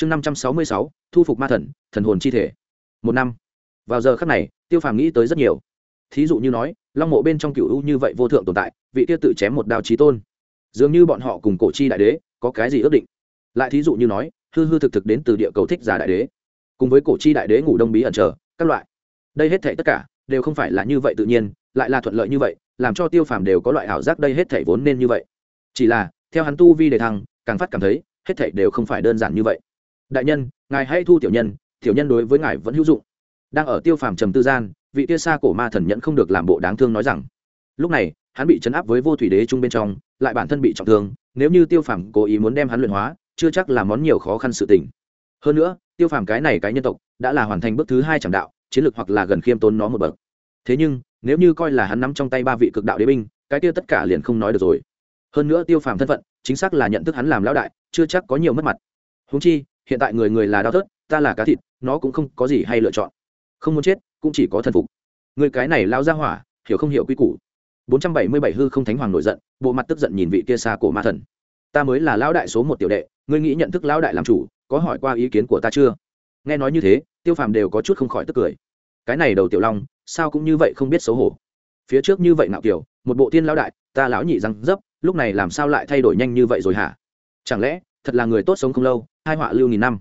chương năm trăm sáu mươi sáu, thu phục ma thần thần hồn chi thể. Một năm. Vào giờ khắc này, tiêu phàm nghĩ tới rất nhiều. Thí dụ như nói, long mộ bên trong cựu u như vậy vô thượng tồn tại, vị kia tự chém một đao trí tôn. Dường như bọn họ cùng cổ chi đại đế, có cái gì ước định? Lại thí dụ như nói, hư hư thực thực đến từ địa cầu thích giả đại đế. Cùng với cổ chi đại đế ngủ đông bí ẩn trở các loại. Đây hết thể tất cả, đều không phải là như vậy tự nhiên, lại là thuận lợi như vậy, làm cho tiêu phàm đều có loại ảo giác đây hết thể vốn nên như vậy. Chỉ là, theo hắn tu vi đề thăng, càng phát cảm thấy, hết thể đều không phải đơn giản như vậy đại nhân, ngài hãy thu tiểu nhân tiểu nhân đối với ngài vẫn hữu dụng. Đang ở tiêu phàm trầm tư gian, vị tia xa cổ ma thần nhẫn không được làm bộ đáng thương nói rằng, lúc này, hắn bị chấn áp với vô thủy đế trung bên trong, lại bản thân bị trọng thương, nếu như tiêu phàm cố ý muốn đem hắn luyện hóa, chưa chắc là món nhiều khó khăn sự tình. Hơn nữa, tiêu phàm cái này cái nhân tộc, đã là hoàn thành bước thứ hai chẳng đạo, chiến lược hoặc là gần khiêm tốn nó một bậc. Thế nhưng, nếu như coi là hắn nắm trong tay ba vị cực đạo đế binh, cái kia tất cả liền không nói được rồi. Hơn nữa tiêu phàm thân phận, chính xác là nhận thức hắn làm lão đại, chưa chắc có nhiều mất mặt. Húng chi hiện tại người người là đau thớt, ta là cá thịt, nó cũng không có gì hay lựa chọn. Không muốn chết, cũng chỉ có thần phục. Người cái này lao ra hỏa, hiểu không hiểu quy củ? 477 hư không thánh hoàng nổi giận, bộ mặt tức giận nhìn vị kia xa cổ ma thần. Ta mới là lão đại số một tiểu đệ, ngươi nghĩ nhận thức lão đại làm chủ, có hỏi qua ý kiến của ta chưa? Nghe nói như thế, tiêu phàm đều có chút không khỏi tức cười. Cái này đầu tiểu long, sao cũng như vậy không biết xấu hổ. Phía trước như vậy nạo kiểu, một bộ tiên lão đại, ta lão nhị răng dấp, lúc này làm sao lại thay đổi nhanh như vậy rồi hả? Chẳng lẽ, thật là người tốt sống không lâu hai họa lưu nghìn năm.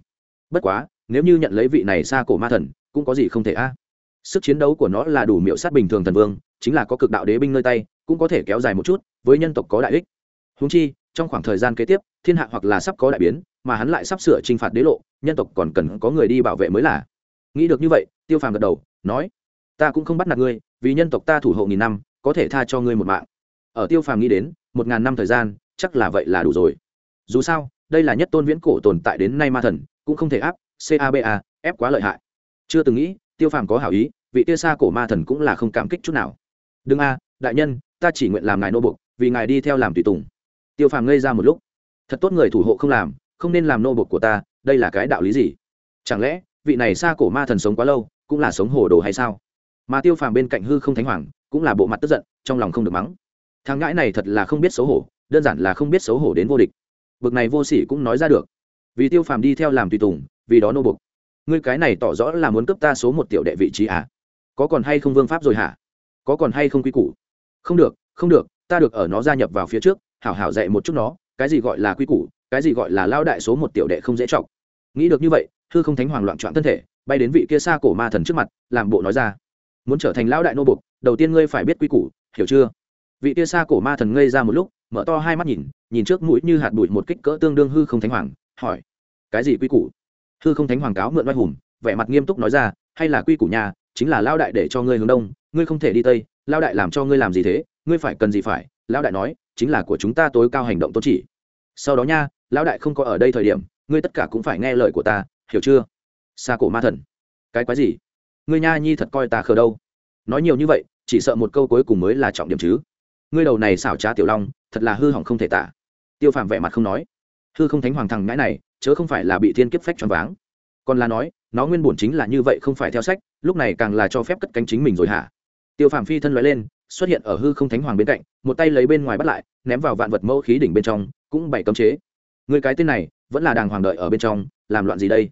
Bất quá, nếu như nhận lấy vị này xa cổ ma thần, cũng có gì không thể a? Sức chiến đấu của nó là đủ miệu sát bình thường thần vương, chính là có cực đạo đế binh nơi tay, cũng có thể kéo dài một chút, với nhân tộc có đại ích. Húng chi, trong khoảng thời gian kế tiếp, thiên hạ hoặc là sắp có đại biến, mà hắn lại sắp sửa t r i n h phạt đế lộ, nhân tộc còn cần có người đi bảo vệ mới là. Nghĩ được như vậy, tiêu phàm gật đầu, nói, ta cũng không bắt nạt ngươi, vì nhân tộc ta thủ hộ nghìn năm, có thể tha cho ngươi một mạng. Ở tiêu phàm nghĩ đến, một ngàn năm thời gian, chắc là vậy là đủ rồi. Dù sao đây là nhất tôn viễn cổ tồn tại đến nay ma thần, cũng không thể áp caba ép quá lợi hại. Chưa từng nghĩ, tiêu phàm có hảo ý, vị tia xa cổ ma thần cũng là không cảm kích chút nào. Đừng a, đại nhân, ta chỉ nguyện làm ngài nô bục vì ngài đi theo làm tùy tùng. Tiêu phàm ngây ra một lúc. Thật tốt người thủ hộ không làm, không nên làm nô bục của ta, đây là cái đạo lý gì? Chẳng lẽ, vị này xa cổ ma thần sống quá lâu, cũng là sống hồ đồ hay sao? Mà tiêu phàm bên cạnh hư không thánh hoàng, cũng là bộ mặt tức giận, trong lòng không được mắng. Thằng ngãi này thật là không biết xấu hổ, đơn giản là không biết xấu hổ đến vô địch bực này vô sỉ cũng nói ra được. Vì tiêu phàm đi theo làm tùy tùng, vì đó nô bục ngươi cái này tỏ rõ là muốn cấp ta số một tiểu đệ vị trí à? Có còn hay không vương pháp rồi hả? Có còn hay không quy củ? Không được không được, ta được ở nó gia nhập vào phía trước, hảo hảo dạy một chút nó, cái gì gọi là quy củ, cái gì gọi là lao đại số một tiểu đệ không dễ trọng nghĩ được như vậy, hư không thánh hoàng loạn trọn thân thể, bay đến vị kia xa cổ ma thần trước mặt, làm bộ nói ra. Muốn trở thành lão đại nô bục đầu tiên ngươi phải biết quy củ, hiểu chưa? Vị kia xa cổ ma thần ngây ra một lúc mở to hai mắt nhìn nhìn trước mũi như hạt bụi một kích cỡ tương đương hư không thánh hoàng, hỏi, cái gì quy củ? Hư không thánh hoàng cáo mượn oai hùng, vẻ mặt nghiêm túc nói ra, hay là quy củ nhà, chính là lao đại để cho ngươi hướng đông, ngươi không thể đi tây lao đại làm cho ngươi làm gì thế, ngươi phải cần gì phải? Lao đại nói, chính là của chúng ta tối cao hành động tôn chỉ. Sau đó nha lao đại không có ở đây thời điểm, ngươi tất cả cũng phải nghe lời của ta, hiểu chưa? Xa cổ ma thần. Cái quái gì? Ngươi nha nhi thật coi ta khờ đâu? Nói nhiều như vậy, chỉ sợ một câu cuối cùng mới là trọng điểm chứ. Ngươi đầu này xảo trá tiểu long thật là hư hỏng không thể tả. Tiêu phàm vẻ mặt không nói. Hư không thánh hoàng thằng ngãi này, chớ không phải là bị thiên kiếp phách choáng váng. Còn là nói, nó nguyên bổn chính là như vậy không phải theo sách, lúc này càng là cho phép cất cánh chính mình rồi hả? Tiêu phàm phi thân loại lên, xuất hiện ở hư không thánh hoàng bên cạnh, một tay lấy bên ngoài bắt lại, ném vào vạn vật mẫu khí đỉnh bên trong, cũng bảy cấm chế. Người cái tên này, vẫn là đàng hoàng đợi ở bên trong, làm loạn gì đây?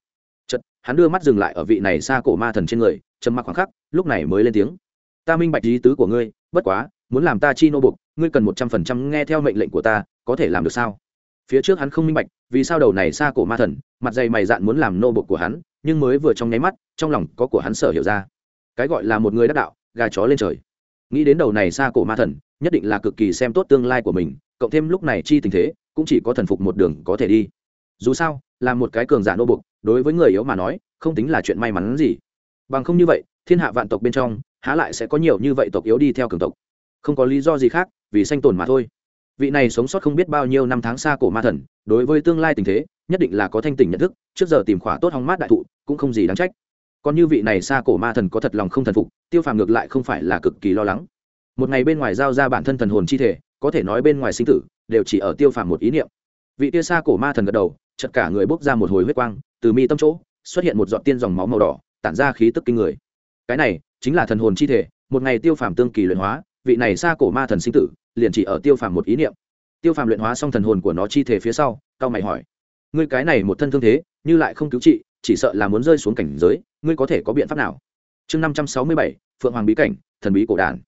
Chật hắn đưa mắt dừng lại ở vị này xa cổ ma thần trên người, trầm mặc khoảng khắc, lúc này mới lên tiếng. Ta minh bạch ý tứ của ngươi, bất quá, muốn làm ta chi nô bục ngươi cần một trăm phần trăm nghe theo mệnh lệnh của ta, có thể làm được sao? Phía trước hắn không minh bạch, vì sao đầu này xa cổ ma thần, mặt dày mày dạn muốn làm nô bộc của hắn, nhưng mới vừa trong nháy mắt, trong lòng có của hắn sở hiểu ra. Cái gọi là một người đắc đạo, gà chó lên trời. Nghĩ đến đầu này xa cổ ma thần, nhất định là cực kỳ xem tốt tương lai của mình, cộng thêm lúc này chi tình thế, cũng chỉ có thần phục một đường có thể đi. Dù sao, là một cái cường giả nô bộc, đối với người yếu mà nói, không tính là chuyện may mắn gì. Bằng không như vậy, thiên hạ vạn tộc bên trong, há lại sẽ có nhiều như vậy tộc yếu đi theo cường tộc không có lý do gì khác, vì sanh tồn mà thôi. Vị này sống sót không biết bao nhiêu năm tháng xa cổ ma thần, đối với tương lai tình thế, nhất định là có thanh tỉnh nhận thức, trước giờ tìm khỏa tốt hóng mát đại thụ, cũng không gì đáng trách. Còn như vị này xa cổ ma thần có thật lòng không thần phục, tiêu phàm ngược lại không phải là cực kỳ lo lắng. Một ngày bên ngoài giao ra bản thân thần hồn chi thể, có thể nói bên ngoài sinh tử, đều chỉ ở tiêu phàm một ý niệm. Vị tia xa cổ ma thần gật đầu chật cả người bốc ra một hồi huyết quang, từ mi tâm chỗ, xuất hiện một giọt tiên dòng máu màu đỏ, tản ra khí tức kinh người. Cái này chính là thần hồn chi thể, một ngày tiêu phàm tương kỳ luyện hóa vị này xa cổ ma thần sinh tử, liền chỉ ở tiêu phàm một ý niệm. Tiêu phàm luyện hóa xong thần hồn của nó chi thể phía sau, cao mày hỏi, ngươi cái này một thân thương thế, như lại không cứu trị, chỉ sợ là muốn rơi xuống cảnh giới, ngươi có thể có biện pháp nào? Chương năm trăm sáu mươi bảy, phượng hoàng bí cảnh, thần bí cổ đàn.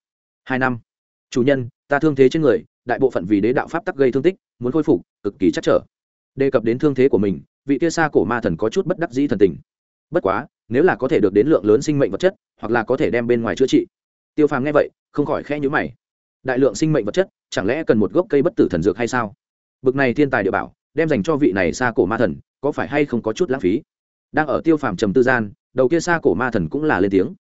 Hai năm. Chủ nhân, ta thương thế trên người, đại bộ phận vì đế đạo pháp tắc gây thương tích, muốn khôi phục, cực kỳ chắc trở. Đề cập đến thương thế của mình, vị kia xa cổ ma thần có chút bất đắc dĩ thần tình. Bất quá, nếu là có thể được đến lượng lớn sinh mệnh vật chất, hoặc là có thể đem bên ngoài chữa trị. Tiêu phàm nghe vậy không khỏi khẽ nhíu mày. Đại lượng sinh mệnh vật chất, chẳng lẽ cần một gốc cây bất tử thần dược hay sao? Bực này thiên tài địa bảo, đem dành cho vị này xa cổ ma thần, có phải hay không có chút lãng phí? Đang ở tiêu phàm trầm tư gian, đầu kia xa cổ ma thần cũng là lên tiếng.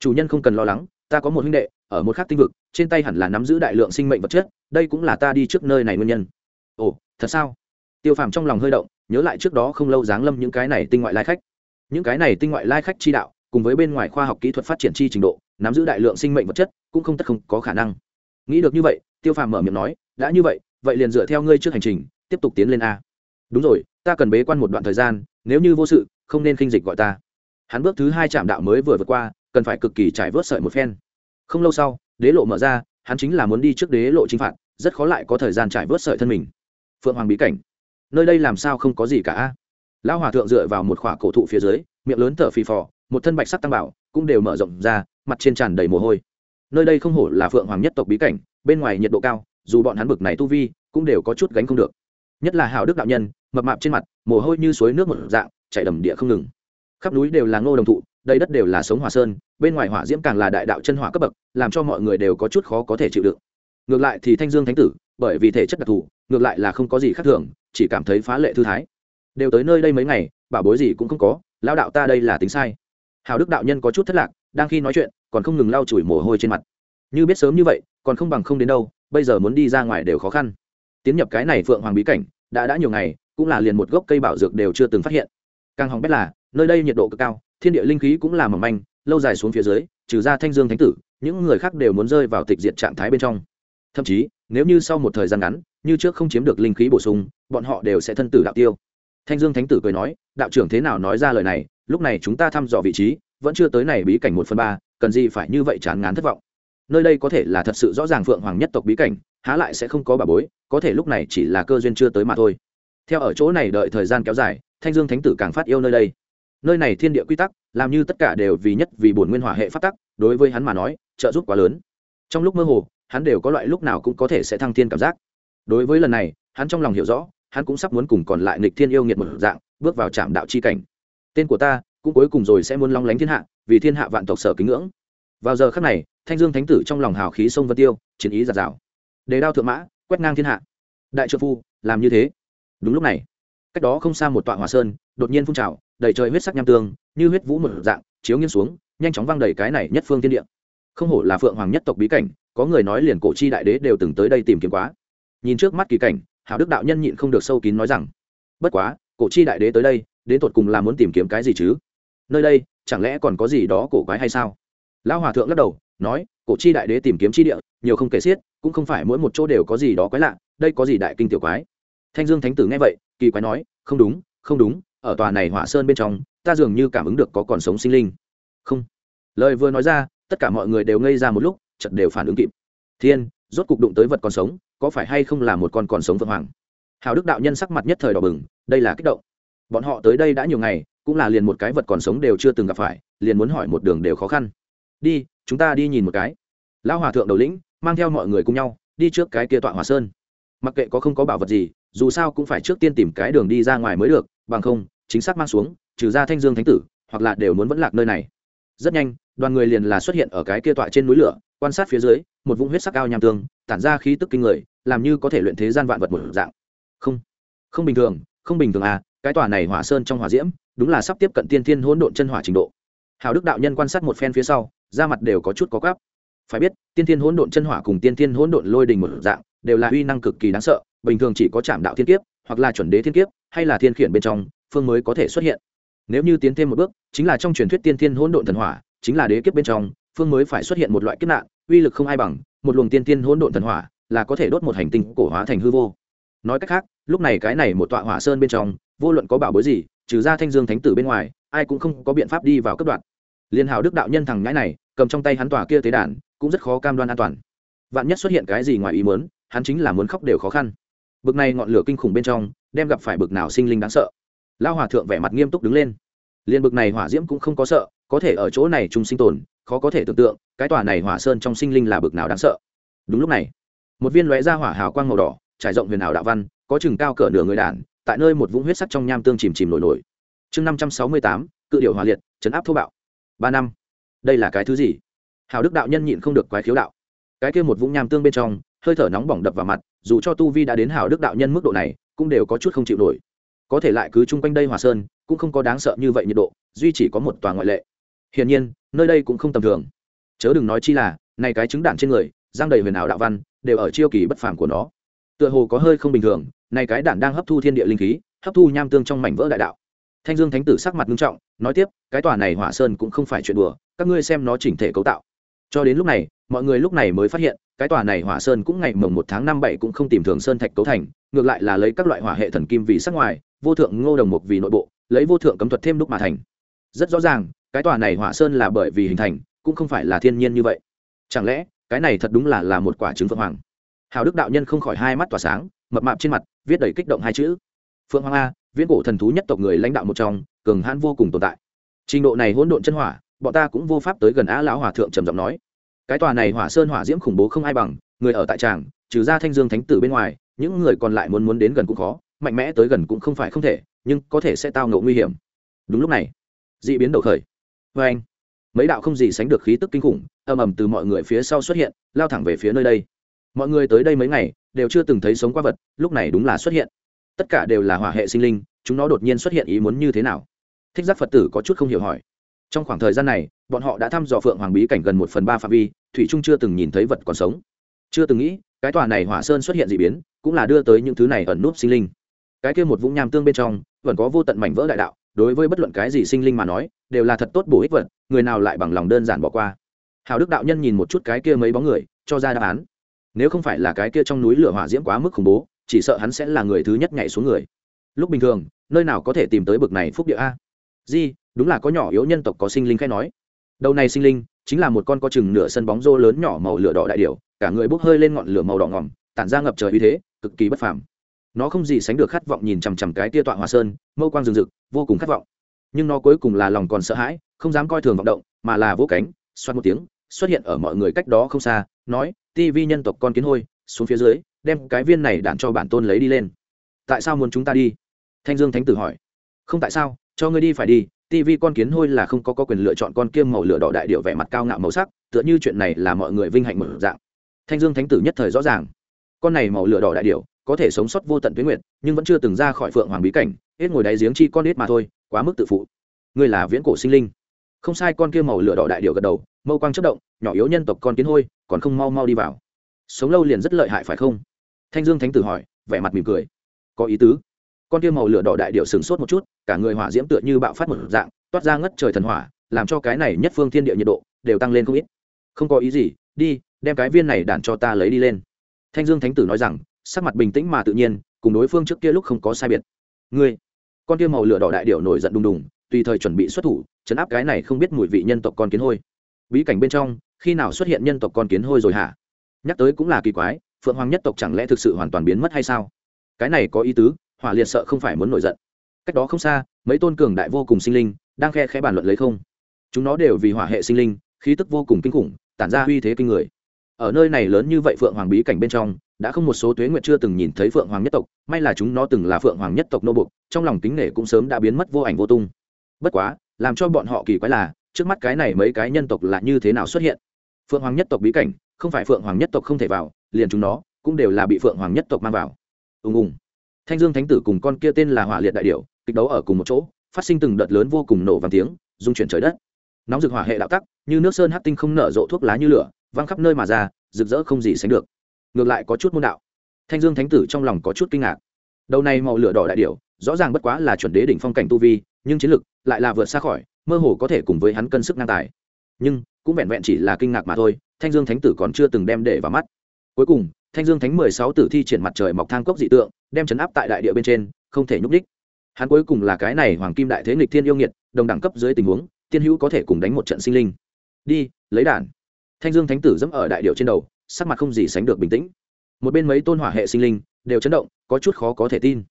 Chủ nhân không cần lo lắng, ta có một huynh đệ, ở một khác tinh vực, trên tay hẳn là nắm giữ đại lượng sinh mệnh vật chất, đây cũng là ta đi trước nơi này nguyên nhân. Ồ, thật sao? Tiêu phàm trong lòng hơi động, nhớ lại trước đó không lâu giáng lâm những cái này tinh ngoại lai khách. Những cái này tinh ngoại lai khách chi đạo, cùng với bên ngoài khoa học kỹ thuật phát triển chi trình độ nắm giữ đại lượng sinh mệnh vật chất, cũng không tất không có khả năng. Nghĩ được như vậy, tiêu phàm mở miệng nói, đã như vậy vậy liền dựa theo ngươi trước hành trình, tiếp tục tiến lên a. Đúng rồi, ta cần bế quan một đoạn thời gian, nếu như vô sự, không nên khinh dịch gọi ta. Hắn bước thứ hai trạm đạo mới vừa vượt qua, cần phải cực kỳ trải vớt sợi một phen. Không lâu sau, đế lộ mở ra, hắn chính là muốn đi trước đế lộ chính phạt, rất khó lại có thời gian trải vớt sợi thân mình. Phượng hoàng bí cảnh. Nơi đây làm sao không có gì cả lão hòa thượng dựa vào một khỏa cổ thụ phía dưới, miệng lớn thở phì phò, một thân bạch sắc tăng bảo, cũng đều mở rộng ra mặt trên tràn đầy mồ hôi. Nơi đây không hổ là phượng hoàng nhất tộc bí cảnh, bên ngoài nhiệt độ cao, dù bọn hắn bực này tu vi, cũng đều có chút gánh không được. Nhất là hào đức đạo nhân, mập mạp trên mặt, mồ hôi như suối nước một dạng, chảy đầm địa không ngừng. Khắp núi đều là ngô đồng thụ đây đất đều là sống hỏa sơn, bên ngoài hỏa diễm càng là đại đạo chân hỏa cấp bậc, làm cho mọi người đều có chút khó có thể chịu đựng. Ngược lại thì thanh dương thánh tử, bởi vì thể chất đặc thù, ngược lại là không có gì khác thường, chỉ cảm thấy phá lệ thư thái. Đều tới nơi đây mấy ngày, bảo bối gì cũng không có, lão đạo ta đây là tính sai hào đức đạo nhân có chút thất lạc, đang khi nói chuyện, còn không ngừng lau chùi mồ hôi trên mặt. Như biết sớm như vậy, còn không bằng không đến đâu, bây giờ muốn đi ra ngoài đều khó khăn. Tiến nhập cái này phượng hoàng bí cảnh, đã đã nhiều ngày, cũng là liền một gốc cây bảo dược đều chưa từng phát hiện. Càng hỏng bét là, nơi đây nhiệt độ cực cao, thiên địa linh khí cũng là mỏng manh, lâu dài xuống phía dưới, trừ ra thanh dương thánh tử, những người khác đều muốn rơi vào tịch diệt trạng thái bên trong. Thậm chí, nếu như sau một thời gian ngắn, như trước không chiếm được linh khí bổ sung, bọn họ đều sẽ thân tử đạo tiêu. Thanh dương thánh tử cười nói, đạo trưởng thế nào nói ra lời này lúc này chúng ta thăm dò vị trí, vẫn chưa tới này bí cảnh một phần ba, cần gì phải như vậy chán ngán thất vọng. Nơi đây có thể là thật sự rõ ràng phượng hoàng nhất tộc bí cảnh, há lại sẽ không có bà bối, có thể lúc này chỉ là cơ duyên chưa tới mà thôi. Theo ở chỗ này đợi thời gian kéo dài, thanh dương thánh tử càng phát yêu nơi đây. Nơi này thiên địa quy tắc, làm như tất cả đều vì nhất, vì bổn nguyên hỏa hệ phát tắc, đối với hắn mà nói, trợ giúp quá lớn. Trong lúc mơ hồ, hắn đều có loại lúc nào cũng có thể sẽ thăng thiên cảm giác. Đối với lần này, hắn trong lòng hiểu rõ, hắn cũng sắp muốn cùng còn lại nịch thiên yêu nghiệt một dạng, bước vào trạm đạo chi cảnh tên của ta cũng cuối cùng rồi sẽ muốn long lánh thiên hạ, vì thiên hạ vạn tộc sở kính ngưỡng. Vào giờ khắc này, thanh dương thánh tử trong lòng hào khí sông vân tiêu, chiến ý giạt rào. Đề đao thượng mã, quét ngang thiên hạ. Đại trợ phu, làm như thế. Đúng lúc này, cách đó không xa một tọa hòa sơn, đột nhiên phun trào, đầy trời huyết sắc nham tương, như huyết vũ một dạng, chiếu nghiêng xuống, nhanh chóng văng đầy cái này nhất phương thiên địa. Không hổ là phượng hoàng nhất tộc bí cảnh, có người nói liền cổ chi đại đế đều từng tới đây tìm kiếm quá. Nhìn trước mắt kỳ cảnh, hảo đức đạo nhân nhịn không được sâu kín nói rằng, bất quá, cổ chi đại đế tới đây đến tột cùng là muốn tìm kiếm cái gì chứ? Nơi đây, chẳng lẽ còn có gì đó cổ quái hay sao? Lão hòa thượng lắc đầu, nói, cổ chi đại đế tìm kiếm chi địa, nhiều không kể xiết, cũng không phải mỗi một chỗ đều có gì đó quái lạ, đây có gì đại kinh tiểu quái? Thanh dương thánh tử nghe vậy, kỳ quái nói, không đúng không đúng, ở tòa này hỏa sơn bên trong, ta dường như cảm ứng được có còn sống sinh linh. Không. Lời vừa nói ra, tất cả mọi người đều ngây ra một lúc chật đều phản ứng kịp. Thiên, rốt cục đụng tới vật còn sống, có phải hay không là một con còn sống vượng hoàng? Hào đức đạo nhân sắc mặt nhất thời đỏ bừng, đây là kích động bọn họ tới đây đã nhiều ngày, cũng là liền một cái vật còn sống đều chưa từng gặp phải, liền muốn hỏi một đường đều khó khăn. Đi, chúng ta đi nhìn một cái. Lão hòa thượng đầu lĩnh, mang theo mọi người cùng nhau, đi trước cái kia tọa hòa sơn. Mặc kệ có không có bảo vật gì, dù sao cũng phải trước tiên tìm cái đường đi ra ngoài mới được, bằng không, chính xác mang xuống, trừ ra thanh dương thánh tử, hoặc là đều muốn vẫn lạc nơi này. Rất nhanh, đoàn người liền là xuất hiện ở cái kia tọa trên núi lửa, quan sát phía dưới, một vũng huyết sắc cao nham tương, tản ra khí tức kinh người, làm như có thể luyện thế gian vạn vật một dạng. Không không bình thường, không bình thường à cái tòa này hỏa sơn trong hỏa diễm, đúng là sắp tiếp cận tiên thiên hỗn độn chân hỏa trình độ. Hào đức đạo nhân quan sát một phen phía sau, da mặt đều có chút có gắp phải biết, tiên thiên hỗn độn chân hỏa cùng tiên thiên hỗn độn lôi đình một dạng, đều là uy năng cực kỳ đáng sợ, bình thường chỉ có chạm đạo thiên kiếp, hoặc là chuẩn đế thiên kiếp, hay là thiên khiển bên trong, phương mới có thể xuất hiện. Nếu như tiến thêm một bước, chính là trong truyền thuyết tiên thiên hỗn độn thần hỏa, chính là đế kiếp bên trong, phương mới phải xuất hiện một loại kiếp nạn, uy lực không ai bằng, một luồng tiên thiên hỗn độn thần hỏa, là có thể đốt một hành tinh cổ hóa thành hư vô. Nói cách khác, lúc này cái này một tọa hỏa sơn bên trong vô luận có bảo bối gì, trừ ra thanh dương thánh tử bên ngoài, ai cũng không có biện pháp đi vào cấp đoạn. Liên hào đức đạo nhân thằng nhãi này, cầm trong tay hắn tòa kia tế đàn, cũng rất khó cam đoan an toàn. Vạn nhất xuất hiện cái gì ngoài ý muốn, hắn chính là muốn khóc đều khó khăn. Bực này ngọn lửa kinh khủng bên trong, đem gặp phải bực nào sinh linh đáng sợ. Lao hòa thượng vẻ mặt nghiêm túc đứng lên. Liên bực này hỏa diễm cũng không có sợ, có thể ở chỗ này chung sinh tồn, khó có thể tưởng tượng, cái tòa này hỏa sơn trong sinh linh là bực nào đáng sợ. Đúng lúc này, một viên lóe ra hỏa hào quang màu đỏ, trải rộng huyền ảo đạo văn, có chừng cao cỡ nửa người đàn tại nơi một vũng huyết sắc trong nham tương chìm chìm nổi nổi. Chương năm trăm sáu mươi tám, cự điệu hòa liệt, chấn áp thô bạo. Ba năm. Đây là cái thứ gì? Hào đức đạo nhân nhịn không được quái khiếu đạo. Cái kia một vũng nham tương bên trong, hơi thở nóng bỏng đập vào mặt, dù cho tu vi đã đến hào đức đạo nhân mức độ này, cũng đều có chút không chịu nổi. Có thể lại cứ chung quanh đây hòa sơn, cũng không có đáng sợ như vậy nhiệt độ, duy chỉ có một tòa ngoại lệ. Hiển nhiên, nơi đây cũng không tầm thường. Chớ đừng nói chi là, này cái trứng đạn trên người giang đầy huyền ảo đạo văn, đều ở chiêu kỳ bất phàm của nó. Tựa hồ có hơi không bình thường này cái đạn đang hấp thu thiên địa linh khí, hấp thu nham tương trong mảnh vỡ đại đạo. Thanh dương thánh tử sắc mặt nghiêm trọng, nói tiếp, cái tòa này hỏa sơn cũng không phải chuyện đùa, các ngươi xem nó chỉnh thể cấu tạo. Cho đến lúc này, mọi người lúc này mới phát hiện, cái tòa này hỏa sơn cũng ngày mồng một tháng năm bảy cũng không tìm thường sơn thạch cấu thành, ngược lại là lấy các loại hỏa hệ thần kim vì sắc ngoài, vô thượng ngô đồng mục vì nội bộ, lấy vô thượng cấm thuật thêm đúc mà thành. Rất rõ ràng, cái tòa này hỏa sơn là bởi vì hình thành, cũng không phải là thiên nhiên như vậy. Chẳng lẽ, cái này thật đúng là là một quả trứng phượng hoàng? Hào đức đạo nhân không khỏi hai mắt tỏa sáng, mập mạp trên mặt viết đầy kích động hai chữ. Phượng hoàng a, viễn cổ thần thú nhất tộc người lãnh đạo một trong, cường hãn vô cùng tồn tại. Trình độ này hỗn độn chân hỏa, bọn ta cũng vô pháp tới gần á lão hòa thượng trầm giọng nói. Cái tòa này hỏa sơn hỏa diễm khủng bố không ai bằng, người ở tại tràng, trừ ra thanh dương thánh tử bên ngoài, những người còn lại muốn muốn đến gần cũng khó, mạnh mẽ tới gần cũng không phải không thể, nhưng có thể sẽ tao ngộ nguy hiểm. Đúng lúc này d ị biến đầu khởi. Vê anh, mấy đạo không gì sánh được khí tức kinh khủng, ầm ầm từ mọi người phía sau xuất hiện, lao thẳng về phía nơi đây mọi người tới đây mấy ngày, đều chưa từng thấy sống qua vật, lúc này đúng là xuất hiện. Tất cả đều là hỏa hệ sinh linh, chúng nó đột nhiên xuất hiện ý muốn như thế nào? Thích giác phật tử có chút không hiểu hỏi. Trong khoảng thời gian này, bọn họ đã thăm dò phượng hoàng bí cảnh gần một phần ba phạm vi, thủy trung chưa từng nhìn thấy vật còn sống. Chưa từng nghĩ, cái tòa này hỏa sơn xuất hiện d ị biến, cũng là đưa tới những thứ này ẩn núp sinh linh. Cái kia một vũng nham tương bên trong, vẫn có vô tận mảnh vỡ đại đạo, đối với bất luận cái gì sinh linh mà nói, đều là thật tốt bổ ích vật, người nào lại bằng lòng đơn giản bỏ qua. Hào đức đạo nhân nhìn một chút cái kia mấy bóng người, cho ra đáp án nếu không phải là cái kia trong núi lửa hỏa diễm quá mức khủng bố, chỉ sợ hắn sẽ là người thứ nhất nhảy xuống người. Lúc bình thường, nơi nào có thể tìm tới bực này phúc địa a? Di, đúng là có nhỏ yếu nhân tộc có sinh linh khai nói. Đầu này sinh linh, chính là một con có chừng nửa sân bóng rô lớn nhỏ màu lửa đỏ đại điểu, cả người bốc hơi lên ngọn lửa màu đỏ ngỏm tản ra ngập trời uy thế, cực kỳ bất phàm. Nó không gì sánh được khát vọng nhìn chằm chằm cái tia tọa hòa sơn, mâu quang rừng rực, vô cùng khát vọng. Nhưng nó cuối cùng là lòng còn sợ hãi, không dám coi thường vọng động, mà là vỗ cánh, xoát một tiếng, xuất hiện ở mọi người cách đó không xa, nói ti vi nhân tộc con kiến hôi xuống phía dưới đem cái viên này đạn cho bản tôn lấy đi lên. Tại sao muốn chúng ta đi? Thanh dương thánh tử hỏi. Không tại sao cho ngươi đi phải đi ti vi con kiến hôi là không có, có quyền lựa chọn con kiêm màu lửa đỏ đại điệu vẻ mặt cao ngạo màu sắc tựa như chuyện này là mọi người vinh hạnh mở dạng. Thanh dương thánh tử nhất thời rõ ràng. Con này màu lửa đỏ đại điệu có thể sống sót vô tận tuyến nguyện nhưng vẫn chưa từng ra khỏi phượng hoàng bí cảnh hết ngồi đáy giếng chi con ít mà thôi quá mức tự phụ. Ngươi là viễn cổ sinh linh. Không sai con kia màu lửa đỏ đại điệu gật đầu mâu quang chất động, nhỏ yếu nhân tộc con kiến hôi, còn không mau mau đi vào. Sống lâu liền rất lợi hại phải không? Thanh dương thánh tử hỏi, vẻ mặt mỉm cười. Có ý tứ. Con kia màu lửa đỏ đại điệu sửng sốt một chút, cả người hỏa diễm tựa như bạo phát một dạng, toát ra ngất trời thần hỏa, làm cho cái này nhất phương thiên địa nhiệt độ đều tăng lên không ít. Không có ý gì, đi, đem cái viên này đản cho ta lấy đi lên. Thanh dương thánh tử nói rằng, sắc mặt bình tĩnh mà tự nhiên, cùng đối phương trước kia lúc không có sai biệt. Ngươi, con kia màu lửa đỏ đại điệu nổi giận đùng đùng, tùy thời chuẩn bị xuất thủ, chấn áp cái này không biết mùi vị nhân tộc con kiến hôi bí cảnh bên trong, khi nào xuất hiện nhân tộc con kiến hôi rồi hả? Nhắc tới cũng là kỳ quái, phượng hoàng nhất tộc chẳng lẽ thực sự hoàn toàn biến mất hay sao? Cái này có ý tứ, hỏa liệt sợ không phải muốn nổi giận. Cách đó không xa, mấy tôn cường đại vô cùng sinh linh đang khe khẽ bàn luận lấy không. Chúng nó đều vì hỏa hệ sinh linh, khí tức vô cùng kinh khủng, tản ra uy thế kinh người. Ở nơi này lớn như vậy phượng hoàng bí cảnh bên trong, đã không một số tuế nguyện chưa từng nhìn thấy phượng hoàng nhất tộc, may là chúng nó từng là phượng hoàng nhất tộc nô bục trong lòng kính nể cũng sớm đã biến mất vô ảnh vô tung. Bất quá, làm cho bọn họ kỳ quái là trước mắt cái này mấy cái nhân tộc là như thế nào xuất hiện? Phượng hoàng nhất tộc bí cảnh, không phải phượng hoàng nhất tộc không thể vào, liền chúng nó cũng đều là bị phượng hoàng nhất tộc mang vào. Ùng ùng. Thanh dương thánh tử cùng con kia tên là hỏa liệt đại điệu kịch đấu ở cùng một chỗ, phát sinh từng đợt lớn vô cùng nổ vàng tiếng dung chuyển trời đất. Nóng rực hỏa hệ đạo tắc, như nước sơn hát tinh không nở rộ thuốc lá như lửa, văng khắp nơi mà ra, rực rỡ không gì sánh được. Ngược lại có chút môn đạo. Thanh dương thánh tử trong lòng có chút kinh ngạc. Đầu này màu lửa đỏ đại điệu rõ ràng bất quá là chuẩn đế đỉnh phong cảnh tu vi, nhưng chiến lực lại là vượt xa khỏi mơ hồ có thể cùng với hắn cân sức ngang tài. Nhưng, cũng vẹn vẹn chỉ là kinh ngạc mà thôi, thanh dương thánh tử còn chưa từng đem để vào mắt. Cuối cùng, thanh dương thánh mười sáu tử thi triển mặt trời mọc thang cốc dị tượng, đem chấn áp tại đại địa bên trên, không thể nhúc đích hắn cuối cùng là cái này hoàng kim đại thế nghịch thiên yêu nghiệt, đồng đẳng cấp dưới tình huống, tiên hữu có thể cùng đánh một trận sinh linh. Đi, lấy đạn. thanh dương thánh tử dẫm ở đại điệu trên đầu, sắc mặt không gì sánh được bình tĩnh. Một bên mấy tôn hỏa hệ sinh linh đều chấn động, có chút khó có thể tin.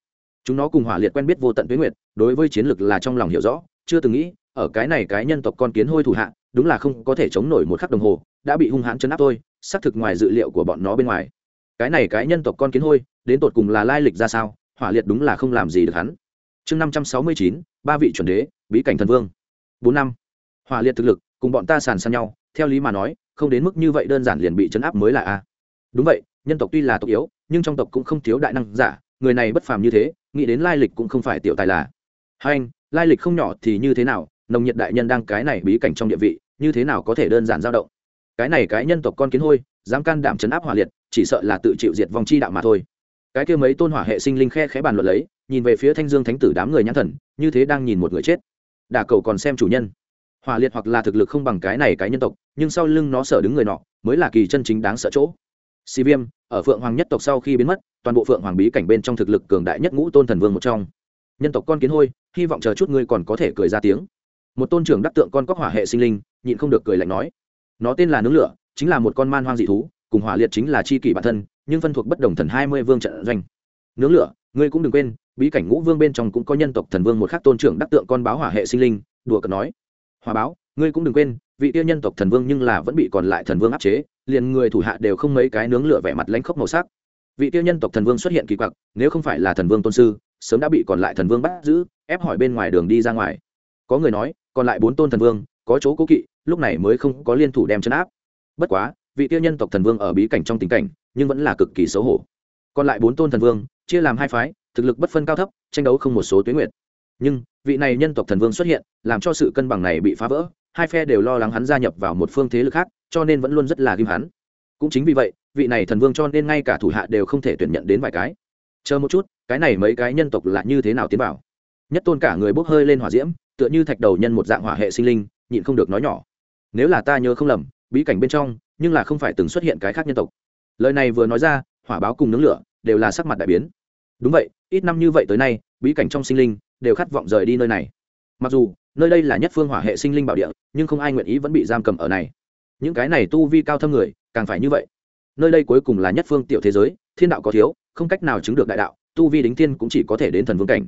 Chúng nó cùng hỏa liệt quen biết vô tận tuyến nguyệt, đối với chiến lược là trong lòng hiểu rõ, chưa từng nghĩ ở cái này cái nhân tộc con kiến hôi thủ hạ, đúng là không có thể chống nổi một khắc đồng hồ, đã bị hung hãn chấn áp tôi xác thực ngoài dự liệu của bọn nó bên ngoài. Cái này cái nhân tộc con kiến hôi, đến tột cùng là lai lịch ra sao, hỏa liệt đúng là không làm gì được hắn. Chương năm trăm sáu mươi chín, ba vị chuẩn đế, bí cảnh thần vương. Bốn năm, hỏa liệt thực lực, cùng bọn ta sàn sàn nhau, theo lý mà nói, không đến mức như vậy đơn giản liền bị chấn áp mới là a. Đúng vậy, nhân tộc tuy là tộc yếu, nhưng trong tộc cũng không thiếu đại năng giả, người này bất phàm như thế, nghĩ đến lai lịch cũng không phải tiểu tài là. Hai anh, lai lịch không nhỏ thì như thế nào nồng nhiệt đại nhân đang cái này bí cảnh trong địa vị, như thế nào có thể đơn giản dao động? Cái này cái nhân tộc con kiến hôi, dám can đảm chấn áp hỏa liệt, chỉ sợ là tự chịu diệt vòng chi đạo mà thôi. Cái kia mấy tôn hỏa hệ sinh linh khe khẽ bàn luận lấy, nhìn về phía thanh dương thánh tử đám người nhãn thần, như thế đang nhìn một người chết. Đả cầu còn xem chủ nhân. Hỏa liệt hoặc là thực lực không bằng cái này cái nhân tộc, nhưng sau lưng nó sợ đứng người nọ, mới là kỳ chân chính đáng sợ chỗ. Si viêm, ở phượng hoàng nhất tộc sau khi biến mất, toàn bộ phượng hoàng bí cảnh bên trong thực lực cường đại nhất ngũ tôn thần vương một trong. Nhân tộc con kiến hôi, hy vọng chờ chút ngươi còn có thể cười ra tiếng một tôn trưởng đắc tượng con cóc hỏa hệ sinh linh, nhịn không được cười lạnh nói, nó tên là nướng lửa, chính là một con man hoang dị thú, cùng hỏa liệt chính là chi kỷ bản thân, nhưng phân thuộc bất đồng thần hai mươi vương trận doanh. Nướng lửa, ngươi cũng đừng quên, bí cảnh ngũ vương bên trong cũng có nhân tộc thần vương một khắc tôn trưởng đắc tượng con báo hỏa hệ sinh linh, đùa cợt nói. Hòa báo, ngươi cũng đừng quên, vị tiêu nhân tộc thần vương nhưng là vẫn bị còn lại thần vương áp chế, liền người thủ hạ đều không mấy cái nướng lửa vẻ mặt lãnh khốc màu sắc. Vị tiêu nhân tộc thần vương xuất hiện kỳ quặc, nếu không phải là thần vương tôn sư, sớm đã bị còn lại thần vương bắt giữ, ép hỏi bên ngoài đường đi ra ngoài. Có người nói còn lại bốn tôn thần vương, có chỗ cố kỵ, lúc này mới không có liên thủ đem chấn áp. Bất quá, vị tiêu nhân tộc thần vương ở bí cảnh trong tình cảnh, nhưng vẫn là cực kỳ xấu hổ. Còn lại bốn tôn thần vương, chia làm hai phái, thực lực bất phân cao thấp, tranh đấu không một số tuyến nguyện nhưng, vị này nhân tộc thần vương xuất hiện, làm cho sự cân bằng này bị phá vỡ, hai phe đều lo lắng hắn gia nhập vào một phương thế lực khác, cho nên vẫn luôn rất là ghim hắn. Cũng chính vì vậy, vị này thần vương cho nên ngay cả thủ hạ đều không thể tuyển nhận đến vài cái. Chờ một chút, cái này mấy cái nhân tộc là như thế nào tiến vào? Nhất tôn cả người bốc hơi lên hỏa diễm tựa như thạch đầu nhân một dạng hỏa hệ sinh linh, nhịn không được nói nhỏ. Nếu là ta nhớ không lầm, bí cảnh bên trong, nhưng là không phải từng xuất hiện cái khác nhân tộc. Lời này vừa nói ra, hỏa báo cùng nướng lửa đều là sắc mặt đại biến. Đúng vậy, ít năm như vậy tới nay, bí cảnh trong sinh linh đều khát vọng rời đi nơi này. Mặc dù, nơi đây là nhất phương hỏa hệ sinh linh bảo địa, nhưng không ai nguyện ý vẫn bị giam cầm ở này. Những cái này tu vi cao thâm người, càng phải như vậy. Nơi đây cuối cùng là nhất phương tiểu thế giới, thiên đạo có thiếu, không cách nào chứng được đại đạo, tu vi đính thiên cũng chỉ có thể đến thần vương cảnh.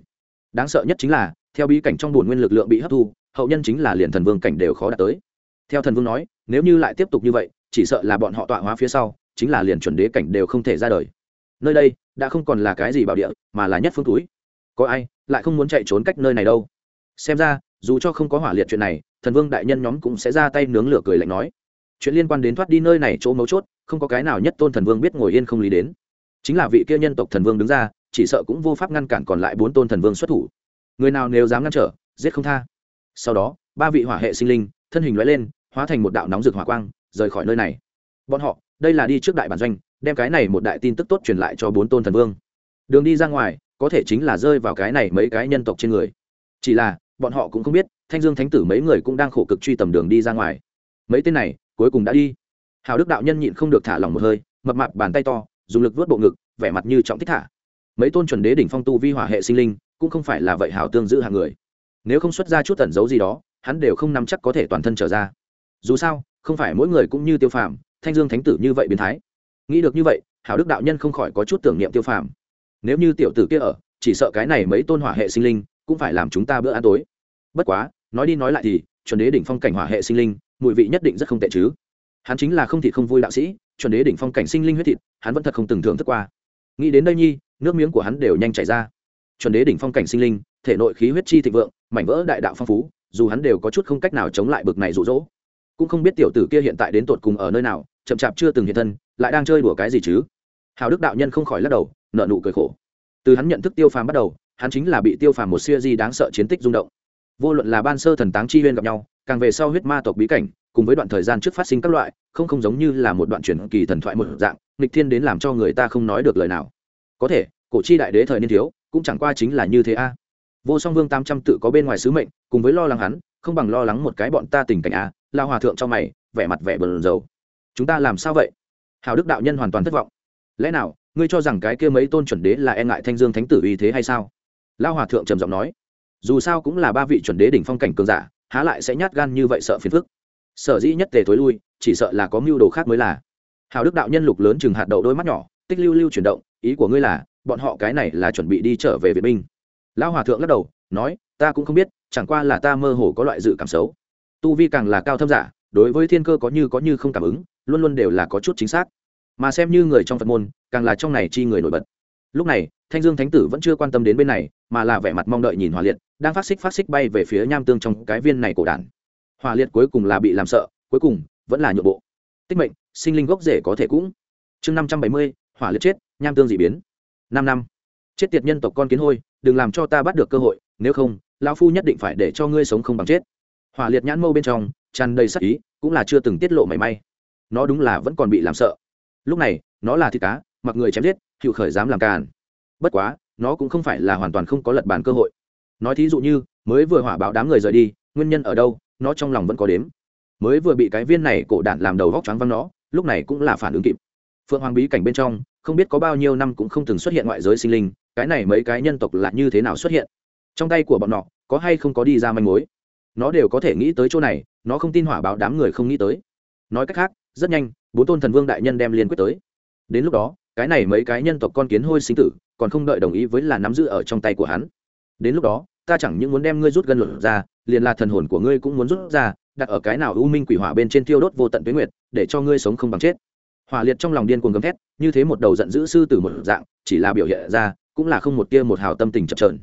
Đáng sợ nhất chính là theo bí cảnh trong bổn nguyên lực lượng bị hấp thu, hậu nhân chính là liền thần vương cảnh đều khó đạt tới. Theo thần vương nói, nếu như lại tiếp tục như vậy, chỉ sợ là bọn họ tọa hóa phía sau, chính là liền chuẩn đế cảnh đều không thể ra đời. Nơi đây, đã không còn là cái gì bảo địa, mà là nhất phương túi. Có ai, lại không muốn chạy trốn cách nơi này đâu. Xem ra, dù cho không có hỏa liệt chuyện này, thần vương đại nhân nhóm cũng sẽ ra tay nướng lửa cười lạnh nói. Chuyện liên quan đến thoát đi nơi này chỗ mấu chốt, không có cái nào nhất tôn thần vương biết ngồi yên không lý đến. Chính là vị kia nhân tộc thần vương đứng ra, chỉ sợ cũng vô pháp ngăn cản còn lại bốn tôn thần vương xuất thủ người nào nếu dám ngăn trở, giết không tha. Sau đó, ba vị hỏa hệ sinh linh, thân hình loại lên, hóa thành một đạo nóng rực hỏa quang, rời khỏi nơi này. Bọn họ, đây là đi trước đại bản doanh, đem cái này một đại tin tức tốt truyền lại cho bốn tôn thần vương. Đường đi ra ngoài, có thể chính là rơi vào cái này mấy cái nhân tộc trên người. Chỉ là, bọn họ cũng không biết, thanh dương thánh tử mấy người cũng đang khổ cực truy tầm đường đi ra ngoài. Mấy tên này, cuối cùng đã đi. Hào đức đạo nhân nhịn không được thả lỏng một hơi, mập mạp bàn tay to, dùng lực vớt bộ ngực, vẻ mặt như trọng thích thả. Mấy tôn chuẩn đế đỉnh phong tu vi hỏa hệ sinh linh cũng không phải là vậy hảo tương giữ hàng người. Nếu không xuất ra chút tẩn giấu gì đó, hắn đều không nắm chắc có thể toàn thân trở ra. Dù sao, không phải mỗi người cũng như tiêu phàm, thanh dương thánh tử như vậy biến thái. Nghĩ được như vậy, hảo đức đạo nhân không khỏi có chút tưởng niệm tiêu phàm. Nếu như tiểu tử kia ở, chỉ sợ cái này mấy tôn hỏa hệ sinh linh cũng phải làm chúng ta bữa ăn tối. Bất quá, nói đi nói lại thì, chuẩn đế đỉnh phong cảnh hỏa hệ sinh linh, mùi vị nhất định rất không tệ chứ. Hắn chính là không thịt không vui đạo sĩ, chuẩn đế đỉnh phong cảnh sinh linh huyết thịt, hắn vẫn thật không từng thưởng thức qua. Nghĩ đến đây nhi, nước miếng của hắn đều nhanh chảy ra chuẩn đế đỉnh phong cảnh sinh linh, thể nội khí huyết chi thịnh vượng, mảnh vỡ đại đạo phong phú, dù hắn đều có chút không cách nào chống lại bực này rụ rỗ. Cũng không biết tiểu tử kia hiện tại đến tột cùng ở nơi nào, chậm chạp chưa từng hiện thân, lại đang chơi đùa cái gì chứ? Hào đức đạo nhân không khỏi lắc đầu nợ nụ cười khổ. Từ hắn nhận thức tiêu phàm bắt đầu, hắn chính là bị tiêu phàm một siêu di đáng sợ chiến tích rung động. Vô luận là ban sơ thần táng chi huyên gặp nhau, càng về sau huyết ma tộc bí cảnh, cùng với đoạn thời gian trước phát sinh các loại, không không giống như là một đoạn truyền kỳ thần thoại một dạng, nghịch thiên đến làm cho người ta không nói được lời nào. Có thể, cổ chi đại đế thời niên thiếu cũng chẳng qua chính là như thế a. Vô song vương tam trăm tự có bên ngoài sứ mệnh, cùng với lo lắng hắn, không bằng lo lắng một cái bọn ta tình cảnh a. Lao hòa thượng cho mày, vẻ mặt vẻ bờn dầu. Chúng ta làm sao vậy? Hào đức đạo nhân hoàn toàn thất vọng. Lẽ nào, ngươi cho rằng cái kia mấy tôn chuẩn đế là e ngại thanh dương thánh tử uy thế hay sao? Lao hòa thượng trầm giọng nói. Dù sao cũng là ba vị chuẩn đế đỉnh phong cảnh cường giả, há lại sẽ nhát gan như vậy sợ phiền phức. Sở dĩ nhất tề thối lui, chỉ sợ là có mưu đồ khác mới là. Hào đức đạo nhân lục lớn chừng hạt đậu đôi mắt nhỏ, tích lưu lưu chuyển động, ý của ngươi là bọn họ cái này là chuẩn bị đi trở về việt Minh. lão hòa thượng lắc đầu, nói, ta cũng không biết, chẳng qua là ta mơ hồ có loại dự cảm xấu. Tu vi càng là cao thâm giả, đối với thiên cơ có như có như không cảm ứng, luôn luôn đều là có chút chính xác. Mà xem như người trong phật môn, càng là trong này chi người nổi bật. Lúc này, thanh dương thánh tử vẫn chưa quan tâm đến bên này, mà là vẻ mặt mong đợi nhìn hòa liệt, đang phát xích phát xích bay về phía nham tương trong cái viên này cổ đản. Hòa liệt cuối cùng là bị làm sợ, cuối cùng vẫn là nhượng bộ. Tích mệnh, sinh linh gốc rễ có thể cũng. Chương năm trăm bảy mươi, hỏa liệt chết, nham tương d ị biến năm năm. Chết tiệt nhân tộc con kiến hôi, đừng làm cho ta bắt được cơ hội, nếu không, lão phu nhất định phải để cho ngươi sống không bằng chết. Hỏa liệt nhãn mâu bên trong, tràn đầy sắc ý, cũng là chưa từng tiết lộ mảy may. Nó đúng là vẫn còn bị làm sợ. Lúc này, nó là thịt cá, mặc người chém giết hiệu khởi dám làm càn. Bất quá, nó cũng không phải là hoàn toàn không có lật bàn cơ hội. Nói thí dụ như, mới vừa hỏa báo đám người rời đi, nguyên nhân ở đâu, nó trong lòng vẫn có đếm. Mới vừa bị cái viên này cổ đạn làm đầu vóc choáng văng nó, lúc này cũng là phản ứng kịp. Phượng hoàng bí cảnh bên trong không biết có bao nhiêu năm cũng không từng xuất hiện ngoại giới sinh linh, cái này mấy cái nhân tộc là như thế nào xuất hiện? Trong tay của bọn nọ, có hay không có đi ra manh mối? Nó đều có thể nghĩ tới chỗ này, nó không tin hỏa báo đám người không nghĩ tới. Nói cách khác, rất nhanh, bốn tôn thần vương đại nhân đem liên quyết tới. Đến lúc đó, cái này mấy cái nhân tộc con kiến hôi sinh tử, còn không đợi đồng ý với là nắm giữ ở trong tay của hắn. Đến lúc đó, ta chẳng những muốn đem ngươi rút gân luận ra, liền là thần hồn của ngươi cũng muốn rút ra, đặt ở cái nào u minh quỷ hỏa bên trên tiêu đốt vô tận tuyến nguyệt, để cho ngươi sống không bằng chết hỏa liệt trong lòng điên cuồng gầm thét, như thế một đầu giận dữ sư tử một dạng, chỉ là biểu hiện ra, cũng là không một tia một hào tâm tình chập trờn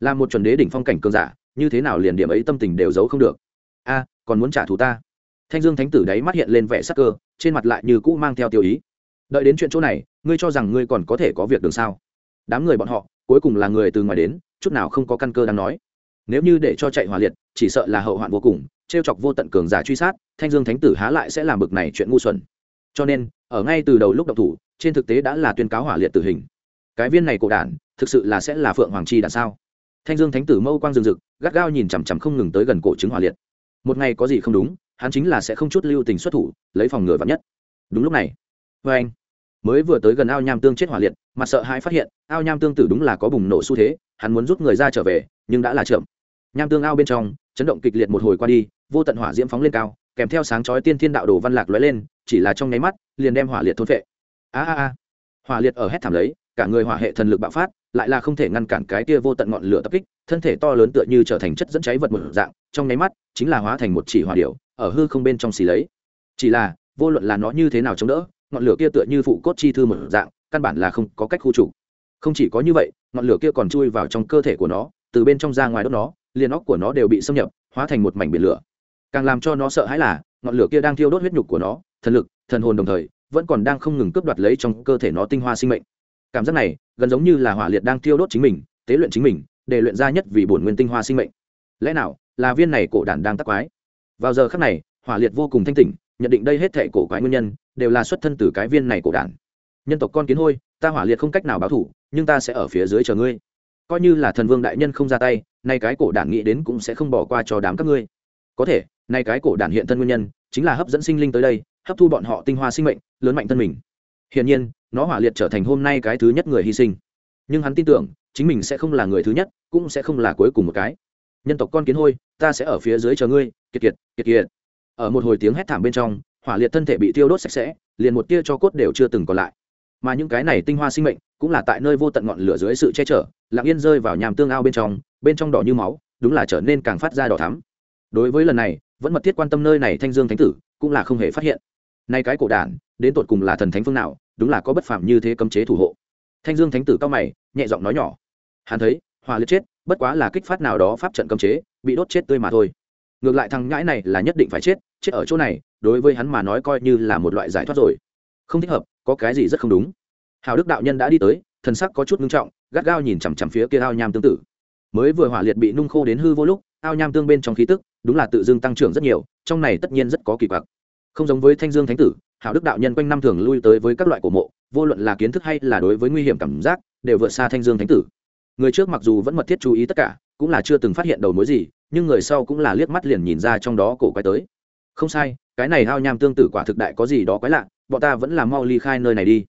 là một chuẩn đế đỉnh phong cảnh cường giả, như thế nào liền điểm ấy tâm tình đều giấu không được. A, còn muốn trả thù ta? Thanh dương thánh tử đáy mắt hiện lên vẻ sắc cơ, trên mặt lại như cũ mang theo tiêu ý. Đợi đến chuyện chỗ này, ngươi cho rằng ngươi còn có thể có việc đường sao? Đám người bọn họ, cuối cùng là người từ ngoài đến, chút nào không có căn cơ đang nói. Nếu như để cho chạy hòa liệt, chỉ sợ là hậu hoạn vô cùng t r e o chọc vô tận cường giả truy sát, thanh dương thánh tử há lại sẽ làm bực này chuyện ngu xuẩn. Cho nên ở ngay từ đầu lúc độc thủ, trên thực tế đã là tuyên cáo hỏa liệt tử hình. Cái viên này cổ đản, thực sự là sẽ là phượng hoàng chi đản sao? Thanh dương thánh tử mâu quang rừng rực, gắt gao nhìn chằm chằm không ngừng tới gần cổ trứng hỏa liệt. Một ngày có gì không đúng, hắn chính là sẽ không chút lưu tình xuất thủ, lấy phòng ngừa vắn nhất. Đúng lúc này vê anh, mới vừa tới gần ao nham tương chết hỏa liệt, mà sợ hãi phát hiện, ao nham tương tử đúng là có bùng nổ xu thế, hắn muốn rút người ra trở về, nhưng đã là chậm. Nham tương ao bên trong, chấn động kịch liệt một hồi qua đi, vô tận hỏa diễm phóng lên cao kèm theo sáng chói tiên thiên đạo đồ văn lạc lóe lên, chỉ là trong nháy mắt, liền đem hỏa liệt thôn vệ a a a. Hỏa liệt ở hét thảm lấy, cả người hỏa hệ thần lực bạo phát, lại là không thể ngăn cản cái kia vô tận ngọn lửa tập kích, thân thể to lớn tựa như trở thành chất dẫn cháy vật một dạng, trong nháy mắt, chính là hóa thành một chỉ hỏa điệu ở hư không bên trong xì lấy. Chỉ là, vô luận là nó như thế nào chống đỡ, ngọn lửa kia tựa như phụ cốt chi thư một dạng, căn bản là không có cách khu trục. Không chỉ có như vậy, ngọn lửa kia còn chui vào trong cơ thể của nó, từ bên trong ra ngoài đốt nó, liền óc của nó đều bị xâm nhập, hóa thành một mảnh biển lửa càng làm cho nó sợ hãi là, ngọn lửa kia đang thiêu đốt huyết nhục của nó, thần lực, thần hồn đồng thời, vẫn còn đang không ngừng cướp đoạt lấy trong cơ thể nó tinh hoa sinh mệnh. Cảm giác này, gần giống như là hỏa liệt đang thiêu đốt chính mình, tế luyện chính mình, để luyện ra nhất vì bổn nguyên tinh hoa sinh mệnh. Lẽ nào, là viên này cổ đản đang tắc quái? Vào giờ khắc này, hỏa liệt vô cùng thanh tỉnh, nhận định đây hết thệ cổ quái nguyên nhân, đều là xuất thân từ cái viên này cổ đản. Nhân tộc con kiến hôi, ta hỏa liệt không cách nào báo thủ, nhưng ta sẽ ở phía dưới chờ ngươi. Coi như là thần vương đại nhân không ra tay, nay cái cổ đản nghĩ đến cũng sẽ không bỏ qua cho đám các ngươi. Có thể nay cái cổ đản hiện thân nguyên nhân, chính là hấp dẫn sinh linh tới đây, hấp thu bọn họ tinh hoa sinh mệnh, lớn mạnh thân mình. Hiển nhiên, nó hỏa liệt trở thành hôm nay cái thứ nhất người hy sinh. Nhưng hắn tin tưởng, chính mình sẽ không là người thứ nhất, cũng sẽ không là cuối cùng một cái. Nhân tộc con kiến hôi, ta sẽ ở phía dưới chờ ngươi, kiệt kiệt kiệt kiệt. Ở một hồi tiếng hét thảm bên trong, hỏa liệt thân thể bị tiêu đốt sạch sẽ, liền một tia cho cốt đều chưa từng còn lại. Mà những cái này tinh hoa sinh mệnh, cũng là tại nơi vô tận ngọn lửa dưới sự che chở, lặng yên rơi vào nhàm tương ao bên trong bên trong đỏ như máu, đúng là trở nên càng phát ra đỏ thắm. Đối với lần này vẫn mật thiết quan tâm nơi này thanh dương thánh tử, cũng là không hề phát hiện. Nay cái cổ đản đến tột cùng là thần thánh phương nào, đúng là có bất phạm như thế cấm chế thủ hộ. Thanh dương thánh tử cao mày, nhẹ giọng nói nhỏ. Hắn thấy, hỏa liệt chết, bất quá là kích phát nào đó pháp trận cấm chế, bị đốt chết tươi mà thôi. Ngược lại thằng ngãi này là nhất định phải chết chết ở chỗ này, đối với hắn mà nói coi như là một loại giải thoát rồi. Không thích hợp, có cái gì rất không đúng. Hào đức đạo nhân đã đi tới, thần sắc có chút ngưng trọng, gắt gao nhìn chằm chằm phía kia ao nham tương tự mới vừa hỏa liệt bị nung khô đến hư vô lúc, ao nham tương bên trong khí tức đúng là tự dưng tăng trưởng rất nhiều, trong này tất nhiên rất có kỳ quặc. Không giống với thanh dương thánh tử, hảo đức đạo nhân quanh năm thường lui tới với các loại cổ mộ, vô luận là kiến thức hay là đối với nguy hiểm cảm giác, đều vượt xa thanh dương thánh tử. Người trước mặc dù vẫn mật thiết chú ý tất cả, cũng là chưa từng phát hiện đầu mối gì, nhưng người sau cũng là liếc mắt liền nhìn ra trong đó cổ quái tới. Không sai, cái này hao nham tương tử quả thực đại có gì đó quái lạ, bọn ta vẫn là mau ly khai nơi này đi.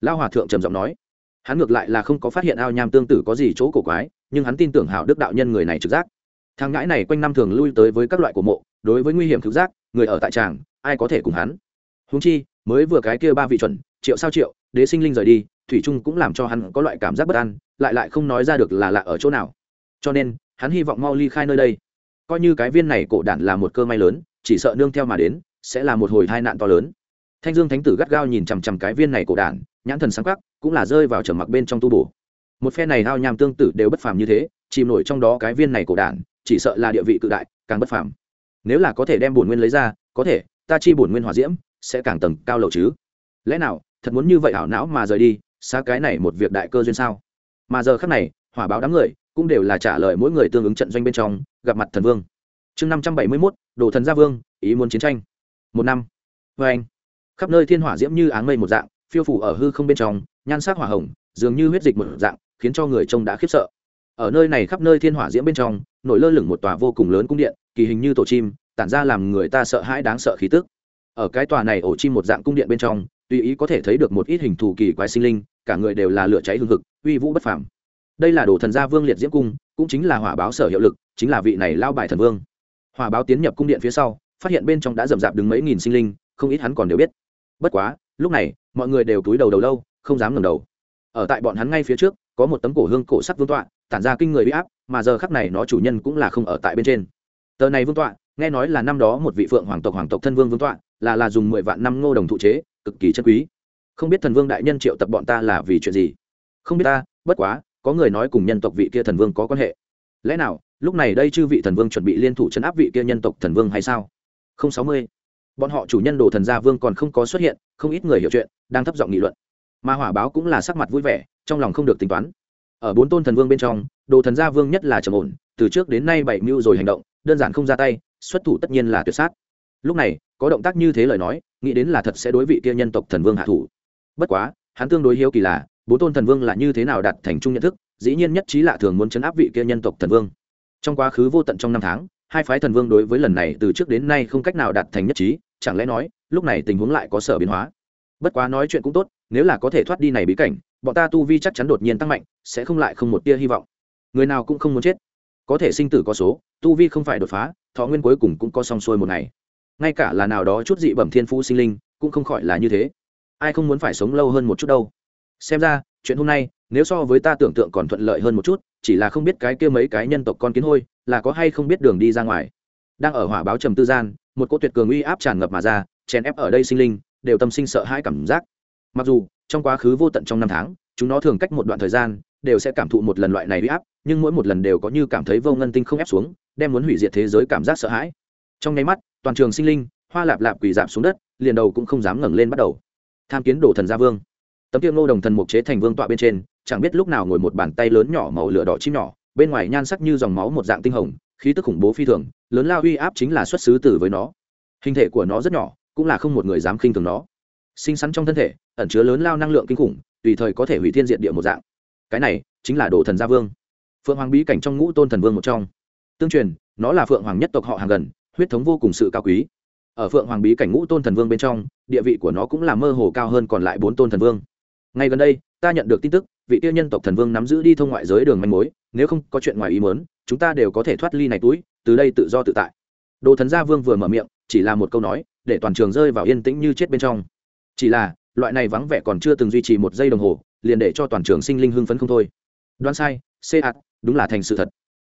Lao hòa thượng trầm giọng nói. Hắn ngược lại là không có phát hiện ao nham tương tử có gì chỗ cổ quái, nhưng hắn tin tưởng hảo đức đạo nhân người này trực giác thằng ngãi này quanh năm thường lui tới với các loại của mộ, đối với nguy hiểm thực giác, người ở tại tràng, ai có thể cùng hắn? Húng chi, mới vừa cái kia ba vị chuẩn, triệu sao triệu, đế sinh linh rời đi, thủy trung cũng làm cho hắn có loại cảm giác bất an, lại lại không nói ra được là lạ ở chỗ nào. Cho nên, hắn hy vọng mau ly khai nơi đây. Coi như cái viên này cổ đản là một cơ may lớn, chỉ sợ nương theo mà đến, sẽ là một hồi tai nạn to lớn. Thanh dương thánh tử gắt gao nhìn chằm chằm cái viên này cổ đản, nhãn thần sáng khắc cũng là rơi vào trầm mặc bên trong tu bổ. Một phe này hao nham tương tự đều bất phàm như thế, chìm nổi trong đó cái viên này cổ đản chỉ sợ là địa vị cự đại, càng bất phàm. Nếu là có thể đem bổn nguyên lấy ra, có thể, ta chi bổn nguyên hỏa diễm, sẽ càng tầng cao lầu chứ. Lẽ nào, thật muốn như vậy ảo não mà rời đi, xa cái này một việc đại cơ duyên sao? Mà giờ khắc này, hỏa báo đám người, cũng đều là trả lời mỗi người tương ứng trận doanh bên trong, gặp mặt thần vương. Chương năm trăm bảy mươi mốt, đồ thần gia vương, ý muốn chiến tranh. Một năm. Vê anh, khắp nơi thiên hỏa diễm như áng mây một dạng, phiêu phủ ở hư không bên trong, nhan sắc hỏa hồng, dường như huyết dịch một dạng, khiến cho người trông đã khiếp sợ ở nơi này khắp nơi thiên hỏa diễm bên trong, nổi lơ lửng một tòa vô cùng lớn cung điện, kỳ hình như tổ chim, tản ra làm người ta sợ hãi đáng sợ khí tức. Ở cái tòa này ổ chim một dạng cung điện bên trong, tùy ý có thể thấy được một ít hình thù kỳ quái sinh linh, cả người đều là lửa cháy hương thực uy vũ bất phàm. Đây là đồ thần gia vương liệt diễm cung, cũng chính là hỏa báo sở hiệu lực, chính là vị này lao bài thần vương. Hỏa báo tiến nhập cung điện phía sau, phát hiện bên trong đã rậm rạp đứng mấy nghìn sinh linh, không ít hắn còn đều biết. Bất quá, lúc này, mọi người đều túi đầu đầu lâu, không dám ngẩng đầu. Ở tại bọn hắn ngay phía trước, có một tấm cổ hương cổ sắc vương tọa tản ra kinh người bị áp, mà giờ khắc này nó chủ nhân cũng là không ở tại bên trên. Tờ này vương tọa, nghe nói là năm đó một vị phượng hoàng tộc hoàng tộc thân vương vương tọa, là là dùng mười vạn năm ngô đồng thụ chế, cực kỳ chân quý. Không biết thần vương đại nhân triệu tập bọn ta là vì chuyện gì? Không biết ta, bất quá, có người nói cùng nhân tộc vị kia thần vương có quan hệ. Lẽ nào, lúc này đây chư vị thần vương chuẩn bị liên thủ chấn áp vị kia nhân tộc thần vương hay sao? Không sáu mươi. Bọn họ chủ nhân đồ thần gia vương còn không có xuất hiện, không ít người hiểu chuyện, đang thấp giọng nghị luận. Mà hỏa báo cũng là sắc mặt vui vẻ, trong lòng không được tính toán ở bốn tôn thần vương bên trong, đồ thần gia vương nhất là trầm ổn, từ trước đến nay bảy mưu rồi hành động, đơn giản không ra tay, xuất thủ tất nhiên là tuyệt sát. Lúc này, có động tác như thế lời nói, nghĩ đến là thật sẽ đối vị kia nhân tộc thần vương hạ thủ. Bất quá, hắn tương đối hiếu kỳ là, bốn tôn thần vương là như thế nào đạt thành chung nhận thức, dĩ nhiên nhất trí lạ thường muốn chấn áp vị kia nhân tộc thần vương. Trong quá khứ vô tận trong năm tháng, hai phái thần vương đối với lần này từ trước đến nay không cách nào đạt thành nhất trí, chẳng lẽ nói, lúc này tình huống lại có sở biến hóa? Bất quá nói chuyện cũng tốt, nếu là có thể thoát đi này bí cảnh bọn ta tu vi chắc chắn đột nhiên tăng mạnh, sẽ không lại không một tia hy vọng. Người nào cũng không muốn chết. Có thể sinh tử có số, tu vi không phải đột phá, thọ nguyên cuối cùng cũng có xong xuôi một ngày. Ngay cả là nào đó chút dị bẩm thiên phú sinh linh, cũng không khỏi là như thế. Ai không muốn phải sống lâu hơn một chút đâu. Xem ra, chuyện hôm nay, nếu so với ta tưởng tượng còn thuận lợi hơn một chút, chỉ là không biết cái kia mấy cái nhân tộc con kiến hôi, là có hay không biết đường đi ra ngoài. Đang ở hỏa báo trầm tư gian, một cô tuyệt cường uy áp tràn ngập mà ra, chèn ép ở đây sinh linh, đều tâm sinh sợ hãi cảm giác. Mặc dù trong quá khứ vô tận trong năm tháng, chúng nó thường cách một đoạn thời gian, đều sẽ cảm thụ một lần loại này uy áp, nhưng mỗi một lần đều có như cảm thấy vô ngân tinh không ép xuống, đem muốn hủy diệt thế giới cảm giác sợ hãi. Trong nháy mắt, toàn trường sinh linh, hoa lạp lạp quỳ giảm xuống đất, liền đầu cũng không dám ngẩng lên bắt đầu. Tham kiến đổ thần gia vương. Tấm tiêu ngô đồng thần mục chế thành vương tọa bên trên, chẳng biết lúc nào ngồi một bàn tay lớn nhỏ màu lửa đỏ chim nhỏ, bên ngoài nhan sắc như dòng máu một dạng tinh hồng, khí tức khủng bố phi thường, lớn lao uy áp chính là xuất xứ từ với nó. Hình thể của nó rất nhỏ, cũng là không một người dám khinh thường nó sinh sắn trong thân thể, ẩn chứa lớn lao năng lượng kinh khủng, tùy thời có thể hủy thiên diện địa một dạng. Cái này chính là đồ thần gia vương. Phượng hoàng bí cảnh trong ngũ tôn thần vương một trong. Tương truyền, nó là phượng hoàng nhất tộc họ hàng gần, huyết thống vô cùng sự cao quý. Ở phượng hoàng bí cảnh ngũ tôn thần vương bên trong, địa vị của nó cũng là mơ hồ cao hơn còn lại bốn tôn thần vương. Ngay gần đây, ta nhận được tin tức, vị tiêu nhân tộc thần vương nắm giữ đi thông ngoại giới đường manh mối, nếu không có chuyện ngoài ý mớn chúng ta đều có thể thoát ly này túi, từ đây tự do tự tại. Đồ thần gia vương vừa mở miệng, chỉ là một câu nói, để toàn trường rơi vào yên tĩnh như chết bên trong chỉ là, loại này vắng vẻ còn chưa từng duy trì một giây đồng hồ, liền để cho toàn trường sinh linh hưng phấn không thôi. Đoán sai, xê ạt, đúng là thành sự thật.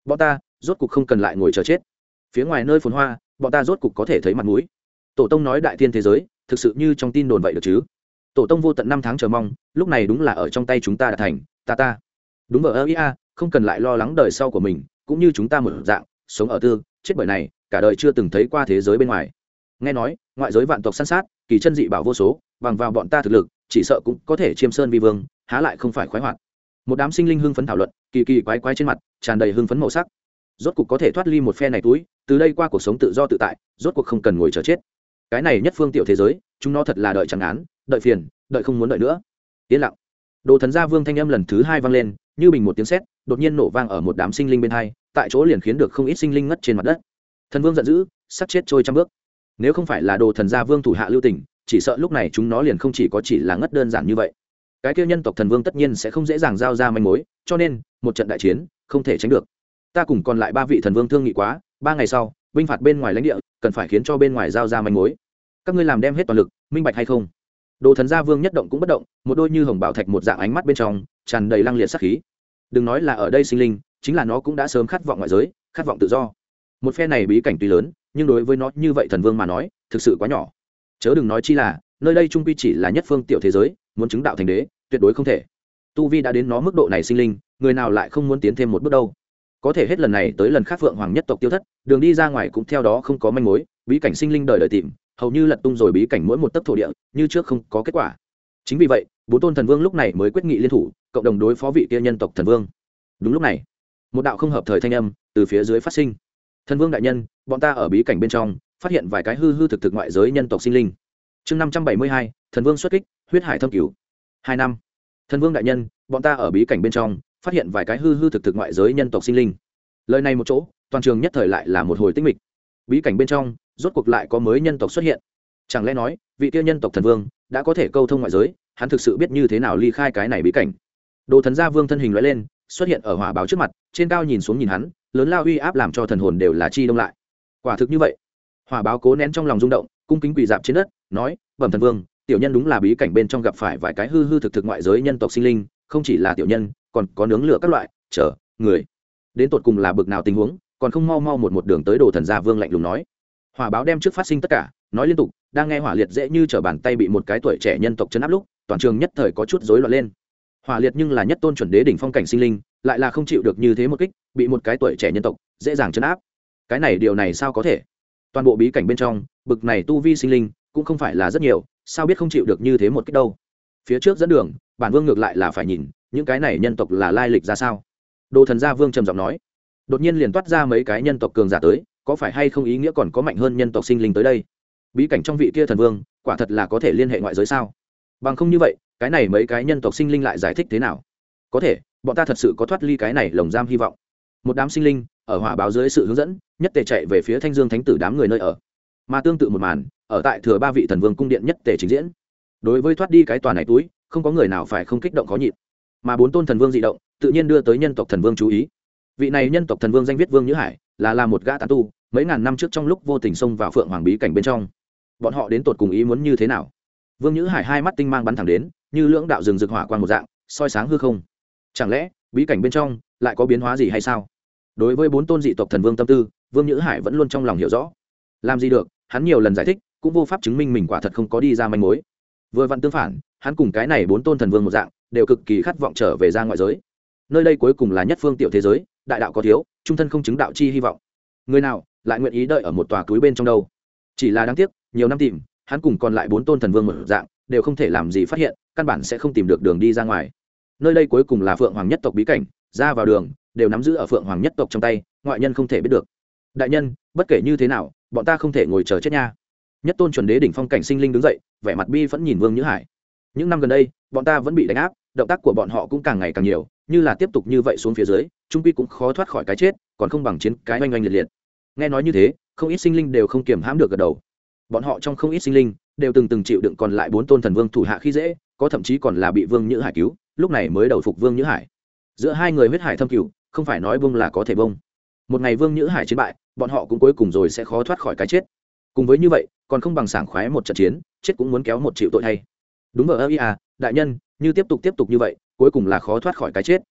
Bọn ta, rốt cục không cần lại ngồi chờ chết. Phía ngoài nơi phồn hoa, bọn ta rốt cục có thể thấy mặt mũi. Tổ tông nói đại thiên thế giới, thực sự như trong tin đồn vậy được chứ? Tổ tông vô tận năm tháng chờ mong, lúc này đúng là ở trong tay chúng ta đã thành, ta ta. Đúng ở ơ, ia, không cần lại lo lắng đời sau của mình, cũng như chúng ta một dạng, sống ở tư, chết bởi này, cả đời chưa từng thấy qua thế giới bên ngoài. Nghe nói ngoại giới vạn tộc săn sát, kỳ chân dị bảo vô số, bằng vào bọn ta thực lực, chỉ sợ cũng có thể chiêm sơn vi vương, há lại không phải khoái hoạt. Một đám sinh linh hưng phấn thảo luận, kỳ kỳ quái quái trên mặt, tràn đầy hưng phấn màu sắc. Rốt cuộc có thể thoát ly một phe này túi, từ đây qua cuộc sống tự do tự tại, rốt cuộc không cần ngồi chờ chết. Cái này nhất phương tiểu thế giới, chúng nó thật là đợi chẳng án, đợi phiền, đợi không muốn đợi nữa. Yên lặng. Đồ thần gia vương thanh âm lần thứ hai vang lên, như bình một tiếng sét, đột nhiên nổ vang ở một đám sinh linh bên hai, tại chỗ liền khiến được không ít sinh linh ngất trên mặt đất. Thần vương giận dữ sắc chết trôi trăm bước nếu không phải là đồ thần gia vương thủ hạ lưu tình, chỉ sợ lúc này chúng nó liền không chỉ có chỉ là ngất đơn giản như vậy. Cái kia nhân tộc thần vương tất nhiên sẽ không dễ dàng giao ra manh mối, cho nên, một trận đại chiến, không thể tránh được. Ta cùng còn lại ba vị thần vương thương nghị quá, ba ngày sau, binh phạt bên ngoài lãnh địa, cần phải khiến cho bên ngoài giao ra manh mối. Các ngươi làm đem hết toàn lực, minh bạch hay không? Đồ thần gia vương nhất động cũng bất động, một đôi như hồng bảo thạch một dạng ánh mắt bên trong, tràn đầy lăng liệt sắc khí. Đừng nói là ở đây sinh linh, chính là nó cũng đã sớm khát vọng ngoại giới, khát vọng tự do. Một phe này bí cảnh tuy lớn nhưng đối với nó như vậy thần vương mà nói, thực sự quá nhỏ. Chớ đừng nói chi là, nơi đây trung quy chỉ là nhất phương tiểu thế giới, muốn chứng đạo thành đế, tuyệt đối không thể. Tu vi đã đến nó mức độ này sinh linh, người nào lại không muốn tiến thêm một bước đâu? Có thể hết lần này tới lần khác phượng hoàng nhất tộc tiêu thất, đường đi ra ngoài cũng theo đó không có manh mối, bí cảnh sinh linh đời đời tìm, hầu như lật tung rồi bí cảnh mỗi một tấc thổ địa, như trước không có kết quả. Chính vì vậy, bốn tôn thần vương lúc này mới quyết nghị liên thủ, cộng đồng đối phó vị kia nhân tộc thần vương. Đúng lúc này, một đạo không hợp thời thanh âm từ phía dưới phát sinh thần vương đại nhân, bọn ta ở bí cảnh bên trong, phát hiện vài cái hư hư thực thực ngoại giới nhân tộc sinh linh. Chương năm trăm bảy mươi hai, thần vương xuất kích, huyết hải thâm cứu hai năm. Thần vương đại nhân, bọn ta ở bí cảnh bên trong, phát hiện vài cái hư hư thực thực ngoại giới nhân tộc sinh linh. Lời này một chỗ, toàn trường nhất thời lại là một hồi tinh mịch. Bí cảnh bên trong, rốt cuộc lại có mới nhân tộc xuất hiện. Chẳng lẽ nói, vị tiêu nhân tộc thần vương đã có thể câu thông ngoại giới, hắn thực sự biết như thế nào ly khai cái này bí cảnh? Đồ thần gia vương thân hình loại lên, xuất hiện ở hỏa báo trước mặt, trên cao nhìn xuống nhìn hắn lớn lao uy áp làm cho thần hồn đều là chi đông lại. Quả thực như vậy. Hỏa báo cố nén trong lòng rung động, cung kính quỳ dạp trên đất, nói, bẩm thần vương, tiểu nhân đúng là bí cảnh bên trong gặp phải vài cái hư hư thực thực ngoại giới nhân tộc sinh linh, không chỉ là tiểu nhân, còn có nướng lửa các loại, chờ, người. Đến tột cùng là bực nào tình huống, còn không mau mau một một đường tới đồ thần gia vương lạnh lùng nói. Hỏa báo đem trước phát sinh tất cả, nói liên tục, đang nghe hỏa liệt dễ như t bàn tay bị một cái tuổi trẻ nhân tộc chấn áp lúc, toàn trường nhất thời có chút rối loạn lên. Hỏa liệt nhưng là nhất tôn chuẩn đế đỉnh phong cảnh sinh linh lại là không chịu được như thế một kích, bị một cái tuổi trẻ nhân tộc dễ dàng chấn áp. Cái này điều này sao có thể? Toàn bộ bí cảnh bên trong, bực này tu vi sinh linh cũng không phải là rất nhiều, sao biết không chịu được như thế một kích đâu? Phía trước dẫn đường, bản vương ngược lại là phải nhìn, những cái này nhân tộc là lai lịch ra sao? Đồ thần gia vương trầm giọng nói. Đột nhiên liền toát ra mấy cái nhân tộc cường giả tới, có phải hay không ý nghĩa còn có mạnh hơn nhân tộc sinh linh tới đây? Bí cảnh trong vị kia thần vương, quả thật là có thể liên hệ ngoại giới sao? Bằng không như vậy, cái này mấy cái nhân tộc sinh linh lại giải thích thế nào? Có thể bọn ta thật sự có thoát ly cái này lồng giam hy vọng. Một đám sinh linh, ở hỏa báo dưới sự hướng dẫn, nhất tề chạy về phía thanh dương thánh tử đám người nơi ở. Mà tương tự một màn, ở tại thừa ba vị thần vương cung điện nhất tề trình diễn. Đối với thoát đi cái tòa này túi, không có người nào phải không kích động khó nhịn. Mà bốn tôn thần vương dị động, tự nhiên đưa tới nhân tộc thần vương chú ý. Vị này nhân tộc thần vương danh viết vương nhữ hải, là là một gã tán tu, mấy ngàn năm trước trong lúc vô tình xông vào phượng hoàng bí cảnh bên trong. Bọn họ đến tột cùng ý muốn như thế nào? Vương nhữ hải hai mắt tinh mang bắn thẳng đến, như lưỡng đạo rừng rực hỏa quan một dạng, soi sáng hư không chẳng lẽ, bí cảnh bên trong lại có biến hóa gì hay sao? Đối với bốn tôn dị tộc thần vương tâm tư, vương nhữ hải vẫn luôn trong lòng hiểu rõ. Làm gì được, hắn nhiều lần giải thích, cũng vô pháp chứng minh mình quả thật không có đi ra manh mối. Vừa vặn tương phản, hắn cùng cái này bốn tôn thần vương một dạng, đều cực kỳ khát vọng trở về ra ngoại giới. Nơi đây cuối cùng là nhất phương tiểu thế giới, đại đạo có thiếu, trung thân không chứng đạo chi hy vọng. Người nào lại nguyện ý đợi ở một tòa túi bên trong đâu? Chỉ là đáng tiếc, nhiều năm tìm, hắn cùng còn lại bốn tôn thần vương một dạng, đều không thể làm gì phát hiện, căn bản sẽ không tìm được đường đi ra ngoài nơi đây cuối cùng là phượng hoàng nhất tộc bí cảnh, ra vào đường, đều nắm giữ ở phượng hoàng nhất tộc trong tay, ngoại nhân không thể biết được. Đại nhân, bất kể như thế nào, bọn ta không thể ngồi chờ chết nha. Nhất tôn chuẩn đế đỉnh phong cảnh sinh linh đứng dậy, vẻ mặt bi vẫn nhìn vương nhữ hải. Những năm gần đây, bọn ta vẫn bị đánh áp, động tác của bọn họ cũng càng ngày càng nhiều, như là tiếp tục như vậy xuống phía dưới, trung quy cũng khó thoát khỏi cái chết, còn không bằng chiến cái oanh oanh liệt liệt. Nghe nói như thế, không ít sinh linh đều không kiềm hãm được gật đầu. Bọn họ trong không ít sinh linh, đều từng từng chịu đựng còn lại bốn tôn thần vương thủ hạ khi dễ, có thậm chí còn là bị vương nhữ hải cứu lúc này mới đầu phục vương nhữ hải. Giữa hai người huyết hải thâm cựu không phải nói vương là có thể bông một ngày vương nhữ hải chiến bại, bọn họ cũng cuối cùng rồi sẽ khó thoát khỏi cái chết. Cùng với như vậy, còn không bằng sảng khoái một trận chiến, chết cũng muốn kéo một triệu tội hay đúng vờ ơ ý à đại nhân, như tiếp tục tiếp tục như vậy, cuối cùng là khó thoát khỏi cái chết.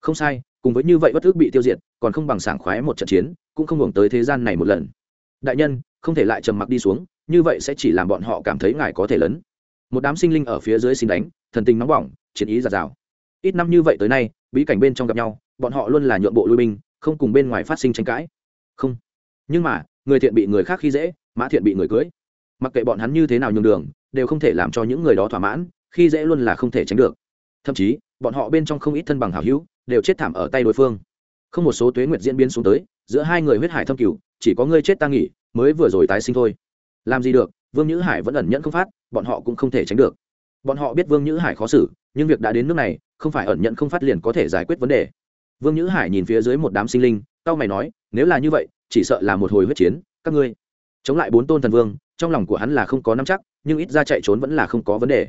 Không sai, cùng với như vậy bất ước bị tiêu diệt, còn không bằng sảng khoái một trận chiến, cũng không hưởng tới thế gian này một lần. Đại nhân, không thể lại trầm mặc đi xuống, như vậy sẽ chỉ làm bọn họ cảm thấy ngài có thể lớn. Một đám sinh linh ở phía dưới xin đánh, thần tình nóng bỏng, chiến ý giạt rào ít năm như vậy tới nay, bí cảnh bên trong gặp nhau, bọn họ luôn là nhượng bộ lui binh, không cùng bên ngoài phát sinh tranh cãi. Không. Nhưng mà, người thiện bị người khác khi dễ, mã thiện bị người cưới. Mặc kệ bọn hắn như thế nào nhường đường, đều không thể làm cho những người đó thỏa mãn, khi dễ luôn là không thể tránh được. Thậm chí, bọn họ bên trong không ít thân bằng hảo hữu, đều chết thảm ở tay đối phương. Không một số tuế nguyệt diễn biến xuống tới, giữa hai người huyết hải thâm cửu, chỉ có ngươi chết ta nghỉ, mới vừa rồi tái sinh thôi. Làm gì được, vương nhữ hải vẫn ẩn nhẫn không phát, bọn họ cũng không thể tránh được. Bọn họ biết vương nhữ hải khó xử, nhưng việc đã đến nước này không phải ẩn nhận không phát liền có thể giải quyết vấn đề. Vương nhữ hải nhìn phía dưới một đám sinh linh tao mày nói, nếu là như vậy, chỉ sợ là một hồi huyết chiến, các ngươi. Chống lại bốn tôn thần vương, trong lòng của hắn là không có nắm chắc, nhưng ít ra chạy trốn vẫn là không có vấn đề.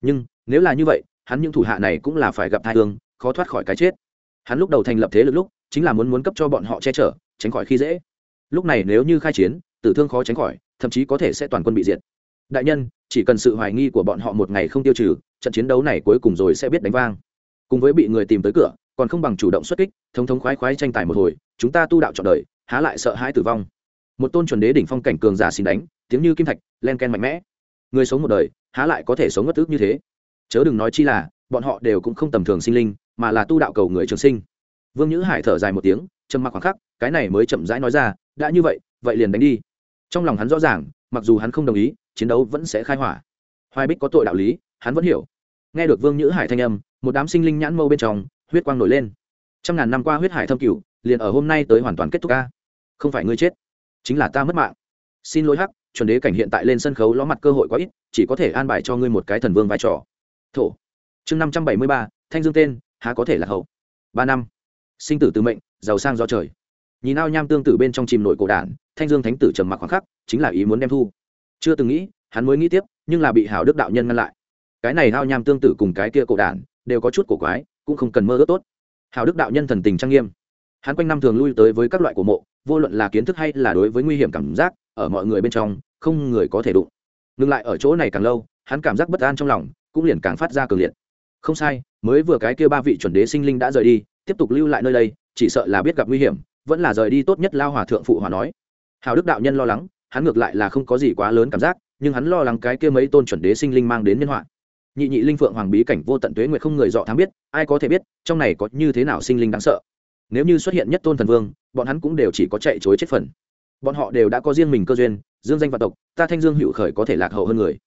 Nhưng, nếu là như vậy, hắn những thủ hạ này cũng là phải gặp thai thương khó thoát khỏi cái chết. Hắn lúc đầu thành lập thế lực lúc, chính là muốn muốn cấp cho bọn họ che chở, tránh khỏi khi dễ. Lúc này nếu như khai chiến, tử thương khó tránh khỏi, thậm chí có thể sẽ toàn quân bị diệt. Đại nhân, chỉ cần sự hoài nghi của bọn họ một ngày không tiêu trừ, trận chiến đấu này cuối cùng rồi sẽ biết đánh vang cùng với bị người tìm tới cửa, còn không bằng chủ động xuất kích, thống thống khoái khoái tranh tài một hồi, chúng ta tu đạo trọn đời, há lại sợ hãi tử vong. Một tôn chuẩn đế đỉnh phong cảnh cường giả xin đánh, tiếng như kim thạch, len ken mạnh mẽ. Người sống một đời, há lại có thể sống ngất ước như thế? Chớ đừng nói chi là, bọn họ đều cũng không tầm thường sinh linh, mà là tu đạo cầu người trường sinh. Vương nhữ hải thở dài một tiếng, trầm mặc khoảng khắc, cái này mới chậm rãi nói ra, đã như vậy vậy liền đánh đi. Trong lòng hắn rõ ràng, mặc dù hắn không đồng ý, chiến đấu vẫn sẽ khai hỏa. Hoài bích có tội đạo lý, hắn vẫn hiểu nghe được vương nhữ hải thanh âm, một đám sinh linh nhãn mâu bên trong, huyết quang nổi lên. Trăm ngàn năm qua huyết hải thâm cửu, liền ở hôm nay tới hoàn toàn kết thúc ca không phải ngươi chết, chính là ta mất mạng. Xin lỗi hắc, chuẩn đế cảnh hiện tại lên sân khấu ló mặt cơ hội quá ít, chỉ có thể an bài cho ngươi một cái thần vương vai trò. Thổ. Chương năm trăm bảy mươi ba, thanh dương tên, há có thể là hậu? Ba năm. Sinh tử từ mệnh, giàu sang do trời. Nhìn ao nham tương tử bên trong chìm nội cổ đản, thanh dương thánh tử trầm mặc khoảng khắc, chính là ý muốn đem thu. Chưa từng nghĩ, hắn mới nghĩ tiếp, nhưng là bị hảo đức đạo nhân ngăn lại cái này hao nham tương tự cùng cái kia cổ đản, đều có chút cổ quái, cũng không cần mơ ước tốt. Hào đức đạo nhân thần tình trang nghiêm. Hắn quanh năm thường lui tới với các loại cổ mộ, vô luận là kiến thức hay là đối với nguy hiểm cảm giác, ở mọi người bên trong, không người có thể đụng. Ngừng lại ở chỗ này càng lâu, hắn cảm giác bất an trong lòng, cũng liền càng phát ra cường liệt. Không sai, mới vừa cái kia ba vị chuẩn đế sinh linh đã rời đi, tiếp tục lưu lại nơi đây, chỉ sợ là biết gặp nguy hiểm, vẫn là rời đi tốt nhất lao hòa thượng phụ hòa nói. Hào đức đạo nhân lo lắng, hắn ngược lại là không có gì quá lớn cảm giác, nhưng hắn lo lắng cái kia mấy tôn chuẩn đế sinh linh mang đến nhân họa nhị nhị linh phượng hoàng bí cảnh vô tận tuế nguyệt không người dọ thám biết, ai có thể biết, trong này có như thế nào sinh linh đáng sợ. Nếu như xuất hiện nhất tôn thần vương, bọn hắn cũng đều chỉ có chạy chối chết phần. Bọn họ đều đã có riêng mình cơ duyên, dương danh vạn tộc, ta thanh dương hữu khởi có thể lạc hậu hơn người.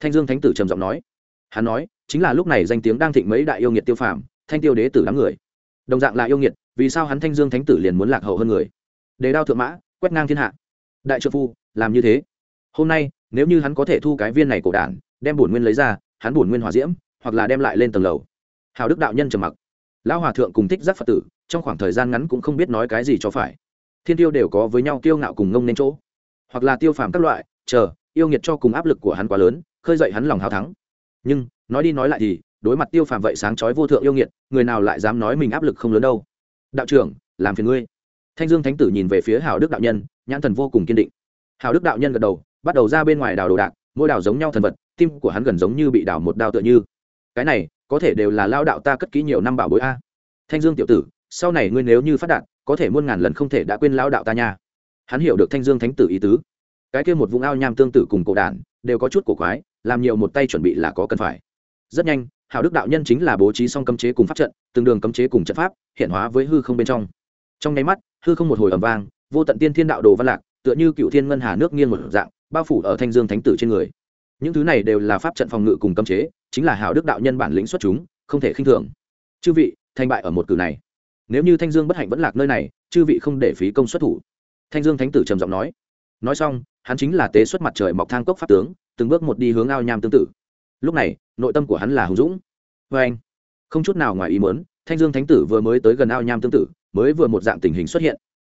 Thanh dương thánh tử trầm giọng nói. Hắn nói, chính là lúc này danh tiếng đang thịnh mấy đại yêu nghiệt tiêu phàm, thanh tiêu đế tử đám người. Đồng dạng là yêu nghiệt, vì sao hắn thanh dương thánh tử liền muốn lạc hậu hơn người? Đề đao thượng mã, quét ngang thiên hạ. Đại trợ phu, làm như thế. Hôm nay, nếu như hắn có thể thu cái viên này cổ đản, đem bổn nguyên lấy ra hắn buồn nguyên hòa diễm, hoặc là đem lại lên tầng lầu. Hào đức đạo nhân trầm mặc. Lão hòa thượng cùng thích giác phật tử, trong khoảng thời gian ngắn cũng không biết nói cái gì cho phải. Thiên tiêu đều có với nhau kiêu ngạo cùng ngông nên chỗ. Hoặc là tiêu phàm các loại, chờ, yêu nghiệt cho cùng áp lực của hắn quá lớn, khơi dậy hắn lòng hào thắng. Nhưng, nói đi nói lại thì, đối mặt tiêu phàm vậy sáng chói vô thượng yêu nghiệt, người nào lại dám nói mình áp lực không lớn đâu? Đạo trưởng, làm phiền ngươi. Thanh dương thánh tử nhìn về phía hào đức đạo nhân, nhãn thần vô cùng kiên định. Hào đức đạo nhân gật đầu, bắt đầu ra bên ngoài đào đồ đạc mỗi đào giống nhau thần vật, tim của hắn gần giống như bị đào một đao tựa như. Cái này, có thể đều là lao đạo ta cất kỹ nhiều năm bảo bối a. Thanh dương tiểu tử, sau này ngươi nếu như phát đạt, có thể muôn ngàn lần không thể đã quên lao đạo ta nha. Hắn hiểu được thanh dương thánh tử ý tứ. Cái kia một vùng ao nham tương tự cùng cổ đản đều có chút cổ quái, làm nhiều một tay chuẩn bị là có cần phải. Rất nhanh hào đức đạo nhân chính là bố trí xong cấm chế cùng pháp trận tương đường cấm chế cùng trận pháp, hiện hóa với hư không bên trong. Trong nháy mắt, hư không một hồi ầm vang, vô tận tiên thiên đạo đồ văn lạc, tựa như cựu thiên ngân hà nước nghiêng một dạng bao phủ ở thanh dương thánh tử trên người. Những thứ này đều là pháp trận phòng ngự cùng cấm chế, chính là hào đức đạo nhân bản lĩnh xuất chúng, không thể khinh thường. Chư vị, thành bại ở một cử này. Nếu như thanh dương bất hạnh vẫn lạc nơi này, chư vị không để phí công xuất thủ. Thanh dương thánh tử trầm giọng nói. Nói xong, hắn chính là tế xuất mặt trời mọc thang cốc pháp tướng, từng bước một đi hướng ao nham tương tự. Lúc này, nội tâm của hắn là hùng dũng. Vê anh, không chút nào ngoài ý mớn thanh dương thánh tử vừa mới tới gần ao nham tương tự, mới vừa một dạng tình hình xuất hiện.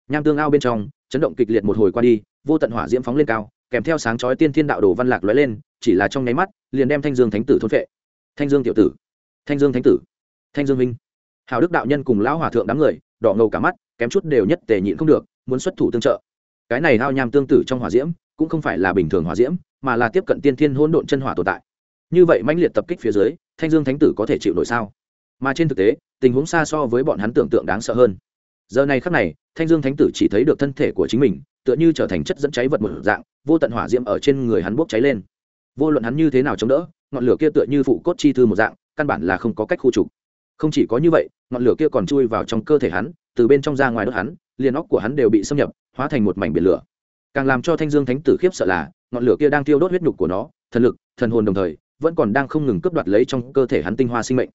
Nham tương ao bên trong, chấn động kịch liệt một hồi qua đi, vô tận hỏa diễm phóng lên cao kèm theo sáng chói tiên thiên đạo đồ văn lạc lóe lên, chỉ là trong nháy mắt, liền đem thanh dương thánh tử thôn phệ. Thanh dương tiểu tử, thanh dương thánh tử, thanh dương minh hào đức đạo nhân cùng lão hòa thượng đám người, đỏ ngầu cả mắt, kém chút đều nhất tề nhịn không được, muốn xuất thủ tương trợ. Cái này hao nham tương tử trong hỏa diễm, cũng không phải là bình thường hỏa diễm, mà là tiếp cận tiên thiên hỗn độn chân hỏa tồn tại. Như vậy mãnh liệt tập kích phía dưới, thanh dương thánh tử có thể chịu nổi sao? Mà trên thực tế, tình huống xa so với bọn hắn tưởng tượng đáng sợ hơn. Giờ này khắc này, thanh dương thánh tử chỉ thấy được thân thể của chính mình, tựa như trở thành chất dẫn cháy vật một dạng vô tận hỏa diễm ở trên người hắn bốc cháy lên. Vô luận hắn như thế nào chống đỡ, ngọn lửa kia tựa như phụ cốt chi thư một dạng, căn bản là không có cách khu trục. Không chỉ có như vậy, ngọn lửa kia còn chui vào trong cơ thể hắn, từ bên trong ra ngoài đốt hắn, liền óc của hắn đều bị xâm nhập, hóa thành một mảnh biển lửa. Càng làm cho thanh dương thánh tử khiếp sợ là, ngọn lửa kia đang tiêu đốt huyết nhục của nó, thần lực, thần hồn đồng thời, vẫn còn đang không ngừng cướp đoạt lấy trong cơ thể hắn tinh hoa sinh mệnh.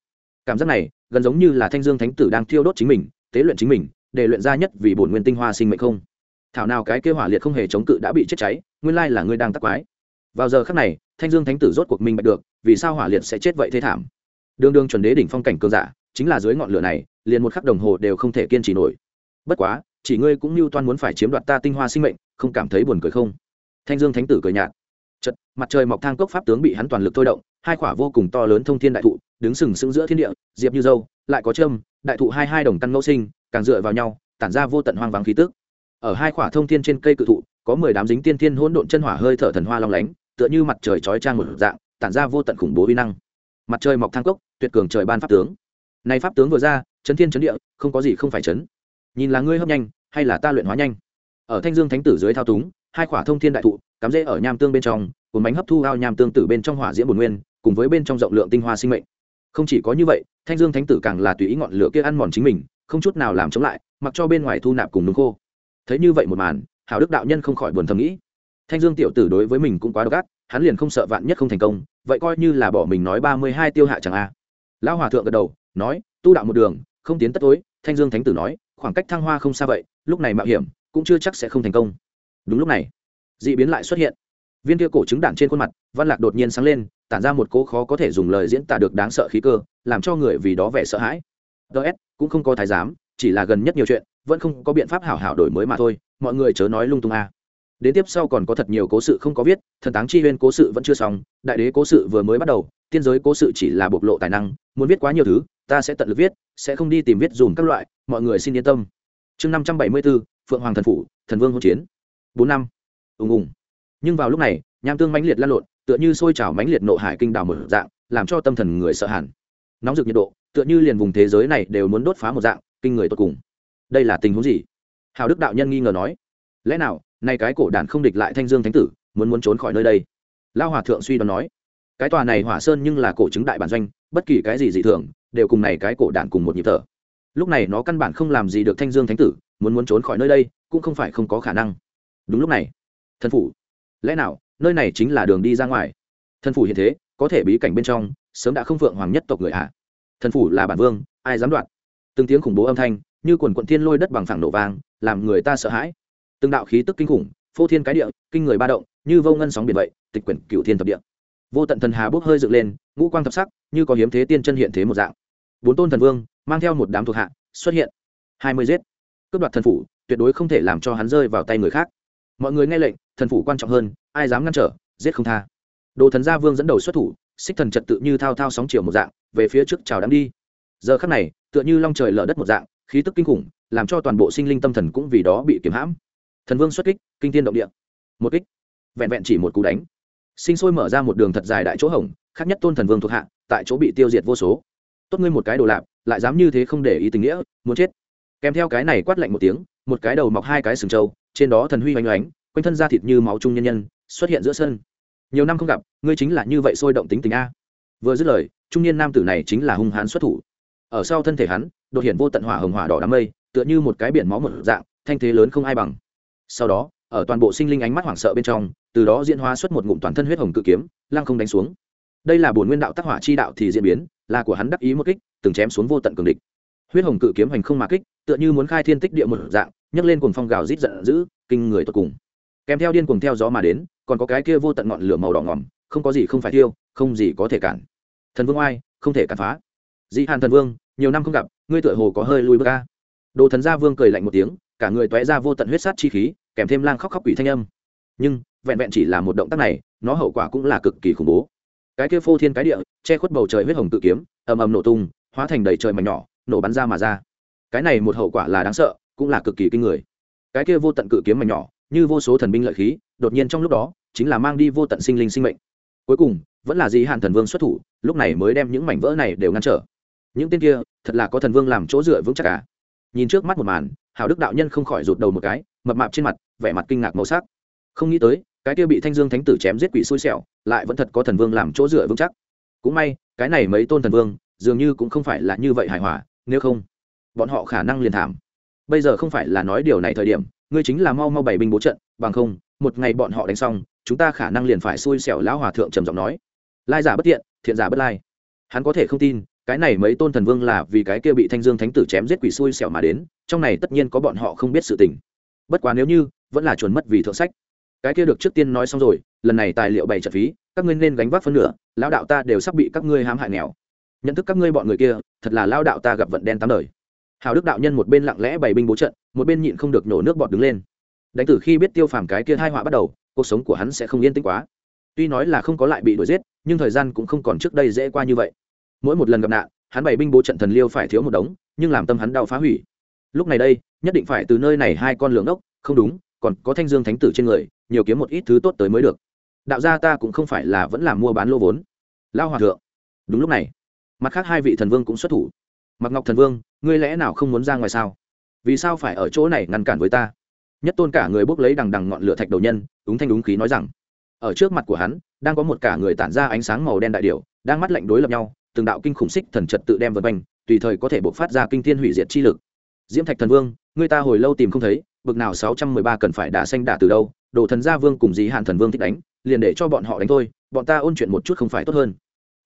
Cảm giác này, gần giống như là thanh dương thánh tử đang tiêu đốt chính mình, tế luyện chính mình, để luyện ra nhất vì bổn nguyên tinh hoa sinh mệnh không? Thảo nào cái kêu hỏa liệt không hề chống cự đã bị chết cháy, nguyên lai là ngươi đang tắc quái. Vào giờ khắc này, thanh dương thánh tử rốt cuộc minh bạch được, vì sao hỏa liệt sẽ chết vậy thế thảm. Đương đương chuẩn đế đỉnh phong cảnh cường giả, chính là dưới ngọn lửa này, liền một khắc đồng hồ đều không thể kiên trì nổi. Bất quá, chỉ ngươi cũng mưu toan muốn phải chiếm đoạt ta tinh hoa sinh mệnh, không cảm thấy buồn cười không? Thanh dương thánh tử cười nhạt. Chật mặt trời mọc thang cốc pháp tướng bị hắn toàn lực thôi động, hai quả vô cùng to lớn thông thiên đại thụ, đứng sừng sững giữa thiên địa, diệp như dâu, lại có trâm đại thụ hai hai đồng căn ngẫu sinh, càng dựa vào nhau, tản ra vô tận hoang vắng khí tức ở hai quả thông thiên trên cây cự thụ, có mười đám dính tiên thiên hỗn độn chân hỏa hơi thở thần hoa long lánh, tựa như mặt trời chói trang một dạng, tản ra vô tận khủng bố vi năng. Mặt trời mọc thang cốc, tuyệt cường trời ban pháp tướng. Này pháp tướng vừa ra, chấn thiên chấn địa, không có gì không phải chấn. Nhìn là ngươi hấp nhanh, hay là ta luyện hóa nhanh? Ở thanh dương thánh tử dưới thao túng, hai khỏa thông thiên đại thụ, cắm rễ ở nham tương bên trong, cuốn bánh hấp thu ao nham tương tử bên trong hỏa diễm bồn nguyên, cùng với bên trong rộng lượng tinh hoa sinh mệnh. Không chỉ có như vậy, thanh dương thánh tử càng là tùy ý ngọn lửa kia ăn mòn chính mình, không chút nào làm chống lại, mặc cho bên ngoài thu nạp cùng nướng khô thấy như vậy một màn, hảo đức đạo nhân không khỏi buồn thầm nghĩ. Thanh dương tiểu tử đối với mình cũng quá độc ác, hắn liền không sợ vạn nhất không thành công, vậy coi như là bỏ mình nói ba mươi hai tiêu hạ chẳng a. Lão hòa thượng gật đầu, nói, tu đạo một đường, không tiến tất tối, thanh dương thánh tử nói, khoảng cách thăng hoa không xa vậy, lúc này mạo hiểm, cũng chưa chắc sẽ không thành công. Đúng lúc này d ị biến lại xuất hiện. Viên kia cổ trứng đạn trên khuôn mặt, văn lạc đột nhiên sáng lên, tản ra một cỗ khó có thể dùng lời diễn tả được đáng sợ khí cơ, làm cho người vì đó vẻ sợ hãi. Ts cũng không có thái giám, chỉ là gần nhất nhiều chuyện vẫn không có biện pháp hảo hảo đổi mới mà thôi, mọi người chớ nói lung tung a. Đến tiếp sau còn có thật nhiều cố sự không có viết, thần táng chi huyên cố sự vẫn chưa xong, đại đế cố sự vừa mới bắt đầu, tiên giới cố sự chỉ là bộc lộ tài năng, muốn viết quá nhiều thứ, ta sẽ tận lực viết, sẽ không đi tìm viết dùm các loại, mọi người xin yên tâm. Chương năm trăm bảy mươi bốn phượng hoàng thần phủ, thần vương hỗn chiến. Bốn năm. Ùng ùng. Nhưng vào lúc này, nham tương mãnh liệt lan lộn, tựa như sôi trào mãnh liệt nộ hải kinh đào một dạng, làm cho tâm thần người sợ hẳn. Nóng rực nhiệt độ, tựa như liền vùng thế giới này đều muốn đốt phá một dạng, kinh người tột cùng đây là tình huống gì? Hào đức đạo nhân nghi ngờ nói. Lẽ nào, nay cái cổ đàn không địch lại thanh dương thánh tử, muốn muốn trốn khỏi nơi đây? Lao hòa thượng suy đoán nói. Cái tòa này hỏa sơn nhưng là cổ chứng đại bản doanh, bất kỳ cái gì dị thường, đều cùng này cái cổ đàn cùng một nhịp thở. Lúc này nó căn bản không làm gì được thanh dương thánh tử, muốn muốn trốn khỏi nơi đây, cũng không phải không có khả năng. Đúng lúc này, thần phủ. Lẽ nào, nơi này chính là đường đi ra ngoài? Thần phủ hiện thế, có thể bí cảnh bên trong, sớm đã không phượng hoàng nhất tộc người hạ thần phủ là bản vương, ai dám đoạt từng tiếng khủng bố âm thanh như quần quận thiên lôi đất bằng phẳng nổ vang, làm người ta sợ hãi. Từng đạo khí tức kinh khủng, phô thiên cái địa, kinh người ba động, như vô ngân sóng biển vậy, tịch quyển cựu thiên thập địa. Vô tận thần hà bốc hơi dựng lên, ngũ quang thập sắc, như có hiếm thế tiên chân hiện thế một dạng. Bốn tôn thần vương, mang theo một đám thuộc hạ, xuất hiện. Hai mươi giết. Cướp đoạt thần phủ, tuyệt đối không thể làm cho hắn rơi vào tay người khác. Mọi người nghe lệnh, thần phủ quan trọng hơn, ai dám ngăn trở, giết không tha. Đồ thần gia vương dẫn đầu xuất thủ, xích thần trật tự như thao thao sóng chiều một dạng, về phía trước chào đám đi. Giờ khắc này, tựa như long trời lở đất một dạng khí tức kinh khủng, làm cho toàn bộ sinh linh tâm thần cũng vì đó bị kiếm hãm. Thần vương xuất kích, kinh tiên động địa. Một kích. Vẹn vẹn chỉ một cú đánh. Sinh sôi mở ra một đường thật dài đại chỗ hỏng khác nhất tôn thần vương thuộc hạ, tại chỗ bị tiêu diệt vô số. Tốt ngươi một cái đồ lạp, lại dám như thế không để ý tình nghĩa, muốn chết. Kèm theo cái này quát lạnh một tiếng, một cái đầu mọc hai cái sừng trâu, trên đó thần huy oanh oánh, quanh thân da thịt như máu trung nhân nhân, xuất hiện giữa sân. Nhiều năm không gặp, ngươi chính là như vậy sôi động tính tình a. Vừa dứt lời, trung niên nam tử này chính là hung hãn xuất thủ. Ở sau thân thể hắn đột hiện vô tận hỏa hồng hỏa đỏ đám mây, tựa như một cái biển máu một dạng, thanh thế lớn không ai bằng. Sau đó, ở toàn bộ sinh linh ánh mắt hoảng sợ bên trong, từ đó diễn hóa xuất một ngụm toàn thân huyết hồng cự kiếm, lăng không đánh xuống. Đây là bổn nguyên đạo tác hỏa chi đạo thì diễn biến, là của hắn đắc ý một kích, từng chém xuống vô tận cường địch. Huyết hồng cự kiếm hành không mà kích, tựa như muốn khai thiên tích địa một dạng, nhấc lên cuồng phong gào rít giận dữ, kinh người tột cùng. Kèm theo điên cuồng theo gió mà đến, còn có cái kia vô tận ngọn lửa màu đỏ ngỏm không có gì không phải tiêu không gì có thể cản. Thần vương oai, không thể cản phá. Dị hàn thần vương nhiều năm không gặp, ngươi tựa hồ có hơi lui bước ca đồ thần gia vương cười lạnh một tiếng, cả người toé ra vô tận huyết sát chi khí, kèm thêm lang khóc khóc quỷ thanh âm. Nhưng, vẹn vẹn chỉ là một động tác này, nó hậu quả cũng là cực kỳ khủng bố. Cái kia phô thiên cái địa, che khuất bầu trời huyết hồng tự kiếm, ầm ầm nổ tung, hóa thành đầy trời mảnh nhỏ, nổ bắn ra mà ra. Cái này một hậu quả là đáng sợ, cũng là cực kỳ kinh người. Cái kia vô tận cự kiếm mảnh nhỏ, như vô số thần binh lợi khí, đột nhiên trong lúc đó, chính là mang đi vô tận sinh linh sinh mệnh. Cuối cùng, vẫn là gì hạn thần vương xuất thủ, lúc này mới đem những mảnh vỡ này đều ngăn trở những tên kia, thật là có thần vương làm chỗ dựa vững chắc cả nhìn trước mắt một màn hào đức đạo nhân không khỏi rụt đầu một cái, mập mạp trên mặt, vẻ mặt kinh ngạc màu sắc. Không nghĩ tới, cái kia bị thanh dương thánh tử chém giết quỷ xui xẻo, lại vẫn thật có thần vương làm chỗ dựa vững chắc. Cũng may, cái này mấy tôn thần vương, dường như cũng không phải là như vậy hài hòa, nếu không, bọn họ khả năng liền thảm. Bây giờ không phải là nói điều này thời điểm, ngươi chính là mau mau bảy binh bố trận, bằng không, một ngày bọn họ đánh xong, chúng ta khả năng liền phải xui xẻo lão hòa thượng trầm giọng nói. Lai giả bất thiện thiện giả bất lai. Hắn có thể không tin cái này mấy tôn thần vương là vì cái kia bị thanh dương thánh tử chém giết quỷ xui xẻo mà đến, trong này tất nhiên có bọn họ không biết sự tình. Bất quá nếu như, vẫn là chuẩn mất vì thượng sách. Cái kia được trước tiên nói xong rồi, lần này tài liệu bày trợ phí, các ngươi nên gánh vác phân nửa, lão đạo ta đều sắp bị các ngươi hãm hại nghèo. Nhận thức các ngươi bọn người kia, thật là lao đạo ta gặp vận đen tám đời. Hào đức đạo nhân một bên lặng lẽ bày binh bố trận, một bên nhịn không được nổ nước bọt đứng lên. Đánh tử khi biết tiêu phàm cái kia hai họa bắt đầu, cuộc sống của hắn sẽ không yên tĩnh quá. Tuy nói là không có lại bị đuổi giết, nhưng thời gian cũng không còn trước đây dễ qua như vậy mỗi một lần gặp nạn, hắn bày binh bố trận thần liêu phải thiếu một đống, nhưng làm tâm hắn đau phá hủy. Lúc này đây, nhất định phải từ nơi này hai con lường ốc, không đúng, còn có thanh dương thánh tử trên người, nhiều kiếm một ít thứ tốt tới mới được. Đạo gia ta cũng không phải là vẫn làm mua bán lô vốn. Lao hòa thượng. Đúng lúc này, mặt khác hai vị thần vương cũng xuất thủ. Mặc ngọc thần vương, ngươi lẽ nào không muốn ra ngoài sao? Vì sao phải ở chỗ này ngăn cản với ta? Nhất tôn cả người bốc lấy đằng đằng ngọn lửa thạch đầu nhân đúng thanh đúng khí nói rằng, ở trước mặt của hắn, đang có một cả người tản ra ánh sáng màu đen đại điệu đang mắt lạnh đối lập nhau từng đạo kinh khủng xích thần trật tự đem vân quanh, tùy thời có thể bộc phát ra kinh thiên hủy diệt chi lực. Diễm thạch thần vương, người ta hồi lâu tìm không thấy, bực nào sáu trăm mười ba cần phải đả xanh đả từ đâu, đồ thần gia vương cùng dí hạn thần vương thích đánh, liền để cho bọn họ đánh thôi, bọn ta ôn chuyện một chút không phải tốt hơn.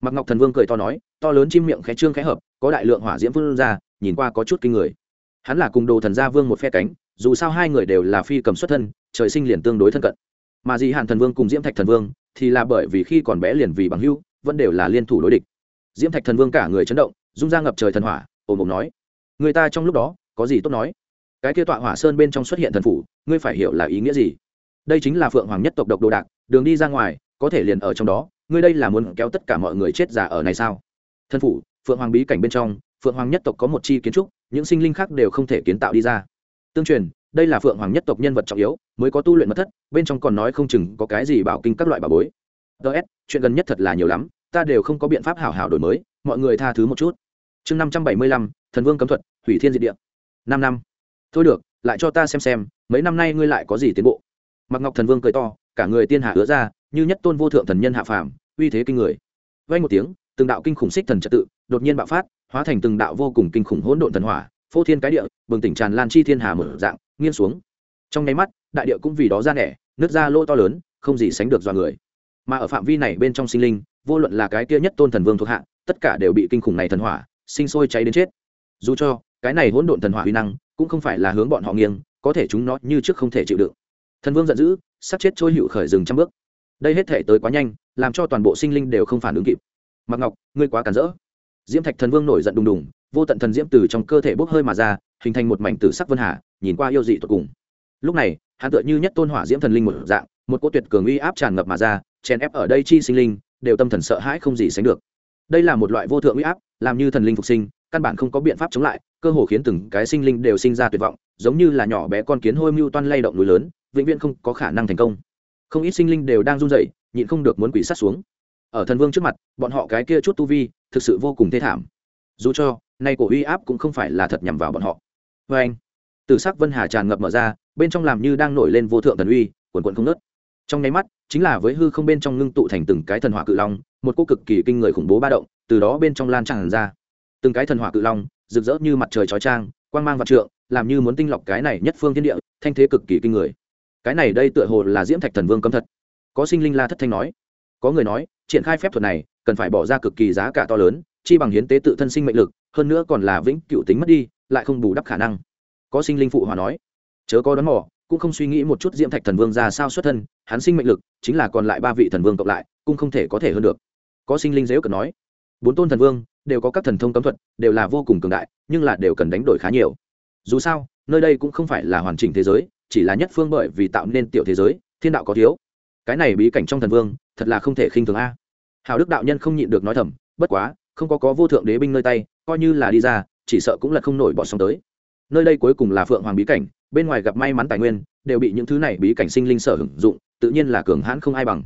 Mặc ngọc thần vương cười to nói, to lớn chim miệng khẽ trương khẽ hợp, có đại lượng hỏa diễm vương ra, nhìn qua có chút kinh người. Hắn là cùng đồ thần gia vương một phe cánh, dù sao hai người đều là phi cầm xuất thân, trời sinh liền tương đối thân cận. Mà dì hạn thần vương cùng diễm thạch thần vương thì là bởi vì khi còn bé liền vì bằng hưu vẫn đều là liên thủ đối địch diễm thạch thần vương cả người chấn động, rung ra ngập trời thần hỏa ồm ồm nói, người ta trong lúc đó, có gì tốt nói? Cái kia tọa hỏa sơn bên trong xuất hiện thần phủ, ngươi phải hiểu là ý nghĩa gì? Đây chính là phượng hoàng nhất tộc độc đồ đạc, đường đi ra ngoài, có thể liền ở trong đó, ngươi đây là muốn kéo tất cả mọi người chết già ở này sao? Thân phủ, phượng hoàng bí cảnh bên trong, phượng hoàng nhất tộc có một chi kiến trúc, những sinh linh khác đều không thể kiến tạo đi ra. Tương truyền, đây là phượng hoàng nhất tộc nhân vật trọng yếu, mới có tu luyện mật thất, bên trong còn nói không chừng có cái gì bảo kinh các loại bảo bối. Ts chuyện gần nhất thật là nhiều lắm ta đều không có biện pháp hảo hảo đổi mới, mọi người tha thứ một chút. Chương năm trăm bảy mươi lăm, thần vương cấm thuật, hủy thiên diệt địa. Năm năm. Thôi được, lại cho ta xem xem, mấy năm nay ngươi lại có gì tiến bộ? Mặc ngọc thần vương cười to, cả người tiên hạ hứa ra, như nhất tôn vô thượng thần nhân hạ phàm, uy thế kinh người. Vay một tiếng, từng đạo kinh khủng xích thần trật tự đột nhiên bạo phát, hóa thành từng đạo vô cùng kinh khủng hỗn độn thần hỏa, phô thiên cái địa, bừng tỉnh tràn lan chi thiên hà mở dạng, nghiêng xuống. Trong nháy mắt, đại địa cũng vì đó ra nẻ nước ra lỗ to lớn, không gì sánh được do người. Mà ở phạm vi này bên trong sinh linh vô luận là cái kia nhất tôn thần vương thuộc hạ, tất cả đều bị kinh khủng này thần hỏa, sinh sôi cháy đến chết. Dù cho, cái này hỗn độn thần hỏa uy năng, cũng không phải là hướng bọn họ nghiêng, có thể chúng nó như trước không thể chịu đựng. Thần vương giận dữ, sắp chết trôi hữu khởi rừng trăm bước. Đây hết thể tới quá nhanh, làm cho toàn bộ sinh linh đều không phản ứng kịp. Mặc ngọc, ngươi quá cản rỡ. Diễm thạch thần vương nổi giận đùng đùng, vô tận thần diễm từ trong cơ thể bốc hơi mà ra, hình thành một mảnh tử sắc vân hà, nhìn qua yêu dị tột cùng. Lúc này, hắn tựa như nhất tôn hỏa diễm thần linh một dạng, một cỗ tuyệt cường uy áp tràn ngập mà ra, chèn ép ở đây chi sinh linh đều tâm thần sợ hãi không gì sánh được. Đây là một loại vô thượng uy áp, làm như thần linh phục sinh, căn bản không có biện pháp chống lại, cơ hồ khiến từng cái sinh linh đều sinh ra tuyệt vọng, giống như là nhỏ bé con kiến hôi mưu toan lay động núi lớn, vĩnh viễn không có khả năng thành công. Không ít sinh linh đều đang run rẩy, nhịn không được muốn quỷ sát xuống. Ở thần vương trước mặt, bọn họ cái kia chút tu vi, thực sự vô cùng thê thảm. Dù cho, nay cổ uy áp cũng không phải là thật nhằm vào bọn họ. Vê anh từ sắc vân hà tràn ngập mở ra, bên trong làm như đang nổi lên vô thượng thần uy, quần quần không nớt trong nháy mắt chính là với hư không bên trong ngưng tụ thành từng cái thần hỏa cự long, một cô cực kỳ kinh người khủng bố ba động, từ đó bên trong lan tràn ra. Từng cái thần hỏa cự long, rực rỡ như mặt trời chói trang, quang mang vạn trượng, làm như muốn tinh lọc cái này nhất phương thiên địa, thanh thế cực kỳ kinh người. Cái này đây tựa hồ là diễm thạch thần vương cấm thật có sinh linh la thất thanh nói. Có người nói, triển khai phép thuật này, cần phải bỏ ra cực kỳ giá cả to lớn, chi bằng hiến tế tự thân sinh mệnh lực, hơn nữa còn là vĩnh cựu tính mất đi, lại không bù đắp khả năng. Có sinh linh phụ hòa nói. Chớ có đón mỏ cũng không suy nghĩ một chút diễm thạch thần vương ra sao xuất thân hắn sinh mệnh lực chính là còn lại ba vị thần vương cộng lại, cũng không thể có thể hơn được. Có sinh linh dễu cần nói, bốn tôn thần vương đều có các thần thông cấm thuật, đều là vô cùng cường đại, nhưng là đều cần đánh đổi khá nhiều. Dù sao, nơi đây cũng không phải là hoàn chỉnh thế giới, chỉ là nhất phương bởi vì tạo nên tiểu thế giới, thiên đạo có thiếu. Cái này bí cảnh trong thần vương, thật là không thể khinh thường a. Hào đức đạo nhân không nhịn được nói thầm, bất quá, không có có vô thượng đế binh nơi tay, coi như là đi ra, chỉ sợ cũng là không nổi bọn sóng tới. Nơi đây cuối cùng là phượng hoàng bí cảnh, bên ngoài gặp may mắn tài nguyên, đều bị những thứ này bí cảnh sinh linh sở hưởng dụng tự nhiên là cường hãn không ai bằng.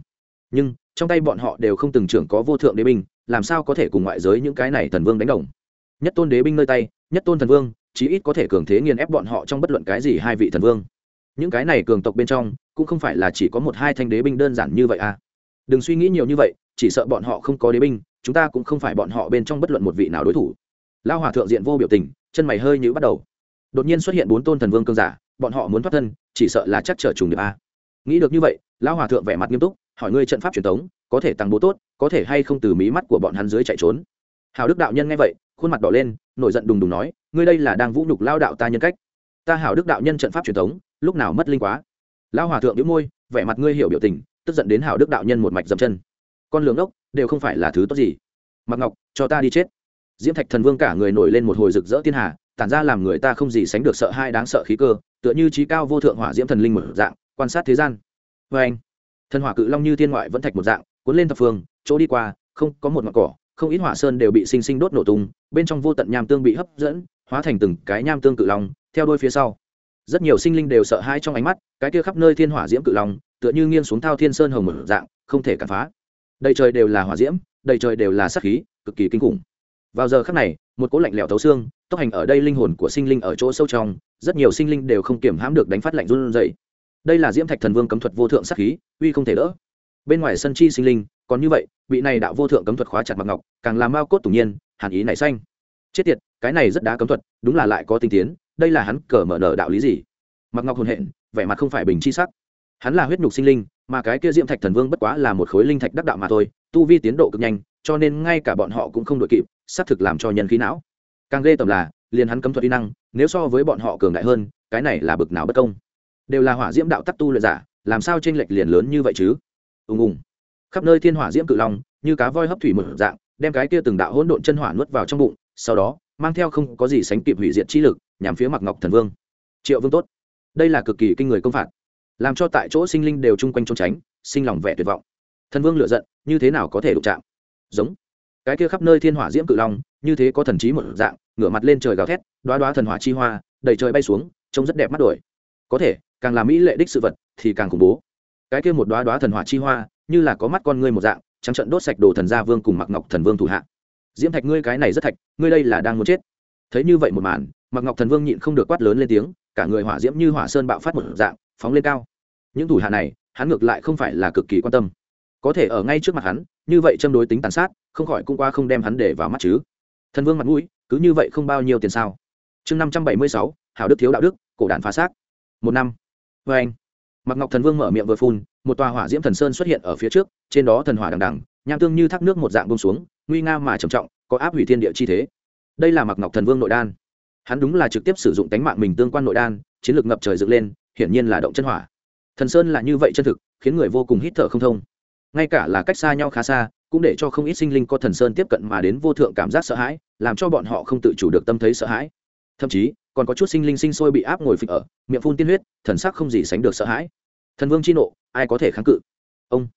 Nhưng, trong tay bọn họ đều không từng trưởng có vô thượng đế binh, làm sao có thể cùng ngoại giới những cái này thần vương đánh đồng? Nhất tôn đế binh nơi tay, nhất tôn thần vương, chí ít có thể cường thế nghiền ép bọn họ trong bất luận cái gì hai vị thần vương. Những cái này cường tộc bên trong, cũng không phải là chỉ có một hai thanh đế binh đơn giản như vậy à. Đừng suy nghĩ nhiều như vậy, chỉ sợ bọn họ không có đế binh, chúng ta cũng không phải bọn họ bên trong bất luận một vị nào đối thủ. Lao hòa thượng diện vô biểu tình, chân mày hơi như bắt đầu. Đột nhiên xuất hiện bốn tôn thần vương cương giả, bọn họ muốn thoát thân, chỉ sợ là chắc trở trùng được a à nghĩ được như vậy, lão hòa thượng vẻ mặt nghiêm túc, hỏi ngươi trận pháp truyền thống có thể tăng bố tốt, có thể hay không từ mí mắt của bọn hắn dưới chạy trốn. Hào đức đạo nhân nghe vậy, khuôn mặt đỏ lên, nổi giận đùng đùng nói, ngươi đây là đang vũ nhục lao đạo ta nhân cách. Ta hảo đức đạo nhân trận pháp truyền thống lúc nào mất linh quá. Lão hòa thượng đĩu môi, vẻ mặt ngươi hiểu biểu tình, tức giận đến hảo đức đạo nhân một mạch dậm chân. Con lường ốc đều không phải là thứ tốt gì. Mặc ngọc, cho ta đi chết. Diễm thạch thần vương cả người nổi lên một hồi rực rỡ thiên hà, tản ra làm người ta không gì sánh được sợ hai đáng sợ khí cơ, tựa như trí cao vô thượng hỏa diễm thần linh mở dạng quan sát thế gian. Vê anh. Thần hỏa cự long như thiên ngoại vẫn thạch một dạng, cuốn lên thập phương, chỗ đi qua, không có một ngọn cỏ, không ít hỏa sơn đều bị sinh sinh đốt nổ tung, bên trong vô tận nham tương bị hấp dẫn, hóa thành từng cái nham tương cự long, theo đôi phía sau. Rất nhiều sinh linh đều sợ hãi trong ánh mắt, cái kia khắp nơi thiên hỏa diễm cự long, tựa như nghiêng xuống thao thiên sơn hồng một dạng, không thể cản phá. Đầy trời đều là hỏa diễm, đầy trời đều là sát khí, cực kỳ kinh khủng. Vào giờ khắc này, một cỗ lạnh lẽo thấu xương, tốc hành ở đây linh hồn của sinh linh ở chỗ sâu trong, rất nhiều sinh linh đều không kiểm hãm được đánh phát lạnh run dậy đây là diễm thạch thần vương cấm thuật vô thượng sát khí, uy không thể đỡ. Bên ngoài sân chi sinh linh, còn như vậy, bị này đạo vô thượng cấm thuật khóa chặt mặc ngọc, càng làm mao cốt tủng nhiên, hàn ý nảy xanh. Chết tiệt, cái này rất đá cấm thuật, đúng là lại có tinh tiến, đây là hắn cờ mở nở đạo lý gì? Mặc ngọc hồn hện, vẻ mặt không phải bình chi sắc. Hắn là huyết nhục sinh linh, mà cái kia diễm thạch thần vương bất quá là một khối linh thạch đắc đạo mà thôi, tu vi tiến độ cực nhanh, cho nên ngay cả bọn họ cũng không đội kịp, xác thực làm cho nhân khí não. Càng ghê tầm là, liền hắn cấm thuật y năng, nếu so với bọn họ cường đại hơn, cái này là bực nào bất công đều là hỏa diễm đạo tắc tu luyện giả, làm sao tranh lệch liền lớn như vậy chứ? Ùng ùng. Khắp nơi thiên hỏa diễm cự long, như cá voi hấp thủy một dạng, đem cái kia từng đạo hỗn độn chân hỏa nuốt vào trong bụng, sau đó, mang theo không có gì sánh kịp hủy diệt chi lực, nhằm phía mặc ngọc thần vương. Triệu vương tốt. Đây là cực kỳ kinh người công phạt. Làm cho tại chỗ sinh linh đều chung quanh trốn tránh, sinh lòng vẻ tuyệt vọng. Thần vương lựa giận, như thế nào có thể đụng chạm? Giống. Cái kia khắp nơi thiên hỏa diễm cự long, như thế có thần trí một dạng, ngửa mặt lên trời gào thét đoá đoá thần hỏa chi hoa, đầy trời bay xuống, trông rất đẹp mắt đổi có thể, càng làm mỹ lệ đích sự vật, thì càng khủng bố. Cái kia một đoá đoá thần hỏa chi hoa, như là có mắt con ngươi một dạng, trắng trận đốt sạch đồ thần gia vương cùng mặc ngọc thần vương thủ hạ. Diễm thạch, ngươi cái này rất thạch, ngươi đây là đang muốn chết. Thấy như vậy một màn mặc ngọc thần vương nhịn không được quát lớn lên tiếng, cả người hỏa diễm như hỏa sơn bạo phát một dạng, phóng lên cao. Những thủ hạ này, hắn ngược lại không phải là cực kỳ quan tâm. Có thể ở ngay trước mặt hắn, như vậy châm đối tính tàn sát, không khỏi cũng qua không đem hắn để vào mắt chứ. Thần vương mặt mũi, cứ như vậy không bao nhiêu tiền sao? Chương năm trăm bảy mươi sáu, hảo đức thiếu đạo đức, cổ đạn phá xác một năm. Vê anh. Mặc ngọc thần vương mở miệng vừa phun, một tòa hỏa diễm thần sơn xuất hiện ở phía trước, trên đó thần hỏa đằng đằng, nham tương như thác nước một dạng bông xuống, nguy nga mà trầm trọng, có áp hủy thiên địa chi thế. Đây là mặc ngọc thần vương nội đan. Hắn đúng là trực tiếp sử dụng tánh mạng mình tương quan nội đan, chiến lược ngập trời dựng lên, hiển nhiên là động chân hỏa. Thần sơn là như vậy chân thực, khiến người vô cùng hít thở không thông. Ngay cả là cách xa nhau khá xa, cũng để cho không ít sinh linh có thần sơn tiếp cận mà đến vô thượng cảm giác sợ hãi, làm cho bọn họ không tự chủ được tâm thấy sợ hãi. Thậm chí còn có chút sinh linh sinh sôi bị áp ngồi phịch ở, miệng phun tiên huyết, thần sắc không gì sánh được sợ hãi. Thần vương chi nộ, ai có thể kháng cự? Ông.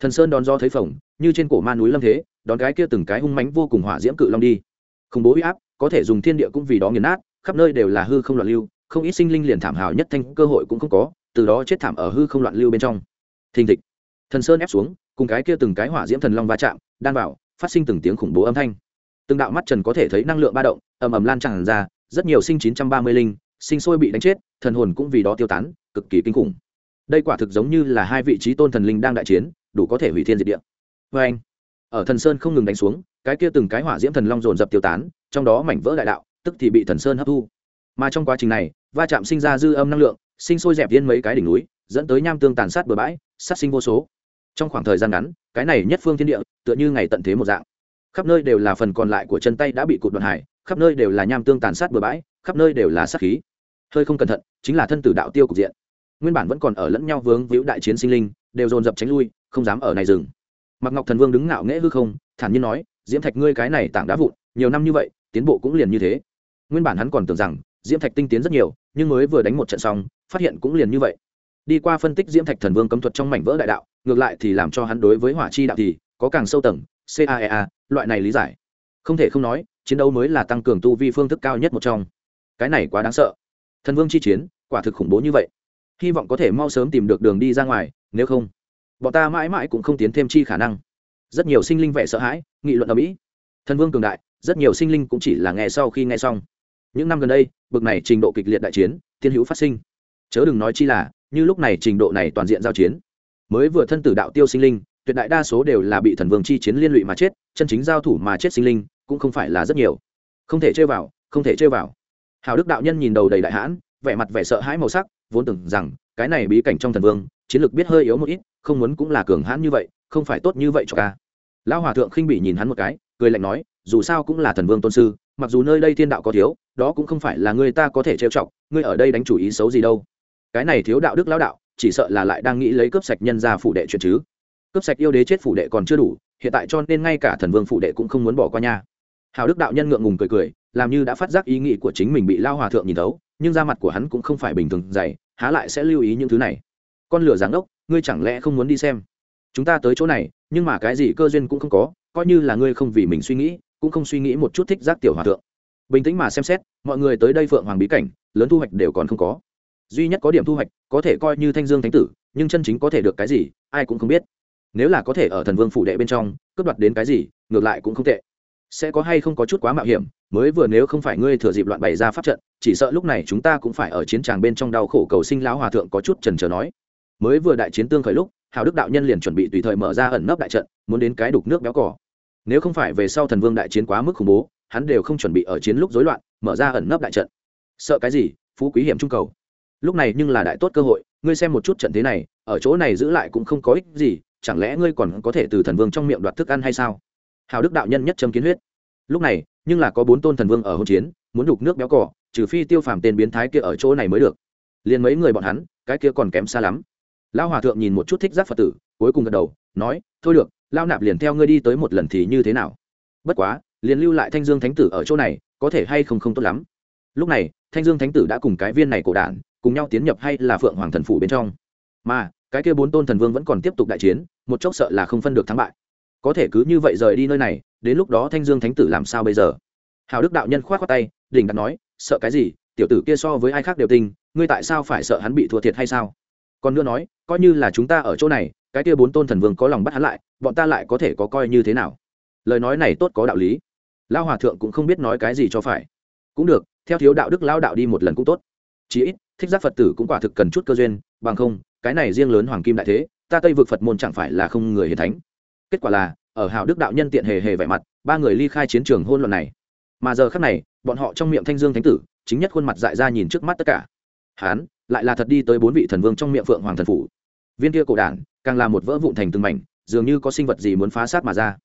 Thần sơn đón do thấy phồng, như trên cổ ma núi lâm thế, đón cái kia từng cái hung mánh vô cùng hỏa diễm cự long đi. Khủng bố huy áp, có thể dùng thiên địa cũng vì đó nghiền nát, khắp nơi đều là hư không loạn lưu, không ít sinh linh liền thảm hào nhất thanh cơ hội cũng không có, từ đó chết thảm ở hư không loạn lưu bên trong. Thình thịch. Thần sơn ép xuống, cùng cái kia từng cái hỏa diễm thần long va chạm, đan vào, phát sinh từng tiếng khủng bố âm thanh. Từng đạo mắt trần có thể thấy năng lượng ba động, ầm ầm lan tràn ra rất nhiều sinh chín trăm ba mươi linh, sinh sôi bị đánh chết, thần hồn cũng vì đó tiêu tán, cực kỳ kinh khủng. Đây quả thực giống như là hai vị trí tôn thần linh đang đại chiến, đủ có thể hủy thiên diệt địa. Vê anh, ở thần sơn không ngừng đánh xuống, cái kia từng cái hỏa diễm thần long dồn dập tiêu tán, trong đó mảnh vỡ đại đạo, tức thì bị thần sơn hấp thu. Mà trong quá trình này, va chạm sinh ra dư âm năng lượng, sinh sôi dẹp yên mấy cái đỉnh núi, dẫn tới nham tương tàn sát bừa bãi, sát sinh vô số. Trong khoảng thời gian ngắn, cái này nhất phương thiên địa, tựa như ngày tận thế một dạng. Khắp nơi đều là phần còn lại của chân tay đã bị cụt đoạn hải khắp nơi đều là nham tương tàn sát bừa bãi, khắp nơi đều là sát khí. Hơi không cẩn thận, chính là thân tử đạo tiêu cục diện. Nguyên bản vẫn còn ở lẫn nhau vướng víu đại chiến sinh linh, đều dồn dập tránh lui, không dám ở này dừng. Mặc ngọc thần vương đứng ngạo nghễ hư không, thản nhiên nói, diễm thạch ngươi cái này tảng đá vụn, nhiều năm như vậy, tiến bộ cũng liền như thế. Nguyên bản hắn còn tưởng rằng, diễm thạch tinh tiến rất nhiều, nhưng mới vừa đánh một trận xong, phát hiện cũng liền như vậy. Đi qua phân tích diễm thạch thần vương cấm thuật trong mảnh vỡ đại đạo, ngược lại thì làm cho hắn đối với hỏa chi đạo thì có càng sâu tầng caea loại này lý giải. Không thể không nói chiến đấu mới là tăng cường tu vi phương thức cao nhất một trong. Cái này quá đáng sợ. Thần vương chi chiến, quả thực khủng bố như vậy. Hy vọng có thể mau sớm tìm được đường đi ra ngoài, nếu không, bọn ta mãi mãi cũng không tiến thêm chi khả năng. Rất nhiều sinh linh vẻ sợ hãi, nghị luận ở mỹ. Thần vương cường đại, rất nhiều sinh linh cũng chỉ là nghe sau khi nghe xong. Những năm gần đây, bực này trình độ kịch liệt đại chiến, thiên hữu phát sinh. Chớ đừng nói chi là, như lúc này trình độ này toàn diện giao chiến. Mới vừa thân tử đạo tiêu sinh linh, tuyệt đại đa số đều là bị thần vương chi chiến liên lụy mà chết, chân chính giao thủ mà chết sinh linh cũng không phải là rất nhiều. Không thể chơi vào, không thể chơi vào. Hào đức đạo nhân nhìn đầu đầy đại hãn, vẻ mặt vẻ sợ hãi màu sắc, vốn tưởng rằng, cái này bí cảnh trong thần vương, chiến lược biết hơi yếu một ít, không muốn cũng là cường hãn như vậy, không phải tốt như vậy cho ca lão hòa thượng khinh bỉ nhìn hắn một cái, cười lạnh nói, dù sao cũng là thần vương tôn sư, mặc dù nơi đây thiên đạo có thiếu, đó cũng không phải là người ta có thể trêu chọc ngươi ở đây đánh chủ ý xấu gì đâu. Cái này thiếu đạo đức lão đạo, chỉ sợ là lại đang nghĩ lấy cướp sạch nhân ra phủ đệ chuyện chứ. Cướp sạch yêu đế chết phủ đệ còn chưa đủ, hiện tại cho nên ngay cả thần vương phủ đệ cũng không muốn bỏ qua nha hào đức đạo nhân ngượng ngùng cười cười, làm như đã phát giác ý nghĩ của chính mình bị lao hòa thượng nhìn thấu, nhưng da mặt của hắn cũng không phải bình thường dày, há lại sẽ lưu ý những thứ này. Con lửa giáng ốc, ngươi chẳng lẽ không muốn đi xem? Chúng ta tới chỗ này, nhưng mà cái gì cơ duyên cũng không có, coi như là ngươi không vì mình suy nghĩ, cũng không suy nghĩ một chút thích giác tiểu hòa thượng. Bình tĩnh mà xem xét, mọi người tới đây phượng hoàng bí cảnh, lớn thu hoạch đều còn không có. Duy nhất có điểm thu hoạch, có thể coi như thanh dương thánh tử, nhưng chân chính có thể được cái gì, ai cũng không biết. Nếu là có thể ở thần vương phủ đệ bên trong, cướp đoạt đến cái gì, ngược lại cũng không tệ sẽ có hay không có chút quá mạo hiểm, mới vừa nếu không phải ngươi thừa dịp loạn bày ra pháp trận, chỉ sợ lúc này chúng ta cũng phải ở chiến tràng bên trong đau khổ cầu sinh lão hòa thượng có chút trần trờ nói. Mới vừa đại chiến tương khởi lúc, hào đức đạo nhân liền chuẩn bị tùy thời mở ra ẩn nấp đại trận, muốn đến cái đục nước béo cỏ nếu không phải về sau thần vương đại chiến quá mức khủng bố, hắn đều không chuẩn bị ở chiến lúc rối loạn, mở ra ẩn nấp đại trận. Sợ cái gì? Phú quý hiểm trung cầu. Lúc này nhưng là đại tốt cơ hội, ngươi xem một chút trận thế này, ở chỗ này giữ lại cũng không có ích gì, chẳng lẽ ngươi còn có thể từ thần vương trong miệng đoạt thức ăn hay sao? Hào đức đạo nhân nhất châm kiến huyết. Lúc này, nhưng là có bốn tôn thần vương ở hôn chiến, muốn đục nước béo cỏ trừ phi tiêu phàm tên biến thái kia ở chỗ này mới được. Liền mấy người bọn hắn, cái kia còn kém xa lắm. Lão hòa thượng nhìn một chút thích giác phật tử, cuối cùng gật đầu, nói, thôi được lao nạp liền theo ngươi đi tới một lần thì như thế nào? Bất quá, liền lưu lại thanh dương thánh tử ở chỗ này, có thể hay không không tốt lắm. Lúc này, thanh dương thánh tử đã cùng cái viên này cổ đản, cùng nhau tiến nhập hay là phượng hoàng thần phủ bên trong. Mà, cái kia bốn tôn thần vương vẫn còn tiếp tục đại chiến, một chốc sợ là không phân được thắng bại có thể cứ như vậy rời đi nơi này, đến lúc đó thanh dương thánh tử làm sao bây giờ? Hào đức đạo nhân k h o á t khoác tay đình đặt nói, sợ cái gì, tiểu tử kia so với ai khác đều tinh ngươi tại sao phải sợ hắn bị thua thiệt hay sao? Còn nữa nói, coi như là chúng ta ở chỗ này, cái kia bốn tôn thần vương có lòng bắt hắn lại, bọn ta lại có thể có coi như thế nào? Lời nói này tốt có đạo lý. Lao hòa thượng cũng không biết nói cái gì cho phải. Cũng được, theo thiếu đạo đức lao đạo đi một lần cũng tốt. Chí ít, thích giác phật tử cũng quả thực cần chút cơ duyên, bằng không, cái này riêng lớn hoàng kim đại thế, ta tây vực phật môn chẳng phải là không người hiền thánh kết quả là, ở hào đức đạo nhân tiện hề hề vẻ mặt, ba người ly khai chiến trường hôn luận này. Mà giờ khác này, bọn họ trong miệng thanh dương thánh tử, chính nhất khuôn mặt dại ra nhìn trước mắt tất cả. Hán, lại là thật đi tới bốn vị thần vương trong miệng phượng hoàng thần phủ. Viên kia cổ đản, càng là một vỡ vụn thành từng mảnh, dường như có sinh vật gì muốn phá sát mà ra.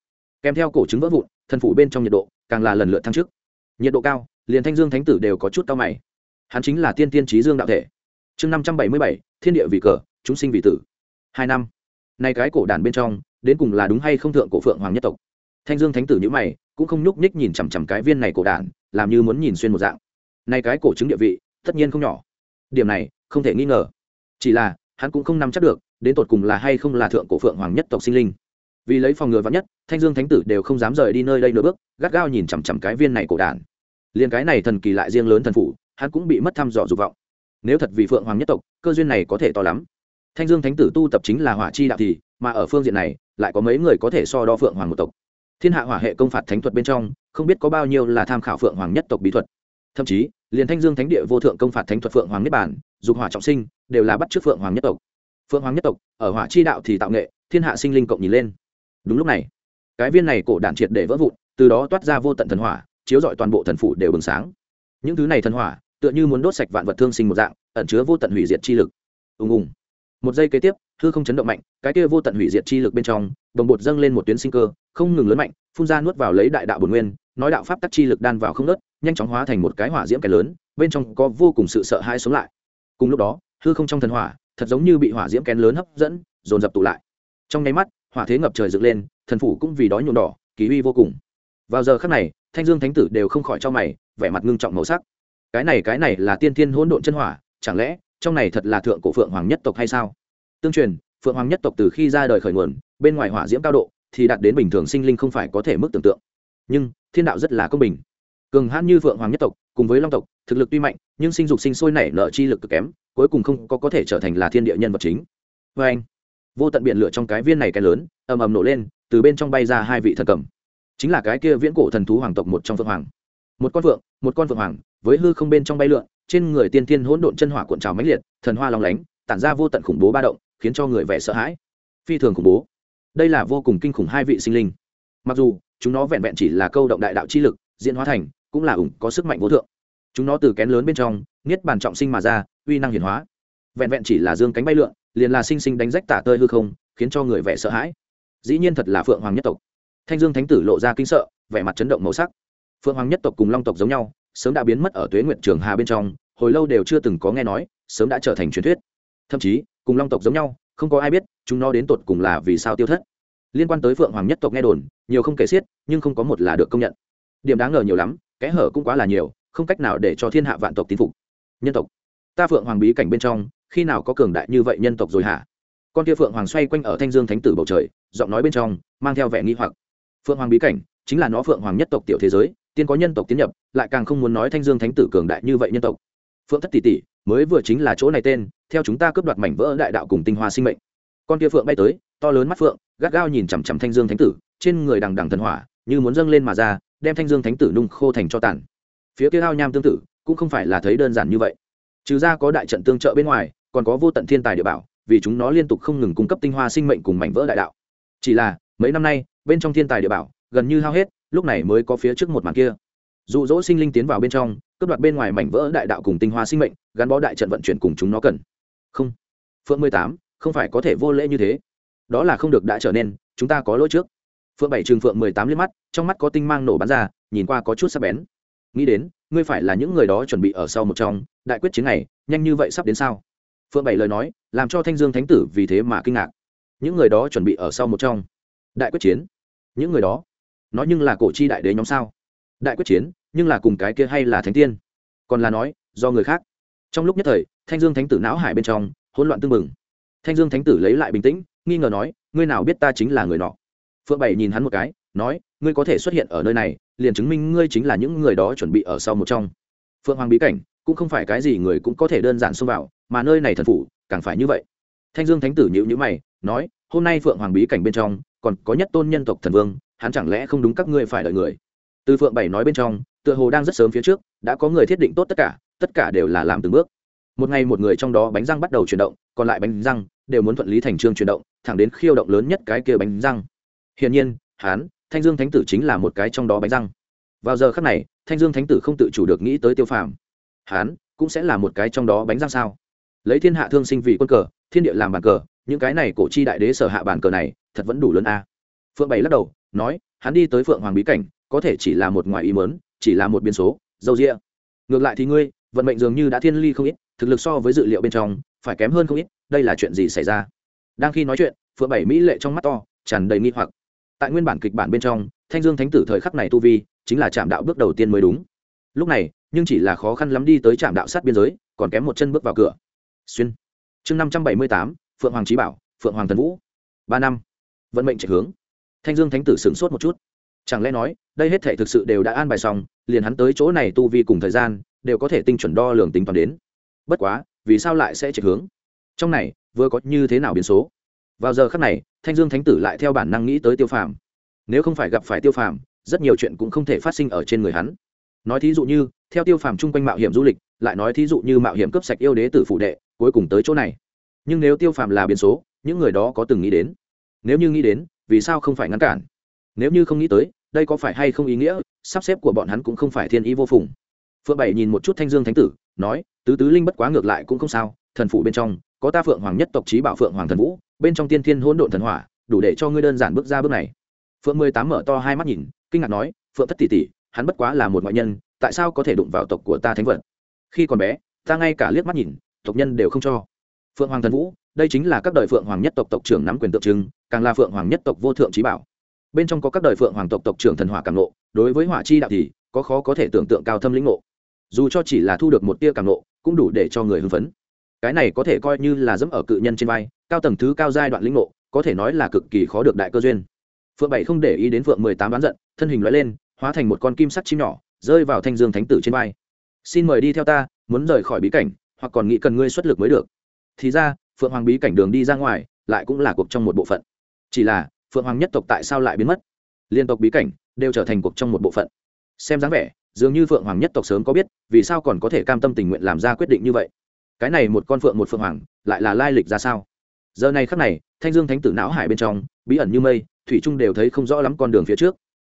Kèm theo cổ trứng vỡ vụn, thần phủ bên trong nhiệt độ, càng là lần lượt thăng trước. Nhiệt độ cao, liền thanh dương thánh tử đều có chút cao mày. Hắn chính là tiên tiên trí dương đạo thể. Chương năm trăm bảy mươi bảy, thiên địa vị cờ, chúng sinh vị tử. Hai năm. Nay cái cổ đàn bên trong đến cùng là đúng hay không thượng cổ phượng hoàng nhất tộc. Thanh dương thánh tử nhữ mày, cũng không nhúc nhích nhìn chằm chằm cái viên này cổ đản, làm như muốn nhìn xuyên một dạng. Nay cái cổ chứng địa vị, tất nhiên không nhỏ. Điểm này, không thể nghi ngờ. Chỉ là, hắn cũng không nắm chắc được, đến tột cùng là hay không là thượng cổ phượng hoàng nhất tộc sinh linh. Vì lấy phòng ngừa vắn nhất, thanh dương thánh tử đều không dám rời đi nơi đây nửa bước, gắt gao nhìn chằm chằm cái viên này cổ đản. Liền cái này thần kỳ lại riêng lớn thần phủ, hắn cũng bị mất thăm dò dục vọng. Nếu thật vì phượng hoàng nhất tộc, cơ duyên này có thể to lắm. Thanh dương thánh tử tu tập chính là hỏa chi đạo thì, mà ở phương diện này lại có mấy người có thể so đo phượng hoàng một tộc. Thiên hạ hỏa hệ công phạt thánh thuật bên trong, không biết có bao nhiêu là tham khảo phượng hoàng nhất tộc bí thuật. Thậm chí, liền thanh dương thánh địa vô thượng công phạt thánh thuật phượng hoàng nhất bản dục hỏa trọng sinh, đều là bắt trước phượng hoàng nhất tộc. Phượng hoàng nhất tộc, ở hỏa chi đạo thì tạo nghệ, thiên hạ sinh linh cộng nhìn lên. Đúng lúc này, cái viên này cổ đạn triệt để vỡ vụn, từ đó toát ra vô tận thần hỏa, chiếu rọi toàn bộ thần phủ đều bừng sáng. Những thứ này thần hỏa, tựa như muốn đốt sạch vạn vật thương sinh một dạng, ẩn chứa vô tận hủy diệt chi lực. Ùng ùng. Một giây kế tiếp hư không chấn động mạnh, cái kia vô tận hủy diệt chi lực bên trong, đồng bột dâng lên một tuyến sinh cơ, không ngừng lớn mạnh, phun ra nuốt vào lấy đại đạo bồn nguyên, nói đạo pháp tắc chi lực đan vào không nớt nhanh chóng hóa thành một cái hỏa diễm cái lớn, bên trong có vô cùng sự sợ hãi sống lại. Cùng lúc đó, hư không trong thần hỏa, thật giống như bị hỏa diễm kén lớn hấp dẫn, dồn dập tụ lại. Trong nháy mắt, hỏa thế ngập trời dựng lên, thần phủ cũng vì đó nhuộm đỏ, kỳ uy vô cùng. Vào giờ khắc này, thanh dương thánh tử đều không khỏi cho mày, vẻ mặt ngưng trọng màu sắc. Cái này cái này là tiên thiên hỗn độn chân hỏa, chẳng lẽ trong này thật là thượng cổ phượng hoàng nhất tộc hay sao? Tương truyền, phượng hoàng nhất tộc từ khi ra đời khởi nguồn, bên ngoài hỏa diễm cao độ thì đạt đến bình thường sinh linh không phải có thể mức tưởng tượng. Nhưng, thiên đạo rất là công bình. Cường hãn như phượng hoàng nhất tộc, cùng với long tộc, thực lực tuy mạnh, nhưng sinh dục sinh sôi nảy nở chi lực cực kém, cuối cùng không có có thể trở thành là thiên địa nhân vật chính. Vê anh, vô tận biển lửa trong cái viên này cái lớn, ầm ầm nổ lên, từ bên trong bay ra hai vị thần cầm. Chính là cái kia viễn cổ thần thú hoàng tộc một trong phượng hoàng. Một con phượng một con phượng hoàng, với hư không bên trong bay lượn, trên người tiên tiên hỗn độn chân hỏa cuộn trào mãnh liệt, thần hoa long lánh, tản ra vô tận khủng bố ba động khiến cho người vẻ sợ hãi. Phi thường khủng bố. Đây là vô cùng kinh khủng hai vị sinh linh. Mặc dù, chúng nó vẹn vẹn chỉ là câu động đại đạo chi lực, diễn hóa thành, cũng là ủng có sức mạnh vô thượng. Chúng nó từ kén lớn bên trong, niết bàn trọng sinh mà ra, uy năng hiển hóa. Vẹn vẹn chỉ là dương cánh bay lượn, liền là sinh sinh đánh rách tả tơi hư không, khiến cho người vẻ sợ hãi. Dĩ nhiên thật là phượng hoàng nhất tộc. Thanh dương thánh tử lộ ra kinh sợ, vẻ mặt chấn động màu sắc. Phượng hoàng nhất tộc cùng long tộc giống nhau, sớm đã biến mất ở tuế nguyện trường hà bên trong, hồi lâu đều chưa từng có nghe nói, sớm đã trở thành truyền thuyết. Thậm chí cùng long tộc giống nhau, không có ai biết chúng nó đến tột cùng là vì sao tiêu thất. Liên quan tới phượng hoàng nhất tộc nghe đồn, nhiều không kể xiết, nhưng không có một là được công nhận. Điểm đáng ngờ nhiều lắm, kẽ hở cũng quá là nhiều, không cách nào để cho thiên hạ vạn tộc tín phục. Nhân tộc. Ta phượng hoàng bí cảnh bên trong, khi nào có cường đại như vậy nhân tộc rồi hả? Con kia phượng hoàng xoay quanh ở thanh dương thánh tử bầu trời, giọng nói bên trong, mang theo vẻ nghi hoặc. Phượng hoàng bí cảnh, chính là nó phượng hoàng nhất tộc tiểu thế giới, tiên có nhân tộc tiến nhập, lại càng không muốn nói thanh dương thánh tử cường đại như vậy nhân tộc. Phượng thất tỷ tỷ mới vừa chính là chỗ này tên, theo chúng ta cướp đoạt mảnh vỡ đại đạo cùng tinh hoa sinh mệnh. Con kia phượng bay tới, to lớn mắt phượng, gắt gao nhìn chằm chằm thanh dương thánh tử, trên người đằng đằng thần hỏa, như muốn dâng lên mà ra, đem thanh dương thánh tử nung khô thành cho tàn. Phía kia ao nham tương tự cũng không phải là thấy đơn giản như vậy. Trừ ra có đại trận tương trợ bên ngoài, còn có vô tận thiên tài địa bảo, vì chúng nó liên tục không ngừng cung cấp tinh hoa sinh mệnh cùng mảnh vỡ đại đạo. Chỉ là, mấy năm nay, bên trong thiên tài địa bảo, gần như hao hết, lúc này mới có phía trước một màn kia. Dụ dỗ sinh linh tiến vào bên trong cướp đoạt bên ngoài mảnh vỡ đại đạo cùng tinh hoa sinh mệnh, gắn bó đại trận vận chuyển cùng chúng nó cần. Không. Phượng mười tám, không phải có thể vô lễ như thế. Đó là không được đã trở nên, chúng ta có lỗi trước. Phượng bảy trường phượng mười tám liếc mắt, trong mắt có tinh mang nổ bắn ra, nhìn qua có chút sắc bén. Nghĩ đến, ngươi phải là những người đó chuẩn bị ở sau một trong, đại quyết chiến này, nhanh như vậy sắp đến sao? Phượng bảy lời nói, làm cho thanh dương thánh tử vì thế mà kinh ngạc. Những người đó chuẩn bị ở sau một trong. Đại quyết chiến. Những người đó. Nói nhưng là cổ chi đại đế nhóm sao? Đại quyết chiến, nhưng là cùng cái kia hay là thánh tiên. Còn là nói, do người khác. Trong lúc nhất thời, thanh dương thánh tử não hải bên trong, hỗn loạn tưng bừng. Thanh dương thánh tử lấy lại bình tĩnh, nghi ngờ nói, ngươi nào biết ta chính là người nọ? Phượng bảy nhìn hắn một cái, nói, ngươi có thể xuất hiện ở nơi này, liền chứng minh ngươi chính là những người đó chuẩn bị ở sau một trong. Phượng hoàng bí cảnh, cũng không phải cái gì người cũng có thể đơn giản xông vào, mà nơi này thần phủ, càng phải như vậy. Thanh dương thánh tử nhữ nhữ mày, nói, hôm nay phượng hoàng bí cảnh bên trong, còn có nhất tôn nhân tộc thần vương, hắn chẳng lẽ không đúng các ngươi phải đợi người? Từ phượng bảy nói bên trong, tựa hồ đang rất sớm phía trước, đã có người thiết định tốt tất cả tất cả đều là làm từng bước. Một ngày một người trong đó bánh răng bắt đầu chuyển động, còn lại bánh răng đều muốn thuận lý thành trương chuyển động, thẳng đến khiêu động lớn nhất cái kia bánh răng. Hiển nhiên hán thanh dương thánh tử chính là một cái trong đó bánh răng. Vào giờ khắc này, thanh dương thánh tử không tự chủ được nghĩ tới tiêu phàm. Hán cũng sẽ là một cái trong đó bánh răng sao? Lấy thiên hạ thương sinh vì quân cờ, thiên địa làm bàn cờ, những cái này cổ chi đại đế sở hạ bàn cờ này, thật vẫn đủ lớn a. Phượng bảy lắc đầu, nói, hắn đi tới phượng hoàng bí cảnh có thể chỉ là một ngoài ý mớn chỉ là một biến số, dâu rĩa ngược lại thì ngươi, vận mệnh dường như đã thiên ly không ít, thực lực so với dự liệu bên trong, phải kém hơn không ít, đây là chuyện gì xảy ra? Đang khi nói chuyện, phượng bảy mỹ lệ trong mắt to, tràn đầy nghi hoặc. Tại nguyên bản kịch bản bên trong, thanh dương thánh tử thời khắc này tu vi, chính là trạm đạo bước đầu tiên mới đúng. Lúc này, nhưng chỉ là khó khăn lắm đi tới trạm đạo sát biên giới, còn kém một chân bước vào cửa. Xuyên. Chương năm trăm bảy mươi tám, phượng hoàng trí bảo, phượng hoàng thần vũ. Ba năm. Vận mệnh chạy hướng. Thanh dương thánh tử sửng sốt một chút chẳng lẽ nói, đây hết thể thực sự đều đã an bài xong, liền hắn tới chỗ này tu vi cùng thời gian, đều có thể tinh chuẩn đo lường tính toán đến. Bất quá, vì sao lại sẽ chạy hướng? Trong này, vừa có như thế nào biến số? Vào giờ khắc này, thanh dương thánh tử lại theo bản năng nghĩ tới tiêu phàm. Nếu không phải gặp phải tiêu phàm, rất nhiều chuyện cũng không thể phát sinh ở trên người hắn. Nói thí dụ như, theo tiêu phàm chung quanh mạo hiểm du lịch, lại nói thí dụ như mạo hiểm cấp sạch yêu đế tử phụ đệ, cuối cùng tới chỗ này. Nhưng nếu tiêu phàm là biến số, những người đó có từng nghĩ đến. Nếu như nghĩ đến, vì sao không phải ngăn cản? Nếu như không nghĩ tới, đây có phải hay không ý nghĩa, sắp xếp của bọn hắn cũng không phải thiên ý vô phùng. Phượng bảy nhìn một chút thanh dương thánh tử, nói, tứ tứ linh bất quá ngược lại cũng không sao, thần phụ bên trong, có ta phượng hoàng nhất tộc trí bảo phượng hoàng thần vũ, bên trong tiên thiên hỗn độn thần hỏa, đủ để cho ngươi đơn giản bước ra bước này. Phượng mười tám mở to hai mắt nhìn, kinh ngạc nói, phượng thất tỷ tỷ, hắn bất quá là một ngoại nhân, tại sao có thể đụng vào tộc của ta thánh vật? Khi còn bé, ta ngay cả liếc mắt nhìn, tộc nhân đều không cho. Phượng hoàng thần vũ, đây chính là các đời phượng hoàng nhất tộc tộc trưởng nắm quyền tượng trưng, càng là phượng hoàng nhất tộc vô thượng trí bảo bên trong có các đời phượng hoàng tộc tộc trưởng thần hỏa cảm nộ, đối với hỏa chi đạo thì có khó có thể tưởng tượng cao thâm lĩnh ngộ. Dù cho chỉ là thu được một tia cảm nộ, cũng đủ để cho người hưng phấn. Cái này có thể coi như là dẫm ở cự nhân trên vai, cao tầng thứ cao giai đoạn lĩnh ngộ, có thể nói là cực kỳ khó được đại cơ duyên. Phượng bảy không để ý đến phượng mười tám bán giận, thân hình loại lên, hóa thành một con kim sắt chim nhỏ, rơi vào thanh dương thánh tử trên vai. Xin mời đi theo ta, muốn rời khỏi bí cảnh, hoặc còn nghĩ cần ngươi xuất lực mới được. Thì ra, phượng hoàng bí cảnh đường đi ra ngoài, lại cũng là cuộc trong một bộ phận. Chỉ là phượng hoàng nhất tộc tại sao lại biến mất? Liên tộc bí cảnh đều trở thành cuộc trong một bộ phận. Xem dáng vẻ, dường như phượng hoàng nhất tộc sớm có biết, vì sao còn có thể cam tâm tình nguyện làm ra quyết định như vậy? Cái này một con phượng một phượng hoàng, lại là lai lịch ra sao? Giờ này khắc này, thanh dương thánh tử não hải bên trong, bí ẩn như mây, thủy trung đều thấy không rõ lắm con đường phía trước.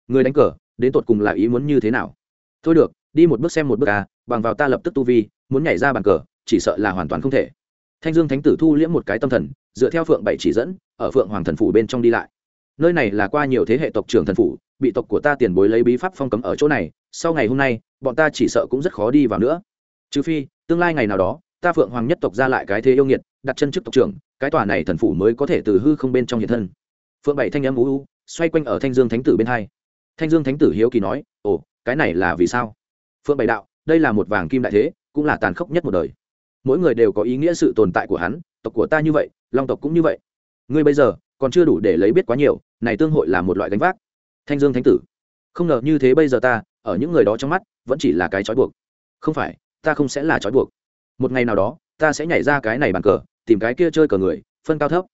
Người đánh cờ, đến tột cùng là ý muốn như thế nào? Thôi được, đi một bước xem một bước à bằng vào ta lập tức tu vi, muốn nhảy ra bàn cờ, chỉ sợ là hoàn toàn không thể. Thanh dương thánh tử thu liễm một cái tâm thần, dựa theo phượng bảy chỉ dẫn, ở phượng hoàng thần phủ bên trong đi lại nơi này là qua nhiều thế hệ tộc trưởng thần phủ, bị tộc của ta tiền bối lấy bí pháp phong cấm ở chỗ này, sau ngày hôm nay, bọn ta chỉ sợ cũng rất khó đi vào nữa. Trừ phi, tương lai ngày nào đó, ta phượng hoàng nhất tộc ra lại cái thế yêu nghiệt, đặt chân trước tộc trưởng, cái tòa này thần phủ mới có thể từ hư không bên trong hiện thân. Phượng bảy thanh âm u u xoay quanh ở thanh dương thánh tử bên hai. Thanh dương thánh tử hiếu kỳ nói, ồ, cái này là vì sao? Phượng bảy đạo, đây là một vàng kim đại thế, cũng là tàn khốc nhất một đời. Mỗi người đều có ý nghĩa sự tồn tại của hắn, tộc của ta như vậy, long tộc cũng như vậy. Ngươi bây giờ còn chưa đủ để lấy biết quá nhiều này tương hội là một loại gánh vác. Thanh dương thánh tử, không ngờ như thế bây giờ ta, ở những người đó trong mắt, vẫn chỉ là cái trói buộc. Không phải, ta không sẽ là trói buộc. Một ngày nào đó, ta sẽ nhảy ra cái này bàn cờ, tìm cái kia chơi cờ người, phân cao thấp.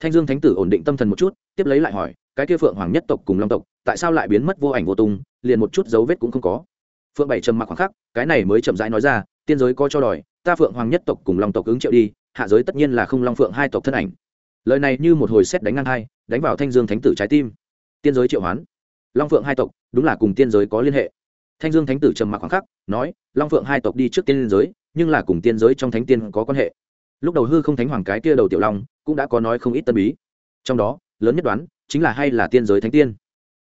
Thanh dương thánh tử ổn định tâm thần một chút, tiếp lấy lại hỏi, cái kia phượng hoàng nhất tộc cùng long tộc, tại sao lại biến mất vô ảnh vô tung, liền một chút dấu vết cũng không có? Phượng bảy trầm mặc khoảng khắc, cái này mới chậm rãi nói ra, tiên giới có cho đòi, ta phượng hoàng nhất tộc cùng long tộc ứng triệu đi, hạ giới tất nhiên là không long phượng hai tộc thân ảnh. Lời này như một hồi xét đánh ngang hai đánh vào thanh dương thánh tử trái tim. Tiên giới triệu hoán. Long phượng hai tộc, đúng là cùng tiên giới có liên hệ. Thanh dương thánh tử trầm mặc khoảng khắc, nói, long phượng hai tộc đi trước tiên giới, nhưng là cùng tiên giới trong thánh tiên có quan hệ. Lúc đầu hư không thánh hoàng cái kia đầu tiểu long, cũng đã có nói không ít tân bí. Trong đó, lớn nhất đoán, chính là hay là tiên giới thánh tiên.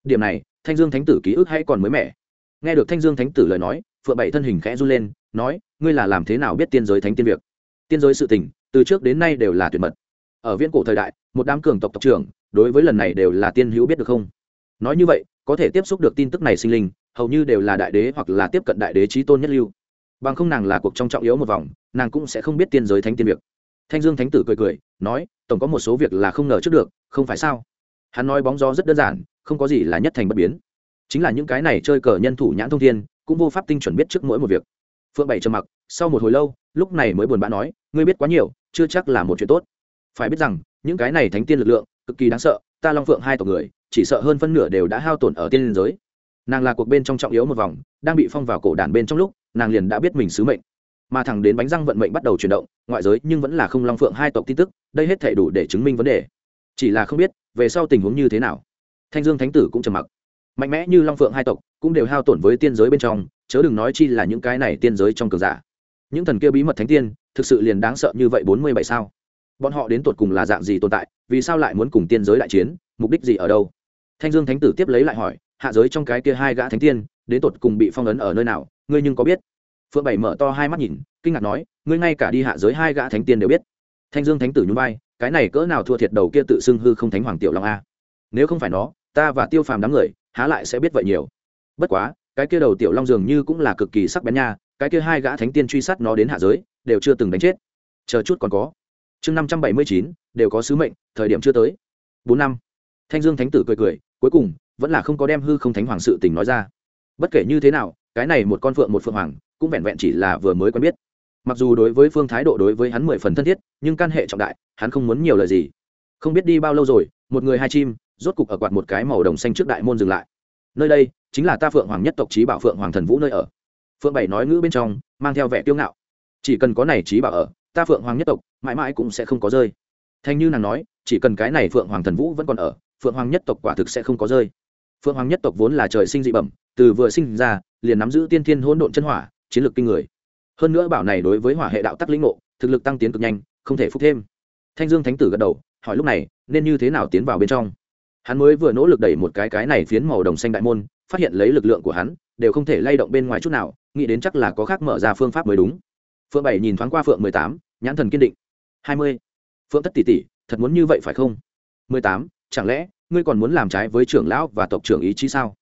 Điểm này, thanh dương thánh tử ký ức hay còn mới mẻ. Nghe được thanh dương thánh tử lời nói, phượng bảy thân hình khẽ run lên, nói, ngươi là làm thế nào biết tiên giới thánh tiên việc? Tiên giới sự tình, từ trước đến nay đều là tuyệt mật ở viễn cổ thời đại, một đám cường tộc tộc trưởng, đối với lần này đều là tiên hữu biết được không? Nói như vậy, có thể tiếp xúc được tin tức này sinh linh, hầu như đều là đại đế hoặc là tiếp cận đại đế trí tôn nhất lưu. Bằng không nàng là cuộc trong trọng yếu một vòng, nàng cũng sẽ không biết tiên giới thánh tiên việc. Thanh dương thánh tử cười cười, nói, tổng có một số việc là không ngờ trước được, không phải sao? Hắn nói bóng gió rất đơn giản, không có gì là nhất thành bất biến. Chính là những cái này chơi cờ nhân thủ nhãn thông thiên, cũng vô pháp tinh chuẩn biết trước mỗi một việc. Phượng bảy trầm mặc, sau một hồi lâu, lúc này mới buồn bã nói, ngươi biết quá nhiều, chưa chắc là một chuyện tốt phải biết rằng, những cái này thánh tiên lực lượng, cực kỳ đáng sợ, ta long phượng hai tộc người, chỉ sợ hơn phân nửa đều đã hao tổn ở tiên liên giới. Nàng là cuộc bên trong trọng yếu một vòng, đang bị phong vào cổ đàn bên trong lúc, nàng liền đã biết mình sứ mệnh. Mà thẳng đến bánh răng vận mệnh bắt đầu chuyển động, ngoại giới nhưng vẫn là không long phượng hai tộc tin tức, đây hết thể đủ để chứng minh vấn đề. Chỉ là không biết, về sau tình huống như thế nào. Thanh dương thánh tử cũng trầm mặc. Mạnh mẽ như long phượng hai tộc, cũng đều hao tổn với tiên giới bên trong, chớ đừng nói chi là những cái này tiên giới trong cường giả. Những thần kia bí mật thánh tiên, thực sự liền đáng sợ như vậy bốn mươi bảy sao? Bọn họ đến tột cùng là dạng gì tồn tại, vì sao lại muốn cùng tiên giới đại chiến, mục đích gì ở đâu? Thanh dương thánh tử tiếp lấy lại hỏi, hạ giới trong cái kia hai gã thánh tiên, đến tột cùng bị phong ấn ở nơi nào, ngươi nhưng có biết? Phượng bảy mở to hai mắt nhìn, kinh ngạc nói, ngươi ngay cả đi hạ giới hai gã thánh tiên đều biết. Thanh dương thánh tử nhún vai, cái này cỡ nào thua thiệt đầu kia tự xưng hư không thánh hoàng tiểu long a. Nếu không phải nó, ta và tiêu phàm đám người, há lại sẽ biết vậy nhiều. Bất quá, cái kia đầu tiểu long dường như cũng là cực kỳ sắc bén nha, cái kia hai gã thánh tiên truy sát nó đến hạ giới, đều chưa từng đánh chết. Chờ chút còn có chương năm trăm bảy mươi chín, đều có sứ mệnh, thời điểm chưa tới. Bốn năm, thanh dương thánh tử cười cười, cuối cùng, vẫn là không có đem hư không thánh hoàng sự tình nói ra. Bất kể như thế nào, cái này một con phượng một phượng hoàng, cũng vẹn vẹn chỉ là vừa mới quen biết. Mặc dù đối với phương thái độ đối với hắn mười phần thân thiết, nhưng căn hệ trọng đại, hắn không muốn nhiều lời gì. Không biết đi bao lâu rồi, một người hai chim, rốt cục ở quạt một cái màu đồng xanh trước đại môn dừng lại. Nơi đây, chính là ta phượng hoàng nhất tộc trí bảo phượng hoàng thần vũ nơi ở. Phượng bảy nói ngữ bên trong, mang theo vẻ kiêu ngạo. Chỉ cần có này trí bảo ở ta phượng hoàng nhất tộc, mãi mãi cũng sẽ không có rơi. Thanh như nàng nói, chỉ cần cái này phượng hoàng thần vũ vẫn còn ở, phượng hoàng nhất tộc quả thực sẽ không có rơi. Phượng hoàng nhất tộc vốn là trời sinh dị bẩm, từ vừa sinh ra, liền nắm giữ tiên thiên hỗn độn chân hỏa, chiến lược kinh người. Hơn nữa bảo này đối với hỏa hệ đạo tắc lĩnh ngộ, thực lực tăng tiến cực nhanh, không thể phúc thêm. Thanh dương thánh tử gật đầu, hỏi lúc này, nên như thế nào tiến vào bên trong? Hắn mới vừa nỗ lực đẩy một cái cái này phiến màu đồng xanh đại môn, phát hiện lấy lực lượng của hắn, đều không thể lay động bên ngoài chút nào, nghĩ đến chắc là có khác mở ra phương pháp mới đúng phượng bảy nhìn thoáng qua phượng mười tám, nhãn thần kiên định. hai mươi. Phượng thất tỷ tỷ, thật muốn như vậy phải không? mười tám, chẳng lẽ ngươi còn muốn làm trái với trưởng lão và tộc trưởng ý chí sao?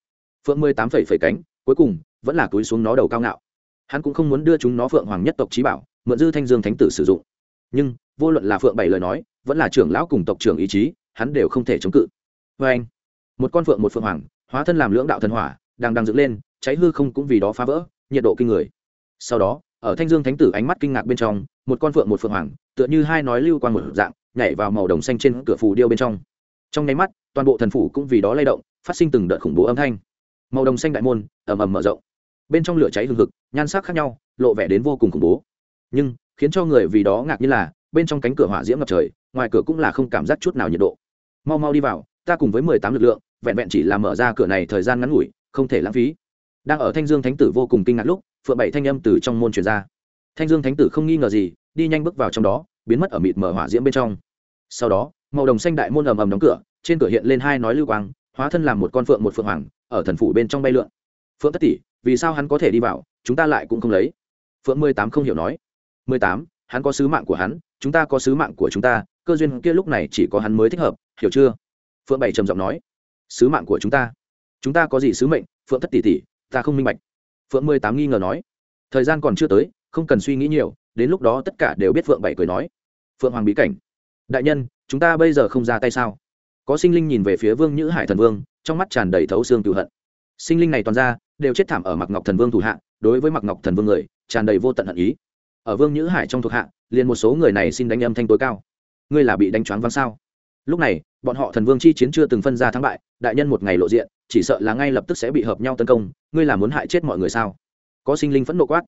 Phượng mười tám phẩy phẩy cánh, cuối cùng vẫn là túi xuống nó đầu cao ngạo. Hắn cũng không muốn đưa chúng nó phượng hoàng nhất tộc trí bảo, mượn dư thanh dương thánh tử sử dụng. Nhưng, vô luận là phượng bảy lời nói, vẫn là trưởng lão cùng tộc trưởng ý chí, hắn đều không thể chống cự. Vê anh. Một con phượng một phượng hoàng, hóa thân làm lưỡng đạo thần hỏa, đang đang dựng lên, cháy hư không cũng vì đó phá vỡ, nhiệt độ kinh người. Sau đó ở thanh dương thánh tử ánh mắt kinh ngạc bên trong, một con phượng một phượng hoàng, tựa như hai nói lưu quan một dạng, nhảy vào màu đồng xanh trên cửa phủ điêu bên trong. Trong nháy mắt, toàn bộ thần phủ cũng vì đó lay động, phát sinh từng đợt khủng bố âm thanh. Màu đồng xanh đại môn ầm ầm mở rộng. Bên trong lửa cháy hừng hực, nhan sắc khác nhau, lộ vẻ đến vô cùng khủng bố. Nhưng, khiến cho người vì đó ngạc như là, bên trong cánh cửa hỏa diễm ngập trời, ngoài cửa cũng là không cảm giác chút nào nhiệt độ. Mau mau đi vào, ta cùng với mười tám lực lượng, vẹn vẹn chỉ là mở ra cửa này thời gian ngắn ngủi, không thể lãng phí. Đang ở thanh dương thánh tử vô cùng kinh ngạc lúc phượng bảy thanh âm từ trong môn truyền ra. Thanh dương thánh tử không nghi ngờ gì, đi nhanh bước vào trong đó, biến mất ở mịt mở hỏa diễm bên trong. Sau đó, màu đồng xanh đại môn ầm ầm đóng cửa, trên cửa hiện lên hai nói lưu quang, hóa thân làm một con phượng một phượng hoàng, ở thần phủ bên trong bay lượn. Phượng thất tỷ, vì sao hắn có thể đi vào, chúng ta lại cũng không lấy? Phượng mười tám không hiểu nói. Mười tám, hắn có sứ mạng của hắn, chúng ta có sứ mạng của chúng ta, cơ duyên kia lúc này chỉ có hắn mới thích hợp, hiểu chưa? Phượng bảy trầm giọng nói. Sứ mạng của chúng ta chúng ta có gì sứ mệnh, phượng thất tỷ tỷ, ta không minh bạch phượng mười tám nghi ngờ nói. Thời gian còn chưa tới, không cần suy nghĩ nhiều, đến lúc đó tất cả đều biết phượng bảy cười nói. Phượng hoàng bí cảnh. Đại nhân, chúng ta bây giờ không ra tay sao? Có sinh linh nhìn về phía vương nhữ hải thần vương, trong mắt tràn đầy thấu xương cựu hận. Sinh linh này toàn ra, đều chết thảm ở mặc ngọc thần vương thủ hạ, đối với mặc ngọc thần vương người, tràn đầy vô tận hận ý. Ở vương nhữ hải trong thuộc hạ, liền một số người này xin đánh âm thanh tối cao. Ngươi là bị đánh choáng văng sao? Lúc này, bọn họ thần vương chi chiến chưa từng phân ra thắng bại, đại nhân một ngày lộ diện chỉ sợ là ngay lập tức sẽ bị hợp nhau tấn công, ngươi là muốn hại chết mọi người sao? Có sinh linh phẫn nộ quát.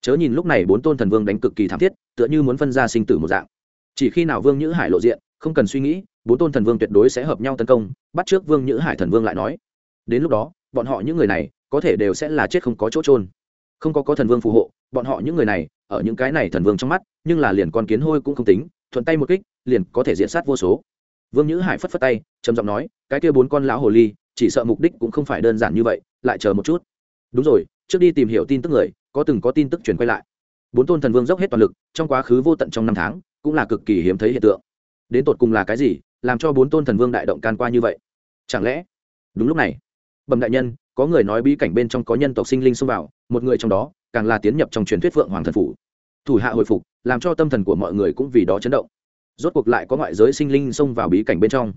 Chớ nhìn lúc này bốn tôn thần vương đánh cực kỳ thảm thiết, tựa như muốn phân ra sinh tử một dạng. Chỉ khi nào vương nhữ hải lộ diện, không cần suy nghĩ, bốn tôn thần vương tuyệt đối sẽ hợp nhau tấn công, bắt trước vương nhữ hải thần vương lại nói. Đến lúc đó, bọn họ những người này, có thể đều sẽ là chết không có chỗ trôn không có có thần vương phù hộ, bọn họ những người này, ở những cái này thần vương trong mắt, nhưng là liền con kiến hôi cũng không tính, thuận tay một kích, liền có thể diện sát vô số. Vương nhữ hải phất phất tay, trầm giọng nói, cái kia bốn con lão hồ ly chỉ sợ mục đích cũng không phải đơn giản như vậy, lại chờ một chút. Đúng rồi, trước đi tìm hiểu tin tức người, có từng có tin tức truyền quay lại. Bốn tôn thần vương dốc hết toàn lực, trong quá khứ vô tận trong năm tháng, cũng là cực kỳ hiếm thấy hiện tượng. Đến tột cùng là cái gì, làm cho bốn tôn thần vương đại động can qua như vậy? Chẳng lẽ? Đúng lúc này, bẩm đại nhân, có người nói bí cảnh bên trong có nhân tộc sinh linh xông vào, một người trong đó, càng là tiến nhập trong truyền thuyết phượng hoàng thần phủ. Thủ hạ hồi phục, làm cho tâm thần của mọi người cũng vì đó chấn động. Rốt cuộc lại có ngoại giới sinh linh xông vào bí cảnh bên trong.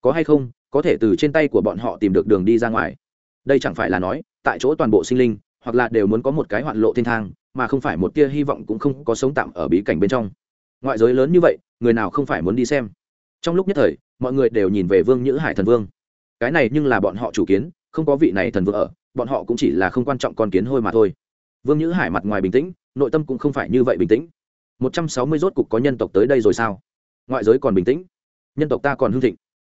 Có hay không có thể từ trên tay của bọn họ tìm được đường đi ra ngoài. Đây chẳng phải là nói, tại chỗ toàn bộ sinh linh, hoặc là đều muốn có một cái hoạn lộ thiên thang, mà không phải một tia hy vọng cũng không có sống tạm ở bí cảnh bên trong. Ngoại giới lớn như vậy, người nào không phải muốn đi xem? Trong lúc nhất thời, mọi người đều nhìn về vương nhữ hải thần vương. Cái này nhưng là bọn họ chủ kiến, không có vị này thần vương ở, bọn họ cũng chỉ là không quan trọng con kiến hôi mà thôi. Vương nhữ hải mặt ngoài bình tĩnh, nội tâm cũng không phải như vậy bình tĩnh. Một trăm sáu mươi rốt cục có nhân tộc tới đây rồi sao? Ngoại giới còn bình tĩnh, nhân tộc ta còn hưng thịnh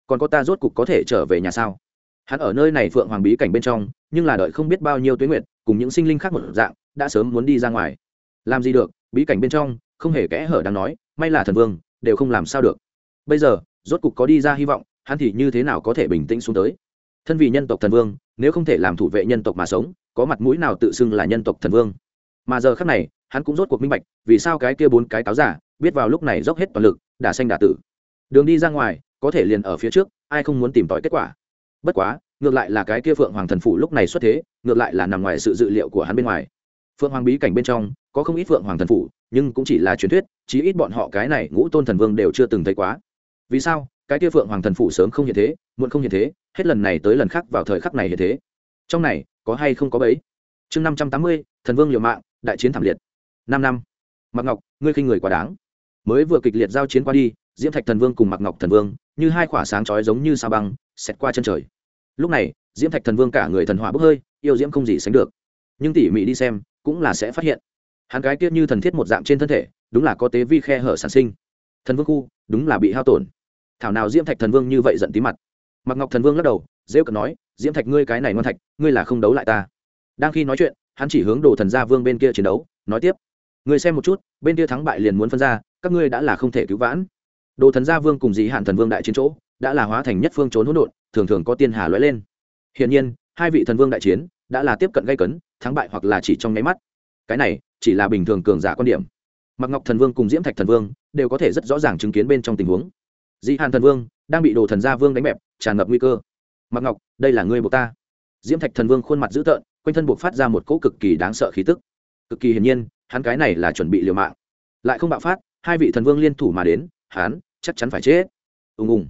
còn có ta rốt cục có thể trở về nhà sao? Hắn ở nơi này phượng hoàng bí cảnh bên trong, nhưng là đợi không biết bao nhiêu tuyến nguyện cùng những sinh linh khác một dạng, đã sớm muốn đi ra ngoài. Làm gì được, bí cảnh bên trong, không hề kẽ hở đáng nói, may là thần vương, đều không làm sao được. Bây giờ, rốt cục có đi ra hy vọng, hắn thì như thế nào có thể bình tĩnh xuống tới? Thân vì nhân tộc thần vương, nếu không thể làm thủ vệ nhân tộc mà sống, có mặt mũi nào tự xưng là nhân tộc thần vương? Mà giờ khác này, hắn cũng rốt cuộc minh bạch, vì sao cái kia bốn cái cáo giả, biết vào lúc này dốc hết toàn lực, đả xanh đả tử. Đường đi ra ngoài có thể liền ở phía trước, ai không muốn tìm tòi kết quả. Bất quá, ngược lại là cái kia phượng hoàng thần phủ lúc này xuất thế, ngược lại là nằm ngoài sự dự liệu của hắn bên ngoài. Phượng hoàng bí cảnh bên trong, có không ít phượng hoàng thần phủ nhưng cũng chỉ là truyền thuyết, chí ít bọn họ cái này ngũ tôn thần vương đều chưa từng thấy quá. Vì sao, cái kia phượng hoàng thần phủ sớm không hiện thế, muộn không hiện thế, hết lần này tới lần khác vào thời khắc này hiện thế. Trong này, có hay không có bấy chương năm trăm tám mươi, thần vương liều mạng, đại chiến thảm liệt. Năm năm. Mặc ngọc, ngươi khinh người quá đáng. Mới vừa kịch liệt giao chiến qua đi diễm thạch thần vương cùng mặc ngọc thần vương, như hai khỏa sáng chói giống như sa băng, xẹt qua chân trời. Lúc này, diễm thạch thần vương cả người thần hỏa bốc hơi, yêu diễm không gì sánh được. Nhưng tỉ mỉ đi xem, cũng là sẽ phát hiện. Hắn cái tiết như thần thiết một dạng trên thân thể, đúng là có tế vi khe hở sản sinh. Thần vương khu, đúng là bị hao tổn. Thảo nào diễm thạch thần vương như vậy giận tí mặt. Mặc ngọc thần vương lắc đầu dễ cận nói, diễm thạch ngươi cái này ngon thạch, ngươi là không đấu lại ta. Đang khi nói chuyện, hắn chỉ hướng đồ thần gia vương bên kia chiến đấu, nói tiếp, ngươi xem một chút, bên kia thắng bại liền muốn phân ra, các ngươi đã là không thể cứu vãn đồ thần gia vương cùng dị hạn thần vương đại chiến chỗ, đã là hóa thành nhất phương trốn hỗn độn, thường thường có tiên hà lóe lên. Hiển nhiên, hai vị thần vương đại chiến đã là tiếp cận gây cấn, thắng bại hoặc là chỉ trong nháy mắt. Cái này chỉ là bình thường cường giả quan điểm. Mặc ngọc thần vương cùng diễm thạch thần vương đều có thể rất rõ ràng chứng kiến bên trong tình huống. Dị hàn thần vương đang bị đồ thần gia vương đánh bẹp, tràn ngập nguy cơ. Mặc ngọc, đây là ngươi buộc ta. Diễm thạch thần vương khuôn mặt dữ tợn, quanh thân buộc phát ra một cỗ cực kỳ đáng sợ khí tức. Cực kỳ hiển nhiên, hắn cái này là chuẩn bị liều mạng. Lại không bạo phát, hai vị thần vương liên thủ mà đến hắn chắc chắn phải chết. Ùng ùng.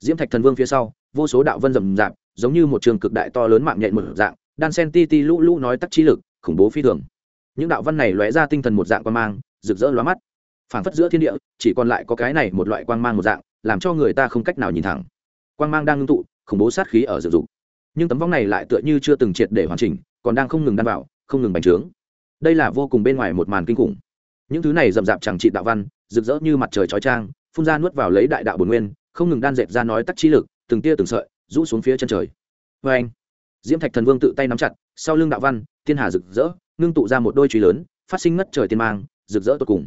Diễm thạch thần vương phía sau, vô số đạo vân rầm rạp, giống như một trường cực đại to lớn mạng nhện một dạng, đan sen ti ti lũ lũ nói tắc trí lực, khủng bố phi thường. Những đạo văn này lóe ra tinh thần một dạng quan mang, rực rỡ lóa mắt. Phảng phất giữa thiên địa, chỉ còn lại có cái này một loại quang mang một dạng, làm cho người ta không cách nào nhìn thẳng. Quang mang đang ngưng tụ, khủng bố sát khí ở dự dụng nhưng tấm vong này lại tựa như chưa từng triệt để hoàn chỉnh, còn đang không ngừng đan vào, không ngừng bành trướng. Đây là vô cùng bên ngoài một màn kinh khủng. Những thứ này rậm rạp chẳng trị đạo văn rực rỡ như mặt trời chói trang, phun ra nuốt vào lấy đại đạo bồn nguyên, không ngừng đan dệt ra nói tắc chi lực, từng tia từng sợi, rũ xuống phía chân trời. Vê anh, diễm thạch thần vương tự tay nắm chặt, sau lưng đạo văn, thiên hà rực rỡ, ngưng tụ ra một đôi truy lớn, phát sinh ngất trời tiên mang, rực rỡ tột cùng.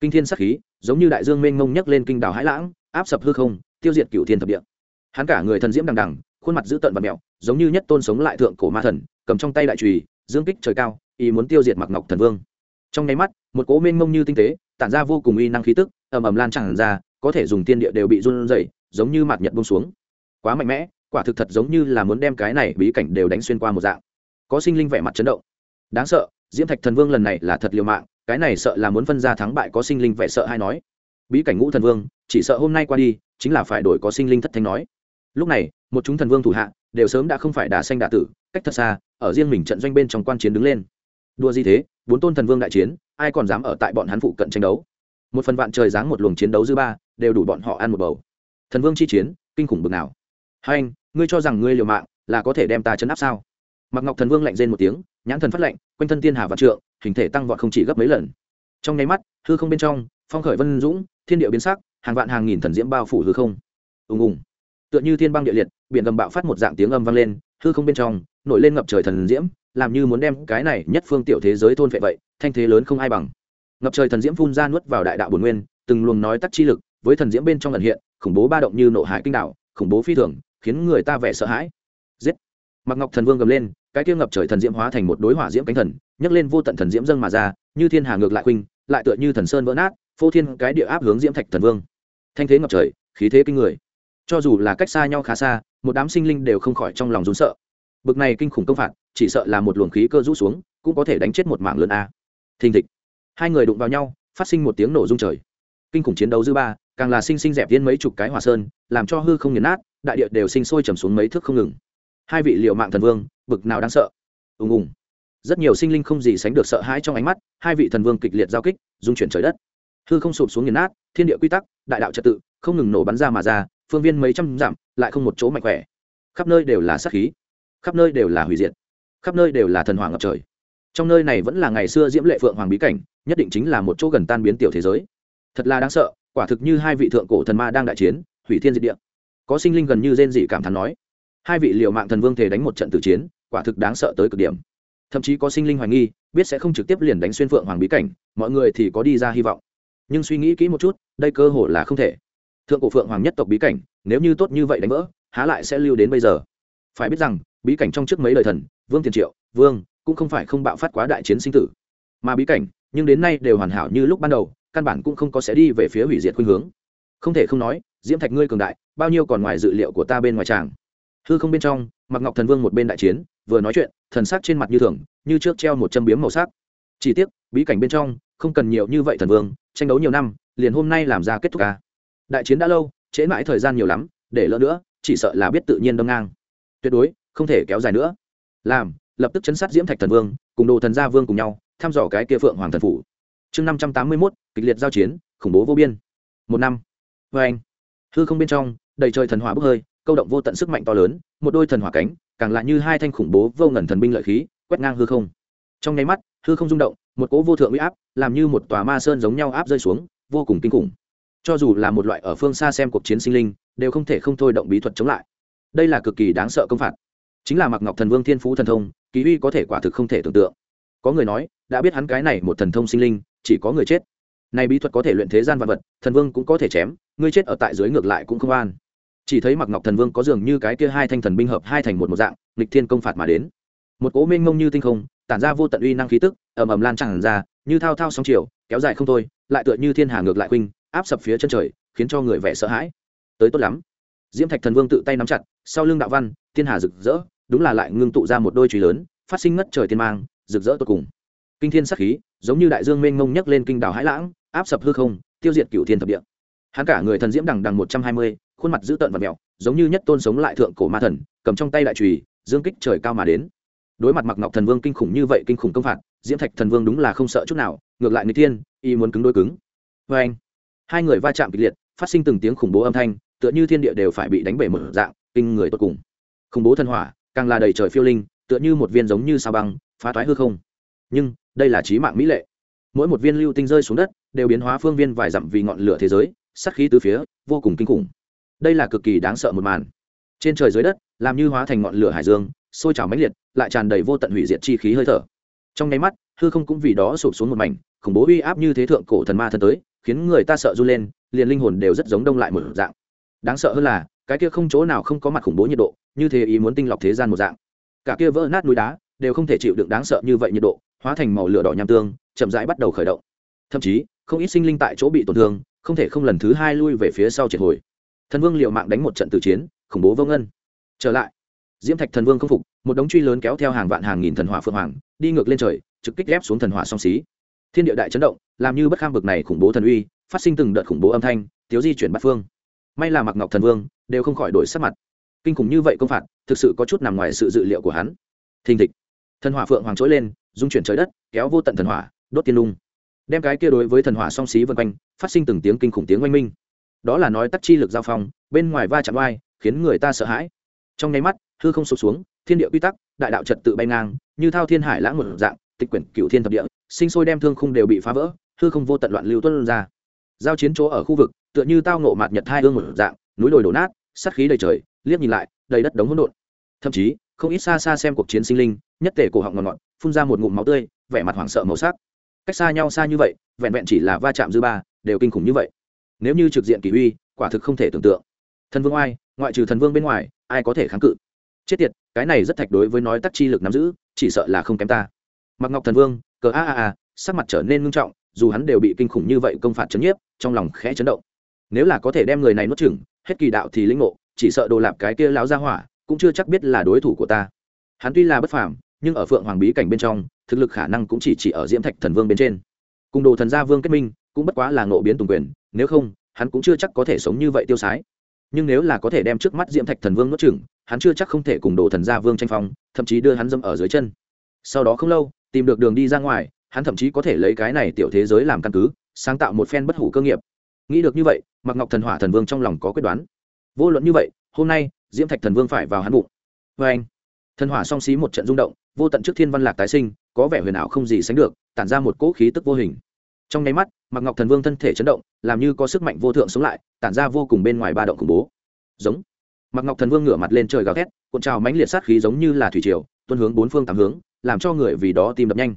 Kinh thiên sắc khí, giống như đại dương mênh mông nhấc lên kinh đảo hải lãng, áp sập hư không, tiêu diệt cựu thiên thập địa. Hắn cả người thần diễm đằng đằng, khuôn mặt dữ tợn và mẹo, giống như nhất tôn sống lại thượng cổ ma thần, cầm trong tay đại trùy dương kích trời cao, ý muốn tiêu diệt mặc ngọc thần vương. Trong nháy mắt, một cố mênh mông như tinh tế tản ra vô cùng uy năng khí tức, ầm ầm lan tràn ra, có thể dùng tiên địa đều bị run rẩy, giống như mặt nhật bông xuống. Quá mạnh mẽ, quả thực thật giống như là muốn đem cái này bí cảnh đều đánh xuyên qua một dạng. Có sinh linh vẻ mặt chấn động. Đáng sợ, diễm thạch thần vương lần này là thật liều mạng, cái này sợ là muốn phân ra thắng bại có sinh linh vẻ sợ hay nói. Bí cảnh ngũ thần vương, chỉ sợ hôm nay qua đi, chính là phải đổi có sinh linh thất thanh nói. Lúc này, một chúng thần vương thủ hạ, đều sớm đã không phải đà xanh đà tử, cách thật xa, ở riêng mình trận doanh bên trong quan chiến đứng lên đua gì thế, bốn tôn thần vương đại chiến, ai còn dám ở tại bọn hắn phụ cận tranh đấu? Một phần vạn trời giáng một luồng chiến đấu dư ba, đều đủ bọn họ ăn một bầu. Thần vương chi chiến, kinh khủng bực nào. Hai anh, ngươi cho rằng ngươi liều mạng là có thể đem ta chấn áp sao? Mặc ngọc thần vương lạnh rên một tiếng, nhãn thần phát lạnh quanh thân tiên hà vạn trượng, hình thể tăng vọt không chỉ gấp mấy lần. Trong nháy mắt, hư không bên trong, phong khởi vân dũng, thiên địa biến sắc, hàng vạn hàng nghìn thần diễm bao phủ hư không. Ùng ùng. Tựa như thiên băng địa liệt, biển gầm bạo phát một dạng tiếng âm vang lên, hư không bên trong, nổi lên ngập trời thần diễm làm như muốn đem cái này nhất phương tiểu thế giới thôn vệ vậy, thanh thế lớn không ai bằng. Ngập trời thần diễm phun ra nuốt vào đại đạo bồn nguyên, từng luồng nói tắc chi lực, với thần diễm bên trong lần hiện, khủng bố ba động như nộ hải kinh đạo, khủng bố phi thường, khiến người ta vẻ sợ hãi. Giết! Mặc ngọc thần vương gầm lên, cái kia ngập trời thần diễm hóa thành một đối hỏa diễm cánh thần, nhấc lên vô tận thần diễm dâng mà ra, như thiên hà ngược lại khuynh, lại tựa như thần sơn vỡ nát, phô thiên cái địa áp hướng diễm thạch thần vương. Thanh thế ngập trời, khí thế kinh người. Cho dù là cách xa nhau khá xa, một đám sinh linh đều không khỏi trong lòng rún sợ bực này kinh khủng công phạt, chỉ sợ là một luồng khí cơ rũ xuống, cũng có thể đánh chết một mảng lớn a. Thình thịch. Hai người đụng vào nhau, phát sinh một tiếng nổ rung trời. Kinh khủng chiến đấu dư ba, càng là sinh sinh dẹp viên mấy chục cái hỏa sơn, làm cho hư không nghiền nát, đại địa đều sinh sôi trầm xuống mấy thước không ngừng. Hai vị liệu mạng thần vương, bực nào đáng sợ. Ùng ùng. Rất nhiều sinh linh không gì sánh được sợ hãi trong ánh mắt, hai vị thần vương kịch liệt giao kích dung chuyển trời đất. Hư không sụp xuống nghiền nát, thiên địa quy tắc, đại đạo trật tự, không ngừng nổ bắn ra mà ra, phương viên mấy trăm dặm, lại không một chỗ mạnh khỏe. Khắp nơi đều là sát khí khắp nơi đều là hủy diệt, khắp nơi đều là thần hoàng ngập trời. Trong nơi này vẫn là ngày xưa diễm lệ phượng hoàng bí cảnh, nhất định chính là một chỗ gần tan biến tiểu thế giới. Thật là đáng sợ, quả thực như hai vị thượng cổ thần ma đang đại chiến, hủy thiên diệt địa. Có sinh linh gần như rên dị cảm thán nói, hai vị liệu mạng thần vương thể đánh một trận tử chiến, quả thực đáng sợ tới cực điểm. Thậm chí có sinh linh hoài nghi, biết sẽ không trực tiếp liền đánh xuyên phượng hoàng bí cảnh, mọi người thì có đi ra hy vọng. Nhưng suy nghĩ kỹ một chút, đây cơ hội là không thể. Thượng cổ phượng hoàng nhất tộc bí cảnh, nếu như tốt như vậy đánh vỡ, há lại sẽ lưu đến bây giờ. Phải biết rằng bí cảnh trong trước mấy đời thần, vương tiền triệu, vương, cũng không phải không bạo phát quá đại chiến sinh tử. Mà bí cảnh, nhưng đến nay đều hoàn hảo như lúc ban đầu, căn bản cũng không có sẽ đi về phía hủy diệt khuynh hướng. Không thể không nói, diễm thạch ngươi cường đại, bao nhiêu còn ngoài dự liệu của ta bên ngoài tràng. Hư không bên trong mặc ngọc thần vương một bên đại chiến, vừa nói chuyện, thần sắc trên mặt như thường, như trước treo một châm biếm màu sắc. Chỉ tiếc, bí cảnh bên trong, không cần nhiều như vậy thần vương, tranh đấu nhiều năm, liền hôm nay làm ra kết thúc ca đại chiến đã lâu, trễ mãi thời gian nhiều lắm, để lỡ nữa, chỉ sợ là biết tự nhiên đâm ngang. Tuyệt đối không thể kéo dài nữa. Làm, lập tức chấn sát diễm thạch thần vương, cùng đồ thần gia vương cùng nhau, thăm dò cái kia phượng hoàng thần phủ. Chương năm trăm tám mươi mốt, kịch liệt giao chiến, khủng bố vô biên. Một năm. Vê anh, hư không bên trong, đầy trời thần hỏa bốc hơi, câu động vô tận sức mạnh to lớn, một đôi thần hỏa cánh, càng lại như hai thanh khủng bố vô ngần thần binh lợi khí, quét ngang hư không. Trong nháy mắt, hư không rung động, một cỗ vô thượng uy áp, làm như một tòa ma sơn giống nhau áp rơi xuống, vô cùng kinh khủng. Cho dù là một loại ở phương xa xem cuộc chiến sinh linh, đều không thể không thôi động bí thuật chống lại. Đây là cực kỳ đáng sợ công phạt chính là mặc ngọc thần vương thiên phú thần thông, kỳ uy có thể quả thực không thể tưởng tượng. Có người nói, đã biết hắn cái này một thần thông sinh linh, chỉ có người chết. Này bí thuật có thể luyện thế gian vật vật, thần vương cũng có thể chém ngươi chết ở tại dưới ngược lại cũng không an. Chỉ thấy mặc ngọc thần vương có dường như cái kia hai thanh thần binh hợp hai thành một một dạng lịch thiên công phạt mà đến. Một cố minh ngông như tinh không, tản ra vô tận uy năng khí tức, ầm ầm lan tràn ra, như thao thao sóng chiều, kéo dài không thôi, lại tựa như thiên hà ngược lại khuynh, áp sập phía chân trời, khiến cho người vẻ sợ hãi. Tới tốt lắm. Diễm thạch thần vương tự tay nắm chặt, sau lưng đạo văn, thiên hà rực rỡ đúng là lại ngưng tụ ra một đôi chùy lớn, phát sinh ngất trời tiên mang, rực rỡ tột cùng. Kinh thiên sắc khí, giống như đại dương mênh mông nhấc lên kinh đảo hải lãng, áp sập hư không, tiêu diệt cửu thiên thập địa. Hắn cả người thần diễm đằng đằng một trăm hai mươi, khuôn mặt dữ tợn và mèo giống như nhất tôn sống lại thượng cổ ma thần, cầm trong tay đại chùy, dương kích trời cao mà đến. Đối mặt mặc ngọc thần vương kinh khủng như vậy kinh khủng công phạt, diễm thạch thần vương đúng là không sợ chút nào, ngược lại người tiên y muốn cứng đôi cứng. Vê anh, hai người va chạm kịch liệt, phát sinh từng tiếng khủng bố âm thanh, tựa như thiên địa đều phải bị đánh bể mở dạng, kinh người tốt cùng. Khủng bố thần hỏa càng là đầy trời phiêu linh, tựa như một viên giống như sao băng, phá toái hư không. Nhưng, đây là trí mạng mỹ lệ. Mỗi một viên lưu tinh rơi xuống đất, đều biến hóa phương viên vài dặm vì ngọn lửa thế giới sắc khí từ phía, vô cùng kinh khủng. Đây là cực kỳ đáng sợ một màn. Trên trời dưới đất, làm như hóa thành ngọn lửa hải dương, sôi trào mãnh liệt, lại tràn đầy vô tận hủy diệt chi khí hơi thở. Trong nháy mắt, hư không cũng vì đó sụp xuống một mảnh, khủng bố uy áp như thế thượng cổ thần ma thân tới, khiến người ta sợ run lên, liền linh hồn đều rất giống đông lại một dạng. Đáng sợ hơn là, cái kia không chỗ nào không có mặt khủng bố nhiệt độ như thế ý muốn tinh lọc thế gian một dạng. Cả kia vỡ nát núi đá đều không thể chịu đựng đáng sợ như vậy nhiệt độ, hóa thành màu lửa đỏ nham tương, chậm rãi bắt đầu khởi động. Thậm chí, không ít sinh linh tại chỗ bị tổn thương, không thể không lần thứ hai lui về phía sau triệt hồi. Thần vương liệu mạng đánh một trận tử chiến, khủng bố vô ngân. Trở lại, diễm thạch thần vương không phục, một đống truy lớn kéo theo hàng vạn hàng nghìn thần hỏa phượng hoàng, đi ngược lên trời, trực kích ghép xuống thần hỏa song xí. Thiên địa đại chấn động, làm như bất kham vực này khủng bố thần uy, phát sinh từng đợt khủng bố âm thanh, thiếu di chuyển bắt phương. May là mặc ngọc thần vương, đều không khỏi đổi sắc mặt kinh khủng như vậy công phạt, thực sự có chút nằm ngoài sự dự liệu của hắn. Thình thịch. Thần hỏa phượng hoàng trỗi lên dung chuyển trời đất, kéo vô tận thần hỏa, đốt tiên lung. Đem cái kia đối với thần hỏa song xí vân quanh, phát sinh từng tiếng kinh khủng tiếng oanh minh. Đó là nói tắc chi lực giao phong, bên ngoài va chạm oai, khiến người ta sợ hãi. Trong nháy mắt, hư không sụp xuống, thiên địa quy tắc, đại đạo trật tự bay ngang, như thao thiên hải lãng một dạng, tịch quyển cựu thiên thập địa, sinh sôi đem thương khung đều bị phá vỡ, hư không vô tận loạn lưu tuân ra. Giao chiến chỗ ở khu vực, tựa như tao nộ mạt nhật hai hương một dạng, núi đồi đổ nát, sát khí đầy trời liếc nhìn lại, đầy đất đống hỗn độn. Thậm chí, không ít xa xa xem cuộc chiến sinh linh, nhất tể cổ họng ngọn ngọt, phun ra một ngụm máu tươi, vẻ mặt hoảng sợ màu sắc. Cách xa nhau xa như vậy, vẹn vẹn chỉ là va chạm dư ba, đều kinh khủng như vậy. Nếu như trực diện kỳ uy, quả thực không thể tưởng tượng. Thần vương oai, ngoại trừ thần vương bên ngoài, ai có thể kháng cự? Chết tiệt, cái này rất thạch đối với nói tắc chi lực nắm giữ, chỉ sợ là không kém ta. Mặc ngọc thần vương, cờ a a a, sắc mặt trở nên ngưng trọng, dù hắn đều bị kinh khủng như vậy công phạt chấn nhiếp, trong lòng khẽ chấn động. Nếu là có thể đem người này nuốt chửng, hết kỳ đạo thì lĩnh ngộ chỉ sợ đồ lạp cái kia lão gia hỏa cũng chưa chắc biết là đối thủ của ta. Hắn tuy là bất phàm, nhưng ở phượng hoàng bí cảnh bên trong, thực lực khả năng cũng chỉ chỉ ở diễm thạch thần vương bên trên. Cùng đồ thần gia vương kết minh, cũng bất quá là ngộ biến tùng quyền, nếu không, hắn cũng chưa chắc có thể sống như vậy tiêu sái. Nhưng nếu là có thể đem trước mắt diễm thạch thần vương nuốt chửng, hắn chưa chắc không thể cùng đồ thần gia vương tranh phong, thậm chí đưa hắn dâm ở dưới chân. Sau đó không lâu, tìm được đường đi ra ngoài, hắn thậm chí có thể lấy cái này tiểu thế giới làm căn cứ, sáng tạo một phen bất hủ cơ nghiệp. Nghĩ được như vậy mặc ngọc thần hỏa thần vương trong lòng có quyết đoán vô luận như vậy, hôm nay, diễm thạch thần vương phải vào hắn bụng. Vê anh, thần hỏa song xí một trận rung động, vô tận trước thiên văn lạc tái sinh, có vẻ huyền ảo không gì sánh được, tản ra một cỗ khí tức vô hình. Trong nháy mắt mặc ngọc thần vương thân thể chấn động, làm như có sức mạnh vô thượng sống lại, tản ra vô cùng bên ngoài ba động khủng bố. Giống. Mặc ngọc thần vương ngửa mặt lên trời gào thét, cuộn trào mãnh liệt sát khí giống như là thủy triều tuân hướng bốn phương tám hướng, làm cho người vì đó tìm đập nhanh.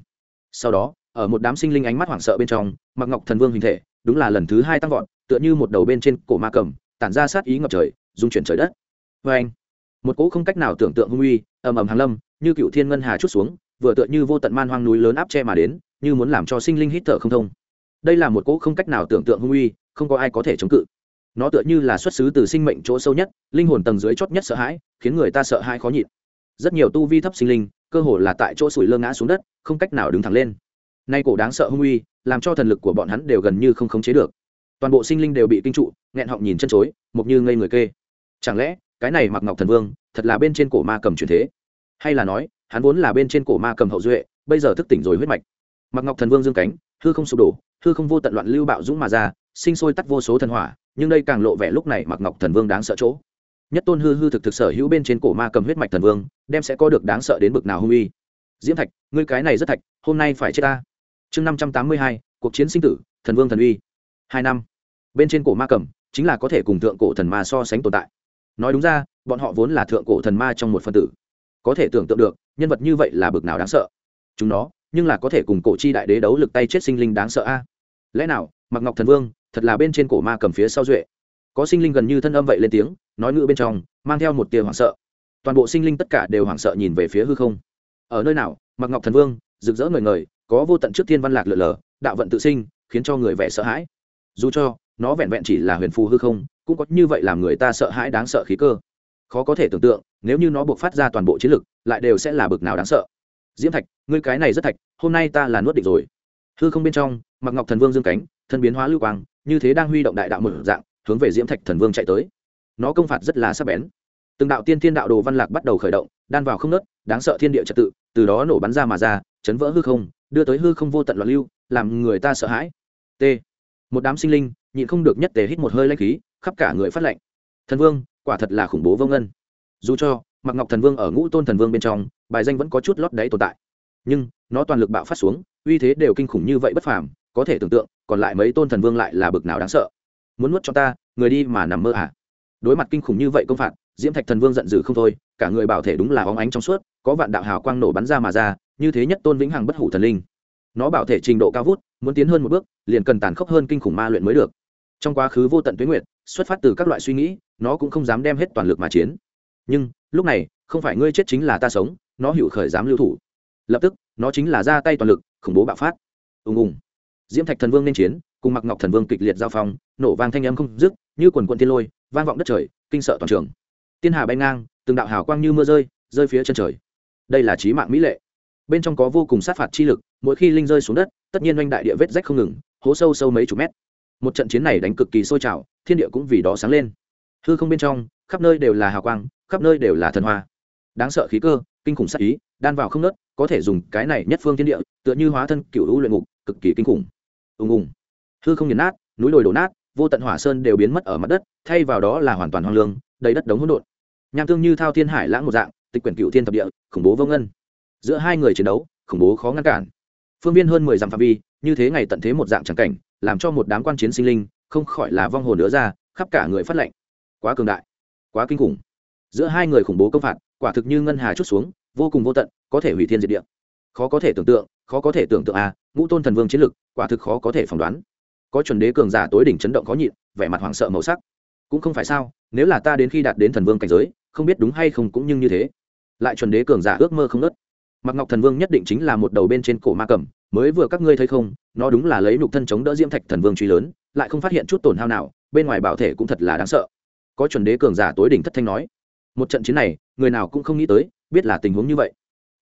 Sau đó, ở một đám sinh linh ánh mắt hoảng sợ bên trong mặc ngọc thần vương hình thể, đúng là lần thứ hai tăng vọt, tựa như một đầu bên trên cổ ma cầm tản ra sát ý ngập trời, dung chuyển trời đất. Vê anh, một cỗ không cách nào tưởng tượng hung uy, ầm ầm hàng lâm, như cựu thiên ngân hà chút xuống, vừa tựa như vô tận man hoang núi lớn áp che mà đến, như muốn làm cho sinh linh hít thở không thông. Đây là một cỗ không cách nào tưởng tượng hung uy, không có ai có thể chống cự. Nó tựa như là xuất xứ từ sinh mệnh chỗ sâu nhất, linh hồn tầng dưới chót nhất sợ hãi, khiến người ta sợ hãi khó nhịn. Rất nhiều tu vi thấp sinh linh, cơ hồ là tại chỗ sủi lơ ngã xuống đất, không cách nào đứng thẳng lên. Nay cổ đáng sợ hung uy, làm cho thần lực của bọn hắn đều gần như không khống chế được toàn bộ sinh linh đều bị kinh trụ, nghẹn họng nhìn chân chối, mục như ngây người kê. Chẳng lẽ, cái này mặc ngọc thần vương, thật là bên trên cổ ma cầm truyền thế? Hay là nói, hắn vốn là bên trên cổ ma cầm hậu duệ, bây giờ thức tỉnh rồi huyết mạch. Mặc ngọc thần vương dương cánh, hư không sụp đổ, hư không vô tận loạn lưu bạo dũng mà ra, sinh sôi tắt vô số thần hỏa, nhưng đây càng lộ vẻ lúc này mặc ngọc thần vương đáng sợ chỗ. Nhất tôn hư hư thực thực sở hữu bên trên cổ ma cầm huyết mạch thần vương, đem sẽ có được đáng sợ đến bực nào hung uy. Diễm thạch, ngươi cái này rất thạch, hôm nay phải chết ta. Chương năm trăm tám mươi hai, cuộc chiến sinh tử, thần vương thần uy hai năm. Bên trên cổ ma cầm, chính là có thể cùng thượng cổ thần ma so sánh tồn tại. Nói đúng ra, bọn họ vốn là thượng cổ thần ma trong một phân tử. Có thể tưởng tượng được, nhân vật như vậy là bực nào đáng sợ. Chúng nó, nhưng là có thể cùng cổ chi đại đế đấu lực tay chết sinh linh đáng sợ a. Lẽ nào mặc ngọc thần vương, thật là bên trên cổ ma cầm phía sau duệ? Có sinh linh gần như thân âm vậy lên tiếng, nói ngữ bên trong, mang theo một tia hoảng sợ. Toàn bộ sinh linh tất cả đều hoảng sợ nhìn về phía hư không. Ở nơi nào mặc ngọc thần vương, rực rỡ người người có vô tận trước thiên văn lạc lượn lờ đạo vận tự sinh, khiến cho người vẻ sợ hãi dù cho nó vẹn vẹn chỉ là huyền phù hư không, cũng có như vậy làm người ta sợ hãi đáng sợ khí cơ. Khó có thể tưởng tượng, nếu như nó buộc phát ra toàn bộ chiến lực, lại đều sẽ là bực nào đáng sợ. Diễm thạch, ngươi cái này rất thạch, hôm nay ta là nuốt địch rồi. Hư không bên trong mặc ngọc thần vương dương cánh, thân biến hóa lưu quang, như thế đang huy động đại đạo một dạng, hướng về diễm thạch thần vương chạy tới. Nó công phạt rất là sắc bén. Từng đạo tiên thiên đạo đồ văn lạc bắt đầu khởi động, đan vào không nớt, đáng sợ thiên địa trật tự, từ đó nổ bắn ra mà ra, chấn vỡ hư không, đưa tới hư không vô tận loạn lưu, làm người ta sợ hãi. T một đám sinh linh, nhịn không được nhất tề hít một hơi lanh khí, khắp cả người phát lệnh thần vương, quả thật là khủng bố vô ngân. Dù cho mặc ngọc thần vương ở ngũ tôn thần vương bên trong, bài danh vẫn có chút lót đáy tồn tại. Nhưng, nó toàn lực bạo phát xuống, uy thế đều kinh khủng như vậy bất phàm, có thể tưởng tượng, còn lại mấy tôn thần vương lại là bực nào đáng sợ. Muốn nuốt cho ta, người đi mà nằm mơ à? Đối mặt kinh khủng như vậy công phạt, diễm thạch thần vương giận dữ không thôi, cả người bảo thể đúng là óng ánh trong suốt, có vạn đạo hào quang nổ bắn ra mà ra, như thế nhất tôn vĩnh hằng bất hủ thần linh nó bảo thể trình độ cao vút, muốn tiến hơn một bước, liền cần tàn khốc hơn kinh khủng ma luyện mới được. Trong quá khứ vô tận tuyến nguyện xuất phát từ các loại suy nghĩ, nó cũng không dám đem hết toàn lực mà chiến. Nhưng, lúc này, không phải ngươi chết chính là ta sống, nó hiểu khởi dám lưu thủ. Lập tức, nó chính là ra tay toàn lực, khủng bố bạo phát. Ùng ùng. Diễm thạch thần vương nên chiến, cùng mặc ngọc thần vương kịch liệt giao phong, nổ vang thanh âm không dứt, như quần quận thiên lôi, vang vọng đất trời, kinh sợ toàn trường. Tiên hà bay ngang, từng đạo hào quang như mưa rơi rơi phía chân trời. Đây là trí mạng mỹ lệ. Bên trong có vô cùng sát phạt chi lực mỗi khi linh rơi xuống đất, tất nhiên oanh đại địa vết rách không ngừng, hố sâu sâu mấy chục mét. Một trận chiến này đánh cực kỳ sôi trào, thiên địa cũng vì đó sáng lên. Hư không bên trong, khắp nơi đều là hào quang, khắp nơi đều là thần hoa. Đáng sợ khí cơ, kinh khủng sắc ý, đan vào không nớt, có thể dùng cái này nhất phương thiên địa, tựa như hóa thân cựu hữu luyện ngục, cực kỳ kinh khủng. Ùng ùng. Hư không nghiền nát, núi đồi đổ nát, vô tận hỏa sơn đều biến mất ở mặt đất, thay vào đó là hoàn toàn hoang lương, đầy đất đống hỗn độn. Nham tương như thao thiên hải lãng một dạng, tịch quyển cựu thiên thập địa, khủng bố vô ngân. Giữa hai người chiến đấu, khủng bố khó ngăn cản phương viên hơn mười dặm phạm vi, như thế ngày tận thế một dạng tràng cảnh, làm cho một đám quan chiến sinh linh không khỏi là vong hồn nữa ra, khắp cả người phát lệnh quá cường đại, quá kinh khủng. Giữa hai người khủng bố công phạt, quả thực như ngân hà chút xuống, vô cùng vô tận, có thể hủy thiên diệt địa. Khó có thể tưởng tượng, khó có thể tưởng tượng à ngũ tôn thần vương chiến lực, quả thực khó có thể phỏng đoán. Có chuẩn đế cường giả tối đỉnh chấn động khó nhịn, vẻ mặt hoảng sợ màu sắc. Cũng không phải sao, nếu là ta đến khi đạt đến thần vương cảnh giới, không biết đúng hay không cũng như như thế. Lại chuẩn đế cường giả ước mơ không nớt mặc ngọc thần vương nhất định chính là một đầu bên trên cổ ma cầm, mới vừa các ngươi thấy không, nó đúng là lấy nục thân chống đỡ diễm thạch thần vương truy lớn, lại không phát hiện chút tổn hao nào, bên ngoài bảo thể cũng thật là đáng sợ. Có chuẩn đế cường giả tối đỉnh thất thanh nói, một trận chiến này, người nào cũng không nghĩ tới, biết là tình huống như vậy.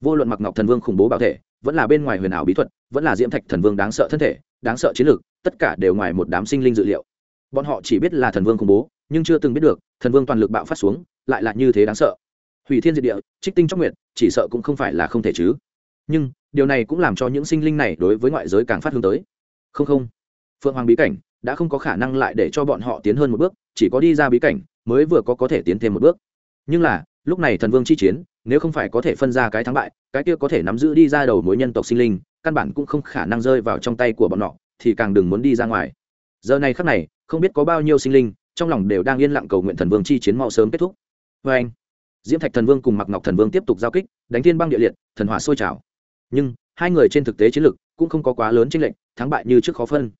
Vô luận mặc ngọc thần vương khủng bố bảo thể, vẫn là bên ngoài huyền ảo bí thuật, vẫn là diễm thạch thần vương đáng sợ thân thể, đáng sợ chiến lược tất cả đều ngoài một đám sinh linh dự liệu. Bọn họ chỉ biết là thần vương khủng bố, nhưng chưa từng biết được, thần vương toàn lực bạo phát xuống, lại là như thế đáng sợ. Hủy thiên diệt địa, trích tinh trong nguyện chỉ sợ cũng không phải là không thể chứ. Nhưng, điều này cũng làm cho những sinh linh này đối với ngoại giới càng phát hướng tới. Không không. Phượng hoàng bí cảnh đã không có khả năng lại để cho bọn họ tiến hơn một bước, chỉ có đi ra bí cảnh mới vừa có có thể tiến thêm một bước. Nhưng là, lúc này thần vương chi chiến, nếu không phải có thể phân ra cái thắng bại, cái kia có thể nắm giữ đi ra đầu mối nhân tộc sinh linh, căn bản cũng không khả năng rơi vào trong tay của bọn họ thì càng đừng muốn đi ra ngoài. Giờ này khắc này, không biết có bao nhiêu sinh linh, trong lòng đều đang yên lặng cầu nguyện thần vương chi chiến mau sớm kết thúc. Vê anh diễm thạch thần vương cùng mặc ngọc thần vương tiếp tục giao kích, đánh thiên băng địa liệt, thần hỏa sôi trào. Nhưng, hai người trên thực tế chiến lực cũng không có quá lớn trên lệnh thắng bại như trước khó phân.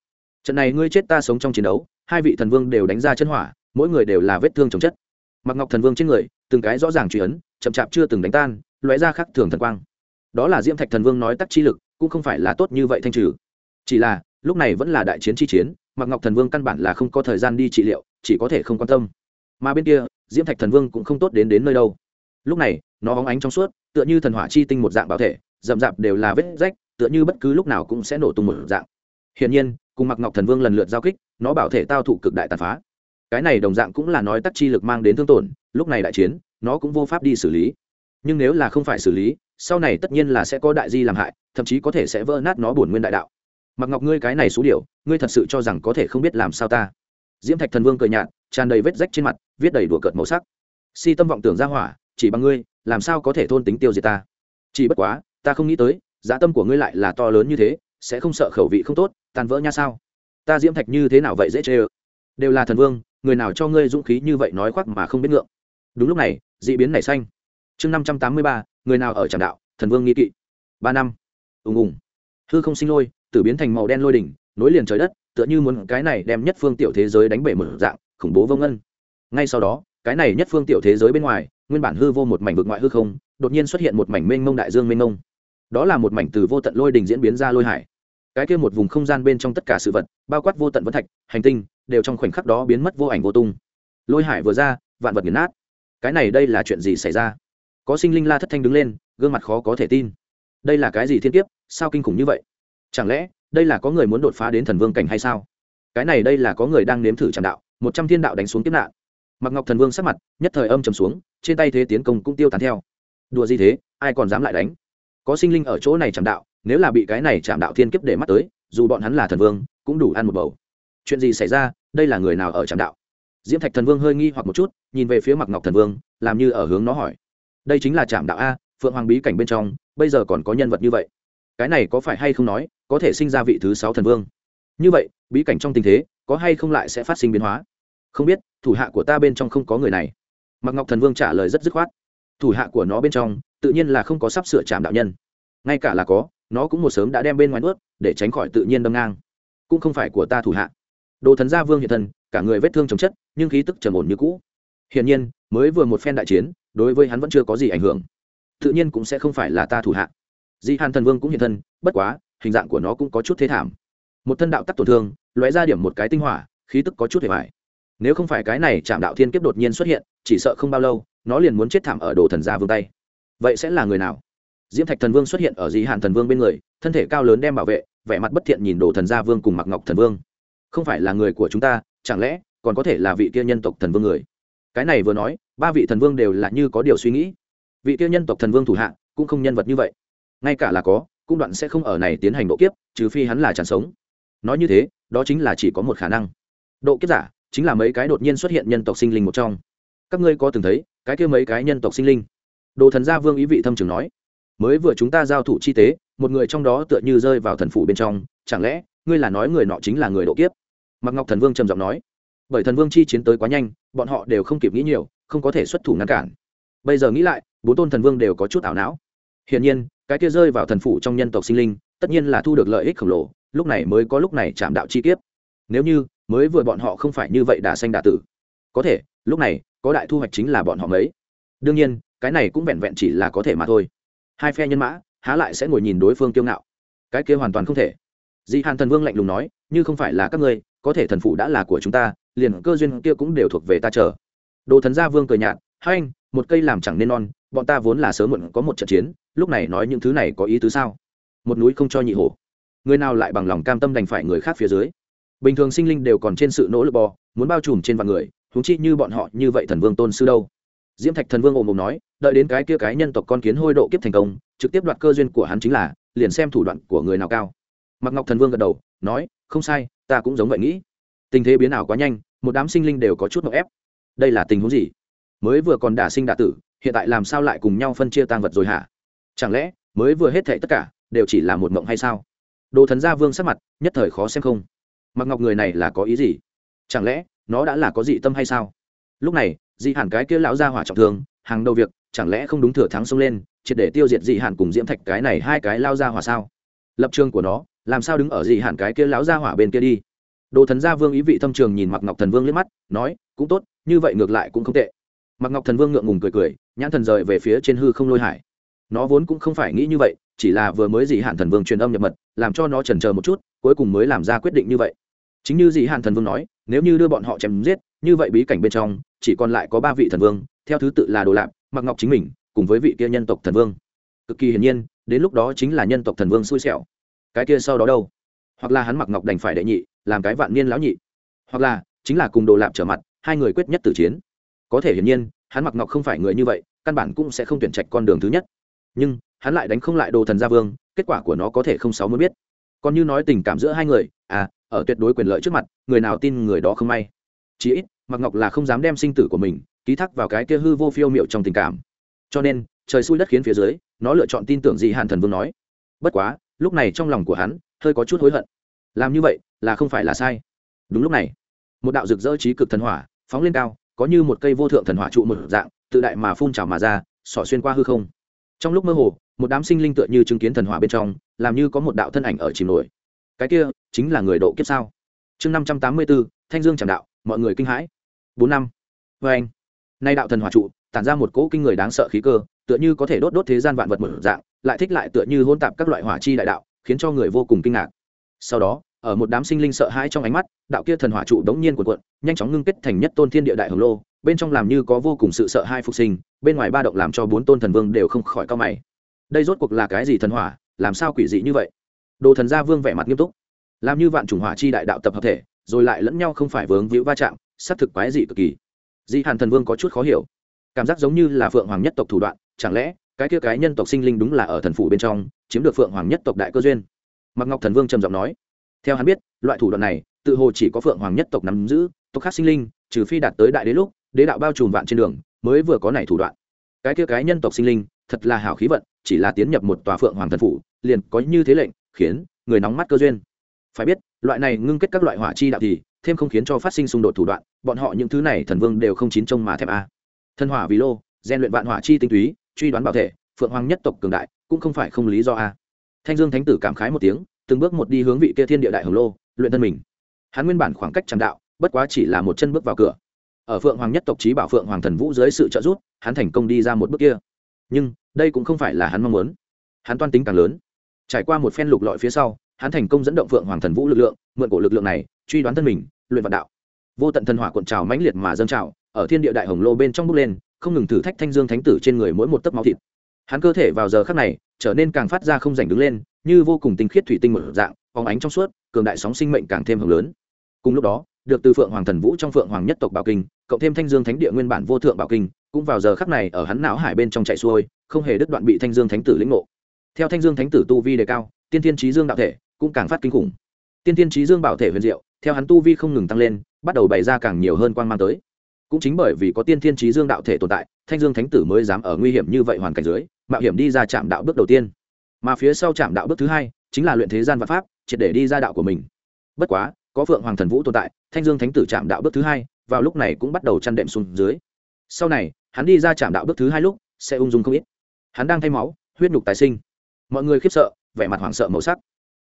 Trận này ngươi chết ta sống trong chiến đấu, hai vị thần vương đều đánh ra chân hỏa, mỗi người đều là vết thương chồng chất. Mặc ngọc thần vương trên người, từng cái rõ ràng truy ấn, chậm chạp chưa từng đánh tan, lóe ra khắc thường thần quang. Đó là diễm thạch thần vương nói tắc chi lực, cũng không phải là tốt như vậy thanh trừ. Chỉ là, lúc này vẫn là đại chiến chi chiến mặc ngọc thần vương căn bản là không có thời gian đi trị liệu, chỉ có thể không quan tâm mà bên kia, diễm thạch thần vương cũng không tốt đến đến nơi đâu. Lúc này, nó hóng ánh trong suốt, tựa như thần hỏa chi tinh một dạng bảo thể, rậm rạp đều là vết rách, tựa như bất cứ lúc nào cũng sẽ nổ tung một dạng. Hiển nhiên, cùng mặc ngọc thần vương lần lượt giao kích, nó bảo thể tao thụ cực đại tàn phá. Cái này đồng dạng cũng là nói tắc chi lực mang đến thương tổn, lúc này đại chiến, nó cũng vô pháp đi xử lý. Nhưng nếu là không phải xử lý, sau này tất nhiên là sẽ có đại di làm hại, thậm chí có thể sẽ vỡ nát nó bổn nguyên đại đạo. Mặc ngọc, ngươi cái này xú điệu ngươi thật sự cho rằng có thể không biết làm sao ta? Diễm thạch thần vương cười nhạt tràn đầy vết rách trên mặt, viết đầy đùa cợt màu sắc. Si tâm vọng tưởng ra hỏa, chỉ bằng ngươi, làm sao có thể thôn tính tiêu diệt ta? Chỉ bất quá, ta không nghĩ tới dã tâm của ngươi lại là to lớn như thế, sẽ không sợ khẩu vị không tốt tan vỡ nha sao? Ta diễm thạch như thế nào vậy dễ chê ơ? Đều là thần vương, người nào cho ngươi dũng khí như vậy nói khoác mà không biết ngượng. Đúng lúc này d ị biến nảy xanh. Chương năm trăm tám mươi ba, người nào ở trạm đạo, thần vương nghi kỵ. Ba năm. Ùng ùng. Hư không sinh lôi, tử biến thành màu đen lôi đỉnh, nối liền trời đất, tựa như muốn cái này đem nhất phương tiểu thế giới đánh bể mở dạng khủng bố vô ngân. Ngay sau đó, cái này nhất phương tiểu thế giới bên ngoài, nguyên bản hư vô một mảnh vực ngoại hư không, đột nhiên xuất hiện một mảnh mênh mông đại dương mênh mông. Đó là một mảnh từ vô tận lôi đình diễn biến ra lôi hải. Cái kia một vùng không gian bên trong tất cả sự vật, bao quát vô tận vân thạch, hành tinh, đều trong khoảnh khắc đó biến mất vô ảnh vô tung. Lôi hải vừa ra, vạn vật nghiền nát. Cái này đây là chuyện gì xảy ra? Có sinh linh la thất thanh đứng lên, gương mặt khó có thể tin. Đây là cái gì thiên kiếp? Sao kinh khủng như vậy? Chẳng lẽ, đây là có người muốn đột phá đến thần vương cảnh hay sao? Cái này đây là có người đang nếm thử tràn đạo một trăm thiên đạo đánh xuống kiếp nạn. Mặc ngọc thần vương sắc mặt, nhất thời âm trầm xuống, trên tay thế tiến công cũng tiêu tán theo. Đùa gì thế, ai còn dám lại đánh? Có sinh linh ở chỗ này chạm đạo, nếu là bị cái này chạm đạo thiên kiếp để mắt tới, dù bọn hắn là thần vương, cũng đủ ăn một bầu. Chuyện gì xảy ra, đây là người nào ở chạm đạo? Diễm thạch thần vương hơi nghi hoặc một chút, nhìn về phía mặc ngọc thần vương, làm như ở hướng nó hỏi. Đây chính là chạm đạo a, phượng hoàng bí cảnh bên trong, bây giờ còn có nhân vật như vậy. Cái này có phải hay không nói, có thể sinh ra vị thứ sáu thần vương? Như vậy, bí cảnh trong tình thế có hay không lại sẽ phát sinh biến hóa? Không biết, thủ hạ của ta bên trong không có người này. Mặc ngọc thần vương trả lời rất dứt khoát. Thủ hạ của nó bên trong, tự nhiên là không có sắp sửa chạm đạo nhân. Ngay cả là có, nó cũng một sớm đã đem bên ngoài ướt để tránh khỏi tự nhiên đâm ngang. Cũng không phải của ta thủ hạ. Đồ thần gia vương hiện thần cả người vết thương chồng chất, nhưng khí tức trầm ổn như cũ. Hiển nhiên, mới vừa một phen đại chiến, đối với hắn vẫn chưa có gì ảnh hưởng. Tự nhiên cũng sẽ không phải là ta thủ hạ. Di hàn thần vương cũng hiện thân, bất quá, hình dạng của nó cũng có chút thế thảm một thân đạo tắc tổn thương, lóe ra điểm một cái tinh hỏa, khí tức có chút hề mại nếu không phải cái này chạm đạo thiên kiếp đột nhiên xuất hiện, chỉ sợ không bao lâu, nó liền muốn chết thảm ở đồ thần gia vương tay. Vậy sẽ là người nào? Diễm thạch thần vương xuất hiện ở dĩ hạn thần vương bên người, thân thể cao lớn đem bảo vệ, vẻ mặt bất thiện nhìn đồ thần gia vương cùng mặc ngọc thần vương. Không phải là người của chúng ta, chẳng lẽ còn có thể là vị kia nhân tộc thần vương người? Cái này vừa nói, ba vị thần vương đều là như có điều suy nghĩ. Vị kia nhân tộc thần vương thủ hạ cũng không nhân vật như vậy. Ngay cả là có cung đoạn sẽ không ở này tiến hành độ kiếp, trừ phi hắn là chẳng sống nói như thế, đó chính là chỉ có một khả năng. Độ kiếp giả chính là mấy cái đột nhiên xuất hiện nhân tộc sinh linh một trong. Các ngươi có từng thấy cái kia mấy cái nhân tộc sinh linh? Đồ thần gia vương ý vị thâm trường nói. Mới vừa chúng ta giao thủ chi tế, một người trong đó tựa như rơi vào thần phủ bên trong, chẳng lẽ ngươi là nói người nọ chính là người độ kiếp? Mặc ngọc thần vương trầm giọng nói. Bởi thần vương chi chiến tới quá nhanh, bọn họ đều không kịp nghĩ nhiều, không có thể xuất thủ ngăn cản. Bây giờ nghĩ lại, bốn tôn thần vương đều có chút ảo não. Hiển nhiên, cái kia rơi vào thần phủ trong nhân tộc sinh linh, tất nhiên là thu được lợi ích khổng lồ lúc này mới có lúc này chạm đạo chi kiếp. Nếu như, mới vừa bọn họ không phải như vậy đã xanh đã tử. Có thể, lúc này, có đại thu hoạch chính là bọn họ mấy. Đương nhiên, cái này cũng vẹn vẹn chỉ là có thể mà thôi. Hai phe nhân mã, há lại sẽ ngồi nhìn đối phương kiêu ngạo. Cái kia hoàn toàn không thể. Di hàn thần vương lạnh lùng nói, như không phải là các ngươi, có thể thần phụ đã là của chúng ta, liền cơ duyên kia cũng đều thuộc về ta chờ. Đồ thần gia vương cười nhạt, hai anh, một cây làm chẳng nên non, bọn ta vốn là sớm muộn có một trận chiến, lúc này nói những thứ này có ý tứ sao? Một núi không cho nhị hổ người nào lại bằng lòng cam tâm đành phải người khác phía dưới. Bình thường sinh linh đều còn trên sự nỗ lực bò, muốn bao trùm trên vạn người thúng chi như bọn họ như vậy thần vương tôn sư đâu. Diễm thạch thần vương ồm ồm nói, đợi đến cái kia cái nhân tộc con kiến hôi độ kiếp thành công, trực tiếp đoạt cơ duyên của hắn chính là, liền xem thủ đoạn của người nào cao. Mặc ngọc thần vương gật đầu, nói, không sai, ta cũng giống vậy nghĩ. Tình thế biến ảo quá nhanh, một đám sinh linh đều có chút ngọc ép. Đây là tình huống gì? Mới vừa còn đả sinh đả tử, hiện tại làm sao lại cùng nhau phân chia tang vật rồi hả? Chẳng lẽ, mới vừa hết thệ tất cả, đều chỉ là một mộng hay sao? Đồ thần gia vương sắc mặt, nhất thời khó xem không. Mặc ngọc người này là có ý gì? Chẳng lẽ, nó đã là có dị tâm hay sao? Lúc này, dị hẳn cái kia lão gia hỏa trọng thương, hàng đầu việc, chẳng lẽ không đúng thừa thắng xông lên, triệt để tiêu diệt dị hẳn cùng diễm thạch cái này hai cái lao gia hỏa sao? Lập trường của nó, làm sao đứng ở dị hẳn cái kia lão gia hỏa bên kia đi? Đồ thần gia vương ý vị thâm trường nhìn mặc ngọc thần vương liếc mắt, nói, cũng tốt, như vậy ngược lại cũng không tệ. Mặc ngọc thần vương ngượng ngùng cười cười, nhãn thần rời về phía trên hư không lôi hải nó vốn cũng không phải nghĩ như vậy, chỉ là vừa mới dị hạn thần vương truyền âm nhập mật, làm cho nó chần ờ một chút, cuối cùng mới làm ra quyết định như vậy. Chính như dị hạn thần vương nói, nếu như đưa bọn họ chém giết, như vậy bí cảnh bên trong, chỉ còn lại có ba vị thần vương, theo thứ tự là đồ lạp mặc ngọc chính mình, cùng với vị kia nhân tộc thần vương. Cực kỳ hiển nhiên, đến lúc đó chính là nhân tộc thần vương xui xẻo. Cái kia sau đó đâu? Hoặc là hắn mặc ngọc đành phải đệ nhị, làm cái vạn niên lão nhị. Hoặc là, chính là cùng đồ lạp trở mặt, hai người quyết nhất tử chiến. Có thể hiển nhiên, hắn mặc ngọc không phải người như vậy, căn bản cũng sẽ không tuyển trạch con đường thứ nhất nhưng hắn lại đánh không lại đồ thần gia vương, kết quả của nó có thể không sáu mới biết. Còn như nói tình cảm giữa hai người à ở tuyệt đối quyền lợi trước mặt, người nào tin người đó không may. Chí ít mặc ngọc là không dám đem sinh tử của mình ký thác vào cái kia hư vô phiêu miệu trong tình cảm. Cho nên, trời xui đất khiến phía dưới, nó lựa chọn tin tưởng gì hàn thần vương nói. Bất quá, lúc này trong lòng của hắn hơi có chút hối hận. Làm như vậy là không phải là sai. Đúng lúc này, một đạo rực rỡ trí cực thần hỏa phóng lên cao, có như một cây vô thượng thần hỏa trụ một dạng, tự đại mà phun trào mà ra, xỏ xuyên qua hư không trong lúc mơ hồ, một đám sinh linh tựa như chứng kiến thần hỏa bên trong, làm như có một đạo thân ảnh ở chìm nổi. Cái kia, chính là người độ kiếp sao? Chương năm trăm tám mươi bốn, thanh dương trảm đạo, mọi người kinh hãi. Bốn năm. Vê anh, nay đạo thần hỏa trụ, tản ra một cỗ kinh người đáng sợ khí cơ, tựa như có thể đốt đốt thế gian vạn vật một dạng, lại thích lại tựa như hôn tạp các loại hỏa chi đại đạo, khiến cho người vô cùng kinh ngạc. Sau đó, ở một đám sinh linh sợ hãi trong ánh mắt, đạo kia thần hỏa trụ đống nhiên cuộn cuộn, nhanh chóng ngưng kết thành nhất tôn thiên địa đại hồng lô bên trong làm như có vô cùng sự sợ hai phục sinh, bên ngoài ba động làm cho bốn tôn thần vương đều không khỏi cao mày. Đây rốt cuộc là cái gì thần hỏa, làm sao quỷ dị như vậy? Đồ thần gia vương vẻ mặt nghiêm túc. Làm như vạn chủng hỏa chi đại đạo tập hợp thể, rồi lại lẫn nhau không phải vướng víu va chạm, xác thực quái dị cực kỳ. Di hàn thần vương có chút khó hiểu. Cảm giác giống như là phượng hoàng nhất tộc thủ đoạn, chẳng lẽ cái kia cái nhân tộc sinh linh đúng là ở thần phủ bên trong, chiếm được phượng hoàng nhất tộc đại cơ duyên? Mặc ngọc thần vương trầm giọng nói. Theo hắn biết, loại thủ đoạn này, tự hồ chỉ có phượng hoàng nhất tộc nắm giữ, tộc khác sinh linh, trừ phi đạt tới đại đế lúc đế đạo bao trùm vạn trên đường, mới vừa có này thủ đoạn. Cái kia cái nhân tộc sinh linh, thật là hảo khí vận, chỉ là tiến nhập một tòa phượng hoàng thần phủ, liền có như thế lệnh, khiến người nóng mắt cơ duyên. Phải biết, loại này ngưng kết các loại hỏa chi đạo thì, thêm không khiến cho phát sinh xung đột thủ đoạn, bọn họ những thứ này thần vương đều không chín trông mà thèm a. Thân hỏa vì lô gian luyện vạn hỏa chi tinh túy, truy đoán bảo thể, phượng hoàng nhất tộc cường đại, cũng không phải không lý do a. Thanh dương thánh tử cảm khái một tiếng, từng bước một đi hướng vị kia thiên địa đại hồng lô, luyện thân mình. Hắn nguyên bản khoảng cách tràn đạo, bất quá chỉ là một chân bước vào cửa ở phượng hoàng nhất tộc trí bảo phượng hoàng thần vũ dưới sự trợ giúp, hắn thành công đi ra một bước kia. Nhưng, đây cũng không phải là hắn mong muốn. Hắn toan tính càng lớn. Trải qua một phen lục lọi phía sau, hắn thành công dẫn động phượng hoàng thần vũ lực lượng, mượn cổ lực lượng này, truy đoán thân mình, luyện vạn đạo. Vô tận thần hỏa cuộn trào mãnh liệt mà dâng trào, ở thiên địa đại hồng lô bên trong bước lên, không ngừng thử thách thanh dương thánh tử trên người mỗi một tấc máu thịt. Hắn cơ thể vào giờ khắc này, trở nên càng phát ra không rảnh đứng lên, như vô cùng tinh khiết thủy tinh một dạng, phóng ánh trong suốt, cường đại sóng sinh mệnh càng thêm hưởng lớn. Cùng lúc đó được từ phượng hoàng thần vũ trong phượng hoàng nhất tộc bảo kinh, cộng thêm thanh dương thánh địa nguyên bản vô thượng bảo kinh, cũng vào giờ khắc này ở hắn não hải bên trong chạy xuôi, không hề đứt đoạn bị thanh dương thánh tử lĩnh ngộ. Theo thanh dương thánh tử tu vi đề cao, tiên tiên trí dương đạo thể cũng càng phát kinh khủng. Tiên tiên trí dương bảo thể huyền diệu, theo hắn tu vi không ngừng tăng lên, bắt đầu bày ra càng nhiều hơn quan mang tới. Cũng chính bởi vì có tiên thiên trí dương đạo thể tồn tại, thanh dương thánh tử mới dám ở nguy hiểm như vậy hoàn cảnh dưới, mạo hiểm đi ra trạm đạo bước đầu tiên. Mà phía sau trạm đạo bước thứ hai, chính là luyện thế gian và pháp, triệt để đi ra đạo của mình. Bất quá có phượng hoàng thần vũ tồn tại, thanh dương thánh tử chạm đạo bước thứ hai, vào lúc này cũng bắt đầu chăn đệm xuống dưới. Sau này, hắn đi ra chạm đạo bước thứ hai lúc, sẽ ung dung không ít. Hắn đang thay máu, huyết nhục tái sinh. Mọi người khiếp sợ, vẻ mặt hoảng sợ màu sắc.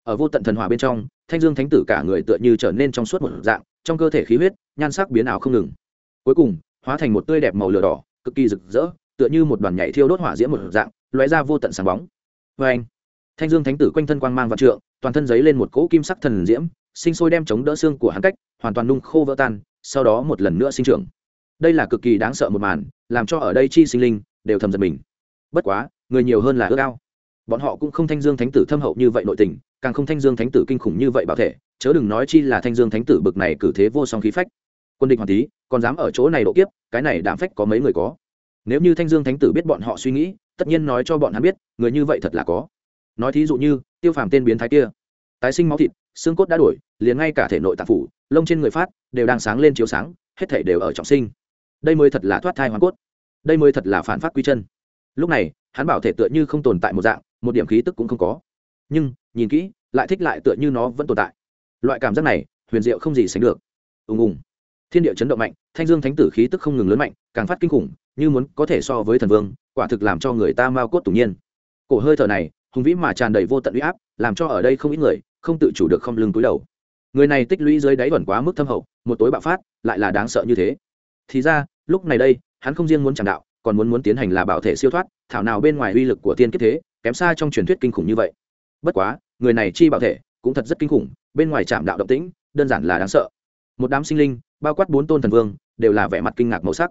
Ở vô tận thần hòa bên trong, thanh dương thánh tử cả người tựa như trở nên trong suốt một dạng, trong cơ thể khí huyết, nhan sắc biến ảo không ngừng. Cuối cùng, hóa thành một tươi đẹp màu lửa đỏ, cực kỳ rực rỡ, tựa như một đoàn nhảy thiêu đốt hỏa diễm một dạng, lóe ra vô tận sáng bóng. Vê anh thanh dương thánh tử quanh thân quang mang vạn trượng, toàn thân giấy lên một cỗ kim sắc thần diễm sinh sôi đem chống đỡ xương của hắn cách, hoàn toàn nung khô vỡ tan, sau đó một lần nữa sinh trưởng. Đây là cực kỳ đáng sợ một màn, làm cho ở đây chi sinh linh đều thầm giật mình. Bất quá, người nhiều hơn là ước ao. Bọn họ cũng không thanh dương thánh tử thâm hậu như vậy nội tình, càng không thanh dương thánh tử kinh khủng như vậy bảo thể, chớ đừng nói chi là thanh dương thánh tử bực này cử thế vô song khí phách. Quân địch hoàng tý còn dám ở chỗ này độ kiếp, cái này đảm phách có mấy người có? Nếu như thanh dương thánh tử biết bọn họ suy nghĩ, tất nhiên nói cho bọn hắn biết, người như vậy thật là có. Nói thí dụ như, tiêu phàm tên biến thái kia. Tái sinh máu thịt xương cốt đã đổi liền ngay cả thể nội tạp phủ, lông trên người phát, đều đang sáng lên chiếu sáng, hết thể đều ở trọng sinh. Đây mới thật là thoát thai hoàn cốt. Đây mới thật là phản phát quy chân. Lúc này, hắn bảo thể tựa như không tồn tại một dạng, một điểm khí tức cũng không có. Nhưng, nhìn kỹ, lại thích lại tựa như nó vẫn tồn tại. Loại cảm giác này, huyền diệu không gì sánh được. Ùng ùng. Thiên địa chấn động mạnh, thanh dương thánh tử khí tức không ngừng lớn mạnh, càng phát kinh khủng, như muốn có thể so với thần vương, quả thực làm cho người ta mau cốt tủng nhiên. Cổ hơi thở này, hùng vĩ mà tràn đầy vô tận uy áp, làm cho ở đây không ít người không tự chủ được không lưng túi đầu. Người này tích lũy dưới đáy vẩn quá mức thâm hậu, một tối bạo phát, lại là đáng sợ như thế. Thì ra, lúc này đây, hắn không riêng muốn chẳng đạo, còn muốn muốn tiến hành là bảo thể siêu thoát, thảo nào bên ngoài uy lực của tiên kiếp thế, kém xa trong truyền thuyết kinh khủng như vậy. Bất quá, người này chi bảo thể cũng thật rất kinh khủng, bên ngoài chạm đạo động tĩnh, đơn giản là đáng sợ. Một đám sinh linh, bao quát bốn tôn thần vương, đều là vẻ mặt kinh ngạc màu sắc.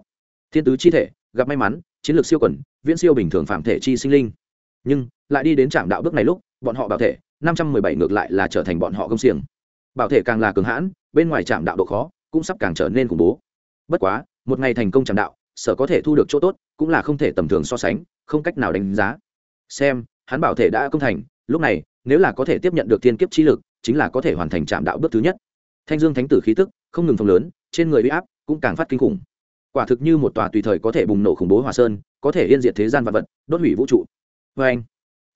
Thiên tứ chi thể, gặp may mắn, chiến lược siêu quẩn viễn siêu bình thường phạm thể chi sinh linh. Nhưng, lại đi đến trạm đạo bước này lúc bọn họ bảo thể, năm trăm mười bảy ngược lại là trở thành bọn họ công xiềng. Bảo thể càng là cường hãn, bên ngoài trạm đạo độ khó cũng sắp càng trở nên khủng bố. Bất quá, một ngày thành công trạm đạo, sở có thể thu được chỗ tốt cũng là không thể tầm thường so sánh, không cách nào đánh giá. Xem, hắn bảo thể đã công thành, lúc này, nếu là có thể tiếp nhận được thiên kiếp chi lực, chính là có thể hoàn thành trạm đạo bước thứ nhất. Thanh dương thánh tử khí tức, không ngừng phồng lớn, trên người bị áp cũng càng phát kinh khủng. Quả thực như một tòa tùy thời có thể bùng nổ khủng bố hòa sơn, có thể yên diệt thế gian vật vật, đốt hủy vũ trụ. Vê anh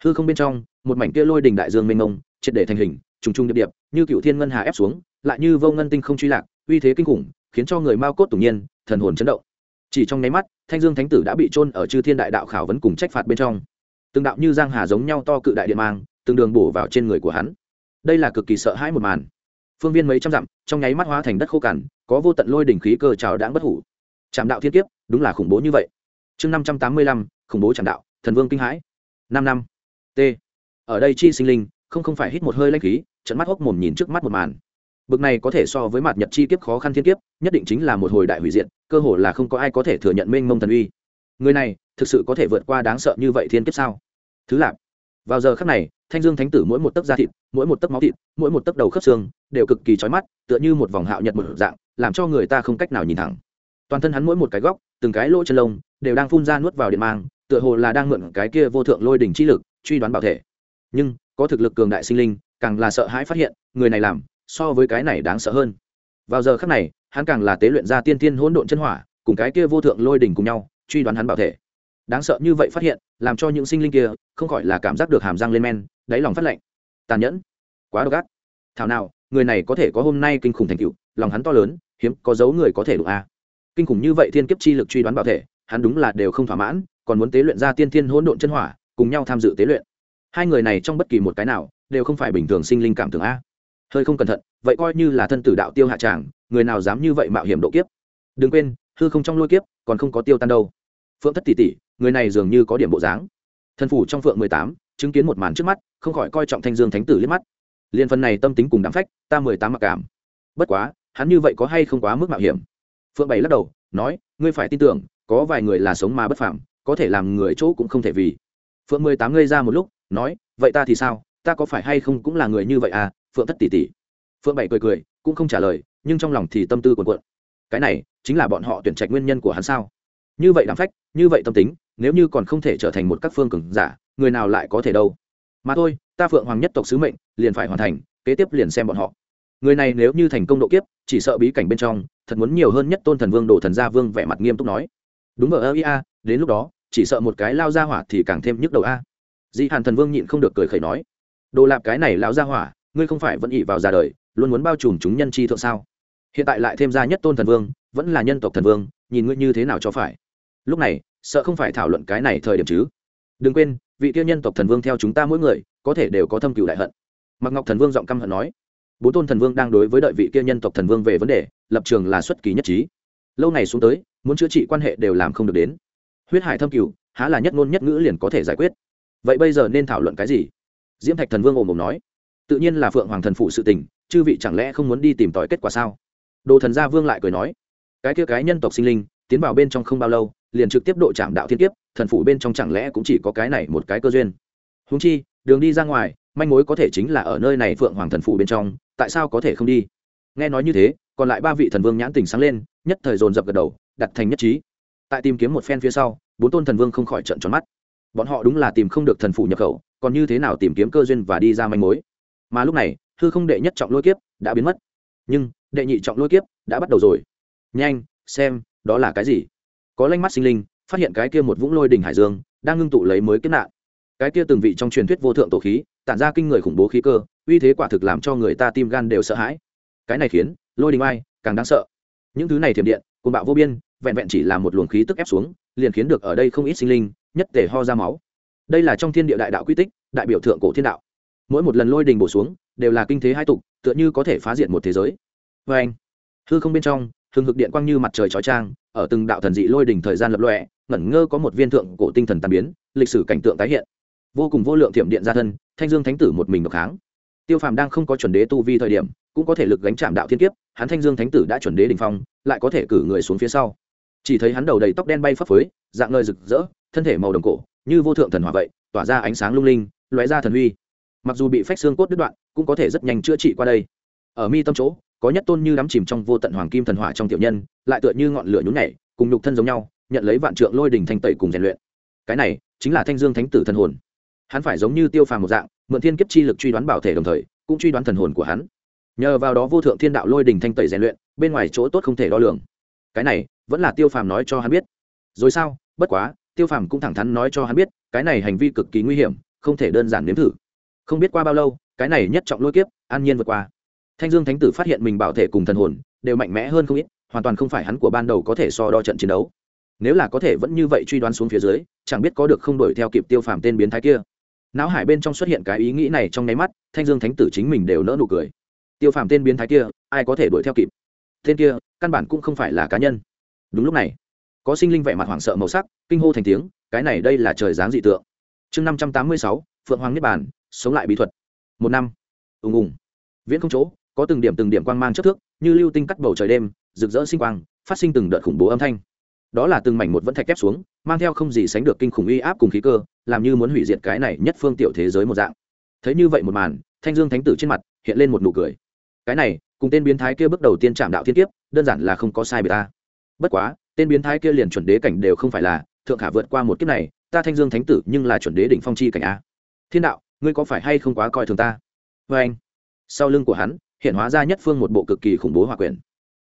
hư không bên trong, một mảnh kia lôi đình đại dương mênh mông, triệt để thành hình, trùng trùng điệp điệp, như cựu thiên ngân hà ép xuống, lại như vô ngân tinh không truy lạc, uy thế kinh khủng, khiến cho người mao cốt tủng nhiên, thần hồn chấn động. Chỉ trong nháy mắt, thanh dương thánh tử đã bị trôn ở chư thiên đại đạo khảo vấn cùng trách phạt bên trong. Từng đạo như giang hà giống nhau to cự đại điện mang, từng đường bổ vào trên người của hắn. Đây là cực kỳ sợ hãi một màn. Phương viên mấy trăm dặm, trong nháy mắt hóa thành đất khô cằn, có vô tận lôi đỉnh khí cơ trào đãng bất hủ. Trạm đạo thiên kiếp, đúng là khủng bố như vậy. Chương năm trăm tám mươi lăm, khủng bố trạm đạo, thần vương kinh hãi. Năm năm t. Ở đây chi sinh linh, không không phải hít một hơi lanh khí, trận mắt hốc mồm nhìn trước mắt một màn. Bực này có thể so với mặt nhật chi kiếp khó khăn thiên kiếp, nhất định chính là một hồi đại hủy diện cơ hồ là không có ai có thể thừa nhận mênh mông thần uy. Người này, thực sự có thể vượt qua đáng sợ như vậy thiên kiếp sao? Thứ lạp vào giờ khắc này, thanh dương thánh tử mỗi một tấc da thịt, mỗi một tấc máu thịt, mỗi một tấc đầu khớp xương, đều cực kỳ trói mắt, tựa như một vòng hạo nhật một dạng, làm cho người ta không cách nào nhìn thẳng. Toàn thân hắn mỗi một cái góc, từng cái lỗ chân lông, đều đang phun ra nuốt vào điện mang, tựa hồ là đang mượn cái kia vô thượng lôi đỉnh chi lực truy đoán bảo thể. Nhưng, có thực lực cường đại sinh linh, càng là sợ hãi phát hiện, người này làm, so với cái này đáng sợ hơn. Vào giờ khắc này, hắn càng là tế luyện ra tiên tiên hỗn độn chân hỏa, cùng cái kia vô thượng lôi đỉnh cùng nhau, truy đoán hắn bảo thể. Đáng sợ như vậy phát hiện, làm cho những sinh linh kia, không khỏi là cảm giác được hàm răng lên men, đáy lòng phát lạnh. Tàn nhẫn. Quá độc ác. Thảo nào, người này có thể có hôm nay kinh khủng thành tựu, lòng hắn to lớn, hiếm có dấu người có thể đụng a. À. kinh khủng như vậy thiên kiếp chi lực truy đoán bảo thể, hắn đúng là đều không thỏa mãn, còn muốn tế luyện ra tiên thiên hỗn độn chân hỏa cùng nhau tham dự tế luyện. Hai người này trong bất kỳ một cái nào, đều không phải bình thường sinh linh cảm tưởng a. Hơi không cẩn thận, vậy coi như là thân tử đạo tiêu hạ tràng, người nào dám như vậy mạo hiểm độ kiếp? Đừng quên, hư không trong lôi kiếp, còn không có tiêu tan đâu. Phượng thất tỷ tỷ, người này dường như có điểm bộ dáng. Thân phủ trong phượng mười tám, chứng kiến một màn trước mắt, không khỏi coi trọng thanh dương thánh tử liếc mắt. Liên phần này tâm tính cùng đám phách, ta mười tám mặc cảm. Bất quá, hắn như vậy có hay không quá mức mạo hiểm? Phượng bảy lắc đầu, nói, ngươi phải tin tưởng, có vài người là sống mà bất phạm có thể làm người chỗ cũng không thể vì phượng mười tám ngây ra một lúc, nói, vậy ta thì sao? Ta có phải hay không cũng là người như vậy à phượng thất tỷ tỷ? Phượng bảy cười cười, cũng không trả lời, nhưng trong lòng thì tâm tư cuồn cuộn. Cái này, chính là bọn họ tuyển trạch nguyên nhân của hắn sao? Như vậy đảm phách, như vậy tâm tính, nếu như còn không thể trở thành một các phương cường giả, người nào lại có thể đâu? Mà thôi, ta phượng hoàng nhất tộc sứ mệnh, liền phải hoàn thành, kế tiếp liền xem bọn họ. Người này nếu như thành công độ kiếp, chỉ sợ bí cảnh bên trong, thật muốn nhiều hơn nhất tôn thần vương đồ thần gia vương vẻ mặt nghiêm túc nói. Đúng ở ơ ia đến lúc đó chỉ sợ một cái lao ra hỏa thì càng thêm nhức đầu a. Dị hàn thần vương nhịn không được cười khẩy nói, đồ lạp cái này lão ra hỏa, ngươi không phải vẫn ỉ vào già đời, luôn muốn bao trùm chúng nhân chi thượng sao? Hiện tại lại thêm ra nhất tôn thần vương, vẫn là nhân tộc thần vương, nhìn ngươi như thế nào cho phải. Lúc này, sợ không phải thảo luận cái này thời điểm chứ? Đừng quên, vị tiêu nhân tộc thần vương theo chúng ta mỗi người, có thể đều có thâm cựu đại hận. Mặc ngọc thần vương giọng căm hận nói, bốn tôn thần vương đang đối với đợi vị kia nhân tộc thần vương về vấn đề, lập trường là xuất kỳ nhất trí. Lâu này xuống tới, muốn chữa trị quan hệ đều làm không được đến huyết hải thâm Cửu, há là nhất ngôn nhất ngữ liền có thể giải quyết. Vậy bây giờ nên thảo luận cái gì? Diễm thạch thần vương ồm ồm nói. Tự nhiên là phượng hoàng thần phụ sự tình chư vị chẳng lẽ không muốn đi tìm tòi kết quả sao? Đồ thần gia vương lại cười nói. Cái kia cái nhân tộc sinh linh tiến vào bên trong không bao lâu liền trực tiếp độ chạm đạo thiên kiếp thần phụ bên trong chẳng lẽ cũng chỉ có cái này một cái cơ duyên? Húng chi đường đi ra ngoài manh mối có thể chính là ở nơi này phượng hoàng thần phụ bên trong tại sao có thể không đi? Nghe nói như thế còn lại ba vị thần vương nhãn tình sáng lên nhất thời dồn dập gật đầu đặt thành nhất trí tại tìm kiếm một phen phía sau, bốn tôn thần vương không khỏi trận tròn mắt. Bọn họ đúng là tìm không được thần phụ nhập khẩu, còn như thế nào tìm kiếm cơ duyên và đi ra manh mối? Mà lúc này thư không đệ nhất trọng lôi kiếp đã biến mất. Nhưng, đệ nhị trọng lôi kiếp đã bắt đầu rồi. Nhanh, xem, đó là cái gì? Có lanh mắt sinh linh, phát hiện cái kia một vũng lôi đỉnh hải dương, đang ngưng tụ lấy mới kiếp nạn. Cái kia từng vị trong truyền thuyết vô thượng tổ khí, tản ra kinh người khủng bố khí cơ, uy thế quả thực làm cho người ta tim gan đều sợ hãi. Cái này khiến lôi đình ai càng đáng sợ. Những thứ này thiểm điện cùng bạo vô biên vẹn vẹn chỉ là một luồng khí tức ép xuống, liền khiến được ở đây không ít sinh linh, nhất tề ho ra máu. Đây là trong thiên địa đại đạo quy tích, đại biểu thượng cổ thiên đạo. Mỗi một lần lôi đình bổ xuống, đều là kinh thế hai tục, tựa như có thể phá diện một thế giới. Vê anh. Hư không bên trong, hừng hực điện quang như mặt trời chói trang ở từng đạo thần dị lôi đình thời gian lập lọe ngẩn ngơ có một viên thượng cổ tinh thần tàn biến, lịch sử cảnh tượng tái hiện. Vô cùng vô lượng thiểm điện ra thân, thanh dương thánh tử một mình độc kháng. Tiêu phàm đang không có chuẩn đế tu vi thời điểm, cũng có thể lực gánh chạm đạo thiên kiếp, hắn thanh dương thánh tử đã chuẩn đế đình phong, lại có thể cử người xuống phía sau chỉ thấy hắn đầu đầy tóc đen bay phấp phới, dạng ngời rực rỡ, thân thể màu đồng cổ, như vô thượng thần hỏa vậy, tỏa ra ánh sáng lung linh, lóe ra thần huy. Mặc dù bị phách xương cốt đứt đoạn, cũng có thể rất nhanh chữa trị qua đây. Ở mi tâm chỗ, có nhất tôn như đắm chìm trong vô tận hoàng kim thần hỏa trong tiểu nhân, lại tựa như ngọn lửa nhún nhảy, cùng nhục thân giống nhau, nhận lấy vạn trượng lôi đỉnh thanh tẩy cùng rèn luyện. Cái này, chính là thanh dương thánh tử thần hồn. Hắn phải giống như tiêu phàm một dạng, mượn thiên kiếp chi lực truy đoán bảo thể đồng thời, cũng truy đoán thần hồn của hắn. Nhờ vào đó vô thượng thiên đạo lôi đình thanh tẩy rèn luyện, bên ngoài chỗ tốt không thể đo lường cái này vẫn là tiêu phàm nói cho hắn biết. Rồi sao? Bất quá, tiêu phàm cũng thẳng thắn nói cho hắn biết, cái này hành vi cực kỳ nguy hiểm, không thể đơn giản nếm thử. Không biết qua bao lâu, cái này nhất trọng lôi kiếp, an nhiên vượt qua. Thanh dương thánh tử phát hiện mình bảo thể cùng thần hồn đều mạnh mẽ hơn không ít, hoàn toàn không phải hắn của ban đầu có thể so đo trận chiến đấu. Nếu là có thể vẫn như vậy truy đoán xuống phía dưới, chẳng biết có được không đuổi theo kịp tiêu phàm tên biến thái kia. Não hải bên trong xuất hiện cái ý nghĩ này trong nháy mắt, thanh dương thánh tử chính mình đều nỡ nụ cười. Tiêu phàm tên biến thái kia, ai có thể đuổi theo kịp? Tên kia căn bản cũng không phải là cá nhân. Đúng lúc này, có sinh linh vẻ mặt hoảng sợ màu sắc, kinh hô thành tiếng, cái này đây là trời dáng dị tượng. Chương năm trăm tám mươi sáu, phượng hoàng niết bàn, sống lại bí thuật. Một năm, ùng ùng. Viễn không chỗ, có từng điểm từng điểm quang mang chất thước, như lưu tinh cắt bầu trời đêm, rực rỡ sinh quang, phát sinh từng đợt khủng bố âm thanh. Đó là từng mảnh một vẫn thạch kép xuống, mang theo không gì sánh được kinh khủng uy áp cùng khí cơ, làm như muốn hủy diệt cái này nhất phương tiểu thế giới một dạng. Thấy như vậy một màn, thanh dương thánh tử trên mặt hiện lên một nụ cười cái này, cùng tên biến thái kia bước đầu tiên chạm đạo thiên kiếp, đơn giản là không có sai bề ta. Bất quá, tên biến thái kia liền chuẩn đế cảnh đều không phải là, thượng khả vượt qua một kiếp này, ta thanh dương thánh tử nhưng là chuẩn đế đỉnh phong chi cảnh a. Thiên đạo, ngươi có phải hay không quá coi thường ta? Vê anh. Sau lưng của hắn, hiện hóa ra nhất phương một bộ cực kỳ khủng bố hòa quyền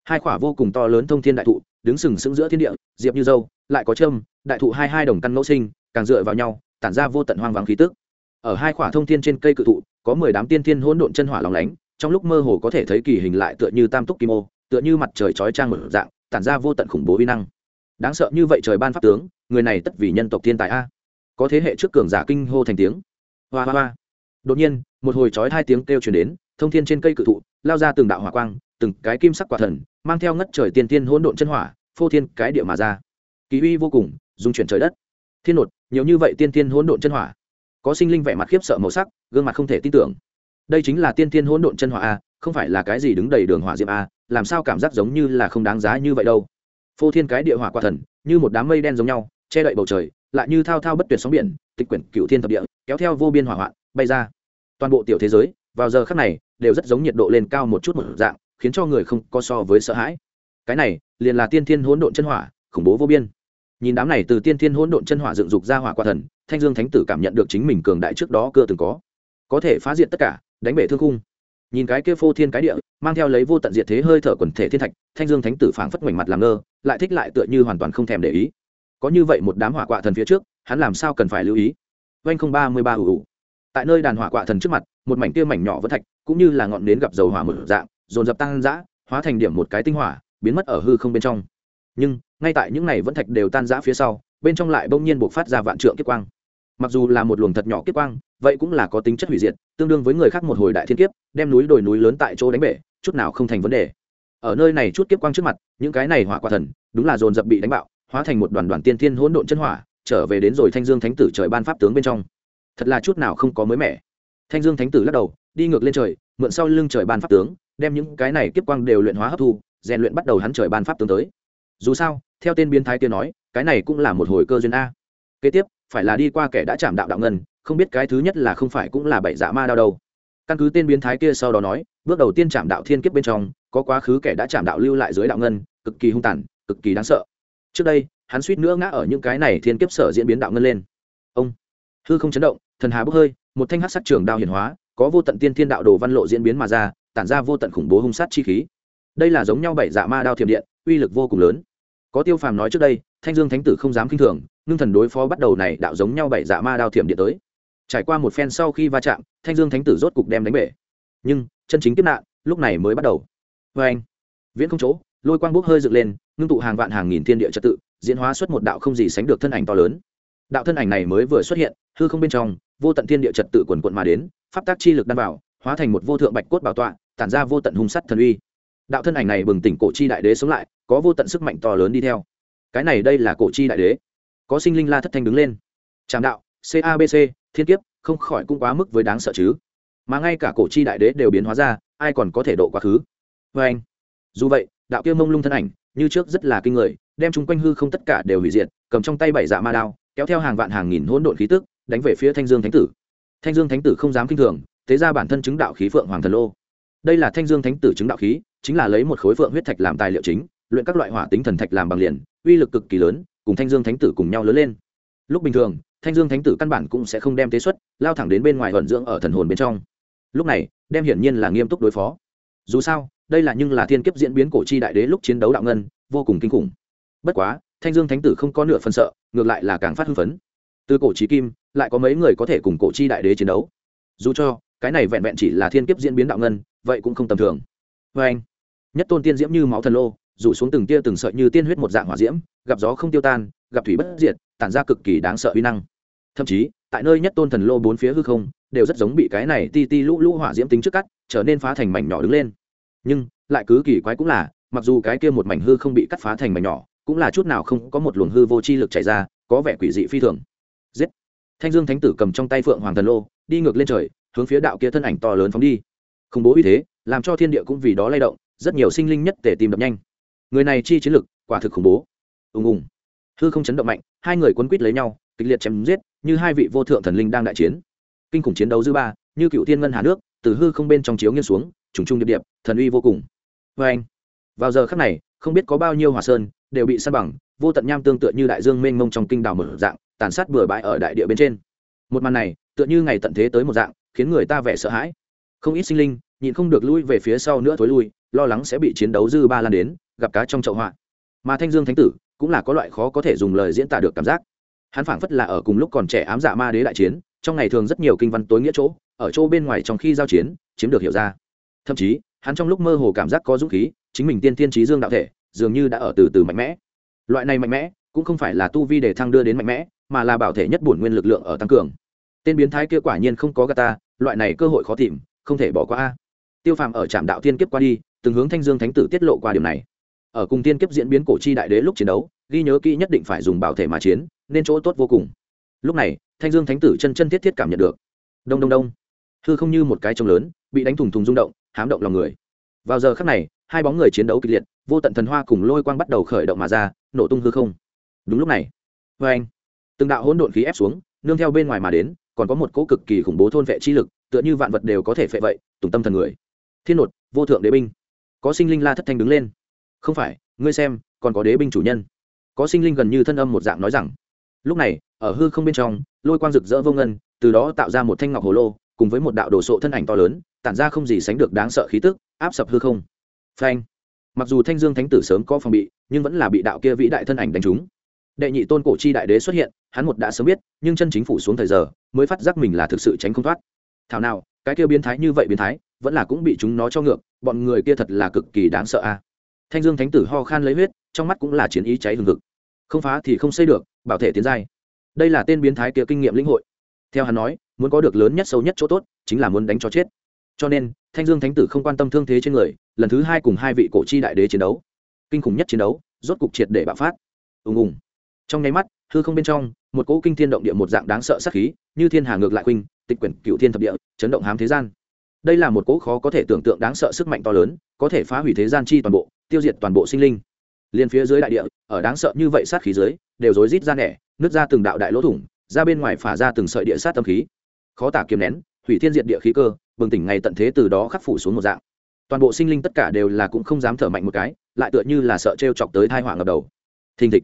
hai khỏa vô cùng to lớn thông thiên đại thụ, đứng sừng sững giữa thiên địa, diệp như dâu, lại có trâm đại thụ hai hai đồng căn ngẫu sinh, càng dựa vào nhau, tản ra vô tận hoang vắng khí tức. Ở hai khỏa thông thiên trên cây cự thụ, có mười đám tiên thiên hỗn độn chân hỏa lòng lánh trong lúc mơ hồ có thể thấy kỳ hình lại tựa như tam túc kim ô, tựa như mặt trời chói trang một dạng, tản ra vô tận khủng bố vi năng. Đáng sợ như vậy trời ban pháp tướng, người này tất vì nhân tộc thiên tài a. Có thế hệ trước cường giả kinh hô thành tiếng. Hoa hoa hoa. Đột nhiên, một hồi chói hai tiếng kêu truyền đến, thông thiên trên cây cự thụ, lao ra từng đạo hỏa quang, từng cái kim sắc quả thần, mang theo ngất trời tiên tiên hỗn độn chân hỏa, phô thiên cái địa mà ra. Kỳ uy vô cùng dung chuyển trời đất. Thiên nột, nhiều như vậy tiên tiên hỗn độn chân hỏa. Có sinh linh vẻ mặt khiếp sợ màu sắc, gương mặt không thể tin tưởng đây chính là tiên tiên hỗn độn chân hỏa a, không phải là cái gì đứng đầy đường hỏa diệm a, làm sao cảm giác giống như là không đáng giá như vậy đâu. Phô thiên cái địa hỏa quả thần, như một đám mây đen giống nhau, che đậy bầu trời, lại như thao thao bất tuyệt sóng biển, tịch quyển cựu thiên thập địa, kéo theo vô biên hỏa hoạn, bay ra. Toàn bộ tiểu thế giới, vào giờ khắc này, đều rất giống nhiệt độ lên cao một chút một dạng, khiến cho người không có so với sợ hãi. Cái này, liền là tiên thiên hỗn độn chân hỏa, khủng bố vô biên. Nhìn đám này từ tiên thiên hỗn độn chân hỏa dựng dục ra hỏa quả thần, thanh dương thánh tử cảm nhận được chính mình cường đại trước đó cơ từng có. Có thể phá diệt tất cả đánh bể thương khung. Nhìn cái kia phô thiên cái địa mang theo lấy vô tận diệt thế hơi thở quần thể thiên thạch thanh dương thánh tử phảng phất mảnh mặt làm ngơ lại thích lại tựa như hoàn toàn không thèm để ý. Có như vậy một đám hỏa quạ thần phía trước hắn làm sao cần phải lưu ý? Vanh không ba mươi ba ủ ủ. Tại nơi đàn hỏa quạ thần trước mặt một mảnh kia mảnh nhỏ vẫn thạch cũng như là ngọn nến gặp dầu hỏa mở dạng dồn dập tăng rã, hóa thành điểm một cái tinh hỏa biến mất ở hư không bên trong. Nhưng ngay tại những này vẫn thạch đều tan rã phía sau bên trong lại bỗng nhiên buộc phát ra vạn trượng kiếp quang. Mặc dù là một luồng thật nhỏ kiếp quang vậy cũng là có tính chất hủy diệt, tương đương với người khác một hồi đại thiên kiếp, đem núi đồi núi lớn tại chỗ đánh bể, chút nào không thành vấn đề. Ở nơi này chút kiếp quang trước mặt, những cái này hỏa quả thần, đúng là dồn dập bị đánh bạo, hóa thành một đoàn đoàn tiên thiên hỗn độn chân hỏa, trở về đến rồi thanh dương thánh tử trời ban pháp tướng bên trong. Thật là chút nào không có mới mẻ. Thanh dương thánh tử lắc đầu, đi ngược lên trời, mượn sau lưng trời ban pháp tướng, đem những cái này kiếp quang đều luyện hóa hấp thu, rèn luyện bắt đầu hắn trời ban pháp tướng tới. Dù sao, theo tên biến thái kia nói, cái này cũng là một hồi cơ duyên a. Kế tiếp, phải là đi qua kẻ đã chạm đạo đạo ngân không biết cái thứ nhất là không phải cũng là bảy dạ ma đao đâu. Căn cứ tên biến thái kia sau đó nói, bước đầu tiên chạm đạo thiên kiếp bên trong, có quá khứ kẻ đã chạm đạo lưu lại dưới đạo ngân, cực kỳ hung tàn, cực kỳ đáng sợ. Trước đây, hắn suýt nữa ngã ở những cái này thiên kiếp sở diễn biến đạo ngân lên. Ông, hư không chấn động, thần hà bốc hơi, một thanh hát sắc trường đao hiển hóa, có vô tận tiên thiên đạo đồ văn lộ diễn biến mà ra, tản ra vô tận khủng bố hung sát chi khí. Đây là giống nhau bảy dạ ma đao thiểm điện, uy lực vô cùng lớn. Có tiêu phàm nói trước đây, thanh dương thánh tử không dám k i n h thường ngưng thần đối phó bắt đầu này đạo giống nhau bảy dạ ma đao thiểm điện tới trải qua một phen sau khi va chạm, thanh dương thánh tử rốt cục đem đánh bể. Nhưng, chân chính kiếp nạn, lúc này mới bắt đầu. Vê anh, viễn không chỗ, lôi quang bốc hơi dựng lên, ngưng tụ hàng vạn hàng nghìn thiên địa trật tự, diễn hóa xuất một đạo không gì sánh được thân ảnh to lớn. Đạo thân ảnh này mới vừa xuất hiện, hư không bên trong, vô tận thiên địa trật tự quần quận mà đến, pháp tác chi lực đan vào, hóa thành một vô thượng bạch cốt bảo tọa, tản ra vô tận hung sắt thần uy. Đạo thân ảnh này bừng tỉnh cổ chi đại đế sống lại, có vô tận sức mạnh to lớn đi theo. Cái này đây là cổ chi đại đế. Có sinh linh la thất thanh đứng lên. Tràng đạo cabc thiên kiếp, không khỏi cũng quá mức với đáng sợ chứ. Mà ngay cả cổ chi đại đế đều biến hóa ra, ai còn có thể độ quá khứ? Vê anh, dù vậy, đạo kia mông lung thân ảnh, như trước rất là kinh người, đem chung quanh hư không tất cả đều hủy diệt, cầm trong tay bảy dạ ma đao, kéo theo hàng vạn hàng nghìn hỗn độn khí tức, đánh về phía thanh dương thánh tử. Thanh dương thánh tử không dám kinh thường, thế ra bản thân chứng đạo khí phượng hoàng thần lô. Đây là thanh dương thánh tử chứng đạo khí, chính là lấy một khối phượng huyết thạch làm tài liệu chính, luyện các loại hỏa tính thần thạch làm bằng liền, uy lực cực kỳ lớn, cùng thanh dương thánh tử cùng nhau lớn lên. Lúc bình thường thanh dương thánh tử căn bản cũng sẽ không đem tế xuất, lao thẳng đến bên ngoài vận dưỡng ở thần hồn bên trong. Lúc này, đem hiển nhiên là nghiêm túc đối phó. Dù sao, đây là nhưng là thiên kiếp diễn biến cổ chi đại đế lúc chiến đấu đạo ngân, vô cùng kinh khủng. Bất quá, thanh dương thánh tử không có nửa phần sợ, ngược lại là càng phát hưng phấn. Từ cổ trí kim, lại có mấy người có thể cùng cổ chi đại đế chiến đấu. Dù cho, cái này vẹn vẹn chỉ là thiên kiếp diễn biến đạo ngân, vậy cũng không tầm thường. Vê anh, nhất tôn tiên diễm như máu thần lô, rủ xuống từng tia từng sợi như tiên huyết một dạng hỏa diễm, gặp gió không tiêu tan, gặp thủy bất diệt, tản ra cực kỳ đáng sợ uy năng thậm chí, tại nơi nhất tôn thần lô bốn phía hư không, đều rất giống bị cái này ti ti lũ lũ hỏa diễm tính trước cắt, trở nên phá thành mảnh nhỏ đứng lên. Nhưng, lại cứ kỳ quái cũng là, mặc dù cái kia một mảnh hư không bị cắt phá thành mảnh nhỏ, cũng là chút nào không có một luồng hư vô chi lực chảy ra, có vẻ quỷ dị phi thường. Giết! Thanh dương thánh tử cầm trong tay phượng hoàng thần lô, đi ngược lên trời, hướng phía đạo kia thân ảnh to lớn phóng đi. Khủng bố uy thế, làm cho thiên địa cũng vì đó lay động, rất nhiều sinh linh nhất tề tìm đập nhanh. Người này chi chiến lực, quả thực khủng bố. Ùng ùng. Hư không chấn động mạnh, hai người quấn quýt lấy nhau, kịch liệt chém giết như hai vị vô thượng thần linh đang đại chiến. Kinh khủng chiến đấu dư ba, như cựu thiên ngân hà nước, từ hư không bên trong chiếu nghiêng xuống, trùng trung điệp điệp, thần uy vô cùng. Vê anh, vào giờ khắc này, không biết có bao nhiêu hỏa sơn đều bị săn bằng, vô tận nham tương tựa như đại dương mênh mông trong kinh đảo mở dạng, tàn sát bừa bãi ở đại địa bên trên. Một màn này, tựa như ngày tận thế tới một dạng, khiến người ta vẻ sợ hãi. Không ít sinh linh, nhịn không được lui về phía sau nữa thối lui, lo lắng sẽ bị chiến đấu dư ba lan đến, gặp cá trong chậu họa. Mà thanh dương thánh tử cũng là có loại khó có thể dùng lời diễn tả được cảm giác hắn phảng phất là ở cùng lúc còn trẻ ám dạ ma đế đại chiến, trong ngày thường rất nhiều kinh văn tối nghĩa chỗ, ở chỗ bên ngoài trong khi giao chiến, chiếm được hiểu ra. Thậm chí, hắn trong lúc mơ hồ cảm giác có dũng khí, chính mình tiên tiên trí dương đạo thể, dường như đã ở từ từ mạnh mẽ. Loại này mạnh mẽ, cũng không phải là tu vi để thăng đưa đến mạnh mẽ, mà là bảo thể nhất bổn nguyên lực lượng ở tăng cường. Tên biến thái kia quả nhiên không có gà ta, loại này cơ hội khó tìm, không thể bỏ qua a. Tiêu phàm ở trạm đạo tiên kiếp qua đi, từng hướng thanh dương thánh tử tiết lộ qua điều này. Ở cùng tiên kiếp diễn biến cổ chi đại đế lúc chiến đấu ghi nhớ kỹ nhất định phải dùng bảo thể mà chiến, nên chỗ tốt vô cùng. Lúc này, thanh dương thánh tử chân chân thiết thiết cảm nhận được. Đông đông đông. Hư không như một cái trông lớn, bị đánh thùng thùng rung động, hám động lòng người. Vào giờ khắc này, hai bóng người chiến đấu kịch liệt, vô tận thần hoa cùng lôi quang bắt đầu khởi động mà ra, nổ tung hư không. Đúng lúc này vê anh. Từng đạo hỗn độn khí ép xuống, nương theo bên ngoài mà đến, còn có một cỗ cực kỳ khủng bố thôn vệ chi lực, tựa như vạn vật đều có thể phệ vậy, tùng tâm thần người. Thiên nột, vô thượng đế binh. Có sinh linh la thất thanh đứng lên. Không phải, ngươi xem, còn có đế binh chủ nhân có sinh linh gần như thân âm một dạng nói rằng, lúc này, ở hư không bên trong, lôi quang rực rỡ vô ngân, từ đó tạo ra một thanh ngọc hồ lô, cùng với một đạo đồ sộ thân ảnh to lớn, tản ra không gì sánh được đáng sợ khí tức, áp sập hư không. Phanh. Mặc dù thanh dương thánh tử sớm có phòng bị, nhưng vẫn là bị đạo kia vĩ đại thân ảnh đánh trúng. Đệ nhị tôn cổ chi đại đế xuất hiện, hắn một đã sớm biết, nhưng chân chính phủ xuống thời giờ, mới phát giác mình là thực sự tránh không thoát. Thảo nào, cái kia biến thái như vậy biến thái, vẫn là cũng bị chúng nó cho ngược, bọn người kia thật là cực kỳ đáng sợ a. Thanh dương thánh tử ho khan lấy huyết, trong mắt cũng là chiến ý cháy hừng hực không phá thì không xây được, bảo thể tiến giai. Đây là tên biến thái kia kinh nghiệm lĩnh hội. Theo hắn nói, muốn có được lớn nhất sâu nhất chỗ tốt, chính là muốn đánh cho chết. Cho nên, thanh dương thánh tử không quan tâm thương thế trên người, lần thứ hai cùng hai vị cổ chi đại đế chiến đấu. Kinh khủng nhất chiến đấu, rốt cục triệt để bạo phát. Ùng ùng. Trong nháy mắt, hư không bên trong, một cỗ kinh thiên động địa một dạng đáng sợ sắc khí, như thiên hà ngược lại khuynh, tịch quyển cựu thiên thập địa, chấn động hám thế gian. Đây là một cỗ khó có thể tưởng tượng đáng sợ sức mạnh to lớn, có thể phá hủy thế gian chi toàn bộ, tiêu diệt toàn bộ sinh linh liền phía dưới đại địa, ở đáng sợ như vậy sát khí dưới, đều rối rít ra nẻ, nứt ra từng đạo đại lỗ thủng, ra bên ngoài phả ra từng sợi địa sát tâm khí. Khó tả kiềm nén, hủy thiên diệt địa khí cơ, bừng tỉnh ngày tận thế từ đó khắc phủ xuống một dạng. Toàn bộ sinh linh tất cả đều là cũng không dám thở mạnh một cái, lại tựa như là sợ t chọc tới thai họa ngập đầu. Thình thịch.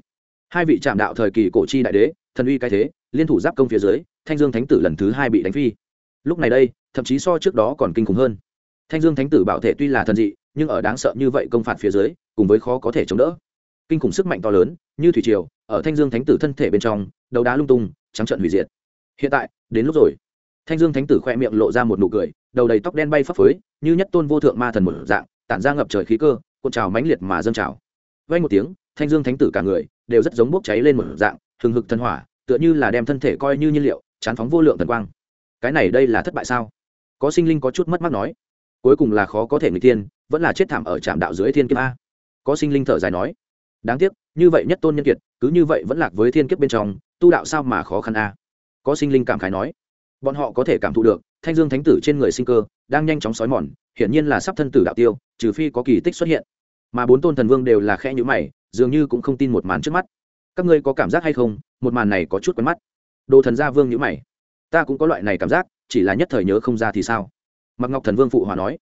Hai vị trạm đạo thời kỳ cổ chi đại đế, thần uy cái thế, liên thủ giáp công phía dưới, thanh dương thánh tử lần thứ hai bị đánh phi. Lúc này đây, thậm chí so trước đó còn kinh khủng hơn. Thanh dương thánh tử bảo thể tuy là thần dị, nhưng ở đáng sợ như vậy công phạt phía dưới cùng với khó có thể chống đỡ. Kinh khủng sức mạnh to lớn, như thủy triều, ở thanh dương thánh tử thân thể bên trong đầu đá lung tung, trắng trận hủy diệt. Hiện tại, đến lúc rồi. Thanh dương thánh tử khoe miệng lộ ra một nụ cười, đầu đầy tóc đen bay phấp phới, như nhất tôn vô thượng ma thần một dạng, tản ra ngập trời khí cơ, cuộn trào mãnh liệt mà dâng trào. Vay một tiếng, thanh dương thánh tử cả người đều rất giống bốc cháy lên một dạng, hừng hực thân hỏa, tựa như là đem thân thể coi như nhiên liệu, chán phóng vô lượng thần quang. Cái này đây là thất bại sao? Có sinh linh có chút mất mát nói. Cuối cùng là khó có thể người tiên vẫn là chết thảm ở trạm đạo dưới thiên kiếp a có sinh linh thở dài nói, đáng tiếc, như vậy nhất tôn nhân kiệt, cứ như vậy vẫn lạc với thiên kiếp bên trong, tu đạo sao mà khó khăn a? Có sinh linh cảm khái nói, bọn họ có thể cảm thụ được, thanh dương thánh tử trên người sinh cơ đang nhanh chóng xói mòn, hiển nhiên là sắp thân tử đạo tiêu, trừ phi có kỳ tích xuất hiện. Mà bốn tôn thần vương đều là khẽ nhữ mày, dường như cũng không tin một màn trước mắt. Các ngươi có cảm giác hay không? Một màn này có chút quen mắt. Đồ thần gia vương nhữ mày. Ta cũng có loại này cảm giác, chỉ là nhất thời nhớ không ra thì sao? Mặc ngọc thần vương phụ hòa nói,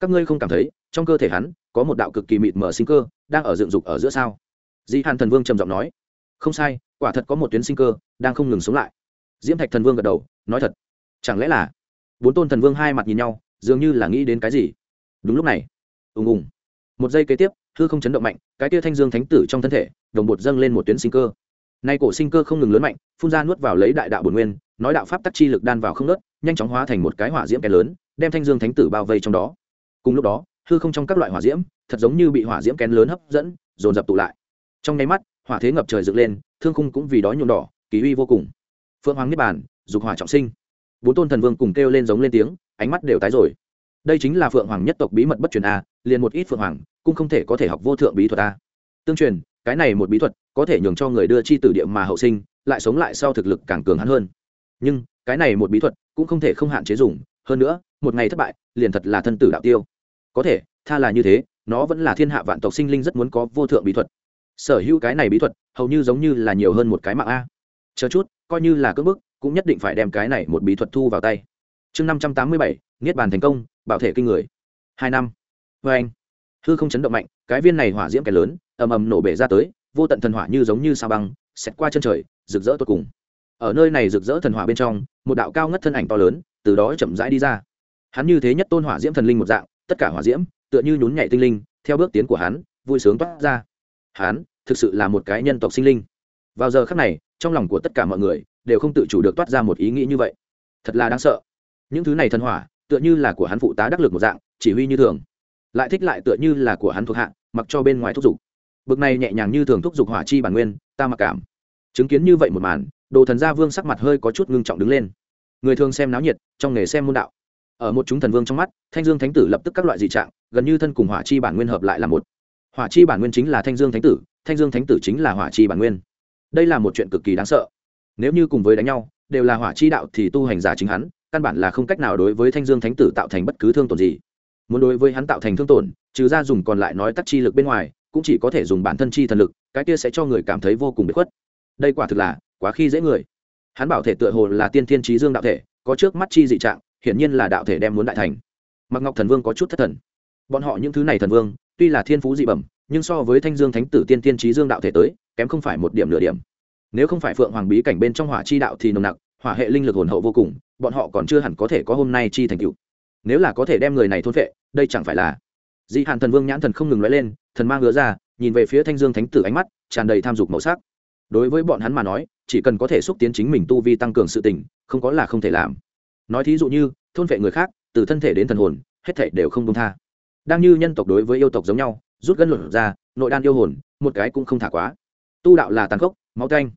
các ngươi không cảm thấy, trong cơ thể hắn có một đạo cực kỳ mịt mở sinh cơ đang ở dựng dục ở giữa sao? Di hàn thần vương trầm giọng nói. Không sai, quả thật có một tuyến sinh cơ đang không ngừng sống lại. Diễm thạch thần vương gật đầu, nói thật. Chẳng lẽ là bốn tôn thần vương hai mặt nhìn nhau, dường như là nghĩ đến cái gì? Đúng lúc này, ùng ùng, một giây kế tiếp, hư không chấn động mạnh, cái tia thanh dương thánh tử trong thân thể, đồng bột dâng lên một tuyến sinh cơ. Nay cổ sinh cơ không ngừng lớn mạnh, phun ra nuốt vào lấy đại đạo bồn nguyên, nói đạo pháp tắc chi lực đan vào không nớt nhanh chóng hóa thành một cái hỏa diễm kén lớn, đem thanh dương thánh tử bao vây trong đó. Cùng lúc đó hư không trong các loại hỏa diễm, thật giống như bị hỏa diễm kén lớn hấp dẫn, dồn dập tụ lại. Trong nháy mắt, hỏa thế ngập trời dựng lên, thương khung cũng vì đó nhuộm đỏ, kỳ uy vô cùng. Phượng hoàng niết bàn, dục hỏa trọng sinh. Bốn tôn thần vương cùng kêu lên giống lên tiếng, ánh mắt đều tái rồi. Đây chính là phượng hoàng nhất tộc bí mật bất truyền a, liền một ít phượng hoàng, cũng không thể có thể học vô thượng bí thuật a. Tương truyền, cái này một bí thuật, có thể nhường cho người đưa chi tử địa mà hậu sinh, lại sống lại sau thực lực càng cường hắn hơn. Nhưng, cái này một bí thuật, cũng không thể không hạn chế dùng, hơn nữa, một ngày thất bại, liền thật là thân tử đạo tiêu có thể, tha là như thế, nó vẫn là thiên hạ vạn tộc sinh linh rất muốn có vô thượng bí thuật. Sở hữu cái này bí thuật, hầu như giống như là nhiều hơn một cái mạng a. Chờ chút, coi như là cưỡng bức, cũng nhất định phải đem cái này một bí thuật thu vào tay. Chương năm trăm tám mươi bảy, niết bàn thành công, bảo thể kinh người. Hai năm. Vê anh. Hư không chấn động mạnh, cái viên này hỏa diễm kẻ lớn, ầm ầm nổ bể ra tới, vô tận thần hỏa như giống như sao băng, xẹt qua chân trời, rực rỡ tột cùng. Ở nơi này rực rỡ thần hỏa bên trong, một đạo cao ngất thân ảnh to lớn, từ đó chậm rãi đi ra. Hắn như thế nhất tôn hỏa diễm thần linh một dạng tất cả hỏa diễm, tựa như nhún nhảy tinh linh, theo bước tiến của hắn, vui sướng toát ra. Hắn thực sự là một cái nhân tộc sinh linh. Vào giờ khắc này, trong lòng của tất cả mọi người đều không tự chủ được toát ra một ý nghĩ như vậy. Thật là đáng sợ. Những thứ này thần hỏa, tựa như là của hắn phụ tá đắc lực một dạng, chỉ huy như thường. Lại thích lại tựa như là của hắn thuộc hạ, mặc cho bên ngoài thúc giục. Bực này nhẹ nhàng như thường thúc giục hỏa chi bản nguyên, ta mặc cảm. Chứng kiến như vậy một màn, đồ thần gia vương sắc mặt hơi có chút ngưng trọng đứng lên. Người thường xem náo nhiệt, trong nghề xem môn đạo ở một chúng thần vương trong mắt, thanh dương thánh tử lập tức các loại dị trạng, gần như thân cùng hỏa chi bản nguyên hợp lại là một. Hỏa chi bản nguyên chính là thanh dương thánh tử, thanh dương thánh tử chính là hỏa chi bản nguyên. Đây là một chuyện cực kỳ đáng sợ. Nếu như cùng với đánh nhau, đều là hỏa chi đạo thì tu hành giả chính hắn, căn bản là không cách nào đối với thanh dương thánh tử tạo thành bất cứ thương tổn gì. Muốn đối với hắn tạo thành thương tổn, trừ ra dùng còn lại nói tắc chi lực bên ngoài, cũng chỉ có thể dùng bản thân chi thần lực, cái kia sẽ cho người cảm thấy vô cùng bất khuất. Đây quả thực là quá khi dễ người. Hắn bảo thể tựa hồ là tiên thiên trí dương đạo thể, có trước mắt chi dị trạng hiển nhiên là đạo thể đem muốn đại thành. Mặc ngọc thần vương có chút thất thần. Bọn họ những thứ này thần vương, tuy là thiên phú dị bẩm, nhưng so với thanh dương thánh tử tiên tiên trí dương đạo thể tới, kém không phải một điểm nửa điểm. Nếu không phải phượng hoàng bí cảnh bên trong hỏa chi đạo thì nồng nặc, hỏa hệ linh lực hồn hậu vô cùng, bọn họ còn chưa hẳn có thể có hôm nay chi thành tựu. Nếu là có thể đem người này thôn vệ đây chẳng phải là dị hạn thần vương nhãn thần không ngừng nói lên, thần mang ngứa ra, nhìn về phía thanh dương thánh tử ánh mắt, tràn đầy tham dục màu sắc. Đối với bọn hắn mà nói, chỉ cần có thể xúc tiến chính mình tu vi tăng cường sự tình, không có là không thể làm nói thí dụ như, thôn vệ người khác, từ thân thể đến thần hồn, hết thể đều không công tha. Đang như nhân tộc đối với yêu tộc giống nhau, rút gân luận ra, nội đan yêu hồn, một cái cũng không thả quá. Tu đạo là tàn khốc, máu canh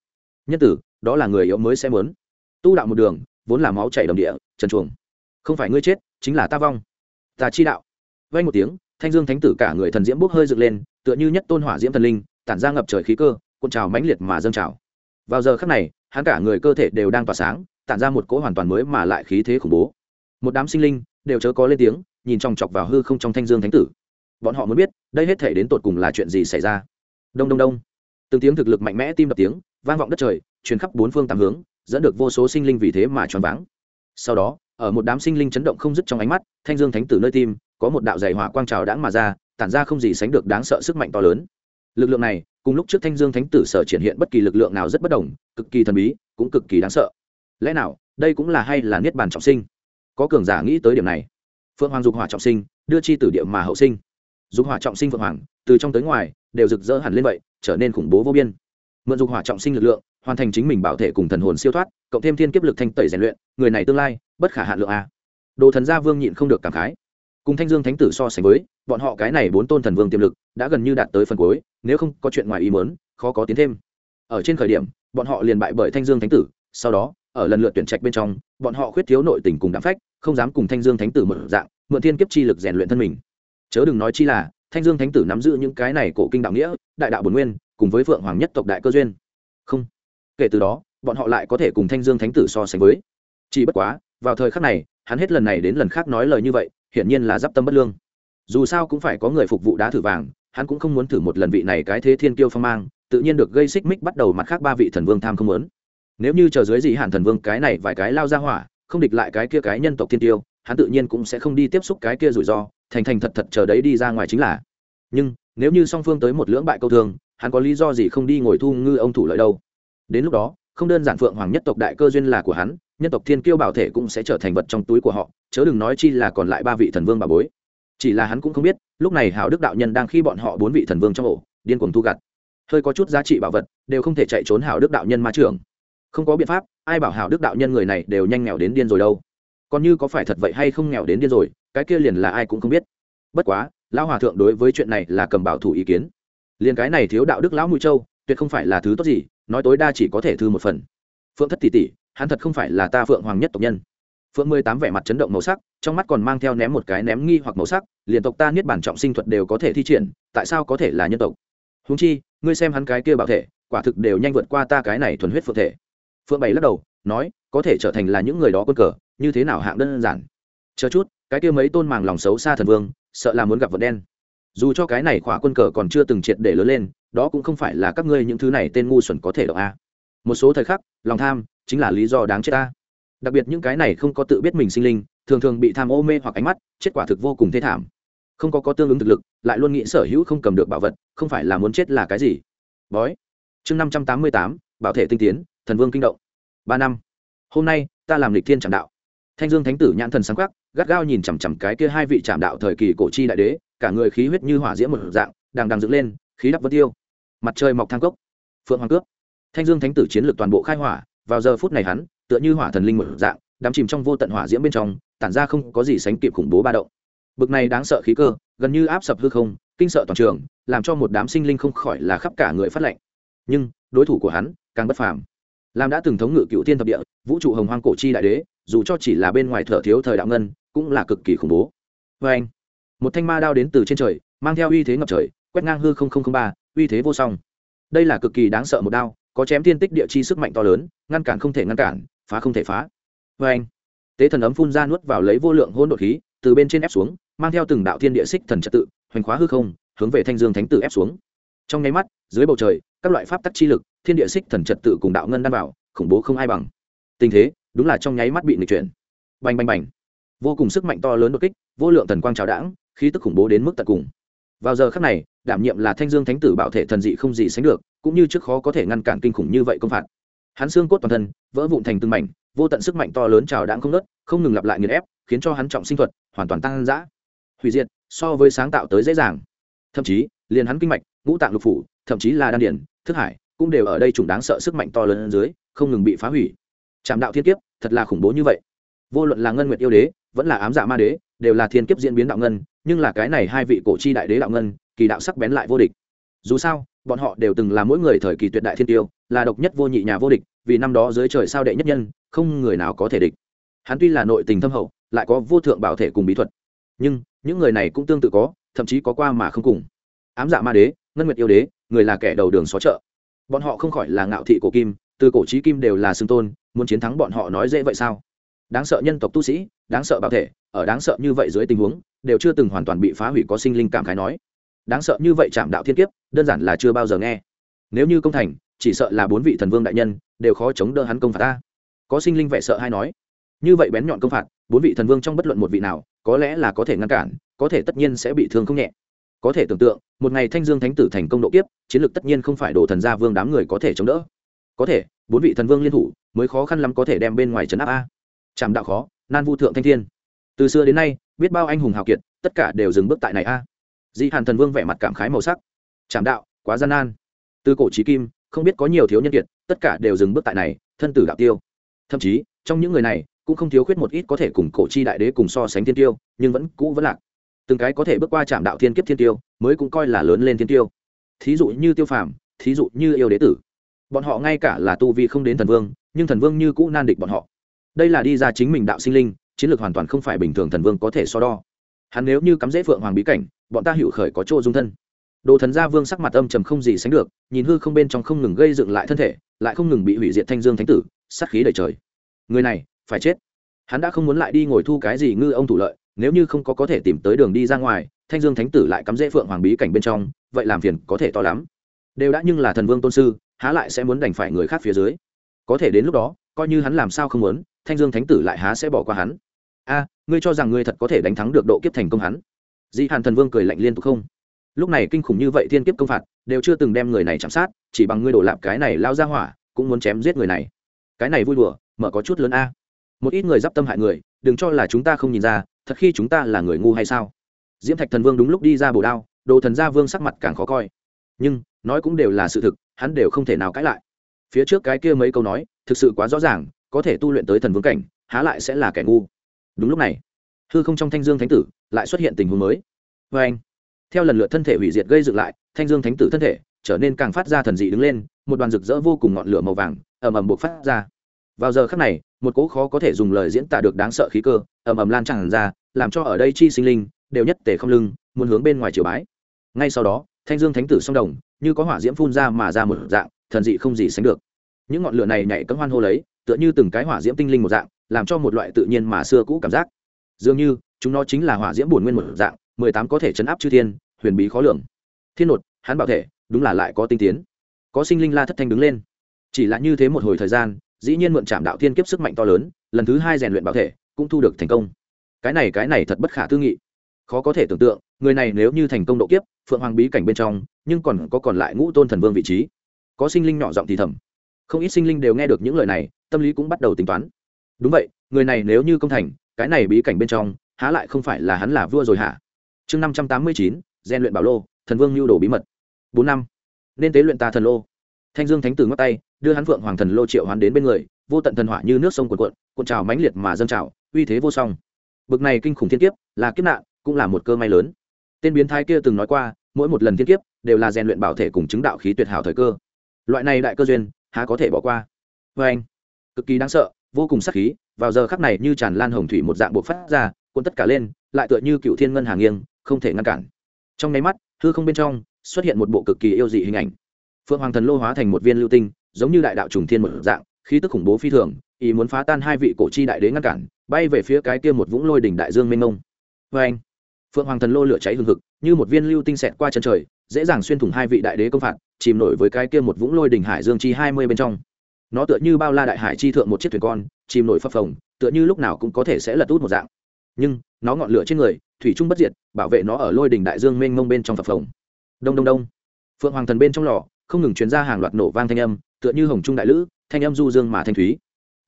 nhân tử, đó là người yếu mới sẽ muốn. Tu đạo một đường, vốn là máu chảy đồng địa, trần chuồng. Không phải ngươi chết, chính là ta vong. Ta chi đạo. Vay một tiếng, thanh dương thánh tử cả người thần diễm bốc hơi dựng lên, tựa như nhất tôn hỏa diễm thần linh, tản ra ngập trời khí cơ, cuộn trào mãnh liệt mà dâng trào. Vào giờ khắc này, hắn cả người cơ thể đều đang tỏa sáng tản ra một cỗ hoàn toàn mới mà lại khí thế khủng bố. Một đám sinh linh đều chớ có lên tiếng, nhìn chòng chọc vào hư không trong thanh dương thánh tử. Bọn họ muốn biết, đây hết thể đến tột cùng là chuyện gì xảy ra. Đông đông đông. Từng tiếng thực lực mạnh mẽ tim đập tiếng, vang vọng đất trời, truyền khắp bốn phương tám hướng, dẫn được vô số sinh linh vì thế mà choáng váng. Sau đó, ở một đám sinh linh chấn động không dứt trong ánh mắt, thanh dương thánh tử nơi tim, có một đạo dày hỏa quang trào đãng mà ra, tản ra không gì sánh được đáng sợ sức mạnh to lớn. Lực lượng này, cùng lúc trước thanh dương thánh tử sở triển hiện bất kỳ lực lượng nào rất bất đồng, cực kỳ thần bí, cũng cực kỳ đáng sợ lẽ nào đây cũng là hay là niết bàn trọng sinh? Có cường giả nghĩ tới điểm này. Phượng hoàng dục hỏa trọng sinh, đưa chi tử địa mà hậu sinh. Dục hỏa trọng sinh phượng hoàng, từ trong tới ngoài, đều rực rỡ hẳn lên vậy, trở nên khủng bố vô biên. Mượn dục hỏa trọng sinh lực lượng, hoàn thành chính mình bảo thể cùng thần hồn siêu thoát, cộng thêm thiên kiếp lực thanh tẩy rèn luyện, người này tương lai, bất khả hạn lượng a. Đồ thần gia vương nhịn không được cảm khái. Cùng thanh dương thánh tử so sánh với, bọn họ cái này bốn tôn thần vương tiềm lực, đã gần như đạt tới phần cuối, nếu không có chuyện ngoài ý mớn khó có tiến thêm. Ở trên khởi điểm, bọn họ liền bại bởi thanh dương thánh tử, sau đó ở lần lượt tuyển trạch bên trong, bọn họ khuyết thiếu nội tình cùng đạm phách, không dám cùng thanh dương thánh tử mở dạng, mượn thiên kiếp chi lực rèn luyện thân mình. Chớ đừng nói chi là, thanh dương thánh tử nắm giữ những cái này cổ kinh đạo nghĩa, đại đạo bồn nguyên, cùng với phượng hoàng nhất tộc đại cơ duyên. Không. Kể từ đó, bọn họ lại có thể cùng thanh dương thánh tử so sánh với. Chỉ bất quá, vào thời khắc này, hắn hết lần này đến lần khác nói lời như vậy, hiển nhiên là d i p tâm bất lương. Dù sao cũng phải có người phục vụ đá thử vàng, hắn cũng không muốn thử một lần vị này cái thế thiên kiêu phong mang, tự nhiên được gây xích mích bắt đầu mặt khác ba vị thần vương tham không muốn nếu như chờ dưới gì hạn thần vương cái này vài cái lao ra hỏa, không địch lại cái kia cái nhân tộc thiên tiêu, hắn tự nhiên cũng sẽ không đi tiếp xúc cái kia rủi ro, thành thành thật thật chờ đấy đi ra ngoài chính là. Nhưng, nếu như song phương tới một lưỡng bại câu thương hắn có lý do gì không đi ngồi thu ngư ông thủ lợi đâu? Đến lúc đó, không đơn giản phượng hoàng nhất tộc đại cơ duyên là của hắn, nhân tộc thiên kiêu bảo thể cũng sẽ trở thành vật trong túi của họ, chớ đừng nói chi là còn lại ba vị thần vương bà bối. Chỉ là hắn cũng không biết, lúc này hảo đức đạo nhân đang khi bọn họ bốn vị thần vương trong ổ, điên cuồng thu gặt. Hơi có chút giá trị bảo vật, đều không thể chạy trốn hảo đức đạo nhân ma trưởng không có biện pháp, ai bảo hảo đức đạo nhân người này đều nhanh nghèo đến điên rồi đâu. Còn như có phải thật vậy hay không nghèo đến điên rồi, cái kia liền là ai cũng không biết. Bất quá, lão hòa thượng đối với chuyện này là cầm bảo thủ ý kiến. Liền cái này thiếu đạo đức lão mũi châu tuyệt không phải là thứ tốt gì, nói tối đa chỉ có thể thư một phần. Phượng thất tỷ tỷ, hắn thật không phải là ta phượng hoàng nhất tộc nhân. Phượng mười tám vẻ mặt chấn động màu sắc, trong mắt còn mang theo ném một cái ném nghi hoặc màu sắc, liền tộc ta niết bản trọng sinh thuật đều có thể thi triển, tại sao có thể là nhân tộc? Húng chi, ngươi xem hắn cái kia bảo thể, quả thực đều nhanh vượt qua ta cái này thuần huyết phượng thể phượng bảy lắc đầu, nói, có thể trở thành là những người đó quân cờ, như thế nào hạng đơn giản. Chờ chút, cái kia mấy tôn màng lòng xấu xa thần vương, sợ là muốn gặp vật đen. Dù cho cái này khỏa quân cờ còn chưa từng triệt để lớn lên, đó cũng không phải là các ngươi những thứ này tên ngu xuẩn có thể động a. Một số thời khắc, lòng tham chính là lý do đáng chết ta. Đặc biệt những cái này không có tự biết mình sinh linh, thường thường bị tham ô mê hoặc ánh mắt, chết quả thực vô cùng thê thảm. Không có có tương ứng thực lực, lại luôn nghĩ sở hữu không cầm được bảo vật, không phải là muốn chết là cái gì. Bói. Chương năm trăm tám mươi tám, bảo thể tinh tiến thần vương kinh động. Ba năm. Hôm nay, ta làm lịch thiên trạm đạo. Thanh dương thánh tử nhãn thần sáng khắc, gắt gao nhìn chằm chằm cái kia hai vị trạm đạo thời kỳ cổ chi đại đế, cả người khí huyết như hỏa diễm một dạng, đang đang dựng lên, khí đắp vân tiêu. Mặt trời mọc thang cốc. Phượng hoàng cướp. Thanh dương thánh tử chiến lược toàn bộ khai hỏa, vào giờ phút này hắn, tựa như hỏa thần linh một dạng, đắm chìm trong vô tận hỏa diễm bên trong, tản ra không có gì sánh kịp khủng bố ba động. Bực này đáng sợ khí cơ, gần như áp sập hư không, kinh sợ toàn trường, làm cho một đám sinh linh không khỏi là khắp cả người phát lệnh nhưng, đối thủ của hắn, càng bất phàm làm đã từng thống ngự cựu thiên thập địa, vũ trụ hồng hoang cổ chi đại đế, dù cho chỉ là bên ngoài thở thiếu thời đạo ngân, cũng là cực kỳ khủng bố. Vê anh, một thanh ma đao đến từ trên trời, mang theo uy thế ngập trời, quét ngang hư ba, uy thế vô song. Đây là cực kỳ đáng sợ một đao, có chém thiên tích địa chi sức mạnh to lớn, ngăn cản không thể ngăn cản, phá không thể phá. Vê anh, tế thần ấm phun ra nuốt vào lấy vô lượng hôn đột khí, từ bên trên ép xuống, mang theo từng đạo thiên địa xích thần trật tự, hoành khóa hư không, hướng về thanh dương thánh tử ép xuống. Trong nháy mắt, dưới bầu trời các loại pháp tắc chi lực, thiên địa xích thần trật tự cùng đạo ngân đan vào, khủng bố không ai bằng. Tình thế, đúng là trong nháy mắt bị nghịch chuyển. Bành bành bành. Vô cùng sức mạnh to lớn đột kích, vô lượng thần quang trào đãng, khí tức khủng bố đến mức tận cùng. Vào giờ khắc này, đảm nhiệm là thanh dương thánh tử bảo thể thần dị không gì sánh được, cũng như trước khó có thể ngăn cản kinh khủng như vậy công phạt. Hắn xương cốt toàn thân, vỡ vụn thành từng mảnh, vô tận sức mạnh to lớn trào đãng không nớt không ngừng lặp lại nghiền ép, khiến cho hắn trọng sinh thuật hoàn toàn tăng dã. Hủy diệt, so với sáng tạo tới dễ dàng. Thậm chí, liền hắn kinh mạch, ngũ tạng lục phủ, thậm chí là đan điển thức hải cũng đều ở đây trùng đáng sợ sức mạnh to lớn dưới, không ngừng bị phá hủy. Trạm đạo thiên kiếp, thật là khủng bố như vậy. Vô luận là ngân nguyệt yêu đế, vẫn là ám dạ ma đế, đều là thiên kiếp diễn biến đạo ngân, nhưng là cái này hai vị cổ chi đại đế đạo ngân, kỳ đạo sắc bén lại vô địch. Dù sao, bọn họ đều từng là mỗi người thời kỳ tuyệt đại thiên tiêu, là độc nhất vô nhị nhà vô địch, vì năm đó dưới trời sao đệ nhất nhân, không người nào có thể địch. Hắn tuy là nội tình thâm hậu, lại có vô thượng bảo thể cùng bí thuật. Nhưng, những người này cũng tương tự có, thậm chí có qua mà không cùng. Ám dạ ma đế, ngân nguyệt yêu đế người là kẻ đầu đường xó chợ. Bọn họ không khỏi là ngạo thị cổ kim, từ cổ trí kim đều là xưng tôn, muốn chiến thắng bọn họ nói dễ vậy sao? Đáng sợ nhân tộc tu sĩ, đáng sợ bảo thể, ở đáng sợ như vậy dưới tình huống, đều chưa từng hoàn toàn bị phá hủy có sinh linh cảm khái nói. Đáng sợ như vậy chạm đạo thiên kiếp, đơn giản là chưa bao giờ nghe. Nếu như công thành, chỉ sợ là bốn vị thần vương đại nhân, đều khó chống đỡ hắn công phạt ta. Có sinh linh vẻ sợ hay nói? Như vậy bén nhọn công phạt, bốn vị thần vương trong bất luận một vị nào, có lẽ là có thể ngăn cản, có thể tất nhiên sẽ bị thương không nhẹ có thể tưởng tượng, một ngày thanh dương thánh tử thành công độ kiếp, chiến lược tất nhiên không phải đồ thần gia vương đám người có thể chống đỡ. Có thể, bốn vị thần vương liên thủ, mới khó khăn lắm có thể đem bên ngoài trấn áp a. Chạm đạo khó, nan vu thượng thanh thiên. Từ xưa đến nay, biết bao anh hùng hào kiệt, tất cả đều dừng bước tại này a. Di hàn thần vương vẻ mặt cảm khái màu sắc. Chạm đạo, quá gian nan. Từ cổ trí kim, không biết có nhiều thiếu nhân kiệt, tất cả đều dừng bước tại này, thân tử đạo tiêu. Thậm chí, trong những người này, cũng không thiếu khuyết một ít có thể cùng cổ chi đại đế cùng so sánh thiên tiêu, nhưng vẫn cũ vẫn lạc từng cái có thể bước qua trạm đạo thiên kiếp thiên tiêu, mới cũng coi là lớn lên thiên tiêu. Thí dụ như tiêu phàm, thí dụ như yêu đế tử. Bọn họ ngay cả là tu vi không đến thần vương, nhưng thần vương như cũ nan địch bọn họ. Đây là đi ra chính mình đạo sinh linh, chiến lược hoàn toàn không phải bình thường thần vương có thể so đo. Hắn nếu như cắm dễ phượng hoàng bí cảnh, bọn ta hữu khởi có chỗ dung thân. Đồ thần gia vương sắc mặt âm trầm không gì sánh được, nhìn hư không bên trong không ngừng gây dựng lại thân thể, lại không ngừng bị hủy diệt thanh dương thánh tử, sát khí đầy trời. Người này, phải chết. Hắn đã không muốn lại đi ngồi thu cái gì ngư ông thủ lợi nếu như không có có thể tìm tới đường đi ra ngoài, thanh dương thánh tử lại cắm dễ phượng hoàng bí cảnh bên trong, vậy làm phiền có thể to lắm. Đều đã nhưng là thần vương tôn sư, há lại sẽ muốn đành phải người khác phía dưới. Có thể đến lúc đó, coi như hắn làm sao không muốn, thanh dương thánh tử lại há sẽ bỏ qua hắn. A, ngươi cho rằng ngươi thật có thể đánh thắng được độ kiếp thành công hắn? Di hàn thần vương cười lạnh liên tục không. Lúc này kinh khủng như vậy thiên kiếp công phạt, đều chưa từng đem người này chạm sát, chỉ bằng ngươi đổ lạp cái này lao ra hỏa, cũng muốn chém giết người này. Cái này vui đùa, mở có chút lớn a. Một ít người d i p tâm hại người, đừng cho là chúng ta không nhìn ra thật khi chúng ta là người ngu hay sao? Diễm thạch thần vương đúng lúc đi ra bồ đao, đồ thần gia vương sắc mặt càng khó coi. Nhưng, nói cũng đều là sự thực, hắn đều không thể nào cãi lại. Phía trước cái kia mấy câu nói, thực sự quá rõ ràng, có thể tu luyện tới thần vương cảnh, há lại sẽ là kẻ ngu. Đúng lúc này, hư không trong thanh dương thánh tử lại xuất hiện tình huống mới. Vê anh, theo lần lượt thân thể hủy diệt gây dựng lại, thanh dương thánh tử thân thể trở nên càng phát ra thần dị đứng lên, một đoàn rực rỡ vô cùng ngọn lửa màu vàng, ầm ầm buộc phát ra. Vào giờ khắc này một cỗ khó có thể dùng lời diễn tả được đáng sợ khí cơ, ầm ầm lan tràn ra, làm cho ở đây chi sinh linh đều nhất tề không lưng, muốn hướng bên ngoài triều bái. Ngay sau đó, thanh dương thánh tử song đồng, như có hỏa diễm phun ra mà ra một dạng, thần dị không gì sánh được. Những ngọn lửa này nhảy cấm hoan hô lấy, tựa như từng cái hỏa diễm tinh linh một dạng, làm cho một loại tự nhiên mà xưa cũ cảm giác. Dường như, chúng nó chính là hỏa diễm bổn nguyên một dạng, mười tám có thể chấn áp chư thiên, huyền bí khó lường. Thiên nột, hắn bảo thể, đúng là lại có tinh tiến. Có sinh linh la thất thanh đứng lên. Chỉ là như thế một hồi thời gian dĩ nhiên mượn chạm đạo thiên kiếp sức mạnh to lớn, lần thứ hai rèn luyện bảo thể, cũng thu được thành công. Cái này cái này thật bất khả tư nghị. Khó có thể tưởng tượng, người này nếu như thành công độ kiếp, phượng hoàng bí cảnh bên trong, nhưng còn có còn lại ngũ tôn thần vương vị trí. Có sinh linh nhỏ giọng thì thầm. Không ít sinh linh đều nghe được những lời này, tâm lý cũng bắt đầu tính toán. Đúng vậy, người này nếu như công thành, cái này bí cảnh bên trong, há lại không phải là hắn là vua rồi hả? Chương năm trăm tám mươi chín gian luyện bảo lô, thần vương nhu đồ bí mật. Bốn năm. Nên tế luyện ta thần lô. Thanh dương thánh tử ngót tay đưa hắn phượng hoàng thần lô triệu hoán đến bên người, vô tận thần hỏa như nước sông cuồn cuộn cuộn trào mãnh liệt mà dâng trào, uy thế vô song. Bực này kinh khủng thiên kiếp, là kiếp nạn, cũng là một cơ may lớn. Tên biến thái kia từng nói qua, mỗi một lần thiên kiếp, đều là rèn luyện bảo thể cùng chứng đạo khí tuyệt hảo thời cơ. Loại này đại cơ duyên, há có thể bỏ qua? Vê anh, cực kỳ đáng sợ, vô cùng sắc khí, vào giờ khắc này như tràn lan hồng thủy một dạng buộc phát ra cuốn tất cả lên, lại tựa như cựu thiên ngân hàng nghiêng, không thể ngăn cản. Trong nháy mắt, hư không bên trong, xuất hiện một bộ cực kỳ yêu dị hình ảnh. Phượng hoàng thần lô hóa thành một viên lưu tinh giống như đại đạo trùng thiên một dạng, khí tức khủng bố phi thường, ý muốn phá tan hai vị cổ chi đại đế ngăn cản, bay về phía cái kia một vũng lôi đỉnh đại dương mênh mông. Vê anh phượng hoàng thần lô lửa cháy hừng hực, như một viên lưu tinh xẹt qua chân trời, dễ dàng xuyên thủng hai vị đại đế công phạt, chìm nổi với cái kia một vũng lôi đỉnh hải dương chi hai mươi bên trong. Nó tựa như bao la đại hải chi thượng một chiếc thuyền con, chìm nổi phập phồng, tựa như lúc nào cũng có thể sẽ lật út một dạng. Nhưng, nó ngọn lửa trên người, thủy trung bất diệt, bảo vệ nó ở lôi đỉnh đại dương mênh mông bên trong phập phồng. Đông đông đông. Phượng hoàng thần bên trong lò không ngừng truyền ra hàng loạt nổ vang thanh âm, tựa như hồng trung đại lữ, thanh âm du dương mà thanh thúy.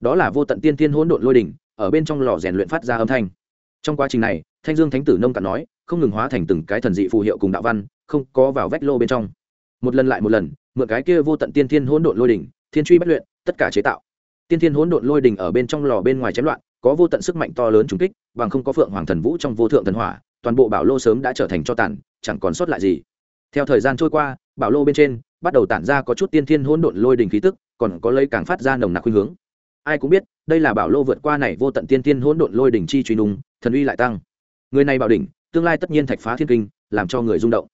Đó là vô tận tiên tiên hỗn độn lôi đỉnh, ở bên trong lò rèn luyện phát ra âm thanh. Trong quá trình này, thanh dương thánh tử nông cạn nói, không ngừng hóa thành từng cái thần dị phù hiệu cùng đạo văn, không có vào vách lô bên trong. Một lần lại một lần, mượn cái kia vô tận tiên thiên hỗn độn lôi đỉnh, thiên truy bất luyện, tất cả chế tạo. Tiên thiên hỗn độn lôi đỉnh ở bên trong lò bên ngoài chém loạn, có vô tận sức mạnh to lớn trùng kích, bằng không có phượng hoàng thần vũ trong vô thượng thần hỏa, toàn bộ bảo lô sớm đã trở thành cho tàn, chẳng còn sót lại gì. Theo thời gian trôi qua, bảo lô bên trên bắt đầu tản ra có chút tiên thiên hỗn độn lôi đỉnh khí tức, còn có lấy càng phát ra nồng nặc khuynh hướng. Ai cũng biết, đây là bảo lô vượt qua này vô tận tiên thiên hỗn độn lôi đỉnh chi truy nung thần uy lại tăng. Người này bảo đỉnh, tương lai tất nhiên thạch phá thiên kinh, làm cho người rung động.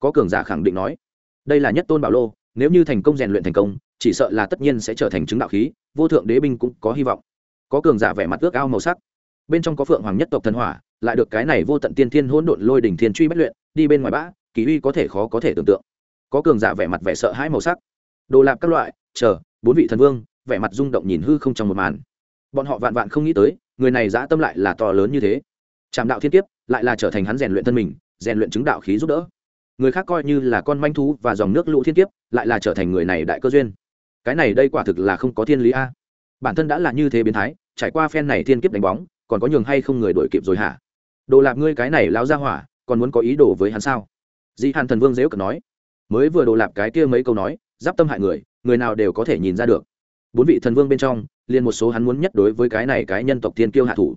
Có cường giả khẳng định nói, đây là nhất tôn bảo lô, nếu như thành công rèn luyện thành công, chỉ sợ là tất nhiên sẽ trở thành chứng đạo khí, vô thượng đế binh cũng có hy vọng. Có cường giả vẻ mặt ước ao màu sắc. Bên trong có phượng hoàng nhất tộc thần hỏa, lại được cái này vô tận tiên thiên hỗn độn lôi đỉnh thiên truy bất luyện, đi bên ngoài bã, kỳ uy có thể khó có thể tưởng tượng có cường giả vẻ mặt vẻ sợ hãi màu sắc. Đồ lạp các loại, chờ, bốn vị thần vương, vẻ mặt rung động nhìn hư không trong một màn. Bọn họ vạn vạn không nghĩ tới, người này dã tâm lại là to lớn như thế. Trạm đạo thiên kiếp, lại là trở thành hắn rèn luyện thân mình, rèn luyện chứng đạo khí giúp đỡ. Người khác coi như là con manh thú và dòng nước lũ thiên kiếp, lại là trở thành người này đại cơ duyên. Cái này đây quả thực là không có thiên lý a. Bản thân đã là như thế biến thái, trải qua phen này thiên kiếp đánh bóng, còn có nhường hay không người đổi kịp rồi hả? Đồ lạp ngươi cái này lao ra hỏa, còn muốn có ý đồ với hắn sao? Di hàn thần vương dễ cận nói mới vừa đồ lạp cái kia mấy câu nói, giáp tâm hại người người nào đều có thể nhìn ra được. Bốn vị thần vương bên trong, liền một số hắn muốn nhất đối với cái này cái nhân tộc thiên kiêu hạ thủ.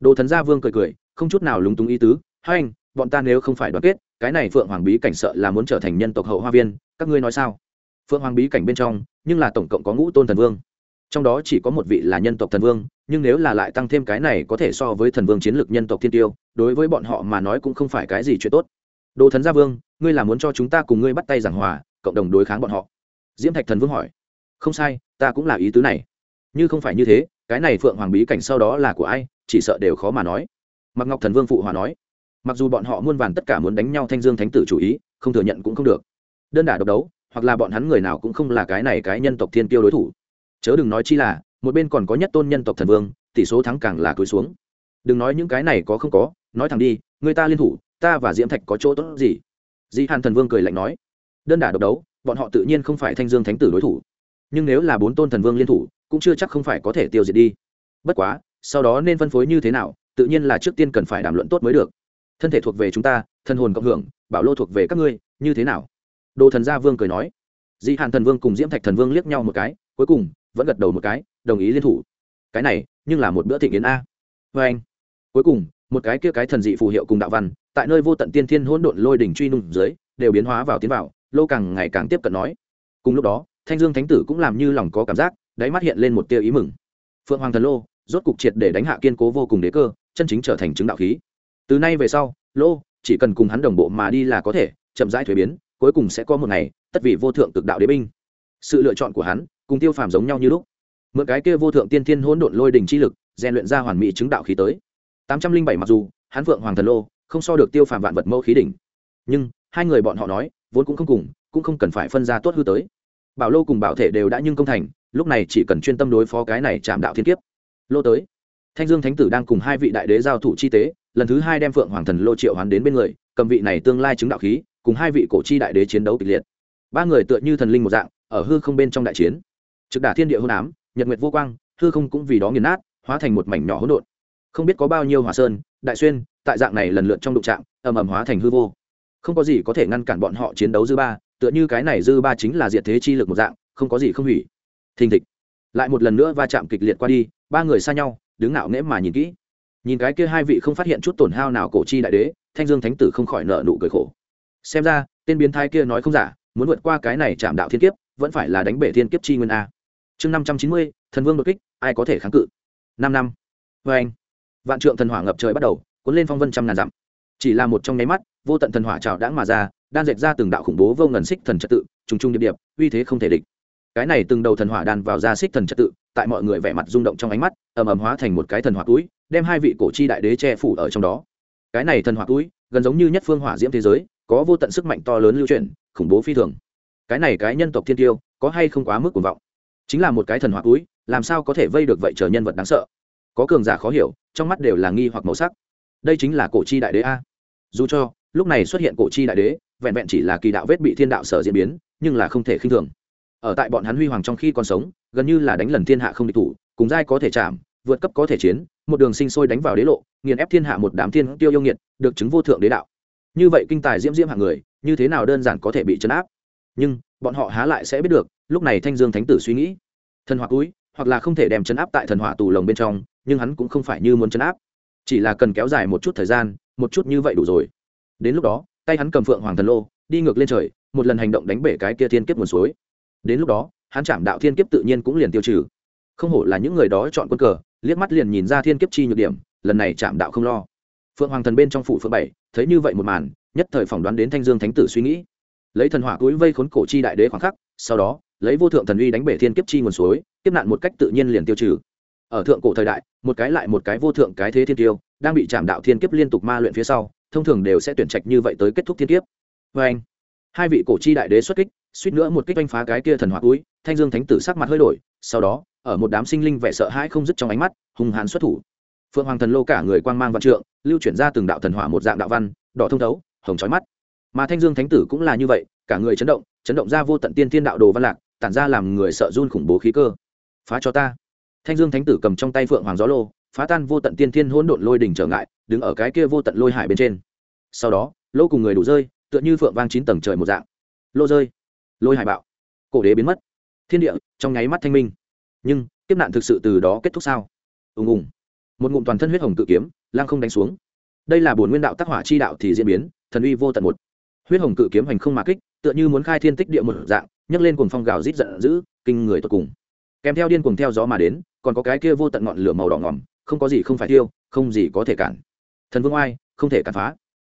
Đồ thần gia vương cười cười, không chút nào lúng túng ý tứ, hai anh, bọn ta nếu không phải đoàn kết, cái này phượng hoàng bí cảnh sợ là muốn trở thành nhân tộc hậu hoa viên, các ngươi nói sao? Phượng hoàng bí cảnh bên trong, nhưng là tổng cộng có ngũ tôn thần vương. Trong đó chỉ có một vị là nhân tộc thần vương, nhưng nếu là lại tăng thêm cái này có thể so với thần vương chiến lược nhân tộc thiên tiêu, đối với bọn họ mà nói cũng không phải cái gì chuyện tốt đồ thần gia vương, ngươi là muốn cho chúng ta cùng ngươi bắt tay giảng hòa, cộng đồng đối kháng bọn họ. Diễm thạch thần vương hỏi. Không sai, ta cũng là ý tứ này. Như không phải như thế, cái này phượng hoàng bí cảnh sau đó là của ai, chỉ sợ đều khó mà nói. Mặc ngọc thần vương phụ hòa nói. Mặc dù bọn họ muôn vàn tất cả muốn đánh nhau thanh dương thánh tử chủ ý, không thừa nhận cũng không được. Đơn đả độc đấu, hoặc là bọn hắn người nào cũng không là cái này cái nhân tộc thiên tiêu đối thủ. Chớ đừng nói chi là, một bên còn có nhất tôn nhân tộc thần vương, tỷ số thắng càng là cưới xuống. Đừng nói những cái này có không có, nói thẳng đi, người ta liên thủ ta và diễm thạch có chỗ tốt gì? Di hàn thần vương cười lạnh nói, đơn đả độc đấu, bọn họ tự nhiên không phải thanh dương thánh tử đối thủ. Nhưng nếu là bốn tôn thần vương liên thủ, cũng chưa chắc không phải có thể tiêu diệt đi. Bất quá, sau đó nên phân phối như thế nào, tự nhiên là trước tiên cần phải đàm luận tốt mới được. Thân thể thuộc về chúng ta, thân hồn cộng hưởng, bảo lô thuộc về các ngươi, như thế nào? Đồ thần gia vương cười nói. Di hàn thần vương cùng diễm thạch thần vương liếc nhau một cái, cuối cùng vẫn gật đầu một cái, đồng ý liên thủ. Cái này, nhưng là một bữa thịnh yến a. Vê anh cuối cùng, một cái kia cái thần dị phù hiệu cùng đạo văn tại nơi vô tận tiên thiên hỗn độn lôi đỉnh truy nung dưới, đều biến hóa vào tiến vào, lô càng ngày càng tiếp cận nói. Cùng lúc đó, thanh dương thánh tử cũng làm như lòng có cảm giác, đáy mắt hiện lên một tia ý mừng. Phượng hoàng thần lô, rốt cục triệt để đánh hạ kiên cố vô cùng đế cơ, chân chính trở thành chứng đạo khí. Từ nay về sau, lô, chỉ cần cùng hắn đồng bộ mà đi là có thể, chậm rãi thuế biến, cuối cùng sẽ có một ngày, tất vị vô thượng cực đạo đế binh. Sự lựa chọn của hắn, cùng tiêu phàm giống nhau như lúc. Mượn cái kia vô thượng tiên thiên hỗn độn lôi đỉnh chi lực, rèn luyện ra hoàn mỹ chứng đạo khí tới. Tám trăm linh bảy mặc dù, hắn phượng hoàng thần lô không so được tiêu phàm vạn vật mẫu khí đỉnh. Nhưng, hai người bọn họ nói, vốn cũng không cùng, cũng không cần phải phân ra tốt hư tới. Bảo lô cùng bảo thể đều đã nhưng công thành, lúc này chỉ cần chuyên tâm đối phó cái này chạm đạo thiên kiếp. Lô tới. Thanh dương thánh tử đang cùng hai vị đại đế giao thủ chi tế, lần thứ hai đem phượng hoàng thần lô triệu hoán đến bên người, cầm vị này tương lai chứng đạo khí, cùng hai vị cổ chi đại đế chiến đấu kịch liệt. Ba người tựa như thần linh một dạng, ở hư không bên trong đại chiến. Trực đả thiên địa hôn ám, nhật nguyệt vô quang, hư không cũng vì đó nghiền nát, hóa thành một mảnh nhỏ hỗn độn. Không biết có bao nhiêu hỏa sơn, đại xuyên tại dạng này lần lượt trong đụng trạm ầm ầm hóa thành hư vô. Không có gì có thể ngăn cản bọn họ chiến đấu dư ba, tựa như cái này dư ba chính là diệt thế chi lực một dạng, không có gì không hủy. Thình thịch. Lại một lần nữa va chạm kịch liệt qua đi, ba người xa nhau, đứng ngạo nghễ mà nhìn kỹ. Nhìn cái kia hai vị không phát hiện chút tổn hao nào cổ chi đại đế, thanh dương thánh tử không khỏi nợ nụ cười khổ. Xem ra, tên biến thái kia nói không giả, muốn vượt qua cái này chạm đạo thiên kiếp, vẫn phải là đánh bể thiên kiếp chi nguyên a. Chương năm trăm chín mươi, thần vương đột kích, ai có thể kháng cự? Năm năm. Vê anh vạn trượng thần hỏa ngập trời bắt đầu cuốn lên phong vân trăm ngàn dặm. Chỉ là một trong nháy mắt, vô tận thần hỏa trào đãng mà ra, đan dệt ra từng đạo khủng bố vô ngần xích thần trật tự, trùng trùng điệp điệp, uy thế không thể địch. Cái này từng đầu thần hỏa đan vào ra xích thần trật tự, tại mọi người vẻ mặt rung động trong ánh mắt, ầm ầm hóa thành một cái thần hỏa túi, đem hai vị cổ chi đại đế che phủ ở trong đó. Cái này thần hỏa túi, gần giống như nhất phương hỏa diễm thế giới, có vô tận sức mạnh to lớn lưu chuyển, khủng bố phi thường. Cái này cái nhân tộc thiên tiêu, có hay không quá mức cuồng vọng? Chính là một cái thần hỏa túi, làm sao có thể vây được vậy chờ nhân vật đáng sợ? Có cường giả khó hiểu, trong mắt đều là nghi hoặc màu sắc đây chính là cổ chi đại đế a. Dù cho, lúc này xuất hiện cổ chi đại đế, vẹn vẹn chỉ là kỳ đạo vết bị thiên đạo sở diễn biến, nhưng là không thể khinh thường. Ở tại bọn hắn huy hoàng trong khi còn sống, gần như là đánh lần thiên hạ không địch thủ, cùng giai có thể chạm, vượt cấp có thể chiến, một đường sinh sôi đánh vào đế lộ, nghiền ép thiên hạ một đám thiên tiêu yêu nghiệt, được chứng vô thượng đế đạo. Như vậy kinh tài diễm diễm hạng người, như thế nào đơn giản có thể bị chấn áp? Nhưng, bọn họ há lại sẽ biết được, lúc này thanh dương thánh tử suy nghĩ. Thần hỏa túi, hoặc là không thể đem chấn áp tại thần hỏa tù lồng bên trong, nhưng hắn cũng không phải như muốn chấn áp chỉ là cần kéo dài một chút thời gian, một chút như vậy đủ rồi. Đến lúc đó, tay hắn cầm phượng hoàng thần lô, đi ngược lên trời, một lần hành động đánh bể cái kia thiên kiếp nguồn suối. Đến lúc đó, hắn chạm đạo thiên kiếp tự nhiên cũng liền tiêu trừ. Không hổ là những người đó chọn quân cờ, liếc mắt liền nhìn ra thiên kiếp chi nhược điểm, lần này chạm đạo không lo. Phượng hoàng thần bên trong phủ phượng bảy, thấy như vậy một màn, nhất thời phỏng đoán đến thanh dương thánh tử suy nghĩ. Lấy thần hỏa túi vây khốn cổ chi đại đế khoảng khắc, sau đó, lấy vô thượng thần uy đánh bể thiên kiếp chi nguồn suối tiếp nạn một cách tự nhiên liền tiêu trừ ở thượng cổ thời đại, một cái lại một cái vô thượng cái thế thiên tiêu, đang bị chạm đạo thiên kiếp liên tục ma luyện phía sau, thông thường đều sẽ tuyển trạch như vậy tới kết thúc thiên kiếp. Vê anh, hai vị cổ chi đại đế xuất kích, suýt nữa một kích oanh phá cái kia thần hỏa túi, thanh dương thánh tử sắc mặt hơi đổi, sau đó, ở một đám sinh linh vẻ sợ hãi không dứt trong ánh mắt hùng hàn xuất thủ. Phượng hoàng thần lô cả người quang mang văn trượng, lưu chuyển ra từng đạo thần hỏa một dạng đạo văn, đỏ thông thấu, hồng trói mắt. Mà thanh dương thánh tử cũng là như vậy, cả người chấn động chấn động ra vô tận tiên thiên đạo đồ văn lạc, tản ra làm người sợ run khủng bố khí cơ. Phá cho ta thanh dương thánh tử cầm trong tay phượng hoàng gió lô, phá tan vô tận tiên thiên hỗn độn lôi đỉnh trở ngại, đứng ở cái kia vô tận lôi hải bên trên. Sau đó, lô cùng người đủ rơi, tựa như phượng vang chín tầng trời một dạng. Lô rơi, lôi hải bạo, cổ đế biến mất. Thiên địa, trong nháy mắt thanh minh. Nhưng, kiếp nạn thực sự từ đó kết thúc sao? Ùng ùng. Một ngụm toàn thân huyết hồng tự kiếm lang không đánh xuống. Đây là bổn nguyên đạo tác hỏa chi đạo thì diễn biến, thần uy vô tận một. Huyết hồng cự kiếm hành không mà kích, tựa như muốn khai thiên tích địa một dạng, nhấc lên cuồng phong gào rít giận dữ, kinh người tột cùng. Kèm theo điên cuồng theo gió mà đến còn có cái kia vô tận ngọn lửa màu đỏ ngòm, không có gì không phải tiêu không gì có thể cản. Thần vương oai, không thể cản phá.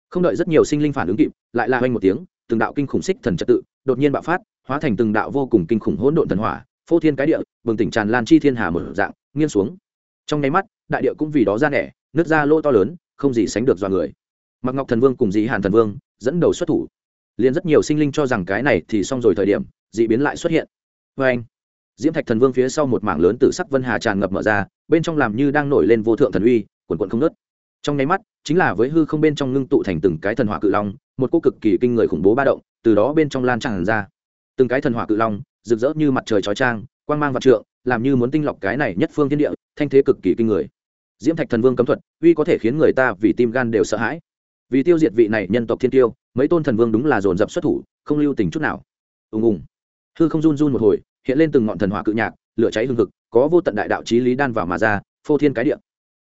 Không đợi rất nhiều sinh linh phản ứng kịp, lại là hoanh một tiếng, từng đạo kinh khủng xích thần trật tự, đột nhiên bạo phát, hóa thành từng đạo vô cùng kinh khủng hỗn độn thần hỏa, phô thiên cái địa, bừng tỉnh tràn lan chi thiên hà mở dạng, nghiêng xuống. Trong nháy mắt, đại địa cũng vì đó ra nẻ nước ra lỗ to lớn, không gì sánh được do người. Mặc ngọc thần vương cùng dĩ hàn thần vương dẫn đầu xuất thủ. Liền rất nhiều sinh linh cho rằng cái này thì xong rồi thời điểm, Dị biến lại xuất hiện. Vê anh diễm thạch thần vương phía sau một mảng lớn từ sắc vân hà tràn ngập mở ra, bên trong làm như đang nổi lên vô thượng thần uy, quần quận không nớt trong nháy mắt, chính là với hư không bên trong ngưng tụ thành từng cái thần hỏa cự long, một cô cực kỳ kinh người khủng bố ba động, từ đó bên trong lan tràn ra. Từng cái thần hỏa cự long, rực rỡ như mặt trời chói trang quang mang vạn trượng, làm như muốn tinh lọc cái này nhất phương thiên địa, thanh thế cực kỳ kinh người. Diễm thạch thần vương cấm thuật, uy có thể khiến người ta vì tim gan đều sợ hãi. Vì tiêu diệt vị này nhân tộc thiên tiêu, mấy tôn thần vương đúng là dồn dập xuất thủ, không lưu tình chút nào. Ùng ùng. Hư không run run một hồi hiện lên từng ngọn thần hỏa cự nhạc, lửa cháy hương thực có vô tận đại đạo trí lý đan vào mà ra, phô thiên cái địa.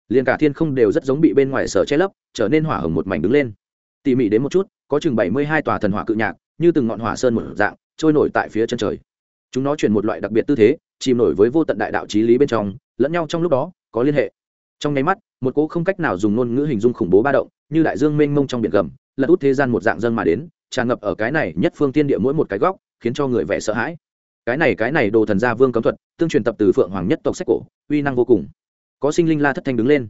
Liền cả thiên không đều rất giống bị bên ngoài sở che lấp, trở nên hỏa hồng một mảnh đứng lên. Tỉ mỉ đến một chút, có chừng bảy mươi hai tòa thần hỏa cự nhạc, như từng ngọn hỏa sơn một dạng, trôi nổi tại phía chân trời. Chúng nó chuyển một loại đặc biệt tư thế, chìm nổi với vô tận đại đạo trí lý bên trong, lẫn nhau trong lúc đó, có liên hệ. Trong nháy mắt, một cỗ không cách nào dùng ngôn ngữ hình dung khủng bố ba động, như đại dương mênh mông trong biển gầm, lật út thế gian một dạng dân mà đến, tràn ngập ở cái này nhất phương tiên địa mỗi một cái góc, khiến cho người vẻ sợ hãi cái này cái này đồ thần gia vương cấm thuật, tương truyền tập từ phượng hoàng nhất tộc sách cổ, uy năng vô cùng. Có sinh linh la thất thanh đứng lên.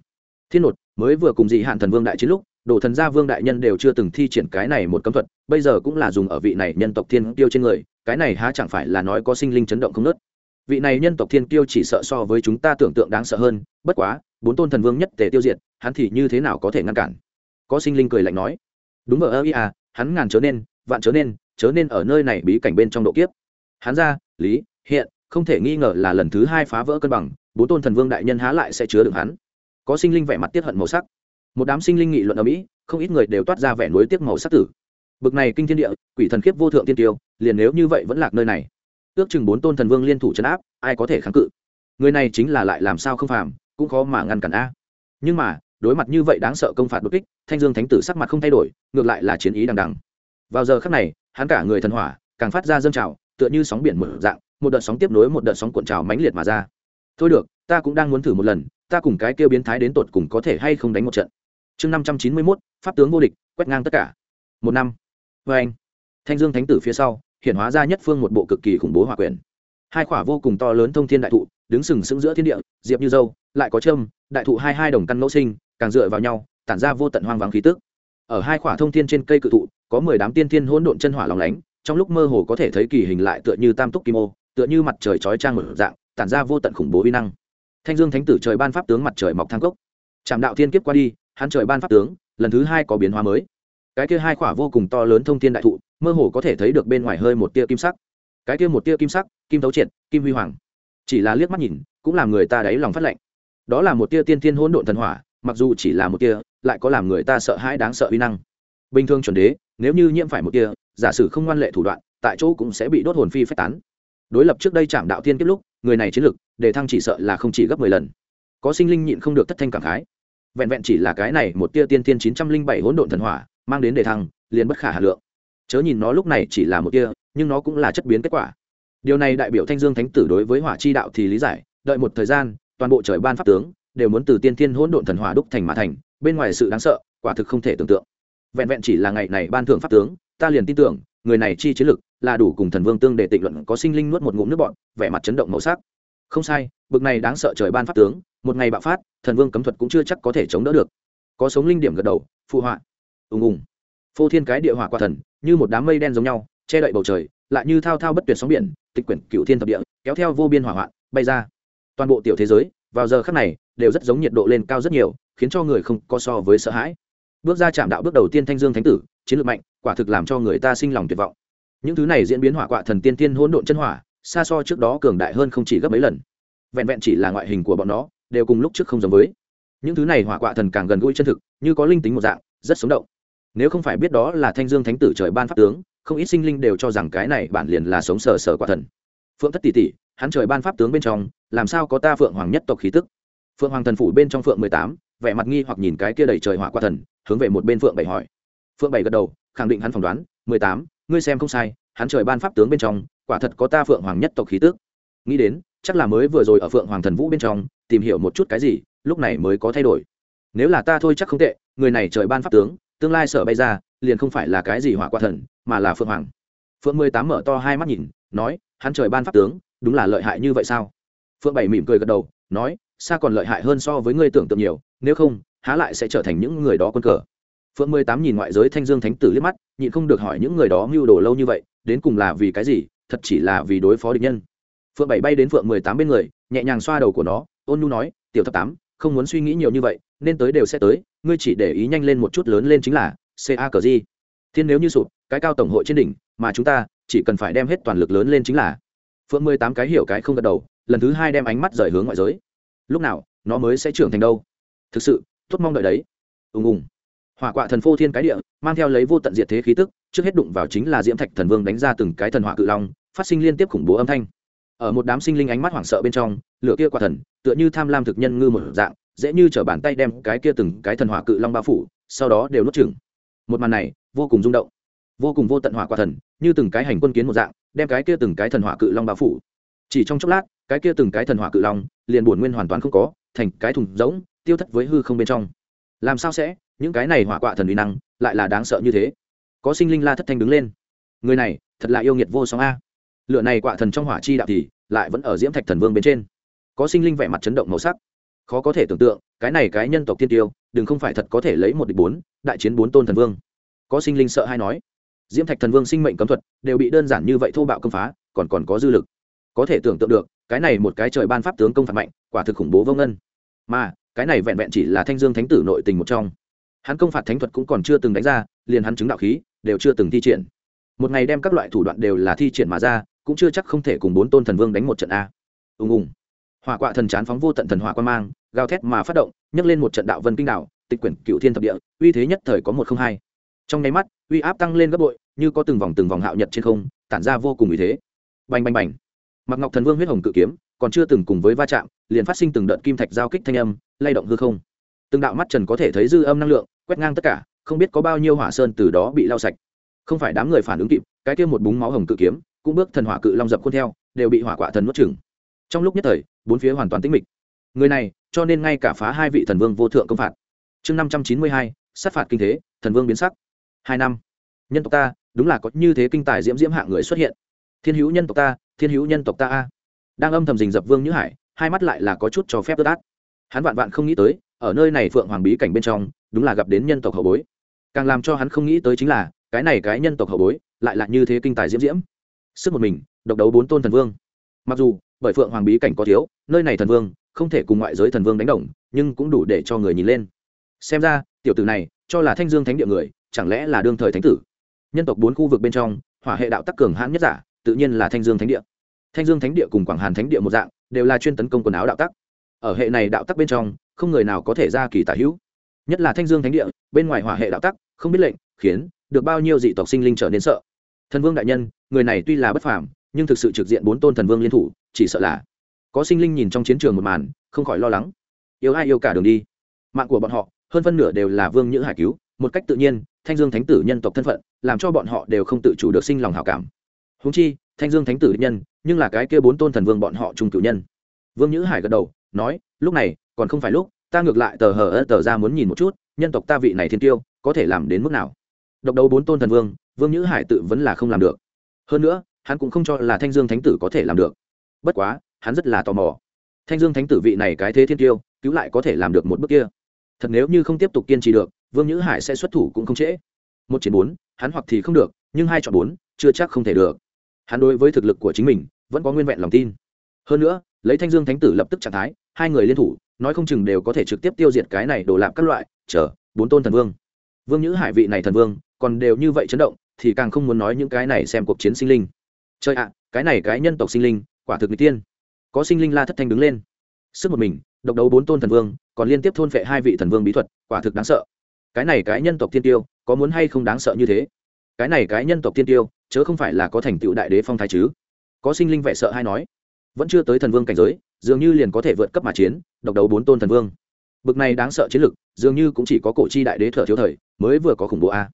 Thiên nột, mới vừa cùng dị hạn thần vương đại chiến lúc, đồ thần gia vương đại nhân đều chưa từng thi triển cái này một cấm thuật, bây giờ cũng là dùng ở vị này nhân tộc thiên tiêu trên người, cái này há chẳng phải là nói có sinh linh chấn động không nớt. Vị này nhân tộc thiên tiêu chỉ sợ so với chúng ta tưởng tượng đáng sợ hơn, bất quá, bốn tôn thần vương nhất tề tiêu diệt, hắn thì như thế nào có thể ngăn cản? Có sinh linh cười lạnh nói. Đúng ở ơ, ý à hắn ngàn chớ nên, vạn chớ nên chớ nên ở nơi này bí cảnh bên trong độ kiếp. Hắn ra lý, hiện, không thể nghi ngờ là lần thứ hai phá vỡ cân bằng, bốn tôn thần vương đại nhân há lại sẽ chứa được hắn. Có sinh linh vẻ mặt tiết hận màu sắc. Một đám sinh linh nghị luận ở mỹ, không ít người đều toát ra vẻ nối tiếc màu sắc tử. Bực này kinh thiên địa, quỷ thần khiếp vô thượng tiên tiêu, liền nếu như vậy vẫn lạc nơi này. Ước chừng bốn tôn thần vương liên thủ chấn áp, ai có thể kháng cự? Người này chính là lại làm sao không phàm, cũng khó mà ngăn cản a. Nhưng mà, đối mặt như vậy đáng sợ công phạt đột kích, thanh dương thánh tử sắc mặt không thay đổi, ngược lại là chiến ý đằng đằng. Vào giờ khắc này, hắn cả người thần hỏa, càng phát ra dâng trào tựa như sóng biển mở dạng, một đợt sóng tiếp nối một đợt sóng cuộn trào mãnh liệt mà ra. Thôi được, ta cũng đang muốn thử một lần, ta cùng cái kêu biến thái đến tột cùng có thể hay không đánh một trận. Chương năm trăm chín mươi mốt, pháp tướng vô địch, quét ngang tất cả. Một năm. Vê anh, thanh dương thánh tử phía sau hiện hóa ra nhất phương một bộ cực kỳ khủng bố hòa quyền hai khỏa vô cùng to lớn thông thiên đại thụ, đứng sừng sững giữa thiên địa, diệp như dâu, lại có trâm đại thụ hai hai đồng căn ngẫu sinh, càng dựa vào nhau, tản ra vô tận hoang vắng khí tức. Ở hai khỏa thông thiên trên cây cự thụ, có mười đám tiên thiên hỗn độn chân hỏa lòng lánh trong lúc mơ hồ có thể thấy kỳ hình lại tựa như tam túc kim ô, tựa như mặt trời chói trang một dạng, tản ra vô tận khủng bố uy năng. Thanh dương thánh tử trời ban pháp tướng mặt trời mọc thang cốc. Trạm đạo thiên kiếp qua đi, hắn trời ban pháp tướng, lần thứ hai có biến hóa mới. Cái kia hai khỏa vô cùng to lớn thông thiên đại thụ, mơ hồ có thể thấy được bên ngoài hơi một tia kim sắc. Cái kia một tia kim sắc, kim thấu triệt, kim huy hoàng. Chỉ là liếc mắt nhìn, cũng làm người ta đáy lòng phát lạnh. Đó là một tia tiên thiên hỗn độn thần hỏa, mặc dù chỉ là một tia, lại có làm người ta sợ hãi đáng sợ uy năng bình thường chuẩn đế, nếu như nhiễm phải một tia giả sử không ngoan lệ thủ đoạn, tại chỗ cũng sẽ bị đốt hồn phi phách tán. Đối lập trước đây chạm đạo tiên kết lúc, người này chiến lực đề thăng chỉ sợ là không chỉ gấp mười lần. Có sinh linh nhịn không được thất thanh cảm khái. Vẹn vẹn chỉ là cái này một tia tiên tiên chín trăm linh bảy hỗn độn thần hỏa, mang đến đề thăng, liền bất khả hà lượng. Chớ nhìn nó lúc này chỉ là một tia, nhưng nó cũng là chất biến kết quả. Điều này đại biểu thanh dương thánh tử đối với hỏa chi đạo thì lý giải, đợi một thời gian, toàn bộ trời ban pháp tướng, đều muốn từ tiên thiên hỗn độn thần hỏa đúc thành mà thành, bên ngoài sự đáng sợ, quả thực không thể tưởng tượng vẹn vẹn chỉ là ngày này ban thưởng pháp tướng, ta liền tin tưởng, người này chi chiến lực là đủ cùng thần vương tương để tịnh luận có sinh linh nuốt một ngụm nước bọn, vẻ mặt chấn động màu sắc. Không sai, bực này đáng sợ trời ban pháp tướng, một ngày bạo phát, thần vương cấm thuật cũng chưa chắc có thể chống đỡ được. Có sống linh điểm gật đầu, phụ họa. Ùng ùng. Phô thiên cái địa hỏa quả thần, như một đám mây đen giống nhau, che đậy bầu trời, lại như thao thao bất tuyệt sóng biển, tịch quyển cựu thiên thập địa, kéo theo vô biên hỏa hoạn, bay ra. Toàn bộ tiểu thế giới, vào giờ khắc này, đều rất giống nhiệt độ lên cao rất nhiều, khiến cho người không có so với sợ hãi bước ra chạm đạo bước đầu tiên thanh dương thánh tử, chiến lược mạnh, quả thực làm cho người ta sinh lòng tuyệt vọng. Những thứ này diễn biến hỏa quạ thần tiên tiên hỗn độn chân hỏa, xa so trước đó cường đại hơn không chỉ gấp mấy lần. Vẹn vẹn chỉ là ngoại hình của bọn nó, đều cùng lúc trước không giống với. Những thứ này hỏa quạ thần càng gần gũi chân thực, như có linh tính một dạng, rất sống động. Nếu không phải biết đó là thanh dương thánh tử trời ban pháp tướng, không ít sinh linh đều cho rằng cái này bản liền là sống sờ sờ quả thần. Phượng thất tỷ tỷ, hắn trời ban pháp tướng bên trong, làm sao có ta phượng hoàng nhất tộc khí tức? Phượng hoàng thần phủ bên trong phượng mười tám vẻ mặt nghi hoặc nhìn cái kia đầy trời hỏa quả thần, hướng về một bên phượng bảy hỏi. Phượng bảy gật đầu, khẳng định hắn phỏng đoán, mười tám, ngươi xem không sai, hắn trời ban pháp tướng bên trong, quả thật có ta phượng hoàng nhất tộc khí tức. Nghĩ đến, chắc là mới vừa rồi ở phượng hoàng thần vũ bên trong, tìm hiểu một chút cái gì, lúc này mới có thay đổi. Nếu là ta thôi chắc không tệ, người này trời ban pháp tướng, tương lai sở bay ra, liền không phải là cái gì hỏa quả thần, mà là phượng hoàng. Phượng mười tám mở to hai mắt nhìn, nói, hắn trời ban pháp tướng, đúng là lợi hại như vậy sao? Phượng bảy mỉm cười gật đầu, nói xa còn lợi hại hơn so với ngươi tưởng tượng nhiều, nếu không, há lại sẽ trở thành những người đó quân cờ. Phượng mười tám nhìn ngoại giới thanh dương thánh tử liếc mắt, nhịn không được hỏi những người đó mưu đồ lâu như vậy, đến cùng là vì cái gì, thật chỉ là vì đối phó địch nhân. Phượng bảy bay đến phượng mười tám bên người, nhẹ nhàng xoa đầu của nó, ôn nu nói, tiểu thập tám, không muốn suy nghĩ nhiều như vậy, nên tới đều sẽ tới, ngươi chỉ để ý nhanh lên một chút lớn lên chính là ca cờ di thiên nếu như sụp, cái cao tổng hội trên đỉnh, mà chúng ta chỉ cần phải đem hết toàn lực lớn lên chính là. Phượng mười tám cái hiểu cái không gật đầu, lần thứ hai đem ánh mắt rời hướng ngoại giới lúc nào, nó mới sẽ trưởng thành đâu? Thực sự, tốt mong đợi đấy. Ùng ùng. Hỏa quạ thần phô thiên cái địa, mang theo lấy vô tận diệt thế khí tức, trước hết đụng vào chính là diễm thạch thần vương đánh ra từng cái thần hỏa cự long, phát sinh liên tiếp khủng bố âm thanh. Ở một đám sinh linh ánh mắt hoảng sợ bên trong, lửa kia quả thần, tựa như tham lam thực nhân ngư một dạng, dễ như chở bàn tay đem cái kia từng cái thần hỏa cự long bao phủ, sau đó đều nuốt chừng một màn này, vô cùng rung động. Vô cùng vô tận hỏa quả thần, như từng cái hành quân kiến một dạng, đem cái kia từng cái thần hỏa cự long bao phủ chỉ trong chốc lát, cái kia từng cái thần hỏa cự long liền bổn nguyên hoàn toàn không có, thành cái thùng rỗng, tiêu thất với hư không bên trong. Làm sao sẽ? Những cái này hỏa quạ thần uy năng lại là đáng sợ như thế. Có sinh linh la thất thanh đứng lên. Người này thật là yêu nghiệt vô song a. Lựa này quạ thần trong hỏa chi đạo thì lại vẫn ở diễm thạch thần vương bên trên. Có sinh linh vẻ mặt chấn động màu sắc. Khó có thể tưởng tượng, cái này cái nhân tộc tiên tiêu, đừng không phải thật có thể lấy một địch bốn, đại chiến bốn tôn thần vương. Có sinh linh sợ hay nói. Diễm thạch thần vương sinh mệnh cấm thuật đều bị đơn giản như vậy thô bạo cấm phá, còn còn có dư lực có thể tưởng tượng được, cái này một cái trời ban pháp tướng công phạt mạnh, quả thực khủng bố vô ngân. Mà, cái này vẹn vẹn chỉ là thanh dương thánh tử nội tình một trong. Hắn công phạt thánh thuật cũng còn chưa từng đánh ra, liền hắn chứng đạo khí, đều chưa từng thi triển. Một ngày đem các loại thủ đoạn đều là thi triển mà ra, cũng chưa chắc không thể cùng bốn tôn thần vương đánh một trận a. Ùng ùng. Hỏa quạ thần chán phóng vô tận thần hỏa quan mang, gào thét mà phát động, nhấc lên một trận đạo vân kinh đạo tịch quyển cựu thiên thập địa, uy thế nhất thời có một không hai. Trong nháy mắt, uy áp tăng lên gấp bội, như có từng vòng từng vòng hạo nhật trên không, tản ra vô cùng uy thế. Bành bành bành mặc ngọc thần vương huyết hồng cự kiếm, còn chưa từng cùng với va chạm, liền phát sinh từng đợt kim thạch giao kích thanh âm, lay động hư không. Từng đạo mắt trần có thể thấy dư âm năng lượng, quét ngang tất cả, không biết có bao nhiêu hỏa sơn từ đó bị lau sạch. Không phải đám người phản ứng kịp, cái kia một búng máu hồng cự kiếm, cũng bước thần hỏa cự long dập khuôn theo, đều bị hỏa quạ thần nuốt chửng. trong lúc nhất thời, bốn phía hoàn toàn tĩnh mịch. Người này, cho nên ngay cả phá hai vị thần vương vô thượng công phạt. Chương năm trăm chín mươi hai, sát phạt kinh thế, thần vương biến sắc. Hai năm. Nhân tộc ta, đúng là có như thế kinh tài diễm diễm hạng người xuất hiện. Thiên hữu nhân tộc ta thiên hữu nhân tộc ta a. Đang âm thầm rình dập vương nhữ hải, hai mắt lại là có chút cho phép tớt át. Hắn vạn vạn không nghĩ tới, ở nơi này phượng hoàng bí cảnh bên trong, đúng là gặp đến nhân tộc hậu bối. Càng làm cho hắn không nghĩ tới chính là, cái này cái nhân tộc hậu bối, lại là như thế kinh tài diễm diễm. Sức một mình, độc đấu bốn tôn thần vương. Mặc dù, bởi phượng hoàng bí cảnh có thiếu, nơi này thần vương, không thể cùng ngoại giới thần vương đánh đồng, nhưng cũng đủ để cho người nhìn lên. Xem ra, tiểu tử này, cho là thanh dương thánh địa người, chẳng lẽ là đương thời thánh tử? Nhân tộc bốn khu vực bên trong, hỏa hệ đạo tắc cường hãn nhất giả tự nhiên là thanh dương thánh địa. Thanh dương thánh địa cùng quảng hàn thánh địa một dạng, đều là chuyên tấn công quần áo đạo tắc. Ở hệ này đạo tắc bên trong, không người nào có thể ra kỳ tả hữu. Nhất là thanh dương thánh địa, bên ngoài hỏa hệ đạo tắc, không biết lệnh, khiến, được bao nhiêu dị tộc sinh linh trở nên sợ. Thần vương đại nhân, người này tuy là bất phàm, nhưng thực sự trực diện bốn tôn thần vương liên thủ, chỉ sợ là có sinh linh nhìn trong chiến trường một màn, không khỏi lo lắng. Yêu ai yêu cả đường đi. Mạng của bọn họ, hơn phân nửa đều là vương nhữ hải cứu. Một cách tự nhiên, thanh dương thánh tử nhân tộc thân phận, làm cho bọn họ đều không tự chủ được sinh lòng hảo cảm húng chi, thanh dương thánh tử nhân, nhưng là cái kia bốn tôn thần vương bọn họ trung cử nhân. Vương nhữ hải gật đầu, nói, lúc này, còn không phải lúc, ta ngược lại tờ hờ ơ tờ ra muốn nhìn một chút, nhân tộc ta vị này thiên tiêu, có thể làm đến mức nào? Độc đấu bốn tôn thần vương vương nhữ hải tự vẫn là không làm được. Hơn nữa, hắn cũng không cho là thanh dương thánh tử có thể làm được. Bất quá, hắn rất là tò mò. Thanh dương thánh tử vị này cái thế thiên tiêu, cứu lại có thể làm được một bước kia. Thật nếu như không tiếp tục kiên trì được, vương nhữ hải sẽ xuất thủ cũng không trễ. Một chiến bốn, hắn hoặc thì không được, nhưng hai chọn bốn, chưa chắc không thể được hắn đối với thực lực của chính mình vẫn có nguyên vẹn lòng tin. Hơn nữa, lấy thanh dương thánh tử lập tức trạng thái, hai người liên thủ, nói không chừng đều có thể trực tiếp tiêu diệt cái này đổ lạp các loại, chờ, bốn tôn thần vương. Vương nhữ hải vị này thần vương, còn đều như vậy chấn động, thì càng không muốn nói những cái này xem cuộc chiến sinh linh. Chơi ạ, cái này cái nhân tộc sinh linh, quả thực n tiên. Có sinh linh la thất thanh đứng lên. Sức một mình, độc đấu bốn tôn thần vương, còn liên tiếp thôn phệ hai vị thần vương bí thuật, quả thực đáng sợ. Cái này cái nhân tộc tiên tiêu, có muốn hay không đáng sợ như thế? Cái này cái nhân tộc tiên tiêu, chớ không phải là có thành tựu đại đế phong thái chứ. Có sinh linh vẻ sợ hay nói, vẫn chưa tới thần vương cảnh giới, dường như liền có thể vượt cấp mà chiến, độc đấu bốn tôn thần vương. Bực này đáng sợ chiến lực, dường như cũng chỉ có cổ chi đại đế thở thiếu thời, mới vừa có khủng bố a.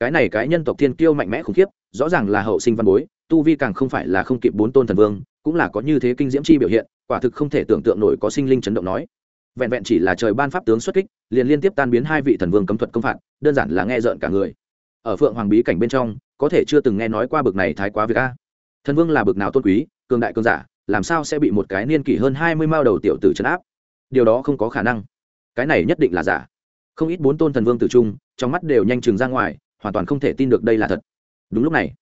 Cái này cái nhân tộc thiên kiêu mạnh mẽ khủng khiếp, rõ ràng là hậu sinh văn bối, tu vi càng không phải là không kịp bốn tôn thần vương, cũng là có như thế kinh diễm chi biểu hiện, quả thực không thể tưởng tượng nổi có sinh linh chấn động nói. Vẹn vẹn chỉ là trời ban pháp tướng xuất kích, liền liên tiếp tan biến hai vị thần vương cấm thuật công phạt, đơn giản là nghe rợn cả người ở phượng hoàng bí cảnh bên trong, có thể chưa từng nghe nói qua bực này thái quá việc a. Thần vương là bực nào tôn quý, cường đại cường giả, làm sao sẽ bị một cái niên kỷ hơn hai mươi mao đầu tiểu tử trấn áp? Điều đó không có khả năng. Cái này nhất định là giả. Không ít bốn tôn thần vương tử trung, trong mắt đều nhanh chừng ra ngoài, hoàn toàn không thể tin được đây là thật. Đúng lúc này,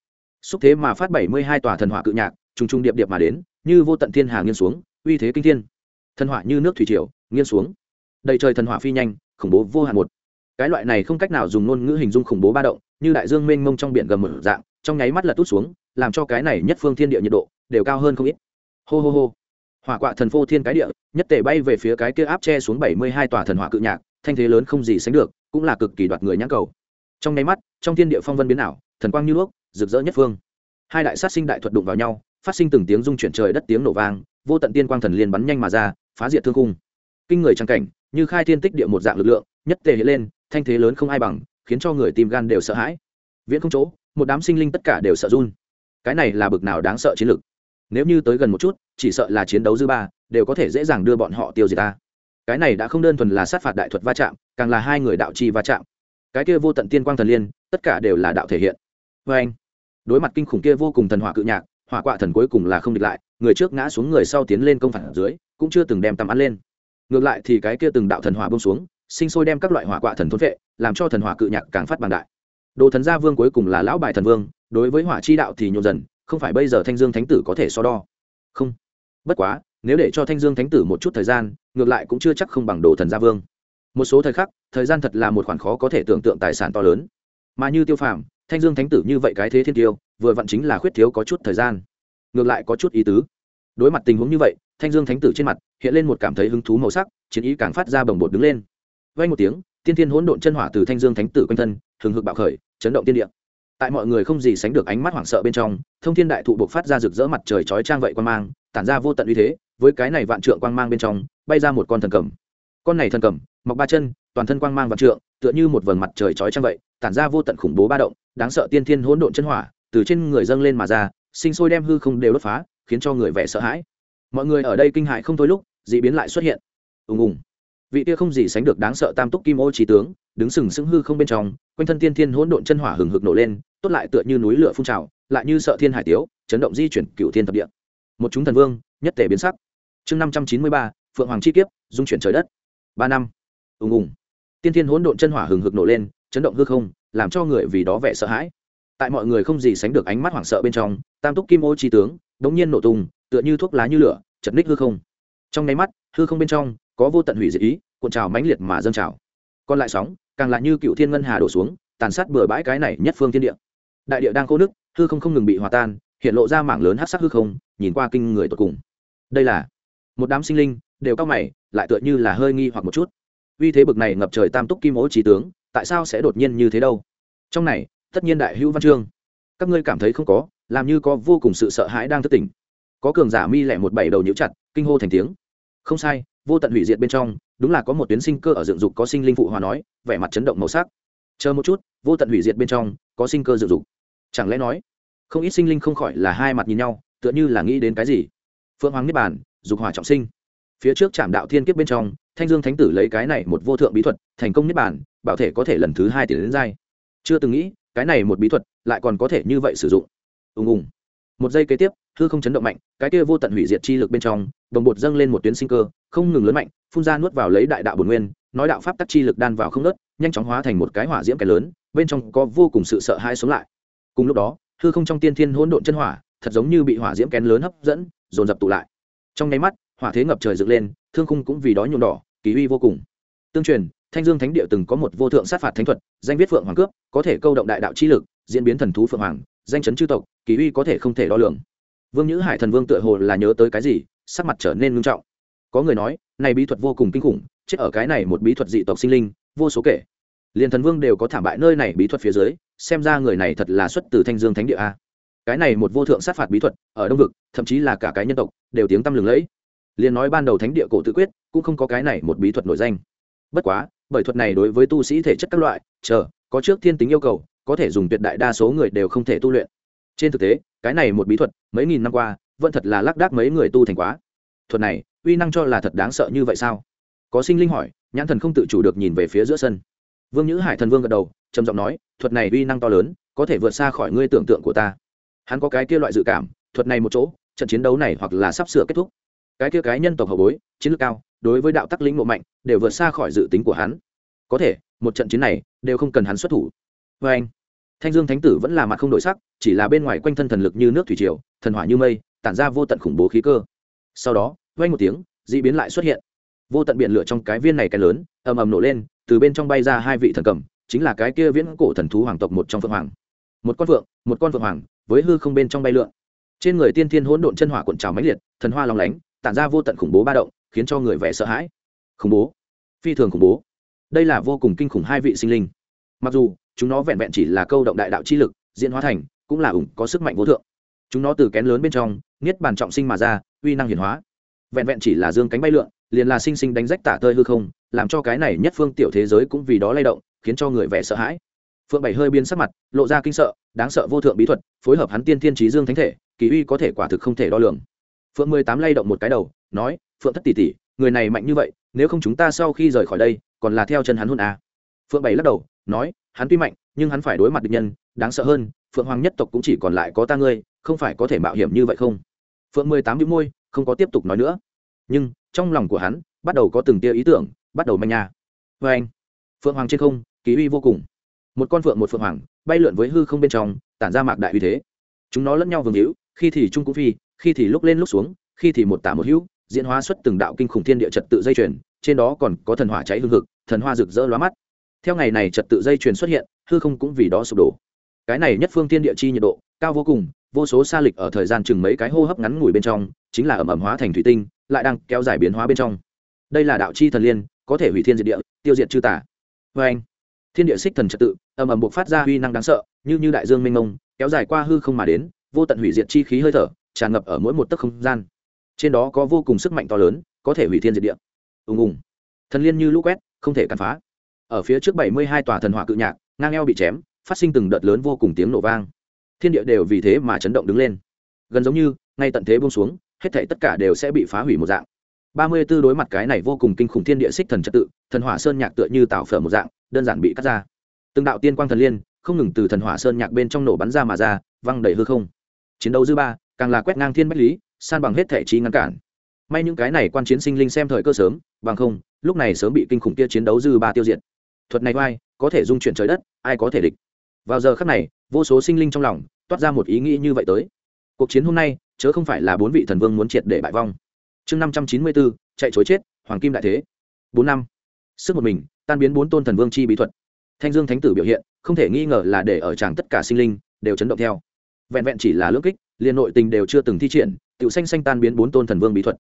xúc thế mà phát bảy mươi hai tòa thần hỏa cự nhạc, trùng trùng điệp điệp mà đến, như vô tận thiên hà nghiêng xuống, uy thế kinh thiên. Thần hỏa như nước thủy triều, nghiêng xuống. Đầy trời thần hỏa phi nhanh, khủng bố vô hạn một. Cái loại này không cách nào dùng ngôn ngữ hình dung khủng bố ba động như đại dương mênh mông trong biển gầm mở dạng, trong nháy mắt lật tút xuống, làm cho cái này nhất phương thiên địa nhiệt độ đều cao hơn không ít. Hô hô hô. Hỏa quạ thần phô thiên cái địa, nhất tể bay về phía cái kia áp che xuống bảy mươi hai tòa thần hỏa cự nhạc, thanh thế lớn không gì sánh được, cũng là cực kỳ đoạt người nhãn cầu. Trong nháy mắt, trong thiên địa phong vân biến ảo, thần quang như đuốc rực rỡ nhất phương. Hai đại sát sinh đại thuật đụng vào nhau, phát sinh từng tiếng rung chuyển trời đất tiếng nổ vang, vô tận tiên quang thần liên bắn nhanh mà ra, phá diệt thương cung kinh người trang cảnh, như khai thiên tích địa một dạng lực lượng, nhất tề hiện lên, thanh thế lớn không ai bằng khiến cho người tim gan đều sợ hãi. Viễn không chỗ, một đám sinh linh tất cả đều sợ run. Cái này là bực nào đáng sợ chiến lực nếu như tới gần một chút, chỉ sợ là chiến đấu dư ba, đều có thể dễ dàng đưa bọn họ tiêu diệt ta. Cái này đã không đơn thuần là sát phạt đại thuật va chạm, càng là hai người đạo chi va chạm. Cái kia vô tận tiên quang thần liên, tất cả đều là đạo thể hiện. Vê anh, đối mặt kinh khủng kia vô cùng thần hỏa cự nhạc, hỏa quạ thần cuối cùng là không địch lại, người trước ngã xuống người sau tiến lên công phản dưới, cũng chưa từng đem tầm ăn lên. Ngược lại thì cái kia từng đạo thần hỏa bông xuống sinh sôi đem các loại hỏa quạ thần thôn vệ, làm cho thần hỏa cự nhạc càng phát bằng đại. Đồ thần gia vương cuối cùng là lão bài thần vương, đối với hỏa chi đạo thì nhộn dần, không phải bây giờ thanh dương thánh tử có thể so đo. Không. Bất quá, nếu để cho thanh dương thánh tử một chút thời gian, ngược lại cũng chưa chắc không bằng đồ thần gia vương. Một số thời khắc, thời gian thật là một khoản khó có thể tưởng tượng tài sản to lớn. Mà như tiêu phàm, thanh dương thánh tử như vậy cái thế thiên tiêu, vừa vặn chính là khuyết thiếu có chút thời gian. Ngược lại có chút ý tứ. Đối mặt tình huống như vậy, thanh dương thánh tử trên mặt hiện lên một cảm thấy hứng thú màu sắc, chiến ý càng phát ra bồng bột đứng lên vang một tiếng, tiên thiên hỗn độn chân hỏa từ thanh dương thánh tử quanh thân, hừng hực bạo khởi, chấn động tiên địa. Tại mọi người không gì sánh được ánh mắt hoảng sợ bên trong, thông thiên đại thụ buộc phát ra rực rỡ mặt trời chói trang vậy quan mang, tản ra vô tận uy thế, với cái này vạn trượng quang mang bên trong, bay ra một con thần cầm. Con này thần cầm, mọc ba chân, toàn thân quang mang vạn trượng, tựa như một vầng mặt trời chói trang vậy, tản ra vô tận khủng bố ba động, đáng sợ tiên thiên hỗn độn chân hỏa, từ trên người dâng lên mà ra, sinh sôi đem hư không đều đốt phá, khiến cho người vẻ sợ hãi. Mọi người ở đây kinh hại không thôi lúc, dị biến lại xuất hiện. Ùng ùng vị kia không gì sánh được đáng sợ tam túc kim ô trí tướng, đứng sừng sững hư không bên trong, quanh thân tiên thiên hỗn độn chân hỏa hừng hực nổ lên, tốt lại tựa như núi lửa phun trào, lại như sợ thiên hải tiếu, chấn động di chuyển cựu thiên thập địa. Một chúng thần vương, nhất tể biến sắc. Chương năm trăm chín mươi ba, phượng hoàng chi kiếp, dung chuyển trời đất. Ba năm. Ùng ùng. Tiên thiên hỗn độn chân hỏa hừng hực nổ lên, chấn động hư không, làm cho người vì đó vẻ sợ hãi. Tại mọi người không gì sánh được ánh mắt hoảng sợ bên trong, tam túc kim ô chi tướng, đống nhiên nổ tung, tựa như thuốc lá như lửa, chật ních hư không. Trong nháy mắt, hư không bên trong có vô tận hủy diệt ý, cuộn trào mãnh liệt mà dâng trào. Còn lại sóng, càng lại như cựu thiên ngân hà đổ xuống, tàn sát bừa bãi cái này nhất phương thiên địa. Đại địa đang khô nước hư không không ngừng bị hòa tan, hiện lộ ra mảng lớn hát sắc hư không, nhìn qua kinh người tột cùng. Đây là một đám sinh linh, đều cao mày, lại tựa như là hơi nghi hoặc một chút. Vì thế bực này ngập trời tam túc kim ố trí tướng, tại sao sẽ đột nhiên như thế đâu? Trong này, tất nhiên đại hữu văn chương. Các ngươi cảm thấy không có, làm như có vô cùng sự sợ hãi đang thất tỉnh. Có cường giả mi lẻ một bảy đầu nhũ chặt, kinh hô thành tiếng. Không sai vô tận hủy diệt bên trong, đúng là có một tuyến sinh cơ ở dựng dục có sinh linh phụ hòa nói, vẻ mặt chấn động màu sắc. Chờ một chút, vô tận hủy diệt bên trong, có sinh cơ dựng dục. Chẳng lẽ nói, không ít sinh linh không khỏi là hai mặt nhìn nhau, tựa như là nghĩ đến cái gì? Phượng hoàng niết bàn, dục hỏa trọng sinh. Phía trước trạm đạo thiên kiếp bên trong, thanh dương thánh tử lấy cái này một vô thượng bí thuật, thành công niết bàn, bảo thể có thể lần thứ hai tiền đến giai. Chưa từng nghĩ, cái này một bí thuật lại còn có thể như vậy sử dụng. Ùng ùng. Một giây kế tiếp hư không chấn động mạnh, cái kia vô tận hủy diệt chi lực bên trong, đồng bột dâng lên một tuyến sinh cơ, không ngừng lớn mạnh, phun ra nuốt vào lấy đại đạo bồn nguyên, nói đạo pháp tắc chi lực đan vào không nớt nhanh chóng hóa thành một cái hỏa diễm cái lớn, bên trong có vô cùng sự sợ hãi sống lại. Cùng lúc đó, hư không trong tiên thiên hỗn độn chân hỏa, thật giống như bị hỏa diễm kén lớn hấp dẫn, dồn dập tụ lại. Trong nháy mắt, hỏa thế ngập trời dựng lên, thương khung cũng vì đó nhuộm đỏ, kỳ uy vô cùng. Tương truyền, thanh dương thánh địa từng có một vô thượng sát phạt thánh thuật, danh viết phượng hoàng cướp, có thể câu động đại đạo chi lực, diễn biến thần thú phượng hoàng, danh chấn chư tộc, kỳ uy có thể không thể đo lường vương nhữ hải thần vương tựa hồ là nhớ tới cái gì, sắc mặt trở nên ngưng trọng. Có người nói, này bí thuật vô cùng kinh khủng, chết ở cái này một bí thuật dị tộc sinh linh, vô số kể. Liền thần vương đều có thảm bại nơi này bí thuật phía dưới, xem ra người này thật là xuất từ thanh dương thánh địa a. Cái này một vô thượng sát phạt bí thuật, ở đông vực, thậm chí là cả cái nhân tộc, đều tiếng tăm lừng lẫy. Liền nói ban đầu thánh địa cổ tự quyết, cũng không có cái này một bí thuật nổi danh. Bất quá, bởi thuật này đối với tu sĩ thể chất các loại, chờ, có trước thiên tính yêu cầu, có thể dùng tuyệt đại đa số người đều không thể tu luyện. Trên thực tế cái này một bí thuật, mấy nghìn năm qua, vẫn thật là lác đác mấy người tu thành quá. Thuật này, uy năng cho là thật đáng sợ như vậy sao? Có sinh linh hỏi, nhãn thần không tự chủ được nhìn về phía giữa sân. Vương nhữ hải thần vương gật đầu, trầm giọng nói, thuật này uy năng to lớn, có thể vượt xa khỏi ngươi tưởng tượng của ta. Hắn có cái kia loại dự cảm, thuật này một chỗ, trận chiến đấu này hoặc là sắp sửa kết thúc. Cái kia cái nhân tộc hậu bối, chiến lược cao, đối với đạo tắc lĩnh ngộ mạnh, đều vượt xa khỏi dự tính của hắn. Có thể, một trận chiến này, đều không cần hắn xuất thủ. Vê anh thanh dương thánh tử vẫn là mặt không đổi sắc, chỉ là bên ngoài quanh thân thần lực như nước thủy triều, thần hỏa như mây, tản ra vô tận khủng bố khí cơ. Sau đó vay một tiếng, d ị biến lại xuất hiện. Vô tận biển lửa trong cái viên này cái lớn, ầm ầm nổ lên, từ bên trong bay ra hai vị thần cầm, chính là cái kia viễn cổ thần thú hoàng tộc một trong phượng hoàng. Một con phượng, một con phượng hoàng, với hư không bên trong bay lượn. Trên người tiên thiên hỗn độn chân hỏa cuộn trào máy liệt, thần hoa lòng lánh, tản ra vô tận khủng bố ba động, khiến cho người vẻ sợ hãi. Khủng bố, phi thường khủng bố. Đây là vô cùng kinh khủng hai vị sinh linh. Mặc dù chúng nó vẹn vẹn chỉ là câu động đại đạo chi lực, diễn hóa thành, cũng là ủng có sức mạnh vô thượng. Chúng nó từ kén lớn bên trong, niết bàn trọng sinh mà ra, uy năng hiển hóa. Vẹn vẹn chỉ là dương cánh bay lượn, liền là sinh sinh đánh rách tả tơi hư không, làm cho cái này nhất phương tiểu thế giới cũng vì đó lay động, khiến cho người vẻ sợ hãi. Phượng bảy hơi biến sắc mặt, lộ ra kinh sợ, đáng sợ vô thượng bí thuật, phối hợp hắn tiên thiên trí dương thánh thể, kỳ uy có thể quả thực không thể đo lường. Phượng mười tám lay động một cái đầu, nói, phượng thất tỷ tỷ, người này mạnh như vậy, nếu không chúng ta sau khi rời khỏi đây, còn là theo chân hắn hôn à. phượng bảy lắc đầu, nói hắn tuy mạnh, nhưng hắn phải đối mặt địch nhân, đáng sợ hơn, phượng hoàng nhất tộc cũng chỉ còn lại có ta ngươi, không phải có thể mạo hiểm như vậy không? Phượng mười tám đĩu môi, không có tiếp tục nói nữa. Nhưng, trong lòng của hắn, bắt đầu có từng tia ý tưởng, bắt đầu manh nha. Vê anh, phượng hoàng trên không ký uy vô cùng. Một con phượng một phượng hoàng, bay lượn với hư không bên trong, tản ra mạc đại uy thế. Chúng nó lẫn nhau vương hữu, khi thì trung cũng phi, khi thì lúc lên lúc xuống, khi thì một tả một hữu, diễn hóa xuất từng đạo kinh khủng thiên địa trật tự dây chuyền, trên đó còn có thần hỏa cháy hương thực thần hoa rực rỡ lóa mắt theo ngày này trật tự dây chuyền xuất hiện, hư không cũng vì đó sụp đổ. Cái này nhất phương thiên địa chi nhiệt độ, cao vô cùng, vô số xa lịch ở thời gian chừng mấy cái hô hấp ngắn ngủi bên trong, chính là ẩm ẩm hóa thành thủy tinh, lại đang kéo dài biến hóa bên trong. Đây là đạo chi thần liên, có thể hủy thiên diệt địa, tiêu diệt chư tả vê anh, thiên địa xích thần trật tự, ầm ầm buộc phát ra huy năng đáng sợ, như như đại dương mênh mông, kéo dài qua hư không mà đến, vô tận hủy diệt chi khí hơi thở, tràn ngập ở mỗi một tấc không gian. Trên đó có vô cùng sức mạnh to lớn, có thể hủy thiên diệt địa. Ùng ùng. Thần liên như lũ quét, không thể cản phá ở phía trước bảy mươi hai tòa thần hỏa cự nhạc, ngang eo bị chém, phát sinh từng đợt lớn vô cùng tiếng nổ vang. Thiên địa đều vì thế mà chấn động đứng lên. Gần giống như, ngay tận thế buông xuống, hết thảy tất cả đều sẽ bị phá hủy một dạng. ba mươi 34 đối mặt cái này vô cùng kinh khủng thiên địa xích thần trật tự, thần hỏa sơn nhạc tựa như tạo phở một dạng, đơn giản bị cắt ra. Từng đạo tiên quang thần liên, không ngừng từ thần hỏa sơn nhạc bên trong nổ bắn ra mà ra, văng đầy hư không. Chiến đấu dư ba, càng là quét ngang thiên bách lý, san bằng hết thể trí ngăn cản. May những cái này quan chiến sinh linh xem thời cơ sớm, bằng không, lúc này sớm bị kinh khủng kia chiến đấu dư ba tiêu diệt thuật này oai, có thể dung chuyển trời đất, ai có thể địch? Vào giờ khắc này, vô số sinh linh trong lòng toát ra một ý nghĩ như vậy tới. Cuộc chiến hôm nay, chớ không phải là bốn vị thần vương muốn triệt để bại vong. Chương năm trăm chín mươi bốn, chạy chối chết, hoàng kim đại thế. Bốn năm. Sức một mình, tan biến bốn tôn thần vương chi bí thuật. Thanh dương thánh tử biểu hiện, không thể nghi ngờ là để ở tràng tất cả sinh linh đều chấn động theo. Vẹn vẹn chỉ là lưỡng kích, liền nội tình đều chưa từng thi triển tự xanh xanh tan biến bốn tôn thần vương bí thuật.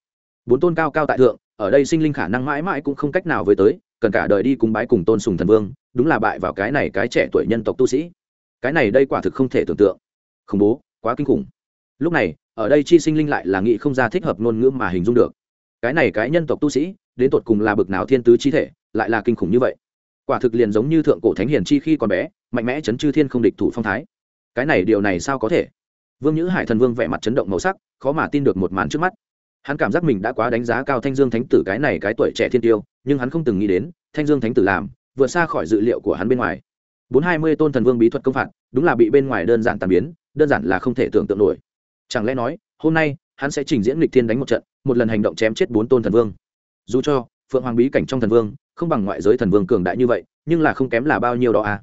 Bốn tôn cao cao tại thượng, ở đây sinh linh khả năng mãi mãi cũng không cách nào với tới cần cả đời đi cùng bái cùng tôn sùng thần vương, đúng là bại vào cái này cái trẻ tuổi nhân tộc tu sĩ. Cái này đây quả thực không thể tưởng tượng. Khủng bố, quá kinh khủng. Lúc này, ở đây chi sinh linh lại là nghị không ra thích hợp ngôn ngữ mà hình dung được. Cái này cái nhân tộc tu sĩ, đến tột cùng là bực nào thiên tứ chi thể, lại là kinh khủng như vậy. Quả thực liền giống như thượng cổ thánh hiền chi khi còn bé, mạnh mẽ chấn chư thiên không địch thủ phong thái. Cái này điều này sao có thể? Vương nhữ hải thần vương vẻ mặt chấn động màu sắc, khó mà tin được một màn trước mắt. Hắn cảm giác mình đã quá đánh giá cao thanh dương thánh tử cái này cái tuổi trẻ thiên tiêu nhưng hắn không từng nghĩ đến, thanh dương thánh tử làm, vượt xa khỏi dự liệu của hắn bên ngoài. Bốn hai mươi tôn thần vương bí thuật công phạt, đúng là bị bên ngoài đơn giản tàn biến, đơn giản là không thể tưởng tượng nổi. Chẳng lẽ nói, hôm nay, hắn sẽ trình diễn lịch thiên đánh một trận, một lần hành động chém chết bốn tôn thần vương? Dù cho, phượng hoàng bí cảnh trong thần vương, không bằng ngoại giới thần vương cường đại như vậy, nhưng là không kém là bao nhiêu đó à?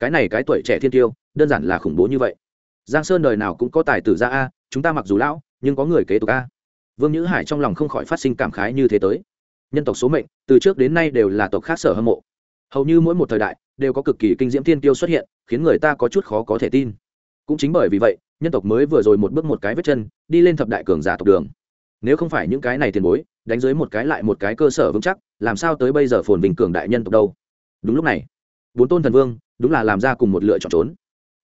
Cái này cái tuổi trẻ thiên tiêu, đơn giản là khủng bố như vậy. Giang sơn đời nào cũng có tài tử ra a, chúng ta mặc dù lão, nhưng có người kế tục a. Vương nhữ hải trong lòng không khỏi phát sinh cảm khái như thế tới nhân tộc số mệnh, từ trước đến nay đều là tộc khác sở hâm mộ. Hầu như mỗi một thời đại, đều có cực kỳ kinh diễm thiên tiêu xuất hiện, khiến người ta có chút khó có thể tin. Cũng chính bởi vì vậy, nhân tộc mới vừa rồi một bước một cái vết chân, đi lên thập đại cường giả tộc đường. Nếu không phải những cái này tiền bối, đánh dưới một cái lại một cái cơ sở vững chắc, làm sao tới bây giờ phồn bình cường đại nhân tộc đâu? Đúng lúc này, bốn tôn thần vương, đúng là làm ra cùng một lựa chọn trốn.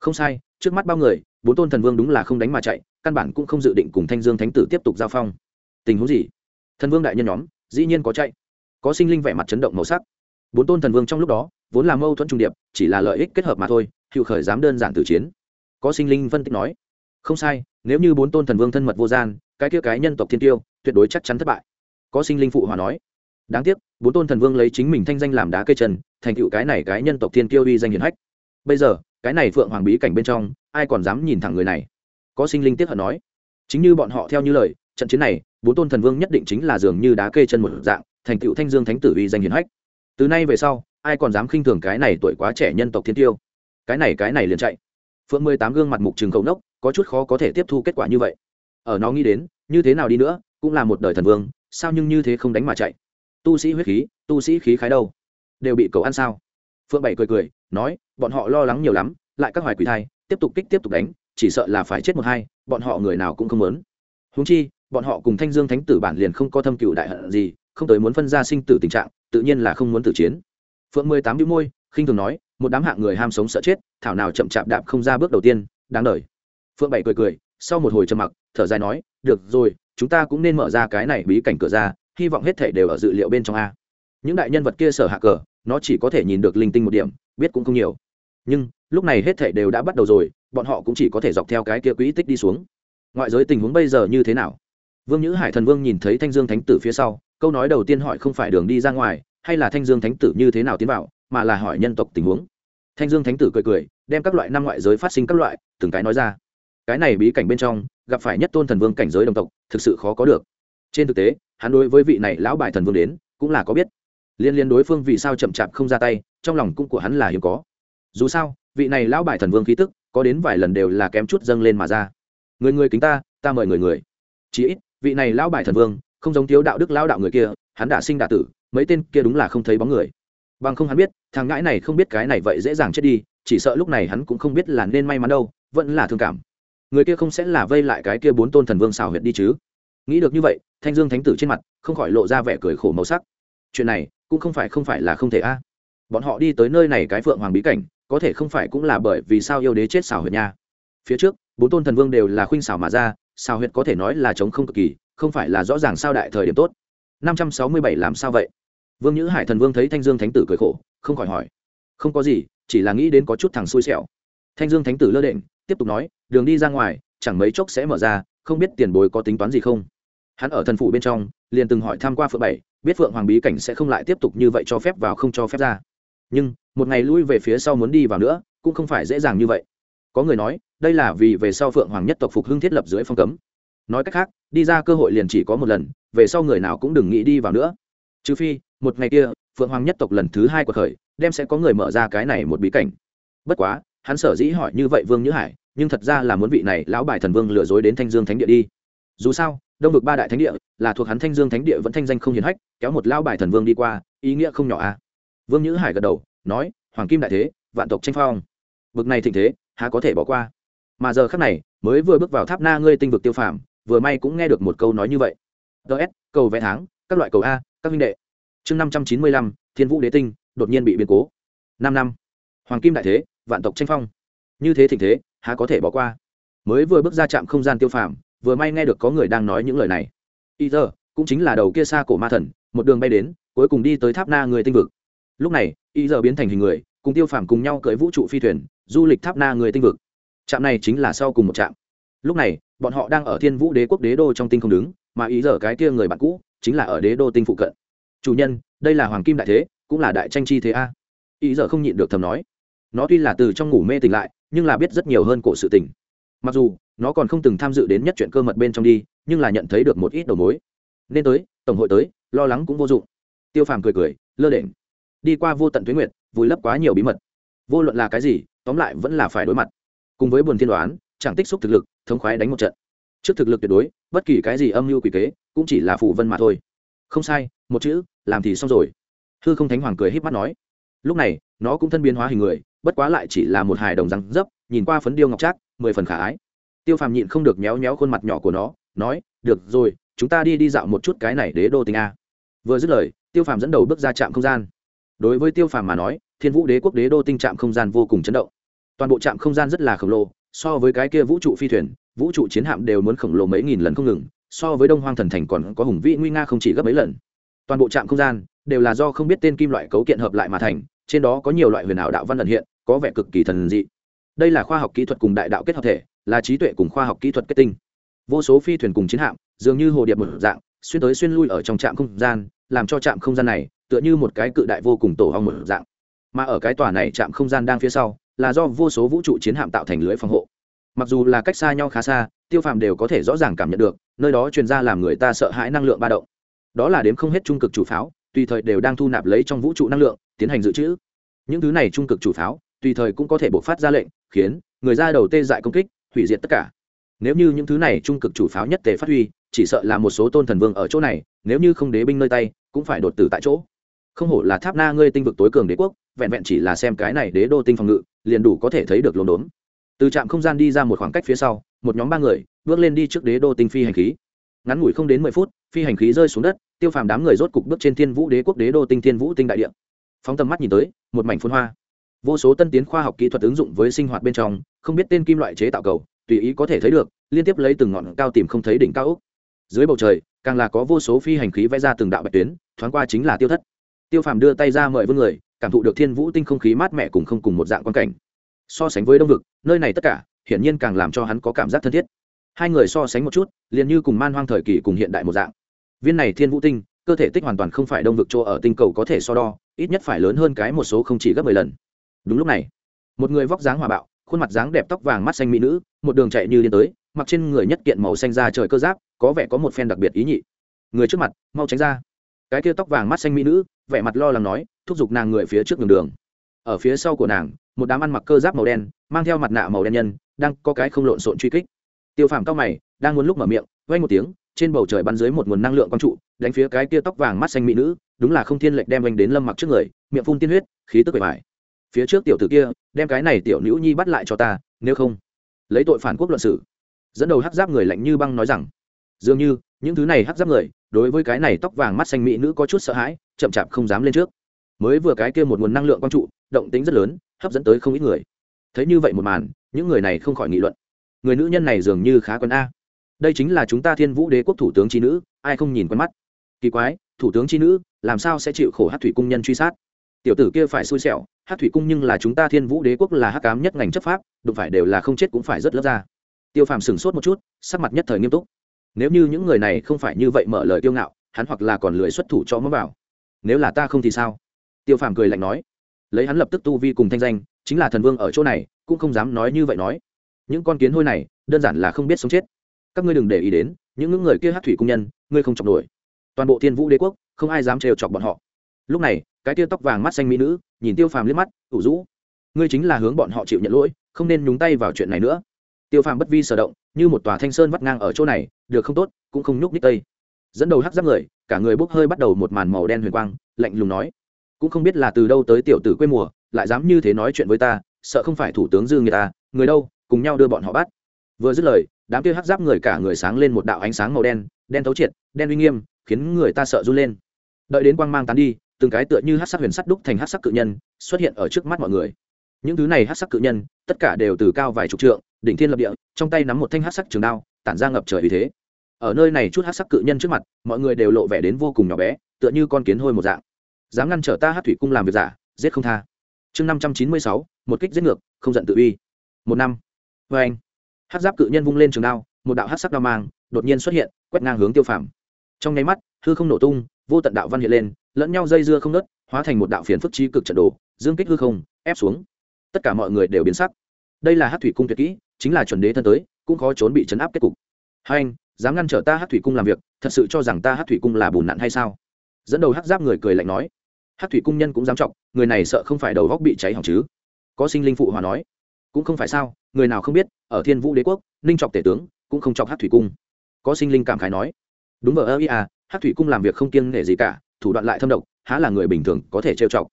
Không sai, trước mắt bao người, bốn tôn thần vương đúng là không đánh mà chạy, căn bản cũng không dự định cùng thanh dương thánh tử tiếp tục giao phong. Tình huống gì? Thần vương đại nhân nhóm dĩ nhiên có chạy. Có sinh linh vẻ mặt chấn động màu sắc. Bốn tôn thần vương trong lúc đó, vốn là mâu thuẫn trung điệp, chỉ là lợi ích kết hợp mà thôi hiệu khởi dám đơn giản tử chiến. Có sinh linh phân tích nói, không sai, nếu như bốn tôn thần vương thân mật vô gian, cái kia cái nhân tộc thiên tiêu, tuyệt đối chắc chắn thất bại. Có sinh linh phụ hòa nói, đáng tiếc, bốn tôn thần vương lấy chính mình thanh danh làm đá cây chân thành tựu cái này cái nhân tộc thiên tiêu uy danh hiển hách. Bây giờ, cái này phượng hoàng bí cảnh bên trong, ai còn dám nhìn thẳng người này? Có sinh linh tiếp hận nói, chính như bọn họ theo như lời trận chiến này, bốn tôn thần vương nhất định chính là dường như đá kê chân một dạng, thành tựu thanh dương thánh tử uy danh hiển hách. Từ nay về sau, ai còn dám khinh thường cái này tuổi quá trẻ nhân tộc thiên tiêu? Cái này cái này liền chạy. Phượng mười tám gương mặt mục trường cầu nốc, có chút khó có thể tiếp thu kết quả như vậy. Ở nó nghĩ đến, như thế nào đi nữa, cũng là một đời thần vương, sao nhưng như thế không đánh mà chạy? Tu sĩ huyết khí, tu sĩ khí khái đâu? Đều bị cậu ăn sao? Phượng bảy cười cười, nói, bọn họ lo lắng nhiều lắm, lại các hoài quỷ thai, tiếp tục kích tiếp tục đánh, chỉ sợ là phải chết một hai, bọn họ người nào cũng không muốn. Húng chi bọn họ cùng thanh dương thánh tử bản liền không có thâm cựu đại hận gì, không tới muốn phân ra sinh tử tình trạng, tự nhiên là không muốn tử chiến. Phượng mười tám đĩu môi, khinh thường nói, một đám hạng người ham sống sợ chết, thảo nào chậm chạp đạp không ra bước đầu tiên, đáng đời. Phượng bảy cười cười, sau một hồi trầm mặc, thở dài nói, được rồi, chúng ta cũng nên mở ra cái này bí cảnh cửa ra, hy vọng hết thể đều ở dự liệu bên trong a. Những đại nhân vật kia sở hạ cờ, nó chỉ có thể nhìn được linh tinh một điểm, biết cũng không nhiều. Nhưng, lúc này hết thể đều đã bắt đầu rồi, bọn họ cũng chỉ có thể dọc theo cái kia quỹ tích đi xuống. Ngoại giới tình huống bây giờ như thế nào? Vương nhữ hải thần vương nhìn thấy thanh dương thánh tử phía sau, câu nói đầu tiên hỏi không phải đường đi ra ngoài, hay là thanh dương thánh tử như thế nào tiến vào, mà là hỏi nhân tộc tình huống. Thanh dương thánh tử cười cười, đem các loại năm ngoại giới phát sinh các loại, từng cái nói ra. Cái này bí cảnh bên trong, gặp phải nhất tôn thần vương cảnh giới đồng tộc, thực sự khó có được. Trên thực tế, hắn đối với vị này lão bài thần vương đến, cũng là có biết. Liên liên đối phương vì sao chậm chạp không ra tay, trong lòng cũng của hắn là hiếm có. Dù sao, vị này lão bài thần vương khí tức, có đến vài lần đều là kém chút dâng lên mà ra. Người người kính ta ta mời người người. Chí ít vị này lão bài thần vương, không giống thiếu đạo đức lão đạo người kia, hắn đã sinh đạ tử, mấy tên kia đúng là không thấy bóng người. Bằng không hắn biết, thằng ngãi này không biết cái này vậy dễ dàng chết đi, chỉ sợ lúc này hắn cũng không biết là nên may mắn đâu, vẫn là thương cảm. Người kia không sẽ là vây lại cái kia bốn tôn thần vương xào huyệt đi chứ. Nghĩ được như vậy, thanh dương thánh tử trên mặt không khỏi lộ ra vẻ cười khổ màu sắc. Chuyện này cũng không phải không phải là không thể a. À. Bọn họ đi tới nơi này cái phượng hoàng bí cảnh, có thể không phải cũng là bởi vì sao yêu đế chết xào huyệt nha. Phía trước, bốn tôn thần vương đều là khuynh xảo mà ra xào huyệt có thể nói là chống không cực kỳ không phải là rõ ràng sao đại thời điểm tốt. Năm trăm sáu mươi bảy làm sao vậy? Vương nhữ hải thần vương thấy thanh dương thánh tử cười khổ không khỏi hỏi. Không có gì chỉ là nghĩ đến có chút thằng xui xẻo. Thanh dương thánh tử lơ định, tiếp tục nói đường đi ra ngoài chẳng mấy chốc sẽ mở ra không biết tiền bối có tính toán gì không. Hắn ở thần phủ bên trong liền từng hỏi tham q u a phượng bảy biết phượng hoàng bí cảnh sẽ không lại tiếp tục như vậy cho phép vào không cho phép ra. Nhưng một ngày lui về phía sau muốn đi vào nữa cũng không phải dễ dàng như vậy. Có người nói đây là vì về sau phượng hoàng nhất tộc phục hưng thiết lập dưới phong cấm. Nói cách khác, đi ra cơ hội liền chỉ có một lần, về sau người nào cũng đừng nghĩ đi vào nữa. Trừ phi, một ngày kia, phượng hoàng nhất tộc lần thứ hai của khởi, đem sẽ có người mở ra cái này một bí cảnh. Bất quá, hắn sở dĩ hỏi như vậy vương nhữ hải, nhưng thật ra là muốn vị này lão bài thần vương lừa dối đến thanh dương thánh địa đi. Dù sao, đông vực ba đại thánh địa, là thuộc hắn thanh dương thánh địa vẫn thanh danh không hiền hách, kéo một lão bài thần vương đi qua, ý nghĩa không nhỏ à. Vương nhữ hải gật đầu, nói, hoàng kim đại thế, vạn tộc tranh phong. Bực này thịnh thế, há có thể bỏ qua? Mà giờ khắc này, mới vừa bước vào tháp na ngươi tinh vực tiêu phàm, vừa may cũng nghe được một câu nói như vậy. Ts cầu vẽ tháng, các loại cầu a, các minh đệ. Chương năm trăm chín mươi lăm, thiên vũ đế tinh, đột nhiên bị biến cố. Năm năm. Hoàng kim đại thế, vạn tộc tranh phong. Như thế thịnh thế, há có thể bỏ qua. Mới vừa bước ra trạm không gian tiêu phàm, vừa may nghe được có người đang nói những lời này. Y giờ cũng chính là đầu kia xa cổ ma thần, một đường bay đến, cuối cùng đi tới tháp na người tinh vực. Lúc này, y giờ biến thành hình người, cùng tiêu phàm cùng nhau cưỡi vũ trụ phi thuyền, du lịch tháp na người tinh vực trạm này chính là sau cùng một trạm. Lúc này, bọn họ đang ở thiên vũ đế quốc đế đô trong tinh không đứng, mà ý giờ cái kia người bạn cũ chính là ở đế đô tinh phụ cận. Chủ nhân, đây là hoàng kim đại thế, cũng là đại tranh chi thế a. Ý giờ không nhịn được thầm nói. Nó tuy là từ trong ngủ mê tỉnh lại, nhưng là biết rất nhiều hơn cổ sự tình. Mặc dù, nó còn không từng tham dự đến nhất chuyện cơ mật bên trong đi, nhưng là nhận thấy được một ít đầu mối. Nên tới, tổng hội tới, lo lắng cũng vô dụng. Tiêu phàm cười cười, lơ đễnh. Đi qua vô tận tuyến nguyệt, vùi lấp quá nhiều bí mật. Vô luận là cái gì, tóm lại vẫn là phải đối mặt cùng với buồn thiên đoán, chẳng tích xúc thực lực, thống khoái đánh một trận. Trước thực lực tuyệt đối, bất kỳ cái gì âm mưu quỷ kế, cũng chỉ là phù vân mà thôi. Không sai, một chữ, làm thì xong rồi. Hư không thánh hoàng cười híp mắt nói. Lúc này, nó cũng thân biến hóa hình người, bất quá lại chỉ là một hài đồng răng dấp, nhìn qua phấn điêu ngọc trác, mười phần khả ái. Tiêu phàm nhịn không được méo méo khuôn mặt nhỏ của nó, nói, được rồi, chúng ta đi đi dạo một chút cái này đế đô tình a. Vừa dứt lời, tiêu phàm dẫn đầu bước ra trạm không gian. Đối với tiêu phàm mà nói, thiên vũ đế quốc đế đô tinh trạm không gian vô cùng chấn động toàn bộ trạm không gian rất là khổng lồ, so với cái kia vũ trụ phi thuyền, vũ trụ chiến hạm đều muốn khổng lồ mấy nghìn lần không ngừng, so với đông hoang thần thành còn có hùng vĩ nguy nga không chỉ gấp mấy lần. Toàn bộ trạm không gian đều là do không biết tên kim loại cấu kiện hợp lại mà thành, trên đó có nhiều loại huyền ảo đạo văn ẩn hiện, có vẻ cực kỳ thần dị. Đây là khoa học kỹ thuật cùng đại đạo kết hợp thể, là trí tuệ cùng khoa học kỹ thuật kết tinh. Vô số phi thuyền cùng chiến hạm dường như hồ điệp mở dạng, xuyên tới xuyên lui ở trong trạm không gian, làm cho trạm không gian này tựa như một cái cự đại vô cùng tổ hong mở dạng. Mà ở cái tòa này trạm không gian đang phía sau là do vô số vũ trụ chiến hạm tạo thành lưới phòng hộ. Mặc dù là cách xa nhau khá xa, tiêu phàm đều có thể rõ ràng cảm nhận được, nơi đó truyền ra làm người ta sợ hãi năng lượng ba động. Đó là đếm không hết trung cực chủ pháo, tùy thời đều đang thu nạp lấy trong vũ trụ năng lượng, tiến hành dự trữ. Những thứ này trung cực chủ pháo, tùy thời cũng có thể bộc phát ra lệnh, khiến người ra đầu tê dại công kích, hủy diệt tất cả. Nếu như những thứ này trung cực chủ pháo nhất tề phát huy, chỉ sợ là một số tôn thần vương ở chỗ này, nếu như không đế binh nơi tay, cũng phải đột tử tại chỗ. Không hổ là tháp na ngươi tinh vực tối cường đế quốc, vẹn vẹn chỉ là xem cái này đế đô tinh phòng ngự liền đủ có thể thấy được lồn đốn từ trạm không gian đi ra một khoảng cách phía sau, một nhóm ba người bước lên đi trước đế đô tinh phi hành khí. Ngắn ngủi không đến mười phút, phi hành khí rơi xuống đất, tiêu phàm đám người rốt cục bước trên thiên vũ đế quốc đế đô tinh thiên vũ tinh đại điện phóng tầm mắt nhìn tới, một mảnh phun hoa. Vô số tân tiến khoa học kỹ thuật ứng dụng với sinh hoạt bên trong, không biết tên kim loại chế tạo cầu, tùy ý có thể thấy được, liên tiếp lấy từng ngọn cao tìm không thấy đỉnh cao úc dưới bầu trời, càng là có vô số phi hành khí vẽ ra từng đạo bạch tuyến, thoáng qua chính là tiêu thất. Tiêu phàm đưa tay ra mời vương người cảm thụ được thiên vũ tinh không khí mát mẻ cùng không cùng một dạng quan cảnh. So sánh với đông vực, nơi này tất cả, hiển nhiên càng làm cho hắn có cảm giác thân thiết. Hai người so sánh một chút, liền như cùng man hoang thời kỳ cùng hiện đại một dạng. Viên này thiên vũ tinh, cơ thể tích hoàn toàn không phải đông vực chỗ ở tinh cầu có thể so đo, ít nhất phải lớn hơn cái một số không chỉ gấp mười lần. Đúng lúc này, một người vóc dáng hòa bạo, khuôn mặt dáng đẹp tóc vàng mắt xanh mỹ nữ, một đường chạy như điên tới, mặc trên người nhất kiện màu xanh da trời cơ giáp, có vẻ có một phen đặc biệt ý nhị. Người trước mặt, mau tránh ra cái kia tóc vàng mắt xanh mỹ nữ, vẻ mặt lo lắng nói, thúc giục nàng người phía trước đường đường. Ở phía sau của nàng, một đám ăn mặc cơ giáp màu đen, mang theo mặt nạ màu đen nhân, đang có cái không lộn xộn truy kích. Tiêu phàm cao mày, đang muốn lúc mở miệng vay một tiếng, trên bầu trời bắn dưới một nguồn năng lượng quang trụ, đánh phía cái kia tóc vàng mắt xanh mỹ nữ, đúng là không thiên lệnh đem anh đến lâm mặc trước người, miệng phun tiên huyết, khí tức bề mải phía trước tiểu tử kia, đem cái này tiểu nữ nhi bắt lại cho ta, nếu không, lấy tội phản quốc luận sử dẫn đầu hắc giáp người lạnh như băng nói rằng, dường như những thứ này hắc giáp người, đối với cái này tóc vàng mắt xanh mỹ nữ có chút sợ hãi, chậm chạp không dám lên trước. Mới vừa cái kia một nguồn năng lượng quang trụ, động tính rất lớn, hấp dẫn tới không ít người. Thấy như vậy một màn, những người này không khỏi nghị luận. Người nữ nhân này dường như khá quen a. Đây chính là chúng ta thiên vũ đế quốc thủ tướng tri nữ, ai không nhìn quen mắt. Kỳ quái, thủ tướng tri nữ, làm sao sẽ chịu khổ hát thủy cung nhân truy sát? Tiểu tử kia phải xui xẻo hát thủy cung nhưng là chúng ta thiên vũ đế quốc là hát cám nhất ngành chấp pháp, đụng phải đều là không chết cũng phải rất lớp ra. Tiêu phàm sửng sốt một chút, sắc mặt nhất thời nghiêm túc nếu như những người này không phải như vậy mở lời kiêu ngạo, hắn hoặc là còn lười xuất thủ cho mắm vào nếu là ta không thì sao? Tiêu phàm cười lạnh nói. Lấy hắn lập tức tu vi cùng thanh danh, chính là thần vương ở chỗ này, cũng không dám nói như vậy nói. Những con kiến hôi này, đơn giản là không biết sống chết. Các ngươi đừng để ý đến, những người kia hát thủy công nhân, ngươi không chọc nổi. Toàn bộ thiên vũ đế quốc, không ai dám trêu chọc bọn họ. Lúc này, cái tia tóc vàng mắt xanh mỹ nữ, nhìn tiêu phàm liếc mắt, ủ rũ. Ngươi chính là hướng bọn họ chịu nhận lỗi, không nên nhúng tay vào chuyện này nữa. Tiêu phàm bất vi sở động, như một tòa thanh sơn vắt ngang ở chỗ này được không tốt, cũng không nhúc nhích tây. Dẫn đầu hắc giáp người, cả người bốc hơi bắt đầu một màn màu đen huyền quang, lạnh lùng nói, cũng không biết là từ đâu tới tiểu tử quê mùa, lại dám như thế nói chuyện với ta, sợ không phải thủ tướng dư người ta, người đâu, cùng nhau đưa bọn họ bắt. Vừa dứt lời, đám kia hắc giáp người cả người sáng lên một đạo ánh sáng màu đen đen thấu triệt, đen uy nghiêm, khiến người ta sợ run lên. Đợi đến quang mang tán đi, từng cái tựa như hát sắc huyền sắt đúc thành hát sắc cự nhân, xuất hiện ở trước mắt mọi người những thứ này hát sắc cự nhân, tất cả đều từ cao vài chục trượng, đỉnh thiên lập địa, trong tay nắm một thanh hát sắc trường đao, tản ra ngập trời vì thế. Ở nơi này chút hát sắc cự nhân trước mặt, mọi người đều lộ vẻ đến vô cùng nhỏ bé, tựa như con kiến hôi một dạng. Dám ngăn trở ta hát thủy cung làm việc giả, giết không tha. Chương năm trăm chín mươi sáu, một kích giết ngược, không giận tự uy. Một năm. Vê anh. Hát giáp cự nhân vung lên trường đao, một đạo hát sắc đao mang, đột nhiên xuất hiện, quét ngang hướng tiêu phàm. Trong nháy mắt, hư không nổ tung, vô tận đạo văn hiện lên, lẫn nhau dây dưa không nớt hóa thành một đạo phiền phức trí cực trận đồ, dương kích hư không, ép xuống tất cả mọi người đều biến sắc. Đây là hát thủy cung tuyệt kỹ, chính là chuẩn đế thân tới, cũng khó trốn bị chấn áp kết cục. Hai anh, dám ngăn trở ta hát thủy cung làm việc, thật sự cho rằng ta hát thủy cung là bùn nặn hay sao? Dẫn đầu hát giáp người cười lạnh nói. Hát thủy cung nhân cũng dám trọng người này sợ không phải đầu góc bị cháy hỏng chứ? Có sinh linh phụ hòa nói. Cũng không phải sao, người nào không biết, ở thiên vũ đế quốc, ninh trọc tể tướng, cũng không chọc hát thủy cung. Có sinh linh cảm khái nói. Đúng vờ ơ ý à hát thủy cung làm việc không kiêng nể gì cả, thủ đoạn lại thâm độc, há là người bình thường có thể trêu chọc.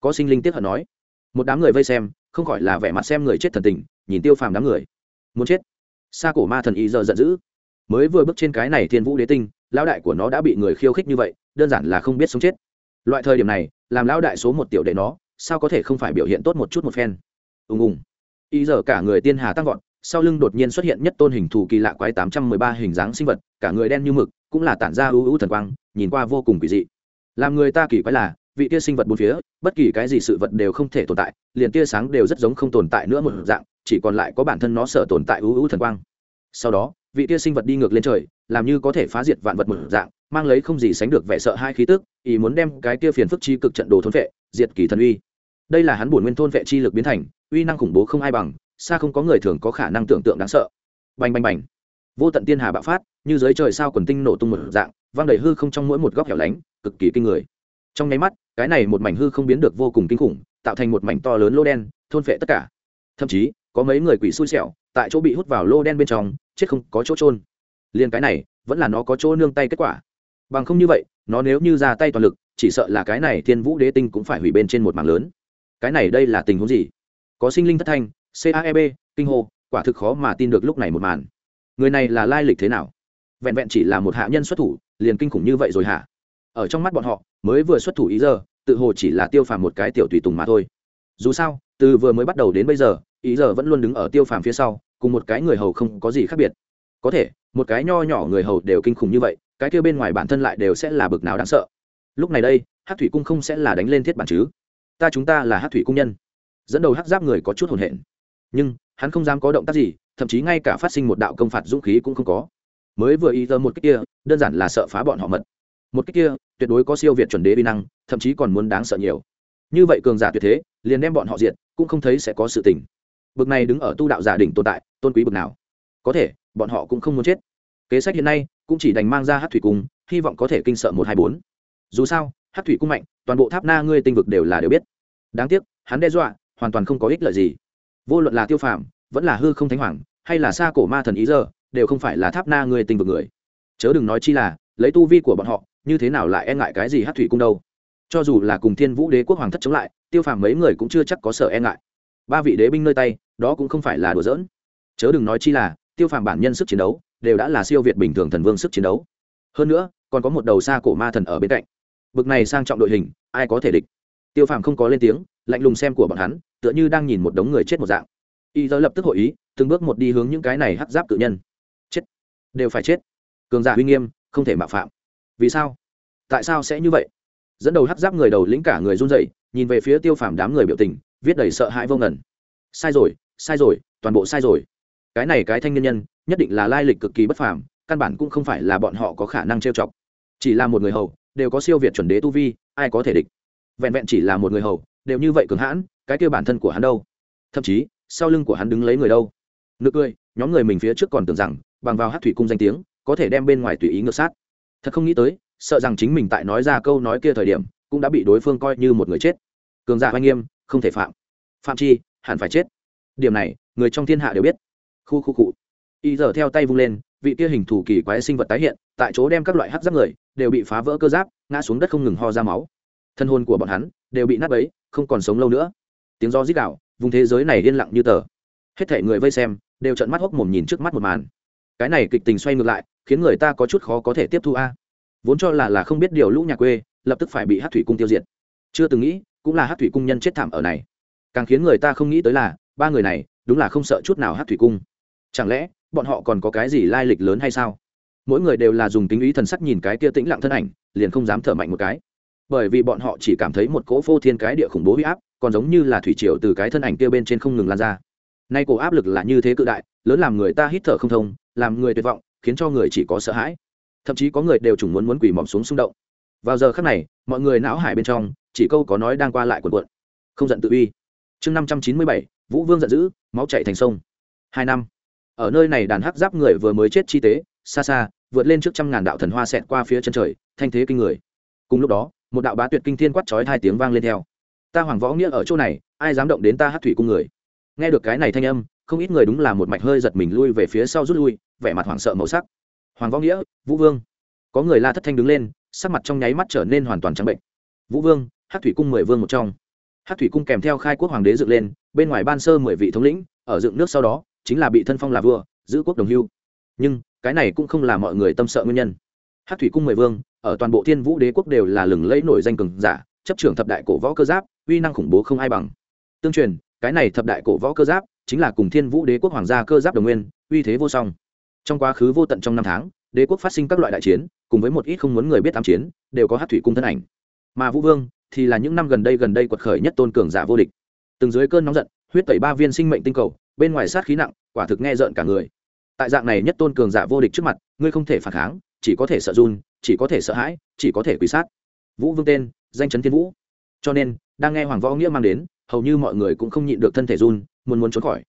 Có sinh linh tiếp hận nói. Một đám người vây xem không khỏi là vẻ mặt xem người chết thần tình, nhìn tiêu phàm đám người. Muốn chết? Xa cổ ma thần ý giờ giận dữ. Mới vừa bước trên cái này thiên vũ đế tinh, lão đại của nó đã bị người khiêu khích như vậy, đơn giản là không biết sống chết. Loại thời điểm này, làm lão đại số một tiểu đệ nó, sao có thể không phải biểu hiện tốt một chút một phen? Ùng ùng. Ý giờ cả người tiên hà tăng vọt, sau lưng đột nhiên xuất hiện nhất tôn hình thù kỳ lạ quái tám trăm mười ba hình dáng sinh vật, cả người đen như mực, cũng là tản ra ưu ưu thần quang, nhìn qua vô cùng kỳ dị. Làm người ta kỳ quái là vị tia sinh vật bốn phía, bất kỳ cái gì sự vật đều không thể tồn tại, liền tia sáng đều rất giống không tồn tại nữa một dạng, chỉ còn lại có bản thân nó sở tồn tại ưu ưu thần quang. Sau đó, vị tia sinh vật đi ngược lên trời, làm như có thể phá diệt vạn vật một dạng, mang lấy không gì sánh được vẻ sợ hai khí tức, ý muốn đem cái tia phiền phức chi cực trận đồ thôn vệ, diệt kỳ thần uy. Đây là hắn bổn nguyên thôn vệ chi lực biến thành, uy năng khủng bố không ai bằng, xa không có người thường có khả năng tưởng tượng đáng sợ. Bành bành bành. Vô tận tiên hà bạo phát, như dưới trời sao quần tinh nổ tung một dạng, vang đầy hư không trong mỗi một góc hẻo lánh, cực kỳ kinh người trong nháy mắt, cái này một mảnh hư không biến được vô cùng kinh khủng, tạo thành một mảnh to lớn lô đen, thôn phệ tất cả. Thậm chí, có mấy người quỷ xui xẻo, tại chỗ bị hút vào lô đen bên trong, chết không có chỗ trôn liền cái này, vẫn là nó có chỗ nương tay kết quả. Bằng không như vậy, nó nếu như ra tay toàn lực, chỉ sợ là cái này thiên vũ đế tinh cũng phải hủy bên trên một mảng lớn. Cái này đây là tình huống gì? Có sinh linh thất thanh caeb kinh hô, quả thực khó mà tin được lúc này một màn. Người này là lai lịch thế nào? Vẹn vẹn chỉ là một hạ nhân xuất thủ, liền kinh khủng như vậy rồi hả? Ở trong mắt bọn họ, mới vừa xuất thủ ý giờ, tự hồ chỉ là tiêu phàm một cái tiểu tùy tùng mà thôi. Dù sao, từ vừa mới bắt đầu đến bây giờ, ý giờ vẫn luôn đứng ở tiêu phàm phía sau, cùng một cái người hầu không có gì khác biệt. Có thể, một cái nho nhỏ người hầu đều kinh khủng như vậy, cái kia bên ngoài bản thân lại đều sẽ là bực nào đáng sợ. Lúc này đây hát thủy cung không sẽ là đánh lên thiết bản chứ? Ta chúng ta là hát thủy cung nhân. Dẫn đầu hát giáp người có chút hồn hển nhưng, hắn không dám có động tác gì, thậm chí ngay cả phát sinh một đạo công phạt dũng khí cũng không có. Mới vừa ý tơ một cách kia, đơn giản là sợ phá bọn họ mật một cách kia, tuyệt đối có siêu việt chuẩn đế vi năng, thậm chí còn muốn đáng sợ nhiều. Như vậy cường giả tuyệt thế, liền đem bọn họ diệt, cũng không thấy sẽ có sự tình. Bực này đứng ở tu đạo giả đỉnh tồn tại, tôn quý bực nào? Có thể, bọn họ cũng không muốn chết. Kế sách hiện nay, cũng chỉ đành mang ra hát thủy cung, hy vọng có thể kinh sợ một hai bốn. Dù sao hát thủy cung mạnh, toàn bộ tháp na ngươi tinh vực đều là đều biết. Đáng tiếc, hắn đe dọa, hoàn toàn không có ích lợi gì. Vô luận là tiêu phàm, vẫn là hư không thánh hoàng, hay là xa cổ ma thần ý giờ, đều không phải là tháp na người tinh vực người. Chớ đừng nói chi là, lấy tu vi của bọn họ như thế nào lại e ngại cái gì hát thủy cung đâu? Cho dù là cùng thiên vũ đế quốc hoàng thất chống lại, tiêu phàm mấy người cũng chưa chắc có sợ e ngại. Ba vị đế binh nơi tay, đó cũng không phải là đùa giỡn. Chớ đừng nói chi là, tiêu phàm bản nhân sức chiến đấu, đều đã là siêu việt bình thường thần vương sức chiến đấu. Hơn nữa, còn có một đầu xa cổ ma thần ở bên cạnh. Bực này sang trọng đội hình, ai có thể địch? Tiêu phàm không có lên tiếng, lạnh lùng xem của bọn hắn, tựa như đang nhìn một đống người chết một dạng. Y giới lập tức hội ý, từng bước một đi hướng những cái này hắc giáp cự nhân. Chết. Đều phải chết. Cường giả uy nghiêm, không thể mạo phạm vì sao? Tại sao sẽ như vậy? Dẫn đầu hắc giáp người đầu lĩnh cả người run dậy nhìn về phía tiêu phàm đám người biểu tình, viết đầy sợ hãi vô ngần. Sai rồi sai rồi, toàn bộ sai rồi. Cái này cái thanh niên nhân, nhất định là lai lịch cực kỳ bất phàm, căn bản cũng không phải là bọn họ có khả năng trêu chọc. Chỉ là một người hầu, đều có siêu việt chuẩn đế tu vi, ai có thể địch? Vẹn vẹn chỉ là một người hầu, đều như vậy cường hãn, cái kêu bản thân của hắn đâu? Thậm chí, sau lưng của hắn đứng lấy người đâu? Nực cười, nhóm người mình phía trước còn tưởng rằng, bằng vào hát thủy cung danh tiếng, có thể đem bên ngoài tùy ý ngược sát thật không nghĩ tới, sợ rằng chính mình tại nói ra câu nói kia thời điểm, cũng đã bị đối phương coi như một người chết. Cường giả oanh nghiêm, không thể phạm. Phạm chi, hẳn phải chết. Điểm này, người trong thiên hạ đều biết. Khu khu cụ y giờ theo tay vung lên, vị kia hình thủ kỳ quái sinh vật tái hiện, tại chỗ đem các loại hát giáp người, đều bị phá vỡ cơ giáp, ngã xuống đất không ngừng ho ra máu. Thân hôn của bọn hắn, đều bị nát bấy, không còn sống lâu nữa. Tiếng do rít đạo vùng thế giới này yên lặng như tờ. Hết thể người vây xem, đều trận mắt hốc mồm nhìn trước mắt một màn. Cái này kịch tình xoay ngược lại khiến người ta có chút khó có thể tiếp thu a. Vốn cho là là không biết điều lũ nhà quê, lập tức phải bị hát thủy cung tiêu diệt. Chưa từng nghĩ, cũng là hát thủy cung nhân chết thảm ở này. Càng khiến người ta không nghĩ tới là, ba người này, đúng là không sợ chút nào hát thủy cung. Chẳng lẽ, bọn họ còn có cái gì lai lịch lớn hay sao? Mỗi người đều là dùng tính ý thần sắc nhìn cái kia tĩnh lặng thân ảnh, liền không dám thở mạnh một cái. Bởi vì bọn họ chỉ cảm thấy một cỗ phô thiên cái địa khủng bố huy áp, còn giống như là thủy triều từ cái thân ảnh kia bên trên không ngừng lan ra. Nay cổ áp lực là như thế cự đại, lớn làm người ta hít thở không thông, làm người tuyệt vọng khiến cho người chỉ có sợ hãi. Thậm chí có người đều chủng muốn muốn quỳ mọm xuống xung động. Vào giờ khắc này, mọi người não hải bên trong, chỉ câu có nói đang qua lại cuộn cuộn. Không giận tự uy. Chương năm trăm chín mươi bảy, vũ vương giận dữ, máu chạy thành sông. Hai năm. Ở nơi này đàn hắc giáp người vừa mới chết chi tế, xa xa, vượt lên trước trăm ngàn đạo thần hoa xẹt qua phía chân trời, thanh thế kinh người. Cùng lúc đó, một đạo bá tuyệt kinh thiên quát chói hai tiếng vang lên theo. Ta hoàng võ nghĩa ở chỗ này, ai dám động đến ta hát thủy cung người? Nghe được cái này thanh âm không ít người đúng là một mạch hơi giật mình lui về phía sau rút lui, vẻ mặt hoảng sợ màu sắc. Hoàng võ nghĩa, vũ vương. Có người la thất thanh đứng lên, sắc mặt trong nháy mắt trở nên hoàn toàn trắng bệnh. Vũ vương hát thủy cung mười vương một trong. Hát thủy cung kèm theo khai quốc hoàng đế dựng lên, bên ngoài ban sơ mười vị thống lĩnh, ở dựng nước sau đó, chính là bị thân phong là vua, giữ quốc đồng hưu. Nhưng, cái này cũng không là mọi người tâm sợ nguyên nhân. Hát thủy cung mười vương, ở toàn bộ thiên vũ đế quốc đều là lừng lẫy nổi danh cường giả, chấp trưởng thập đại cổ võ cơ giáp, uy năng khủng bố không ai bằng. Tương truyền, cái này thập đại cổ võ cơ giáp chính là cùng thiên vũ đế quốc hoàng gia cơ giáp đồng nguyên, uy thế vô song. Trong quá khứ vô tận trong năm tháng, đế quốc phát sinh các loại đại chiến, cùng với một ít không muốn người biết ám chiến, đều có hát thủy cung thân ảnh. Mà vũ vương thì là những năm gần đây gần đây quật khởi nhất tôn cường giả vô địch. Từng dưới cơn nóng giận, huyết tẩy ba viên sinh mệnh tinh cầu, bên ngoài sát khí nặng, quả thực nghe rợn cả người. Tại dạng này nhất tôn cường giả vô địch trước mặt, ngươi không thể phản kháng, chỉ có thể sợ run, chỉ có thể sợ hãi, chỉ có thể quỳ sát. Vũ vương tên, danh chấn thiên vũ. Cho nên, đang nghe hoàng võ nghĩa mang đến, hầu như mọi người cũng không nhịn được thân thể run muốn muốn trốn khỏi.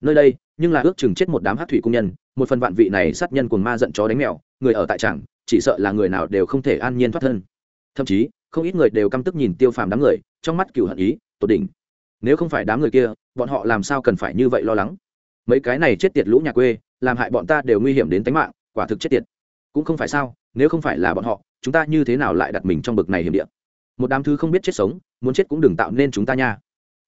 Nơi đây, nhưng là ước chừng chết một đám hát thủy cung nhân, một phần vạn vị này sát nhân cùng ma giận chó đánh mèo, người ở tại trảng chỉ sợ là người nào đều không thể an nhiên thoát thân. Thậm chí, không ít người đều căm tức nhìn tiêu phàm đám người, trong mắt cựu hận ý, tột đỉnh. Nếu không phải đám người kia, bọn họ làm sao cần phải như vậy lo lắng? Mấy cái này chết tiệt lũ nhà quê, làm hại bọn ta đều nguy hiểm đến tính mạng, quả thực chết tiệt. Cũng không phải sao, nếu không phải là bọn họ, chúng ta như thế nào lại đặt mình trong bực này hiểm địa? Một đám thứ không biết chết sống, muốn chết cũng đừng tạo nên chúng ta nha.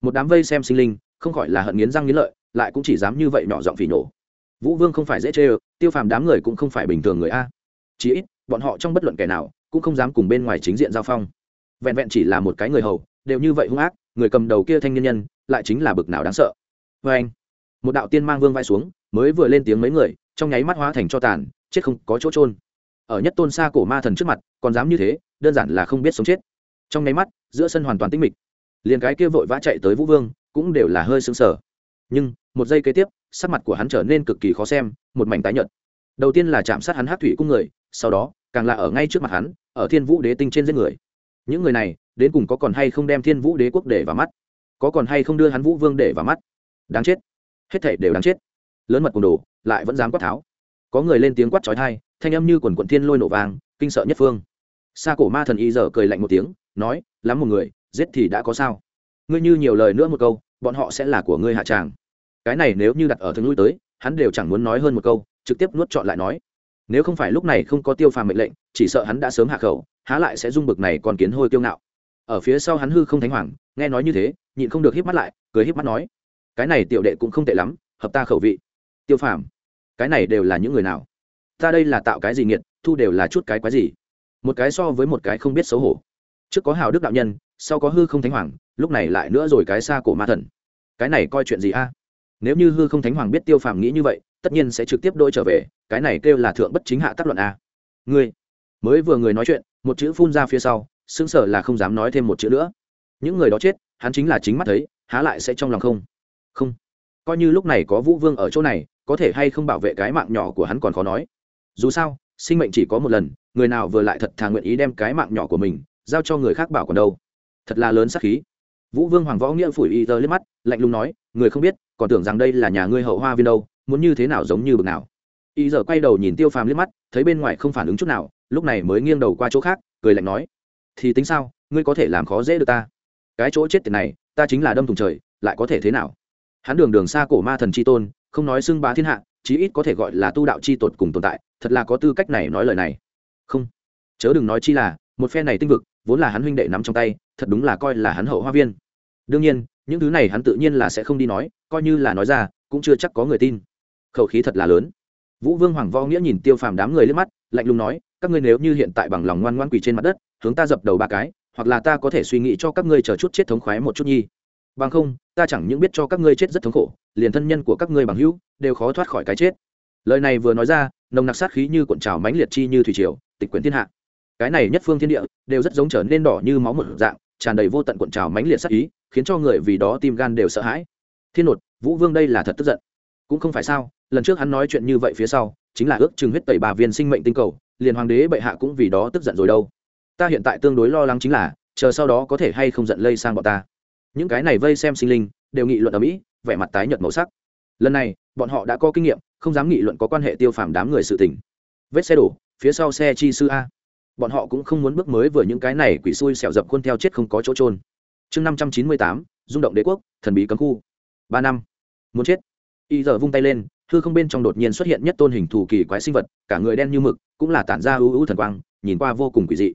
Một đám vây xem sinh linh không khỏi là hận nghiến răng nghiến lợi, lại cũng chỉ dám như vậy nhỏ giọng phỉ nổ. Vũ vương không phải dễ chê ơ, tiêu phàm đám người cũng không phải bình thường người a. Chí ít, bọn họ trong bất luận kẻ nào, cũng không dám cùng bên ngoài chính diện giao phong. Vẹn vẹn chỉ là một cái người hầu, đều như vậy hung ác, người cầm đầu kia thanh niên nhân, lại chính là bực nào đáng sợ. Vê anh, một đạo tiên mang vương vai xuống, mới vừa lên tiếng mấy người, trong nháy mắt hóa thành cho tàn, chết không có chỗ trôn ở nhất tôn xa cổ ma thần trước mặt, còn dám như thế, đơn giản là không biết sống chết. Trong nháy mắt, giữa sân hoàn toàn tĩnh mịch. Liền cái kia vội vã chạy tới vũ vương cũng đều là hơi sững sờ. Nhưng, một giây kế tiếp, sắc mặt của hắn trở nên cực kỳ khó xem, một mảnh tái nhợt. Đầu tiên là chạm sát hắn hát thủy cung người, sau đó, càng là ở ngay trước mặt hắn, ở thiên vũ đế tinh trên giết người. Những người này, đến cùng có còn hay không đem thiên vũ đế quốc để vào mắt? Có còn hay không đưa hắn vũ vương để vào mắt? Đáng chết. Hết thảy đều đáng chết. Lớn mật cùng đồ, lại vẫn dám quát tháo. Có người lên tiếng quát trói thai thanh âm như quần quận thiên lôi nổ vàng kinh sợ nhất phương. Xa cổ ma thần y giờ cười lạnh một tiếng, nói, lắm một người, giết thì đã có sao? Ngươi như nhiều lời nữa một câu bọn họ sẽ là của ngươi hạ tràng. Cái này nếu như đặt ở thường lui tới, hắn đều chẳng muốn nói hơn một câu, trực tiếp nuốt trọn lại nói. Nếu không phải lúc này không có tiêu phàm mệnh lệnh, chỉ sợ hắn đã sớm hạ khẩu, há lại sẽ dung bực này còn kiến hôi kiêu ngạo. Ở phía sau hắn hư không thánh hoàng, nghe nói như thế, nhịn không được híp mắt lại, cười híp mắt nói. Cái này tiểu đệ cũng không tệ lắm, hợp ta khẩu vị. Tiêu phàm, cái này đều là những người nào? Ta đây là tạo cái gì nghiệt, thu đều là chút cái quái gì? Một cái so với một cái không biết xấu hổ. Trước có hào đức đạo nhân, sau có hư không thánh hoàng, lúc này lại nữa rồi cái xa cổ ma thần cái này coi chuyện gì a? Nếu như hư không thánh hoàng biết tiêu phàm nghĩ như vậy, tất nhiên sẽ trực tiếp đôi trở về, cái này kêu là thượng bất chính hạ tác luận a. Ngươi, mới vừa người nói chuyện, một chữ phun ra phía sau xứng sở là không dám nói thêm một chữ nữa. Những người đó chết, hắn chính là chính mắt thấy, há lại sẽ trong lòng không? Không. Coi như lúc này có vũ vương ở chỗ này, có thể hay không bảo vệ cái mạng nhỏ của hắn còn khó nói. Dù sao, sinh mệnh chỉ có một lần, người nào vừa lại thật thà nguyện ý đem cái mạng nhỏ của mình giao cho người khác bảo còn đâu. Thật là lớn sắc khí. Vũ vương hoàng võ nghĩa phủi y tơ liếc mắt lạnh lùng nói, người không biết, còn tưởng rằng đây là nhà ngươi hậu hoa viên đâu, muốn như thế nào giống như bực nào. Y giờ quay đầu nhìn tiêu phàm liếc mắt, thấy bên ngoài không phản ứng chút nào, lúc này mới nghiêng đầu qua chỗ khác, cười lạnh nói, thì tính sao, ngươi có thể làm khó dễ được ta? Cái chỗ chết tiền này, ta chính là đâm thùng trời, lại có thể thế nào? Hắn đường đường xa cổ ma thần c h i tôn, không nói xưng bá thiên hạ, chí ít có thể gọi là tu đạo c h i tột cùng tồn tại, thật là có tư cách này nói lời này. Không. Chớ đừng nói chi là, một phe này tinh vực, vốn là hắn huynh đệ nắm trong tay, thật đúng là coi là hắn hậu hoa viên. Đương nhiên những thứ này hắn tự nhiên là sẽ không đi nói, coi như là nói ra, cũng chưa chắc có người tin. Khẩu khí thật là lớn. Vũ vương hoàng võ nghĩa nhìn tiêu phàm đám người lên mắt, lạnh lùng nói, các ngươi nếu như hiện tại bằng lòng ngoan ngoan quỳ trên mặt đất, hướng ta dập đầu ba cái, hoặc là ta có thể suy nghĩ cho các ngươi chờ chút chết thống khoái một chút nhi. Bằng không, ta chẳng những biết cho các ngươi chết rất thống khổ, liền thân nhân của các ngươi bằng hữu, đều khó thoát khỏi cái chết. Lời này vừa nói ra, nồng nặc sát khí như cuộn trào mãnh liệt chi như thủy triều, tịch quyển thiên hạ. Cái này nhất phương thiên địa, đều rất giống trở nên đỏ như máu một dạng, tràn đầy vô tận cuộn trào mãnh liệt sát ý khiến cho người vì đó tim gan đều sợ hãi. Thiên nột, vũ vương đây là thật tức giận. Cũng không phải sao, lần trước hắn nói chuyện như vậy phía sau, chính là ước chừng huyết tẩy bà viên sinh mệnh tinh cầu, liền hoàng đế bệ hạ cũng vì đó tức giận rồi đâu. Ta hiện tại tương đối lo lắng chính là, chờ sau đó có thể hay không giận lây sang bọn ta. Những cái này vây xem sinh linh, đều nghị luận ở mỹ, vẻ mặt tái nhợt màu sắc. Lần này, bọn họ đã có kinh nghiệm, không dám nghị luận có quan hệ tiêu phàm đám người sự tình. Vết xe đổ, phía sau xe chi sư a. Bọn họ cũng không muốn bước mới vừa những cái này quỷ xui xẻo dập khuôn theo chết không có chỗ trôn chương năm trăm chín mươi tám, rung động đế quốc, thần bí cấm khu. Ba năm. Muốn chết. Y giờ vung tay lên, hư không bên trong đột nhiên xuất hiện nhất tôn hình thù kỳ quái sinh vật, cả người đen như mực, cũng là tản ra ưu ưu thần quang, nhìn qua vô cùng quỷ dị.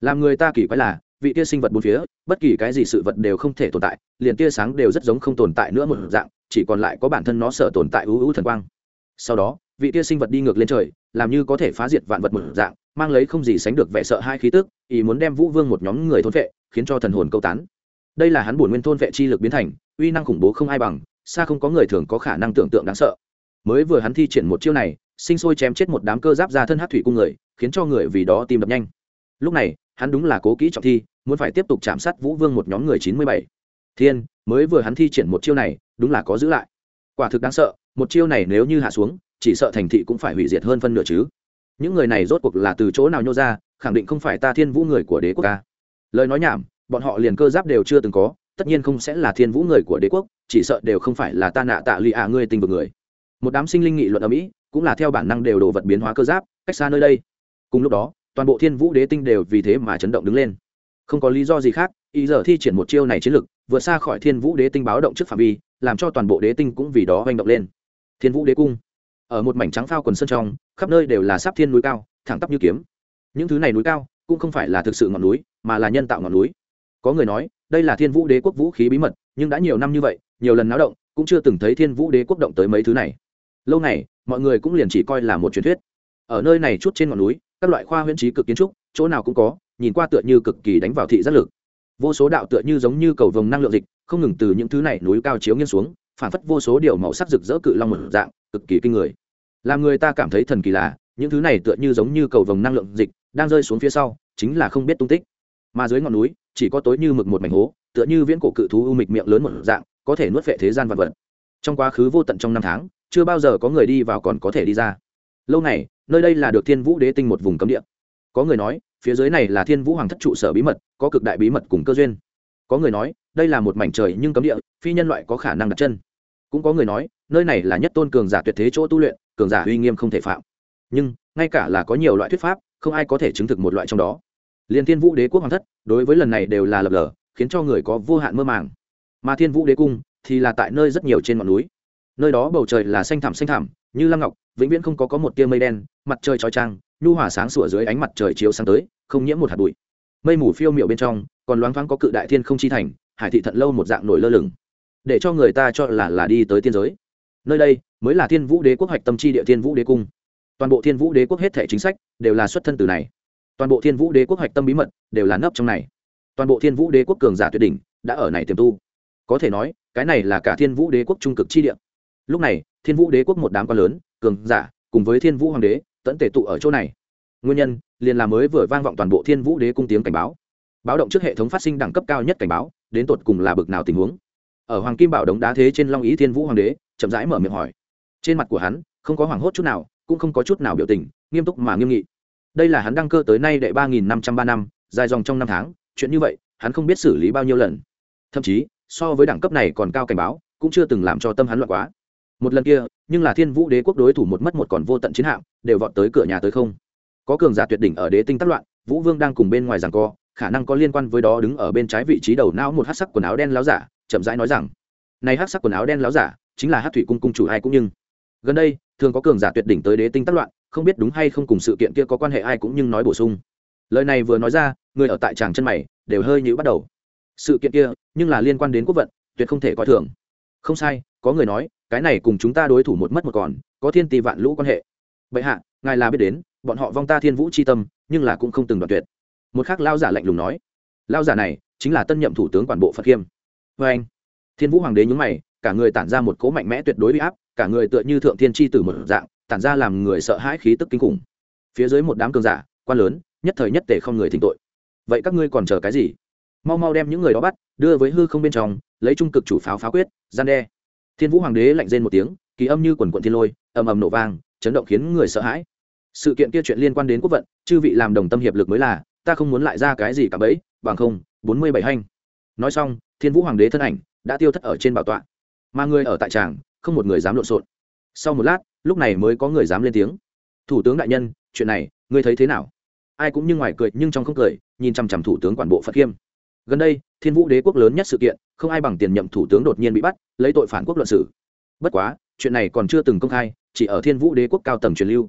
Làm người ta kỳ quái là, vị tia sinh vật bốn phía, bất kỳ cái gì sự vật đều không thể tồn tại, liền tia sáng đều rất giống không tồn tại nữa một dạng, chỉ còn lại có bản thân nó sợ tồn tại ưu ưu thần quang. Sau đó, vị tia sinh vật đi ngược lên trời, làm như có thể phá diệt vạn vật một dạng, mang lấy không gì sánh được vẻ sợ hai khí tức ý muốn đem vũ vương một nhóm người thôn vệ khiến cho thần hồn câu tán đây là hắn bổn nguyên thôn vệ chi lực biến thành, uy năng khủng bố không ai bằng, xa không có người thường có khả năng tưởng tượng đáng sợ. Mới vừa hắn thi triển một chiêu này, sinh sôi chém chết một đám cơ giáp ra thân hát thủy cung người, khiến cho người vì đó tìm đập nhanh. Lúc này, hắn đúng là cố kỹ trọng thi, muốn phải tiếp tục chạm sát vũ vương một nhóm người chín mươi bảy. Thiên, mới vừa hắn thi triển một chiêu này, đúng là có giữ lại. Quả thực đáng sợ, một chiêu này nếu như hạ xuống, chỉ sợ thành thị cũng phải hủy diệt hơn phân nửa chứ. Những người này rốt cuộc là từ chỗ nào nhô ra, khẳng định không phải ta thiên vũ người của đế quốc ca lời nói nhảm bọn họ liền cơ giáp đều chưa từng có, tất nhiên không sẽ là thiên vũ người của đế quốc, chỉ sợ đều không phải là ta nạ tạ lụy ạ ngươi tình vực người. Một đám sinh linh nghị luận ở mỹ, cũng là theo bản năng đều đồ vật biến hóa cơ giáp, cách xa nơi đây. Cùng lúc đó, toàn bộ thiên vũ đế tinh đều vì thế mà chấn động đứng lên. Không có lý do gì khác, ý giờ thi triển một chiêu này chiến lực, vượt xa khỏi thiên vũ đế tinh báo động trước phạm vi, làm cho toàn bộ đế tinh cũng vì đó hành động lên. Thiên vũ đế cung, ở một mảnh trắng phao quần sân trong, khắp nơi đều là sáp thiên núi cao, thẳng tắp như kiếm. Những thứ này núi cao, cũng không phải là thực sự ngọn núi, mà là nhân tạo ngọn núi có người nói, đây là thiên vũ đế quốc vũ khí bí mật, nhưng đã nhiều năm như vậy, nhiều lần náo động, cũng chưa từng thấy thiên vũ đế quốc động tới mấy thứ này. Lâu này mọi người cũng liền chỉ coi là một truyền thuyết. Ở nơi này chút trên ngọn núi, các loại khoa huyễn trí cực kiến trúc, chỗ nào cũng có, nhìn qua tựa như cực kỳ đánh vào thị giác lực. Vô số đạo tựa như giống như cầu vồng năng lượng dịch, không ngừng từ những thứ này núi cao chiếu nghiêng xuống, phản phất vô số điều màu sắc rực rỡ cự long một dạng, cực kỳ kinh người. Làm người ta cảm thấy thần kỳ lạ những thứ này tựa như giống như cầu vồng năng lượng dịch, đang rơi xuống phía sau, chính là không biết tung tích mà dưới ngọn núi, chỉ có tối như mực một mảnh hố, tựa như viễn cổ cự thú u mịch miệng lớn một dạng, có thể nuốt vệ thế gian vật vật. Trong quá khứ vô tận trong năm tháng, chưa bao giờ có người đi vào còn có thể đi ra. Lâu này nơi đây là được thiên vũ đế tinh một vùng cấm địa. Có người nói, phía dưới này là thiên vũ hoàng thất trụ sở bí mật, có cực đại bí mật cùng cơ duyên. Có người nói, đây là một mảnh trời nhưng cấm địa, phi nhân loại có khả năng đặt chân. Cũng có người nói, nơi này là nhất tôn cường giả tuyệt thế chỗ tu luyện, cường giả uy nghiêm không thể phạm. Nhưng, ngay cả là có nhiều loại thuyết pháp, không ai có thể chứng thực một loại trong đó liên thiên vũ đế quốc hoàng thất, đối với lần này đều là lập lờ, khiến cho người có vô hạn mơ màng. Mà thiên vũ đế cung thì là tại nơi rất nhiều trên ngọn núi. Nơi đó bầu trời là xanh thẳm xanh thẳm, như lam ngọc, vĩnh viễn không có có một tia mây đen, mặt trời trói trang nhu hỏa sáng sủa dưới ánh mặt trời chiếu sáng tới, không nhiễm một hạt bụi. Mây mù phiêu miệu bên trong, còn loáng thoáng có cự đại thiên không chi thành, hải thị thận lâu một dạng nổi lơ lửng. Để cho người ta cho là là đi tới tiên giới. Nơi đây mới là thiên vũ đế quốc hoạch tâm chi địa thiên vũ đế cung. Toàn bộ thiên vũ đế quốc hết thể chính sách đều là xuất thân từ này toàn bộ thiên vũ đế quốc Hạch tâm bí mật đều là nấp trong này. Toàn bộ thiên vũ đế quốc cường giả tuyệt đỉnh đã ở này tiềm tu. Có thể nói, cái này là cả thiên vũ đế quốc trung cực chi địa. Lúc này, thiên vũ đế quốc một đám quan lớn, cường giả cùng với thiên vũ hoàng đế tẫn tề tụ ở chỗ này. Nguyên nhân, liền là mới vừa vang vọng toàn bộ thiên vũ đế cung tiếng cảnh báo. Báo động trước hệ thống phát sinh đẳng cấp cao nhất cảnh báo, đến tột cùng là bực nào tình huống? Ở hoàng kim bảo đống đá thế trên long ý thiên vũ hoàng đế, chậm rãi mở miệng hỏi. Trên mặt của hắn, không có hoảng hốt chút nào, cũng không có chút nào biểu tình, nghiêm túc mà nghiêm nghị đây là hắn đăng cơ tới nay đệ ba nghìn năm trăm ba năm, dài dòng trong năm tháng, chuyện như vậy, hắn không biết xử lý bao nhiêu lần. Thậm chí, so với đẳng cấp này còn cao cảnh báo, cũng chưa từng làm cho tâm hắn loạn quá. Một lần kia, nhưng là thiên vũ đế quốc đối thủ một mất một còn vô tận chiến hạm, đều vọt tới cửa nhà tới không. Có cường giả tuyệt đỉnh ở đế tinh tác loạn, vũ vương đang cùng bên ngoài rằng co, khả năng có liên quan với đó đứng ở bên trái vị trí đầu não một hát sắc quần áo đen láo giả, chậm rãi nói rằng, này hát sắc quần áo đen láo giả, chính là hát thủy cung cung chủ ai cũng nhưng. Gần đây, thường có cường giả tuyệt đỉnh tới đế tinh tác loạn không biết đúng hay không cùng sự kiện kia có quan hệ ai cũng nhưng nói bổ sung. Lời này vừa nói ra, người ở tại tràng chân mày đều hơi nhữ bắt đầu. Sự kiện kia, nhưng là liên quan đến quốc vận, tuyệt không thể coi thường. Không sai, có người nói, cái này cùng chúng ta đối thủ một mất một còn, có thiên tỷ vạn lũ quan hệ. Bệ hạ, ngài là biết đến, bọn họ vong ta thiên vũ c h i tâm, nhưng là cũng không từng đoạt tuyệt. Một khác lao giả lạnh lùng nói. Lao giả này, chính là tân nhậm thủ tướng quản bộ phật khiêm. Vê anh, thiên vũ hoàng đế nhúng mày, cả người tản ra một cố mạnh mẽ tuyệt đối uy áp, cả người tựa như thượng thiên tri tử một dạng tản ra làm người sợ hãi khí tức kinh khủng. Phía dưới một đám cường giả, quan lớn, nhất thời nhất tề không người thỉnh tội. Vậy các ngươi còn chờ cái gì? Mau mau đem những người đó bắt, đưa với hư không bên trong, lấy trung cực chủ pháo phá quyết, gian đe. Thiên vũ hoàng đế lạnh rên một tiếng, kỳ âm như quần quận thiên lôi, ầm ầm nổ vang, chấn động khiến người sợ hãi. Sự kiện kia chuyện liên quan đến quốc vận, chư vị làm đồng tâm hiệp lực mới là, ta không muốn lại ra cái gì cả bấy bằng không, bốn mươi bảy hành. Nói xong, thiên vũ hoàng đế thân ảnh đã tiêu thất ở trên bảo tọa. Mà người ở tại tràng, không một người dám lộn xộn sau một lát, lúc này mới có người dám lên tiếng. Thủ tướng đại nhân, chuyện này, ngươi thấy thế nào? Ai cũng như ngoài cười, nhưng trong không cười, nhìn chằm chằm thủ tướng quản bộ phật khiêm gần đây, thiên vũ đế quốc lớn nhất sự kiện, không ai bằng tiền nhậm thủ tướng đột nhiên bị bắt, lấy tội phản quốc luận sử bất quá, chuyện này còn chưa từng công khai, chỉ ở thiên vũ đế quốc cao tầng truyền lưu.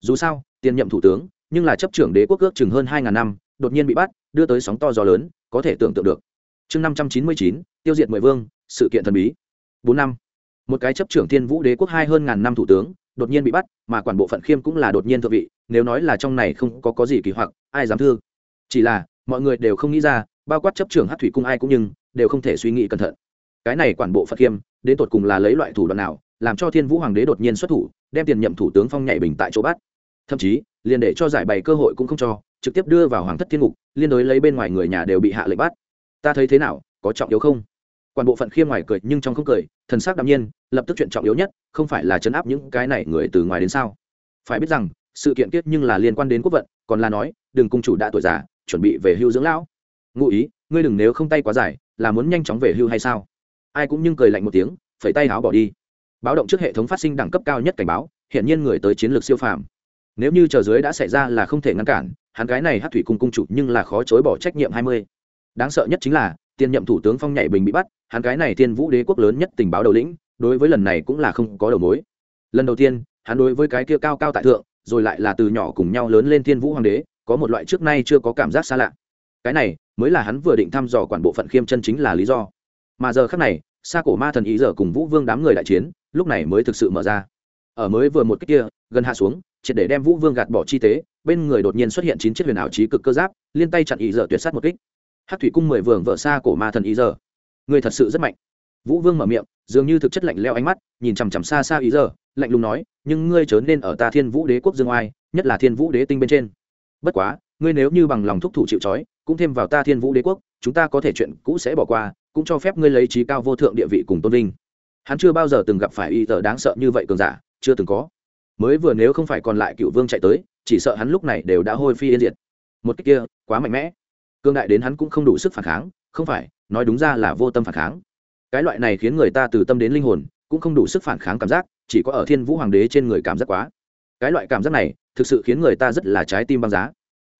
Dù sao, tiền nhậm thủ tướng, nhưng là chấp trưởng đế quốc ước chừng hơn hai ngàn năm, đột nhiên bị bắt, đưa tới sóng to gió lớn, có thể tưởng tượng được. Chương năm trăm chín mươi chín, tiêu diệt mười vương, sự kiện thần bí. Bốn năm một cái chấp trưởng thiên vũ đế quốc hai hơn ngàn năm thủ tướng, đột nhiên bị bắt, mà quản bộ phận khiêm cũng là đột nhiên thượng vị, nếu nói là trong này không có có gì kỳ hoặc, ai dám thương chỉ là, mọi người đều không nghĩ ra, bao quát chấp trưởng hát thủy cung ai cũng nhưng, đều không thể suy nghĩ cẩn thận. Cái này quản bộ phận khiêm, đến tột cùng là lấy loại thủ đoạn nào, làm cho thiên vũ hoàng đế đột nhiên xuất thủ, đem tiền nhậm thủ tướng phong nhạy bình tại chỗ bắt. Thậm chí, liền để cho giải bày cơ hội cũng không cho, trực tiếp đưa vào hoàng thất thiên ngục, liên đối lấy bên ngoài người nhà đều bị hạ lệnh bắt. Ta thấy thế nào, có trọng yếu không? Quản bộ phận khiêm ngoài cười nhưng trong không cười, thần sắc đạm nhiên, lập tức chuyện trọng yếu nhất, không phải là chấn áp những cái này người từ ngoài đến sao? Phải biết rằng, sự kiện kiết nhưng là liên quan đến quốc vận, còn là nói đừng cung chủ đã tuổi già, chuẩn bị về hưu dưỡng lão. Ngụ ý, ngươi đừng nếu không tay quá dài, là muốn nhanh chóng về hưu hay sao? Ai cũng nhưng cười lạnh một tiếng, phẩy tay áo bỏ đi. Báo động trước hệ thống phát sinh đẳng cấp cao nhất cảnh báo hiện nhiên người tới chiến lược siêu phàm. Nếu như chờ dưới đã xảy ra là không thể ngăn cản, hắn cái này hát thủy cung cung chủ nhưng là khó chối bỏ trách nhiệm hai mươi. Đáng sợ nhất chính là tiền nhậm thủ tướng phong nhảy bình bị bắt, hắn cái này thiên vũ đế quốc lớn nhất tình báo đầu lĩnh, đối với lần này cũng là không có đầu mối. Lần đầu tiên, hắn đối với cái kia cao cao tại thượng, rồi lại là từ nhỏ cùng nhau lớn lên thiên vũ hoàng đế, có một loại trước nay chưa có cảm giác xa lạ. Cái này, mới là hắn vừa định thăm dò quản bộ phận khiêm chân chính là lý do. Mà giờ khác này, xa cổ ma thần ý giờ cùng vũ vương đám người đại chiến, lúc này mới thực sự mở ra. Ở mới vừa một cách kia, gần hạ xuống, triệt để đem vũ vương gạt bỏ chi tế, bên người đột nhiên xuất hiện chín chiếc huyền ảo trí cực cơ giáp, liên tay chặn ý giờ tuyệt sát một kích hát thủy cung mười vườn vợ xa cổ ma thần ý giờ. Người thật sự rất mạnh. Vũ vương mở miệng, dường như thực chất lạnh leo ánh mắt, nhìn chằm chằm xa xa ý giờ, lạnh lùng nói, nhưng ngươi chớ nên ở ta thiên vũ đế quốc dương oai, nhất là thiên vũ đế tinh bên trên. Bất quá, ngươi nếu như bằng lòng thúc thủ chịu trói, cũng thêm vào ta thiên vũ đế quốc, chúng ta có thể chuyện cũ sẽ bỏ qua, cũng cho phép ngươi lấy trí cao vô thượng địa vị cùng tôn vinh. Hắn chưa bao giờ từng gặp phải y tờ đáng sợ như vậy cường giả, chưa từng có. Mới vừa nếu không phải còn lại cựu vương chạy tới, chỉ sợ hắn lúc này đều đã hôi phi yên diệt. Một cách kia, quá mạnh mẽ cương đại đến hắn cũng không đủ sức phản kháng, không phải, nói đúng ra là vô tâm phản kháng. Cái loại này khiến người ta từ tâm đến linh hồn, cũng không đủ sức phản kháng cảm giác, chỉ có ở thiên vũ hoàng đế trên người cảm giác quá. Cái loại cảm giác này, thực sự khiến người ta rất là trái tim băng giá.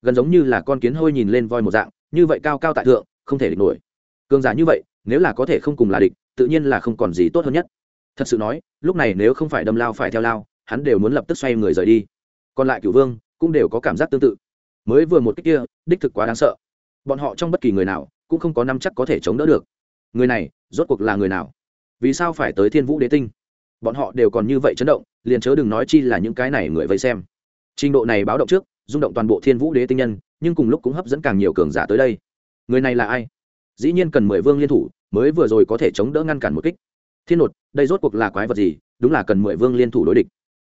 Gần giống như là con kiến hôi nhìn lên voi một dạng, như vậy cao cao tại thượng, không thể địch nổi. Cường giả như vậy, nếu là có thể không cùng là địch, tự nhiên là không còn gì tốt hơn nhất. Thật sự nói, lúc này nếu không phải đâm lao phải theo lao, hắn đều muốn lập tức xoay người rời đi. Còn lại cửu vương, cũng đều có cảm giác tương tự. Mới vừa một cách kia, đích thực quá đáng sợ bọn họ trong bất kỳ người nào cũng không có năm chắc có thể chống đỡ được. Người này, rốt cuộc là người nào? Vì sao phải tới thiên vũ đế tinh? Bọn họ đều còn như vậy chấn động, liền chớ đừng nói chi là những cái này người vây xem. Trình độ này báo động trước, rung động toàn bộ thiên vũ đế tinh nhân, nhưng cùng lúc cũng hấp dẫn càng nhiều cường giả tới đây. Người này là ai? Dĩ nhiên cần mười vương liên thủ, mới vừa rồi có thể chống đỡ ngăn cản một kích. Thiên nột, đây rốt cuộc là quái vật gì? Đúng là cần mười vương liên thủ đối địch.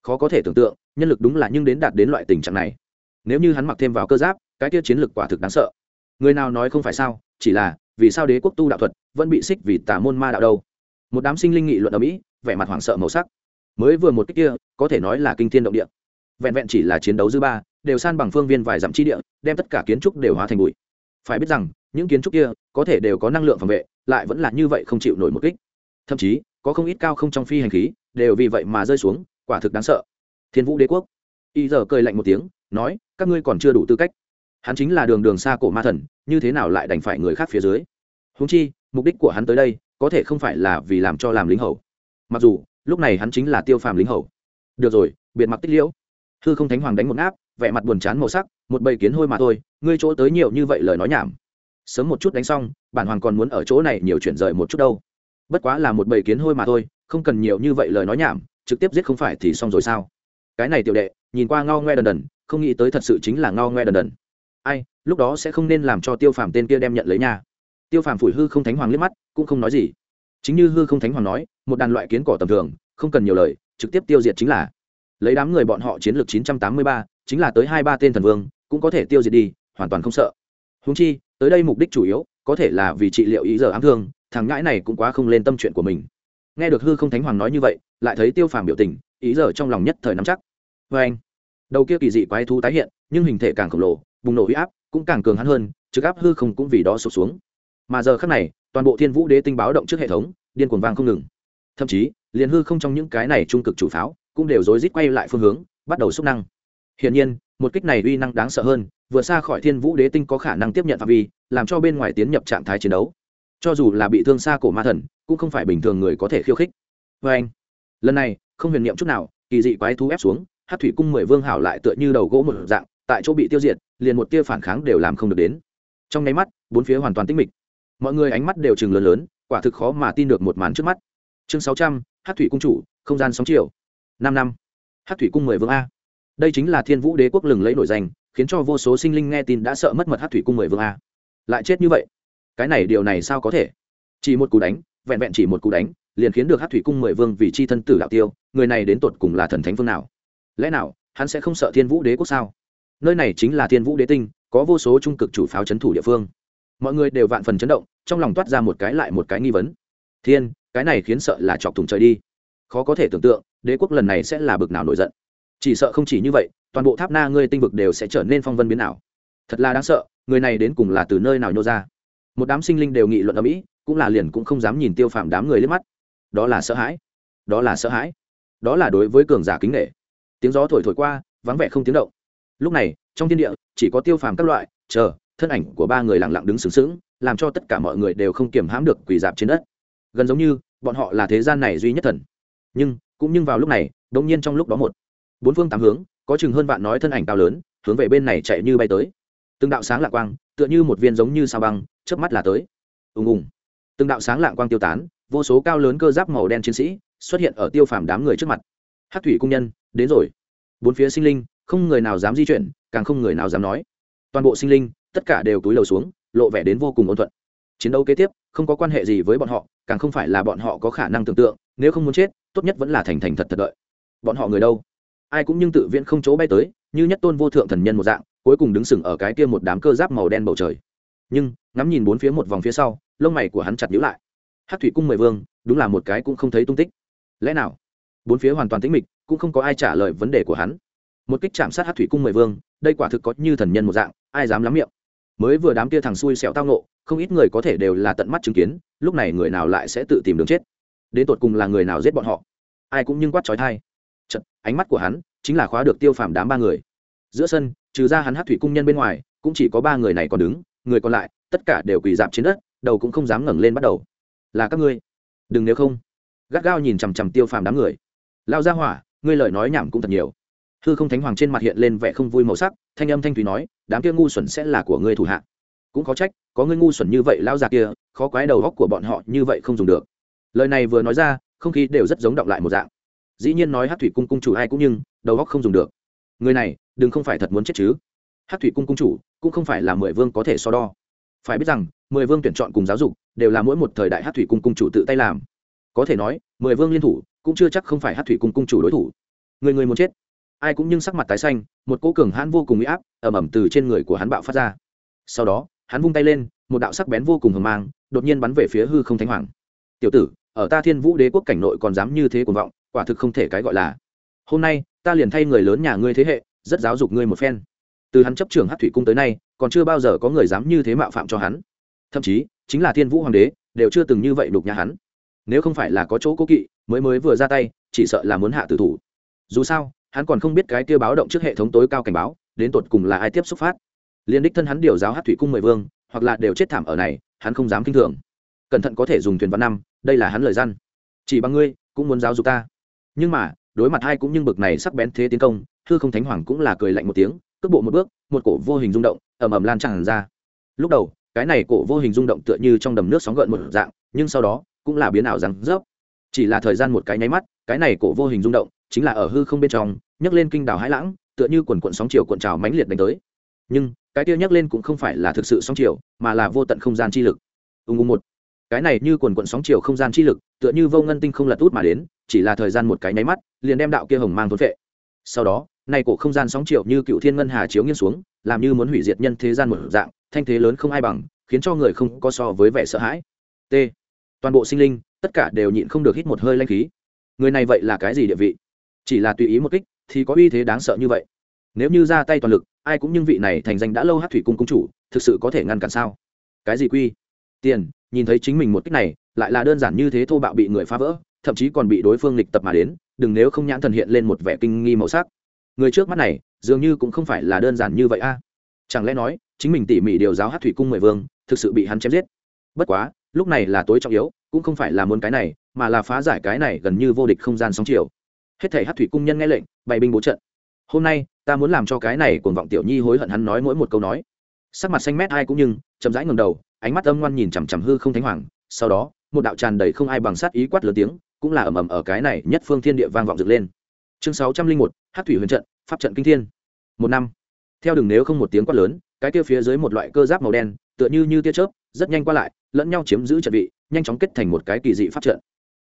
Khó có thể tưởng tượng, nhân lực đúng là nhưng đến đạt đến loại tình trạng này. Nếu như hắn mặc thêm vào cơ giáp, cái kia chiến lực quả thực đáng sợ người nào nói không phải sao, chỉ là, vì sao đế quốc tu đạo thuật vẫn bị xích vì tà môn ma đạo đâu? Một đám sinh linh nghị luận ở mỹ, vẻ mặt hoảng sợ màu sắc. Mới vừa một cách kia, có thể nói là kinh thiên động địa. Vẹn vẹn chỉ là chiến đấu dư ba, đều san bằng phương viên vài dặm chi địa, đem tất cả kiến trúc đều hóa thành bụi. Phải biết rằng, những kiến trúc kia, có thể đều có năng lượng phòng vệ, lại vẫn là như vậy không chịu nổi một kích. Thậm chí, có không ít cao không trong phi hành khí, đều vì vậy mà rơi xuống, quả thực đáng sợ. Thiên vũ đế quốc. Y giờ cười lạnh một tiếng, nói, các ngươi còn chưa đủ tư cách hắn chính là đường đường xa cổ ma thần, như thế nào lại đành phải người khác phía dưới? Húng chi, mục đích của hắn tới đây, có thể không phải là vì làm cho làm lính hầu. Mặc dù, lúc này hắn chính là tiêu phàm lính hầu. Được rồi, biệt mặc tích liễu. Hư không thánh hoàng đánh một áp vẻ mặt buồn chán màu sắc, một bầy kiến hôi mà thôi, ngươi chỗ tới nhiều như vậy lời nói nhảm. Sớm một chút đánh xong, bản hoàng còn muốn ở chỗ này nhiều chuyển rời một chút đâu. Bất quá là một bầy kiến hôi mà thôi, không cần nhiều như vậy lời nói nhảm, trực tiếp giết không phải thì xong rồi sao? Cái này tiểu đệ, nhìn qua ngao ngoe đần đần, không nghĩ tới thật sự chính là ngao ngoe đần đần ai lúc đó sẽ không nên làm cho tiêu phàm tên kia đem nhận lấy nhà. Tiêu phàm phủi hư không thánh hoàng liếc mắt cũng không nói gì. Chính như hư không thánh hoàng nói một đàn loại kiến cỏ tầm thường không cần nhiều lời trực tiếp tiêu diệt chính là. Lấy đám người bọn họ chiến lược 983, chính là tới hai ba tên thần vương cũng có thể tiêu diệt đi hoàn toàn không sợ. Húng chi tới đây mục đích chủ yếu có thể là vì trị liệu ý giờ ám thương thằng ngãi này cũng quá không lên tâm chuyện của mình. Nghe được hư không thánh hoàng nói như vậy lại thấy tiêu phàm biểu tình ý giờ trong lòng nhất thời nắm chắc. Vê anh đầu kia kỳ dị quái thú tái hiện nhưng hình thể càng khổng lồ bùng nổ huy áp cũng càng cường hắn hơn, trực áp hư không cũng vì đó sụp xuống. Mà giờ khác này, toàn bộ thiên vũ đế tinh báo động trước hệ thống, điên cuồng vang không ngừng. Thậm chí, liền hư không trong những cái này trung cực chủ pháo cũng đều rối rít quay lại phương hướng, bắt đầu xúc năng. Hiển nhiên, một kích này uy năng đáng sợ hơn vừa xa khỏi thiên vũ đế tinh có khả năng tiếp nhận phạm vi, làm cho bên ngoài tiến nhập trạng thái chiến đấu. Cho dù là bị thương xa cổ ma thần, cũng không phải bình thường người có thể khiêu khích. Vê anh, lần này, không huyền niệm chút nào, kỳ dị quái thú ép xuống hát thủy cung mười vương hảo lại tựa như đầu gỗ một dạng, tại chỗ bị tiêu diệt liền một tia phản kháng đều làm không được đến. Trong nháy mắt, bốn phía hoàn toàn tĩnh mịch. Mọi người ánh mắt đều chừng lớn lớn, quả thực khó mà tin được một màn trước mắt. Chương sáu trăm hát thủy cung chủ, không gian sóng chiều. Năm năm. Hát thủy cung mười vương a. Đây chính là thiên vũ đế quốc lừng lẫy nổi danh, khiến cho vô số sinh linh nghe tin đã sợ mất mật hát thủy cung mười vương a. Lại chết như vậy? Cái này điều này sao có thể? Chỉ một cú đánh, vẹn vẹn chỉ một cú đánh, liền khiến được hát thủy cung mười vương vì chi thân tử đạo tiêu, người này đến tột cùng là thần thánh phương nào? Lẽ nào, hắn sẽ không sợ thiên vũ đế quốc sao? Nơi này chính là thiên vũ đế tinh, có vô số trung cực chủ pháo c h ấ n thủ địa phương. Mọi người đều vạn phần chấn động, trong lòng toát ra một cái lại một cái nghi vấn. Thiên, cái này khiến sợ là chọc thủng trời đi. Khó có thể tưởng tượng, đế quốc lần này sẽ là bực nào nổi giận. Chỉ sợ không chỉ như vậy, toàn bộ tháp na ngươi tinh vực đều sẽ trở nên phong vân biến nào thật là đáng sợ, người này đến cùng là từ nơi nào nhô ra? Một đám sinh linh đều nghị luận ở mỹ cũng là liền cũng không dám nhìn tiêu phạm đám người lên mắt. Đó là sợ hãi. Đó là sợ hãi. Đó là đối với cường giả kính nghệ tiếng gió thổi thổi qua, vắng vẻ không tiếng động lúc này, trong thiên địa, chỉ có tiêu phàm các loại, chờ, thân ảnh của ba người lặng lặng đứng sướng sướng làm cho tất cả mọi người đều không kiềm hãm được quỳ dạp trên đất. Gần giống như, bọn họ là thế gian này duy nhất thần. Nhưng, cũng nhưng vào lúc này, đột nhiên trong lúc đó một, bốn phương tám hướng, có chừng hơn vạn nói thân ảnh cao lớn, hướng về bên này chạy như bay tới. Từng đạo sáng lạ quang, tựa như một viên giống như sao băng, chớp mắt là tới. Ùng ùng. Từng đạo sáng lạng quang tiêu tán, vô số cao lớn cơ giáp màu đen chiến sĩ xuất hiện ở tiêu phàm đám người trước mặt. Hát thủy cung nhân, đến rồi. Bốn phía sinh linh không người nào dám di chuyển, càng không người nào dám nói. Toàn bộ sinh linh, tất cả đều túi lầu xuống, lộ vẻ đến vô cùng ôn thuận. Chiến đấu kế tiếp, không có quan hệ gì với bọn họ, càng không phải là bọn họ có khả năng tưởng tượng, nếu không muốn chết, tốt nhất vẫn là thành thành thật thật đợi. Bọn họ người đâu? Ai cũng nhưng tự viễn không chỗ bay tới, như nhất tôn vô thượng thần nhân một dạng, cuối cùng đứng sừng ở cái kia một đám cơ giáp màu đen bầu trời. Nhưng, ngắm nhìn bốn phía một vòng phía sau, lông mày của hắn chặt nhữ lại. Hát thủy cung mười vương, đúng là một cái cũng không thấy tung tích. Lẽ nào, bốn phía hoàn toàn tĩnh mịch, cũng không có ai trả lời vấn đề của hắn một kích chạm sát hát thủy cung mười vương đây quả thực có như thần nhân một dạng ai dám lắm miệng. Mới vừa đám kia thằng xui xẹo tao nộ không ít người có thể đều là tận mắt chứng kiến lúc này người nào lại sẽ tự tìm đường chết? Đến tột cùng là người nào giết bọn họ? Ai cũng nhưng quát trói thai Chật, ánh mắt của hắn chính là khóa được tiêu phàm đám ba người. Giữa sân trừ ra hắn hát thủy cung nhân bên ngoài cũng chỉ có ba người này còn đứng người còn lại tất cả đều quỳ dạp trên đất đầu cũng không dám ngẩng lên bắt đầu. Là các ngươi. Đừng nếu không. Gắt gao nhìn chằm chằm tiêu phàm đám người. Lao ra hỏa ngươi lời nói nhảm cũng thật nhiều hư không thánh hoàng trên mặt hiện lên vẻ không vui màu sắc, thanh âm thanh thúy nói, đám kia ngu xuẩn sẽ là của ngươi thủ hạ. Cũng khó trách, có ngươi ngu xuẩn như vậy lao già kia, khó quái đầu góc của bọn họ như vậy không dùng được. Lời này vừa nói ra, không khí đều rất giống động lại một dạng. Dĩ nhiên nói hát thủy cung cung chủ ai cũng nhưng, đầu góc không dùng được. Người này, đừng không phải thật muốn chết chứ. Hát thủy cung cung chủ, cũng không phải là mười vương có thể so đo. Phải biết rằng, mười vương tuyển chọn cùng giáo dục, đều là mỗi một thời đại hát thủy cung cung chủ tự tay làm. Có thể nói, mười vương liên thủ, cũng chưa chắc không phải hát thủy cung cung chủ đối thủ. Người người muốn chết ai cũng nhưng sắc mặt tái xanh, một cỗ cường hãn vô cùng uy áp ẩm ẩm từ trên người của hắn bạo phát ra. Sau đó, hắn vung tay lên, một đạo sắc bén vô cùng hờ mang đột nhiên bắn về phía hư không thánh hoàng. Tiểu tử, ở ta thiên vũ đế quốc cảnh nội còn dám như thế cuồng vọng, quả thực không thể cái gọi là. Hôm nay, ta liền thay người lớn nhà ngươi thế hệ, rất giáo dục ngươi một phen. Từ hắn chấp trưởng hát thủy cung tới nay, còn chưa bao giờ có người dám như thế mạo phạm cho hắn. Thậm chí, chính là thiên vũ hoàng đế, đều chưa từng như vậy đục nhà hắn. Nếu không phải là có chỗ cố kỵ, mới mới vừa ra tay, chỉ sợ là muốn hạ tử thủ. Dù sao hắn còn không biết cái kia báo động trước hệ thống tối cao cảnh báo, đến tột cùng là ai tiếp xúc phát. Liên đích thân hắn điều giáo hát thủy cung mười vương, hoặc là đều chết thảm ở này, hắn không dám kinh thường. Cẩn thận có thể dùng thuyền văn năm, đây là hắn lời răn chỉ bằng ngươi, cũng muốn giáo dục ta. Nhưng mà, đối mặt hai cũng như bực này sắc bén thế tiến công thư không thánh hoàng cũng là cười lạnh một tiếng, cước bộ một bước, một cổ vô hình rung động, ầm ầm lan tràn ra. Lúc đầu, cái này cổ vô hình rung động tựa như trong đầm nước sóng gợn một dạng, nhưng sau đó, cũng là biến ảo rằng rớp. Chỉ là thời gian một cái nháy mắt, cái này cổ vô hình rung động chính là ở hư không bên trong, nhấc lên kinh đảo hải lãng, tựa như quần cuộn sóng chiều cuộn trào mãnh liệt đánh tới. Nhưng, cái kia nhấc lên cũng không phải là thực sự sóng chiều, mà là vô tận không gian chi lực. Ùng ùng một. Cái này như quần quận sóng chiều không gian chi lực, tựa như vô ngân tinh không lật út mà đến, chỉ là thời gian một cái nháy mắt, liền đem đạo kia hồng mang thốn vệ sau đó này cổ không gian sóng chiều như cựu thiên ngân hà chiếu nghiêng xuống, làm như muốn hủy diệt nhân thế gian một dạng, thanh thế lớn không ai bằng, khiến cho người không có so với vẻ sợ hãi. T. Toàn bộ sinh linh, tất cả đều nhịn không được hít một hơi lanh khí. Người này vậy là cái gì địa vị? Chỉ là tùy ý một kích thì có uy thế đáng sợ như vậy. Nếu như ra tay toàn lực, ai cũng nhưng vị này thành danh đã lâu hát thủy cung cung chủ, thực sự có thể ngăn cản sao? Cái gì quy? Tiền, nhìn thấy chính mình một kích này, lại là đơn giản như thế thô bạo bị người phá vỡ, thậm chí còn bị đối phương lịch tập mà đến, đừng nếu không nhãn thần hiện lên một vẻ kinh nghi màu sắc. Người trước mắt này, dường như cũng không phải là đơn giản như vậy a. À? Chẳng lẽ nói, chính mình tỉ mỉ điều giáo hát thủy cung mười vương, thực sự bị hắn chém giết? Bất quá, lúc này là tối trọng yếu, cũng không phải là muốn cái này, mà là phá giải cái này gần như vô địch không gian sóng chiều hết thể hát thủy cung nhân nghe lệnh, bày binh bố trận. Hôm nay, ta muốn làm cho cái này cuồng vọng tiểu nhi hối hận hắn nói mỗi một câu nói. Sắc mặt xanh mét ai cũng nhưng, chậm rãi ngầm đầu, ánh mắt âm ngoan nhìn chằm chằm hư không thánh hoàng. Sau đó, một đạo tràn đầy không ai bằng sát ý quát lớn tiếng, cũng là ầm ầm ở cái này nhất phương thiên địa vang vọng dựng lên. Chương sáu trăm linh một hát thủy huyền trận, pháp trận kinh thiên. Một năm. Theo đường nếu không một tiếng quát lớn, cái kia phía dưới một loại cơ giáp màu đen, tựa như như tia chớp, rất nhanh qua lại, lẫn nhau chiếm giữ trận vị, nhanh chóng kết thành một cái kỳ dị pháp trận.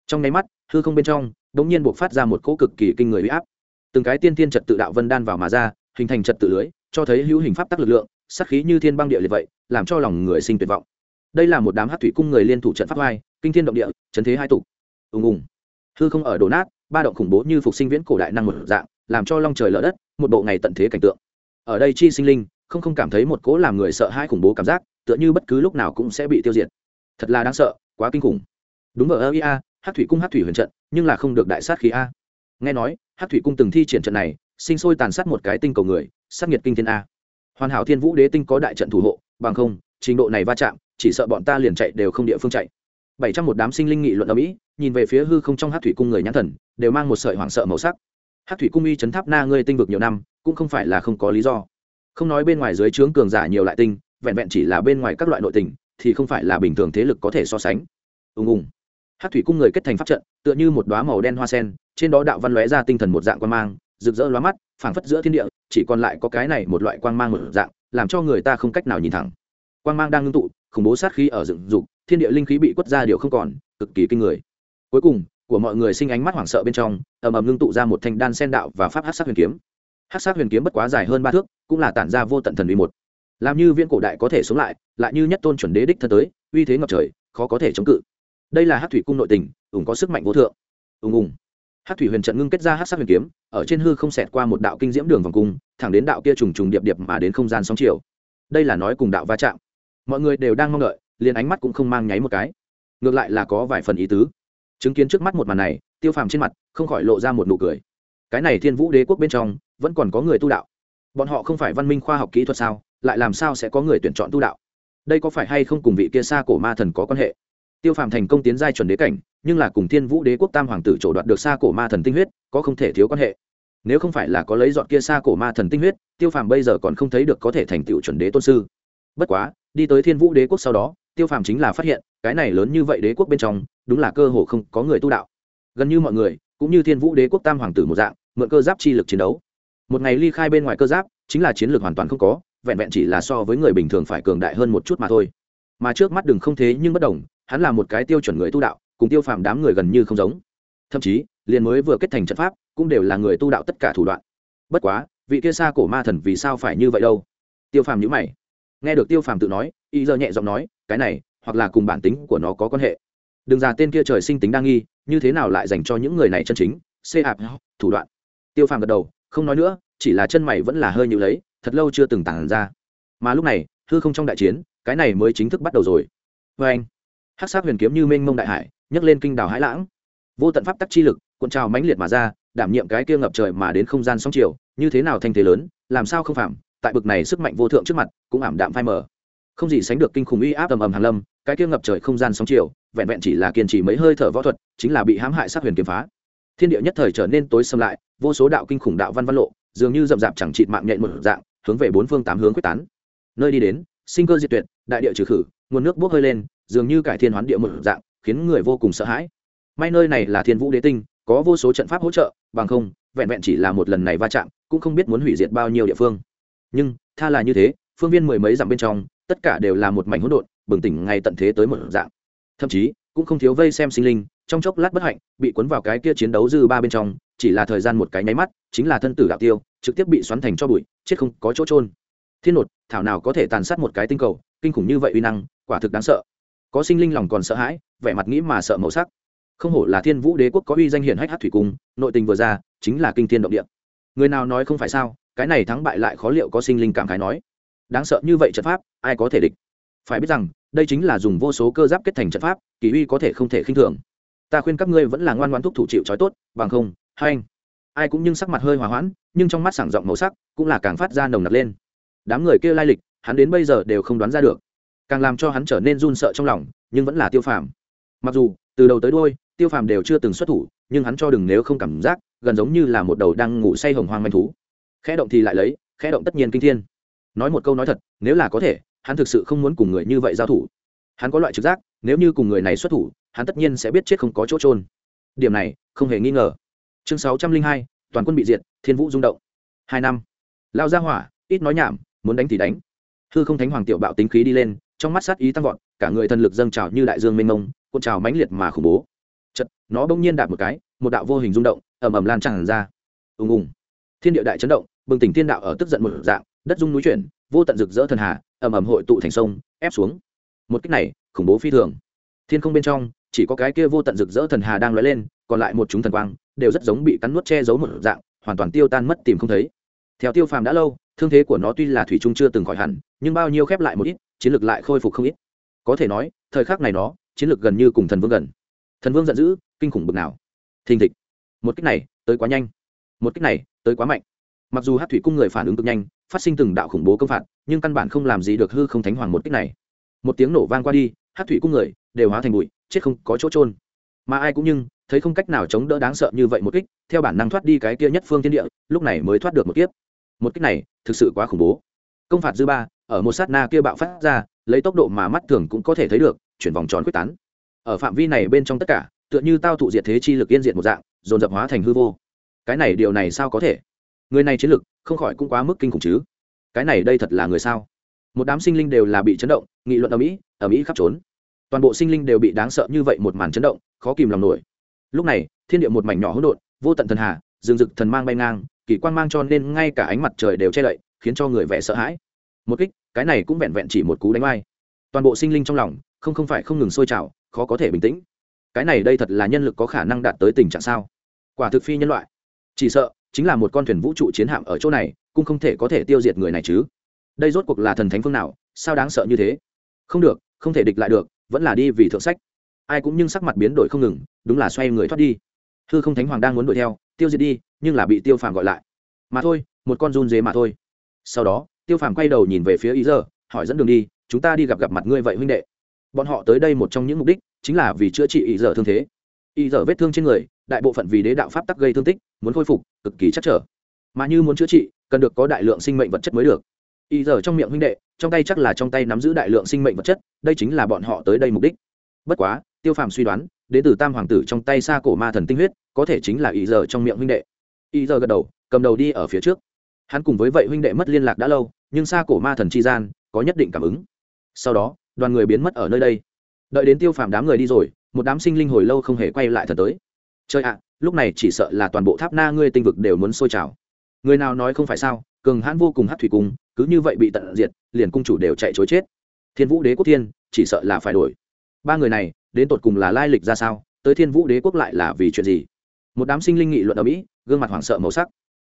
Trong nháy mắt, hư không bên trong bỗng nhiên buộc phát ra một cỗ cực kỳ kinh người uy áp. Từng cái tiên thiên trật tự đạo vân đan vào mà ra hình thành trật tự lưới cho thấy hữu hình pháp tắc lực lượng sắc khí như thiên băng địa liệt vậy làm cho lòng người sinh tuyệt vọng. Đây là một đám hát thủy cung người liên thủ trận pháp hoai, kinh thiên động địa trấn thế hai tục. Ùng ùng. Hư không ở đổ nát ba động khủng bố như phục sinh viễn cổ đại năng một dạng làm cho long trời lở đất một bộ ngày tận thế cảnh tượng. Ở đây chi sinh linh không không cảm thấy một cỗ làm người sợ hãi khủng bố cảm giác tựa như bất cứ lúc nào cũng sẽ bị tiêu diệt. Thật là đáng sợ quá kinh khủng. Đúng ở ơ ia hát thủy cung hát thủy huyền trận nhưng là không được đại sát khí a. Nghe nói hát thủy cung từng thi triển trận này, sinh sôi tàn sát một cái tinh cầu người, sát nhiệt kinh thiên a. Hoàn hảo thiên vũ đế tinh có đại trận thủ hộ, bằng không, trình độ này va chạm, chỉ sợ bọn ta liền chạy đều không địa phương chạy. Bảy trăm một đám sinh linh nghị luận ở mỹ, nhìn về phía hư không trong hát thủy cung người nhãn thần, đều mang một sợi hoảng sợ màu sắc. Hát thủy cung y chấn tháp na ngươi tinh vực nhiều năm, cũng không phải là không có lý do. Không nói bên ngoài dưới trướng cường giả nhiều lại tinh, vẹn vẹn chỉ là bên ngoài các loại nội tình, thì không phải là bình thường thế lực có thể so sánh. Ùng ùng hát thủy cung người kết thành pháp trận tựa như một đoá màu đen hoa sen trên đó đạo văn lóe ra tinh thần một dạng quan mang rực rỡ lóa mắt phảng phất giữa thiên địa chỉ còn lại có cái này một loại quang mang một dạng làm cho người ta không cách nào nhìn thẳng quang mang đang ngưng tụ khủng bố sát khí ở dựng dục thiên địa linh khí bị quất ra điều không còn cực kỳ kinh người cuối cùng của mọi người sinh ánh mắt hoảng sợ bên trong ầm ầm ngưng tụ ra một thanh đan sen đạo và pháp hát sát huyền kiếm hát sát huyền kiếm bất quá dài hơn ba thước cũng là tản ra vô tận thần uy một làm như viên cổ đại có thể sống lại lại như nhất tôn chuẩn đế đích thân tới uy thế ngập trời khó có thể chống cự đây là hát thủy cung nội tình, ủng có sức mạnh vô thượng. Ùng ùng. Hát thủy huyền trận ngưng kết ra hát sát huyền kiếm, ở trên hư không xẹt qua một đạo kinh diễm đường vòng cung, thẳng đến đạo kia trùng trùng điệp điệp mà đến không gian sóng chiều. Đây là nói cùng đạo va chạm. Mọi người đều đang mong đợi, liền ánh mắt cũng không mang nháy một cái. Ngược lại là có vài phần ý tứ. Chứng kiến trước mắt một màn này, tiêu phàm trên mặt không khỏi lộ ra một nụ cười. Cái này thiên vũ đế quốc bên trong, vẫn còn có người tu đạo. Bọn họ không phải văn minh khoa học kỹ thuật sao, lại làm sao sẽ có người tuyển chọn tu đạo? Đây có phải hay không cùng vị kia xa cổ ma thần có quan hệ? Tiêu phàm thành công tiến giai chuẩn đế cảnh, nhưng là cùng thiên vũ đế quốc tam hoàng tử trổ đoạt được xa cổ ma thần tinh huyết, có không thể thiếu quan hệ. Nếu không phải là có lấy dọn kia xa cổ ma thần tinh huyết, tiêu phàm bây giờ còn không thấy được có thể thành tựu chuẩn đế tôn sư. Bất quá, đi tới thiên vũ đế quốc sau đó, tiêu phàm chính là phát hiện, cái này lớn như vậy đế quốc bên trong, đúng là cơ hồ không có người tu đạo. Gần như mọi người, cũng như thiên vũ đế quốc tam hoàng tử một dạng, mượn cơ giáp chi lực chiến đấu. Một ngày ly khai bên ngoài cơ giáp, chính là chiến lược hoàn toàn không có, vẹn vẹn chỉ là so với người bình thường phải cường đại hơn một chút mà thôi. Mà trước mắt đừng không thế nhưng bất đồng hắn là một cái tiêu chuẩn người tu đạo, cùng tiêu phàm đám người gần như không giống. Thậm chí, liền mới vừa kết thành trận pháp, cũng đều là người tu đạo tất cả thủ đoạn. Bất quá, vị kia xa cổ ma thần vì sao phải như vậy đâu? Tiêu phàm nhữ mày. Nghe được tiêu phàm tự nói, y giờ nhẹ giọng nói, cái này, hoặc là cùng bản tính của nó có quan hệ. Đừng già tên kia trời sinh tính đa nghi, như thế nào lại dành cho những người này chân chính? Xê ạp, thủ đoạn. Tiêu phàm gật đầu, không nói nữa, chỉ là chân mày vẫn là hơi nhữ lấy, thật lâu chưa từng tản ra. Mà lúc này, hư không trong đại chiến, cái này mới chính thức bắt đầu rồi. Vê anh hát sát huyền kiếm như mênh mông đại hải, nhấc lên kinh đào hãi lãng. Vô tận pháp tắc chi lực, cuộn trào mãnh liệt mà ra, đảm nhiệm cái kia ngập trời mà đến không gian sóng chiều, như thế nào thanh thế lớn, làm sao không phạm, tại bực này sức mạnh vô thượng trước mặt, cũng ảm đạm phai mờ. Không gì sánh được kinh khủng uy áp ầm ầm hàn lâm, cái kia ngập trời không gian sóng chiều, vẹn vẹn chỉ là kiên trì mấy hơi thở võ thuật, chính là bị hãm hại sát huyền kiếm phá. Thiên địa nhất thời trở nên tối xâm lại, vô số đạo kinh khủng đạo văn văn lộ, dường như rậm rạp chẳng trị mạng nhện một dạng, hướng về bốn phương tám hướng quyết tán. Nơi đi đến, sinh cơ diệt tuyệt, đại địa trừ khử, nguồn nước bốc hơi lên dường như cải thiên hoán địa một dạng, khiến người vô cùng sợ hãi. May nơi này là thiên vũ đế tinh, có vô số trận pháp hỗ trợ, bằng không, vẹn vẹn chỉ là một lần này va chạm, cũng không biết muốn hủy diệt bao nhiêu địa phương. Nhưng, tha là như thế, phương viên mười mấy dặm bên trong, tất cả đều là một mảnh hỗn độn, bừng tỉnh ngay tận thế tới một dạng. Thậm chí, cũng không thiếu vây xem sinh linh, trong chốc lát bất hạnh, bị cuốn vào cái kia chiến đấu dư ba bên trong, chỉ là thời gian một cái nháy mắt, chính là thân tử đạo tiêu, trực tiếp bị xoắn thành cho bụi, chết không có chỗ trôn thiên nột, thảo nào có thể tàn sát một cái tinh cầu, kinh khủng như vậy uy năng, quả thực đáng sợ có sinh linh lòng còn sợ hãi, vẻ mặt nghĩ mà sợ màu sắc. Không hổ là thiên vũ đế quốc có uy danh hiển hách hát thủy cung, nội tình vừa ra, chính là kinh thiên động địa. Người nào nói không phải sao, cái này thắng bại lại khó liệu có sinh linh cảm khái nói. Đáng sợ như vậy trận pháp, ai có thể địch? Phải biết rằng, đây chính là dùng vô số cơ giáp kết thành trận pháp, kỳ uy có thể không thể khinh thường. Ta khuyên các ngươi vẫn là ngoan ngoan thúc thủ chịu trói tốt, bằng không hay anh. Ai cũng nhưng sắc mặt hơi hòa hoãn, nhưng trong mắt sảng rộng màu sắc cũng là càng phát ra nồng nặc lên. Đám người kia lai lịch, hắn đến bây giờ đều không đoán ra được càng làm cho hắn trở nên run sợ trong lòng, nhưng vẫn là tiêu phàm. Mặc dù, từ đầu tới đôi tiêu phàm đều chưa từng xuất thủ, nhưng hắn cho đừng nếu không cảm giác, gần giống như là một đầu đang ngủ say hồng hoang manh thú. Khẽ động thì lại lấy, khẽ động tất nhiên kinh thiên. Nói một câu nói thật, nếu là có thể, hắn thực sự không muốn cùng người như vậy giao thủ. Hắn có loại trực giác, nếu như cùng người này xuất thủ, hắn tất nhiên sẽ biết chết không có chỗ trôn điểm này, không hề nghi ngờ. Chương sáu trăm linh hai, toàn quân bị diệt, thiên vũ rung động. Hai năm. Lao ra hỏa, ít nói nhảm, muốn đánh thì đánh. Hư không thánh hoàng tiểu bạo tính khí đi lên trong mắt sát ý tăng vọt, cả người thần lực dâng trào như đại dương mênh mông, cuộn trào mãnh liệt mà khủng bố. Chật nó bỗng nhiên đạp một cái, một đạo vô hình rung động, ầm ầm lan tràn ra. Ùng ùng. Thiên địa đại chấn động, bừng tỉnh thiên đạo ở tức giận một dạng, đất rung núi chuyển, vô tận rực rỡ thần hà, ầm ầm hội tụ thành sông, ép xuống. Một cách này, khủng bố phi thường. Thiên không bên trong, chỉ có cái kia vô tận rực rỡ thần hà đang lóe lên, còn lại một chúng thần quang, đều rất giống bị cắn nuốt che giấu một dạng, hoàn toàn tiêu tan mất tìm không thấy. Theo tiêu phàm đã lâu, thương thế của nó tuy là thủy trung chưa từng khỏi hẳn, nhưng bao nhiêu khép lại một ít chiến lược lại khôi phục không ít. Có thể nói, thời khắc này nó, chiến lược gần như cùng thần vương gần. Thần vương giận dữ, kinh khủng bực nào. Thình thịch. Một cách này, tới quá nhanh. Một cách này, tới quá mạnh. Mặc dù hát thủy cung người phản ứng cực nhanh, phát sinh từng đạo khủng bố công phạt, nhưng căn bản không làm gì được hư không thánh hoàng một cách này. Một tiếng nổ vang qua đi hát thủy cung người, đều hóa thành bụi, chết không có chỗ trôn mà ai cũng nhưng, thấy không cách nào chống đỡ đáng sợ như vậy một kích, theo bản năng thoát đi cái kia nhất phương thiên địa, lúc này mới thoát được một kiếp. Một kích này, thực sự quá khủng bố. Công phạt dư ba ở một sát na kia bạo phát ra, lấy tốc độ mà mắt thường cũng có thể thấy được, chuyển vòng tròn quyết tán. Ở phạm vi này bên trong tất cả, tựa như tao thụ diệt thế chi lực yên diệt một dạng, dồn dập hóa thành hư vô. Cái này điều này sao có thể? Người này chiến lực, không khỏi cũng quá mức kinh khủng chứ. Cái này đây thật là người sao? Một đám sinh linh đều là bị chấn động, nghị luận ở mỹ ở mỹ khắp trốn. Toàn bộ sinh linh đều bị đáng sợ như vậy một màn chấn động, khó kìm lòng nổi. Lúc này, thiên địa một mảnh nhỏ hỗn độn, vô tận thần hà, rừng rực thần mang bay ngang, kỳ quan mang cho nên ngay cả ánh mặt trời đều che đậy, khiến cho người vẻ sợ hãi một kích, cái này cũng vẹn vẹn chỉ một cú đánh vai. Toàn bộ sinh linh trong lòng, không không phải không ngừng sôi trào, khó có thể bình tĩnh. Cái này đây thật là nhân lực có khả năng đạt tới tình trạng sao? Quả thực phi nhân loại. Chỉ sợ, chính là một con thuyền vũ trụ chiến hạm ở chỗ này, cũng không thể có thể tiêu diệt người này chứ. Đây rốt cuộc là thần thánh phương nào, sao đáng sợ như thế? Không được, không thể địch lại được, vẫn là đi vì thượng sách. Ai cũng nhưng sắc mặt biến đổi không ngừng, đúng là xoay người thoát đi. Hư không thánh hoàng đang muốn đuổi theo, tiêu diệt đi, nhưng là bị tiêu phàm gọi lại. Mà thôi, một con run dế mà thôi. Sau đó tiêu phàm quay đầu nhìn về phía ý giờ hỏi dẫn đường đi, chúng ta đi gặp gặp mặt ngươi vậy huynh đệ. Bọn họ tới đây một trong những mục đích chính là vì chữa trị ý giờ thương thế. Ý giờ vết thương trên người, đại bộ phận vì đế đạo pháp tắc gây thương tích, muốn khôi phục, cực kỳ chắc trở. Mà như muốn chữa trị, cần được có đại lượng sinh mệnh vật chất mới được. Ý giờ trong miệng huynh đệ, trong tay chắc là trong tay nắm giữ đại lượng sinh mệnh vật chất, đây chính là bọn họ tới đây mục đích. Bất quá, tiêu phàm suy đoán, đến từ tam hoàng tử trong tay xa cổ ma thần tinh huyết, có thể chính là ý giờ trong miệng huynh đệ. Ý giờ gật đầu, cầm đầu đi ở phía trước. Hắn cùng với vậy huynh đệ mất liên lạc đã lâu nhưng xa cổ ma thần chi gian, có nhất định cảm ứng. Sau đó, đoàn người biến mất ở nơi đây. Đợi đến tiêu phàm đám người đi rồi, một đám sinh linh hồi lâu không hề quay lại thật tới. Chơi ạ, lúc này chỉ sợ là toàn bộ tháp na ngươi tinh vực đều muốn sôi trào. Người nào nói không phải sao, cường hãn vô cùng hát thủy cung, cứ như vậy bị tận diệt, liền cung chủ đều chạy chối chết. Thiên vũ đế quốc thiên, chỉ sợ là phải đổi. Ba người này, đến tột cùng là lai lịch ra sao, tới thiên vũ đế quốc lại là vì chuyện gì? Một đám sinh linh nghị luận ở mỹ, gương mặt hoảng sợ màu sắc.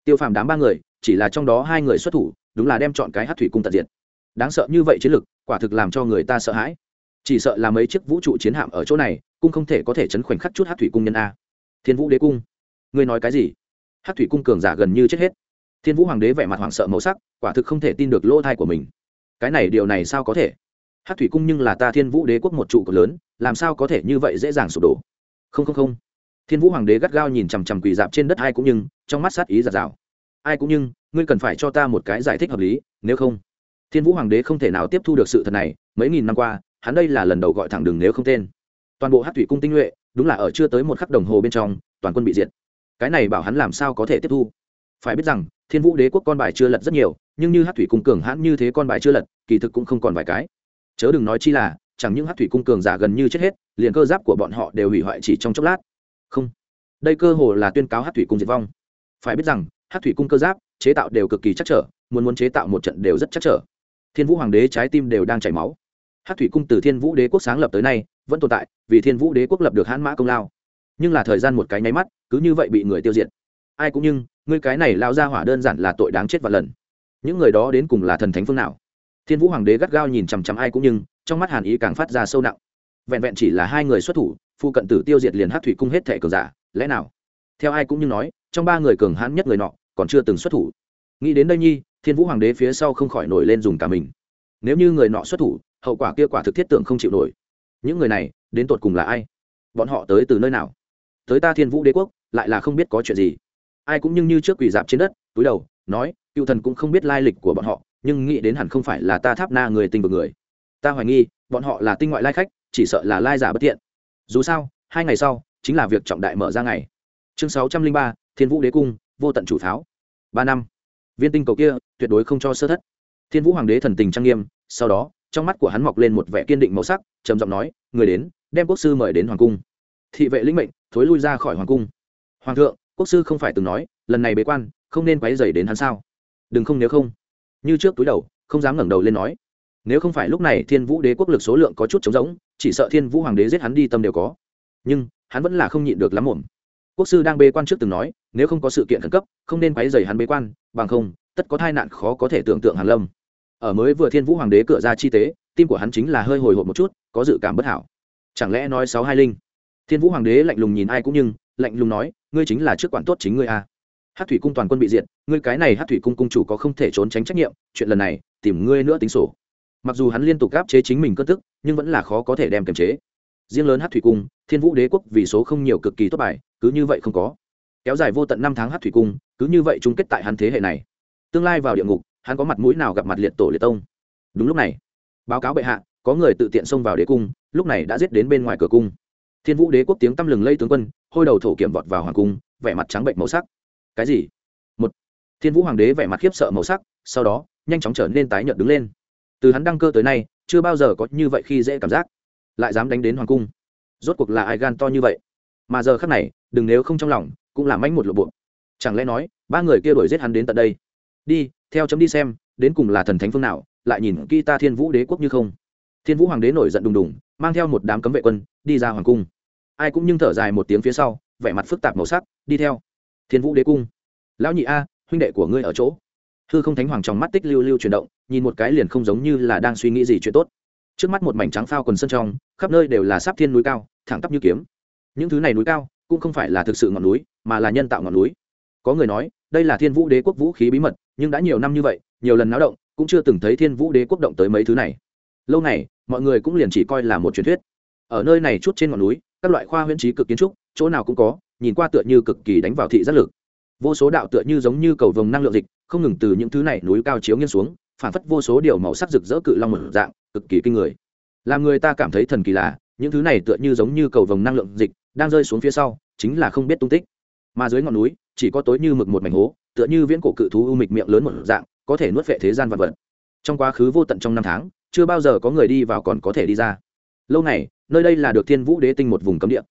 Tiêu phàm đám ba người, chỉ là trong đó hai người xuất thủ đúng là đem chọn cái hát thủy cung tận diệt. Đáng sợ như vậy chiến lực, quả thực làm cho người ta sợ hãi. Chỉ sợ là mấy chiếc vũ trụ chiến hạm ở chỗ này, cũng không thể có thể chấn khoảnh khắc chút hát thủy cung nhân a. Thiên vũ đế cung. Ngươi nói cái gì? Hát thủy cung cường giả gần như chết hết. Thiên vũ hoàng đế vẻ mặt hoảng sợ màu sắc, quả thực không thể tin được lỗ thai của mình. Cái này điều này sao có thể? Hát thủy cung nhưng là ta thiên vũ đế quốc một trụ cực lớn, làm sao có thể như vậy dễ dàng sụp đổ? Không không không. Thiên vũ hoàng đế gắt gao nhìn chằm chằm quỳ dạp trên đất hai cũng nhưng, trong mắt sát ý giạt rào ai cũng nhưng, ngươi cần phải cho ta một cái giải thích hợp lý, nếu không, thiên vũ hoàng đế không thể nào tiếp thu được sự thật này, mấy nghìn năm qua, hắn đây là lần đầu gọi thẳng đường nếu không tên. Toàn bộ hát thủy cung tinh nhuệ, đúng là ở chưa tới một khắc đồng hồ bên trong, toàn quân bị diệt. Cái này bảo hắn làm sao có thể tiếp thu? Phải biết rằng, thiên vũ đế quốc con bài chưa lật rất nhiều, nhưng như hát thủy cung cường hãn như thế con bài chưa lật, kỳ thực cũng không còn vài cái. Chớ đừng nói chi là, chẳng những hát thủy cung cường giả gần như chết hết, liền cơ giáp của bọn họ đều hủy hoại chỉ trong chốc lát. Không. Đây cơ hồ là tuyên cáo hát thủy cung diệt vong. Phải biết rằng hát thủy cung cơ giáp, chế tạo đều cực kỳ chắc trở, muốn muốn chế tạo một trận đều rất chắc trở. Thiên vũ hoàng đế trái tim đều đang chảy máu. Hát thủy cung từ thiên vũ đế quốc sáng lập tới nay, vẫn tồn tại, vì thiên vũ đế quốc lập được hãn mã công lao. Nhưng là thời gian một cái nháy mắt, cứ như vậy bị người tiêu diệt. Ai cũng nhưng, ngươi cái này lao ra hỏa đơn giản là tội đáng chết và lần. Những người đó đến cùng là thần thánh phương nào? Thiên vũ hoàng đế gắt gao nhìn chằm chằm ai cũng nhưng, trong mắt hàn ý càng phát ra sâu nặng. Vẹn vẹn chỉ là hai người xuất thủ phụ cận tử tiêu diệt liền hát thủy cung hết thẻ cờ giả, lẽ nào? Theo ai cũng như nói, trong ba người cường hãn nhất người nọ còn chưa từng xuất thủ. Nghĩ đến đây nhi, thiên vũ hoàng đế phía sau không khỏi nổi lên dùng cả mình. Nếu như người nọ xuất thủ, hậu quả kia quả thực thiết tưởng không chịu nổi. Những người này, đến tột cùng là ai? Bọn họ tới từ nơi nào? Tới ta thiên vũ đế quốc, lại là không biết có chuyện gì. Ai cũng nhưng như trước quỳ dạp trên đất, túi đầu, nói, cựu thần cũng không biết lai lịch của bọn họ, nhưng nghĩ đến hẳn không phải là ta tháp na người tinh vực người. Ta hoài nghi, bọn họ là tinh ngoại lai khách, chỉ sợ là lai giả bất tiện. Dù sao, hai ngày sau, chính là việc trọng đại mở ra ngày. Chương sáu trăm linh ba, thiên vũ đế cung vô tận chủ pháo. Ba năm. Viên tinh cầu kia, tuyệt đối không cho sơ thất. Thiên vũ hoàng đế thần tình trang nghiêm, sau đó, trong mắt của hắn mọc lên một vẻ kiên định màu sắc, trầm giọng nói, người đến, đem quốc sư mời đến hoàng cung. Thị vệ lĩnh mệnh, thối lui ra khỏi hoàng cung. Hoàng thượng, quốc sư không phải từng nói, lần này bế quan, không nên quấy dày đến hắn sao? Đừng không nếu không. Như trước túi đầu, không dám ngẩng đầu lên nói. Nếu không phải lúc này thiên vũ đế quốc lực số lượng có chút trống rỗng, chỉ sợ thiên vũ hoàng đế giết hắn đi tâm đều có. Nhưng, hắn vẫn là không nhịn được lắm muộn quốc sư đang bế quan trước từng nói, nếu không có sự kiện khẩn cấp, không nên quấy dày hắn bế quan, bằng không, tất có tai nạn khó có thể tưởng tượng hàn lâm. Ở mới vừa thiên vũ hoàng đế cửa ra chi tế, tim của hắn chính là hơi hồi hộp một chút, có dự cảm bất hảo. Chẳng lẽ nói sáu hai linh? Thiên vũ hoàng đế lạnh lùng nhìn ai cũng nhưng, lạnh lùng nói, ngươi chính là trước quản tốt chính ngươi à. a hát thủy cung toàn quân bị diệt, ngươi cái này hát thủy cung cung chủ có không thể trốn tránh trách nhiệm, chuyện lần này, tìm ngươi nữa tính sổ. Mặc dù hắn liên tục gáp chế chính mình cất tức, nhưng vẫn là khó có thể đem kiềm chế riêng lớn hát thủy cung, thiên vũ đế quốc vì số không nhiều cực kỳ tốt bài, cứ như vậy không có. Kéo dài vô tận năm tháng hát thủy cung, cứ như vậy chung kết tại hắn thế hệ này. Tương lai vào địa ngục, hắn có mặt mũi nào gặp mặt liệt tổ liệt tông? Đúng lúc này, báo cáo bệ hạ, có người tự tiện xông vào đế cung, lúc này đã giết đến bên ngoài cửa cung. Thiên vũ đế quốc tiếng tăm lừng lây tướng quân, hôi đầu thổ kiểm vọt vào hoàng cung, vẻ mặt trắng bệnh màu sắc. Cái gì? Một, thiên vũ hoàng đế vẻ mặt khiếp sợ màu sắc, sau đó, nhanh chóng trở nên tái nhợt đứng lên. Từ hắn đăng cơ tới nay, chưa bao giờ có như vậy khi dễ cảm giác lại dám đánh đến hoàng cung. Rốt cuộc là ai gan to như vậy? Mà giờ khắc này, đừng nếu không trong lòng, cũng làm mánh một lộ buộc chẳng lẽ nói, ba người kia đuổi giết hắn đến tận đây? Đi, theo chấm đi xem, đến cùng là thần thánh phương nào, lại nhìn kỹ ta thiên vũ đế quốc như không? Thiên vũ hoàng đế nổi giận đùng đùng, mang theo một đám cấm vệ quân, đi ra hoàng cung. Ai cũng nhưng thở dài một tiếng phía sau, vẻ mặt phức tạp màu sắc, đi theo. Thiên vũ đế cung. Lão nhị a, huynh đệ của ngươi ở chỗ. Hư không thánh hoàng trong mắt tích lưu lưu chuyển động, nhìn một cái liền không giống như là đang suy nghĩ gì chuyện tốt trước mắt một mảnh trắng phao quần sân trong, khắp nơi đều là sáp thiên núi cao, thẳng tắp như kiếm. Những thứ này núi cao, cũng không phải là thực sự ngọn núi, mà là nhân tạo ngọn núi. Có người nói, đây là thiên vũ đế quốc vũ khí bí mật, nhưng đã nhiều năm như vậy, nhiều lần náo động, cũng chưa từng thấy thiên vũ đế quốc động tới mấy thứ này. Lâu này mọi người cũng liền chỉ coi là một truyền thuyết. Ở nơi này chút trên ngọn núi, các loại khoa huyễn trí cực kiến trúc, chỗ nào cũng có, nhìn qua tựa như cực kỳ đánh vào thị giác lực. Vô số đạo tựa như giống như cầu vồng năng lượng dịch, không ngừng từ những thứ này núi cao chiếu nghiêng xuống, phản phất vô số điều màu sắc rực rỡ cự long một dạng cực kỳ kinh người. Làm người ta cảm thấy thần kỳ lạ những thứ này tựa như giống như cầu vồng năng lượng dịch, đang rơi xuống phía sau, chính là không biết tung tích. Mà dưới ngọn núi, chỉ có tối như mực một mảnh hố, tựa như viễn cổ cự thú u mịch miệng lớn một dạng, có thể nuốt vệ thế gian vật vật. Trong quá khứ vô tận trong năm tháng, chưa bao giờ có người đi vào còn có thể đi ra. Lâu này nơi đây là được thiên vũ đế tinh một vùng cấm địa.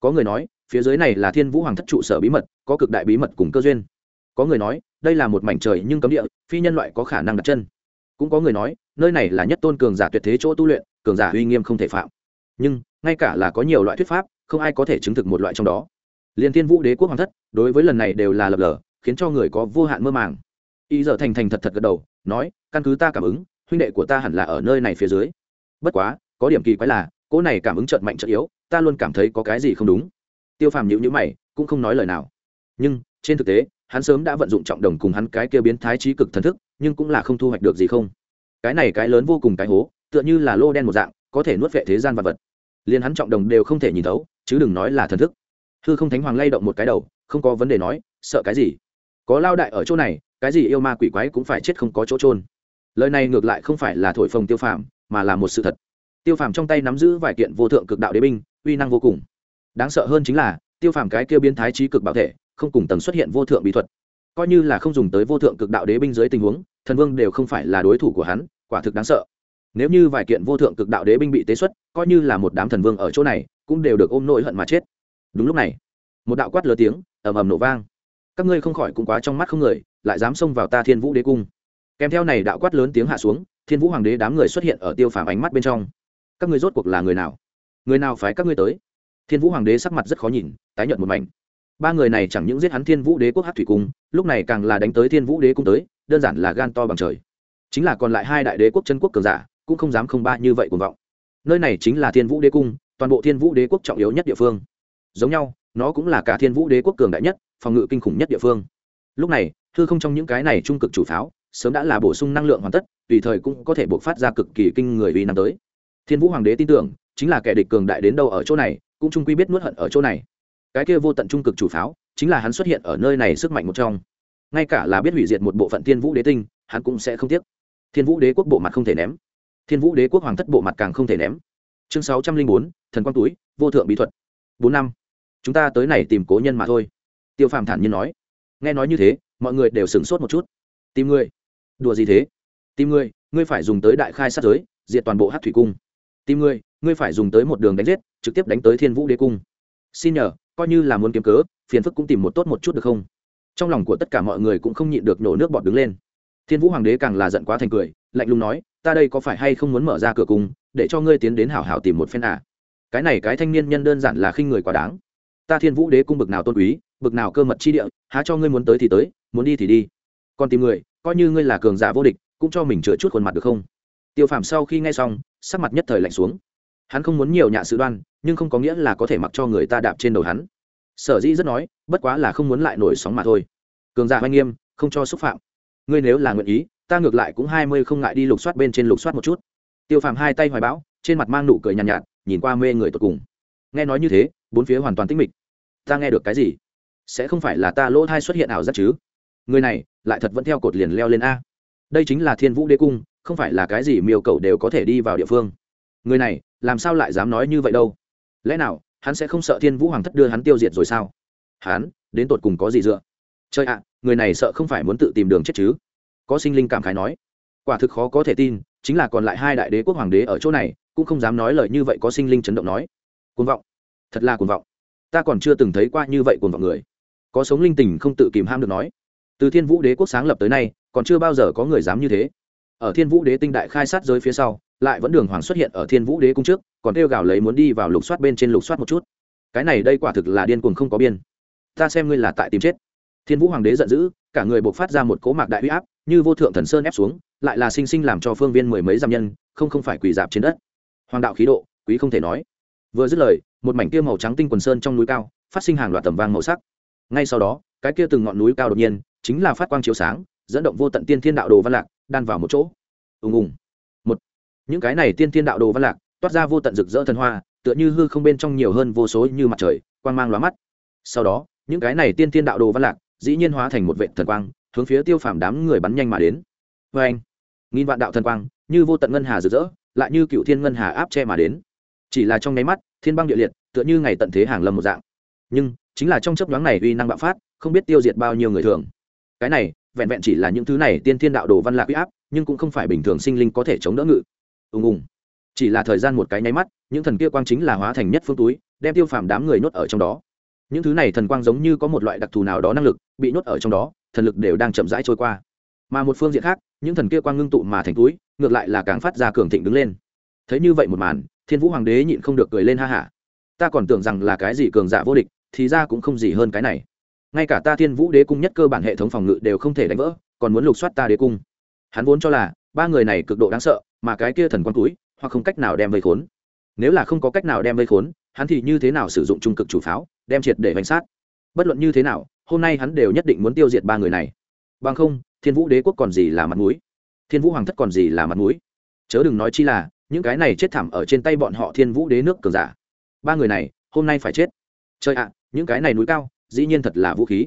Có người nói, phía dưới này là thiên vũ hoàng thất trụ sở bí mật, có cực đại bí mật cùng cơ duyên. Có người nói, đây là một mảnh trời nhưng cấm địa, phi nhân loại có khả năng đặt chân cũng có người nói, nơi này là nhất tôn cường giả tuyệt thế chỗ tu luyện, cường giả uy nghiêm không thể phạm. Nhưng, ngay cả là có nhiều loại thuyết pháp, không ai có thể chứng thực một loại trong đó. Liên thiên vũ đế quốc hoàng thất, đối với lần này đều là lập lờ, khiến cho người có vô hạn mơ màng. Y giờ thành thành thật thật gật đầu, nói, căn cứ ta cảm ứng, huynh đệ của ta hẳn là ở nơi này phía dưới. Bất quá, có điểm kỳ quái là, cỗ này cảm ứng chợt mạnh chợt yếu, ta luôn cảm thấy có cái gì không đúng. Tiêu phàm nhữ nhữ mày, cũng không nói lời nào. Nhưng trên thực tế, hắn sớm đã vận dụng trọng đồng cùng hắn cái kia biến thái trí cực thần thức, nhưng cũng là không thu hoạch được gì không. Cái này cái lớn vô cùng cái hố, tựa như là lô đen một dạng, có thể nuốt vệ thế gian vật vật. Liền hắn trọng đồng đều không thể nhìn thấu, chứ đừng nói là thần thức. Hư không thánh hoàng lay động một cái đầu, không có vấn đề nói, sợ cái gì? Có lao đại ở chỗ này, cái gì yêu ma quỷ quái cũng phải chết không có chỗ trôn lời này ngược lại không phải là thổi phồng tiêu phàm, mà là một sự thật. Tiêu phàm trong tay nắm giữ vài kiện vô thượng cực đạo đế binh, uy năng vô cùng. Đáng sợ hơn chính là, tiêu phàm cái kia biến thái trí cực bảo thể không cùng tầng xuất hiện vô thượng bí thuật. Coi như là không dùng tới vô thượng cực đạo đế binh dưới tình huống, thần vương đều không phải là đối thủ của hắn, quả thực đáng sợ. Nếu như vài kiện vô thượng cực đạo đế binh bị tế xuất, coi như là một đám thần vương ở chỗ này, cũng đều được ôm nỗi hận mà chết. Đúng lúc này, một đạo quát lớn tiếng, ầm ầm nổ vang. Các ngươi không khỏi cũng quá trong mắt không người, lại dám xông vào ta thiên vũ đế cung. Kèm theo này đạo quát lớn tiếng hạ xuống, thiên vũ hoàng đế đám người xuất hiện ở tiêu phàm ánh mắt bên trong. Các ngươi rốt cuộc là người nào? Người nào phái các ngươi tới? Thiên vũ hoàng đế sắc mặt rất khó nhìn, tái nhợt một mảnh ba người này chẳng những giết hắn thiên vũ đế quốc hát thủy cung, lúc này càng là đánh tới thiên vũ đế cung tới, đơn giản là gan to bằng trời. Chính là còn lại hai đại đế quốc chân quốc cường giả, cũng không dám không ba như vậy cuồng vọng. Nơi này chính là thiên vũ đế cung, toàn bộ thiên vũ đế quốc trọng yếu nhất địa phương. Giống nhau, nó cũng là cả thiên vũ đế quốc cường đại nhất, phòng ngự kinh khủng nhất địa phương. Lúc này thư không trong những cái này trung cực chủ pháo, sớm đã là bổ sung năng lượng hoàn tất, tùy thời cũng có thể buộc phát ra cực kỳ kinh người uy năm tới. Thiên vũ hoàng đế tin tưởng, chính là kẻ địch cường đại đến đâu ở chỗ này, cũng trung quy biết nuốt hận ở chỗ này cái kia vô tận trung cực chủ pháo, chính là hắn xuất hiện ở nơi này sức mạnh một trong. Ngay cả là biết hủy diệt một bộ phận thiên vũ đế tinh, hắn cũng sẽ không tiếc. Thiên vũ đế quốc bộ mặt không thể ném. Thiên vũ đế quốc hoàng thất bộ mặt càng không thể ném. Chương sáu trăm linh bốn, thần quang túi, vô thượng bí thuật. Bốn năm. Chúng ta tới này tìm cố nhân mà thôi. Tiêu phàm thản nhiên nói. Nghe nói như thế, mọi người đều sửng sốt một chút. Tìm ngươi đùa gì thế? Tìm ngươi ngươi phải dùng tới đại khai sát giới, diệt toàn bộ hát thủy cung. Tìm ngươi ngươi phải dùng tới một đường đánh giết, trực tiếp đánh tới thiên vũ đế cung. Xin nhờ coi như là muốn kiếm cớ, phiền phức cũng tìm một tốt một chút được không? Trong lòng của tất cả mọi người cũng không nhịn được nổ nước bọt đứng lên. Thiên vũ hoàng đế càng là giận quá thành cười, lạnh lùng nói, ta đây có phải hay không muốn mở ra cửa cung, để cho ngươi tiến đến hảo hảo tìm một phen à? Cái này cái thanh niên nhân đơn giản là khinh người quá đáng. Ta thiên vũ đế cung bực nào tôn quý, bực nào cơ mật chi địa, há cho ngươi muốn tới thì tới, muốn đi thì đi. Còn tìm người, coi như ngươi là cường giả vô địch, cũng cho mình chữa chút khuôn mặt được không? Tiêu phàm sau khi nghe xong, sắc mặt nhất thời lạnh xuống. Hắn không muốn nhiều nhạ sự đoan nhưng không có nghĩa là có thể mặc cho người ta đạp trên đầu hắn. Sở dĩ rất nói bất quá là không muốn lại nổi sóng mà thôi. Cường giả oanh nghiêm không cho xúc phạm. Ngươi nếu là nguyện ý ta ngược lại cũng hai mươi không ngại đi lục soát bên trên lục soát một chút. Tiêu phàm hai tay hoài bão trên mặt mang nụ cười nhàn nhạt, nhạt nhìn qua mê người tột cùng. Nghe nói như thế bốn phía hoàn toàn tĩnh mịch. Ta nghe được cái gì? Sẽ không phải là ta lỗ thai xuất hiện ảo giác chứ? Người này lại thật vẫn theo cột liền leo lên a. Đây chính là thiên vũ đế cung không phải là cái gì miêu cầu đều có thể đi vào địa phương. Người này làm sao lại dám nói như vậy đâu? Lẽ nào hắn sẽ không sợ thiên vũ hoàng thất đưa hắn tiêu diệt rồi sao? Hắn, đến tột cùng có gì dựa? Chơi ạ, người này sợ không phải muốn tự tìm đường chết chứ? Có sinh linh cảm khái nói. Quả thực khó có thể tin, chính là còn lại hai đại đế quốc hoàng đế ở chỗ này, cũng không dám nói lời như vậy có sinh linh chấn động nói. Cuồng vọng. Thật là cuồng vọng. Ta còn chưa từng thấy qua như vậy cuồng vọng người. Có sống linh tình không tự kìm ham được nói. Từ thiên vũ đế quốc sáng lập tới nay, còn chưa bao giờ có người dám như thế. Ở thiên vũ đế tinh đại khai sát giới phía sau lại vẫn đường hoàng xuất hiện ở thiên vũ đế cung trước, còn kêu gào lấy muốn đi vào lục soát bên trên lục soát một chút. Cái này đây quả thực là điên cuồng không có biên. Ta xem ngươi là tại tìm chết. Thiên vũ hoàng đế giận dữ, cả người buộc phát ra một cố mạc đại huy áp, như vô thượng thần sơn ép xuống, lại là sinh sinh làm cho phương viên mười mấy giam nhân, không không phải quỳ dạp trên đất. Hoàng đạo khí độ, quý không thể nói. Vừa dứt lời, một mảnh kia màu trắng tinh quần sơn trong núi cao, phát sinh hàng loạt tầm vang màu sắc. Ngay sau đó, cái kia từng ngọn núi cao đột nhiên, chính là phát quang chiếu sáng, dẫn động vô tận tiên thiên đạo đồ văn lạc, đan vào một chỗ. Ùng ùng những cái này tiên thiên đạo đồ văn lạc, toát ra vô tận rực rỡ thần hoa, tựa như hư không bên trong nhiều hơn vô số như mặt trời, quang mang lóa mắt. Sau đó, những cái này tiên thiên đạo đồ văn lạc dĩ nhiên hóa thành một vệ thần quang, hướng phía tiêu phàm đám người bắn nhanh mà đến. Vê anh, nghìn vạn đạo thần quang, như vô tận ngân hà rực rỡ, lại như cựu thiên ngân hà áp che mà đến. Chỉ là trong nháy mắt, thiên băng địa liệt, tựa như ngày tận thế hàng lâm một dạng. Nhưng, chính là trong chấp nhoáng này uy năng bạo phát, không biết tiêu diệt bao nhiêu người thường. Cái này, vẹn vẹn chỉ là những thứ này tiên thiên đạo đồ văn lạc huy áp, nhưng cũng không phải bình thường sinh linh có thể chống đỡ ngự ùng ùng. Chỉ là thời gian một cái nháy mắt, những thần kia quang chính là hóa thành nhất phương túi, đem tiêu phàm đám người nhốt ở trong đó. Những thứ này thần quang giống như có một loại đặc thù nào đó năng lực, bị nhốt ở trong đó, thần lực đều đang chậm rãi trôi qua. Mà một phương diện khác, những thần kia quang ngưng tụ mà thành túi, ngược lại là càng phát ra cường thịnh đứng lên. Thấy như vậy một màn, thiên vũ hoàng đế nhịn không được cười lên ha hả. Ta còn tưởng rằng là cái gì cường giả vô địch, thì ra cũng không gì hơn cái này. Ngay cả ta thiên vũ đế cung nhất cơ bản hệ thống phòng ngự đều không thể đánh vỡ, còn muốn lục soát ta đế cung. Hắn vốn cho là, ba người này cực độ đáng sợ mà cái kia thần quang túi, hoặc không cách nào đem vây khốn. Nếu là không có cách nào đem vây khốn, hắn thì như thế nào sử dụng trung cực chủ pháo, đem triệt để bánh sát? Bất luận như thế nào, hôm nay hắn đều nhất định muốn tiêu diệt ba người này. Bằng không, thiên vũ đế quốc còn gì là mặt mũi? Thiên vũ hoàng thất còn gì là mặt mũi? Chớ đừng nói chi là, những cái này chết thảm ở trên tay bọn họ thiên vũ đế nước cường giả. Ba người này, hôm nay phải chết. Trời ạ, những cái này núi cao, dĩ nhiên thật là vũ khí.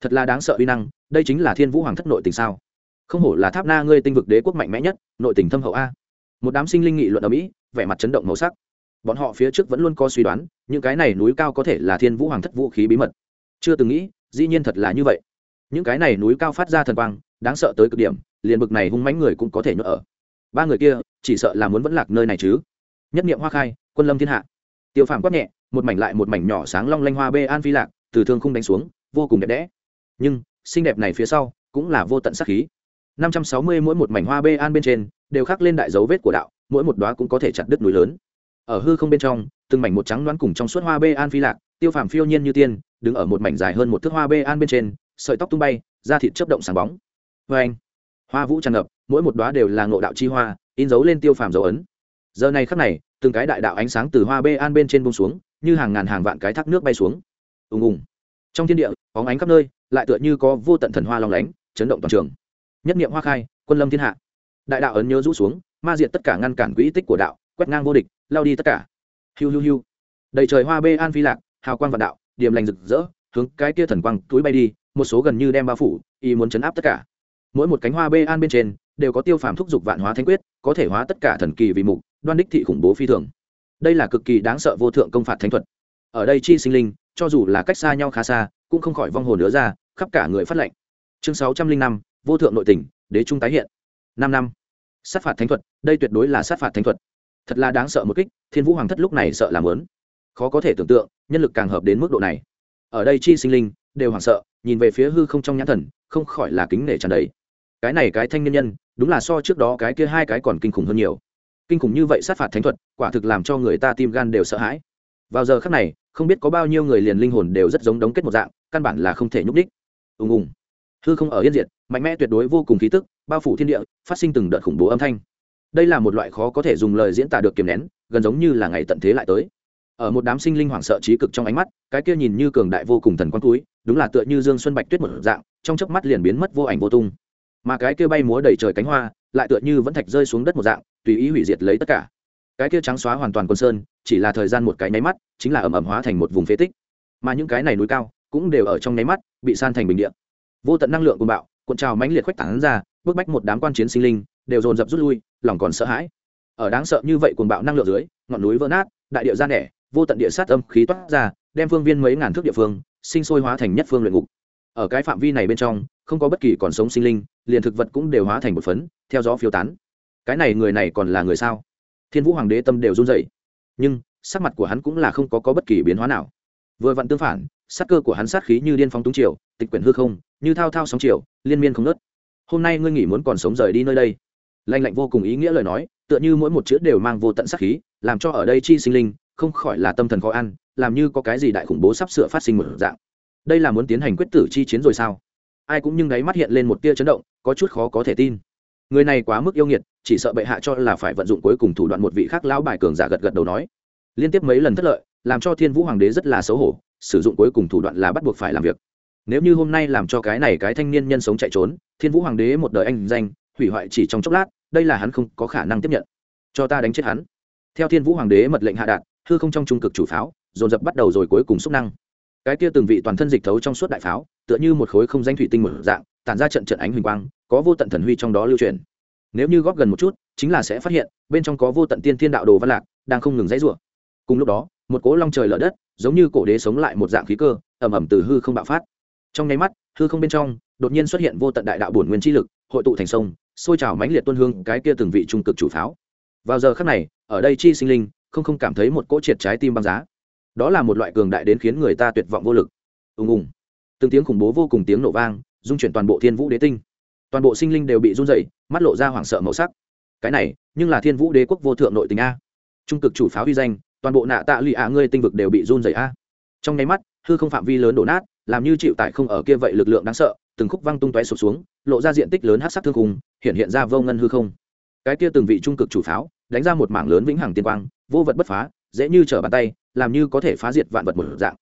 Thật là đáng sợ uy năng, đây chính là thiên vũ hoàng thất nội tình sao? Không hổ là tháp na ngươi tinh vực đế quốc mạnh mẽ nhất, nội tình thâm hậu a. Một đám sinh linh nghị luận ở mỹ, vẻ mặt chấn động màu sắc. Bọn họ phía trước vẫn luôn có suy đoán, những cái này núi cao có thể là thiên vũ hoàng thất vũ khí bí mật. Chưa từng nghĩ, dĩ nhiên thật là như vậy. Những cái này núi cao phát ra thần quang, đáng sợ tới cực điểm, liền bực này hung mánh người cũng có thể nhỡ ở. Ba người kia, chỉ sợ là muốn vẫn lạc nơi này chứ. Nhất niệm hoa khai, quân lâm thiên hạ. Tiêu phàm quát nhẹ, một mảnh lại một mảnh nhỏ sáng long lanh hoa bê an phi lạc, từ thương không đánh xuống, vô cùng đẹp đẽ. Nhưng, xinh đẹp này phía sau, cũng là vô tận sắc khí năm trăm sáu mươi mỗi một mảnh hoa bê an bên trên đều khắc lên đại dấu vết của đạo, mỗi một đóa cũng có thể chặt đứt núi lớn. Ở hư không bên trong, từng mảnh một trắng đoán cùng trong suốt hoa bê an phi lạc, tiêu phàm phiêu nhiên như tiên, đứng ở một mảnh dài hơn một thước hoa bê an bên trên, sợi tóc tung bay, da thịt chớp động sáng bóng. Vê anh, hoa vũ tràn ngập, mỗi một đóa đều là ngộ đạo chi hoa, in dấu lên tiêu phàm dấu ấn. Giờ này khắc này, từng cái đại đạo ánh sáng từ hoa bê an bên trên bông xuống, như hàng ngàn hàng vạn cái thác nước bay xuống. Ùng ùng. Trong thiên địa, bóng ánh khắp nơi, lại tựa như có vô tận thần hoa long lánh, chấn động toàn trường nhất niệm hoa khai, quân lâm thiên hạ. Đại đạo ấn nhớ rũ xuống, ma diệt tất cả ngăn cản quỹ tích của đạo, quét ngang vô địch, lao đi tất cả. Hiu hiu hiu. Đầy trời hoa bê an phi lạc, hào quang vạn đạo, điểm lành rực rỡ, hướng cái kia thần quang túi bay đi, một số gần như đem bao phủ y muốn chấn áp tất cả. Mỗi một cánh hoa bê an bên trên, đều có tiêu phàm thúc giục vạn hóa thanh quyết, có thể hóa tất cả thần kỳ vì mục, đoan đích thị khủng bố phi thường. Đây là cực kỳ đáng sợ vô thượng công phạt thánh thuật. Ở đây chi sinh linh, cho dù là cách xa nhau khá xa, cũng không khỏi vong hồn nữa ra, khắp cả người phát lệnh. Chương sáu trăm linh năm vô thượng nội tình, đế trung tái hiện. Năm năm. Sát phạt thánh thuật đây tuyệt đối là sát phạt thánh thuật. Thật là đáng sợ một kích thiên vũ hoàng thất lúc này sợ làm lớn khó có thể tưởng tượng nhân lực càng hợp đến mức độ này. Ở đây chi sinh linh đều hoảng sợ nhìn về phía hư không trong nhãn thần không khỏi là kính nể tràn đầy. Cái này cái thanh niên nhân đúng là so trước đó cái kia hai cái còn kinh khủng hơn nhiều. Kinh khủng như vậy sát phạt thánh thuật quả thực làm cho người ta tim gan đều sợ hãi. Vào giờ khác này không biết có bao nhiêu người liền linh hồn đều rất giống đống kết một dạng căn bản là không thể nhúc đích ùng ùng hư không ở yên diệt, mạnh mẽ tuyệt đối vô cùng khí tức, bao phủ thiên địa, phát sinh từng đợt khủng bố âm thanh. Đây là một loại khó có thể dùng lời diễn tả được kiềm nén, gần giống như là ngày tận thế lại tới. Ở một đám sinh linh hoảng sợ trí cực trong ánh mắt, cái kia nhìn như cường đại vô cùng thần quang túi, đúng là tựa như dương xuân bạch tuyết một dạng, trong chớp mắt liền biến mất vô ảnh vô tung. Mà cái kia bay múa đầy trời cánh hoa, lại tựa như vẫn thạch rơi xuống đất một dạng, tùy ý hủy diệt lấy tất cả. Cái kia trắng xóa hoàn toàn quân sơn, chỉ là thời gian một cái nháy mắt, chính là ẩm ẩm hóa thành một vùng phế tích. Mà những cái này núi cao, cũng đều ở trong nháy mắt, bị san thành bình địa vô tận năng lượng của bạo cuộn trào mãnh liệt khuếch tảng ra bức bách một đám quan chiến sinh linh đều dồn dập rút lui lòng còn sợ hãi. Ở đáng sợ như vậy cuồng bạo năng lượng dưới ngọn núi vỡ nát đại địa ra nẻ vô tận địa sát âm khí toát ra đem phương viên mấy ngàn thước địa phương sinh sôi hóa thành nhất phương luyện ngục. Ở cái phạm vi này bên trong không có bất kỳ còn sống sinh linh liền thực vật cũng đều hóa thành một phấn theo gió phiêu tán. Cái này người này còn là người sao? Thiên vũ hoàng đế tâm đều run dậy nhưng sắc mặt của hắn cũng là không có, có bất kỳ biến hóa nào. Vừa vặn tương phản sắc cơ của hắn sát khí như điên phóng túng triều tịch quyển hư không như thao thao sóng chiều, liên miên không nớt hôm nay ngươi nghỉ muốn còn sống rời đi nơi đây. Lanh lạnh vô cùng ý nghĩa lời nói tựa như mỗi một chữ đều mang vô tận sát khí làm cho ở đây chi sinh linh không khỏi là tâm thần khó ăn làm như có cái gì đại khủng bố sắp sửa phát sinh một dạng. Đây là muốn tiến hành quyết tử chi chiến rồi sao? Ai cũng nhưng đáy mắt hiện lên một tia chấn động có chút khó có thể tin. Người này quá mức yêu nghiệt chỉ sợ bệ hạ cho là phải vận dụng cuối cùng thủ đoạn một vị khác lão bài cường giả gật gật đầu nói. Liên tiếp mấy lần thất lợi làm cho thiên vũ hoàng đế rất là xấu hổ sử dụng cuối cùng thủ đoạn là bắt buộc phải làm việc nếu như hôm nay làm cho cái này cái thanh niên nhân sống chạy trốn, thiên vũ hoàng đế một đời anh danh, hủy hoại chỉ trong chốc lát, đây là hắn không có khả năng tiếp nhận. Cho ta đánh chết hắn. Theo thiên vũ hoàng đế mật lệnh hạ đạt, hư không trong trung cực chủ pháo, dồn dập bắt đầu rồi cuối cùng xúc năng. Cái kia từng vị toàn thân dịch thấu trong suốt đại pháo, tựa như một khối không danh thủy tinh một dạng, tản ra trận trận ánh huỳnh quang, có vô tận thần huy trong đó lưu truyền. Nếu như góp gần một chút, chính là sẽ phát hiện, bên trong có vô tận tiên thiên đạo đồ văn lạc, đang không ngừng dãy rủa. Cùng lúc đó, một cỗ long trời lở đất, giống như cổ đế sống lại một dạng khí cơ ẩm ẩm từ hư không bạo phát trong nháy mắt, hư không bên trong, đột nhiên xuất hiện vô tận đại đạo bổn nguyên chi lực, hội tụ thành sông, sôi trào mãnh liệt tuân hương cái kia từng vị trung cực chủ pháo. Vào giờ khắc này, ở đây chi sinh linh, không không cảm thấy một cỗ triệt trái tim băng giá. Đó là một loại cường đại đến khiến người ta tuyệt vọng vô lực. Ùng ùng. Từng tiếng khủng bố vô cùng tiếng nổ vang dung chuyển toàn bộ thiên vũ đế tinh. Toàn bộ sinh linh đều bị run dậy mắt lộ ra hoảng sợ màu sắc. Cái này, nhưng là thiên vũ đế quốc vô thượng nội tình a. Trung cực chủ pháo huy danh, toàn bộ nạ tạ lụy ạ ngươi tinh vực đều bị run dậy a. Trong nháy mắt, hư không phạm vi lớn đổ nát làm như chịu tại không ở kia vậy lực lượng đáng sợ, từng khúc văng tung tóe sụp xuống, lộ ra diện tích lớn hát sắc thương khung, hiện hiện ra vô ngân hư không. Cái kia từng vị trung cực chủ pháo, đánh ra một mảng lớn vĩnh hằng tiên quang, vô vật bất phá, dễ như trở bàn tay, làm như có thể phá diệt vạn vật một dạng.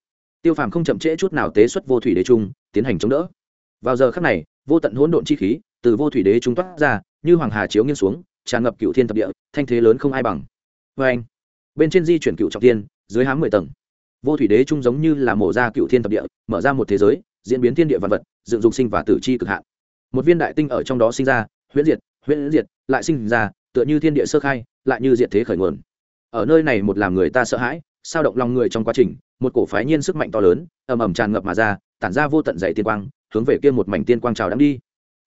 Tiêu phàm không chậm trễ chút nào tế xuất vô thủy đế trung, tiến hành chống đỡ. Vào giờ khắc này, vô tận hỗn độn chi khí từ vô thủy đế trung toát ra, như hoàng hà chiếu nghiêng xuống, tràn ngập cựu thiên thập địa, thanh thế lớn không ai bằng. Vê anh bên trên di chuyển cựu trọng tiên dưới hám mười tầng vô thủy đế trung giống như là mổ ra cựu thiên thập địa, mở ra một thế giới, diễn biến thiên địa vạn vật, dựng dục sinh và tử chi cực hạn. Một viên đại tinh ở trong đó sinh ra, huyễn diệt huyễn diệt, lại sinh ra, tựa như thiên địa sơ khai, lại như diệt thế khởi nguồn. Ở nơi này một làm người ta sợ hãi, sao động lòng người trong quá trình, một cổ phái nhiên sức mạnh to lớn, ầm ầm tràn ngập mà ra, tản ra vô tận dày tiên quang, hướng về kia một mảnh tiên quang trào đang đi.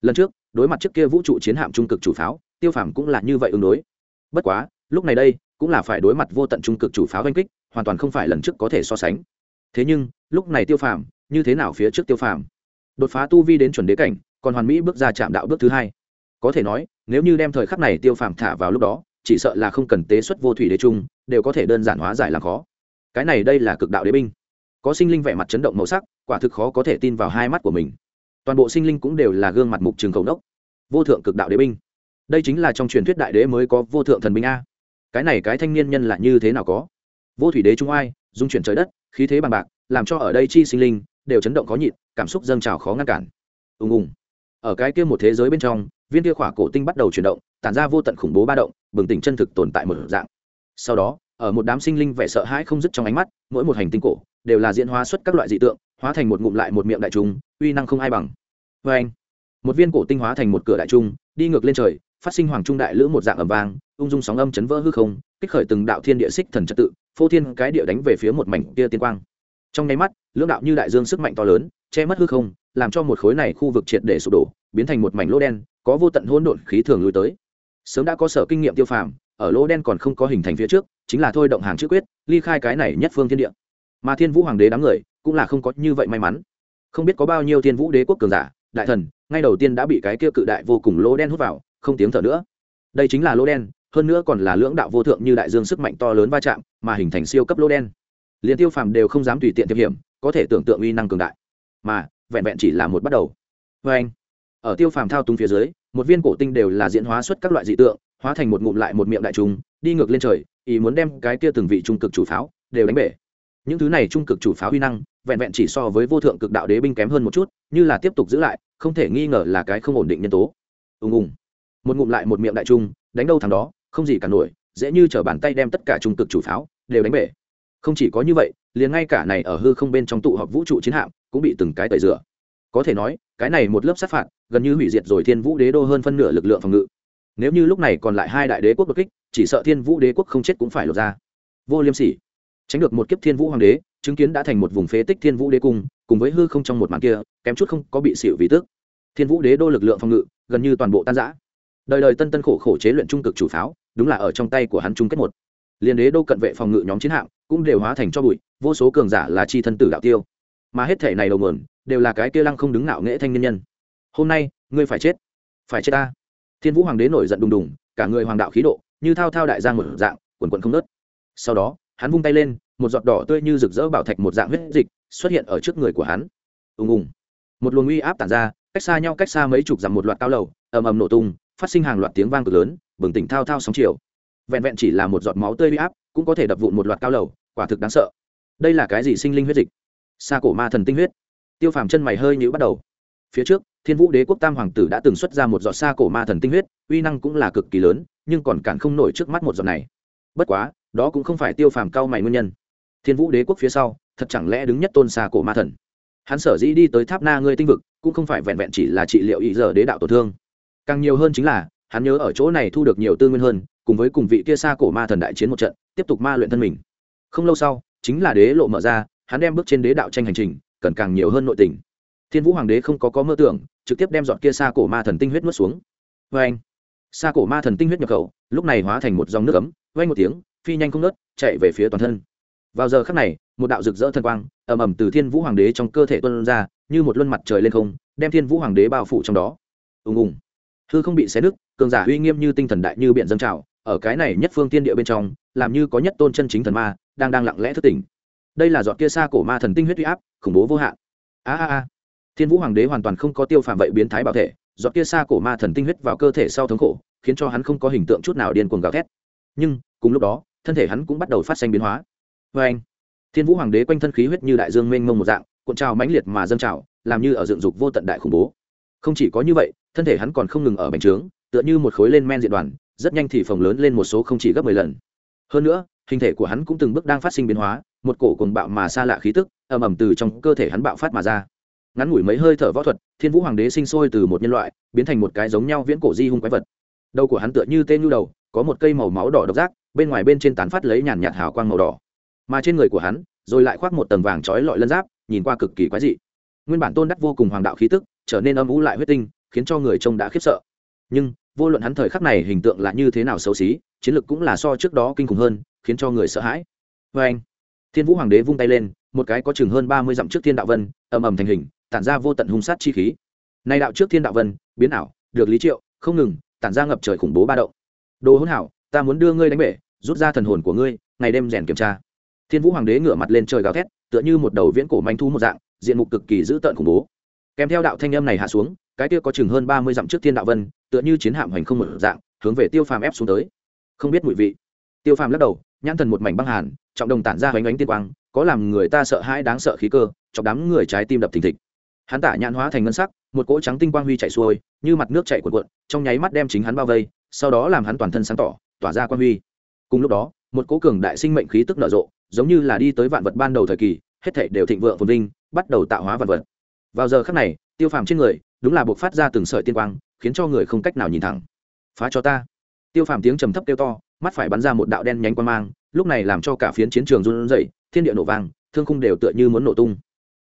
Lần trước, đối mặt trước kia vũ trụ chiến hạm trung cực chủ pháo, tiêu phàm cũng là như vậy ứng đối. Bất quá, lúc này đây, cũng là phải đối mặt vô tận trung cực chủ pháo oanh kích hoàn toàn không phải lần trước có thể so sánh. Thế nhưng, lúc này tiêu phàm, như thế nào phía trước tiêu phàm? Đột phá tu vi đến chuẩn đế cảnh, còn hoàn mỹ bước ra chạm đạo bước thứ hai. Có thể nói, nếu như đem thời khắc này tiêu phàm thả vào lúc đó, chỉ sợ là không cần tế xuất vô thủy đế trung, đều có thể đơn giản hóa giải làm khó. Cái này đây là cực đạo đế binh. Có sinh linh vẻ mặt chấn động màu sắc, quả thực khó có thể tin vào hai mắt của mình. Toàn bộ sinh linh cũng đều là gương mặt mục trường cầu đốc vô thượng cực đạo đế binh. Đây chính là trong truyền thuyết đại đế mới có vô thượng thần binh a. Cái này cái thanh niên nhân là như thế nào có? Vô thủy đế trung ai dung chuyển trời đất, khí thế bằng bạc, làm cho ở đây chi sinh linh đều chấn động khó nhịn, cảm xúc dâng trào khó ngăn cản. Ùng ùng. Ở cái kia một thế giới bên trong, viên kia khỏa cổ tinh bắt đầu chuyển động, tản ra vô tận khủng bố ba động, bừng tỉnh chân thực tồn tại một dạng. Sau đó, ở một đám sinh linh vẻ sợ hãi không dứt trong ánh mắt, mỗi một hành tinh cổ đều là diễn hóa xuất các loại dị tượng, hóa thành một ngụm lại một miệng đại trung uy năng không ai bằng. Vê anh một viên cổ tinh hóa thành một cửa đại trung đi ngược lên trời phát sinh hoàng trung đại lữ một dạng ầm vang, ung dung sóng âm chấn vỡ hư không, kích khởi từng đạo thiên địa xích thần trật tự, phô thiên cái địa đánh về phía một mảnh kia tiên quang. Trong nháy mắt, lưỡng đạo như đại dương sức mạnh to lớn, che mất hư không, làm cho một khối này khu vực triệt để sụp đổ, biến thành một mảnh lỗ đen, có vô tận hỗn độn khí thường lui tới. Sớm đã có sở kinh nghiệm tiêu phàm, ở lỗ đen còn không có hình thành phía trước, chính là thôi động hàng chữ quyết, ly khai cái này nhất phương thiên địa. Mà thiên vũ hoàng đế đám người, cũng là không có như vậy may mắn. Không biết có bao nhiêu thiên vũ đế quốc cường giả, đại thần, ngay đầu tiên đã bị cái kia cự đại vô cùng lỗ đen hút vào không tiếng thở nữa. Đây chính là lỗ đen hơn nữa còn là lưỡng đạo vô thượng như đại dương sức mạnh to lớn va chạm mà hình thành siêu cấp lỗ đen. Liền tiêu phàm đều không dám tùy tiện tiêm hiểm có thể tưởng tượng uy năng cường đại. Mà vẹn vẹn chỉ là một bắt đầu. Vê anh ở tiêu phàm thao túng phía dưới một viên cổ tinh đều là diễn hóa xuất các loại dị tượng hóa thành một ngụm lại một miệng đại trùng, đi ngược lên trời ý muốn đem cái kia từng vị trung cực chủ pháo đều đánh bể. Những thứ này trung cực chủ pháo uy năng vẹn vẹn chỉ so với vô thượng cực đạo đế binh kém hơn một chút như là tiếp tục giữ lại không thể nghi ngờ là cái không ổn định nhân tố. Ùng ùng một ngụm lại một miệng đại trung, đánh đâu thằng đó, không gì cả nổi, dễ như t bàn tay đem tất cả trung cực chủ pháo đều đánh bể. Không chỉ có như vậy, liền ngay cả này ở hư không bên trong tụ họp vũ trụ chiến hạm cũng bị từng cái tẩy rửa. Có thể nói, cái này một lớp sát phạt, gần như hủy diệt rồi thiên vũ đế đô hơn phân nửa lực lượng phòng ngự. Nếu như lúc này còn lại hai đại đế quốc đột kích, chỉ sợ thiên vũ đế quốc không chết cũng phải lột ra. Vô liêm sỉ. Tránh được một kiếp thiên vũ hoàng đế, chứng kiến đã thành một vùng phế tích thiên vũ đế cung, cùng với hư không trong một màn kia, kém chút không có bị xịu vì tước thiên vũ đế đô lực lượng phòng ngự, gần như toàn bộ tan giã đời đời tân tân khổ khổ chế luyện trung cực chủ pháo, đúng là ở trong tay của hắn chung kết một. Liên đế đô cận vệ phòng ngự nhóm chiến hạm cũng đều hóa thành cho bụi, vô số cường giả là chi thân tử đạo tiêu. Mà hết thể này đầu nguồn, đều là cái kia lăng không đứng nạo nghệ thanh niên nhân. Hôm nay, ngươi phải chết. Phải chết ta. Thiên vũ hoàng đế nổi giận đùng đùng, cả người hoàng đạo khí độ, như thao thao đại giang một dạng, quần quần không nớt sau đó, hắn vung tay lên, một giọt đỏ tươi như rực rỡ bảo thạch một dạng huyết dịch xuất hiện ở trước người của hắn. Ùng ùng. Một luồng uy áp tản ra, cách xa nhau cách xa mấy chục dặm một loạt cao lầu, ầm ầm nổ tung phát sinh hàng loạt tiếng vang cực lớn, bừng tỉnh thao thao sóng chiều. Vẹn vẹn chỉ là một giọt máu tươi huy áp, cũng có thể đập vụn một loạt cao lầu, quả thực đáng sợ. Đây là cái gì sinh linh huyết dịch? Xa cổ ma thần tinh huyết. Tiêu phàm chân mày hơi nhữ bắt đầu. Phía trước, thiên vũ đế quốc tam hoàng tử đã từng xuất ra một giọt xa cổ ma thần tinh huyết, uy năng cũng là cực kỳ lớn, nhưng còn cản không nổi trước mắt một giọt này. Bất quá, đó cũng không phải tiêu phàm cao mày nguyên nhân. Thiên vũ đế quốc phía sau, thật chẳng lẽ đứng nhất tôn xa cổ ma thần? Hắn sở dĩ đi tới tháp na ngươi tinh vực, cũng không phải vẹn vẹn chỉ là trị liệu ý giờ đế đạo tổn thương càng nhiều hơn chính là, hắn nhớ ở chỗ này thu được nhiều tư nguyên hơn, cùng với cùng vị kia xa cổ ma thần đại chiến một trận, tiếp tục ma luyện thân mình. Không lâu sau, chính là đế lộ mở ra, hắn đem bước trên đế đạo tranh hành trình, cần càng nhiều hơn nội tình. Thiên vũ hoàng đế không có có mơ tưởng, trực tiếp đem dọn kia xa cổ ma thần tinh huyết nuốt xuống. Vê anh xa cổ ma thần tinh huyết nhập khẩu, lúc này hóa thành một dòng nước ấm vay một tiếng, phi nhanh không nớt chạy về phía toàn thân. Vào giờ khắc này, một đạo rực rỡ thần quang, ầm ầm từ thiên vũ hoàng đế trong cơ thể tuân ra, như một luân mặt trời lên không, đem thiên vũ hoàng đế bao phủ trong đó. Ùng ùng hư không bị xé nứt, cường giả uy nghiêm như tinh thần đại như biển dân trào, ở cái này nhất phương tiên địa bên trong, làm như có nhất tôn chân chính thần ma, đang đang lặng lẽ thức tỉnh. Đây là giọt kia xa cổ ma thần tinh huyết uy áp, khủng bố vô hạn. A a a. Thiên vũ hoàng đế hoàn toàn không có tiêu phạm vậy biến thái bảo thể, giọt kia xa cổ ma thần tinh huyết vào cơ thể sau thống khổ, khiến cho hắn không có hình tượng chút nào điên cuồng gào thét. Nhưng, cùng lúc đó, thân thể hắn cũng bắt đầu phát sinh biến hóa. Vê anh thiên vũ hoàng đế quanh thân khí huyết như đại dương mênh mông một dạng, cuộn trào mãnh liệt mà dâng trào, làm như ở dựng dục vô tận đại khủng bố. Không chỉ có như vậy thân thể hắn còn không ngừng ở bành trướng, tựa như một khối lên men diện đoàn, rất nhanh thì phồng lớn lên một số không chỉ gấp mười lần. Hơn nữa, hình thể của hắn cũng từng bước đang phát sinh biến hóa, một cổ cùng bạo mà xa lạ khí tức, ầm ầm từ trong cơ thể hắn bạo phát mà ra. Ngắn ngủi mấy hơi thở võ thuật, thiên vũ hoàng đế sinh sôi từ một nhân loại, biến thành một cái giống nhau viễn cổ di hung quái vật. Đầu của hắn tựa như tên nhu đầu, có một cây màu máu đỏ độc giác, bên ngoài bên trên tán phát lấy nhàn nhạt hào quang màu đỏ. Mà trên người của hắn, rồi lại khoác một tầng vàng trói lọi lân giáp, nhìn qua cực kỳ quái dị. Nguyên bản tôn đắc vô cùng hoàng đạo khí tức, trở nên âm ú lại huyết tinh khiến cho người trông đã khiếp sợ. Nhưng, vô luận hắn thời khắc này hình tượng là như thế nào xấu xí, chiến lược cũng là so trước đó kinh khủng hơn, khiến cho người sợ hãi. Vê anh, thiên vũ hoàng đế vung tay lên, một cái có chừng hơn ba mươi dặm trước thiên đạo vân, ầm ầm thành hình, tản ra vô tận hung sát chi khí. Nay đạo trước thiên đạo vân, biến ảo, được lý triệu, không ngừng, tản ra ngập trời khủng bố ba động. Đồ hỗn hảo, ta muốn đưa ngươi đánh bể, rút ra thần hồn của ngươi, ngày đêm rèn kiểm tra. Thiên vũ hoàng đế ngửa mặt lên trời gào thét, tựa như một đầu viễn cổ manh thu một dạng, diện mục cực kỳ dữ tợn khủng bố. Kèm theo đạo thanh âm này hạ xuống cái kia có chừng hơn ba mươi dặm trước thiên đạo vân, tựa như chiến hạm hành không một dạng, hướng về tiêu phàm ép xuống tới. Không biết mùi vị. Tiêu phàm lắc đầu, nhãn thần một mảnh băng hàn, trọng đồng tản ra hoành ánh tiên quang, có làm người ta sợ hãi đáng sợ khí cơ, chọc đám người trái tim đập thình thịch. Hắn tả nhãn hóa thành ngân sắc, một cỗ trắng tinh quang huy chạy xuôi, như mặt nước chạy cuộn cuộn, trong nháy mắt đem chính hắn bao vây, sau đó làm hắn toàn thân sáng tỏ, tỏa ra quang huy. Cùng lúc đó, một cỗ cường đại sinh mệnh khí tức nở rộ, giống như là đi tới vạn vật ban đầu thời kỳ, hết thảy đều thịnh vượng phồn vinh, bắt đầu tạo hóa vạn vật. Vào giờ khắc này, tiêu phàm trên người đúng là buộc phát ra từng sợi tiên quang, khiến cho người không cách nào nhìn thẳng. Phá cho ta. Tiêu phàm tiếng trầm thấp kêu to, mắt phải bắn ra một đạo đen nhánh quan mang, lúc này làm cho cả phiến chiến trường run rẩy, thiên địa nổ vang, thương khung đều tựa như muốn nổ tung.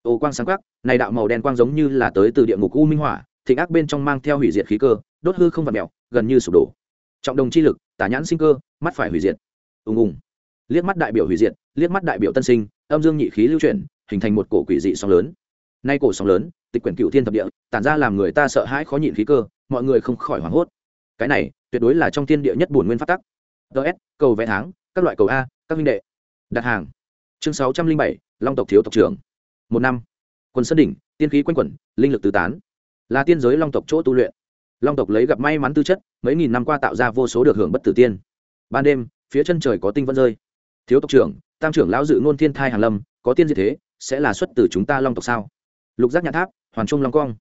Ô quang sáng quắc, này đạo màu đen quang giống như là tới từ địa ngục u minh hỏa, thịnh ác bên trong mang theo hủy diệt khí cơ, đốt hư không vật mèo gần như sụp đổ. Trọng đồng chi lực tả nhãn sinh cơ, mắt phải hủy diệt. Ùng ùng. Liếc mắt đại biểu hủy diệt, liếc mắt đại biểu tân sinh, âm dương nhị khí lưu chuyển, hình thành một cổ quỷ dị song lớn nay cổ sóng lớn, tịch quyển cựu thiên thập địa, tản ra làm người ta sợ hãi khó nhịn khí cơ, mọi người không khỏi hoảng hốt. Cái này, tuyệt đối là trong thiên địa nhất bổn nguyên phát tắc. Ts cầu vẽ tháng, các loại cầu a, các minh đệ. Đặt hàng. Chương sáu trăm linh bảy, long tộc thiếu tộc trưởng. Một năm. Quần sơn đỉnh, tiên khí quanh quẩn, linh lực tứ tán. Là tiên giới long tộc chỗ tu luyện. Long tộc lấy gặp may mắn tư chất, mấy nghìn năm qua tạo ra vô số được hưởng bất tử tiên. Ban đêm, phía chân trời có tinh vân rơi. Thiếu tộc trưởng, tam trưởng lão dự ngôn thiên thai hàn lâm, có tiên gì thế, sẽ là xuất từ chúng ta long tộc sao? Lục giác nhã tháp, hoàn trung long cong.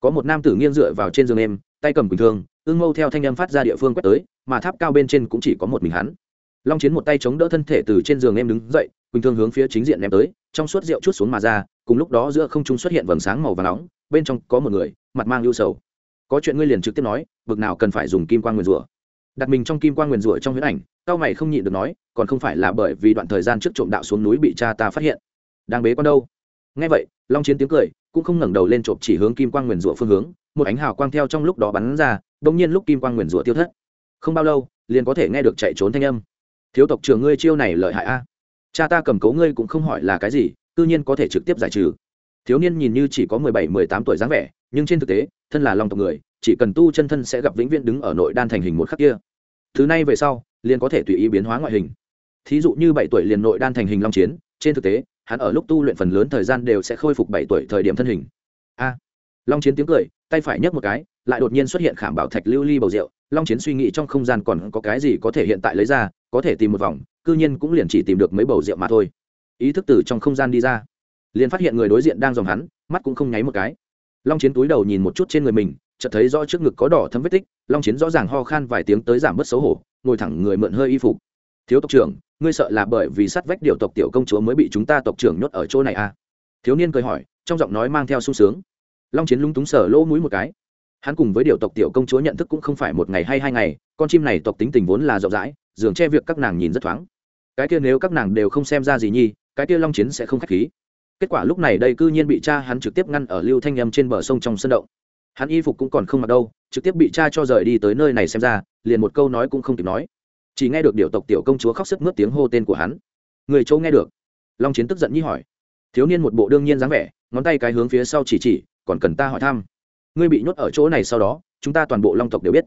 Có một nam tử nghiêng dựa vào trên giường em tay cầm quỳnh thương, ương mâu theo thanh âm phát ra địa phương quét tới, mà tháp cao bên trên cũng chỉ có một mình hắn. Long chiến một tay chống đỡ thân thể từ trên giường em đứng dậy, quỳnh thương hướng phía chính diện ném tới, trong suốt rượu chút xuống mà ra, cùng lúc đó giữa không trung xuất hiện vầng sáng màu và nóng, bên trong có một người, mặt mang ưu sầu. Có chuyện ngươi liền trực tiếp nói, bực nào cần phải dùng kim quan nguyền rủa. Đặt mình trong kim quan nguyền rủa trong huyết ảnh, cao mày không nhịn được nói, còn không phải là bởi vì đoạn thời gian trước trộm đạo xuống núi bị cha ta phát hiện. Đang bế con đâu? Nghe vậy, long chiến tiếng cười cũng không ngẩng đầu lên trộm chỉ hướng kim quang nguyền rủa phương hướng, một ánh hào quang theo trong lúc đó bắn ra bỗng nhiên lúc kim quang nguyền rủa tiêu thất. Không bao lâu, liền có thể nghe được chạy trốn thanh âm. Thiếu tộc trưởng ngươi chiêu này lợi hại a. Cha ta cầm cố ngươi cũng không hỏi là cái gì tự nhiên có thể trực tiếp giải trừ. Thiếu niên nhìn như chỉ có mười bảy, mười tám tuổi dáng vẻ, nhưng trên thực tế, thân là long tộc người, chỉ cần tu chân thân sẽ gặp vĩnh viễn đứng ở nội đan thành hình một khắc kia. Thứ này về sau, liền có thể tùy ý biến hóa ngoại hình. Thí dụ như bảy tuổi liền nội đan thành hình long chiến, trên thực tế hắn ở lúc tu luyện phần lớn thời gian đều sẽ khôi phục bảy tuổi thời điểm thân hình. A. Long chiến tiếng cười, tay phải nhấc một cái, lại đột nhiên xuất hiện khảm bảo thạch lưu ly bầu rượu. Long chiến suy nghĩ trong không gian còn có cái gì có thể hiện tại lấy ra, có thể tìm một vòng, cư nhiên cũng liền chỉ tìm được mấy bầu rượu mà thôi. Ý thức từ trong không gian đi ra, liền phát hiện người đối diện đang dòng hắn, mắt cũng không nháy một cái. Long chiến túi đầu nhìn một chút trên người mình, chợt thấy rõ trước ngực có đỏ thấm vết tích. Long chiến rõ ràng ho khan vài tiếng tới giảm bớt xấu hổ, ngồi thẳng người mượn hơi y phục thiếu tộc trưởng, ngươi sợ là bởi vì sát vách điều tộc tiểu công chúa mới bị chúng ta tộc trưởng nhốt ở chỗ này à? Thiếu niên cười hỏi, trong giọng nói mang theo sung sướng. Long chiến lung túng sở lỗ mũi một cái. Hắn cùng với điều tộc tiểu công chúa nhận thức cũng không phải một ngày hay hai ngày, con chim này tộc tính tình vốn là rộng rãi, dường che việc các nàng nhìn rất thoáng. Cái kia nếu các nàng đều không xem ra gì nhi, cái kia long chiến sẽ không k h á c h khí. Kết quả lúc này đây cư nhiên bị cha hắn trực tiếp ngăn ở lưu thanh â m trên bờ sông trong sân động. Hắn y phục cũng còn không mặc đâu, trực tiếp bị cha cho rời đi tới nơi này xem ra, liền một câu nói cũng không kịp nói chỉ nghe được điệu tộc tiểu công chúa khóc sức mướt tiếng hô tên của hắn. Người châu nghe được. Long chiến tức giận nhi hỏi. Thiếu niên một bộ đương nhiên dáng vẻ, ngón tay cái hướng phía sau chỉ chỉ, còn cần ta hỏi thăm. Ngươi bị nhốt ở chỗ này sau đó, chúng ta toàn bộ long tộc đều biết.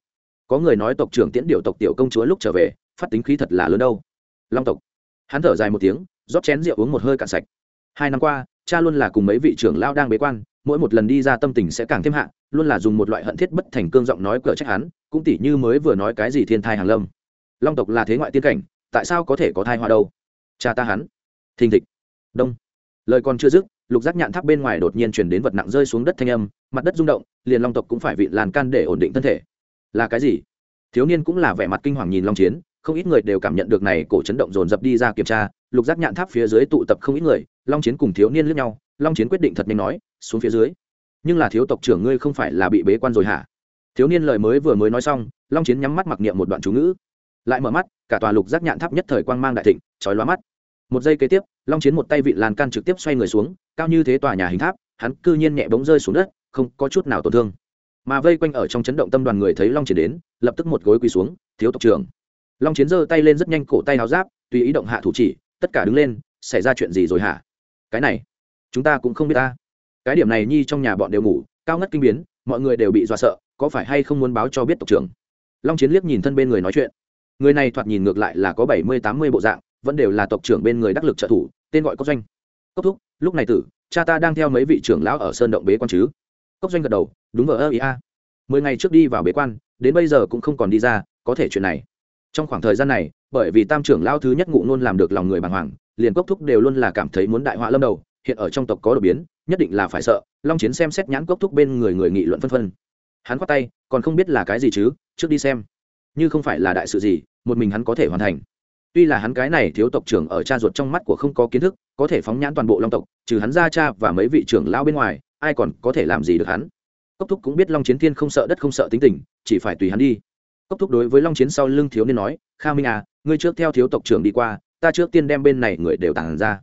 Có người nói tộc trưởng tiễn điệu tộc tiểu công chúa lúc trở về, phát tính khí thật là lớn đâu. Long tộc. Hắn thở dài một tiếng, rót chén rượu uống một hơi cạn sạch. Hai năm qua, cha luôn là cùng mấy vị trưởng lao đang bế quan, mỗi một lần đi ra tâm tình sẽ càng thêm hạ, luôn là dùng một loại hận thiết bất thành cương giọng nói cỡ trách hắn, cũng tỉ như mới vừa nói cái gì thiên thai hàng lâm long tộc là thế ngoại tiên cảnh, tại sao có thể có thai hoa đâu? Cha ta hắn. Thình thịch. Đông. Lời còn chưa dứt, lục giác nhạn tháp bên ngoài đột nhiên chuyển đến vật nặng rơi xuống đất thanh âm, mặt đất rung động, liền long tộc cũng phải vị làn can để ổn định thân thể. Là cái gì? Thiếu niên cũng là vẻ mặt kinh hoàng nhìn long chiến, không ít người đều cảm nhận được này cổ chấn động dồn dập đi ra kiểm tra, lục giác nhạn tháp phía dưới tụ tập không ít người, long chiến cùng thiếu niên lướt nhau, long chiến quyết định thật nhanh nói, xuống phía dưới. Nhưng là thiếu tộc trưởng ngươi không phải là bị bế quan rồi hả? Thiếu niên lời mới vừa mới nói xong, long chiến nhắm mắt mặc niệm một đoạn chú ngữ lại mở mắt, cả tòa lục giác nhạn tháp nhất thời quang mang đại thịnh, chói lóa mắt. Một giây kế tiếp, long chiến một tay vị lan can trực tiếp xoay người xuống, cao như thế tòa nhà hình tháp, hắn cư nhiên nhẹ bóng rơi xuống đất, không có chút nào tổn thương. Mà vây quanh ở trong chấn động tâm đoàn người thấy long chiến đến, lập tức một gối quỳ xuống, thiếu tộc trưởng. Long chiến giơ tay lên rất nhanh cổ tay áo giáp, tùy ý động hạ thủ chỉ, tất cả đứng lên, xảy ra chuyện gì rồi hả? Cái này, chúng ta cũng không biết ta. Cái điểm này nhi trong nhà bọn đều ngủ, cao ngất kinh biến, mọi người đều bị dọa sợ, có phải hay không muốn báo cho biết tộc trưởng? Long chiến liếc nhìn thân bên người nói chuyện người này thoạt nhìn ngược lại là có bảy mươi, tám mươi bộ dạng, vẫn đều là tộc trưởng bên người đắc lực trợ thủ, tên gọi cốc doanh. Cốc thúc, lúc này tử, cha ta đang theo mấy vị trưởng lão ở sơn động bế quan chứ? Cốc doanh gật đầu, đúng vờ ơ, ý a. Mười ngày trước đi vào bế quan, đến bây giờ cũng không còn đi ra, có thể chuyện này. Trong khoảng thời gian này, bởi vì tam trưởng lão thứ nhất ngụ nôn làm được lòng người bàng hoàng, liền cốc thúc đều luôn là cảm thấy muốn đại họa lâm đầu, hiện ở trong tộc có đột biến, nhất định là phải sợ, long chiến xem xét nhãn cốc thúc bên người người nghị luận phân phân. Hắn khoát tay, còn không biết là cái gì chứ, trước đi xem như không phải là đại sự gì, một mình hắn có thể hoàn thành. Tuy là hắn cái này thiếu tộc trưởng ở cha ruột trong mắt của không có kiến thức, có thể phóng nhãn toàn bộ long tộc, trừ hắn ra cha và mấy vị trưởng lao bên ngoài, ai còn có thể làm gì được hắn? Cốc thúc cũng biết long chiến thiên không sợ đất không sợ tính tình, chỉ phải tùy hắn đi. Cốc thúc đối với long chiến sau lưng thiếu niên nói, kha minh à ngươi trước theo thiếu tộc trưởng đi qua, ta trước tiên đem bên này người đều tàn ra.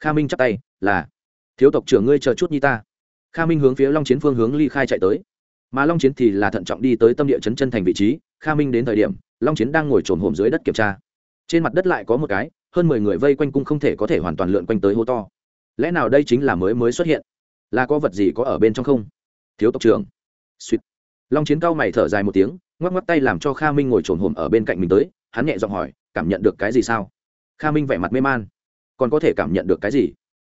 Kha minh chắp tay, là. Thiếu tộc trưởng ngươi chờ chút như ta. Kha minh hướng phía long chiến phương hướng ly khai chạy tới. Mà long chiến thì là thận trọng đi tới tâm địa chấn chân thành vị trí kha minh đến thời điểm, long chiến đang ngồi trồn hổm dưới đất kiểm tra. Trên mặt đất lại có một cái, hơn mười người vây quanh cung không thể có thể hoàn toàn lượn quanh tới hô to. Lẽ nào đây chính là mới mới xuất hiện? Là có vật gì có ở bên trong không? Thiếu tộc trưởng. Suýt. Long chiến cao mày thở dài một tiếng, ngoắc ngoắc tay làm cho kha minh ngồi trồn hổm ở bên cạnh mình tới, hắn nhẹ giọng hỏi, cảm nhận được cái gì sao? Kha minh vẻ mặt mê man. Còn có thể cảm nhận được cái gì?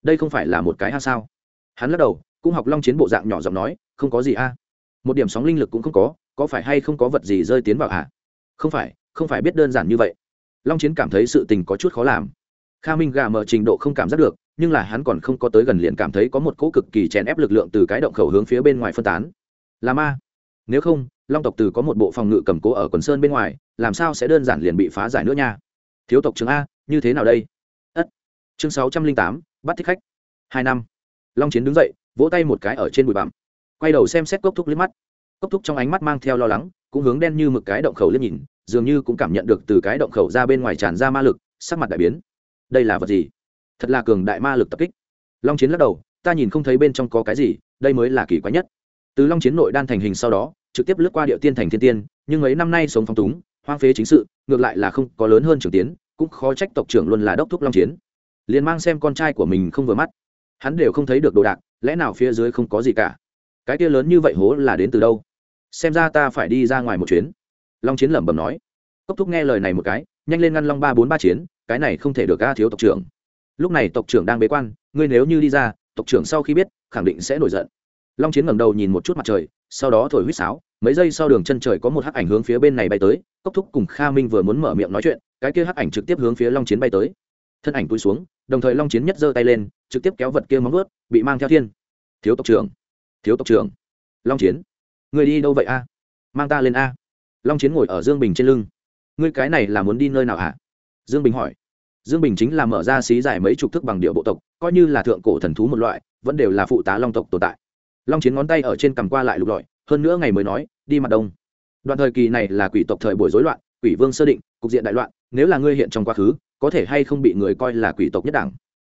Đây không phải là một cái ha sao? Hắn lắc đầu, cũng học long chiến bộ dạng nhỏ giọng nói, không có gì a. Một điểm sóng linh lực cũng không có có phải hay không có vật gì rơi tiến vào hả? Không phải không phải biết đơn giản như vậy. Long chiến cảm thấy sự tình có chút khó làm. Kha minh gà mở trình độ không cảm giác được, nhưng là hắn còn không có tới gần liền cảm thấy có một cỗ cực kỳ chèn ép lực lượng từ cái động khẩu hướng phía bên ngoài phân tán. Là ma. Nếu không, long tộc từ có một bộ phòng ngự cầm cố ở quần sơn bên ngoài, làm sao sẽ đơn giản liền bị phá giải nữa nha? Thiếu tộc trường a, như thế nào đây? Ất. Chương sáu trăm linh tám, bắt thích khách. Hai năm. Long chiến đứng dậy, vỗ tay một cái ở trên bụi bặm. Quay đầu xem xét cốc thúc liếc mắt cốc thúc trong ánh mắt mang theo lo lắng, cũng hướng đen như mực cái động khẩu liếc nhìn, dường như cũng cảm nhận được từ cái động khẩu ra bên ngoài tràn ra ma lực, sắc mặt đại biến. Đây là vật gì? Thật là cường đại ma lực tập kích. Long chiến lắc đầu, ta nhìn không thấy bên trong có cái gì, đây mới là kỳ quái nhất. Từ long chiến nội đan thành hình sau đó, trực tiếp lướt qua địa tiên thành thiên tiên, nhưng ấy năm nay sống phong túng, hoang phế chính sự, ngược lại là không có lớn hơn trưởng tiến, cũng khó trách tộc trưởng luôn là đốc thúc long chiến. Liền mang xem con trai của mình không vừa mắt. Hắn đều không thấy được đồ đạc, lẽ nào phía dưới không có gì cả? Cái kia lớn như vậy hố là đến từ đâu? Xem ra ta phải đi ra ngoài một chuyến. Long chiến lẩm bẩm nói. Cốc thúc nghe lời này một cái, nhanh lên ngăn long ba bốn ba chiến, cái này không thể được ca thiếu tộc trưởng. Lúc này tộc trưởng đang bế quan, ngươi nếu như đi ra, tộc trưởng sau khi biết, khẳng định sẽ nổi giận. Long chiến ngẩng đầu nhìn một chút mặt trời, sau đó thổi huýt sáo, mấy giây sau đường chân trời có một hắc ảnh hướng phía bên này bay tới, cốc thúc cùng kha minh vừa muốn mở miệng nói chuyện, cái kia hắc ảnh trực tiếp hướng phía long chiến bay tới. Thân ảnh túi xuống, đồng thời long chiến nhất giơ tay lên, trực tiếp kéo vật kia móng vớt bị mang theo thiên. Thiếu tộc trưởng, thiếu tộc trưởng. Long chiến người đi đâu vậy a? Mang ta lên a. Long chiến ngồi ở dương bình trên lưng. Ngươi cái này là muốn đi nơi nào hả? Dương bình hỏi. Dương bình chính là mở ra xí dài mấy chục thức bằng điệu bộ tộc, coi như là thượng cổ thần thú một loại, vẫn đều là phụ tá long tộc tồn tại. Long chiến ngón tay ở trên cằm qua lại lục lọi, hơn nữa ngày mới nói, đi mặt đông. Đoạn thời kỳ này là quỷ tộc thời buổi rối loạn, quỷ vương sơ định, cục diện đại loạn, nếu là ngươi hiện trong quá khứ, có thể hay không bị người coi là quỷ tộc nhất đẳng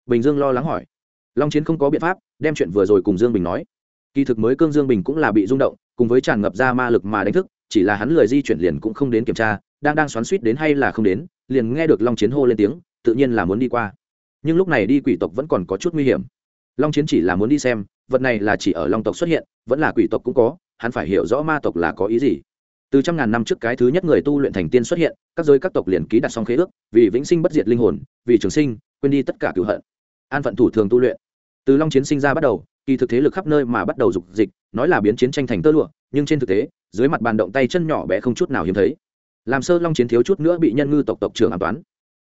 bình dương lo lắng hỏi. Long chiến không có biện pháp, đem chuyện vừa rồi cùng dương bình nói kỳ thực mới cương dương bình cũng là bị rung động, cùng với tràn ngập ra ma lực mà đánh thức, chỉ là hắn lười di chuyển liền cũng không đến kiểm tra, đang đang xoắn suýt đến hay là không đến, liền nghe được long chiến hô lên tiếng, tự nhiên là muốn đi qua. Nhưng lúc này đi quỷ tộc vẫn còn có chút nguy hiểm. Long chiến chỉ là muốn đi xem, vật này là chỉ ở long tộc xuất hiện, vẫn là quỷ tộc cũng có, hắn phải hiểu rõ ma tộc là có ý gì. Từ trăm ngàn năm trước cái thứ nhất người tu luyện thành tiên xuất hiện, các giới các tộc liền ký đặt xong khế ước, vì vĩnh sinh bất diệt linh hồn, vì trường sinh, quên đi tất cả cựu hận. An phận thủ thường tu luyện. Từ long chiến sinh ra bắt đầu kỳ thực thế lực khắp nơi mà bắt đầu dục dịch, nói là biến chiến tranh thành tơ lụa, nhưng trên thực tế, dưới mặt bàn động tay chân nhỏ bé không chút nào hiếm thấy. Làm sơ long chiến thiếu chút nữa bị nhân ngư tộc tộc trưởng an toán.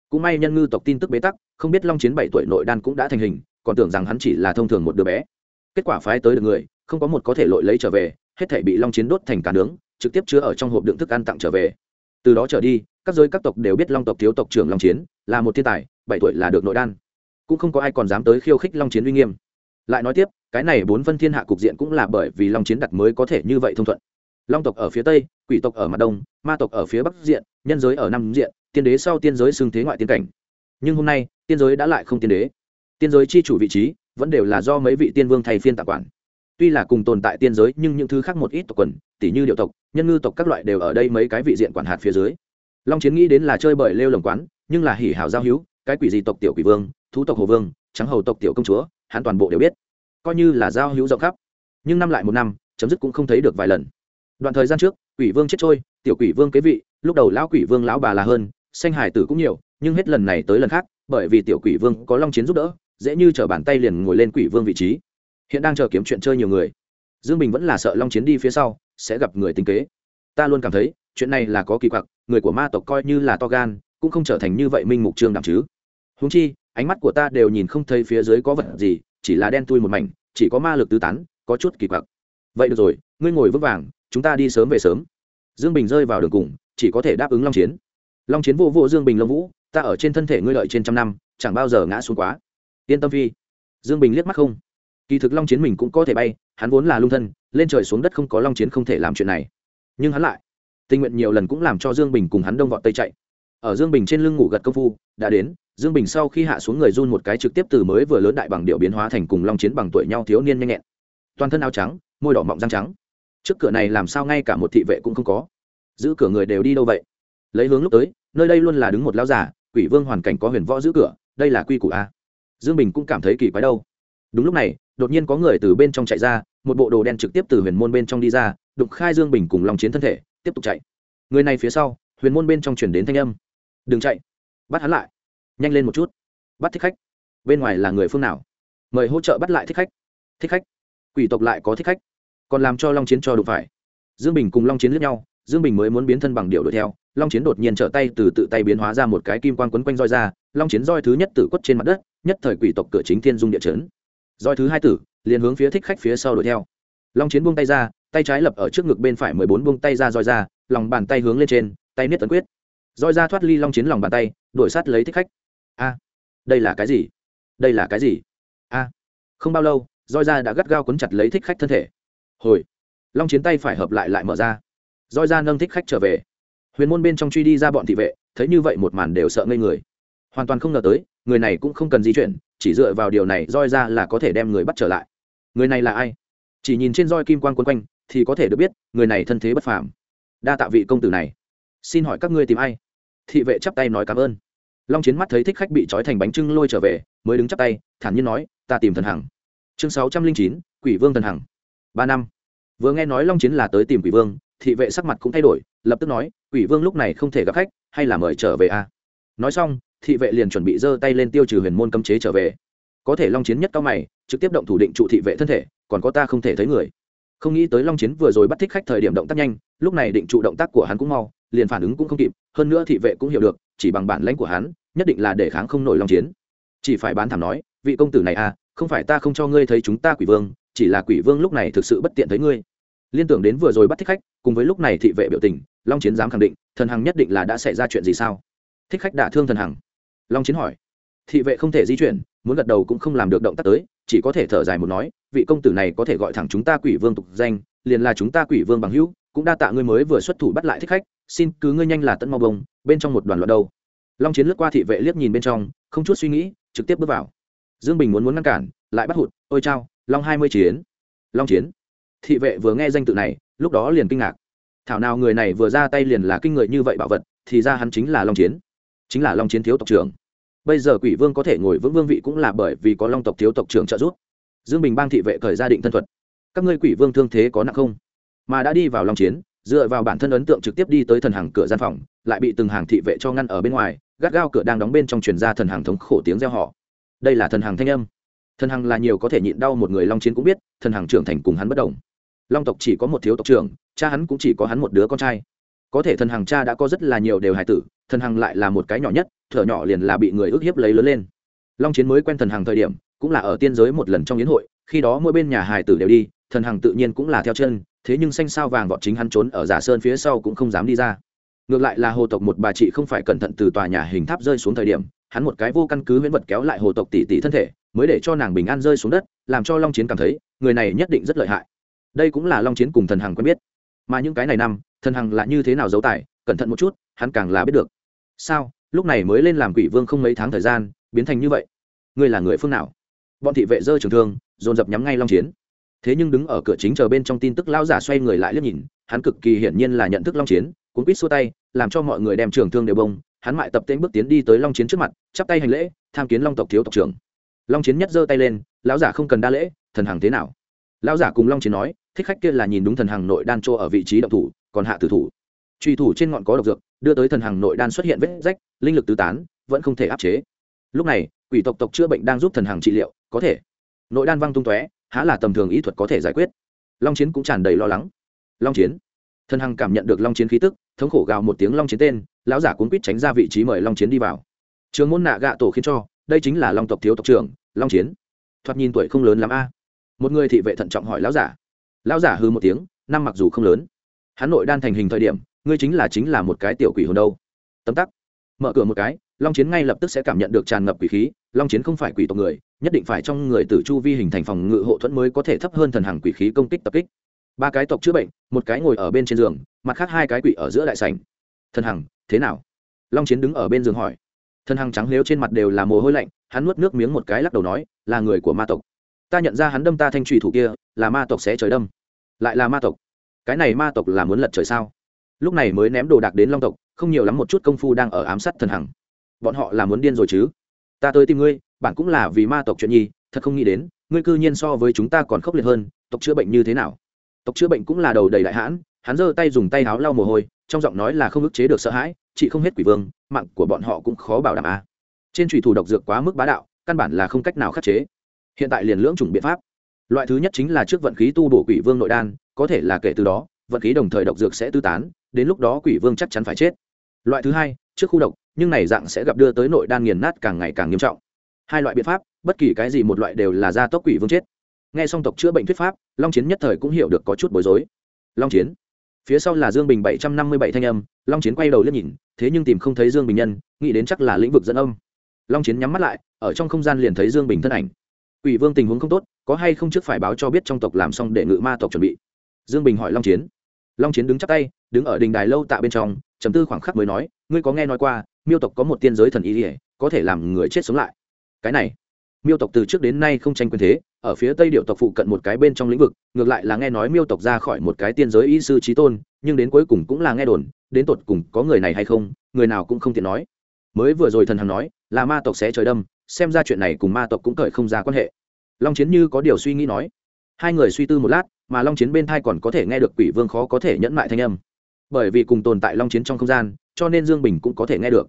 Cũng may nhân ngư tộc tin tức bế tắc, không biết long chiến bảy tuổi nội đan cũng đã thành hình, còn tưởng rằng hắn chỉ là thông thường một đứa bé. Kết quả phái tới được người, không có một có thể lội lấy trở về, hết thể bị long chiến đốt thành cá nướng, trực tiếp chứa ở trong hộp đựng thức ăn tặng trở về. Từ đó trở đi, các giới các tộc đều biết long tộc thiếu tộc trưởng long chiến là một thiên tài, bảy tuổi là được nội đan. Cũng không có ai còn dám tới khiêu khích long chiến uy nghiêm lại nói tiếp, cái này bốn phân thiên hạ cục diện cũng là bởi vì long chiến đặt mới có thể như vậy thông thuận. Long tộc ở phía tây, quỷ tộc ở mặt đông, ma tộc ở phía bắc diện, nhân giới ở năm diện, tiên đế sau tiên giới xưng thế ngoại tiên cảnh. Nhưng hôm nay, tiên giới đã lại không tiên đế. Tiên giới chi chủ vị trí, vẫn đều là do mấy vị tiên vương thay phiên tặng quản. Tuy là cùng tồn tại tiên giới, nhưng những thứ khác một ít tộc quần tỷ như điệu tộc, nhân ngư tộc các loại đều ở đây mấy cái vị diện quản hạt phía dưới. Long chiến nghĩ đến là chơi bời lêu lồng quán, nhưng là hỉ hảo giao hữu, cái quỷ gì tộc tiểu quỷ vương, thú tộc hồ vương, trắng hầu tộc tiểu công chúa hắn toàn bộ đều biết. Coi như là giao hữu rộng khắp, nhưng năm lại một năm, chấm dứt cũng không thấy được vài lần. Đoạn thời gian trước, quỷ vương chết trôi, tiểu quỷ vương kế vị, lúc đầu lão quỷ vương lão bà là hơn, sanh hải tử cũng nhiều, nhưng hết lần này tới lần khác, bởi vì tiểu quỷ vương có long chiến giúp đỡ, dễ như t bàn tay liền ngồi lên quỷ vương vị trí. Hiện đang chờ kiếm chuyện chơi nhiều người. Dương bình vẫn là sợ long chiến đi phía sau, sẽ gặp người tính kế. Ta luôn cảm thấy, chuyện này là có kỳ quặc, người của ma tộc coi như là to gan, cũng không trở thành như vậy minh mục trương đảm chứ. Húng chi ánh mắt của ta đều nhìn không thấy phía dưới có vật gì, chỉ là đen tui một mảnh, chỉ có ma lực tứ tán, có chút kỳ quặc. Vậy được rồi, ngươi ngồi vững vàng, chúng ta đi sớm về sớm. Dương bình rơi vào đường cùng, chỉ có thể đáp ứng long chiến. Long chiến vô vô dương bình lâm vũ, ta ở trên thân thể ngươi lợi trên trăm năm, chẳng bao giờ ngã xuống quá. Yên tâm phi. Dương bình liếc mắt không. Kỳ thực long chiến mình cũng có thể bay, hắn vốn là lung thân, lên trời xuống đất không có long chiến không thể làm chuyện này. Nhưng hắn lại, tình nguyện nhiều lần cũng làm cho dương bình cùng hắn đông vọt tây chạy. Ở dương bình trên lưng ngủ gật công phu đã đến, dương bình sau khi hạ xuống người run một cái trực tiếp từ mới vừa lớn đại bằng điệu biến hóa thành cùng long chiến bằng tuổi nhau thiếu niên nhanh nhẹn. Toàn thân áo trắng, môi đỏ mọng răng trắng. Trước cửa này làm sao ngay cả một thị vệ cũng không có. Giữ cửa người đều đi đâu vậy? Lấy hướng lúc tới, nơi đây luôn là đứng một lao giả quỷ vương hoàn cảnh có huyền võ giữ cửa, đây là quy củ a. Dương bình cũng cảm thấy kỳ quái đâu. Đúng lúc này, đột nhiên có người từ bên trong chạy ra, một bộ đồ đen trực tiếp từ huyền môn bên trong đi ra đục khai dương bình cùng lòng chiến thân thể, tiếp tục chạy. Người này phía sau, huyền môn bên trong chuyển đến thanh âm. Đừng chạy bắt hắn lại. Nhanh lên một chút. Bắt thích khách. Bên ngoài là người phương nào? Mời hỗ trợ bắt lại thích khách. Thích khách. Quỷ tộc lại có thích khách. Còn làm cho long chiến cho đụng phải. Dương bình cùng long chiến lướt nhau, dương bình mới muốn biến thân bằng điệu đuổi theo. Long chiến đột nhiên trở tay từ tự tay biến hóa ra một cái kim quan quấn quanh roi ra, long chiến roi thứ nhất tử quất trên mặt đất, nhất thời quỷ tộc cửa chính thiên dung địa chấn. Roi thứ hai tử, liền hướng phía thích khách phía sau đuổi theo. Long chiến buông tay ra, tay trái lập ở trước ngực bên phải mười bốn buông tay ra roi ra, lòng bàn tay hướng lên trên, tay niết tấn quyết. Roi ra thoát ly long chiến lòng bàn tay đuổi sát lấy thích khách. A, đây là cái gì? Đây là cái gì? A, không bao lâu, roi ra đã gắt gao quấn chặt lấy thích khách thân thể. Hồi, long chiến tay phải hợp lại lại mở ra. Roi ra nâng thích khách trở về. Huyền môn bên trong truy đi ra bọn thị vệ, thấy như vậy một màn đều sợ ngây người. Hoàn toàn không ngờ tới, người này cũng không cần di chuyển, chỉ dựa vào điều này roi ra là có thể đem người bắt trở lại. Người này là ai? Chỉ nhìn trên roi kim quan quân quanh, thì có thể được biết, người này thân thế bất phàm. Đa tạ vị công tử này. Xin hỏi các ngươi tìm ai? Thị vệ chắp tay nói cảm ơn long chiến mắt thấy thích khách bị trói thành bánh trưng lôi trở về, mới đứng chắp tay, thản nhiên nói, ta tìm thần hằng. Chương sáu trăm linh chín, quỷ vương thần hằng. Ba năm. Vừa nghe nói long chiến là tới tìm quỷ vương, thị vệ sắc mặt cũng thay đổi, lập tức nói, quỷ vương lúc này không thể gặp khách, hay là mời trở về a? À? nói xong, thị vệ liền chuẩn bị giơ tay lên tiêu trừ huyền môn cấm chế trở về. Có thể long chiến nhất cao mày, trực tiếp động thủ định trụ thị vệ thân thể, còn có ta không thể thấy người. Không nghĩ tới long chiến vừa rồi bắt thích khách thời điểm động tác nhanh, lúc này định trụ động tác của hắn cũng mau liền phản ứng cũng không kịp, hơn nữa thị vệ cũng hiểu được, chỉ bằng bản lãnh của hắn, nhất định là để kháng không nổi long chiến. Chỉ phải bán thảm nói, vị công tử này à không phải ta không cho ngươi thấy chúng ta quỷ vương, chỉ là quỷ vương lúc này thực sự bất tiện thấy ngươi. Liên tưởng đến vừa rồi bắt thích khách, cùng với lúc này thị vệ biểu tình, long chiến dám khẳng định, thần hằng nhất định là đã xảy ra chuyện gì sao? Thích khách đả thương thần hằng. Long chiến hỏi. Thị vệ không thể di chuyển, muốn gật đầu cũng không làm được động tác tới, chỉ có thể thở dài một nói, vị công tử này có thể gọi thẳng chúng ta quỷ vương tục danh, liền là chúng ta quỷ vương bằng hữu, cũng đa tạ ngươi mới vừa xuất thủ bắt lại thích khách xin cứ ngươi nhanh là tận mau bông, bên trong một đoàn loạt đâu. Long chiến lướt qua thị vệ liếc nhìn bên trong, không chút suy nghĩ, trực tiếp bước vào. Dương bình muốn muốn ngăn cản, lại bắt hụt, ôi chao, long hai mươi chiến. Long chiến. Thị vệ vừa nghe danh tự này, lúc đó liền kinh ngạc. Thảo nào người này vừa ra tay liền là kinh người như vậy bảo vật, thì ra hắn chính là long chiến. Chính là long chiến thiếu tộc trưởng. Bây giờ quỷ vương có thể ngồi vững vương vị cũng là bởi vì có long tộc thiếu tộc trưởng trợ giúp. Dương bình bang thị vệ cởi gia định thân thuật. Các ngươi quỷ vương thương thế có nặng không? Mà đã đi vào long chiến dựa vào bản thân ấn tượng trực tiếp đi tới thần hàng cửa gian phòng, lại bị từng hàng thị vệ cho ngăn ở bên ngoài, gắt gao cửa đang đóng bên trong truyền ra thần hàng thống khổ tiếng reo họ đây là thần hàng thanh âm. Thần hằng là nhiều có thể nhịn đau một người long chiến cũng biết, thần hằng trưởng thành cùng hắn bất đồng. Long tộc chỉ có một thiếu tộc trưởng, cha hắn cũng chỉ có hắn một đứa con trai. Có thể thần hằng cha đã có rất là nhiều đều hài tử, thần hằng lại là một cái nhỏ nhất, thở nhỏ liền là bị người ức hiếp lấy lớn lên. Long chiến mới quen thần hằng thời điểm, cũng là ở tiên giới một lần trong yến hội, khi đó mỗi bên nhà hài tử đều đi thần hằng tự nhiên cũng là theo chân, thế nhưng xanh sao vàng vọt chính hắn trốn ở giả sơn phía sau cũng không dám đi ra. Ngược lại là hồ tộc một bà chị không phải cẩn thận từ tòa nhà hình tháp rơi xuống thời điểm, hắn một cái vô căn cứ huyễn vật kéo lại hồ tộc tỷ tỷ thân thể, mới để cho nàng bình an rơi xuống đất, làm cho long chiến cảm thấy, người này nhất định rất lợi hại. Đây cũng là long chiến cùng thần hằng quen biết. Mà những cái này năm, thần hằng là như thế nào giấu tài cẩn thận một chút, hắn càng là biết được. Sao? Lúc này mới lên làm quỷ vương không mấy tháng thời gian, biến thành như vậy. Ngươi là người phương nào? Bọn thị vệ dơ trường thương, dồn dập nhắm ngay long chiến thế nhưng đứng ở cửa chính chờ bên trong tin tức lao giả xoay người lại liếc nhìn, hắn cực kỳ hiển nhiên là nhận thức long chiến cuốn quýt xua tay, làm cho mọi người đem trường thương đều bông, hắn mại tập tên bước tiến đi tới long chiến trước mặt, chắp tay hành lễ, tham kiến long tộc thiếu tộc trưởng. Long chiến nhất giơ tay lên, lão giả không cần đa lễ, thần hằng thế nào? Lão giả cùng long chiến nói, thích khách kia là nhìn đúng thần hằng nội đan chỗ ở vị trí động thủ, còn hạ tử thủ. Truy thủ trên ngọn có độc dược, đưa tới thần hằng nội đan xuất hiện vết rách, linh lực tứ tán, vẫn không thể áp chế. Lúc này, quỷ tộc tộc chữa bệnh đang giúp thần hằng trị liệu, có thể. Nội đan văng tung tóe há là tầm thường ý thuật có thể giải quyết. Long chiến cũng tràn đầy lo lắng. Long chiến. Thần hằng cảm nhận được long chiến khí tức, thống khổ gào một tiếng long chiến tên, lão giả cuốn quýt tránh ra vị trí mời long chiến đi vào. Trường môn nạ gạ tổ khiến cho, đây chính là long tộc thiếu tộc trưởng, long chiến. Thoạt nhìn tuổi không lớn lắm a. Một người thị vệ thận trọng hỏi lão giả. Lão giả hư một tiếng, năm mặc dù không lớn. Hắn nội đan thành hình thời điểm, ngươi chính là chính là một cái tiểu quỷ hồn đâu. Tấm tắc. Mở cửa một cái long chiến ngay lập tức sẽ cảm nhận được tràn ngập quỷ khí, long chiến không phải quỷ tộc người, nhất định phải trong người tử chu vi hình thành phòng ngự hộ thuẫn mới có thể thấp hơn thần hàng quỷ khí công kích tập kích. Ba cái tộc chữa bệnh, một cái ngồi ở bên trên giường, mặt khác hai cái quỷ ở giữa đại sảnh. Thần hằng, thế nào? Long chiến đứng ở bên giường hỏi. Thần hằng trắng lếu trên mặt đều là mồ hôi lạnh, hắn nuốt nước miếng một cái lắc đầu nói, là người của ma tộc. Ta nhận ra hắn đâm ta thanh trùy thủ kia, là ma tộc sẽ trời đâm. Lại là ma tộc. Cái này ma tộc là muốn lật trời sao? Lúc này mới ném đồ đạc đến long tộc, không nhiều lắm một chút công phu đang ở ám sát thần hằng bọn họ là muốn điên rồi chứ? Ta tới tìm ngươi, bạn cũng là vì ma tộc chuyện nhi, thật không nghĩ đến, ngươi cư nhiên so với chúng ta còn khốc liệt hơn, tộc chữa bệnh như thế nào? Tộc chữa bệnh cũng là đầu đầy đại hãn, hắn giơ tay dùng tay áo lau mồ hôi, trong giọng nói là không ức chế được sợ hãi, chị không hết quỷ vương, mạng của bọn họ cũng khó bảo đảm à. trên trùy thủ độc dược quá mức bá đạo, căn bản là không cách nào khắc chế. Hiện tại liền lưỡng chủng biện pháp. Loại thứ nhất chính là trước vận khí tu bổ quỷ vương nội đan, có thể là kể từ đó, vận khí đồng thời độc dược sẽ tư tán, đến lúc đó quỷ vương chắc chắn phải chết. Loại thứ hai, trước khu độc nhưng này dạng sẽ gặp đưa tới nội đan nghiền nát càng ngày càng nghiêm trọng. Hai loại biện pháp, bất kỳ cái gì một loại đều là gia tốc quỷ vương chết. Nghe xong tộc chữa bệnh thuyết pháp, long chiến nhất thời cũng hiểu được có chút bối rối. Long chiến, phía sau là dương bình bảy trăm năm mươi bảy thanh âm, long chiến quay đầu liếc nhìn, thế nhưng tìm không thấy dương bình nhân, nghĩ đến chắc là lĩnh vực dẫn âm. Long chiến nhắm mắt lại, ở trong không gian liền thấy dương bình thân ảnh. Quỷ vương tình huống không tốt, có hay không trước phải báo cho biết trong tộc làm xong để ngự ma tộc chuẩn bị? Dương bình hỏi long chiến. Long chiến đứng chắp tay, đứng ở đình đài lâu tạ bên trong chấm tư khoảng khắc mới nói, ngươi có nghe nói qua miêu tộc có một tiên giới thần ý ỉa, có thể làm người chết sống lại. Cái này, miêu tộc từ trước đến nay không tranh quyền thế, ở phía tây điệu tộc phụ cận một cái bên trong lĩnh vực, ngược lại là nghe nói miêu tộc ra khỏi một cái tiên giới y sư trí tôn, nhưng đến cuối cùng cũng là nghe đồn, đến tột cùng có người này hay không, người nào cũng không tiện nói. Mới vừa rồi thần hằng nói, là ma tộc sẽ trời đâm, xem ra chuyện này cùng ma tộc cũng cởi không ra quan hệ. Long chiến như có điều suy nghĩ nói. Hai người suy tư một lát, mà long chiến bên thai còn có thể nghe được quỷ vương khó có thể nhẫn mại thanh âm. Bởi vì cùng tồn tại long chiến trong không gian cho nên dương bình cũng có thể nghe được.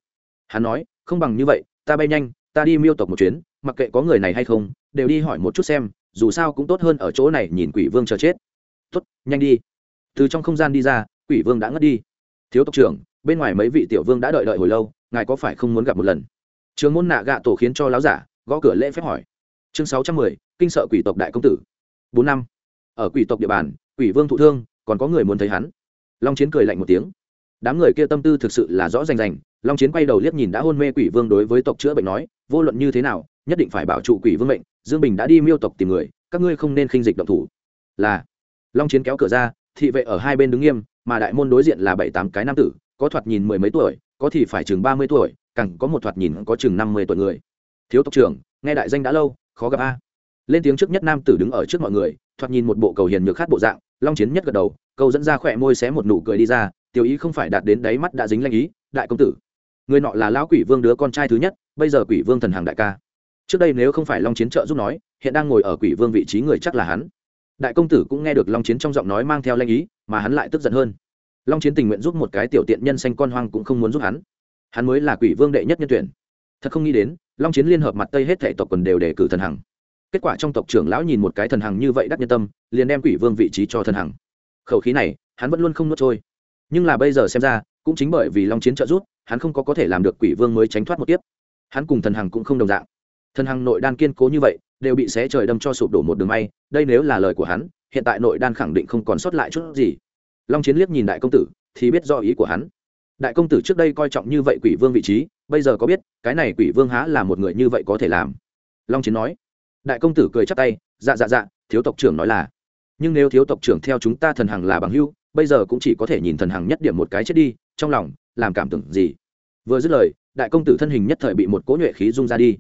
Hắn nói, không bằng như vậy, ta bay nhanh, ta đi miêu tộc một chuyến, mặc kệ có người này hay không, đều đi hỏi một chút xem, dù sao cũng tốt hơn ở chỗ này nhìn quỷ vương chờ chết. Tốt, nhanh đi. Từ trong không gian đi ra, quỷ vương đã ngất đi. Thiếu tộc trưởng, bên ngoài mấy vị tiểu vương đã đợi đợi hồi lâu, ngài có phải không muốn gặp một lần? Trường môn nạ gạ tổ khiến cho láo giả, gõ cửa lễ phép hỏi. Chương sáu trăm mười, kinh sợ quỷ tộc đại công tử. Bốn năm. Ở quỷ tộc địa bàn, quỷ vương thụ thương, còn có người muốn thấy hắn. Long chiến cười lạnh một tiếng đám người kia tâm tư thực sự là rõ rành rành. Long chiến quay đầu liếc nhìn đã hôn mê quỷ vương đối với tộc chữa bệnh nói, vô luận như thế nào, nhất định phải bảo trụ quỷ vương mệnh, dương bình đã đi miêu tộc tìm người, các ngươi không nên khinh dịch động thủ. Là, long chiến kéo cửa ra, thị vệ ở hai bên đứng nghiêm, mà đại môn đối diện là bảy tám cái nam tử, có thoạt nhìn mười mấy tuổi, có thì phải chừng ba mươi tuổi, càng có một thoạt nhìn có chừng năm mươi tuổi người. Thiếu tộc trưởng, nghe đại danh đã lâu, khó gặp a. Lên tiếng trước nhất nam tử đứng ở trước mọi người, thoạt nhìn một bộ cầu hiền nhược khát bộ dạng, long chiến nhất gật đầu, câu dẫn ra khỏe môi xé một nụ cười đi ra tiểu ý không phải đạt đến đáy mắt đã dính lanh ý, đại công tử. Người nọ là lão quỷ vương đứa con trai thứ nhất, bây giờ quỷ vương thần hàng đại ca. Trước đây nếu không phải long chiến trợ giúp nói, hiện đang ngồi ở quỷ vương vị trí người chắc là hắn. Đại công tử cũng nghe được long chiến trong giọng nói mang theo lanh ý, mà hắn lại tức giận hơn. Long chiến tình nguyện giúp một cái tiểu tiện nhân xanh con hoang cũng không muốn giúp hắn. Hắn mới là quỷ vương đệ nhất nhân tuyển. Thật không nghĩ đến, long chiến liên hợp mặt tây hết thể tộc quần đều đề cử thần hằng. Kết quả trong tộc trưởng lão nhìn một cái thần hằng như vậy đắc nhân tâm, liền đem quỷ vương vị trí cho thần hằng. Khẩu khí này, hắn vẫn luôn không nuốt trôi nhưng là bây giờ xem ra, cũng chính bởi vì long chiến trợ rút hắn không có có thể làm được quỷ vương mới tránh thoát một tiếp hắn cùng thần hằng cũng không đồng dạng. Thần hằng nội đan kiên cố như vậy, đều bị xé trời đâm cho sụp đổ một đường may, đây nếu là lời của hắn, hiện tại nội đan khẳng định không còn sót lại chút gì. Long chiến liếc nhìn đại công tử, thì biết do ý của hắn. Đại công tử trước đây coi trọng như vậy quỷ vương vị trí, bây giờ có biết, cái này quỷ vương há là một người như vậy có thể làm. Long chiến nói. Đại công tử cười chắp tay dạ dạ dạ thiếu tộc trưởng nói là. Nhưng nếu thiếu tộc trưởng theo chúng ta thần hằng là bằng hưu bây giờ cũng chỉ có thể nhìn thần hằng nhất điểm một cái chết đi, trong lòng, làm cảm tưởng gì? Vừa dứt lời, đại công tử thân hình nhất thời bị một cỗ nhuệ khí rung ra đi.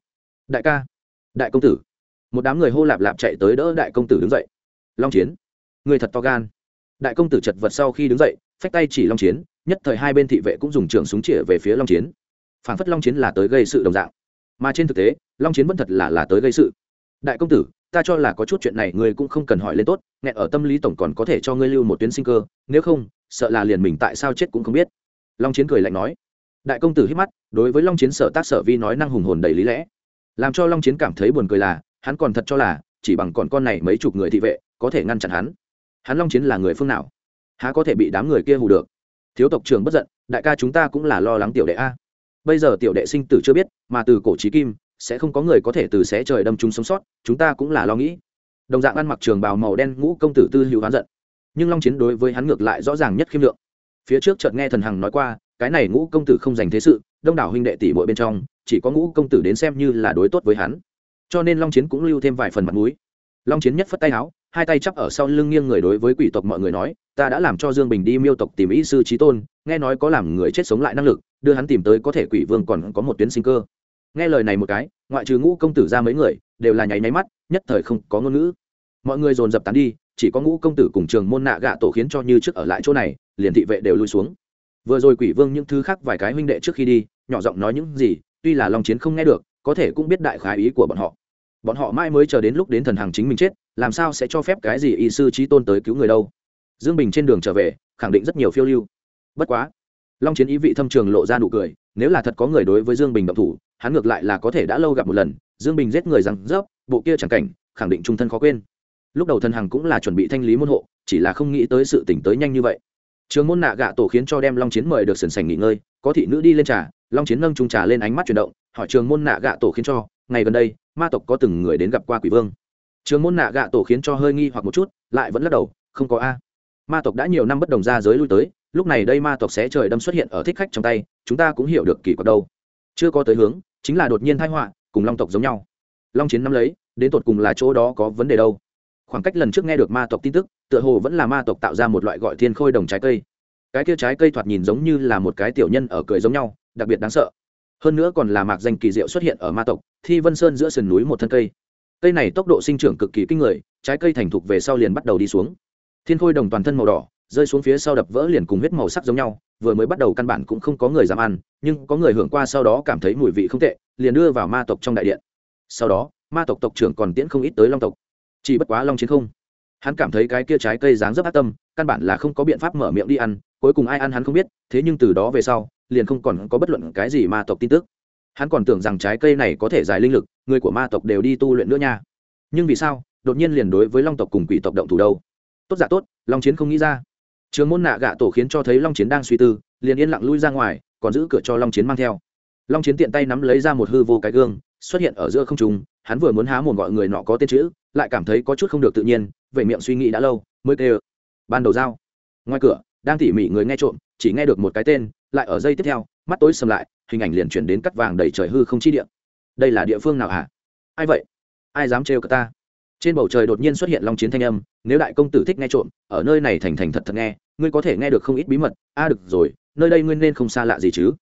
Đại ca, đại công tử. Một đám người hô lạp lạp chạy tới đỡ đại công tử đứng dậy. Long chiến, người thật to gan. Đại công tử chật vật sau khi đứng dậy, phách tay chỉ long chiến, nhất thời hai bên thị vệ cũng dùng trường súng chĩa về phía long chiến. Phản phất long chiến là tới gây sự đồng dạng. Mà trên thực tế, long chiến vẫn thật là là tới gây sự đại công tử, ta cho là có chút chuyện này ngươi cũng không cần hỏi lên tốt nghẹn ở tâm lý tổng còn có thể cho ngươi lưu một tuyến sinh cơ, nếu không, sợ là liền mình tại sao chết cũng không biết. Long chiến cười lạnh nói. Đại công tử hít mắt, đối với long chiến sở tác sở vi nói năng hùng hồn đầy lý lẽ. Làm cho long chiến cảm thấy buồn cười là, hắn còn thật cho là, chỉ bằng còn con này mấy chục người thị vệ, có thể ngăn chặn hắn. Hắn long chiến là người phương nào? Há có thể bị đám người kia hù được? Thiếu tộc trưởng bất giận, đại ca chúng ta cũng là lo lắng tiểu đệ a. Bây giờ tiểu đệ sinh tử chưa biết, mà từ cổ trí kim sẽ không có người có thể từ xé trời đâm chúng sống sót, chúng ta cũng là lo nghĩ. Đồng dạng ăn mặc trường bào màu đen ngũ công tử tư hữu hoán giận. Nhưng long chiến đối với hắn ngược lại rõ ràng nhất khiêm lượng. Phía trước chợt nghe thần hằng nói qua, cái này ngũ công tử không dành thế sự, đông đảo huynh đệ tỷ muội bên trong, chỉ có ngũ công tử đến xem như là đối tốt với hắn. Cho nên long chiến cũng lưu thêm vài phần mặt mũi. Long chiến nhất phất tay áo, hai tay chắp ở sau lưng nghiêng người đối với quỷ tộc mọi người nói, ta đã làm cho dương bình đi miêu tộc tìm ý sư trí tôn, nghe nói có làm người chết sống lại năng lực, đưa hắn tìm tới có thể quỷ vương còn có một tuyến sinh cơ nghe lời này một cái, ngoại trừ ngũ công tử ra mấy người, đều là nháy nháy mắt, nhất thời không có ngôn ngữ. Mọi người dồn dập tán đi, chỉ có ngũ công tử cùng trường môn nạ gạ tổ khiến cho như trước ở lại chỗ này, liền thị vệ đều lui xuống. Vừa rồi quỷ vương những thứ khác vài cái huynh đệ trước khi đi, nhỏ giọng nói những gì, tuy là long chiến không nghe được, có thể cũng biết đại khái ý của bọn họ. Bọn họ mãi mới chờ đến lúc đến thần hàng chính mình chết, làm sao sẽ cho phép cái gì y sư trí tôn tới cứu người đâu. Dương bình trên đường trở về, khẳng định rất nhiều phiêu lưu. Bất quá long chiến ý vị thâm trường lộ ra nụ cười, nếu là thật có người đối với dương bình động thủ, hắn ngược lại là có thể đã lâu gặp một lần, dương bình giết người rằng rớp, bộ kia chẳng cảnh, khẳng định trung thân khó quên. Lúc đầu thần hằng cũng là chuẩn bị thanh lý môn hộ, chỉ là không nghĩ tới sự tỉnh tới nhanh như vậy. Trường môn nạ gạ tổ khiến cho đem long chiến mời được sần sành nghỉ ngơi, có thị nữ đi lên trà, long chiến nâng trung trà lên ánh mắt chuyển động, hỏi trường môn nạ gạ tổ khiến cho, ngày gần đây, ma tộc có từng người đến gặp qua quỷ vương? Trường môn nạ gạ tổ khiến cho hơi nghi hoặc một chút, lại vẫn lắc đầu, không có a. Ma tộc đã nhiều năm bất đồng ra giới lui tới lúc này đây ma tộc xé trời đâm xuất hiện ở thích khách trong tay, chúng ta cũng hiểu được kỳ quặc đâu. Chưa có tới hướng, chính là đột nhiên thái họa, cùng long tộc giống nhau. Long chiến nắm lấy, đến tột cùng là chỗ đó có vấn đề đâu. Khoảng cách lần trước nghe được ma tộc tin tức, tựa hồ vẫn là ma tộc tạo ra một loại gọi thiên khôi đồng trái cây. Cái kia trái cây thoạt nhìn giống như là một cái tiểu nhân ở cười giống nhau, đặc biệt đáng sợ. Hơn nữa còn là mạc danh kỳ diệu xuất hiện ở ma tộc, thi vân sơn giữa sườn núi một thân cây. Cây này tốc độ sinh trưởng cực kỳ kinh người, trái cây thành thục về sau liền bắt đầu đi xuống. Thiên khôi đồng toàn thân màu đỏ rơi xuống phía sau đập vỡ liền cùng huyết màu sắc giống nhau, vừa mới bắt đầu căn bản cũng không có người dám ăn, nhưng có người hưởng qua sau đó cảm thấy mùi vị không tệ, liền đưa vào ma tộc trong đại điện. Sau đó, ma tộc tộc trưởng còn tiễn không ít tới long tộc. Chỉ bất quá long chiến không. Hắn cảm thấy cái kia trái cây dáng rất ác tâm, căn bản là không có biện pháp mở miệng đi ăn, cuối cùng ai ăn hắn không biết, thế nhưng từ đó về sau, liền không còn có bất luận cái gì ma tộc tin tức. Hắn còn tưởng rằng trái cây này có thể giải linh lực, người của ma tộc đều đi tu luyện nữa nha. Nhưng vì sao, đột nhiên liền đối với long tộc cùng quỷ tộc động thủ đâu? Tốt giả tốt, long chiến không nghĩ ra trường môn nạ gạ tổ khiến cho thấy long chiến đang suy tư, liền yên lặng lui ra ngoài, còn giữ cửa cho long chiến mang theo. Long chiến tiện tay nắm lấy ra một hư vô cái gương, xuất hiện ở giữa không trung, hắn vừa muốn há mồm gọi người nọ có tên chữ, lại cảm thấy có chút không được tự nhiên về miệng suy nghĩ đã lâu, mới kêu, ban đầu dao ngoài cửa, đang tỉ mỉ người nghe trộm, chỉ nghe được một cái tên, lại ở dây tiếp theo, mắt tối sầm lại, hình ảnh liền chuyển đến cắt vàng đầy trời hư không chi địa. Đây là địa phương nào hả? Ai vậy? Ai dám trêu cả ta? Trên bầu trời đột nhiên xuất hiện long chiến thanh âm, nếu đại công tử thích nghe trộm, ở nơi này thành thành thật thật nghe, ngươi có thể nghe được không ít bí mật. A, được rồi, nơi đây ngươi nên không xa lạ gì chứ?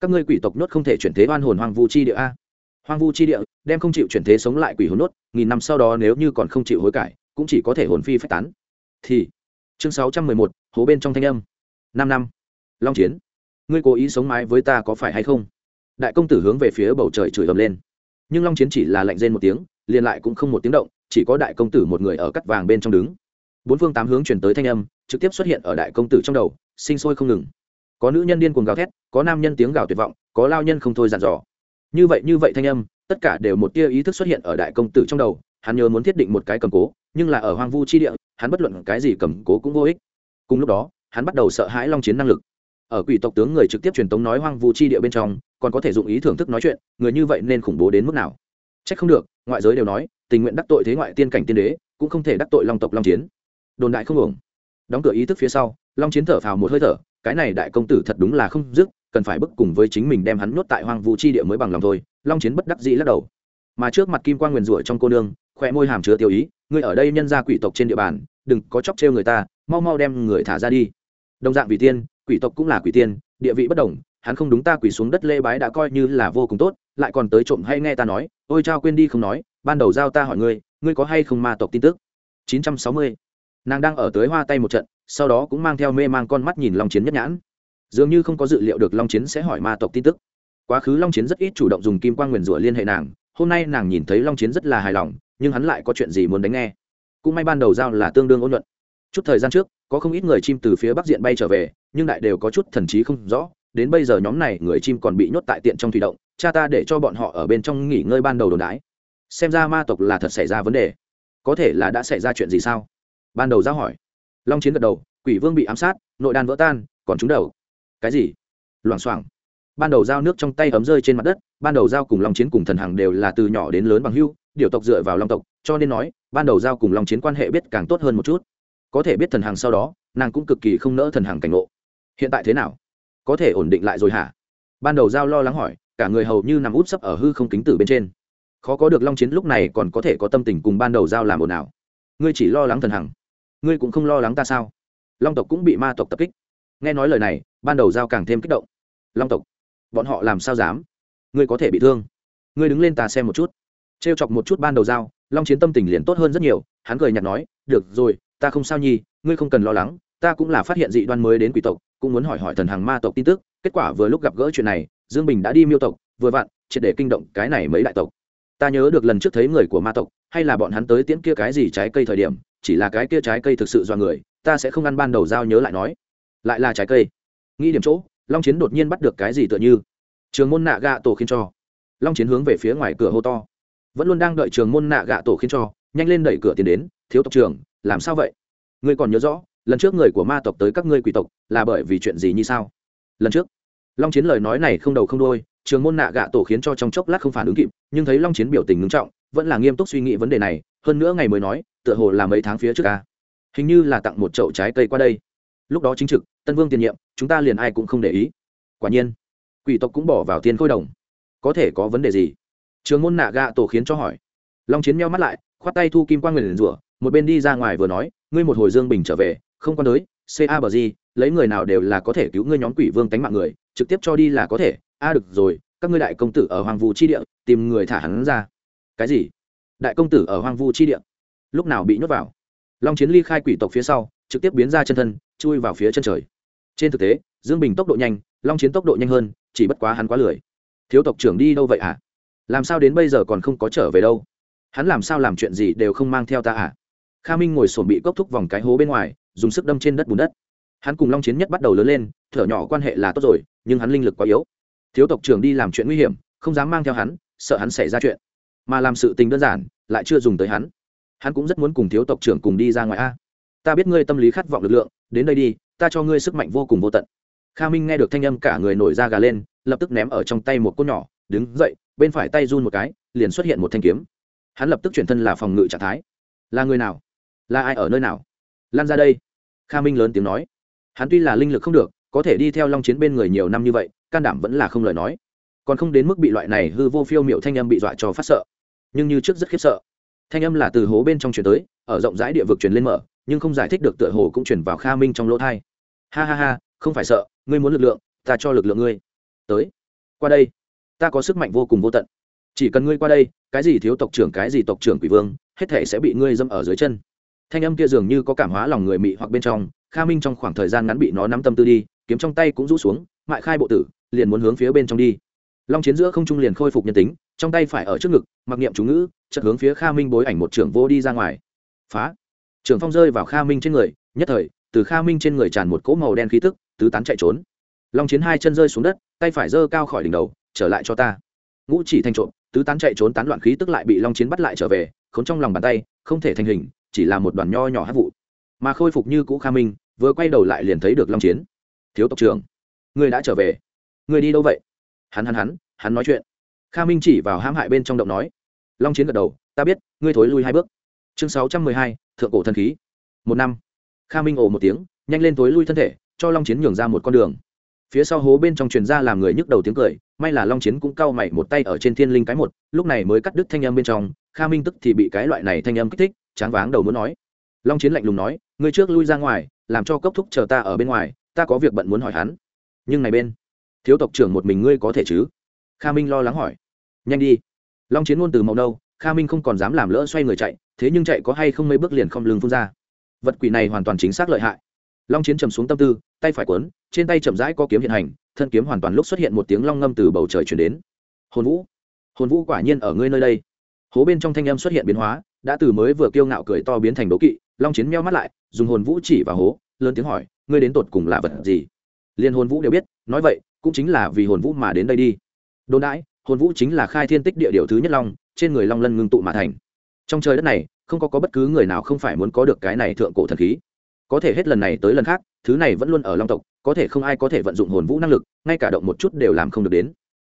Các ngươi quỷ tộc nhốt không thể chuyển thế oan hồn hoang vu chi địa a. Hoang vu chi địa, đem không chịu chuyển thế sống lại quỷ hồn nốt nghìn năm sau đó nếu như còn không chịu hối cải, cũng chỉ có thể hồn phi phách tán. Thì, chương sáu trăm mười một, hố bên trong thanh âm. Năm năm, long chiến, ngươi cố ý sống mái với ta có phải hay không? Đại công tử hướng về phía bầu trời chửi ầm lên. Nhưng long chiến chỉ là lạnh rên một tiếng, liền lại cũng không một tiếng động chỉ có đại công tử một người ở cắt vàng bên trong đứng. Bốn phương tám hướng chuyển tới thanh âm, trực tiếp xuất hiện ở đại công tử trong đầu, sinh sôi không ngừng. Có nữ nhân điên cuồng gào thét, có nam nhân tiếng gào tuyệt vọng, có lao nhân không thôi dặn dò. Như vậy như vậy thanh âm, tất cả đều một tia ý thức xuất hiện ở đại công tử trong đầu, hắn nhớ muốn thiết định một cái cầm cố, nhưng là ở hoang vu chi địa, hắn bất luận cái gì cầm cố cũng vô ích. Cùng lúc đó, hắn bắt đầu sợ hãi long chiến năng lực. Ở quỷ tộc tướng người trực tiếp truyền tống nói hoang vu chi địa bên trong, còn có thể dụng ý thưởng thức nói chuyện, người như vậy nên khủng bố đến mức nào? Trách không được, ngoại giới đều nói tình nguyện đắc tội thế ngoại tiên cảnh tiên đế, cũng không thể đắc tội long tộc long chiến. Đồn đại không ổng đóng cửa ý thức phía sau, long chiến thở phào một hơi thở, cái này đại công tử thật đúng là không dứt, cần phải bức cùng với chính mình đem hắn nhốt tại hoang vu chi địa mới bằng lòng thôi, long chiến bất đắc dĩ lắc đầu. Mà trước mặt kim quan nguyền rủa trong cô nương khoe môi hàm chứa tiêu ý, ngươi ở đây nhân ra quỷ tộc trên địa bàn, đừng có chóc trêu người ta, mau mau đem người thả ra đi. Đồng dạng vị tiên, quỷ tộc cũng là quỷ tiên, địa vị bất đồng, hắn không đúng ta quỷ xuống đất lê bái đã coi như là vô cùng tốt, lại còn tới trộm hay nghe ta nói, ôi trao quên đi không nói ban đầu giao ta hỏi ngươi ngươi có hay không ma tộc tin tức? 960. nàng đang ở tới hoa tay một trận, sau đó cũng mang theo mê mang con mắt nhìn long chiến nhất nhãn. Dường như không có dự liệu được long chiến sẽ hỏi ma tộc tin tức. Quá khứ long chiến rất ít chủ động dùng kim quan g nguyền rủa liên hệ nàng, hôm nay nàng nhìn thấy long chiến rất là hài lòng, nhưng hắn lại có chuyện gì muốn đánh nghe? Cũng may ban đầu giao là tương đương ôn luận. Chút thời gian trước, có không ít người chim từ phía bắc diện bay trở về, nhưng đại đều có chút thần trí không rõ, đến bây giờ nhóm này người chim còn bị nhốt tại tiện trong thủy động, cha ta để cho bọn họ ở bên trong nghỉ ngơi ban đầu đồn đái xem ra ma tộc là thật xảy ra vấn đề. Có thể là đã xảy ra chuyện gì sao? Ban đầu giao hỏi. Long chiến gật đầu, quỷ vương bị ám sát, nội đan vỡ tan, còn chúng đầu. Cái gì? Loảng xoảng. Ban đầu giao nước trong tay ấm rơi trên mặt đất, ban đầu giao cùng long chiến cùng thần hằng đều là từ nhỏ đến lớn bằng hưu, điều tộc dựa vào long tộc, cho nên nói, ban đầu giao cùng long chiến quan hệ biết càng tốt hơn một chút. Có thể biết thần hằng sau đó, nàng cũng cực kỳ không nỡ thần hằng cảnh ngộ. Hiện tại thế nào? Có thể ổn định lại rồi hả? Ban đầu giao lo lắng hỏi, cả người hầu như nằm út sấp ở hư không kính tử bên trên khó có được long chiến lúc này còn có thể có tâm tình cùng ban đầu giao làm ồn ào. Ngươi chỉ lo lắng thần hằng, ngươi cũng không lo lắng ta sao? Long tộc cũng bị ma tộc tập kích. Nghe nói lời này, ban đầu giao càng thêm kích động. Long tộc, bọn họ làm sao dám? Ngươi có thể bị thương. Ngươi đứng lên ta xem một chút. T r e o chọc một chút ban đầu giao, long chiến tâm tình liền tốt hơn rất nhiều. Hắn cười nhạt nói, được rồi, ta không sao nhi, ngươi không cần lo lắng. Ta cũng là phát hiện dị đoan mới đến quỷ tộc, cũng muốn hỏi hỏi thần hàng ma tộc tin tức. Kết quả vừa lúc gặp gỡ chuyện này, dương bình đã đi miêu tộc, vừa vặn, triệt để kinh động cái này mấy đại tộc ta nhớ được lần trước thấy người của ma tộc, hay là bọn hắn tới tiễn kia cái gì trái cây thời điểm, chỉ là cái kia trái cây thực sự do người, ta sẽ không ăn ban đầu giao nhớ lại nói. Lại là trái cây. Nghĩ điểm chỗ, long chiến đột nhiên bắt được cái gì tựa như? Trường môn nạ gạ tổ khiến cho. Long chiến hướng về phía ngoài cửa hô to. Vẫn luôn đang đợi trường môn nạ gạ tổ khiến cho, nhanh lên đẩy cửa tiến đến, thiếu tộc trường làm sao vậy? Ngươi còn nhớ rõ, lần trước người của ma tộc tới các ngươi quỷ tộc là bởi vì chuyện gì như sao? Lần trước. Long chiến lời nói này không đầu không đôi trường môn nạ gạ tổ khiến cho trong chốc lát không phản ứng kịp, nhưng thấy long chiến biểu tình ngưng trọng, vẫn là nghiêm túc suy nghĩ vấn đề này, hơn nữa ngày mới nói, tựa hồ là mấy tháng phía trước ca hình như là tặng một chậu trái cây qua đây. Lúc đó chính trực, tân vương tiền nhiệm, chúng ta liền ai cũng không để ý. Quả nhiên, quỷ tộc cũng bỏ vào tiền khôi đồng. Có thể có vấn đề gì? Trường môn nạ gạ tổ khiến cho hỏi. Long chiến meo mắt lại, khoát tay thu kim quan nguyền rủa, một bên đi ra ngoài vừa nói, ngươi một hồi dương bình trở về, không quan tới ca bờ gì, lấy người nào đều là có thể cứu ngươi nhóm quỷ vương tánh mạng người, trực tiếp cho đi là có thể a, được rồi, các ngươi đại công tử ở hoàng Vu chi địa, tìm người thả hắn ra. Cái gì? Đại công tử ở hoàng Vu chi địa? Lúc nào bị nhốt vào? Long chiến ly khai quỷ tộc phía sau, trực tiếp biến ra chân thân, chui vào phía chân trời. Trên thực tế, dương bình tốc độ nhanh, long chiến tốc độ nhanh hơn, chỉ bất quá hắn quá lười. Thiếu tộc trưởng đi đâu vậy ạ? À? làm sao đến bây giờ còn không có trở về đâu? Hắn làm sao làm chuyện gì đều không mang theo ta à kha minh ngồi sổm bị cốc thúc vòng cái hố bên ngoài, dùng sức đâm trên đất bùn đất. Hắn cùng long chiến nhất bắt đầu lớn lên, thở nhỏ quan hệ là tốt rồi, nhưng hắn linh lực quá yếu thiếu tộc trưởng đi làm chuyện nguy hiểm, không dám mang theo hắn, sợ hắn xảy ra chuyện. Mà làm sự tình đơn giản, lại chưa dùng tới hắn. Hắn cũng rất muốn cùng thiếu tộc trưởng cùng đi ra ngoài a. Ta biết ngươi tâm lý khát vọng lực lượng, đến đây đi, ta cho ngươi sức mạnh vô cùng vô tận. Kha minh nghe được thanh âm cả người nổi da gà lên, lập tức ném ở trong tay một cốt nhỏ, đứng dậy, bên phải tay run một cái, liền xuất hiện một thanh kiếm. Hắn lập tức chuyển thân là phòng ngự trạng thái. Là người nào? Là ai ở nơi nào? Lan ra đây. Kha minh lớn tiếng nói. Hắn tuy là linh lực không được, có thể đi theo long chiến bên người nhiều năm như vậy can đảm vẫn là không lời nói. Còn không đến mức bị loại này hư vô phiêu m i ệ u thanh âm bị dọa cho phát sợ. Nhưng như trước rất khiếp sợ. Thanh âm là từ hố bên trong chuyển tới, ở rộng rãi địa vực truyền lên mở, nhưng không giải thích được tựa hồ cũng chuyển vào kha minh trong lỗ thai. Ha ha ha, không phải sợ, ngươi muốn lực lượng, ta cho lực lượng ngươi. Tới. Qua đây. Ta có sức mạnh vô cùng vô tận. Chỉ cần ngươi qua đây, cái gì thiếu tộc trưởng, cái gì tộc trưởng quỷ vương, hết thể sẽ bị ngươi dâm ở dưới chân. Thanh âm kia dường như có cảm hóa lòng người mị hoặc bên trong, kha minh trong khoảng thời gian ngắn bị nó nắm tâm tư đi, kiếm trong tay cũng rũ xuống mại khai bộ tử, liền muốn hướng phía bên trong đi. Long chiến giữa không trung liền khôi phục nhân tính, trong tay phải ở trước ngực, mặc niệm chú ngữ, chợt hướng phía kha minh bối ảnh một trưởng vô đi ra ngoài. Phá! Trưởng phong rơi vào kha minh trên người, nhất thời, từ kha minh trên người tràn một cỗ màu đen khí tức, tứ tán chạy trốn. Long chiến hai chân rơi xuống đất, tay phải giơ cao khỏi đỉnh đầu, trở lại cho ta. Ngũ chỉ thành trộm, tứ tán chạy trốn tán loạn khí tức lại bị long chiến bắt lại trở về, khốn trong lòng bàn tay, không thể thành hình, chỉ là một đoàn nho nhỏ hát vụ. Mà khôi phục như cũ kha minh, vừa quay đầu lại liền thấy được long chiến. Thiếu tộc trưởng Ngươi đã trở về. Ngươi đi đâu vậy? Hắn hắn hắn hắn nói chuyện. Kha minh chỉ vào hãm hại bên trong động nói. Long chiến gật đầu, ta biết, ngươi thối lui hai bước. Chương sáu trăm mười hai, thượng cổ thần khí. Một năm. Kha minh ồ một tiếng, nhanh lên thối lui thân thể, cho long chiến nhường ra một con đường. Phía sau hố bên trong truyền ra làm người nhức đầu tiếng cười, may là long chiến cũng cau mày một tay ở trên thiên linh cái một, lúc này mới cắt đứt thanh âm bên trong, kha minh tức thì bị cái loại này thanh âm kích thích tráng váng đầu muốn nói. Long chiến lạnh lùng nói, ngươi trước lui ra ngoài, làm cho cốc thúc chờ ta ở bên ngoài, ta có việc bận muốn hỏi hắn nhưng này bên, thiếu tộc trưởng một mình ngươi có thể chứ? Kha minh lo lắng hỏi. Nhanh đi. Long chiến ngôn từ màu đâu kha minh không còn dám làm lỡ xoay người chạy, thế nhưng chạy có hay không mấy bước liền không lưng phun ra. Vật quỷ này hoàn toàn chính xác lợi hại. Long chiến trầm xuống tâm tư, tay phải quấn, trên tay chậm rãi có kiếm hiện hành, thân kiếm hoàn toàn lúc xuất hiện một tiếng long ngâm từ bầu trời chuyển đến. Hồn vũ. Hồn vũ quả nhiên ở ngươi nơi đây. Hố bên trong thanh âm xuất hiện biến hóa, đã từ mới vừa kiêu ngạo cười to biến thành đố kỵ, long chiến meo mắt lại, dùng hồn vũ chỉ vào hố, lớn tiếng hỏi, ngươi đến tột cùng là vật gì? Liên hồn vũ đều biết nói vậy cũng chính là vì hồn vũ mà đến đây đi. Đồn đãi hồn vũ chính là khai thiên tích địa điều thứ nhất long trên người long lân ngưng tụ mà thành. Trong trời đất này không có, có bất cứ người nào không phải muốn có được cái này thượng cổ thần khí. Có thể hết lần này tới lần khác thứ này vẫn luôn ở long tộc có thể không ai có thể vận dụng hồn vũ năng lực ngay cả động một chút đều làm không được đến.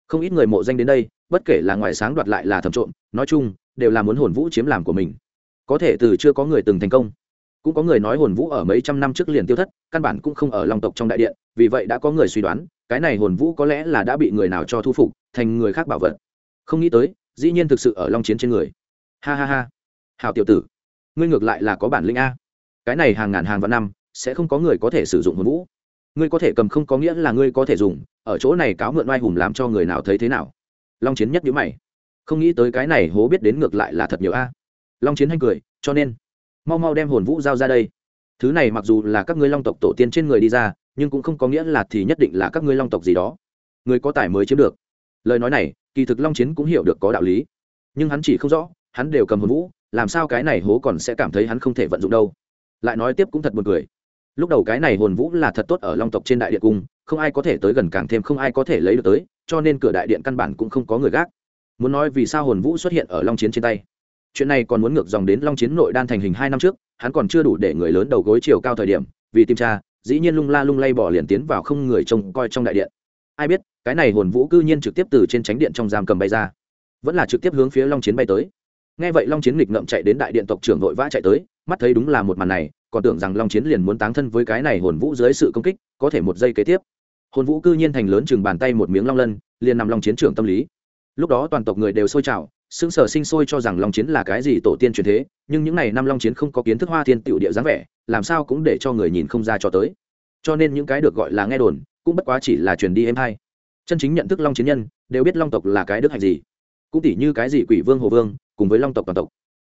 Không ít người mộ danh đến đây bất kể là ngoài sáng đoạt lại là thầm trộm nói chung đều là muốn hồn vũ chiếm làm của mình. Có thể từ chưa có người từng thành công cũng có người nói hồn vũ ở mấy trăm năm trước liền tiêu thất, căn bản cũng không ở long tộc trong đại điện, vì vậy đã có người suy đoán, cái này hồn vũ có lẽ là đã bị người nào cho thu phục, thành người khác bảo vật. Không nghĩ tới, dĩ nhiên thực sự ở long chiến trên người. Ha ha ha. Hào tiểu tử, ngươi ngược lại là có bản lĩnh a. Cái này hàng ngàn hàng vạn năm, sẽ không có người có thể sử dụng hồn vũ. Ngươi có thể cầm không có nghĩa là ngươi có thể dùng, ở chỗ này cáo mượn oai hùng làm cho người nào thấy thế nào. Long chiến nhất nhữ mày. Không nghĩ tới cái này hố biết đến ngược lại là thật nhiều a. Long chiến hanh cười, cho nên mau mau đem hồn vũ giao ra đây. Thứ này mặc dù là các ngươi long tộc tổ tiên trên người đi ra, nhưng cũng không có nghĩa là thì nhất định là các ngươi long tộc gì đó. Người có tài mới chiếm được. Lời nói này, kỳ thực long chiến cũng hiểu được có đạo lý. Nhưng hắn chỉ không rõ, hắn đều cầm hồn vũ, làm sao cái này hố còn sẽ cảm thấy hắn không thể vận dụng đâu. Lại nói tiếp cũng thật buồn cười. Lúc đầu cái này hồn vũ là thật tốt ở long tộc trên đại điện cung, không ai có thể tới gần càng thêm không ai có thể lấy được tới, cho nên cửa đại điện căn bản cũng không có người gác. Muốn nói vì sao hồn vũ xuất hiện ở long chiến trên tay chuyện này còn muốn ngược dòng đến long chiến nội đan thành hình hai năm trước, hắn còn chưa đủ để người lớn đầu gối chiều cao thời điểm, vì tìm tra, dĩ nhiên lung la lung lay bỏ liền tiến vào không người trông coi trong đại điện. Ai biết, cái này hồn vũ cư nhiên trực tiếp từ trên tránh điện trong giam cầm bay ra, vẫn là trực tiếp hướng phía long chiến bay tới. Nghe vậy long chiến nghịch ngậm chạy đến đại điện tộc trưởng vội vã chạy tới, mắt thấy đúng là một màn này, còn tưởng rằng long chiến liền muốn táng thân với cái này hồn vũ dưới sự công kích, có thể một giây kế tiếp. Hồn vũ cư nhiên thành lớn chừng bàn tay một miếng long lân, liền nằm long chiến trưởng tâm lý. Lúc đó toàn tộc người đều sôi trào xứng sở sinh sôi cho rằng long chiến là cái gì tổ tiên truyền thế, nhưng những n à y năm long chiến không có kiến thức hoa thiên tiểu địa dáng vẻ, làm sao cũng để cho người nhìn không ra cho tới. Cho nên những cái được gọi là nghe đồn, cũng bất quá chỉ là truyền đi em hai chân chính nhận thức long chiến nhân, đều biết long tộc là cái đức hạnh gì. Cũng tỉ như cái gì quỷ vương, hồ vương, cùng với long tộc toàn tộc.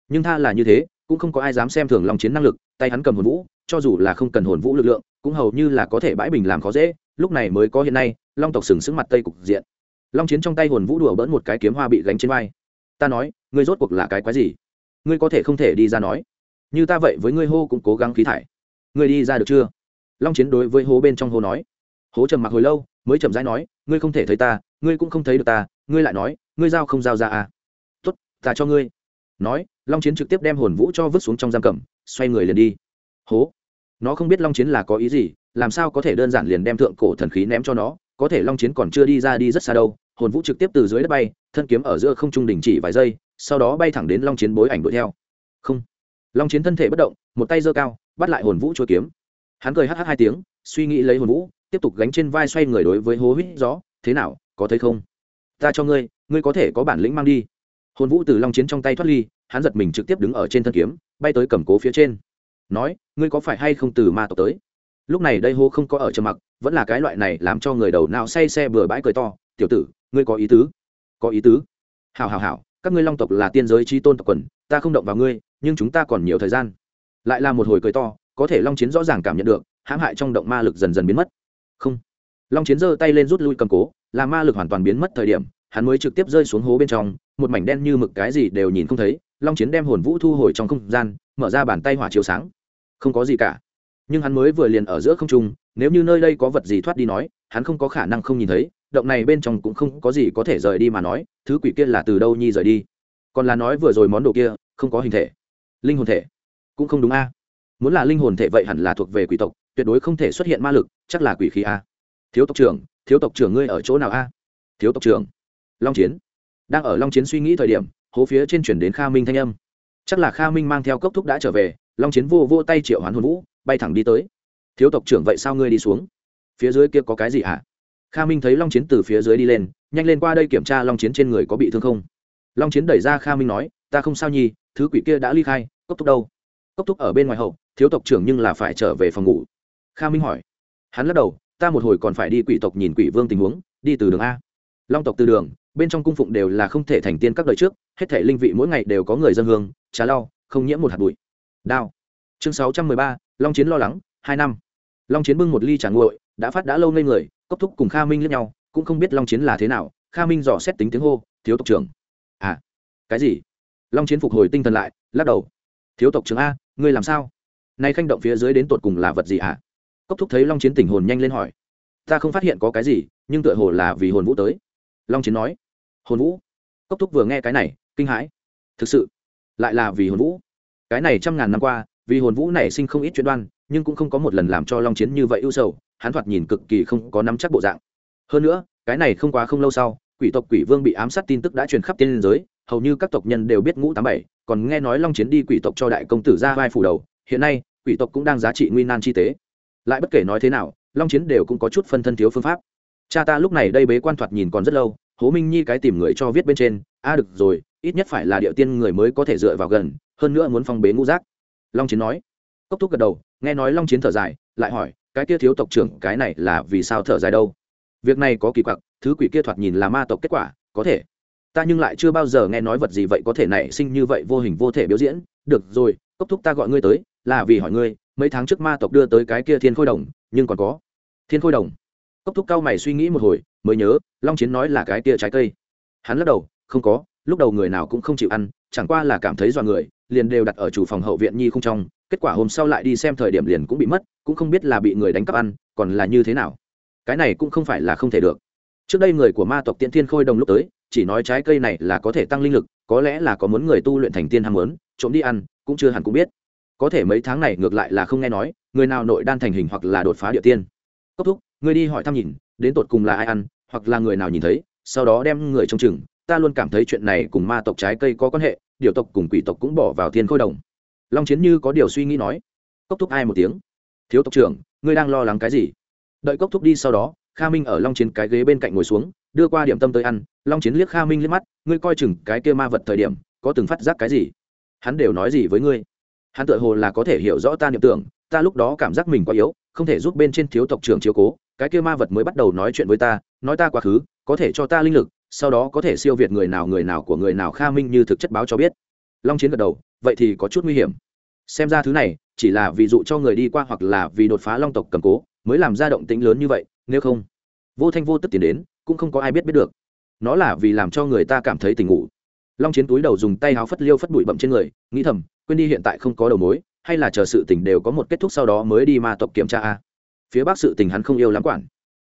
Nhưng tha là như thế, cũng không có ai dám xem thường long chiến năng lực, tay hắn cầm hồn vũ, cho dù là không cần hồn vũ lực lượng, cũng hầu như là có thể bãi bình làm khó dễ, lúc này mới có hiện nay, long tộc sừng sững mặt tây cục diện. Long chiến trong tay hồn vũ đùa bỡn một cái kiếm hoa bị gánh trên vai ta nói, ngươi rốt cuộc là cái quái gì? Ngươi có thể không thể đi ra nói. Như ta vậy với ngươi hô cũng cố gắng khí thải. Ngươi đi ra được chưa? Long chiến đối với hố bên trong hố nói. Hố trầm mặc hồi lâu, mới chậm rãi nói, ngươi không thể thấy ta, ngươi cũng không thấy được ta, ngươi lại nói, ngươi giao không giao ra à? Tốt, ta cho ngươi. Nói, long chiến trực tiếp đem hồn vũ cho vứt xuống trong giam cầm, xoay người liền đi. Hố. Nó không biết long chiến là có ý gì, làm sao có thể đơn giản liền đem thượng cổ thần khí ném cho nó, có thể long chiến còn chưa đi ra đi rất xa đâu hồn vũ trực tiếp từ dưới đất bay, thân kiếm ở giữa không trung đình chỉ vài giây, sau đó bay thẳng đến long chiến bối ảnh đuổi theo. Không. Long chiến thân thể bất động, một tay giơ cao, bắt lại hồn vũ chúa kiếm. Hắn cười hh hai tiếng, suy nghĩ lấy hồn vũ, tiếp tục gánh trên vai xoay người đối với hố hít gió. Thế nào, có thấy không? Ta cho ngươi ngươi có thể có bản lĩnh mang đi. Hồn vũ từ long chiến trong tay thoát ly, hắn giật mình trực tiếp đứng ở trên thân kiếm, bay tới cầm cố phía trên. Nói, ngươi có phải hay không từ ma tộc tới? Lúc này đây hô không có ở trầm mặc, vẫn là cái loại này làm cho người đầu nào say xe bừa bãi cười to. Tiểu tử ngươi có ý tứ. Có ý tứ. Hào hào hào các ngươi long tộc là tiên giới chi tôn tộc quần, ta không động vào ngươi, nhưng chúng ta còn nhiều thời gian. Lại là một hồi cười to, có thể long chiến rõ ràng cảm nhận được, hãm hại trong động ma lực dần dần biến mất. Không. Long chiến giơ tay lên rút lui cầm cố, là ma lực hoàn toàn biến mất thời điểm, hắn mới trực tiếp rơi xuống hố bên trong, một mảnh đen như mực cái gì đều nhìn không thấy, long chiến đem hồn vũ thu hồi trong không gian, mở ra bàn tay hỏa chiếu sáng. Không có gì cả. Nhưng hắn mới vừa liền ở giữa không trung, nếu như nơi đây có vật gì thoát đi nói, hắn không có khả năng không nhìn thấy động này bên trong cũng không có gì có thể rời đi mà nói, thứ quỷ kia là từ đâu nhi rời đi? Còn là nói vừa rồi món đồ kia, không có hình thể. Linh hồn thể. Cũng không đúng a. Muốn là linh hồn thể vậy hẳn là thuộc về quỷ tộc, tuyệt đối không thể xuất hiện ma lực, chắc là quỷ khí a. Thiếu tộc trưởng, thiếu tộc trưởng ngươi ở chỗ nào a? Thiếu tộc trưởng. Long chiến. Đang ở long chiến suy nghĩ thời điểm, hố phía trên chuyển đến kha minh thanh âm. Chắc là kha minh mang theo cốc thúc đã trở về, long chiến vô vô tay triệu hoán hồn vũ, bay thẳng đi tới. Thiếu tộc trưởng vậy sao ngươi đi xuống? Phía dưới kia có cái gì hả? Kha minh thấy long chiến từ phía dưới đi lên, nhanh lên qua đây kiểm tra long chiến trên người có bị thương không. Long chiến đẩy ra kha minh nói, ta không sao nhi thứ quỷ kia đã ly khai, cốc thúc đâu? Cốc thúc ở bên ngoài hậu, thiếu tộc trưởng nhưng là phải trở về phòng ngủ. Kha minh hỏi. Hắn lắc đầu, ta một hồi còn phải đi quỷ tộc nhìn quỷ vương tình huống, đi từ đường a. Long tộc từ đường, bên trong cung phụng đều là không thể thành tiên các đời trước, hết thể linh vị mỗi ngày đều có người dân hương, trà lau, không nhiễm một hạt bụi. Đao. Chương sáu trăm mười ba, long chiến lo lắng, hai năm. Long chiến bưng một ly trà nguội, đã phát đã lâu ngây người cốc thúc cùng kha minh lẫn nhau, cũng không biết long chiến là thế nào, kha minh dò xét tính tiếng hô, thiếu tộc trưởng. À cái gì? Long chiến phục hồi tinh thần lại, lắc đầu. Thiếu tộc trưởng a, ngươi làm sao? Nay khanh động phía dưới đến tột cùng là vật gì ạ? À? cốc thúc thấy long chiến tỉnh hồn nhanh lên hỏi. Ta không phát hiện có cái gì, nhưng tựa hồ là vì hồn vũ tới. Long chiến nói. Hồn vũ? Cốc thúc vừa nghe cái này, kinh hãi. Thực sự, lại là vì hồn vũ? Cái này trăm ngàn năm qua vì hồn vũ này sinh không ít chuyện đoan, nhưng cũng không có một lần làm cho long chiến như vậy ưu sầu, hắn thoạt nhìn cực kỳ không có nắm chắc bộ dạng. Hơn nữa, cái này không quá không lâu sau, quỷ tộc quỷ vương bị ám sát tin tức đã truyền khắp tiên giới, hầu như các tộc nhân đều biết ngũ tám bảy, còn nghe nói long chiến đi quỷ tộc cho đại công tử ra vai phủ đầu, hiện nay, quỷ tộc cũng đang giá trị nguy nan chi tế. Lại bất kể nói thế nào, long chiến đều cũng có chút phân thân thiếu phương pháp. Cha ta lúc này đây bế quan thoạt nhìn còn rất lâu, hố minh nhi cái tìm người cho viết bên trên, a, được rồi, ít nhất phải là địa tiên người mới có thể dựa vào gần, hơn nữa muốn phong bế ngũ giác long chiến nói. Cốc thúc gật đầu, nghe nói long chiến thở dài, lại hỏi, cái kia thiếu tộc trưởng, cái này là vì sao thở dài đâu? Việc này có kỳ quặc, thứ quỷ kia thoạt nhìn là ma tộc kết quả, có thể. Ta nhưng lại chưa bao giờ nghe nói vật gì vậy có thể nảy sinh như vậy vô hình vô thể biểu diễn. Được rồi, cốc thúc ta gọi ngươi tới, là vì hỏi ngươi, mấy tháng trước ma tộc đưa tới cái kia thiên khôi đồng, nhưng còn có. Thiên khôi đồng? Cốc thúc cao mày suy nghĩ một hồi, mới nhớ, long chiến nói là cái kia trái cây. Hắn lắc đầu, không có, lúc đầu người nào cũng không chịu ăn, chẳng qua là cảm thấy dọa người liền đều đặt ở chủ phòng hậu viện nhi không trong, kết quả hôm sau lại đi xem thời điểm liền cũng bị mất, cũng không biết là bị người đánh cắp ăn, còn là như thế nào. Cái này cũng không phải là không thể được. Trước đây người của ma tộc tiễn thiên khôi đồng lúc tới, chỉ nói trái cây này là có thể tăng linh lực, có lẽ là có muốn người tu luyện thành tiên ham muốn, trộm đi ăn, cũng chưa hẳn cũng biết. Có thể mấy tháng này ngược lại là không nghe nói, người nào nội đan thành hình hoặc là đột phá địa tiên. Cốc thúc, người đi hỏi thăm nhìn, đến tột cùng là ai ăn, hoặc là người nào nhìn thấy, sau đó đem người trông chừng, ta luôn cảm thấy chuyện này cùng ma tộc trái cây có quan hệ điều tộc cùng quỷ tộc cũng bỏ vào thiên khôi đồng. Long chiến như có điều suy nghĩ nói, cốc thúc ai một tiếng? Thiếu tộc trưởng, ngươi đang lo lắng cái gì? Đợi cốc thúc đi sau đó, kha minh ở long chiến cái ghế bên cạnh ngồi xuống, đưa qua điểm tâm tới ăn. Long chiến liếc kha minh liếc mắt, ngươi coi chừng cái kia ma vật thời điểm, có từng phát giác cái gì? Hắn đều nói gì với ngươi? Hắn tự hồ là có thể hiểu rõ ta niệm tưởng, ta lúc đó cảm giác mình quá yếu, không thể giúp bên trên thiếu tộc trưởng chiếu cố. Cái kia ma vật mới bắt đầu nói chuyện với ta, nói ta quá khứ, có thể cho ta linh lực sau đó có thể siêu việt người nào người nào của người nào kha minh như thực chất báo cho biết. Long chiến gật đầu, vậy thì có chút nguy hiểm. Xem ra thứ này chỉ là ví dụ cho người đi qua hoặc là vì đột phá long tộc cầm cố, mới làm ra động tĩnh lớn như vậy, nếu không, vô thanh vô tức tiến đến, cũng không có ai biết biết được. Nó là vì làm cho người ta cảm thấy tình ngủ. Long chiến túi đầu dùng tay háo phất liêu phất bụi bậm trên người, nghĩ thầm, quên đi hiện tại không có đầu mối, hay là chờ sự tình đều có một kết thúc sau đó mới đi ma tộc kiểm tra a. Phía bắc sự tình hắn không yêu lắm quản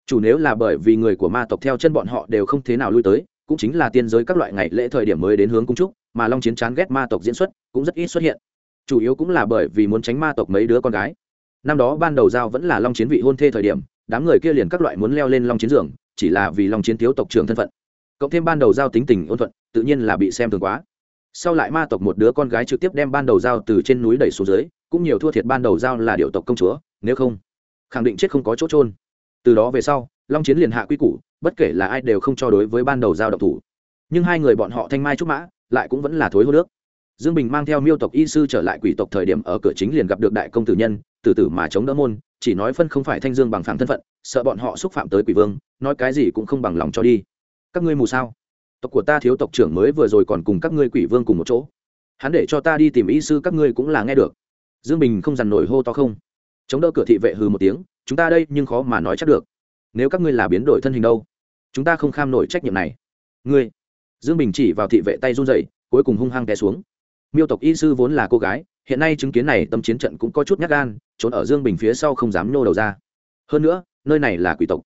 chủ nếu là bởi vì người của ma tộc theo chân bọn họ đều không thế nào lui tới, cũng chính là tiên giới các loại ngày lễ thời điểm mới đến hướng cung trúc, mà long chiến chán ghét ma tộc diễn xuất, cũng rất ít xuất hiện. Chủ yếu cũng là bởi vì muốn tránh ma tộc mấy đứa con gái. Năm đó ban đầu giao vẫn là long chiến vị hôn thê thời điểm, đám người kia liền các loại muốn leo lên long chiến giường, chỉ là vì long chiến thiếu tộc trưởng thân phận. Cộng thêm ban đầu giao tính tình ôn thuận, tự nhiên là bị xem thường quá. Sau lại ma tộc một đứa con gái trực tiếp đem ban đầu giao từ trên núi đẩy xuống dưới, cũng nhiều thua thiệt ban đầu giao là điệu tộc công chúa, nếu không, khẳng định chết không có chỗ trôn từ đó về sau, long chiến liền hạ quy củ, bất kể là ai đều không cho đối với ban đầu giao động thủ. Nhưng hai người bọn họ thanh mai trúc mã, lại cũng vẫn là thối hô nước. Dương bình mang theo miêu tộc y sư trở lại quỷ tộc thời điểm ở cửa chính liền gặp được đại công tử nhân, từ tử mà chống đỡ môn, chỉ nói phân không phải thanh dương bằng phẳng thân phận, sợ bọn họ xúc phạm tới quỷ vương, nói cái gì cũng không bằng lòng cho đi. Các ngươi mù sao? Tộc của ta thiếu tộc trưởng mới vừa rồi còn cùng các ngươi quỷ vương cùng một chỗ. Hắn để cho ta đi tìm y sư các ngươi cũng là nghe được. Dương bình không dằn nổi hô to không chống đỡ cửa thị vệ hừ một tiếng, chúng ta đây, nhưng khó mà nói chắc được. Nếu các ngươi là biến đổi thân hình đâu, chúng ta không kham nổi trách nhiệm này. Ngươi? Dương bình chỉ vào thị vệ tay run rẩy, cuối cùng hung hăng té xuống. Miêu tộc y sư vốn là cô gái, hiện nay chứng kiến này tâm chiến trận cũng có chút nhát gan, trốn ở dương bình phía sau không dám nhô đầu ra. Hơn nữa, nơi này là quỷ tộc.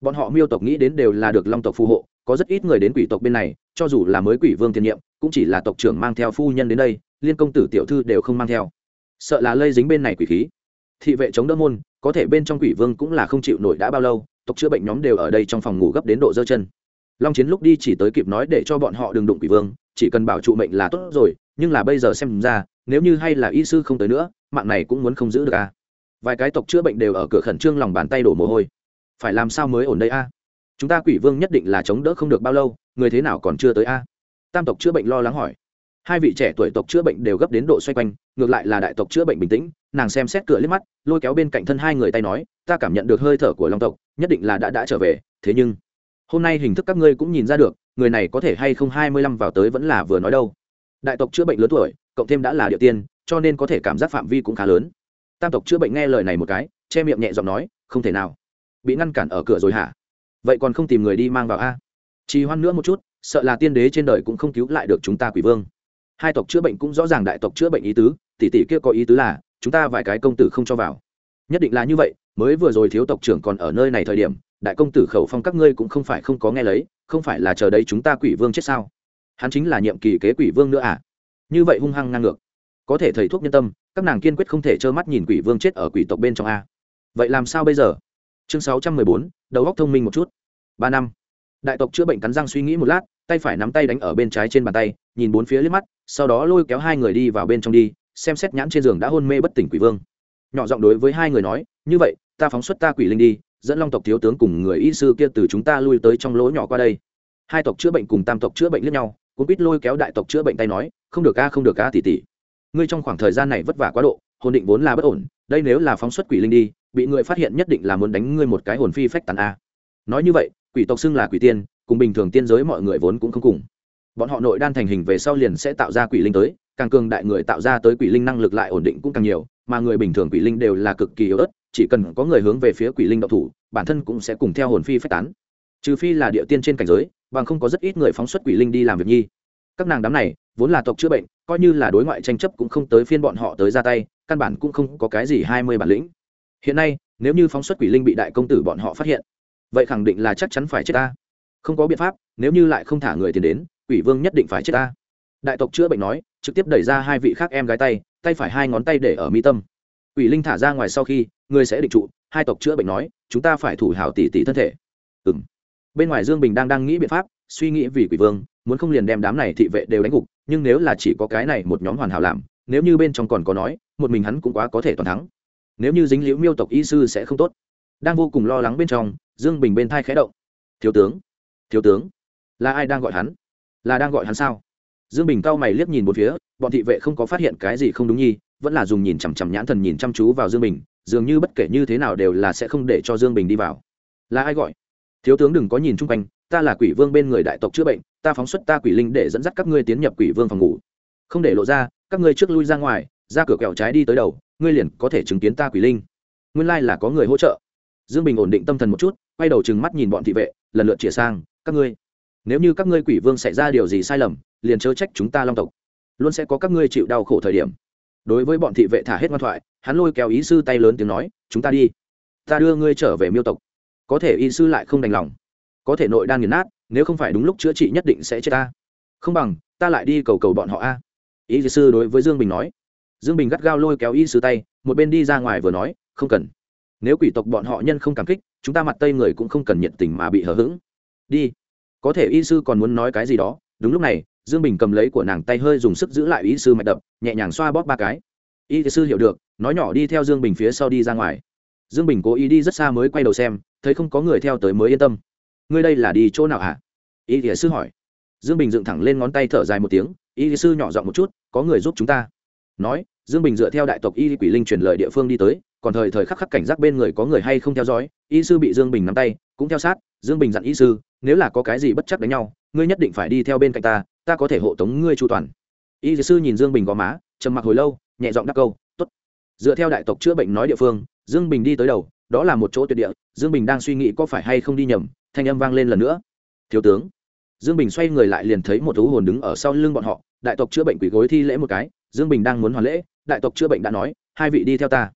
Bọn họ miêu tộc nghĩ đến đều là được long tộc phù hộ, có rất ít người đến quỷ tộc bên này, cho dù là mới quỷ vương thiên nhiệm, cũng chỉ là tộc trưởng mang theo phu nhân đến đây, liên công tử tiểu thư đều không mang theo. Sợ là lây dính bên này quỷ khí thị vệ chống đỡ môn, có thể bên trong quỷ vương cũng là không chịu nổi đã bao lâu, tộc chữa bệnh nhóm đều ở đây trong phòng ngủ gấp đến độ dơ chân. Long chiến lúc đi chỉ tới kịp nói để cho bọn họ đừng đụng quỷ vương, chỉ cần bảo trụ mệnh là tốt rồi, nhưng là bây giờ xem ra, nếu như hay là y sư không tới nữa, mạng này cũng muốn không giữ được à. Vài cái tộc chữa bệnh đều ở cửa khẩn trương lòng bàn tay đổ mồ hôi. Phải làm sao mới ổn đây a? Chúng ta quỷ vương nhất định là chống đỡ không được bao lâu, người thế nào còn chưa tới a? Tam tộc chữa bệnh lo lắng hỏi hai vị trẻ tuổi tộc chữa bệnh đều gấp đến độ xoay quanh, ngược lại là đại tộc chữa bệnh bình tĩnh, nàng xem xét cửa liếc mắt, lôi kéo bên cạnh thân hai người tay nói, ta cảm nhận được hơi thở của long tộc, nhất định là đã đã trở về, thế nhưng hôm nay hình thức các ngươi cũng nhìn ra được, người này có thể hay không hai mươi lăm vào tới vẫn là vừa nói đâu. Đại tộc chữa bệnh lớn tuổi, cộng thêm đã là địa tiên, cho nên có thể cảm giác phạm vi cũng khá lớn. Tam tộc chữa bệnh nghe lời này một cái, che miệng nhẹ giọng nói, không thể nào. Bị ngăn cản ở cửa rồi hả? Vậy còn không tìm người đi mang vào a? Trì hoan nữa một chút, sợ là tiên đế trên đời cũng không cứu lại được chúng ta quỷ vương hai tộc chữa bệnh cũng rõ ràng đại tộc chữa bệnh ý tứ, tỷ tỷ kia có ý tứ là, chúng ta vài cái công tử không cho vào. Nhất định là như vậy, mới vừa rồi thiếu tộc trưởng còn ở nơi này thời điểm, đại công tử khẩu phong các ngươi cũng không phải không có nghe lấy, không phải là chờ đấy chúng ta quỷ vương chết sao? Hắn chính là nhiệm kỳ kế quỷ vương nữa à? Như vậy hung hăng ngang ngược. Có thể thầy thuốc nhân tâm, các nàng kiên quyết không thể trơ mắt nhìn quỷ vương chết ở quỷ tộc bên trong a. Vậy làm sao bây giờ? Chương sáu trăm mười bốn, đầu góc thông minh một chút. Ba năm. Đại tộc chữa bệnh cắn răng suy nghĩ một lát tay phải nắm tay đánh ở bên trái trên bàn tay, nhìn bốn phía liếc mắt, sau đó lôi kéo hai người đi vào bên trong đi, xem xét nhãn trên giường đã hôn mê bất tỉnh quỷ vương. Nhỏ giọng đối với hai người nói, như vậy, ta phóng xuất ta quỷ linh đi, dẫn long tộc thiếu tướng cùng người y sư kia từ chúng ta lui tới trong lỗ nhỏ qua đây. Hai tộc chữa bệnh cùng tam tộc chữa bệnh lẫn nhau cũng biết lôi kéo đại tộc chữa bệnh tay nói, không được ca không được ca tỉ tỉ. Ngươi trong khoảng thời gian này vất vả quá độ, hồn định vốn là bất ổn, đây nếu là phóng xuất quỷ linh đi, bị người phát hiện nhất định là muốn đánh ngươi một cái hồn phi phách tàn a. Nói như vậy, quỷ tộc xưng là quỷ tiên cùng bình thường tiên giới mọi người vốn cũng không cùng. Bọn họ nội đan thành hình về sau liền sẽ tạo ra quỷ linh tới, càng cường đại người tạo ra tới quỷ linh năng lực lại ổn định cũng càng nhiều, mà người bình thường quỷ linh đều là cực kỳ yếu ớt, chỉ cần có người hướng về phía quỷ linh độc thủ, bản thân cũng sẽ cùng theo hồn phi phách tán. Trừ phi là địa tiên trên cảnh giới, bằng không có rất ít người phóng xuất quỷ linh đi làm việc nhi. Các nàng đám này, vốn là tộc chữa bệnh, coi như là đối ngoại tranh chấp cũng không tới phiên bọn họ tới ra tay, căn bản cũng không có cái gì hai mươi bản lĩnh. Hiện nay, nếu như phóng xuất quỷ linh bị đại công tử bọn họ phát hiện, vậy khẳng định là chắc chắn phải chết ta không có biện pháp, nếu như lại không thả người tiền đến, quỷ vương nhất định phải chết ta. Đại tộc chữa bệnh nói, trực tiếp đẩy ra hai vị khác em gái tay tay phải hai ngón tay để ở mi tâm. Quỷ linh thả ra ngoài sau khi, người sẽ định trụ, hai tộc chữa bệnh nói, chúng ta phải thủ hảo tỷ tỷ thân thể. Ừ m bên ngoài dương bình đang đang nghĩ biện pháp, suy nghĩ vì quỷ vương, muốn không liền đem đám này thị vệ đều đánh gục, nhưng nếu là chỉ có cái này một nhóm hoàn hảo làm, nếu như bên trong còn có nói, một mình hắn cũng quá có thể toàn thắng. Nếu như dính liễu miêu tộc y sư sẽ không tốt. Đang vô cùng lo lắng bên trong, dương bình bên thai khẽ động. Thiếu tướng thiếu tướng, là ai đang gọi hắn? Là đang gọi hắn sao? Dương bình cao mày liếc nhìn một phía, bọn thị vệ không có phát hiện cái gì không đúng nhi, vẫn là dùng nhìn chằm chằm nhãn thần nhìn chăm chú vào dương bình, dường như bất kể như thế nào đều là sẽ không để cho dương bình đi vào. Là ai gọi? Thiếu tướng đừng có nhìn chung quanh, ta là quỷ vương bên người đại tộc chữa bệnh, ta phóng xuất ta quỷ linh để dẫn dắt các ngươi tiến nhập quỷ vương phòng ngủ. Không để lộ ra, các ngươi trước lui ra ngoài, ra cửa kẹo trái đi tới đầu, ngươi liền có thể chứng kiến ta quỷ linh. Nguyên lai là có người hỗ trợ. Dương bình ổn định tâm thần một chút, quay đầu trừng mắt nhìn bọn thị vệ, lần lượt chĩa sang các ngươi. Nếu như các ngươi quỷ vương xảy ra điều gì sai lầm, liền chớ trách chúng ta long tộc. Luôn sẽ có các ngươi chịu đau khổ thời điểm. Đối với bọn thị vệ thả hết ngoan thoại, hắn lôi kéo ý sư tay lớn tiếng nói, chúng ta đi. Ta đưa ngươi trở về miêu tộc. Có thể y sư lại không đành lòng. Có thể nội đan nghiền nát, nếu không phải đúng lúc chữa trị nhất định sẽ chết ta. Không bằng, ta lại đi cầu cầu bọn họ a. Y sư đối với dương bình nói. Dương bình gắt gao lôi kéo y sư tay, một bên đi ra ngoài vừa nói, không cần. Nếu quỷ tộc bọn họ nhân không cảm kích, chúng ta mặt tây người cũng không cần nhiệt tình mà bị hờ hững đi. Có thể y sư còn muốn nói cái gì đó. Đúng lúc này, dương bình cầm lấy của nàng tay hơi dùng sức giữ lại y sư mạch đập, nhẹ nhàng xoa bóp ba cái. Y sư hiểu được, nói nhỏ đi theo dương bình phía sau đi ra ngoài. Dương bình cố ý đi rất xa mới quay đầu xem, thấy không có người theo tới mới yên tâm. Ngươi đây là đi chỗ nào hả? Y sư hỏi. Dương bình dựng thẳng lên ngón tay thở dài một tiếng, y sư nhỏ giọng một chút, có người giúp chúng ta. Nói dương bình dựa theo đại tộc y quỷ linh truyền lời địa phương đi tới, còn thời thời khắc khắc cảnh giác bên người có người hay không theo dõi, y sư bị dương bình nắm tay, cũng theo sát, dương bình dặn y sư, nếu là có cái gì bất chắc đánh nhau, ngươi nhất định phải đi theo bên cạnh ta ta có thể hộ tống ngươi chu toàn. Y sư nhìn dương bình gò má, trầm mặc hồi lâu, nhẹ giọng đáp câu t ố t dựa theo đại tộc chữa bệnh nói địa phương, dương bình đi tới đầu, đó là một chỗ tuyệt địa, dương bình đang suy nghĩ có phải hay không đi nhầm, thanh âm vang lên lần nữa. Thiếu tướng. Dương bình xoay người lại liền thấy một thú hồn đứng ở sau lưng bọn họ, đại tộc chữa bệnh quỷ gối thi lễ một cái dương bình đang muốn hoàn lễ, đại tộc chữa bệnh đã nói, hai vị đi theo ta.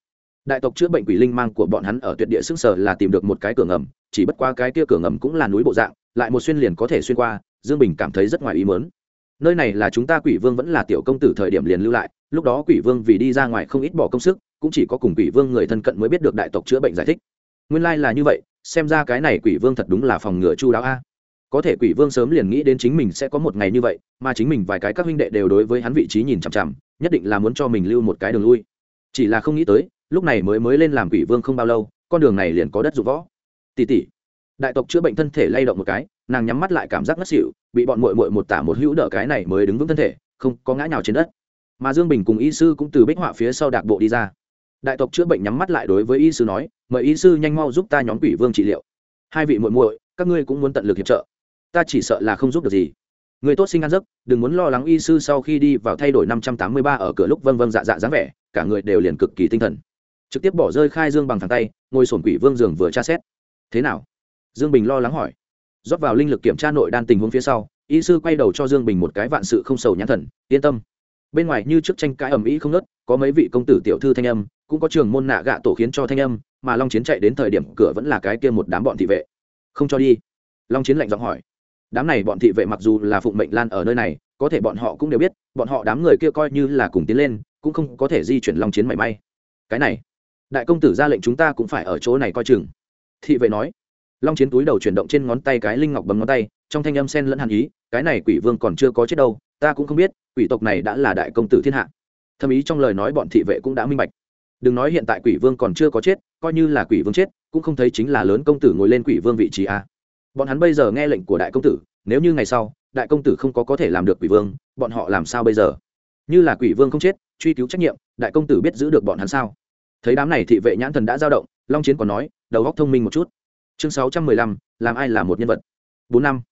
Đại tộc chữa bệnh quỷ linh mang của bọn hắn ở tuyệt địa xứng sở là tìm được một cái cửa ngầm, chỉ bất qua cái kia cửa ngầm cũng là núi bộ dạng, lại một xuyên liền có thể xuyên qua, dương bình cảm thấy rất ngoài ý mớn nơi này là chúng ta quỷ vương vẫn là tiểu công tử thời điểm liền lưu lại, lúc đó quỷ vương vì đi ra ngoài không ít bỏ công sức, cũng chỉ có cùng quỷ vương người thân cận mới biết được đại tộc chữa bệnh giải thích. Nguyên lai là như vậy, xem ra cái này quỷ vương thật đúng là phòng ngừa chu đáo a có thể quỷ vương sớm liền nghĩ đến chính mình sẽ có một ngày như vậy, mà chính mình vài cái các huynh đệ đều đối với hắn vị trí nhìn chằm chằm, nhất định là muốn cho mình lưu một cái đường lui. Chỉ là không nghĩ tới, lúc này mới mới lên làm quỷ vương không bao lâu, con đường này liền có đất rụ võ. Tỷ tỷ đại tộc chữa bệnh thân thể lay động một cái, nàng nhắm mắt lại cảm giác ngất xỉu, bị bọn mội mội một tả một hữu đỡ cái này mới đứng vững thân thể, không có ngã nào trên đất. Mà dương bình cùng y sư cũng từ bích họa phía sau đạc bộ đi ra. Đại tộc chữa bệnh nhắm mắt lại đối với y sư nói, mời y sư nhanh mau giúp ta nhóm quỷ vương trị liệu. Hai vị muội muội, các ngươi cũng muốn tận lực hiệp trợ ta chỉ sợ là không giúp được gì. Người tốt sinh ăn giấc, đừng muốn lo lắng y sư sau khi đi vào thay đổi năm trăm tám mươi ba ở cửa lúc vâng vâng dạ dạ dáng vẻ, cả người đều liền cực kỳ tinh thần. Trực tiếp bỏ rơi khai dương bằng thẳng tay, ngồi sổn quỷ vương giường vừa tra xét. Thế nào? Dương bình lo lắng hỏi. Rót vào linh lực kiểm tra nội đan tình huống phía sau, y sư quay đầu cho dương bình một cái vạn sự không sầu nhãn thần, yên tâm. Bên ngoài như trước tranh cãi ầm ĩ không nớt có mấy vị công tử tiểu thư thanh âm, cũng có trường môn nạ gạ tổ khiến cho thanh âm, mà long chiến chạy đến thời điểm cửa vẫn là cái kia một đám bọn thị vệ. Không cho đi. Long chiến lạnh giọng hỏi đám này bọn thị vệ mặc dù là phụng mệnh lan ở nơi này, có thể bọn họ cũng đều biết, bọn họ đám người kia coi như là cùng tiến lên, cũng không có thể di chuyển long chiến mảy may. Cái này, đại công tử ra lệnh chúng ta cũng phải ở chỗ này coi chừng. Thị vệ nói. Long chiến túi đầu chuyển động trên ngón tay cái linh ngọc bấm ngón tay, trong thanh âm sen lẫn hàn ý, cái này quỷ vương còn chưa có chết đâu, ta cũng không biết, quỷ tộc này đã là đại công tử thiên hạ. Thâm ý trong lời nói bọn thị vệ cũng đã minh bạch. Đừng nói hiện tại quỷ vương còn chưa có chết, coi như là quỷ vương chết, cũng không thấy chính là lớn công tử ngồi lên quỷ vương vị trí a bọn hắn bây giờ nghe lệnh của đại công tử, nếu như ngày sau, đại công tử không có có thể làm được quỷ vương, bọn họ làm sao bây giờ? Như là quỷ vương không chết, truy cứu trách nhiệm, đại công tử biết giữ được bọn hắn sao? Thấy đám này thị vệ nhãn thần đã dao động, long chiến còn nói, đầu góc thông minh một chút. Chương sáu trăm mười lăm, làm ai là một nhân vật? Bốn năm.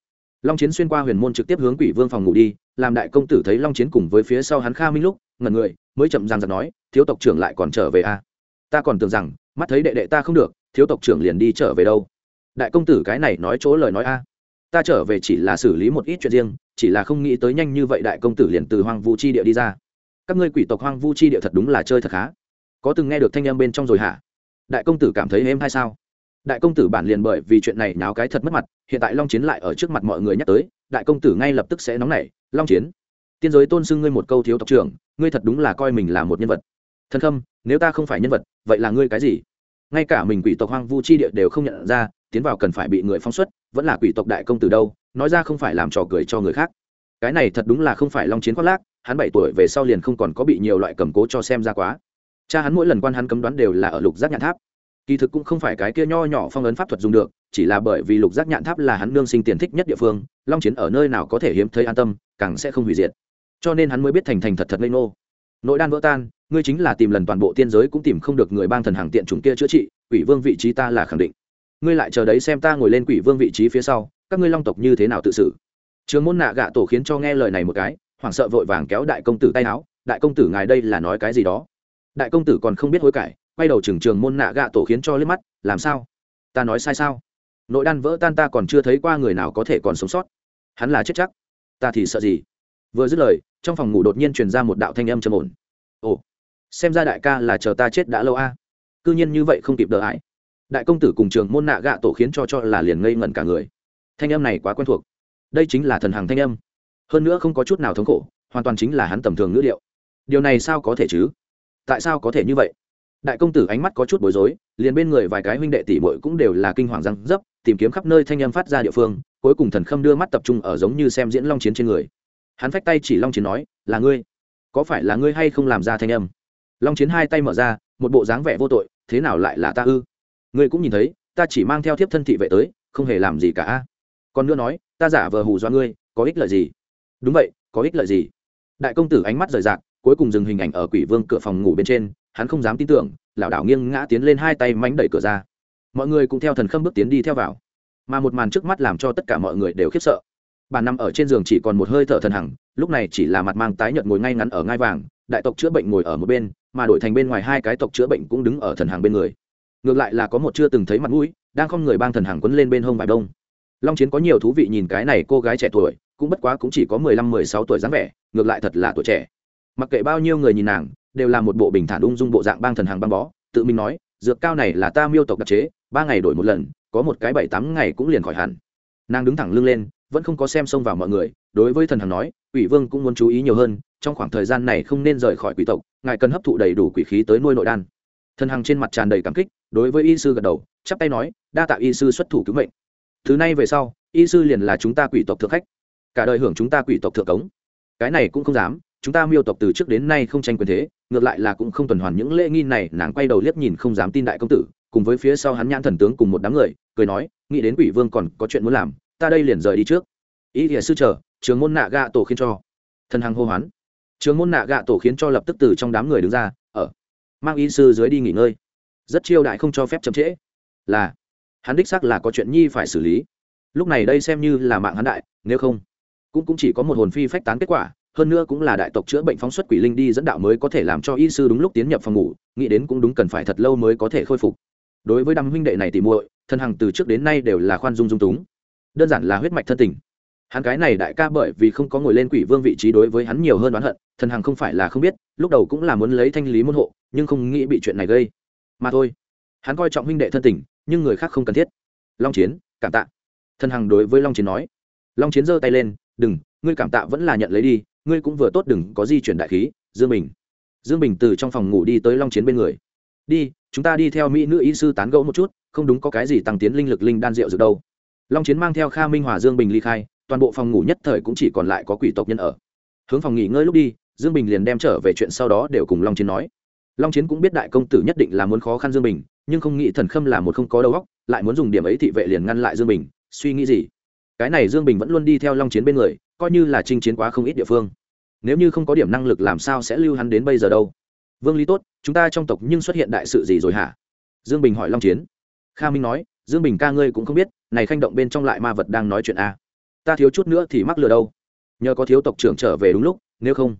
Long chiến xuyên qua huyền môn trực tiếp hướng quỷ vương phòng ngủ đi, làm đại công tử thấy long chiến cùng với phía sau hắn kha minh lúc ngần người, mới chậm ràng giặc nói, thiếu tộc trưởng lại còn trở về à? ta còn tưởng rằng, mắt thấy đệ đệ ta không được, thiếu tộc trưởng liền đi trở về đâu? Đại công tử cái này nói chỗ lời nói a. Ta trở về chỉ là xử lý một ít chuyện riêng, chỉ là không nghĩ tới nhanh như vậy đại công tử liền từ hoang vu chi địa đi ra. Các ngươi quỷ tộc hoang vu chi địa thật đúng là chơi thật khá. Có từng nghe được thanh em bên trong rồi hả? Đại công tử cảm thấy êm hay sao? Đại công tử bản liền bởi vì chuyện này náo cái thật mất mặt, hiện tại long chiến lại ở trước mặt mọi người nhắc tới, đại công tử ngay lập tức sẽ nóng nảy. Long chiến, tiên giới tôn xưng ngươi một câu thiếu tộc trưởng, ngươi thật đúng là coi mình là một nhân vật. Thân khâm, nếu ta không phải nhân vật, vậy là ngươi cái gì? Ngay cả mình quỷ tộc hoang vu chi địa đều không nhận ra, tiến vào cần phải bị người phong xuất, vẫn là quỷ tộc đại công từ đâu, nói ra không phải làm trò cười cho người khác. Cái này thật đúng là không phải long chiến khoác lác, hắn bảy tuổi về sau liền không còn có bị nhiều loại cầm cố cho xem ra quá. Cha hắn mỗi lần quan hắn cấm đoán đều là ở lục giác nhạn tháp. Kỳ thực cũng không phải cái kia nho nhỏ phong ấn pháp thuật dùng được, chỉ là bởi vì lục giác nhạn tháp là hắn nương sinh tiền thích nhất địa phương, long chiến ở nơi nào có thể hiếm thấy an tâm, càng sẽ không hủy diệt. Cho nên hắn mới biết thành thành thật thật ngây ngô nội đan vỡ tan, ngươi chính là tìm lần toàn bộ tiên giới cũng tìm không được người bang thần hàng tiện chủng kia chữa trị, quỷ vương vị trí ta là khẳng định. Ngươi lại chờ đấy xem ta ngồi lên quỷ vương vị trí phía sau, các ngươi long tộc như thế nào tự xử. Trường môn nạ gạ tổ khiến cho nghe lời này một cái, hoảng sợ vội vàng kéo đại công tử tay áo, đại công tử ngài đây là nói cái gì đó? Đại công tử còn không biết hối cải, quay đầu trường trường môn nạ gạ tổ khiến cho liếc mắt, làm sao? Ta nói sai sao? Nội đan vỡ tan ta còn chưa thấy qua người nào có thể còn sống sót. Hắn là chết chắc. Ta thì sợ gì? Vừa dứt lời trong phòng ngủ đột nhiên truyền ra một đạo thanh âm trầm ổn. Ồ, xem ra đại ca là chờ ta chết đã lâu a. À? cư nhiên như vậy không kịp đợi hãi. Đại công tử cùng trường môn nạ gạ tổ khiến cho cho là liền ngây ngẩn cả người. Thanh âm này quá quen thuộc. Đây chính là thần hàng thanh âm. Hơn nữa không có chút nào thống khổ, hoàn toàn chính là hắn tầm thường ngữ liệu điều này sao có thể chứ? Tại sao có thể như vậy? Đại công tử ánh mắt có chút bối rối, liền bên người vài cái huynh đệ tỷ bội cũng đều là kinh hoàng răng dấp, tìm kiếm khắp nơi thanh âm phát ra địa phương, cuối cùng thần khâm đưa mắt tập trung ở giống như xem diễn long chiến trên người hắn phách tay chỉ long chiến nói, là ngươi. Có phải là ngươi hay không làm ra thanh âm? Long chiến hai tay mở ra, một bộ dáng vẻ vô tội, thế nào lại là ta ư? Ngươi cũng nhìn thấy, ta chỉ mang theo thiếp thân thị vệ tới, không hề làm gì cả còn nữa nói, ta giả vờ hù do ngươi, có ích lợi gì? Đúng vậy, có ích lợi gì? Đại công tử ánh mắt rời rạc, cuối cùng dừng hình ảnh ở quỷ vương cửa phòng ngủ bên trên, hắn không dám tin tưởng, lảo đảo nghiêng ngã tiến lên hai tay mánh đẩy cửa ra. Mọi người cũng theo thần khâm bước tiến đi theo vào. Mà một màn trước mắt làm cho tất cả mọi người đều khiếp sợ bà nằm ở trên giường chỉ còn một hơi thở thần hằng, lúc này chỉ là mặt mang tái nhợt ngồi ngay ngắn ở ngai vàng, đại tộc chữa bệnh ngồi ở một bên, mà đổi thành bên ngoài hai cái tộc chữa bệnh cũng đứng ở thần hàng bên người. Ngược lại là có một chưa từng thấy mặt mũi, đang không người bang thần hàng quấn lên bên hông vải đông. Long chiến có nhiều thú vị nhìn cái này cô gái trẻ tuổi, cũng bất quá cũng chỉ có mười lăm, mười sáu tuổi dáng vẻ, ngược lại thật là tuổi trẻ. Mặc kệ bao nhiêu người nhìn nàng, đều là một bộ bình thản ung dung bộ dạng bang thần hàng băng bó, tự mình nói, dược cao này là ta miêu tộc đặc chế, ba ngày đổi một lần, có một cái bảy tám ngày cũng liền khỏi hẳn. Nàng đứng thẳng lưng lên vẫn không có xem xông vào mọi người, đối với thần hằng nói, quỷ vương cũng muốn chú ý nhiều hơn, trong khoảng thời gian này không nên rời khỏi quỷ tộc, ngài cần hấp thụ đầy đủ quỷ khí tới nuôi nội đan. Thần hằng trên mặt tràn đầy cảm kích, đối với y sư gật đầu, chắp tay nói, đa tạ y sư xuất thủ cứu mệnh. Thứ này về sau, y sư liền là chúng ta quỷ tộc thượng khách. Cả đời hưởng chúng ta quỷ tộc thượng cống. Cái này cũng không dám, chúng ta miêu tộc từ trước đến nay không tranh quyền thế, ngược lại là cũng không tuần hoàn những lễ nghi này, nàng quay đầu liếc nhìn không dám tin đại công tử, cùng với phía sau hắn nhãn thần tướng cùng một đám người, cười nói, nghĩ đến quỷ vương còn có chuyện muốn làm ta đây liền rời đi trước. Ý nghĩa sư chờ, trường môn nạ gạ tổ khiến cho. Thần hằng hô hoán. Trường môn nạ gạ tổ khiến cho lập tức từ trong đám người đứng ra, ở. Mang y sư dưới đi nghỉ ngơi. Rất chiêu đại không cho phép chậm trễ. Là. Hắn đích xác là có chuyện nhi phải xử lý. Lúc này đây xem như là mạng hắn đại, nếu không, cũng cũng chỉ có một hồn phi phách tán kết quả, hơn nữa cũng là đại tộc chữa bệnh phóng xuất quỷ linh đi dẫn đạo mới có thể làm cho y sư đúng lúc tiến nhập phòng ngủ, nghĩ đến cũng đúng cần phải thật lâu mới có thể khôi phục. Đối với đám huynh đệ này tỉ muội thân hằng từ trước đến nay đều là khoan dung dung túng đơn giản là huyết mạch thân tình. Hắn cái này đại ca bởi vì không có ngồi lên quỷ vương vị trí đối với hắn nhiều hơn oán hận, thần hằng không phải là không biết, lúc đầu cũng là muốn lấy thanh lý môn hộ, nhưng không nghĩ bị chuyện này gây. Mà thôi, hắn coi trọng huynh đệ thân tình, nhưng người khác không cần thiết. Long chiến, cảm tạ. Thần hằng đối với long chiến nói. Long chiến giơ tay lên, đừng, ngươi cảm tạ vẫn là nhận lấy đi, ngươi cũng vừa tốt, đừng có di chuyển đại khí. Dương bình. Dương bình từ trong phòng ngủ đi tới long chiến bên người. Đi, chúng ta đi theo mỹ nữ y sư tán gẫu một chút, không đúng có cái gì tăng tiến linh lực linh đan rượu dược đâu long chiến mang theo kha minh hòa dương bình ly khai, toàn bộ phòng ngủ nhất thời cũng chỉ còn lại có quỷ tộc nhân ở. Hướng phòng nghỉ ngơi lúc đi, dương bình liền đem trở về chuyện sau đó đều cùng long chiến nói. Long chiến cũng biết đại công tử nhất định là muốn khó khăn dương bình, nhưng không nghĩ thần khâm là một không có đầu óc, lại muốn dùng điểm ấy thị vệ liền ngăn lại dương bình, suy nghĩ gì? Cái này dương bình vẫn luôn đi theo long chiến bên người, coi như là chinh chiến quá không ít địa phương. Nếu như không có điểm năng lực làm sao sẽ lưu hắn đến bây giờ đâu? Vương lý tốt, chúng ta trong tộc nhưng xuất hiện đại sự gì rồi hả? Dương bình hỏi long chiến. Kha minh nói, dương bình ca ngươi cũng không biết này khanh động bên trong lại ma vật đang nói chuyện a. Ta thiếu chút nữa thì mắc lừa đâu. Nhờ có thiếu tộc trưởng trở về đúng lúc, nếu không,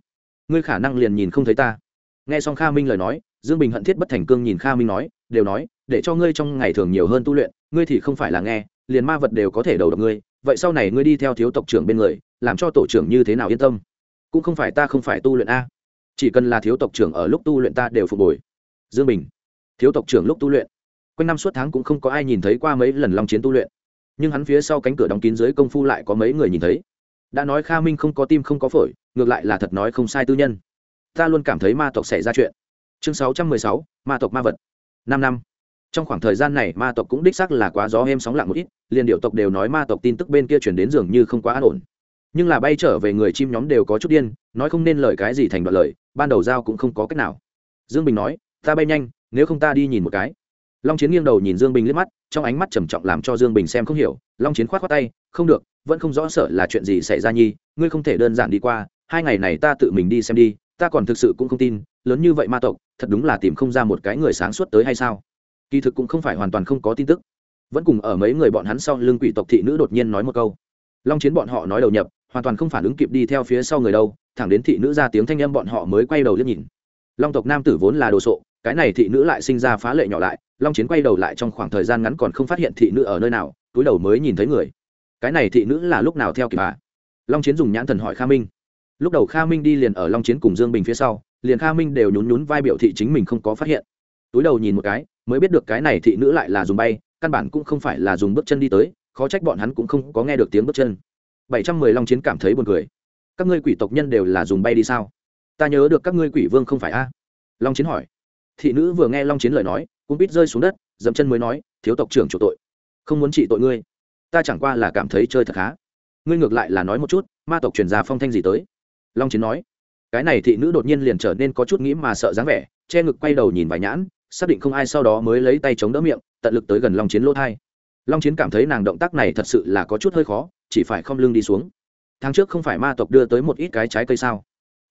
ngươi khả năng liền nhìn không thấy ta. Nghe xong kha minh lời nói, dương bình hận thiết bất thành cương nhìn kha minh nói, đều nói, để cho ngươi trong ngày thường nhiều hơn tu luyện, ngươi thì không phải là nghe, liền ma vật đều có thể đầu độc ngươi, vậy sau này ngươi đi theo thiếu tộc trưởng bên người, làm cho tổ trưởng như thế nào yên tâm? Cũng không phải ta không phải tu luyện a. Chỉ cần là thiếu tộc trưởng ở lúc tu luyện ta đều phục hồi. Dương bình, thiếu tộc trưởng lúc tu luyện, quanh năm suốt tháng cũng không có ai nhìn thấy qua mấy lần long chiến tu luyện nhưng hắn phía sau cánh cửa đóng kín dưới công phu lại có mấy người nhìn thấy. Đã nói kha minh không có tim không có phổi, ngược lại là thật nói không sai tư nhân. Ta luôn cảm thấy ma tộc xảy ra chuyện. Chương sáu trăm mười sáu, ma tộc ma vật. Năm năm. Trong khoảng thời gian này, ma tộc cũng đích xác là quá gió êm sóng lặng một ít, liền điệu tộc đều nói ma tộc tin tức bên kia chuyển đến dường như không quá an ổn. Nhưng là bay trở về người chim nhóm đều có chút điên, nói không nên lời cái gì thành đoạn lời, ban đầu giao cũng không có cách nào. Dương bình nói, ta bay nhanh, nếu không ta đi nhìn một cái long chiến nghiêng đầu nhìn dương bình liếc mắt, trong ánh mắt trầm trọng làm cho dương bình xem không hiểu. Long chiến k h o á t tay, không được, vẫn không rõ sợ là chuyện gì xảy ra nhi, ngươi không thể đơn giản đi qua, hai ngày này ta tự mình đi xem đi, ta còn thực sự cũng không tin, lớn như vậy ma tộc, thật đúng là tìm không ra một cái người sáng suốt tới hay sao? Kỳ thực cũng không phải hoàn toàn không có tin tức. Vẫn cùng ở mấy người bọn hắn sau lưng quỷ tộc thị nữ đột nhiên nói một câu. Long chiến bọn họ nói đầu nhập, hoàn toàn không phản ứng kịp đi theo phía sau người đâu, thẳng đến thị nữ ra tiếng thanh âm bọn họ mới quay đầu liếc nhìn. Long tộc nam tử vốn là đồ sộ cái này thị nữ lại sinh ra phá lệ nhỏ lại, long chiến quay đầu lại trong khoảng thời gian ngắn còn không phát hiện thị nữ ở nơi nào, túi đầu mới nhìn thấy người. Cái này thị nữ là lúc nào theo kịp à? Long chiến dùng nhãn thần hỏi kha minh. Lúc đầu kha minh đi liền ở long chiến cùng dương bình phía sau, liền kha minh đều nhún nhún vai biểu thị chính mình không có phát hiện. Túi đầu nhìn một cái, mới biết được cái này thị nữ lại là dùng bay, căn bản cũng không phải là dùng bước chân đi tới, khó trách bọn hắn cũng không có nghe được tiếng bước chân. Bảy trăm mười long chiến cảm thấy buồn cười. Các ngươi quỷ tộc nhân đều là dùng bay đi sao? Ta nhớ được các ngươi quỷ vương không phải a? Long chiến hỏi thị nữ vừa nghe long chiến lời nói cũng biết rơi xuống đất, dậm chân mới nói, thiếu tộc trưởng chủ tội, không muốn trị tội ngươi. Ta chẳng qua là cảm thấy chơi thật khá. Ngươi ngược lại là nói một chút, ma tộc truyền ra phong thanh gì tới? Long chiến nói. Cái này thị nữ đột nhiên liền trở nên có chút nghĩ mà sợ dáng vẻ, che ngực quay đầu nhìn vài nhãn, xác định không ai sau đó mới lấy tay chống đỡ miệng, tận lực tới gần long chiến lỗ thai. Long chiến cảm thấy nàng động tác này thật sự là có chút hơi khó, chỉ phải không lưng đi xuống. Tháng trước không phải ma tộc đưa tới một ít cái trái cây sao?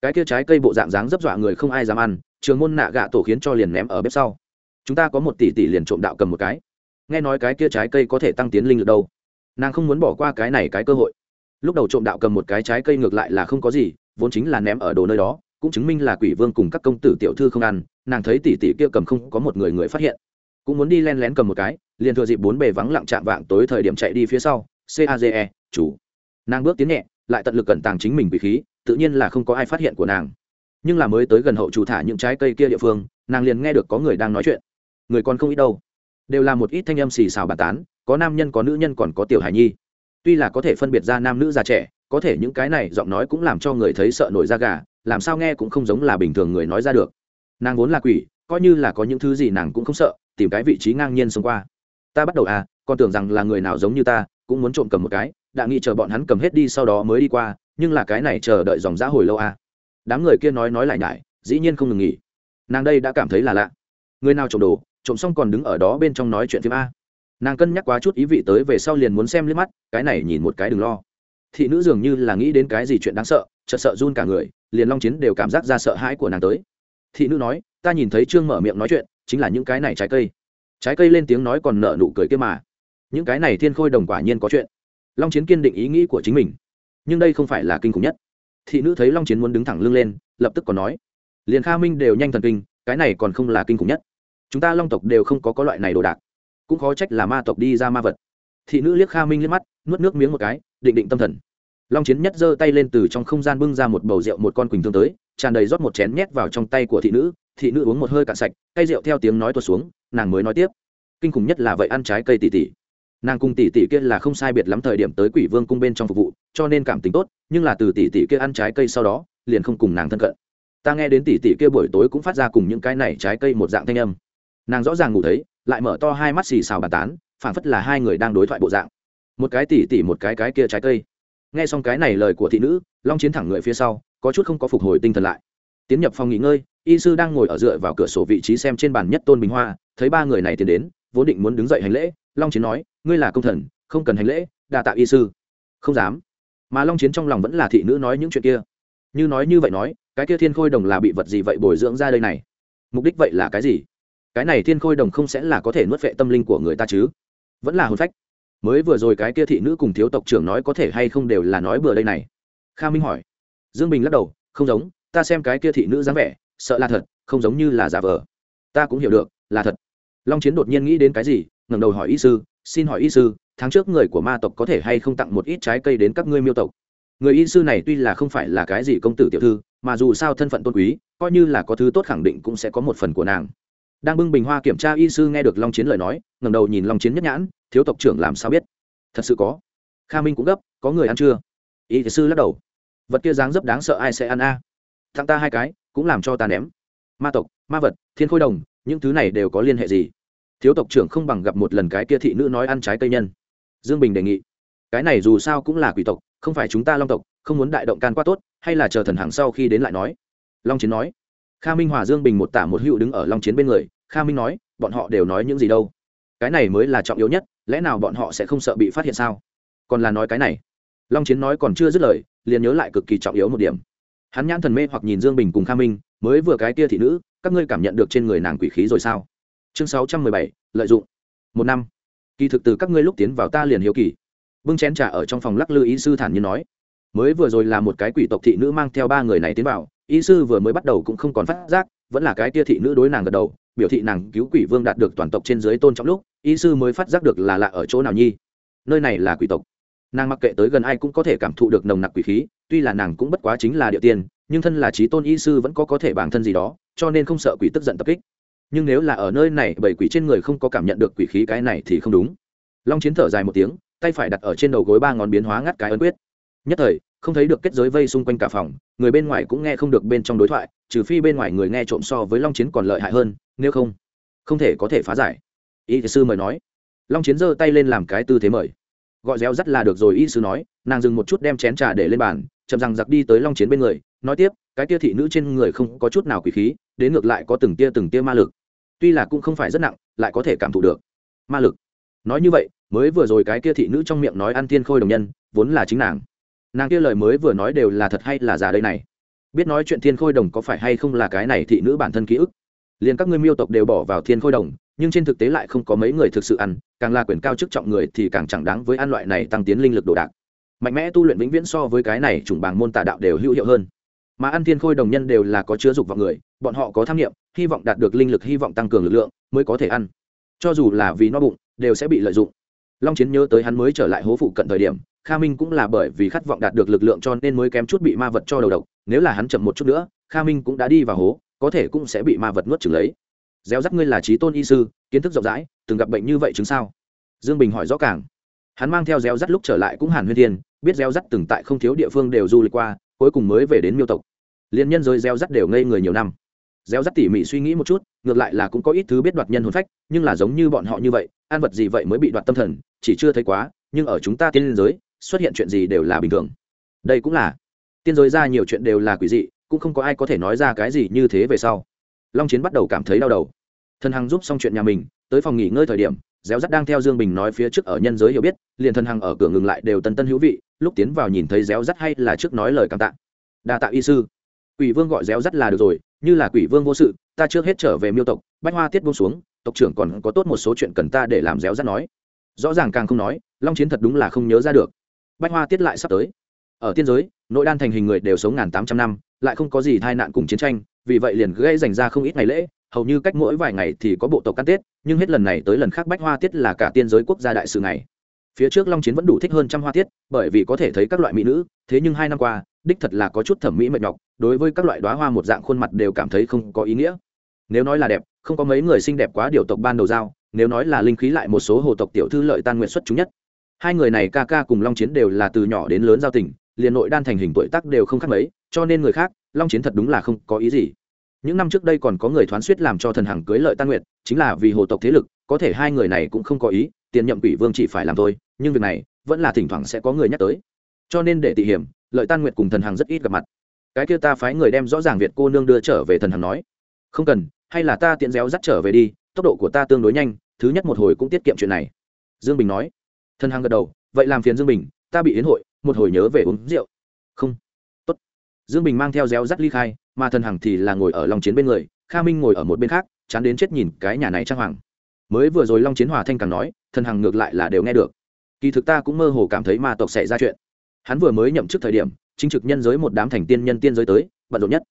Cái kia trái cây bộ dạng dáng dấp dọa người không ai dám ăn trường môn nạ gạ tổ khiến cho liền ném ở bếp sau. Chúng ta có một tỷ tỷ liền trộm đạo cầm một cái. Nghe nói cái kia trái cây có thể tăng tiến linh lực đâu. Nàng không muốn bỏ qua cái này cái cơ hội. Lúc đầu trộm đạo cầm một cái trái cây ngược lại là không có gì, vốn chính là ném ở đồ nơi đó, cũng chứng minh là quỷ vương cùng các công tử tiểu thư không ăn, nàng thấy tỷ tỷ kia cầm không có một người người phát hiện. Cũng muốn đi len lén cầm một cái, liền thừa dịp bốn bề vắng lặng chạm vạng tối thời điểm chạy đi phía sau caze chủ. Nàng bước tiến nhẹ, lại tận lực cẩn tàng chính mình bị khí, tự nhiên là không có ai phát hiện của nàng nhưng là mới tới gần hậu chủ thả những trái cây kia địa phương, nàng liền nghe được có người đang nói chuyện. Người còn không ít đâu. Đều là một ít thanh âm xì xào bàn tán, có nam nhân có nữ nhân còn có tiểu hài nhi. Tuy là có thể phân biệt ra nam nữ già trẻ, có thể những cái này giọng nói cũng làm cho người thấy sợ nổi da gà, làm sao nghe cũng không giống là bình thường người nói ra được. Nàng vốn là quỷ, coi như là có những thứ gì nàng cũng không sợ, tìm cái vị trí ngang nhiên xông qua. Ta bắt đầu à còn tưởng rằng là người nào giống như ta, cũng muốn trộm cầm một cái, đã nghĩ chờ bọn hắn cầm hết đi sau đó mới đi qua, nhưng là cái này chờ đợi dòng giã hồi lâu à đám người kia nói nói lại nhải, dĩ nhiên không ngừng nghỉ. Nàng đây đã cảm thấy là lạ. Người nào trộm đồ, trộm xong còn đứng ở đó bên trong nói chuyện phim a. Nàng cân nhắc quá chút ý vị tới về sau liền muốn xem liếc mắt, cái này nhìn một cái đừng lo. Thị nữ dường như là nghĩ đến cái gì chuyện đáng sợ, chợt sợ run cả người, liền long chiến đều cảm giác ra sợ hãi của nàng tới. Thị nữ nói, ta nhìn thấy trương mở miệng nói chuyện, chính là những cái này trái cây. Trái cây lên tiếng nói còn nợ nụ cười kia mà. Những cái này thiên khôi đồng quả nhiên có chuyện. Long chiến kiên định ý nghĩ của chính mình. Nhưng đây không phải là kinh khủng nhất thị nữ thấy long chiến muốn đứng thẳng lưng lên, lập tức còn nói, liền kha minh đều nhanh thần kinh, cái này còn không là kinh khủng nhất. Chúng ta long tộc đều không có có loại này đồ đạc, cũng khó trách là ma tộc đi ra ma vật. Thị nữ liếc kha minh liếc mắt, nuốt nước miếng một cái, định định tâm thần. Long chiến nhất giơ tay lên từ trong không gian bưng ra một bầu rượu một con quỳnh thương tới, tràn đầy rót một chén nhét vào trong tay của thị nữ. Thị nữ uống một hơi cạn sạch cây rượu theo tiếng nói tuột xuống, nàng mới nói tiếp, kinh khủng nhất là vậy ăn trái cây tỉ tỉ nàng cùng tỷ tỷ kia là không sai biệt lắm thời điểm tới quỷ vương cung bên trong phục vụ, cho nên cảm tình tốt, nhưng là từ tỷ tỷ kia ăn trái cây sau đó, liền không cùng nàng thân cận. Ta nghe đến tỷ tỷ kia buổi tối cũng phát ra cùng những cái này trái cây một dạng thanh âm. Nàng rõ ràng ngủ thấy, lại mở to hai mắt xì xào bàn tán, phảng phất là hai người đang đối thoại bộ dạng. Một cái tỷ tỷ một cái cái kia trái cây. Nghe xong cái này lời của thị nữ, long chiến thẳng người phía sau, có chút không có phục hồi tinh thần lại. Tiến nhập phòng nghỉ ngơi, y sư đang ngồi ở dựa vào cửa sổ vị trí xem trên bàn nhất tôn bình hoa, thấy ba người này tiến đến, vốn định muốn đứng dậy hành lễ, long chiến nói ngươi là công thần, không cần hành lễ, đa tạ y sư. Không dám. Mà long chiến trong lòng vẫn là thị nữ nói những chuyện kia. Như nói như vậy nói, cái kia thiên khôi đồng là bị vật gì vậy bồi dưỡng ra đây này? Mục đích vậy là cái gì? Cái này thiên khôi đồng không sẽ là có thể nuốt vệ tâm linh của người ta chứ? Vẫn là hồn phách. Mới vừa rồi cái kia thị nữ cùng thiếu tộc trưởng nói có thể hay không đều là nói bừa đây này. Kha minh hỏi. Dương bình lắc đầu, không giống, ta xem cái kia thị nữ dáng vẻ, sợ là thật, không giống như là giả vờ. Ta cũng hiểu được, là thật. Long chiến đột nhiên nghĩ đến cái gì, ngẩng đầu hỏi y sư xin hỏi y sư, tháng trước người của ma tộc có thể hay không tặng một ít trái cây đến các ngươi miêu tộc? Người y sư này tuy là không phải là cái gì công tử tiểu thư, mà dù sao thân phận tôn quý, coi như là có thứ tốt khẳng định cũng sẽ có một phần của nàng. Đang bưng bình hoa kiểm tra y sư nghe được long chiến lời nói, ngẩng đầu nhìn long chiến nhất nhãn, thiếu tộc trưởng làm sao biết? Thật sự có. Kha minh cũng gấp, có người ăn chưa? Y sư lắc đầu. Vật kia dáng dấp đáng sợ ai sẽ ăn a? À? thằng ta hai cái, cũng làm cho ta ném. Ma tộc, ma vật, thiên khôi đồng, những thứ này đều có liên hệ gì? Thiếu tộc trưởng không bằng gặp một lần cái kia thị nữ nói ăn trái cây nhân. Dương bình đề nghị. Cái này dù sao cũng là quỷ tộc, không phải chúng ta long tộc, không muốn đại động can quá tốt, hay là chờ thần hàng sau khi đến lại nói. Long chiến nói. Kha minh hòa dương bình một tả một hữu đứng ở long chiến bên người, kha minh nói, bọn họ đều nói những gì đâu. Cái này mới là trọng yếu nhất, lẽ nào bọn họ sẽ không sợ bị phát hiện sao? Còn là nói cái này. Long chiến nói còn chưa dứt lời, liền nhớ lại cực kỳ trọng yếu một điểm. Hắn nhãn thần mê hoặc nhìn dương bình cùng kha minh, mới vừa cái tia thị nữ, các ngươi cảm nhận được trên người nàng quỷ khí rồi sao? Chương sáu trăm mười bảy, lợi dụng. Một năm. Kỳ thực từ các ngươi lúc tiến vào ta liền hiếu kỳ. Bưng chén trà ở trong phòng lắc lư ý sư thản nhiên nói. Mới vừa rồi là một cái quỷ tộc thị nữ mang theo ba người này tiến vào ý sư vừa mới bắt đầu cũng không còn phát giác, vẫn là cái tia thị nữ đối nàng gật đầu, biểu thị nàng cứu quỷ vương đạt được toàn tộc trên dưới tôn trọng lúc ý sư mới phát giác được là lạ ở chỗ nào nhi. Nơi này là quỷ tộc. Nàng mặc kệ tới gần ai cũng có thể cảm thụ được nồng nặc quỷ khí, tuy là nàng cũng bất quá chính là địa tiên, nhưng thân là trí tôn y sư vẫn có có thể bản thân gì đó, cho nên không sợ quỷ tức giận tập kích nhưng nếu là ở nơi này bảy quỷ trên người không có cảm nhận được quỷ khí cái này thì không đúng. Long chiến thở dài một tiếng, tay phải đặt ở trên đầu gối ba ngón biến hóa ngắt cái ấn quyết. Nhất thời, không thấy được kết giới vây xung quanh cả phòng, người bên ngoài cũng nghe không được bên trong đối thoại, trừ phi bên ngoài người nghe trộm so với long chiến còn lợi hại hơn, nếu không không thể có thể phá giải. Y sư mời nói. Long chiến giơ tay lên làm cái tư thế mời. Gọi réo rắt là được rồi, y sư nói, nàng dừng một chút đem chén trà để lên bàn, chậm rằng giặc đi tới long chiến bên người nói tiếp, cái tia thị nữ trên người không có chút nào quỷ khí, đến ngược lại có từng tia từng tia ma lực. Tuy là cũng không phải rất nặng, lại có thể cảm thụ được. Ma lực. Nói như vậy, mới vừa rồi cái kia thị nữ trong miệng nói ăn tiên khôi đồng nhân, vốn là chính nàng. Nàng kia lời mới vừa nói đều là thật hay là giả đây này? Biết nói chuyện thiên khôi đồng có phải hay không là cái này thị nữ bản thân ký ức? Liền các ngươi miêu tộc đều bỏ vào thiên khôi đồng, nhưng trên thực tế lại không có mấy người thực sự ăn, càng là quyền cao chức trọng người thì càng chẳng đáng với ăn loại này tăng tiến linh lực đồ đạc. Mạnh mẽ tu luyện vĩnh viễn so với cái này chủng bảng môn tà đạo đều hữu hiệu hơn mà ăn thiên khôi đồng nhân đều là có chứa dục vào người, bọn họ có tham nghiệm, hy vọng đạt được linh lực, hy vọng tăng cường lực lượng mới có thể ăn. Cho dù là vì no bụng, đều sẽ bị lợi dụng. Long chiến nhớ tới hắn mới trở lại hố phụ cận thời điểm, kha minh cũng là bởi vì khát vọng đạt được lực lượng cho nên mới kém chút bị ma vật cho đầu độc, nếu là hắn chậm một chút nữa, kha minh cũng đã đi vào hố, có thể cũng sẽ bị ma vật nuốt chừng lấy. Gieo rắc ngươi là trí tôn y sư, kiến thức rộng rãi, từng gặp bệnh như vậy chứng sao? Dương bình hỏi rõ càng. Hắn mang theo gieo rắt lúc trở lại cũng hàn huyên thiên, biết gieo rắt từng tại không thiếu địa phương đều du lịch qua cuối cùng mới về đến miêu tộc. Liên nhân rơi gieo rắt đều ngây người nhiều năm. Gieo rắt tỉ mỉ suy nghĩ một chút, ngược lại là cũng có ít thứ biết đoạt nhân hồn phách, nhưng là giống như bọn họ như vậy, ăn vật gì vậy mới bị đoạt tâm thần, chỉ chưa thấy quá, nhưng ở chúng ta tiên liên giới, xuất hiện chuyện gì đều là bình thường. Đây cũng là, tiên giới ra nhiều chuyện đều là quỷ dị, cũng không có ai có thể nói ra cái gì như thế về sau. Long chiến bắt đầu cảm thấy đau đầu. Thần hằng giúp xong chuyện nhà mình, tới phòng nghỉ ngơi thời điểm réo rắt đang theo dương bình nói phía trước ở nhân giới hiểu biết, liền thân hằng ở cửa ngừng lại đều tân tân hữu vị, lúc tiến vào nhìn thấy réo rắt hay là trước nói lời cảm tạ. Đa tạ y sư. Quỷ vương gọi réo rắt là được rồi, như là quỷ vương vô sự, ta trước hết trở về miêu tộc, bách hoa tiết buông xuống, tộc trưởng còn có tốt một số chuyện cần ta để làm réo rắt nói. Rõ ràng càng không nói, long chiến thật đúng là không nhớ ra được. Bách hoa tiết lại sắp tới. Ở tiên giới, nội đan thành hình người đều sống ngàn tám trăm năm, lại không có gì tai nạn cùng chiến tranh, vì vậy liền gây dành ra không ít ngày lễ hầu như cách mỗi vài ngày thì có bộ tộc ăn tết, nhưng hết lần này tới lần khác bách hoa tiết là cả tiên giới quốc gia đại sự này phía trước long chiến vẫn đủ thích hơn trăm hoa tiết, bởi vì có thể thấy các loại mỹ nữ, thế nhưng hai năm qua, đích thật là có chút thẩm mỹ mệt nhọc, đối với các loại đoá hoa một dạng khuôn mặt đều cảm thấy không có ý nghĩa. Nếu nói là đẹp, không có mấy người xinh đẹp quá điều tộc ban đầu giao, nếu nói là linh khí lại một số hồ tộc tiểu thư lợi tan nguyện xuất chúng nhất. Hai người này ca ca cùng long chiến đều là từ nhỏ đến lớn giao tình, liền nội đan thành hình tuổi tác đều không khác mấy, cho nên người khác, long chiến thật đúng là không có ý gì những năm trước đây còn có người thoán suýt làm cho thần hằng cưới lợi tan nguyệt, chính là vì hồ tộc thế lực, có thể hai người này cũng không có ý, tiền nhậm quỷ vương chỉ phải làm thôi, nhưng việc này vẫn là thỉnh thoảng sẽ có người nhắc tới. Cho nên để tỉ hiểm, lợi tan nguyệt cùng thần hằng rất ít gặp mặt. Cái kia ta phái người đem rõ ràng việt cô nương đưa trở về thần hằng nói. Không cần, hay là ta tiện réo dắt trở về đi, tốc độ của ta tương đối nhanh, thứ nhất một hồi cũng tiết kiệm chuyện này. Dương bình nói. Thần hằng gật đầu, vậy làm phiền dương bình, ta bị yến hội, một hồi nhớ về uống rượu. Không dương bình mang theo réo dắt ly khai, mà thần hằng thì là ngồi ở long chiến bên người, kha minh ngồi ở một bên khác, chán đến chết nhìn cái nhà này trang hoàng. Mới vừa rồi long chiến hòa thanh càng nói, thần hằng ngược lại là đều nghe được. Kỳ thực ta cũng mơ hồ cảm thấy ma tộc xảy ra chuyện. Hắn vừa mới nhậm chức thời điểm, chính trực nhân giới một đám thành tiên nhân tiên giới tới, bận rộn nhất.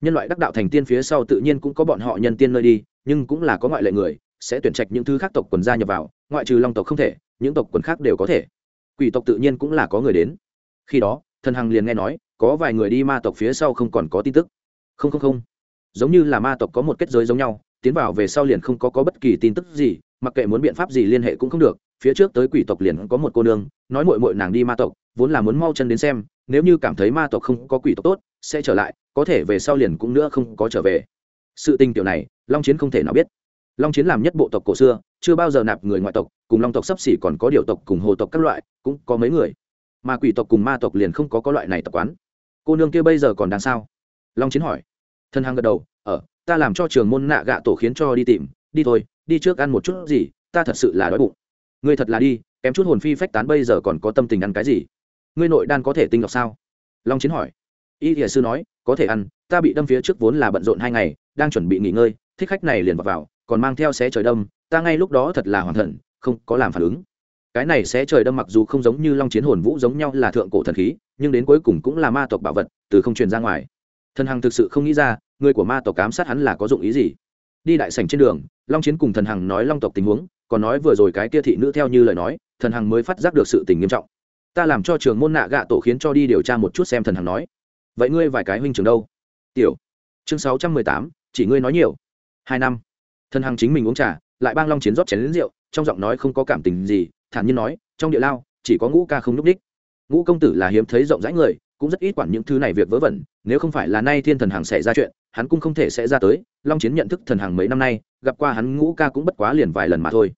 Nhân loại đắc đạo thành tiên phía sau tự nhiên cũng có bọn họ nhân tiên nơi đi, nhưng cũng là có ngoại lệ người, sẽ tuyển trạch những thứ khác tộc quần gia nhập vào, ngoại trừ long tộc không thể, những tộc quần khác đều có thể. Quỷ tộc tự nhiên cũng là có người đến. Khi đó, thần hằng liền nghe nói có vài người đi ma tộc phía sau không còn có tin tức. Không không không. Giống như là ma tộc có một kết giới giống nhau tiến vào về sau liền không có, có bất kỳ tin tức gì mặc kệ muốn biện pháp gì liên hệ cũng không được. Phía trước tới quỷ tộc liền có một cô nương nói mội mội nàng đi ma tộc vốn là muốn mau chân đến xem nếu như cảm thấy ma tộc không có quỷ tộc tốt sẽ trở lại có thể về sau liền cũng nữa không có trở về. Sự tình tiểu này long chiến không thể nào biết. Long chiến làm nhất bộ tộc cổ xưa chưa bao giờ nạp người ngoại tộc cùng long tộc sắp xỉ còn có điều tộc cùng hồ tộc các loại cũng có mấy người. Mà quỷ tộc cùng ma tộc liền không có có loại này tập quán cô nương kia bây giờ còn đang sao? Long chiến hỏi. Thân hằng gật đầu ở ta làm cho trường môn nạ gạ tổ khiến cho đi tìm. Đi thôi đi trước ăn một chút gì ta thật sự là đói bụng. Ngươi thật là đi kém chút hồn phi phách tán bây giờ còn có tâm tình ăn cái gì? Ngươi nội đan có thể tinh lọc sao? Long chiến hỏi. Y thiền sư nói có thể ăn ta bị đâm phía trước vốn là bận rộn hai ngày đang chuẩn bị nghỉ ngơi thích khách này liền vào, vào còn mang theo xé trời đâm ta ngay lúc đó thật là hoàn thần không có làm phản ứng cái này sẽ trời đâm mặc dù không giống như long chiến hồn vũ giống nhau là thượng cổ thần khí, nhưng đến cuối cùng cũng là ma tộc bảo vật, từ không truyền ra ngoài. Thần hằng thực sự không nghĩ ra, người của ma tộc cám sát hắn là có dụng ý gì. Đi đại sảnh trên đường, long chiến cùng thần hằng nói long tộc tình huống, còn nói vừa rồi cái kia thị nữ theo như lời nói, thần hằng mới phát giác được sự tình nghiêm trọng. Ta làm cho trường môn nạ gạ tổ khiến cho đi điều tra một chút xem thần hằng nói. Vậy ngươi vài cái huynh trường đâu? Tiểu. Chương sáu trăm mười tám, chỉ ngươi nói nhiều. Hai năm. Thần hằng chính mình uống trà, lại bang long chiến rót chén đến rượu, trong giọng nói không có cảm tình gì thản nhiên nói, trong địa lao, chỉ có ngũ ca không núp đích ngũ công tử là hiếm thấy rộng rãi người, cũng rất ít quản những thứ này việc vớ vẩn, nếu không phải là nay thiên thần hàng xảy ra chuyện, hắn cũng không thể sẽ ra tới. Long chiến nhận thức thần hàng mấy năm nay, gặp qua hắn ngũ ca cũng bất quá liền vài lần mà thôi.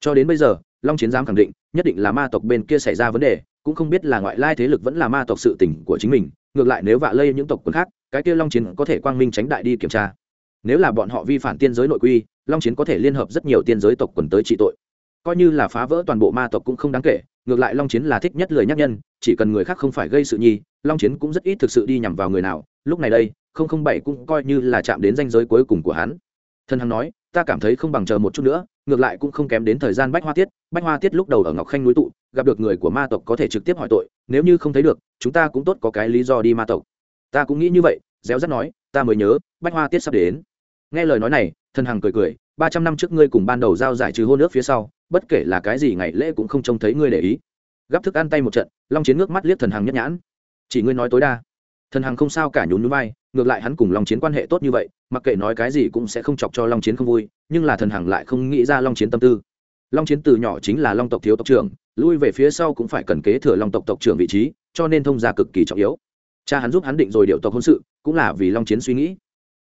Cho đến bây giờ, long chiến dám khẳng định, nhất định là ma tộc bên kia xảy ra vấn đề, cũng không biết là ngoại lai thế lực vẫn là ma tộc sự tỉnh của chính mình, ngược lại nếu vạ lây những tộc quân khác, cái kia long chiến có thể quang minh tránh đại đi kiểm tra. Nếu là bọn họ vi phạm tiên giới nội quy, long chiến có thể liên hợp rất nhiều tiên giới tộc quần tới trị tội coi như là phá vỡ toàn bộ ma tộc cũng không đáng kể, ngược lại long chiến là thích nhất lời nhắc nhân, chỉ cần người khác không phải gây sự nhi, long chiến cũng rất ít thực sự đi nhằm vào người nào, lúc này đây, không không bảy cũng coi như là chạm đến danh giới cuối cùng của hắn. Thân hằng nói, ta cảm thấy không bằng chờ một chút nữa, ngược lại cũng không kém đến thời gian bách hoa tiết, bách hoa tiết lúc đầu ở ngọc khanh núi tụ, gặp được người của ma tộc có thể trực tiếp hỏi tội, nếu như không thấy được, chúng ta cũng tốt có cái lý do đi ma tộc. Ta cũng nghĩ như vậy, réo rắt nói, ta mới nhớ, bách hoa tiết sắp đến nghe lời nói này, thần hằng cười cười, ba trăm năm trước ngươi cùng ban đầu giao giải trừ hôn ước phía sau, bất kể là cái gì ngày lễ cũng không trông thấy ngươi để ý. Gắp thức ăn tay một trận, long chiến ngước mắt liếc thần hằng nhất nhãn. Chỉ ngươi nói tối đa. Thần hằng không sao cả nhún núi vai, ngược lại hắn cùng long chiến quan hệ tốt như vậy, mặc kệ nói cái gì cũng sẽ không chọc cho long chiến không vui, nhưng là thần hằng lại không nghĩ ra long chiến tâm tư. Long chiến từ nhỏ chính là long tộc thiếu tộc trưởng, lui về phía sau cũng phải cần kế thừa long tộc tộc trưởng vị trí, cho nên thông gia cực kỳ trọng yếu. Cha hắn giúp hắn định rồi điệu tộc hôn sự, cũng là vì long chiến suy nghĩ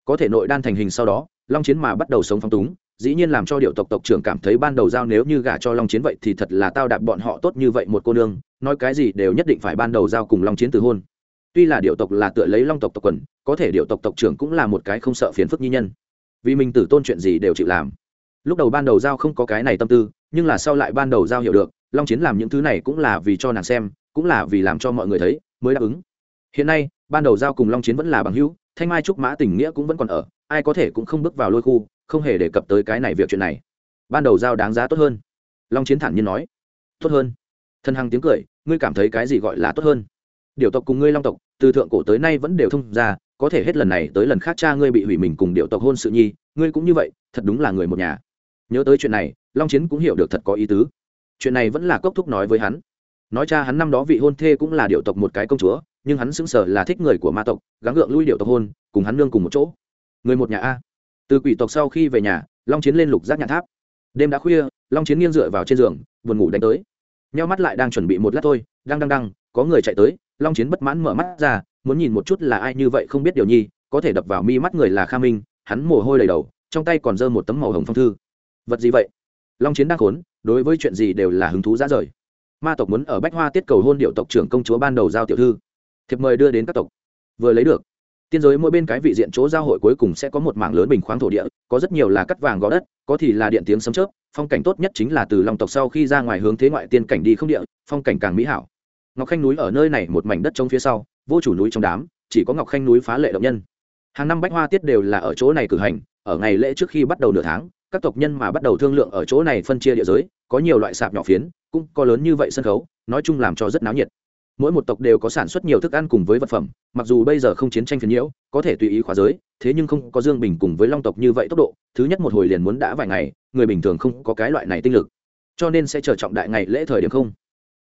có thể nội đan thành hình sau đó, long chiến mà bắt đầu sống phong túng, dĩ nhiên làm cho điệu tộc tộc trưởng cảm thấy ban đầu giao nếu như gả cho long chiến vậy thì thật là tao đạp bọn họ tốt như vậy một cô nương, nói cái gì đều nhất định phải ban đầu giao cùng long chiến từ hôn. Tuy là điệu tộc là tựa lấy long tộc tộc quần, có thể điệu tộc tộc trưởng cũng là một cái không sợ phiền phức như nhân. Vì mình tử tôn chuyện gì đều chịu làm. Lúc đầu ban đầu giao không có cái này tâm tư, nhưng là sau lại ban đầu giao hiểu được, long chiến làm những thứ này cũng là vì cho nàng xem, cũng là vì làm cho mọi người thấy, mới đáp ứng. Hiện nay, ban đầu giao cùng long chiến vẫn là bằng hữu thanh mai trúc mã tình nghĩa cũng vẫn còn ở, ai có thể cũng không bước vào lôi khu, không hề đề cập tới cái này việc chuyện này. Ban đầu giao đáng giá tốt hơn. Long chiến thản nhiên nói, tốt hơn. Thân hằng tiếng cười, ngươi cảm thấy cái gì gọi là tốt hơn? Điều tộc cùng ngươi long tộc, từ thượng cổ tới nay vẫn đều thông ra, có thể hết lần này tới lần khác cha ngươi bị hủy mình cùng điệu tộc hôn sự nhi, ngươi cũng như vậy, thật đúng là người một nhà. Nhớ tới chuyện này, long chiến cũng hiểu được thật có ý tứ. Chuyện này vẫn là cốc thúc nói với hắn. Nói cha hắn năm đó vị hôn thê cũng là điệu tộc một cái công chúa nhưng hắn xứng sở là thích người của ma tộc, gắng gượng lui điệu tộc hôn, cùng hắn nương cùng một chỗ. Người một nhà a. Từ quỷ tộc sau khi về nhà, long chiến lên lục giác nhà tháp. Đêm đã khuya, long chiến nghiêng dựa vào trên giường, buồn ngủ đánh tới. Nheo mắt lại đang chuẩn bị một lát thôi, đang đang đang, có người chạy tới, long chiến bất mãn mở mắt ra, muốn nhìn một chút là ai như vậy không biết điều nhi, có thể đập vào mi mắt người là kha minh, hắn mồ hôi đầy đầu, trong tay còn giơ một tấm màu hồng phong thư. Vật gì vậy? Long chiến đang khốn, đối với chuyện gì đều là hứng thú ra rời. Ma tộc muốn ở bách hoa tiết cầu hôn điệu tộc trưởng công chúa ban đầu giao tiểu thư thiệp mời đưa đến các tộc. Vừa lấy được, tiên giới mỗi bên cái vị diện chỗ giao hội cuối cùng sẽ có một mảng lớn bình khoáng thổ địa, có rất nhiều là cắt vàng gò đất, có thì là điện tiếng sấm chớp, phong cảnh tốt nhất chính là từ long tộc sau khi ra ngoài hướng thế ngoại tiên cảnh đi không địa, phong cảnh càng mỹ hảo. Ngọc khanh núi ở nơi này một mảnh đất trống phía sau, vô chủ núi trong đám, chỉ có ngọc khanh núi phá lệ động nhân. Hàng năm bách hoa tiết đều là ở chỗ này cử hành, ở ngày lễ trước khi bắt đầu nửa tháng, các tộc nhân mà bắt đầu thương lượng ở chỗ này phân chia địa giới, có nhiều loại sạp nhỏ phiến, cũng có lớn như vậy sân khấu, nói chung làm cho rất náo nhiệt mỗi một tộc đều có sản xuất nhiều thức ăn cùng với vật phẩm, mặc dù bây giờ không chiến tranh phiền nhiễu, có thể tùy ý khóa giới, thế nhưng không có dương bình cùng với long tộc như vậy tốc độ, thứ nhất một hồi liền muốn đã vài ngày, người bình thường không có cái loại này tinh lực. Cho nên sẽ chờ trọng đại ngày lễ thời điểm không?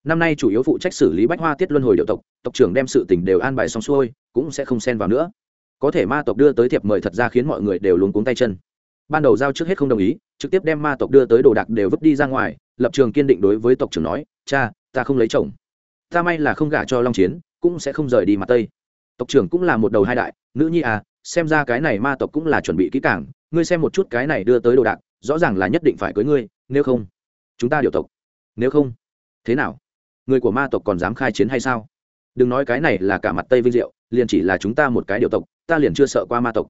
Năm nay chủ yếu phụ trách xử lý bách hoa tiết luân hồi điệu tộc tộc trưởng đem sự tình đều an bài xong xuôi, cũng sẽ không xen vào nữa. Có thể ma tộc đưa tới thiệp mời thật ra khiến mọi người đều luống cuống tay chân. Ban đầu giao trước hết không đồng ý, trực tiếp đem ma tộc đưa tới đồ đạc đều vứt đi ra ngoài, lập trường kiên định đối với tộc trưởng nói, cha, ta không lấy chồng ta may là không gả cho long chiến, cũng sẽ không rời đi mặt tây. Tộc trưởng cũng là một đầu hai đại, nữ nhi à xem ra cái này ma tộc cũng là chuẩn bị kỹ càng, ngươi xem một chút cái này đưa tới đồ đạc, rõ ràng là nhất định phải cưới ngươi, nếu không, chúng ta điều tộc. Nếu không, thế nào? Người của ma tộc còn dám khai chiến hay sao? Đừng nói cái này là cả mặt tây vinh diệu, liền chỉ là chúng ta một cái điều tộc, ta liền chưa sợ qua ma tộc.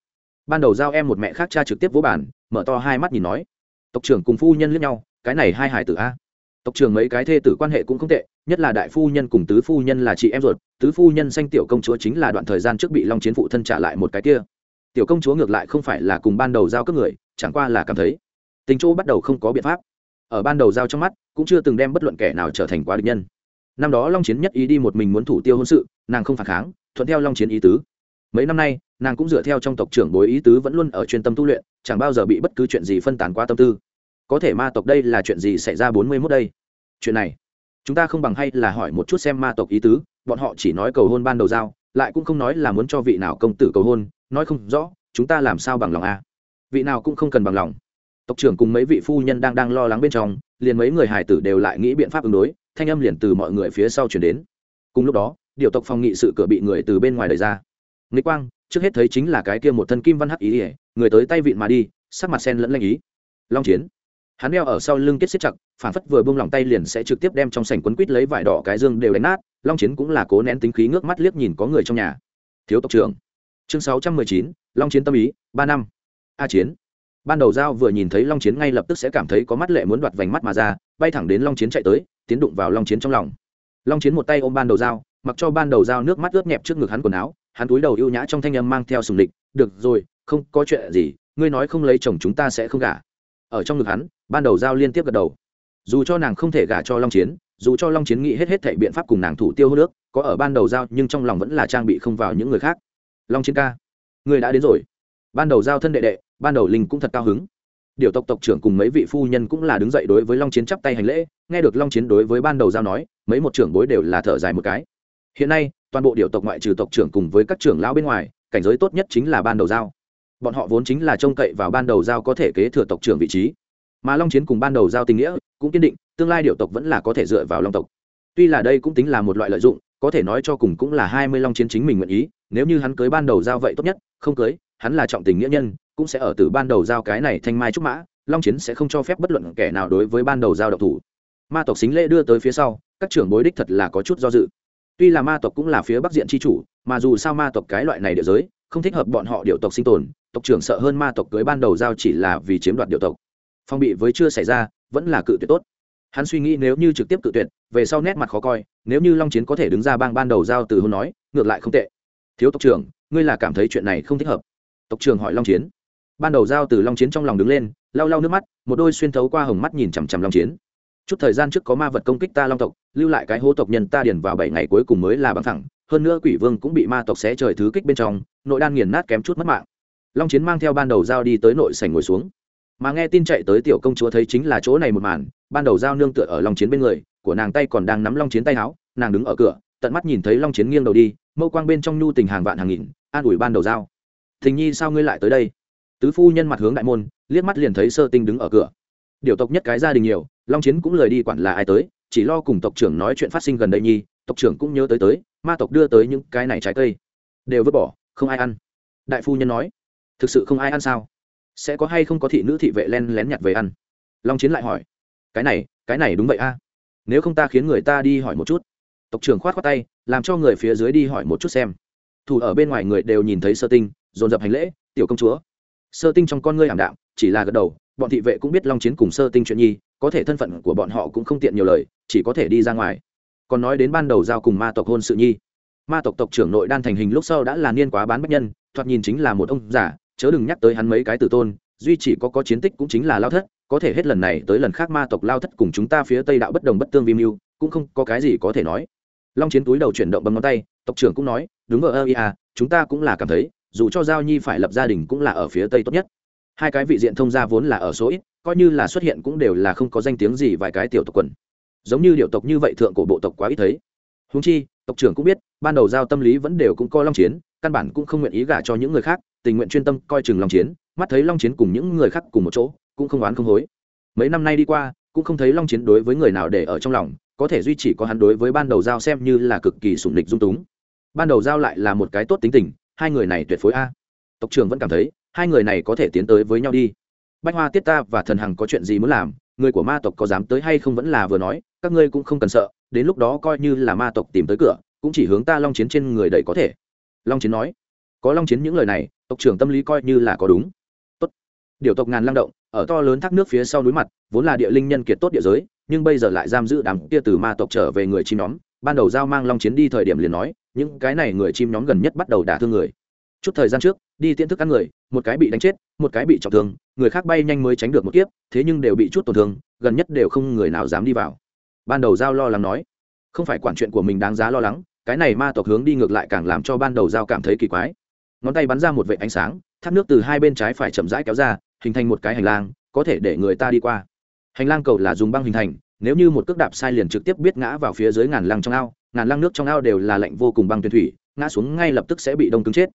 Ban đầu giao em một mẹ khác cha trực tiếp vỗ bản mở to hai mắt nhìn nói. Tộc trưởng cùng phu nhân lướt nhau, cái này hai hải tử a tộc trưởng mấy cái thê tử quan hệ cũng không tệ, nhất là đại phu nhân cùng tứ phu nhân là chị em ruột, tứ phu nhân sanh tiểu công chúa chính là đoạn thời gian trước bị long chiến phụ thân trả lại một cái kia. Tiểu công chúa ngược lại không phải là cùng ban đầu giao các người, chẳng qua là cảm thấy tình chỗ bắt đầu không có biện pháp. Ở ban đầu giao trong mắt, cũng chưa từng đem bất luận kẻ nào trở thành quá địch nhân. Năm đó long chiến nhất ý đi một mình muốn thủ tiêu hôn sự, nàng không phản kháng, thuận theo long chiến ý tứ. Mấy năm nay, nàng cũng dựa theo trong tộc trưởng bối ý tứ vẫn luôn ở chuyên tâm tu luyện, chẳng bao giờ bị bất cứ chuyện gì phân tán qua tâm tư có thể ma tộc đây là chuyện gì xảy ra bốn mươi mốt đây? Chuyện này, chúng ta không bằng hay là hỏi một chút xem ma tộc ý tứ, bọn họ chỉ nói cầu hôn ban đầu giao, lại cũng không nói là muốn cho vị nào công tử cầu hôn, nói không rõ, chúng ta làm sao bằng lòng a vị nào cũng không cần bằng lòng. Tộc trưởng cùng mấy vị phu nhân đang đang lo lắng bên trong, liền mấy người hải tử đều lại nghĩ biện pháp ứng đối, thanh âm liền từ mọi người phía sau chuyển đến. Cùng lúc đó, điều tộc phòng nghị sự cửa bị người từ bên ngoài đẩy ra. Nghịch quang, trước hết thấy chính là cái kia một thân kim văn hắc ý ỉa người tới tay vịn mà đi, sắc mặt sen lẫn lanh ý. Long chiến hắn đeo ở sau lưng kết xếp chặt, phản phất vừa bông lòng tay liền sẽ trực tiếp đem trong sảnh quấn quít lấy vải đỏ cái dương đều đánh nát, long chiến cũng là cố nén tính khí ngước mắt liếc nhìn có người trong nhà. Thiếu tộc trưởng. Chương sáu trăm mười chín, long chiến tâm ý, ba năm. A chiến. Ban đầu giao vừa nhìn thấy long chiến ngay lập tức sẽ cảm thấy có mắt lệ muốn đoạt vành mắt mà ra, bay thẳng đến long chiến chạy tới, tiến đụng vào long chiến trong lòng. Long chiến một tay ôm ban đầu dao mặc cho ban đầu dao nước mắt ướt nhẹp trước ngực hắn quần áo, hắn túi đầu ưu nhã trong thanh âm mang theo sùng địch được rồi, không có chuyện gì, ngươi nói không lấy chồng chúng ta sẽ không gả. Ở trong ngực hắn ban đầu giao liên tiếp gật đầu. Dù cho nàng không thể gả cho long chiến, dù cho long chiến nghĩ hết hết thể biện pháp cùng nàng thủ tiêu hô nước, có ở ban đầu giao, nhưng trong lòng vẫn là trang bị không vào những người khác. Long chiến ca, người đã đến rồi. Ban đầu giao thân đệ đệ, ban đầu linh cũng thật cao hứng. Điều tộc tộc trưởng cùng mấy vị phu nhân cũng là đứng dậy đối với long chiến chắp tay hành lễ, nghe được long chiến đối với ban đầu giao nói, mấy một trưởng bối đều là thở dài một cái. Hiện nay, toàn bộ điều tộc ngoại trừ tộc trưởng cùng với các trưởng lão bên ngoài, cảnh giới tốt nhất chính là ban đầu giao. Bọn họ vốn chính là trông cậy vào ban đầu giao có thể kế thừa tộc trưởng vị trí mà long chiến cùng ban đầu giao tình nghĩa cũng kiên định, tương lai điệu tộc vẫn là có thể dựa vào long tộc. Tuy là đây cũng tính là một loại lợi dụng, có thể nói cho cùng cũng là hai mươi long chiến chính mình nguyện ý, nếu như hắn cưới ban đầu giao vậy tốt nhất, không cưới, hắn là trọng tình nghĩa nhân, cũng sẽ ở từ ban đầu giao cái này thanh mai trúc mã, long chiến sẽ không cho phép bất luận kẻ nào đối với ban đầu giao độc thủ. Ma tộc xính lễ đưa tới phía sau, các trưởng bối đích thật là có chút do dự. Tuy là ma tộc cũng là phía bắc diện c h i chủ, mà dù sao ma tộc cái loại này địa giới, không thích hợp bọn họ điệu tộc sinh tồn, tộc trưởng sợ hơn ma tộc cưới ban đầu giao chỉ là vì chiếm đoạt điệu tộc phong bị với chưa xảy ra, vẫn là cự tuyệt tốt. Hắn suy nghĩ nếu như trực tiếp cự tuyệt, về sau nét mặt khó coi, nếu như long chiến có thể đứng ra bang ban đầu giao từ hôn nói, ngược lại không tệ. Thiếu tộc trưởng, ngươi là cảm thấy chuyện này không thích hợp. Tộc trưởng hỏi long chiến. Ban đầu giao từ long chiến trong lòng đứng lên, lau lau nước mắt, một đôi xuyên thấu qua hồng mắt nhìn chằm chằm long chiến. Chút thời gian trước có ma vật công kích ta long tộc, lưu lại cái hố tộc nhân ta điền vào bảy ngày cuối cùng mới là bằng thẳng, hơn nữa quỷ vương cũng bị ma tộc xé trời thứ kích bên trong, nội đan nghiền nát kém chút mất mạng. Long chiến mang theo ban đầu giao đi tới nội sảnh ngồi xuống mà nghe tin chạy tới tiểu công chúa thấy chính là chỗ này một màn, ban đầu giao nương tựa ở long chiến bên người, của nàng tay còn đang nắm long chiến tay áo, nàng đứng ở cửa, tận mắt nhìn thấy long chiến nghiêng đầu đi, mâu quang bên trong nhu tình hàng vạn hàng nghìn, an ủi ban đầu giao. Thình nhi, sao ngươi lại tới đây? Tứ phu nhân mặt hướng đại môn, liếc mắt liền thấy sơ tinh đứng ở cửa. Điều tộc nhất cái gia đình nhiều, long chiến cũng lời đi quản là ai tới, chỉ lo cùng tộc trưởng nói chuyện phát sinh gần đây nhi, tộc trưởng cũng nhớ tới tới, ma tộc đưa tới những cái này trái cây. Đều vứt bỏ, không ai ăn. Đại phu nhân nói. Thực sự không ai ăn sao? Sẽ có hay không có thị nữ thị vệ len lén nhặt về ăn? Long chiến lại hỏi. Cái này cái này đúng vậy a. Nếu không ta khiến người ta đi hỏi một chút. Tộc trưởng khoát khoát tay, làm cho người phía dưới đi hỏi một chút xem. Thủ ở bên ngoài người đều nhìn thấy sơ tinh, dồn dập hành lễ, tiểu công chúa. Sơ tinh trong con ngươi ảm đạm, chỉ là gật đầu, bọn thị vệ cũng biết long chiến cùng sơ tinh chuyện nhi, có thể thân phận của bọn họ cũng không tiện nhiều lời, chỉ có thể đi ra ngoài. Còn nói đến ban đầu giao cùng ma tộc hôn sự nhi. Ma tộc tộc trưởng nội đan thành hình lúc sau đã là niên quá bán bách nhân, thoạt nhìn chính là một ông giả chớ đừng nhắc tới hắn mấy cái tử tôn, duy chỉ có có chiến tích cũng chính là lao thất, có thể hết lần này tới lần khác ma tộc lao thất cùng chúng ta phía tây đạo bất đồng bất tương vi mưu, cũng không có cái gì có thể nói. Long chiến túi đầu chuyển động bấm ngón tay, tộc trưởng cũng nói, đúng ở ơ ia chúng ta cũng là cảm thấy, dù cho giao nhi phải lập gia đình cũng là ở phía tây tốt nhất. Hai cái vị diện thông gia vốn là ở số ít, coi như là xuất hiện cũng đều là không có danh tiếng gì vài cái tiểu tộc quần. Giống như điệu tộc như vậy thượng cổ bộ tộc quá ít thấy. Húng chi, tộc trưởng cũng biết, ban đầu giao tâm lý vẫn đều cũng coi long chiến, căn bản cũng không nguyện ý gả cho những người khác tình nguyện chuyên tâm coi chừng long chiến, mắt thấy long chiến cùng những người khác cùng một chỗ, cũng không oán không hối. Mấy năm nay đi qua, cũng không thấy long chiến đối với người nào để ở trong lòng, có thể duy trì có hắn đối với ban đầu giao xem như là cực kỳ sủng địch dung túng. Ban đầu giao lại là một cái tốt tính tình, hai người này tuyệt phối a. Tộc trưởng vẫn cảm thấy, hai người này có thể tiến tới với nhau đi. Bách hoa tiết ta và thần hằng có chuyện gì muốn làm, người của ma tộc có dám tới hay không vẫn là vừa nói, các ngươi cũng không cần sợ, đến lúc đó coi như là ma tộc tìm tới cửa, cũng chỉ hướng ta long chiến trên người đầy có thể. Long chiến nói, có long chiến những lời này tộc trưởng tâm lý coi như là có đúng. Tốt. Điều tộc ngàn lang động, ở to lớn thác nước phía sau núi mặt, vốn là địa linh nhân kiệt tốt địa giới, nhưng bây giờ lại giam giữ đám kia từ ma tộc trở về người chim nhóm, ban đầu giao mang long chiến đi thời điểm liền nói, những cái này người chim nhóm gần nhất bắt đầu đả thương người. Chút thời gian trước, đi tiễn thức ăn người, một cái bị đánh chết, một cái bị trọng thương, người khác bay nhanh mới tránh được một kiếp, thế nhưng đều bị chút tổn thương, gần nhất đều không người nào dám đi vào. Ban đầu giao lo lắng nói, không phải quản chuyện của mình đáng giá lo lắng, cái này ma tộc hướng đi ngược lại càng làm cho ban đầu giao cảm thấy kỳ quái ngón tay bắn ra một vệ ánh sáng, thác nước từ hai bên trái phải chậm rãi kéo ra, hình thành một cái hành lang, có thể để người ta đi qua. Hành lang cầu là dùng băng hình thành, nếu như một cước đạp sai liền trực tiếp biết ngã vào phía dưới ngàn lăng trong ao, ngàn lăng nước trong ao đều là lạnh vô cùng băng tuyển thủy, ngã xuống ngay lập tức sẽ bị đông cứng chết.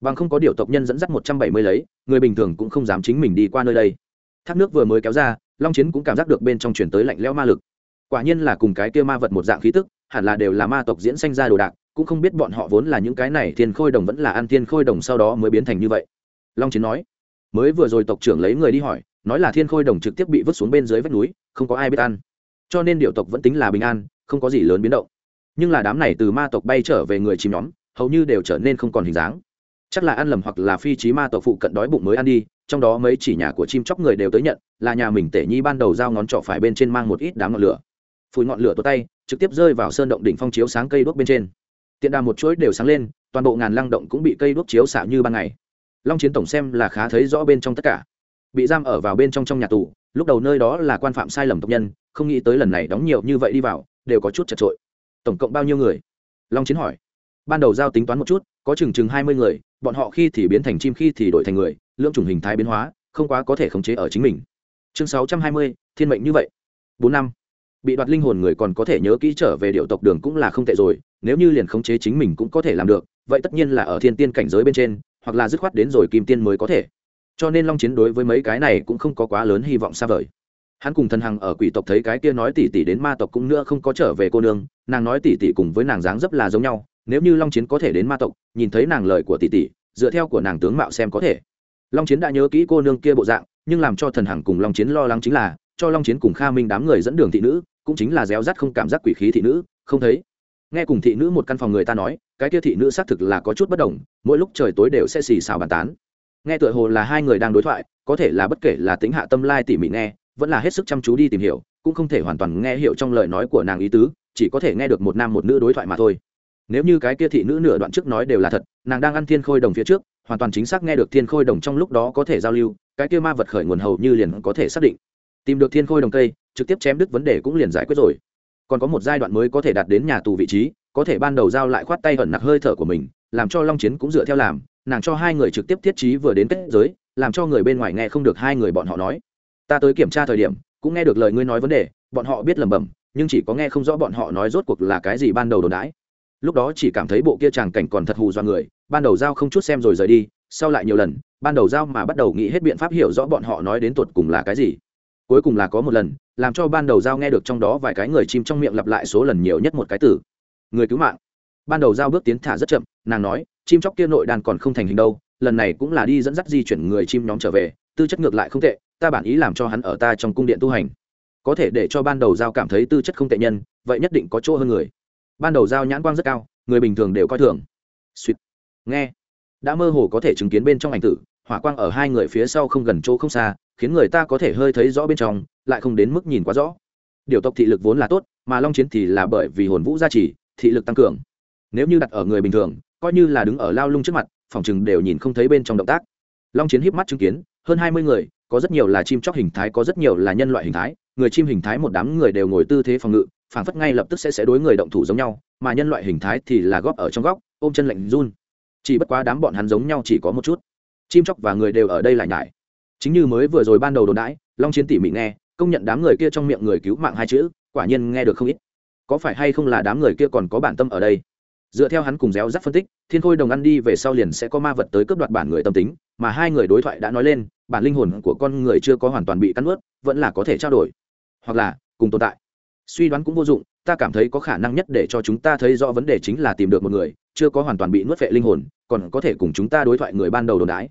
Bằng không có điều tộc nhân dẫn dắt một trăm bảy mươi lấy, người bình thường cũng không dám chính mình đi qua nơi đây. Thác nước vừa mới kéo ra, long chiến cũng cảm giác được bên trong chuyển tới lạnh lẽo ma lực. Quả nhiên là cùng cái kia ma vật một dạng khí tức, hẳn là đều là ma tộc diễn sanh ra đồ đạc cũng không biết bọn họ vốn là những cái này thiên khôi đồng vẫn là ăn thiên khôi đồng sau đó mới biến thành như vậy. Long chiến nói, mới vừa rồi tộc trưởng lấy người đi hỏi, nói là thiên khôi đồng trực tiếp bị vứt xuống bên dưới vách núi, không có ai biết ăn. Cho nên điệu tộc vẫn tính là bình an, không có gì lớn biến động. Nhưng là đám này từ ma tộc bay trở về người chim nhóm, hầu như đều trở nên không còn hình dáng. Chắc là ăn lầm hoặc là phi trí ma tộc phụ cận đói bụng mới ăn đi, trong đó mấy chỉ nhà của chim chóc người đều tới nhận, là nhà mình tể nhi ban đầu giao ngón trỏ phải bên trên mang một ít đám ngọn lửa. Phùi ngọn lửa tốt tay, trực tiếp rơi vào sơn động đỉnh phong chiếu sáng cây đuốc bên trên tiện đà một chuỗi đều sáng lên, toàn bộ ngàn lăng động cũng bị cây đuốc chiếu xạ như ban ngày. Long chiến tổng xem là khá thấy rõ bên trong tất cả. Bị giam ở vào bên trong trong nhà tù, lúc đầu nơi đó là quan phạm sai lầm tộc nhân, không nghĩ tới lần này đóng nhiều như vậy đi vào, đều có chút chật trội tổng cộng bao nhiêu người? Long chiến hỏi. Ban đầu giao tính toán một chút, có chừng chừng hai mươi người, bọn họ khi thì biến thành chim, khi thì đổi thành người, lưỡng chủng hình thái biến hóa, không quá có thể khống chế ở chính mình. Chương sáu trăm hai mươi, thiên mệnh như vậy. Bốn năm bị đoạt linh hồn người còn có thể nhớ kỹ trở về điệu tộc đường cũng là không tệ rồi, nếu như liền khống chế chính mình cũng có thể làm được, vậy tất nhiên là ở thiên tiên cảnh giới bên trên, hoặc là dứt khoát đến rồi kim tiên mới có thể. Cho nên long chiến đối với mấy cái này cũng không có quá lớn hy vọng xa vời. Hắn cùng thần hằng ở quỷ tộc thấy cái kia nói tỉ tỉ đến ma tộc cũng nữa không có trở về cô nương, nàng nói tỉ tỉ cùng với nàng dáng dấp là giống nhau, nếu như long chiến có thể đến ma tộc, nhìn thấy nàng lời của tỉ tỉ, dựa theo của nàng tướng mạo xem có thể. Long chiến đã nhớ kỹ cô nương kia bộ dạng, nhưng làm cho thần hằng cùng long chiến lo lắng chính là, cho long chiến cùng kha minh đám người dẫn đường thị nữ cũng chính là réo rắt không cảm giác quỷ khí thị nữ, không thấy. Nghe cùng thị nữ một căn phòng người ta nói, cái kia thị nữ xác thực là có chút bất đồng, mỗi lúc trời tối đều sẽ xì xào bàn tán. Nghe tựa hồ là hai người đang đối thoại, có thể là bất kể là tính hạ tâm lai tỉ mỉ nghe, vẫn là hết sức chăm chú đi tìm hiểu, cũng không thể hoàn toàn nghe hiểu trong lời nói của nàng ý tứ, chỉ có thể nghe được một nam một nữ đối thoại mà thôi. Nếu như cái kia thị nữ nửa đoạn trước nói đều là thật, nàng đang ăn thiên khôi đồng phía trước, hoàn toàn chính xác nghe được thiên khôi đồng trong lúc đó có thể giao lưu, cái kia ma vật khởi nguồn hầu như liền có thể xác định. Tìm được thiên khôi đồng cây trực tiếp chém đứt vấn đề cũng liền giải quyết rồi. Còn có một giai đoạn mới có thể đạt đến nhà tù vị trí, có thể ban đầu giao lại khoát tay ẩn nặc hơi thở của mình, làm cho long chiến cũng dựa theo làm, nàng cho hai người trực tiếp thiết trí vừa đến kết giới, làm cho người bên ngoài nghe không được hai người bọn họ nói. Ta tới kiểm tra thời điểm, cũng nghe được lời ngươi nói vấn đề, bọn họ biết lẩm bẩm, nhưng chỉ có nghe không rõ bọn họ nói rốt cuộc là cái gì ban đầu đồn đãi. Lúc đó chỉ cảm thấy bộ kia tràng cảnh còn thật hù do người, ban đầu giao không chút xem rồi rời đi, sau lại nhiều lần, ban đầu giao mà bắt đầu nghĩ hết biện pháp hiểu rõ bọn họ nói đến tuột cùng là cái gì cuối cùng là có một lần, làm cho ban đầu giao nghe được trong đó vài cái người chim trong miệng lặp lại số lần nhiều nhất một cái từ. Người cứu mạng. Ban đầu giao bước tiến thả rất chậm, nàng nói, chim chóc kia nội đàn còn không thành hình đâu, lần này cũng là đi dẫn dắt di chuyển người chim nhóm trở về, tư chất ngược lại không tệ, ta bản ý làm cho hắn ở ta trong cung điện tu hành. Có thể để cho ban đầu giao cảm thấy tư chất không tệ nhân, vậy nhất định có chỗ hơn người. Ban đầu giao nhãn quang rất cao, người bình thường đều coi thường. Suýt nghe. Đã mơ hồ có thể chứng kiến bên trong ảnh tử, hỏa quang ở hai người phía sau không gần chỗ không xa khiến người ta có thể hơi thấy rõ bên trong, lại không đến mức nhìn quá rõ. Điều tộc thị lực vốn là tốt, mà long chiến thì là bởi vì hồn vũ gia trì, thị lực tăng cường. Nếu như đặt ở người bình thường, coi như là đứng ở lao lung trước mặt, phòng chừng đều nhìn không thấy bên trong động tác. Long chiến híp mắt chứng kiến, hơn hai mươi người, có rất nhiều là chim chóc hình thái, có rất nhiều là nhân loại hình thái, người chim hình thái một đám người đều ngồi tư thế phòng ngự phản phất ngay lập tức sẽ sẽ đối người động thủ giống nhau, mà nhân loại hình thái thì là góp ở trong góc, ôm chân lạnh run. Chỉ bất quá đám bọn hắn giống nhau chỉ có một chút. Chim chóc và người đều ở đây lại nhải chính như mới vừa rồi ban đầu đồn đãi, long chiến tỉ mỉ nghe, công nhận đám người kia trong miệng người cứu mạng hai chữ, quả nhiên nghe được không ít. Có phải hay không là đám người kia còn có bản tâm ở đây? Dựa theo hắn cùng réo rắt phân tích, thiên khôi đồng ăn đi về sau liền sẽ có ma vật tới cướp đoạt bản người tâm tính, mà hai người đối thoại đã nói lên, bản linh hồn của con người chưa có hoàn toàn bị cắn ướt vẫn là có thể trao đổi. Hoặc là, cùng tồn tại. Suy đoán cũng vô dụng, ta cảm thấy có khả năng nhất để cho chúng ta thấy rõ vấn đề chính là tìm được một người, chưa có hoàn toàn bị nuốt vệ linh hồn, còn có thể cùng chúng ta đối thoại người ban đầu đồn đái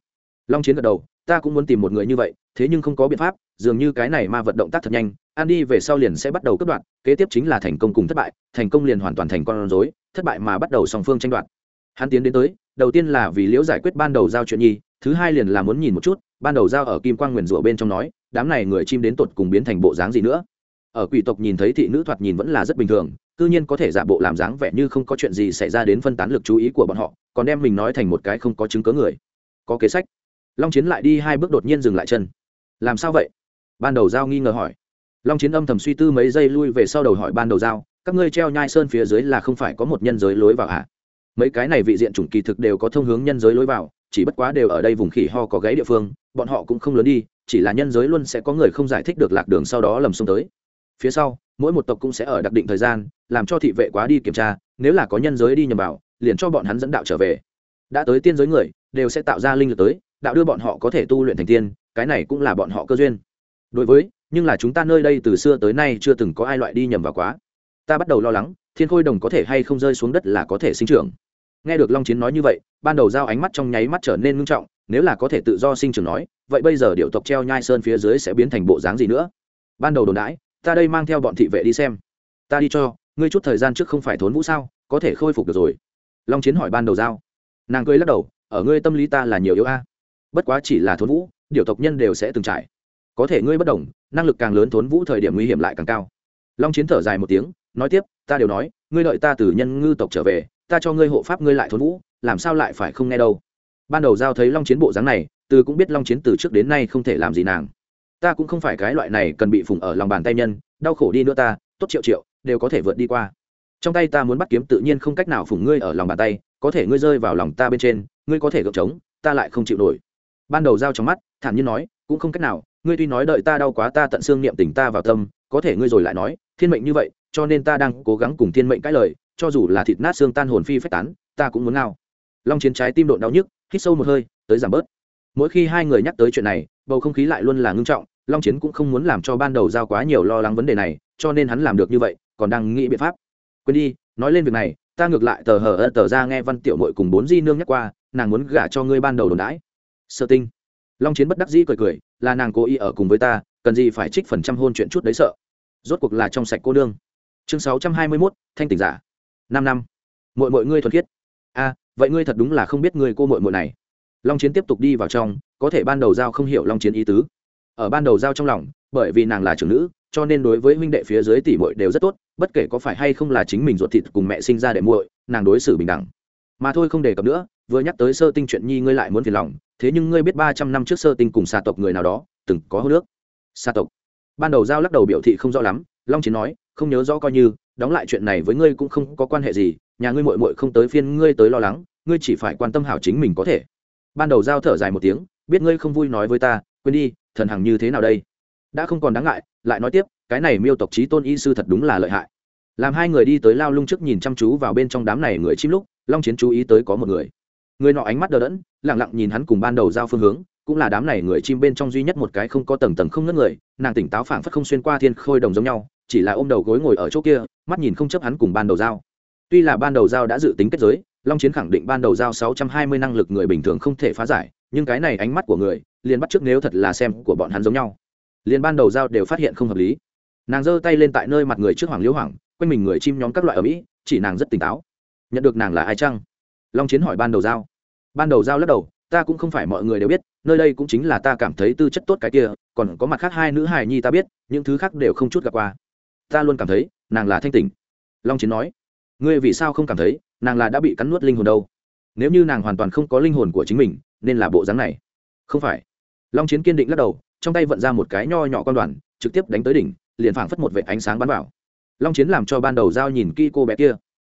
long chiến gật đầu ta cũng muốn tìm một người như vậy, thế nhưng không có biện pháp, dường như cái này ma vật động tác thật nhanh an đi về sau liền sẽ bắt đầu cất đoạn kế tiếp chính là thành công cùng thất bại, thành công liền hoàn toàn thành con rối, thất bại mà bắt đầu song phương tranh đoạt. Hắn tiến đến tới, đầu tiên là vì liễu giải quyết ban đầu giao chuyện nhi, thứ hai liền là muốn nhìn một chút, ban đầu giao ở kim quang nguyền rủa bên trong nói, đám này người chim đến tột cùng biến thành bộ dáng gì nữa. Ở quỷ tộc nhìn thấy thị nữ thoạt nhìn vẫn là rất bình thường tự nhiên có thể giả bộ làm dáng vẻ như không có chuyện gì xảy ra đến phân tán lực chú ý của bọn họ, còn đem mình nói thành một cái không có chứng cớ người. Có kế sách long chiến lại đi hai bước đột nhiên dừng lại chân. Làm sao vậy? Ban đầu giao nghi ngờ hỏi. Long chiến âm thầm suy tư mấy giây lui về sau đầu hỏi ban đầu giao, các ngươi treo nhai sơn phía dưới là không phải có một nhân giới lối vào hả? Mấy cái này vị diện chủng kỳ thực đều có thông hướng nhân giới lối vào, chỉ bất quá đều ở đây vùng khỉ ho có gáy địa phương, bọn họ cũng không lớn đi, chỉ là nhân giới luôn sẽ có người không giải thích được lạc đường sau đó lầm xông tới. Phía sau, mỗi một tộc cũng sẽ ở đặc định thời gian, làm cho thị vệ quá đi kiểm tra, nếu là có nhân giới đi nhầm vào, liền cho bọn hắn dẫn đạo trở về. Đã tới tiên giới người, đều sẽ tạo ra linh lực tới đạo đưa bọn họ có thể tu luyện thành tiên, cái này cũng là bọn họ cơ duyên. Đối với, nhưng là chúng ta nơi đây từ xưa tới nay chưa từng có ai loại đi nhầm vào quá. Ta bắt đầu lo lắng, thiên khôi đồng có thể hay không rơi xuống đất là có thể sinh trưởng. Nghe được long chiến nói như vậy, ban đầu giao ánh mắt trong nháy mắt trở nên ngưng trọng, nếu là có thể tự do sinh trưởng nói, vậy bây giờ điệu tộc treo nhai sơn phía dưới sẽ biến thành bộ dáng gì nữa? Ban đầu đồn đãi, ta đây mang theo bọn thị vệ đi xem. Ta đi cho, ngươi chút thời gian trước không phải thốn vũ sao, có thể khôi phục được rồi. Long chiến hỏi ban đầu giao. Nàng cười lắc đầu, ở ngươi tâm lý ta là nhiều yếu a bất quá chỉ là thốn vũ, điều tộc nhân đều sẽ từng trải. Có thể ngươi bất đồng, năng lực càng lớn thốn vũ thời điểm nguy hiểm lại càng cao. Long chiến thở dài một tiếng, nói tiếp, ta đều nói, ngươi đợi ta từ nhân ngư tộc trở về, ta cho ngươi hộ pháp ngươi lại thốn vũ, làm sao lại phải không nghe đâu? Ban đầu giao thấy long chiến bộ dáng này, từ cũng biết long chiến từ trước đến nay không thể làm gì nàng. Ta cũng không phải cái loại này cần bị phùng ở lòng bàn tay nhân, đau khổ đi nữa ta, tốt triệu triệu, đều có thể vượt đi qua. Trong tay ta muốn bắt kiếm tự nhiên không cách nào phùng ngươi ở lòng bàn tay, có thể ngươi rơi vào lòng ta bên trên, ngươi có thể gợp trống, ta lại không chịu nổi ban đầu giao trong mắt, thản nhiên nói, cũng không cách nào, ngươi tuy nói đợi ta đau quá ta tận xương niệm tình ta vào tâm, có thể ngươi rồi lại nói, thiên mệnh như vậy, cho nên ta đang cố gắng cùng thiên mệnh cãi lời, cho dù là thịt nát xương tan hồn phi phách tán, ta cũng muốn ngao. Long chiến trái tim độn đau nhức, hít sâu một hơi, tới giảm bớt. Mỗi khi hai người nhắc tới chuyện này, bầu không khí lại luôn là ngưng trọng, long chiến cũng không muốn làm cho ban đầu giao quá nhiều lo lắng vấn đề này, cho nên hắn làm được như vậy, còn đang nghĩ biện pháp. Quên đi, nói lên việc này, ta ngược lại tờ hờ ơ tờ ra nghe văn tiểu mội cùng bốn di nương nhắc qua, nàng muốn gả cho ngươi ban đầu đồn đãi sơ tinh. Long chiến bất đắc dĩ cười cười, là nàng cố ý ở cùng với ta, cần gì phải trích phần trăm hôn chuyện chút đấy sợ. Rốt cuộc là trong sạch cô nương. Chương sáu trăm hai mươi mốt, thanh tỉnh giả. Năm năm. Mội mội ngươi thuật khiết. A, vậy ngươi thật đúng là không biết người cô mội mội này. Long chiến tiếp tục đi vào trong, có thể ban đầu giao không hiểu long chiến ý tứ. Ở ban đầu giao trong lòng, bởi vì nàng là trưởng nữ, cho nên đối với huynh đệ phía dưới tỷ muội đều rất tốt, bất kể có phải hay không là chính mình ruột thịt cùng mẹ sinh ra để muội, nàng đối xử bình đẳng. Mà thôi không đề cập nữa, vừa nhắc tới sơ tinh chuyện nhi ngươi lại muốn phiền lòng thế nhưng ngươi biết ba trăm năm trước sơ tinh cùng xà tộc người nào đó từng có hô nước? Xà tộc. Ban đầu giao lắc đầu biểu thị không rõ lắm, long chiến nói, không nhớ rõ coi như, đóng lại chuyện này với ngươi cũng không có quan hệ gì, nhà ngươi mội mội không tới phiên ngươi tới lo lắng, ngươi chỉ phải quan tâm hảo chính mình có thể. Ban đầu giao thở dài một tiếng, biết ngươi không vui nói với ta, quên đi, thần hằng như thế nào đây? Đã không còn đáng ngại, lại nói tiếp, cái này miêu tộc trí tôn y sư thật đúng là lợi hại. Làm hai người đi tới lao lung trước nhìn chăm chú vào bên trong đám này người chim lúc, long chiến chú ý tới có một người người nọ ánh mắt đờ đẫn lẳng lặng nhìn hắn cùng ban đầu giao phương hướng, cũng là đám này người chim bên trong duy nhất một cái không có tầng tầng không ngất người, nàng tỉnh táo phảng phất không xuyên qua thiên khôi đồng giống nhau, chỉ là ôm đầu gối ngồi ở chỗ kia, mắt nhìn không chấp hắn cùng ban đầu giao. Tuy là ban đầu giao đã dự tính kết giới, long chiến khẳng định ban đầu giao sáu trăm hai mươi năng lực người bình thường không thể phá giải, nhưng cái này ánh mắt của người, liền bắt trước nếu thật là xem của bọn hắn giống nhau. Liền ban đầu giao đều phát hiện không hợp lý. Nàng giơ tay lên tại nơi mặt người trước hoàng liễu hoàng, quanh mình người chim nhóm các loại ở mỹ, chỉ nàng rất tỉnh táo. Nhận được nàng là ai chăng? Long chiến hỏi ban đầu giao ban đầu giao lắc đầu, ta cũng không phải mọi người đều biết, nơi đây cũng chính là ta cảm thấy tư chất tốt cái kia, còn có mặt khác hai nữ hài nhi ta biết, những thứ khác đều không chút gặp qua. Ta luôn cảm thấy, nàng là thanh tỉnh. Long chiến nói, ngươi vì sao không cảm thấy, nàng là đã bị cắn nuốt linh hồn đâu? Nếu như nàng hoàn toàn không có linh hồn của chính mình, nên là bộ dáng này. Không phải. Long chiến kiên định lắc đầu, trong tay vận ra một cái nho nhỏ con đoàn, trực tiếp đánh tới đỉnh, liền phảng phất một vệ ánh sáng bắn vào. Long chiến làm cho ban đầu giao nhìn kỹ cô bé kia.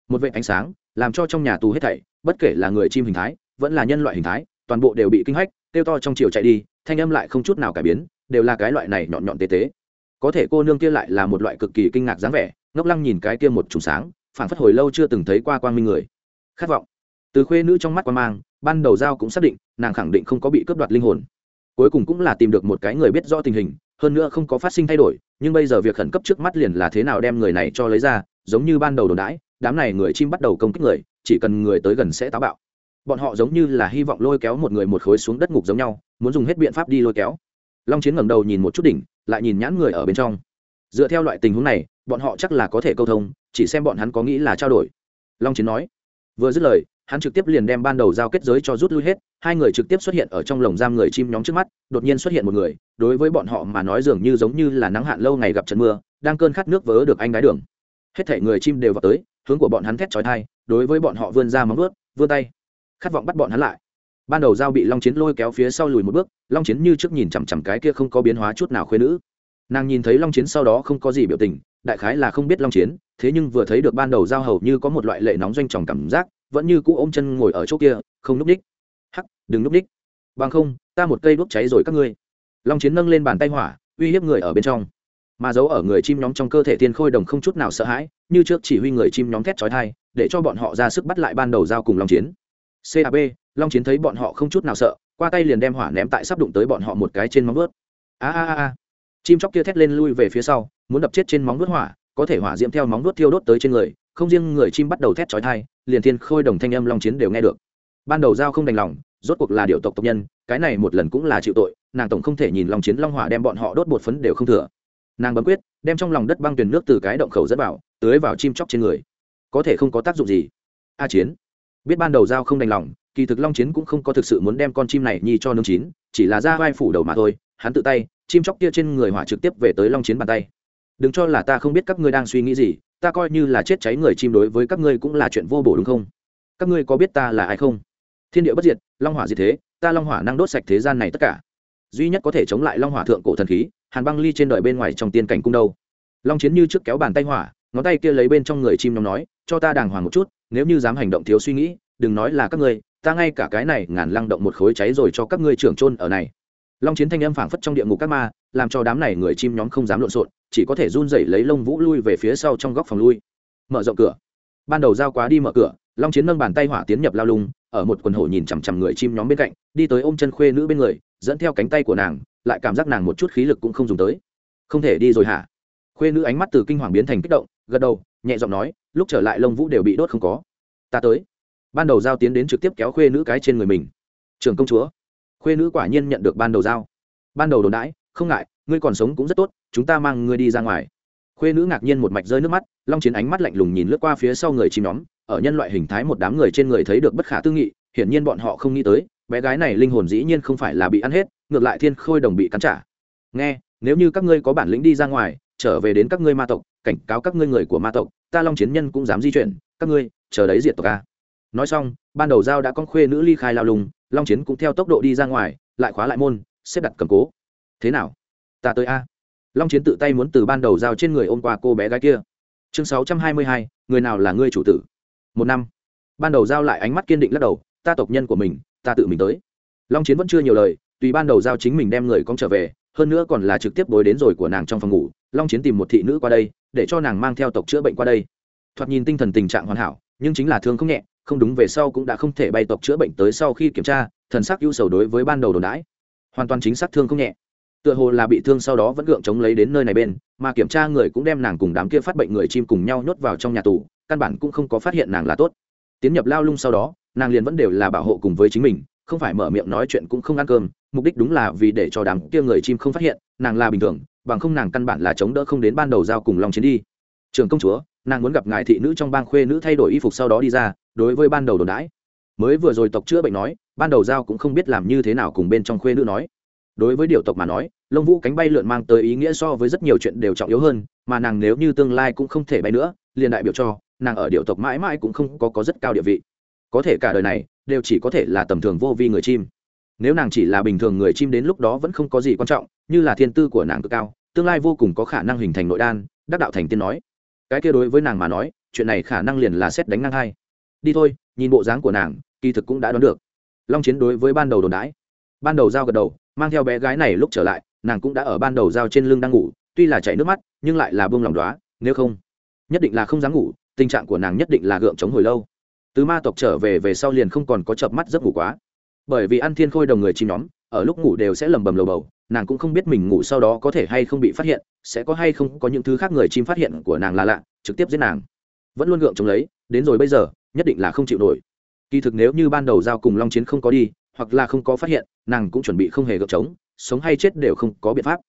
Một vệ ánh sáng, làm cho trong nhà tù hết thảy, bất kể là người chim hình thái vẫn là nhân loại hình thái, toàn bộ đều bị kinh hách, kêu to trong chiều chạy đi, thanh âm lại không chút nào cải biến, đều là cái loại này nhọn nhọn tế tế. Có thể cô nương kia lại là một loại cực kỳ kinh ngạc dáng vẻ, ngốc lăng nhìn cái kia một trùng sáng phản phất hồi lâu chưa từng thấy qua quang minh người. Khát vọng. Từ khuê nữ trong mắt quan mang, ban đầu giao cũng xác định, nàng khẳng định không có bị cướp đoạt linh hồn. Cuối cùng cũng là tìm được một cái người biết rõ tình hình, hơn nữa không có phát sinh thay đổi, nhưng bây giờ việc khẩn cấp trước mắt liền là thế nào đem người này cho lấy ra, giống như ban đầu đồn đãi, đám này người chim bắt đầu công kích người, chỉ cần người tới gần sẽ táo bạo bọn họ giống như là hy vọng lôi kéo một người một khối xuống đất ngục giống nhau, muốn dùng hết biện pháp đi lôi kéo. Long chiến ngẩng đầu nhìn một chút đỉnh, lại nhìn nhãn người ở bên trong. Dựa theo loại tình huống này, bọn họ chắc là có thể câu thông, chỉ xem bọn hắn có nghĩ là trao đổi. Long chiến nói. Vừa dứt lời, hắn trực tiếp liền đem ban đầu giao kết giới cho rút lui hết, hai người trực tiếp xuất hiện ở trong lồng giam người chim nhóm trước mắt, đột nhiên xuất hiện một người, đối với bọn họ mà nói dường như giống như là nắng hạn lâu ngày gặp trận mưa, đang cơn khát nước vớ được anh gái đường. Hết thể người chim đều vào tới, hướng của bọn hắn thét trói thai đối với bọn họ vươn ra móng ướt vươn tay khát vọng bắt bọn hắn lại. Ban đầu giao bị long chiến lôi kéo phía sau lùi một bước, long chiến như trước nhìn chằm chằm cái kia không có biến hóa chút nào khuyên nữ. Nàng nhìn thấy long chiến sau đó không có gì biểu tình, đại khái là không biết long chiến, thế nhưng vừa thấy được ban đầu giao hầu như có một loại lệ nóng doanh tròng cảm giác, vẫn như cũ ôm chân ngồi ở chỗ kia, không núp đích. Hắc, đừng núp đích. Bằng không, ta một cây đuốc cháy rồi các ngươi. Long chiến nâng lên bàn tay hỏa, uy hiếp người ở bên trong. Mà giấu ở người chim nhóm trong cơ thể tiên khôi đồng không chút nào sợ hãi, như trước chỉ huy người chim nhóm thét trói thai để cho bọn họ ra sức bắt lại ban đầu giao cùng long chiến cab long chiến thấy bọn họ không chút nào sợ, qua tay liền đem hỏa ném tại sắp đụng tới bọn họ một cái trên móng vớt a a a chim chóc kia thét lên lui về phía sau, muốn đập chết trên móng vớt hỏa, có thể hỏa diễm theo móng vớt thiêu đốt tới trên người, không riêng người chim bắt đầu thét chói thai liền thiên khôi đồng thanh âm long chiến đều nghe được. Ban đầu giao không đành lòng, rốt cuộc là điều tộc tộc nhân, cái này một lần cũng là chịu tội, nàng tổng không thể nhìn long chiến long hỏa đem bọn họ đốt bột phấn đều không thừa. Nàng bấm quyết, đem trong lòng đất băng tuyển nước từ cái động khẩu dẫn vào, tưới vào chim chóc trên người. Có thể không có tác dụng gì. A chiến biết ban đầu giao không đành lòng, kỳ thực long chiến cũng không có thực sự muốn đem con chim này nhi cho nương chín, chỉ là ra vai phủ đầu mà thôi, hắn tự tay, chim chóc kia trên người hỏa trực tiếp về tới long chiến bàn tay. Đừng cho là ta không biết các ngươi đang suy nghĩ gì, ta coi như là chết cháy người chim đối với các ngươi cũng là chuyện vô bổ đúng không? Các ngươi có biết ta là ai không? Thiên địa bất diệt, long hỏa gì thế, ta long hỏa năng đốt sạch thế gian này tất cả. Duy nhất có thể chống lại long hỏa thượng cổ thần khí, hàn băng ly trên đời bên ngoài trong tiên cảnh cung đâu. Long chiến như trước kéo bàn tay hỏa, ngón tay kia lấy bên trong người chim nhóm nói, cho ta đàng hoàng một chút nếu như dám hành động thiếu suy nghĩ, đừng nói là các ngươi, ta ngay cả cái này ngàn lăng động một khối cháy rồi cho các ngươi trưởng trôn ở này. Long chiến thanh âm phảng phất trong địa ngục các ma, làm cho đám này người chim nhóm không dám lộn xộn, chỉ có thể run rẩy lấy lông vũ lui về phía sau trong góc phòng lui. Mở rộng cửa. Ban đầu giao quá đi mở cửa, long chiến nâng bàn tay hỏa tiến nhập lao lung, ở một quần hổ nhìn chằm chằm người chim nhóm bên cạnh, đi tới ôm chân khuê nữ bên người, dẫn theo cánh tay của nàng, lại cảm giác nàng một chút khí lực cũng không dùng tới. Không thể đi rồi hả? Khuê nữ ánh mắt từ kinh hoàng biến thành kích động, gật đầu, nhẹ giọng nói, lúc trở lại lông vũ đều bị đốt không có. Ta tới. Ban đầu giao tiến đến trực tiếp kéo khuê nữ cái trên người mình. Trường công chúa. Khuê nữ quả nhiên nhận được ban đầu giao. Ban đầu đồn đãi, không ngại, ngươi còn sống cũng rất tốt, chúng ta mang ngươi đi ra ngoài. Khuê nữ ngạc nhiên một mạch rơi nước mắt, long chiến ánh mắt lạnh lùng nhìn lướt qua phía sau người chim nhóm, ở nhân loại hình thái một đám người trên người thấy được bất khả tư nghị, hiển nhiên bọn họ không nghĩ tới, bé gái này linh hồn dĩ nhiên không phải là bị ăn hết, ngược lại thiên khôi đồng bị cắn trả. Nghe, nếu như các ngươi có bản lĩnh đi ra ngoài trở về đến các ngươi ma tộc, cảnh cáo các ngươi người của ma tộc, ta long chiến nhân cũng dám di chuyển, các ngươi, chờ đấy diệt tộc ca nói xong, ban đầu giao đã con khuê nữ ly khai lao lùng long chiến cũng theo tốc độ đi ra ngoài, lại khóa lại môn, xếp đặt cầm cố. Thế nào? Ta tới a. Long chiến tự tay muốn từ ban đầu giao trên người ôm qua cô bé gái kia. Chương sáu trăm hai mươi hai, người nào là ngươi chủ tử? Một năm. Ban đầu giao lại ánh mắt kiên định lắc đầu, ta tộc nhân của mình, ta tự mình tới. Long chiến vẫn chưa nhiều lời, tùy ban đầu giao chính mình đem người con trở về, hơn nữa còn là trực tiếp bối đến rồi của nàng trong phòng ngủ long chiến tìm một thị nữ qua đây, để cho nàng mang theo tộc chữa bệnh qua đây. Thoạt nhìn tinh thần tình trạng hoàn hảo, nhưng chính là thương không nhẹ, không đúng về sau cũng đã không thể bay tộc chữa bệnh tới sau khi kiểm tra, thần sắc ưu sầu đối với ban đầu đồn đãi. Hoàn toàn chính xác thương không nhẹ. Tựa hồ là bị thương sau đó vẫn gượng chống lấy đến nơi này bên, mà kiểm tra người cũng đem nàng cùng đám kia phát bệnh người chim cùng nhau nhốt vào trong nhà tù, căn bản cũng không có phát hiện nàng là tốt. Tiến nhập lao lung sau đó, nàng liền vẫn đều là bảo hộ cùng với chính mình, không phải mở miệng nói chuyện cũng không ăn cơm, mục đích đúng là vì để cho đám kia người chim không phát hiện, nàng là bình thường bằng không nàng căn bản là chống đỡ không đến ban đầu giao cùng long chiến đi. Trường công chúa nàng muốn gặp ngài thị nữ trong bang khuê nữ thay đổi y phục sau đó đi ra đối với ban đầu đồn đãi. Mới vừa rồi tộc chữa bệnh nói ban đầu giao cũng không biết làm như thế nào cùng bên trong khuê nữ nói. Đối với điều tộc mà nói lông vũ cánh bay lượn mang tới ý nghĩa so với rất nhiều chuyện đều trọng yếu hơn mà nàng nếu như tương lai cũng không thể bay nữa liền đại biểu cho nàng ở điều tộc mãi mãi cũng không có, có rất cao địa vị. Có thể cả đời này đều chỉ có thể là tầm thường vô vi người chim nếu nàng chỉ là bình thường người chim đến lúc đó vẫn không có gì quan trọng, như là thiên tư của nàng cực cao, tương lai vô cùng có khả năng hình thành nội đan, đắc đạo thành tiên nói. Cái kia đối với nàng mà nói, chuyện này khả năng liền là xét đánh ngang hai. Đi thôi, nhìn bộ dáng của nàng, kỳ thực cũng đã đoán được. Long chiến đối với ban đầu đồn đãi. Ban đầu giao gật đầu, mang theo bé gái này lúc trở lại, nàng cũng đã ở ban đầu giao trên lưng đang ngủ, tuy là chảy nước mắt, nhưng lại là buông lòng đoá nếu không, nhất định là không dám ngủ, tình trạng của nàng nhất định là gượng chống hồi lâu. Từ ma tộc trở về về sau liền không còn có chợp mắt giấc ngủ quá bởi vì ăn thiên khôi đồng người chim nhóm, ở lúc ngủ đều sẽ lầm bầm lầu bầu, nàng cũng không biết mình ngủ sau đó có thể hay không bị phát hiện, sẽ có hay không có những thứ khác người chim phát hiện của nàng là lạ, trực tiếp giết nàng. Vẫn luôn gượng chống lấy, đến rồi bây giờ, nhất định là không chịu nổi. Kỳ thực nếu như ban đầu giao cùng long chiến không có đi, hoặc là không có phát hiện, nàng cũng chuẩn bị không hề gượng chống, sống hay chết đều không có biện pháp.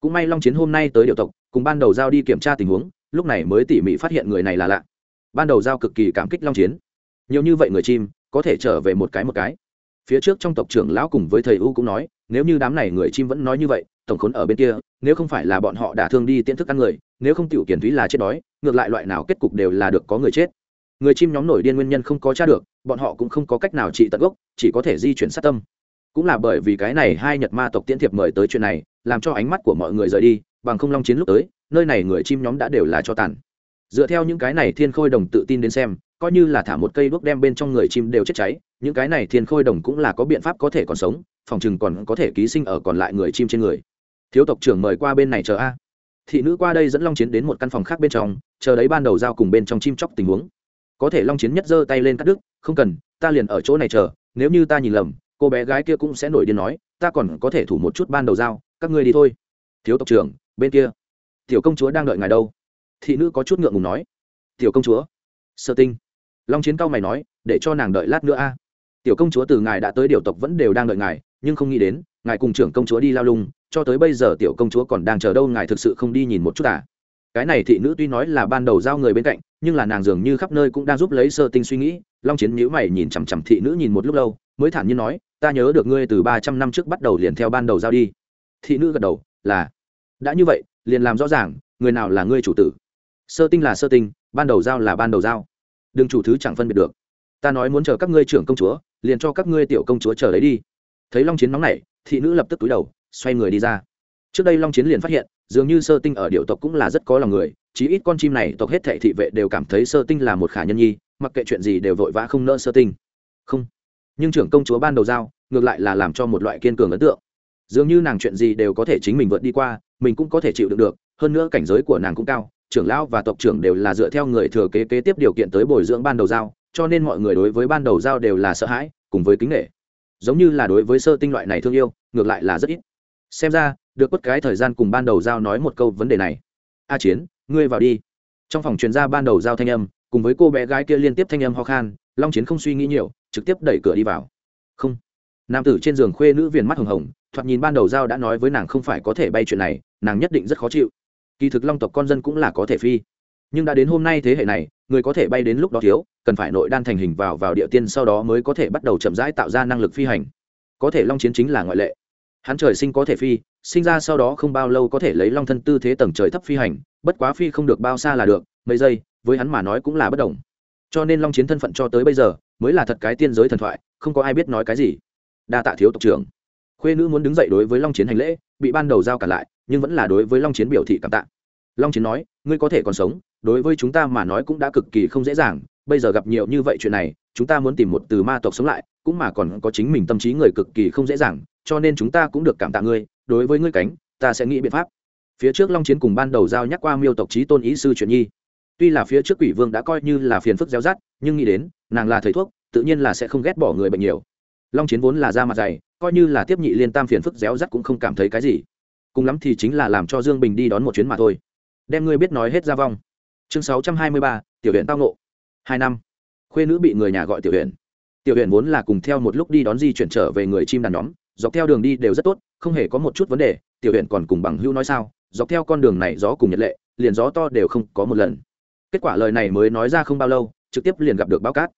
Cũng may long chiến hôm nay tới điều tộc, cùng ban đầu giao đi kiểm tra tình huống, lúc này mới tỉ mỉ phát hiện người này là lạ. Ban đầu giao cực kỳ cảm kích long chiến. Nhiều như vậy người chim, có thể trở về một cái một cái phía trước trong tộc trưởng lão cùng với thầy u cũng nói, nếu như đám này người chim vẫn nói như vậy, tổng khốn ở bên kia, nếu không phải là bọn họ đã thương đi tiễn thức ăn người, nếu không tiểu kiển thúy là chết đói, ngược lại loại nào kết cục đều là được có người chết. Người chim nhóm nổi điên nguyên nhân không có t r a được, bọn họ cũng không có cách nào trị tận gốc, chỉ có thể di chuyển sát tâm. Cũng là bởi vì cái này hai nhật ma tộc tiễn thiệp mời tới chuyện này, làm cho ánh mắt của mọi người rời đi, bằng không long chiến lúc tới, nơi này người chim nhóm đã đều là cho tàn. Dựa theo những cái này thiên khôi đồng tự tin đến xem, coi như là thả một cây đuốc đem bên trong người chim đều chết cháy những cái này thiên khôi đồng cũng là có biện pháp có thể còn sống, phòng chừng còn có thể ký sinh ở còn lại người chim trên người. Thiếu tộc trưởng mời qua bên này chờ a. Thị nữ qua đây dẫn long chiến đến một căn phòng khác bên trong, chờ đấy ban đầu giao cùng bên trong chim chóc tình huống. Có thể long chiến nhất giơ tay lên cắt đứt, không cần, ta liền ở chỗ này chờ, nếu như ta nhìn lầm, cô bé gái kia cũng sẽ nổi điên nói, ta còn có thể thủ một chút ban đầu giao, các ngươi đi thôi. Thiếu tộc trưởng, bên kia. Tiểu công chúa đang đợi ngài đâu? Thị nữ có chút ngượng ngùng nói. Tiểu công chúa. Sơ tinh. Long chiến cao mày nói, để cho nàng đợi lát nữa a tiểu công chúa từ ngài đã tới điều tộc vẫn đều đang đợi ngài, nhưng không nghĩ đến, ngài cùng trưởng công chúa đi lao lung, cho tới bây giờ tiểu công chúa còn đang chờ đâu ngài thực sự không đi nhìn một chút à? Cái này thị nữ tuy nói là ban đầu giao người bên cạnh, nhưng là nàng dường như khắp nơi cũng đang giúp lấy sơ tinh suy nghĩ, long chiến nhữ mày nhìn chằm chằm thị nữ nhìn một lúc lâu, mới thản nhiên nói, ta nhớ được ngươi từ ba trăm năm trước bắt đầu liền theo ban đầu giao đi. Thị nữ gật đầu, là. Đã như vậy, liền làm rõ ràng, người nào là ngươi chủ tử? Sơ tinh là sơ tinh, ban đầu giao là ban đầu giao. Đừng chủ thứ chẳng phân biệt được. Ta nói muốn chờ các ngươi trưởng công chúa liền cho các ngươi tiểu công chúa chờ lấy đi. Thấy long chiến nóng nảy, thị nữ lập tức túi đầu, xoay người đi ra. Trước đây long chiến liền phát hiện, dường như sơ tinh ở điệu tộc cũng là rất có lòng người, chí ít con chim này tộc hết thệ thị vệ đều cảm thấy sơ tinh là một khả nhân nhi, mặc kệ chuyện gì đều vội vã không nỡ sơ tinh. Không. Nhưng trưởng công chúa ban đầu giao, ngược lại là làm cho một loại kiên cường ấn tượng. Dường như nàng chuyện gì đều có thể chính mình vượt đi qua, mình cũng có thể chịu đựng được, hơn nữa cảnh giới của nàng cũng cao, trưởng lão và tộc trưởng đều là dựa theo người thừa kế kế tiếp điều kiện tới bồi dưỡng ban đầu giao cho nên mọi người đối với ban đầu giao đều là sợ hãi, cùng với kính nghệ giống như là đối với sơ tinh loại này thương yêu, ngược lại là rất ít. Xem ra, được quất cái thời gian cùng ban đầu giao nói một câu vấn đề này. A chiến, ngươi vào đi. Trong phòng truyền ra ban đầu giao thanh âm, cùng với cô bé gái kia liên tiếp thanh âm ho khan, long chiến không suy nghĩ nhiều, trực tiếp đẩy cửa đi vào. Không. Nam tử trên giường khuê nữ viền mắt hồng hồng, thoạt nhìn ban đầu giao đã nói với nàng không phải có thể bay chuyện này, nàng nhất định rất khó chịu. Kỳ thực long tộc con dân cũng là có thể phi nhưng đã đến hôm nay thế hệ này, người có thể bay đến lúc đó thiếu, cần phải nội đan thành hình vào vào địa tiên sau đó mới có thể bắt đầu chậm rãi tạo ra năng lực phi hành. Có thể long chiến chính là ngoại lệ. Hắn trời sinh có thể phi, sinh ra sau đó không bao lâu có thể lấy long thân tư thế tầng trời thấp phi hành, bất quá phi không được bao xa là được, mấy giây, với hắn mà nói cũng là bất đồng. Cho nên long chiến thân phận cho tới bây giờ, mới là thật cái tiên giới thần thoại, không có ai biết nói cái gì. Đa tạ thiếu tộc trưởng. Khuê nữ muốn đứng dậy đối với long chiến hành lễ, bị ban đầu giao cả lại, nhưng vẫn là đối với long chiến biểu thị cảm tạ. Long chiến nói, ngươi có thể còn sống đối với chúng ta mà nói cũng đã cực kỳ không dễ dàng, bây giờ gặp nhiều như vậy chuyện này, chúng ta muốn tìm một từ ma tộc sống lại, cũng mà còn có chính mình tâm trí người cực kỳ không dễ dàng, cho nên chúng ta cũng được cảm tạ ngươi, đối với ngươi cánh, ta sẽ nghĩ biện pháp. Phía trước long chiến cùng ban đầu giao nhắc qua miêu tộc trí tôn ý sư truyền nhi. Tuy là phía trước quỷ vương đã coi như là phiền phức gieo rắt nhưng nghĩ đến, nàng là thầy thuốc, tự nhiên là sẽ không ghét bỏ người bệnh nhiều. Long chiến vốn là da mặt dày, coi như là tiếp nhị liên tam phiền phức réo rắt cũng không cảm thấy cái gì. Cùng lắm thì chính là làm cho dương bình đi đón một chuyến mà thôi. Đem ngươi biết nói hết ra vong chương sáu trăm hai mươi ba, tiểu huyện tao nộ hai năm, khuê nữ bị người nhà gọi tiểu huyện tiểu huyện vốn là cùng theo một lúc đi đón di chuyển trở về người chim đàn nhóm, dọc theo đường đi đều rất tốt, không hề có một chút vấn đề, tiểu huyện còn cùng bằng hữu nói sao, dọc theo con đường này gió cùng nhật lệ, liền gió to đều không có một lần. Kết quả lời này mới nói ra không bao lâu, trực tiếp liền gặp được báo cát.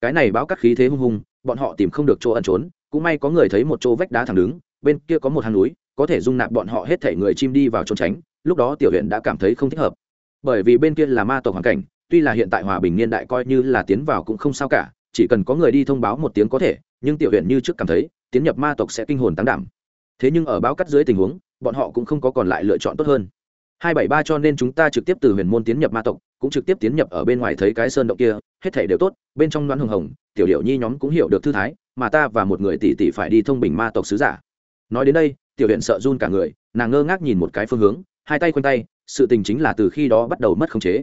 Cái này báo cát khí thế hung hùng, bọn họ tìm không được chỗ ẩn trốn, cũng may có người thấy một chỗ vách đá thẳng đứng, bên kia có một hang núi, có thể dung nạp bọn họ hết thể người chim đi vào trốn tránh, lúc đó tiểu huyện đã cảm thấy không thích hợp bởi vì bên kia là ma tộc hoàn cảnh, tuy là hiện tại hòa bình niên đại coi như là tiến vào cũng không sao cả, chỉ cần có người đi thông báo một tiếng có thể, nhưng tiểu huyện như trước cảm thấy, tiến nhập ma tộc sẽ kinh hồn tăng đảm. Thế nhưng ở báo cắt dưới tình huống, bọn họ cũng không có còn lại lựa chọn tốt hơn. Hai bảy ba cho nên chúng ta trực tiếp từ huyền môn tiến nhập ma tộc, cũng trực tiếp tiến nhập ở bên ngoài thấy cái sơn động kia, hết thể đều tốt, bên trong đoán hồng hồng, tiểu điệu nhi nhóm cũng hiểu được thư thái, mà ta và một người tỷ tỷ phải đi thông bình ma tộc sứ giả. Nói đến đây, tiểu huyện sợ run cả người, nàng ngơ ngác nhìn một cái phương hướng, hai tay quanh tay sự tình chính là từ khi đó bắt đầu mất khống chế.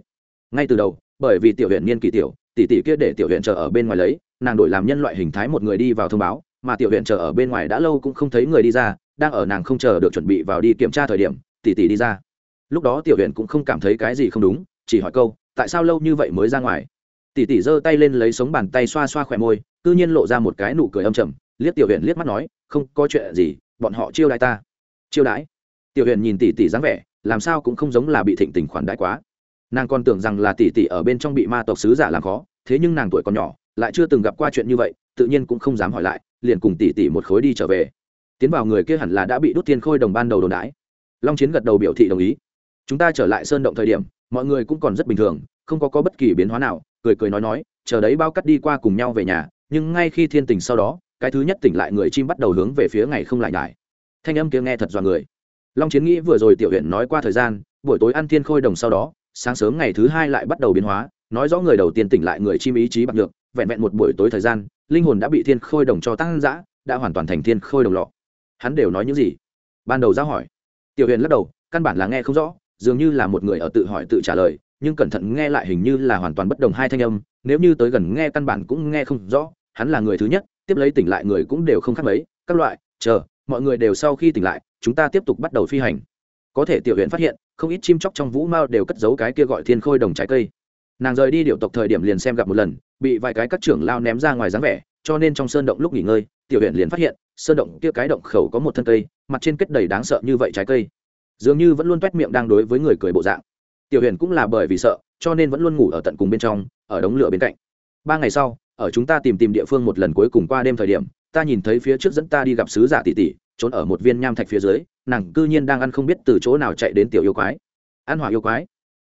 Ngay từ đầu, bởi vì tiểu huyện niên kỳ tiểu, tỷ tỷ kia để tiểu huyện chờ ở bên ngoài lấy, nàng đổi làm nhân loại hình thái một người đi vào thông báo, mà tiểu huyện chờ ở bên ngoài đã lâu cũng không thấy người đi ra, đang ở nàng không chờ được chuẩn bị vào đi kiểm tra thời điểm, tỷ tỷ đi ra. Lúc đó tiểu huyện cũng không cảm thấy cái gì không đúng, chỉ hỏi câu, tại sao lâu như vậy mới ra ngoài? Tỷ tỷ giơ tay lên lấy sống bàn tay xoa xoa khỏe môi cư nhiên lộ ra một cái nụ cười âm trầm, liếc tiểu huyện liếc mắt nói, không có chuyện gì, bọn họ chiêu đãi ta. Chiêu đãi? Tiểu huyện nhìn tỷ tỷ dáng vẻ làm sao cũng không giống là bị thịnh tình khoản đãi quá. Nàng còn tưởng rằng là tỷ tỷ ở bên trong bị ma tộc sứ giả làm khó, thế nhưng nàng tuổi còn nhỏ, lại chưa từng gặp qua chuyện như vậy, tự nhiên cũng không dám hỏi lại, liền cùng tỷ tỷ một khối đi trở về. Tiến vào người kia hẳn là đã bị đốt tiên khôi đồng ban đầu đồn đái long chiến gật đầu biểu thị đồng ý. Chúng ta trở lại sơn động thời điểm, mọi người cũng còn rất bình thường, không có có bất kỳ biến hóa nào, cười cười nói nói, chờ đấy bao cắt đi qua cùng nhau về nhà, nhưng ngay khi thiên tình sau đó, cái thứ nhất tỉnh lại người chim bắt đầu hướng về phía ngày không lại nhải. Thanh âm kia nghe thật dọa người long chiến nghĩ vừa rồi tiểu huyện nói qua thời gian, buổi tối ăn thiên khôi đồng sau đó, sáng sớm ngày thứ hai lại bắt đầu biến hóa, nói rõ người đầu tiên tỉnh lại người chim ý chí bạc được vẹn vẹn một buổi tối thời gian, linh hồn đã bị thiên khôi đồng cho tăng giã đã hoàn toàn thành thiên khôi đồng lọ. Hắn đều nói những gì? Ban đầu ra hỏi. Tiểu huyền lắc đầu, căn bản là nghe không rõ, dường như là một người ở tự hỏi tự trả lời, nhưng cẩn thận nghe lại hình như là hoàn toàn bất đồng hai thanh âm, nếu như tới gần nghe căn bản cũng nghe không rõ, hắn là người thứ nhất, tiếp lấy tỉnh lại người cũng đều không khác mấy, các loại, chờ, mọi người đều sau khi tỉnh lại chúng ta tiếp tục bắt đầu phi hành. Có thể tiểu huyện phát hiện, không ít chim chóc trong vũ mao đều cất giấu cái kia gọi thiên khôi đồng trái cây. Nàng rời đi điệu tộc thời điểm liền xem gặp một lần, bị vài cái các trưởng lao ném ra ngoài dáng vẻ, cho nên trong sơn động lúc nghỉ ngơi, tiểu huyện liền phát hiện, sơn động kia cái động khẩu có một thân cây, mặt trên kết đầy đáng sợ như vậy trái cây. Dường như vẫn luôn t miệng đang đối với người cười bộ dạng. Tiểu huyện cũng là bởi vì sợ, cho nên vẫn luôn ngủ ở tận cùng bên trong, ở đống lửa bên cạnh. Ba ngày sau, ở chúng ta tìm tìm địa phương một lần cuối cùng qua đêm thời điểm, ta nhìn thấy phía trước dẫn ta đi gặp sứ giả tỷ tỷ trốn ở một viên nham thạch phía dưới, nàng cư nhiên đang ăn không biết từ chỗ nào chạy đến tiểu yêu quái. Ăn hỏa yêu quái.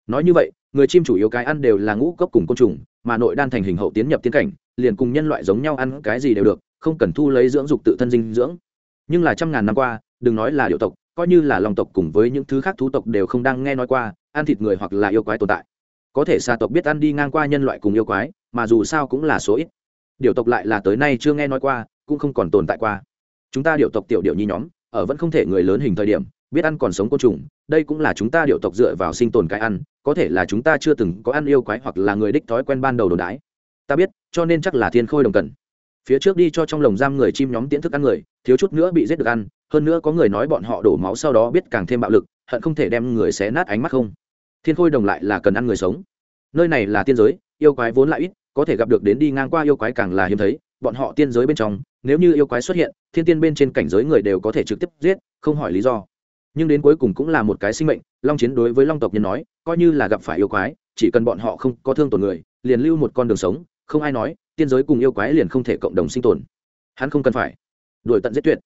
Nói như vậy, người chim chủ yếu cái ăn đều là ngũ cốc cùng côn trùng, mà nội đan thành hình hậu tiến nhập tiến cảnh, liền cùng nhân loại giống nhau ăn cái gì đều được, không cần thu lấy dưỡng dục tự thân dinh dưỡng. Nhưng là trăm ngàn năm qua, đừng nói là điệu tộc, coi như là lòng tộc cùng với những thứ khác thú tộc đều không đang nghe nói qua, ăn thịt người hoặc là yêu quái tồn tại. Có thể xa tộc biết ăn đi ngang qua nhân loại cùng yêu quái, mà dù sao cũng là số ít. Điều tộc lại là tới nay chưa nghe nói qua, cũng không còn tồn tại qua chúng ta điệu tộc tiểu điệu nhi nhóm, ở vẫn không thể người lớn hình thời điểm, biết ăn còn sống côn trùng, đây cũng là chúng ta điệu tộc dựa vào sinh tồn cái ăn, có thể là chúng ta chưa từng có ăn yêu quái hoặc là người đích thói quen ban đầu đồn đái ta biết, cho nên chắc là thiên khôi đồng cần. Phía trước đi cho trong lồng giam người chim nhóm tiễn thức ăn người, thiếu chút nữa bị giết được ăn, hơn nữa có người nói bọn họ đổ máu sau đó biết càng thêm bạo lực, hận không thể đem người xé nát ánh mắt không. Thiên khôi đồng lại là cần ăn người sống. Nơi này là tiên giới, yêu quái vốn lại ít, có thể gặp được đến đi ngang qua yêu quái càng là hiếm thấy, bọn họ tiên giới bên trong nếu như yêu quái xuất hiện, thiên tiên bên trên cảnh giới người đều có thể trực tiếp giết, không hỏi lý do. Nhưng đến cuối cùng cũng là một cái sinh mệnh, long chiến đối với long tộc nhân nói, coi như là gặp phải yêu quái, chỉ cần bọn họ không có thương tổn người, liền lưu một con đường sống, không ai nói, tiên giới cùng yêu quái liền không thể cộng đồng sinh tồn. Hắn không cần phải đuổi tận giết tuyệt.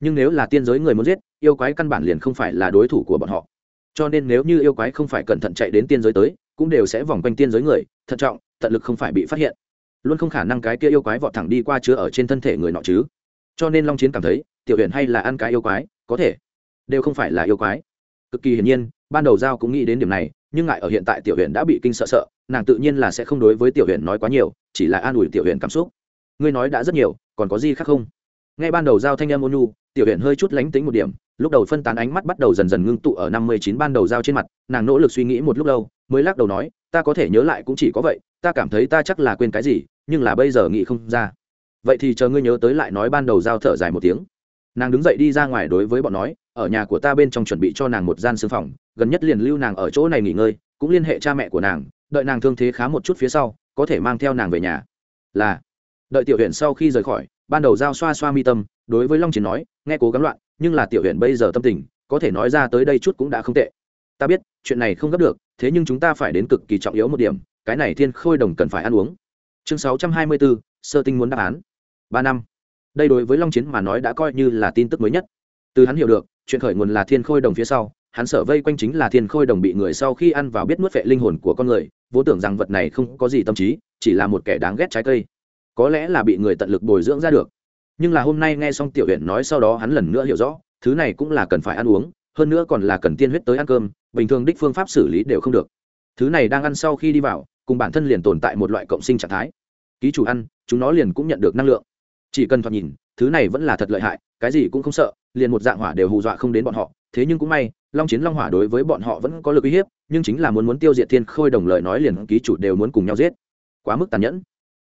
Nhưng nếu là tiên giới người muốn giết, yêu quái căn bản liền không phải là đối thủ của bọn họ. Cho nên nếu như yêu quái không phải cẩn thận chạy đến tiên giới tới, cũng đều sẽ vòng quanh tiên giới người, thận trọng, tận lực không phải bị phát hiện luôn không khả năng cái kia yêu quái vọt thẳng đi qua chứa ở trên thân thể người nọ chứ. Cho nên long chiến cảm thấy, tiểu huyện hay là ăn cái yêu quái, có thể. Đều không phải là yêu quái. Cực kỳ hiển nhiên, ban đầu giao cũng nghĩ đến điểm này, nhưng ngại ở hiện tại tiểu huyện đã bị kinh sợ sợ, nàng tự nhiên là sẽ không đối với tiểu huyện nói quá nhiều, chỉ là an ủi tiểu huyện cảm xúc. Ngươi nói đã rất nhiều, còn có gì khác không? Ngay ban đầu giao thanh em ôn nhu, tiểu huyện hơi chút lánh tính một điểm, lúc đầu phân tán ánh mắt bắt đầu dần dần ngưng tụ ở năm mươi chín ban đầu giao trên mặt, nàng nỗ lực suy nghĩ một lúc lâu, mới lắc đầu nói, ta có thể nhớ lại cũng chỉ có vậy, ta cảm thấy ta chắc là quên cái gì nhưng là bây giờ nghĩ không ra. Vậy thì chờ ngươi nhớ tới lại nói ban đầu giao thở dài một tiếng. Nàng đứng dậy đi ra ngoài đối với bọn nói, ở nhà của ta bên trong chuẩn bị cho nàng một gian xương phòng, gần nhất liền lưu nàng ở chỗ này nghỉ ngơi, cũng liên hệ cha mẹ của nàng, đợi nàng thương thế khá một chút phía sau, có thể mang theo nàng về nhà. Là. Đợi tiểu huyện sau khi rời khỏi, ban đầu giao xoa xoa mi tâm, đối với long chiến nói, nghe cố gắng loạn, nhưng là tiểu huyện bây giờ tâm tình, có thể nói ra tới đây chút cũng đã không tệ. Ta biết, chuyện này không gấp được, thế nhưng chúng ta phải đến cực kỳ trọng yếu một điểm, cái này thiên khôi đồng cần phải ăn uống chương sáu trăm hai mươi bốn sơ tinh muốn đáp án. Ba năm. Đây đối với long chiến mà nói đã coi như là tin tức mới nhất. Từ hắn hiểu được, chuyện khởi nguồn là thiên khôi đồng phía sau, hắn sở vây quanh chính là thiên khôi đồng bị người sau khi ăn vào biết nuốt vệ linh hồn của con người vốn tưởng rằng vật này không có gì tâm trí, chỉ là một kẻ đáng ghét trái cây. Có lẽ là bị người tận lực bồi dưỡng ra được. Nhưng là hôm nay nghe xong tiểu huyện nói sau đó hắn lần nữa hiểu rõ, thứ này cũng là cần phải ăn uống, hơn nữa còn là cần tiên huyết tới ăn cơm, bình thường đích phương pháp xử lý đều không được. Thứ này đang ăn sau khi đi vào cùng bản thân liền tồn tại một loại cộng sinh trạng thái. Ký chủ ăn, chúng nó liền cũng nhận được năng lượng. Chỉ cần thoạt nhìn, thứ này vẫn là thật lợi hại, cái gì cũng không sợ, liền một dạng hỏa đều hù dọa không đến bọn họ. Thế nhưng cũng may, long chiến long hỏa đối với bọn họ vẫn có lực uy hiếp, nhưng chính là muốn muốn tiêu diệt thiên khôi đồng lời nói liền ký chủ đều muốn cùng nhau giết. Quá mức tàn nhẫn.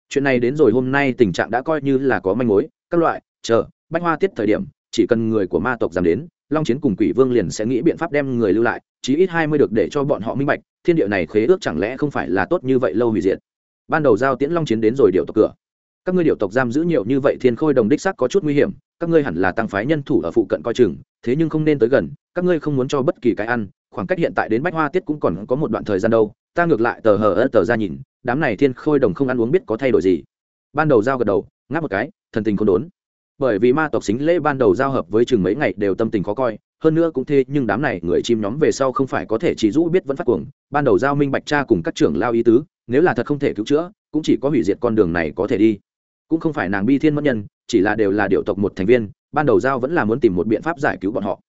Chuyện này đến rồi hôm nay tình trạng đã coi như là có manh mối, các loại, chờ, bách hoa tiết thời điểm, chỉ cần người của ma tộc dám đến, long chiến cùng quỷ vương liền sẽ nghĩ biện pháp đem người lưu lại, chí ít hai mươi được để cho bọn họ minh bạch thiên địa này khế ước chẳng lẽ không phải là tốt như vậy lâu hủy diệt? Ban đầu giao tiễn long chiến đến rồi điệu tộc cửa. Các ngươi điệu tộc giam giữ nhiều như vậy thiên khôi đồng đích sắc có chút nguy hiểm, các ngươi hẳn là tăng phái nhân thủ ở phụ cận coi chừng, thế nhưng không nên tới gần, các ngươi không muốn cho bất kỳ cái ăn, khoảng cách hiện tại đến bách hoa tiết cũng còn có một đoạn thời gian đâu, ta ngược lại tờ hờ ơ tờ ra nhìn, đám này thiên khôi đồng không ăn uống biết có thay đổi gì. Ban đầu giao gật đầu, ngáp một cái, thần tình không đốn. Bởi vì ma tộc xính lễ ban đầu giao hợp với chừng mấy ngày đều tâm tình khó coi hơn nữa cũng thế, nhưng đám này người chim nhóm về sau không phải có thể chỉ rũ biết vẫn phát cuồng. Ban đầu giao minh bạch cha cùng các trưởng lao ý tứ, nếu là thật không thể cứu chữa, cũng chỉ có hủy diệt con đường này có thể đi. Cũng không phải nàng bi thiên mất nhân, chỉ là đều là điệu tộc một thành viên, ban đầu giao vẫn là muốn tìm một biện pháp giải cứu bọn họ.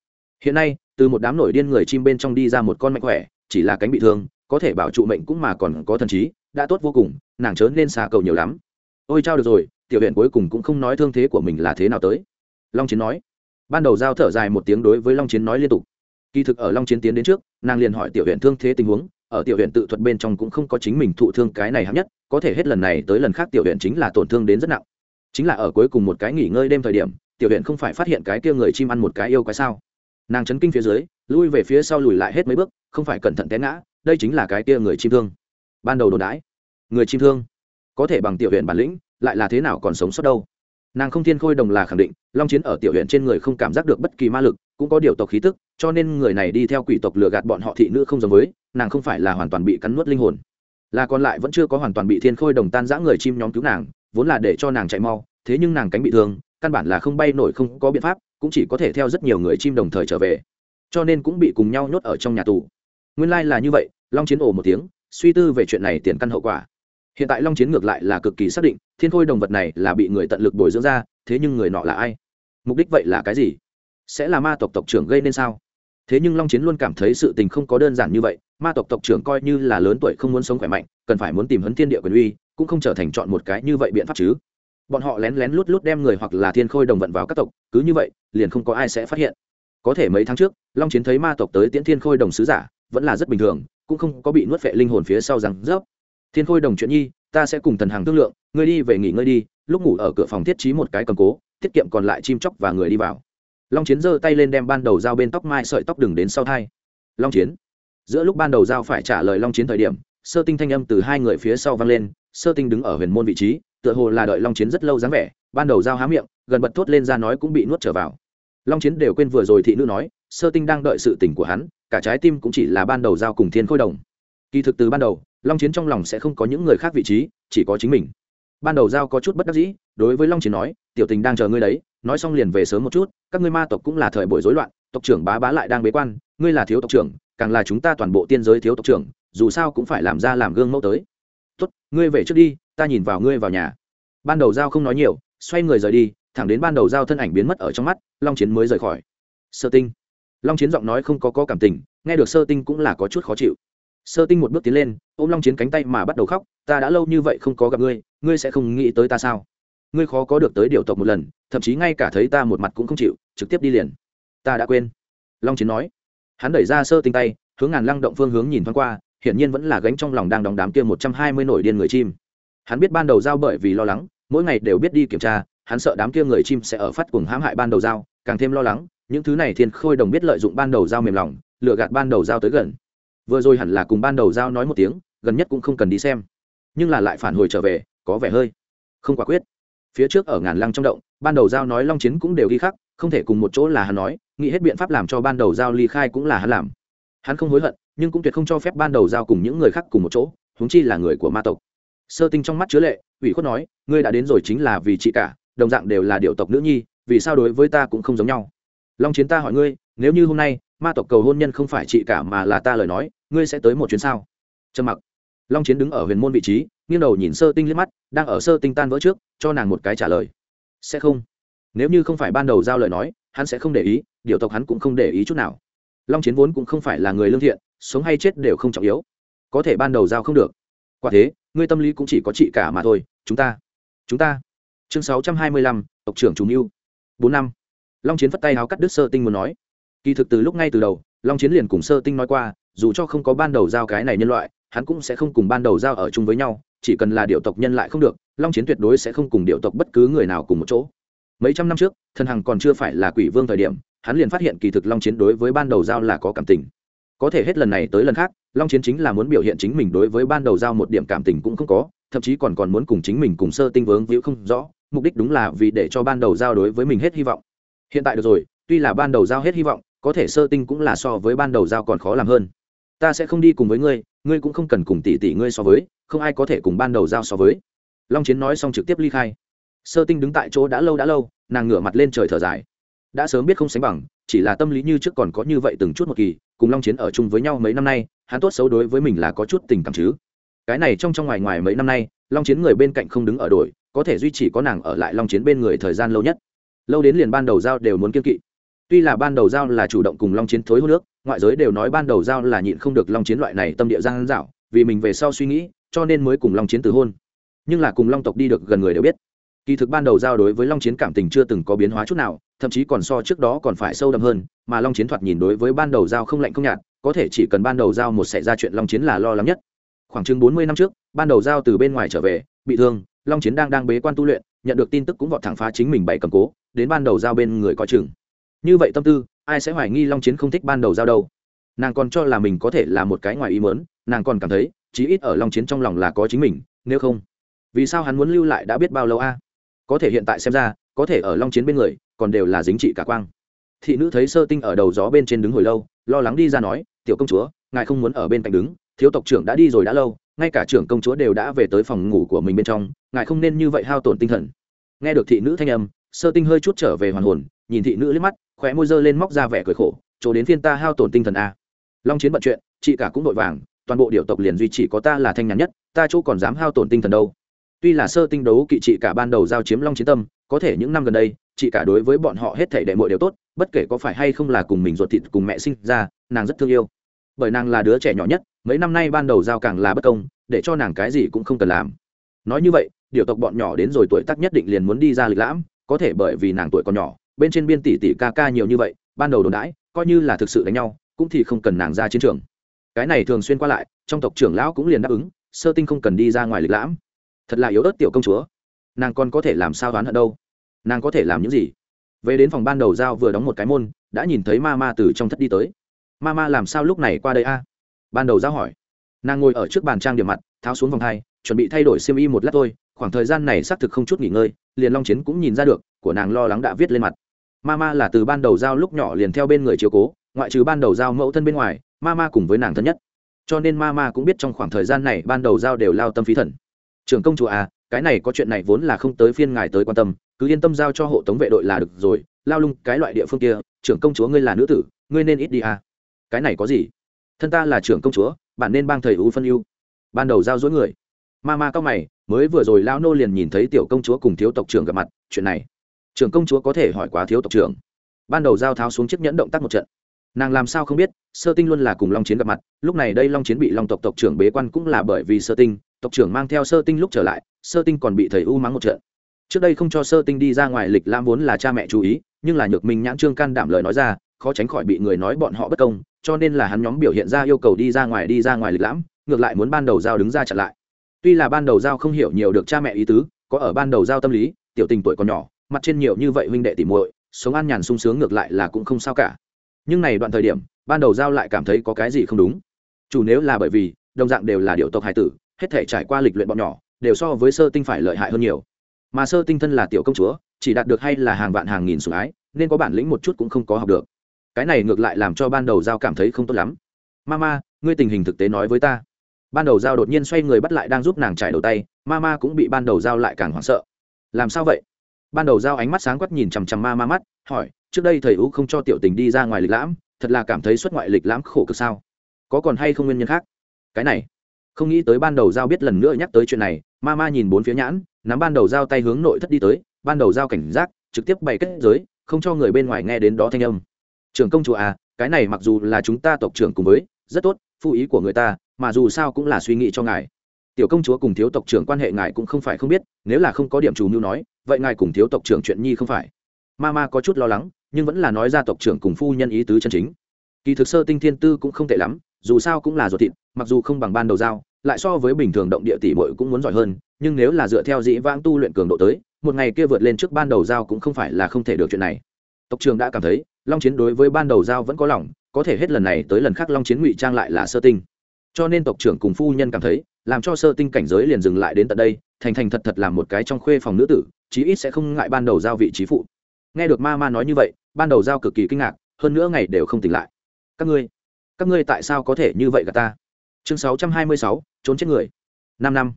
Hiện nay, từ một đám nổi điên người chim bên trong đi ra một con mạnh khỏe, chỉ là cánh bị thương, có thể bảo trụ mệnh cũng mà còn có thần trí, đã tốt vô cùng, nàng chớ nên xa cầu nhiều lắm. Ôi trao được rồi, tiểu huyện cuối cùng cũng không nói thương thế của mình là thế nào tới. Long chiến nói ban đầu giao thở dài một tiếng đối với long chiến nói liên tục. Kỳ thực ở long chiến tiến đến trước, nàng liền hỏi tiểu huyện thương thế tình huống, ở tiểu huyện tự thuật bên trong cũng không có chính mình thụ thương cái này hạng nhất, có thể hết lần này tới lần khác tiểu huyện chính là tổn thương đến rất nặng. Chính là ở cuối cùng một cái nghỉ ngơi đêm thời điểm, tiểu huyện không phải phát hiện cái kia người chim ăn một cái yêu cái sao? Nàng chấn kinh phía dưới, lui về phía sau lùi lại hết mấy bước, không phải cẩn thận té ngã, đây chính là cái kia người chim thương. Ban đầu đồn đãi, người chim thương, có thể bằng tiểu huyện bản lĩnh, lại là thế nào còn sống sót đâu? Nàng không thiên khôi đồng là khẳng định, long chiến ở tiểu huyện trên người không cảm giác được bất kỳ ma lực, cũng có điều tộc khí tức, cho nên người này đi theo quỷ tộc lừa gạt bọn họ thị nữ không giống với, nàng không phải là hoàn toàn bị cắn nuốt linh hồn. Là còn lại vẫn chưa có hoàn toàn bị thiên khôi đồng tan giã người chim nhóm cứu nàng, vốn là để cho nàng chạy mau, thế nhưng nàng cánh bị thương, căn bản là không bay nổi không có biện pháp, cũng chỉ có thể theo rất nhiều người chim đồng thời trở về. Cho nên cũng bị cùng nhau nhốt ở trong nhà tù. Nguyên lai là như vậy, long chiến ồ một tiếng, suy tư về chuyện này tiền căn hậu quả hiện tại long chiến ngược lại là cực kỳ xác định, thiên khôi đồng vật này là bị người tận lực bồi dưỡng ra, thế nhưng người nọ là ai? Mục đích vậy là cái gì? Sẽ là ma tộc tộc trưởng gây nên sao? Thế nhưng long chiến luôn cảm thấy sự tình không có đơn giản như vậy, ma tộc tộc trưởng coi như là lớn tuổi không muốn sống khỏe mạnh, cần phải muốn tìm hấn thiên địa quyền uy, cũng không trở thành chọn một cái như vậy biện pháp chứ. Bọn họ lén lén lút lút đem người hoặc là thiên khôi đồng vận vào các tộc, cứ như vậy, liền không có ai sẽ phát hiện. Có thể mấy tháng trước, long chiến thấy ma tộc tới tiễn thiên khôi đồng sứ giả, vẫn là rất bình thường, cũng không có bị nuốt vệ linh hồn phía sau rằng rớp thiên khôi đồng chuyện nhi, ta sẽ cùng thần hàng thương lượng, ngươi đi về nghỉ ngơi đi, lúc ngủ ở cửa phòng thiết trí một cái cầm cố, tiết kiệm còn lại chim chóc và người đi vào. Long chiến giơ tay lên đem ban đầu dao bên tóc mai sợi tóc đừng đến sau thai. Long chiến. Giữa lúc ban đầu dao phải trả lời long chiến thời điểm, sơ tinh thanh âm từ hai người phía sau vang lên, sơ tinh đứng ở huyền môn vị trí, tựa hồ là đợi long chiến rất lâu dáng vẻ, ban đầu dao há miệng, gần bật thốt lên ra nói cũng bị nuốt trở vào. Long chiến đều quên vừa rồi thị nữ nói, sơ tinh đang đợi sự tỉnh của hắn, cả trái tim cũng chỉ là ban đầu dao cùng thiên khôi đồng. Kỳ thực từ ban đầu long chiến trong lòng sẽ không có những người khác vị trí, chỉ có chính mình. Ban đầu giao có chút bất đắc dĩ, đối với long chiến nói, tiểu tình đang chờ ngươi đấy, nói xong liền về sớm một chút, các ngươi ma tộc cũng là thời buổi rối loạn, tộc trưởng bá bá lại đang bế quan, ngươi là thiếu tộc trưởng, càng là chúng ta toàn bộ tiên giới thiếu tộc trưởng, dù sao cũng phải làm ra làm gương mẫu tới. Tốt, ngươi về trước đi, ta nhìn vào ngươi vào nhà. Ban đầu giao không nói nhiều, xoay người rời đi, thẳng đến ban đầu giao thân ảnh biến mất ở trong mắt, long chiến mới rời khỏi. Sơ tinh. Long chiến giọng nói không có có cảm tình, nghe được sơ tinh cũng là có chút khó chịu sơ tinh một bước tiến lên, ôm long chiến cánh tay mà bắt đầu khóc, ta đã lâu như vậy không có gặp ngươi ngươi sẽ không nghĩ tới ta sao? Ngươi khó có được tới điều tộc một lần, thậm chí ngay cả thấy ta một mặt cũng không chịu, trực tiếp đi liền. Ta đã quên, long chiến nói. Hắn đẩy ra sơ tinh tay, hướng ngàn lăng động phương hướng nhìn thoáng qua, hiển nhiên vẫn là gánh trong lòng đang đóng đám kia một trăm hai mươi nổi điên người chim. Hắn biết ban đầu giao bởi vì lo lắng, mỗi ngày đều biết đi kiểm tra, hắn sợ đám kia người chim sẽ ở phát cuồng hãm hại ban đầu giao, càng thêm lo lắng, những thứ này thiên khôi đồng biết lợi dụng ban đầu giao mềm lòng lựa gạt ban đầu giao tới gần vừa rồi hẳn là cùng ban đầu giao nói một tiếng, gần nhất cũng không cần đi xem. Nhưng là lại phản hồi trở về, có vẻ hơi không quả quyết. Phía trước ở ngàn lăng trong động, ban đầu giao nói long chiến cũng đều ghi khắc, không thể cùng một chỗ là hắn nói, nghĩ hết biện pháp làm cho ban đầu giao ly khai cũng là hắn làm. Hắn không hối hận, nhưng cũng tuyệt không cho phép ban đầu giao cùng những người khác cùng một chỗ húng chi là người của ma tộc. Sơ tinh trong mắt chứa lệ, ủy khuất nói, ngươi đã đến rồi chính là vì chị cả, đồng dạng đều là điệu tộc nữ nhi, vì sao đối với ta cũng không giống nhau? Long chiến ta hỏi ngươi, nếu như hôm nay ma tộc cầu hôn nhân không phải chị cả mà là ta lời nói, ngươi sẽ tới một chuyến sao? Trầm mặc. Long chiến đứng ở huyền môn vị trí, nghiêng đầu nhìn sơ tinh liếc mắt, đang ở sơ tinh tan vỡ trước, cho nàng một cái trả lời. Sẽ không. Nếu như không phải ban đầu giao lời nói, hắn sẽ không để ý, điều tộc hắn cũng không để ý chút nào. Long chiến vốn cũng không phải là người lương thiện, sống hay chết đều không trọng yếu. Có thể ban đầu giao không được. Quả thế, ngươi tâm lý cũng chỉ có chị cả mà thôi, chúng ta. Chúng ta. Chương sáu trăm hai mươi lăm, tộc trưởng chủ mưu. Bốn năm. Long chiến phất tay háo cắt đứt sơ tinh muốn nói kỳ thực từ lúc ngay từ đầu, long chiến liền cùng sơ tinh nói qua, dù cho không có ban đầu giao cái này nhân loại, hắn cũng sẽ không cùng ban đầu giao ở chung với nhau, chỉ cần là điệu tộc nhân lại không được, long chiến tuyệt đối sẽ không cùng điệu tộc bất cứ người nào cùng một chỗ. Mấy trăm năm trước, thần hằng còn chưa phải là quỷ vương thời điểm, hắn liền phát hiện kỳ thực long chiến đối với ban đầu giao là có cảm tình. Có thể hết lần này tới lần khác, long chiến chính là muốn biểu hiện chính mình đối với ban đầu giao một điểm cảm tình cũng không có, thậm chí còn còn muốn cùng chính mình cùng sơ tinh vướng víu không rõ, mục đích đúng là vì để cho ban đầu giao đối với mình hết hy vọng. Hiện tại được rồi, tuy là ban đầu giao hết hy vọng có thể sơ tinh cũng là so với ban đầu giao còn khó làm hơn. Ta sẽ không đi cùng với ngươi ngươi cũng không cần cùng tỷ tỷ ngươi so với, không ai có thể cùng ban đầu giao so với. Long chiến nói xong trực tiếp ly khai. Sơ tinh đứng tại chỗ đã lâu đã lâu, nàng ngửa mặt lên trời thở dài. Đã sớm biết không sánh bằng, chỉ là tâm lý như trước còn có như vậy từng chút một kỳ, cùng long chiến ở chung với nhau mấy năm nay, hắn tốt xấu đối với mình là có chút tình cảm chứ. Cái này trong trong ngoài ngoài mấy năm nay, long chiến người bên cạnh không đứng ở đội có thể duy trì có nàng ở lại long chiến bên người thời gian lâu nhất. Lâu đến liền ban đầu giao đều muốn kiên kỵ tuy là ban đầu giao là chủ động cùng long chiến thối hô nước, ngoại giới đều nói ban đầu giao là nhịn không được long chiến loại này tâm địa giang dạo vì mình về sau suy nghĩ, cho nên mới cùng long chiến từ hôn. Nhưng là cùng long tộc đi được gần người đều biết. Kỳ thực ban đầu giao đối với long chiến cảm tình chưa từng có biến hóa chút nào, thậm chí còn so trước đó còn phải sâu đậm hơn, mà long chiến thoạt nhìn đối với ban đầu giao không lạnh không nhạt, có thể chỉ cần ban đầu giao một xảy ra chuyện long chiến là lo lắng nhất. Khoảng chừng bốn mươi năm trước, ban đầu giao từ bên ngoài trở về, bị thương, long chiến đang đang bế quan tu luyện, nhận được tin tức cũng vọt thẳng phá chính mình bảy cầm cố, đến ban đầu giao bên người coi chừng như vậy tâm tư, ai sẽ hoài nghi long chiến không thích ban đầu giao đâu? Nàng còn cho là mình có thể là một cái ngoài ý mớn nàng còn cảm thấy, chí ít ở long chiến trong lòng là có chính mình, nếu không, vì sao hắn muốn lưu lại đã biết bao lâu a? Có thể hiện tại xem ra, có thể ở long chiến bên người, còn đều là dính trị cả quang. Thị nữ thấy sơ tinh ở đầu gió bên trên đứng hồi lâu, lo lắng đi ra nói, tiểu công chúa, ngài không muốn ở bên cạnh đứng, thiếu tộc trưởng đã đi rồi đã lâu, ngay cả trưởng công chúa đều đã về tới phòng ngủ của mình bên trong, ngài không nên như vậy hao tổn tinh thần. Nghe được thị nữ thanh âm, sơ tinh hơi chút trở về hoàn hồn nhìn thị nữ liếc mắt, khóe môi dơ lên móc ra vẻ cười khổ, chỗ đến phiên ta hao tổn tinh thần a. Long chiến bận chuyện, chị cả cũng vội vàng, toàn bộ điều tộc liền duy chỉ có ta là thanh nhàn nhất, ta chỗ còn dám hao tổn tinh thần đâu. Tuy là sơ tinh đấu kỵ chị cả ban đầu giao chiếm long chiến tâm, có thể những năm gần đây, chị cả đối với bọn họ hết thể đệ muội đều tốt, bất kể có phải hay không là cùng mình ruột thịt cùng mẹ sinh ra, nàng rất thương yêu. Bởi nàng là đứa trẻ nhỏ nhất, mấy năm nay ban đầu giao càng là bất công, để cho nàng cái gì cũng không cần làm. Nói như vậy, điều tộc bọn nhỏ đến rồi tuổi tác nhất định liền muốn đi ra lịch lãm, có thể bởi vì nàng tuổi còn nhỏ bên trên biên tỷ tỷ ca ca nhiều như vậy, ban đầu đồn đãi, coi như là thực sự đánh nhau, cũng thì không cần nàng ra chiến trường. Cái này thường xuyên qua lại, trong tộc trưởng lão cũng liền đáp ứng, sơ tinh không cần đi ra ngoài lịch lãm. Thật là yếu ớt tiểu công chúa. Nàng còn có thể làm sao đoán hận đâu? Nàng có thể làm những gì? Về đến phòng ban đầu giao vừa đóng một cái môn, đã nhìn thấy ma ma từ trong thất đi tới. Ma ma làm sao lúc này qua đây a? Ban đầu giao hỏi. Nàng ngồi ở trước bàn trang điểm mặt, tháo xuống vòng hai, chuẩn bị thay đổi xiêm y một lát thôi, khoảng thời gian này xác thực không chút nghỉ ngơi, liền long chiến cũng nhìn ra được, của nàng lo lắng đã viết lên mặt ma ma là từ ban đầu giao lúc nhỏ liền theo bên người chiếu cố, ngoại trừ ban đầu giao mẫu thân bên ngoài, ma ma cùng với nàng thân nhất. Cho nên ma ma cũng biết trong khoảng thời gian này ban đầu giao đều lao tâm phí thần. Trưởng công chúa à cái này có chuyện này vốn là không tới phiên ngài tới quan tâm, cứ yên tâm giao cho hộ tống vệ đội là được rồi, lao lung cái loại địa phương kia, trưởng công chúa ngươi là nữ tử, ngươi nên ít đi à. Cái này có gì? Thân ta là trưởng công chúa, bạn nên bang thầy u phân ưu. Ban đầu giao dối người. Ma ma cao mày, mới vừa rồi lao nô liền nhìn thấy tiểu công chúa cùng thiếu tộc trưởng gặp mặt, chuyện này trưởng công chúa có thể hỏi quá thiếu tộc trưởng. Ban đầu giao tháo xuống chiếc nhẫn động tác một trận. Nàng làm sao không biết, sơ tinh luôn là cùng long chiến gặp mặt, lúc này đây long chiến bị long tộc tộc trưởng bế quan cũng là bởi vì sơ tinh, tộc trưởng mang theo sơ tinh lúc trở lại, sơ tinh còn bị thầy u mắng một trận. Trước đây không cho sơ tinh đi ra ngoài lịch lam vốn là cha mẹ chú ý, nhưng là nhược minh nhãn trương can đảm lời nói ra, khó tránh khỏi bị người nói bọn họ bất công, cho nên là hắn nhóm biểu hiện ra yêu cầu đi ra ngoài đi ra ngoài lịch lãm, ngược lại muốn ban đầu giao đứng ra chặn lại. Tuy là ban đầu giao không hiểu nhiều được cha mẹ ý tứ, có ở ban đầu giao tâm lý, tiểu tình tuổi còn nhỏ mặt trên nhiều như vậy huynh đệ tỉ muội, sống an nhàn sung sướng ngược lại là cũng không sao cả. Nhưng này đoạn thời điểm, ban đầu giao lại cảm thấy có cái gì không đúng. Chủ nếu là bởi vì, đồng dạng đều là điệu tộc hải tử, hết thể trải qua lịch luyện bọn nhỏ, đều so với sơ tinh phải lợi hại hơn nhiều. Mà sơ tinh thân là tiểu công chúa, chỉ đạt được hay là hàng vạn hàng nghìn sủng ái, nên có bản lĩnh một chút cũng không có học được. Cái này ngược lại làm cho ban đầu giao cảm thấy không tốt lắm. Mama, ngươi tình hình thực tế nói với ta. Ban đầu giao đột nhiên xoay người bắt lại đang giúp nàng trải đầu tay, mama cũng bị ban đầu giao lại càng hoảng sợ. Làm sao vậy? Ban đầu giao ánh mắt sáng quắc nhìn chằm chằm ma ma mắt, hỏi, trước đây thầy ú không cho tiểu tình đi ra ngoài lịch lãm, thật là cảm thấy xuất ngoại lịch lãm khổ cực sao? Có còn hay không nguyên nhân khác? Cái này, không nghĩ tới ban đầu giao biết lần nữa nhắc tới chuyện này, ma ma nhìn bốn phía nhãn, nắm ban đầu giao tay hướng nội thất đi tới, ban đầu giao cảnh giác, trực tiếp bày kết giới, không cho người bên ngoài nghe đến đó thanh âm. Trưởng công chúa à cái này mặc dù là chúng ta tộc trưởng cùng với, rất tốt phụ ý của người ta, mà dù sao cũng là suy nghĩ cho ngài tiểu công chúa cùng thiếu tộc trưởng quan hệ ngài cũng không phải không biết, nếu là không có điểm chủ mưu nói, vậy ngài cùng thiếu tộc trưởng chuyện nhi không phải. Ma ma có chút lo lắng, nhưng vẫn là nói ra tộc trưởng cùng phu nhân ý tứ chân chính. Kỳ thực sơ tinh thiên tư cũng không tệ lắm, dù sao cũng là ruột thịt, mặc dù không bằng ban đầu giao, lại so với bình thường động địa tỷ bội cũng muốn giỏi hơn, nhưng nếu là dựa theo dĩ vãng tu luyện cường độ tới, một ngày kia vượt lên trước ban đầu giao cũng không phải là không thể được chuyện này. Tộc trưởng đã cảm thấy, long chiến đối với ban đầu giao vẫn có lòng, có thể hết lần này tới lần khác long chiến ngụy trang lại là sơ tinh. Cho nên tộc trưởng cùng phu nhân cảm thấy làm cho sơ tinh cảnh giới liền dừng lại đến tận đây, thành thành thật thật làm một cái trong khuê phòng nữ tử, chí ít sẽ không ngại ban đầu giao vị trí phụ. Nghe được ma ma nói như vậy, ban đầu giao cực kỳ kinh ngạc, hơn nữa ngày đều không tỉnh lại. Các ngươi các ngươi tại sao có thể như vậy cả ta? Chương sáu trăm hai mươi sáu, trốn chết người. Năm năm.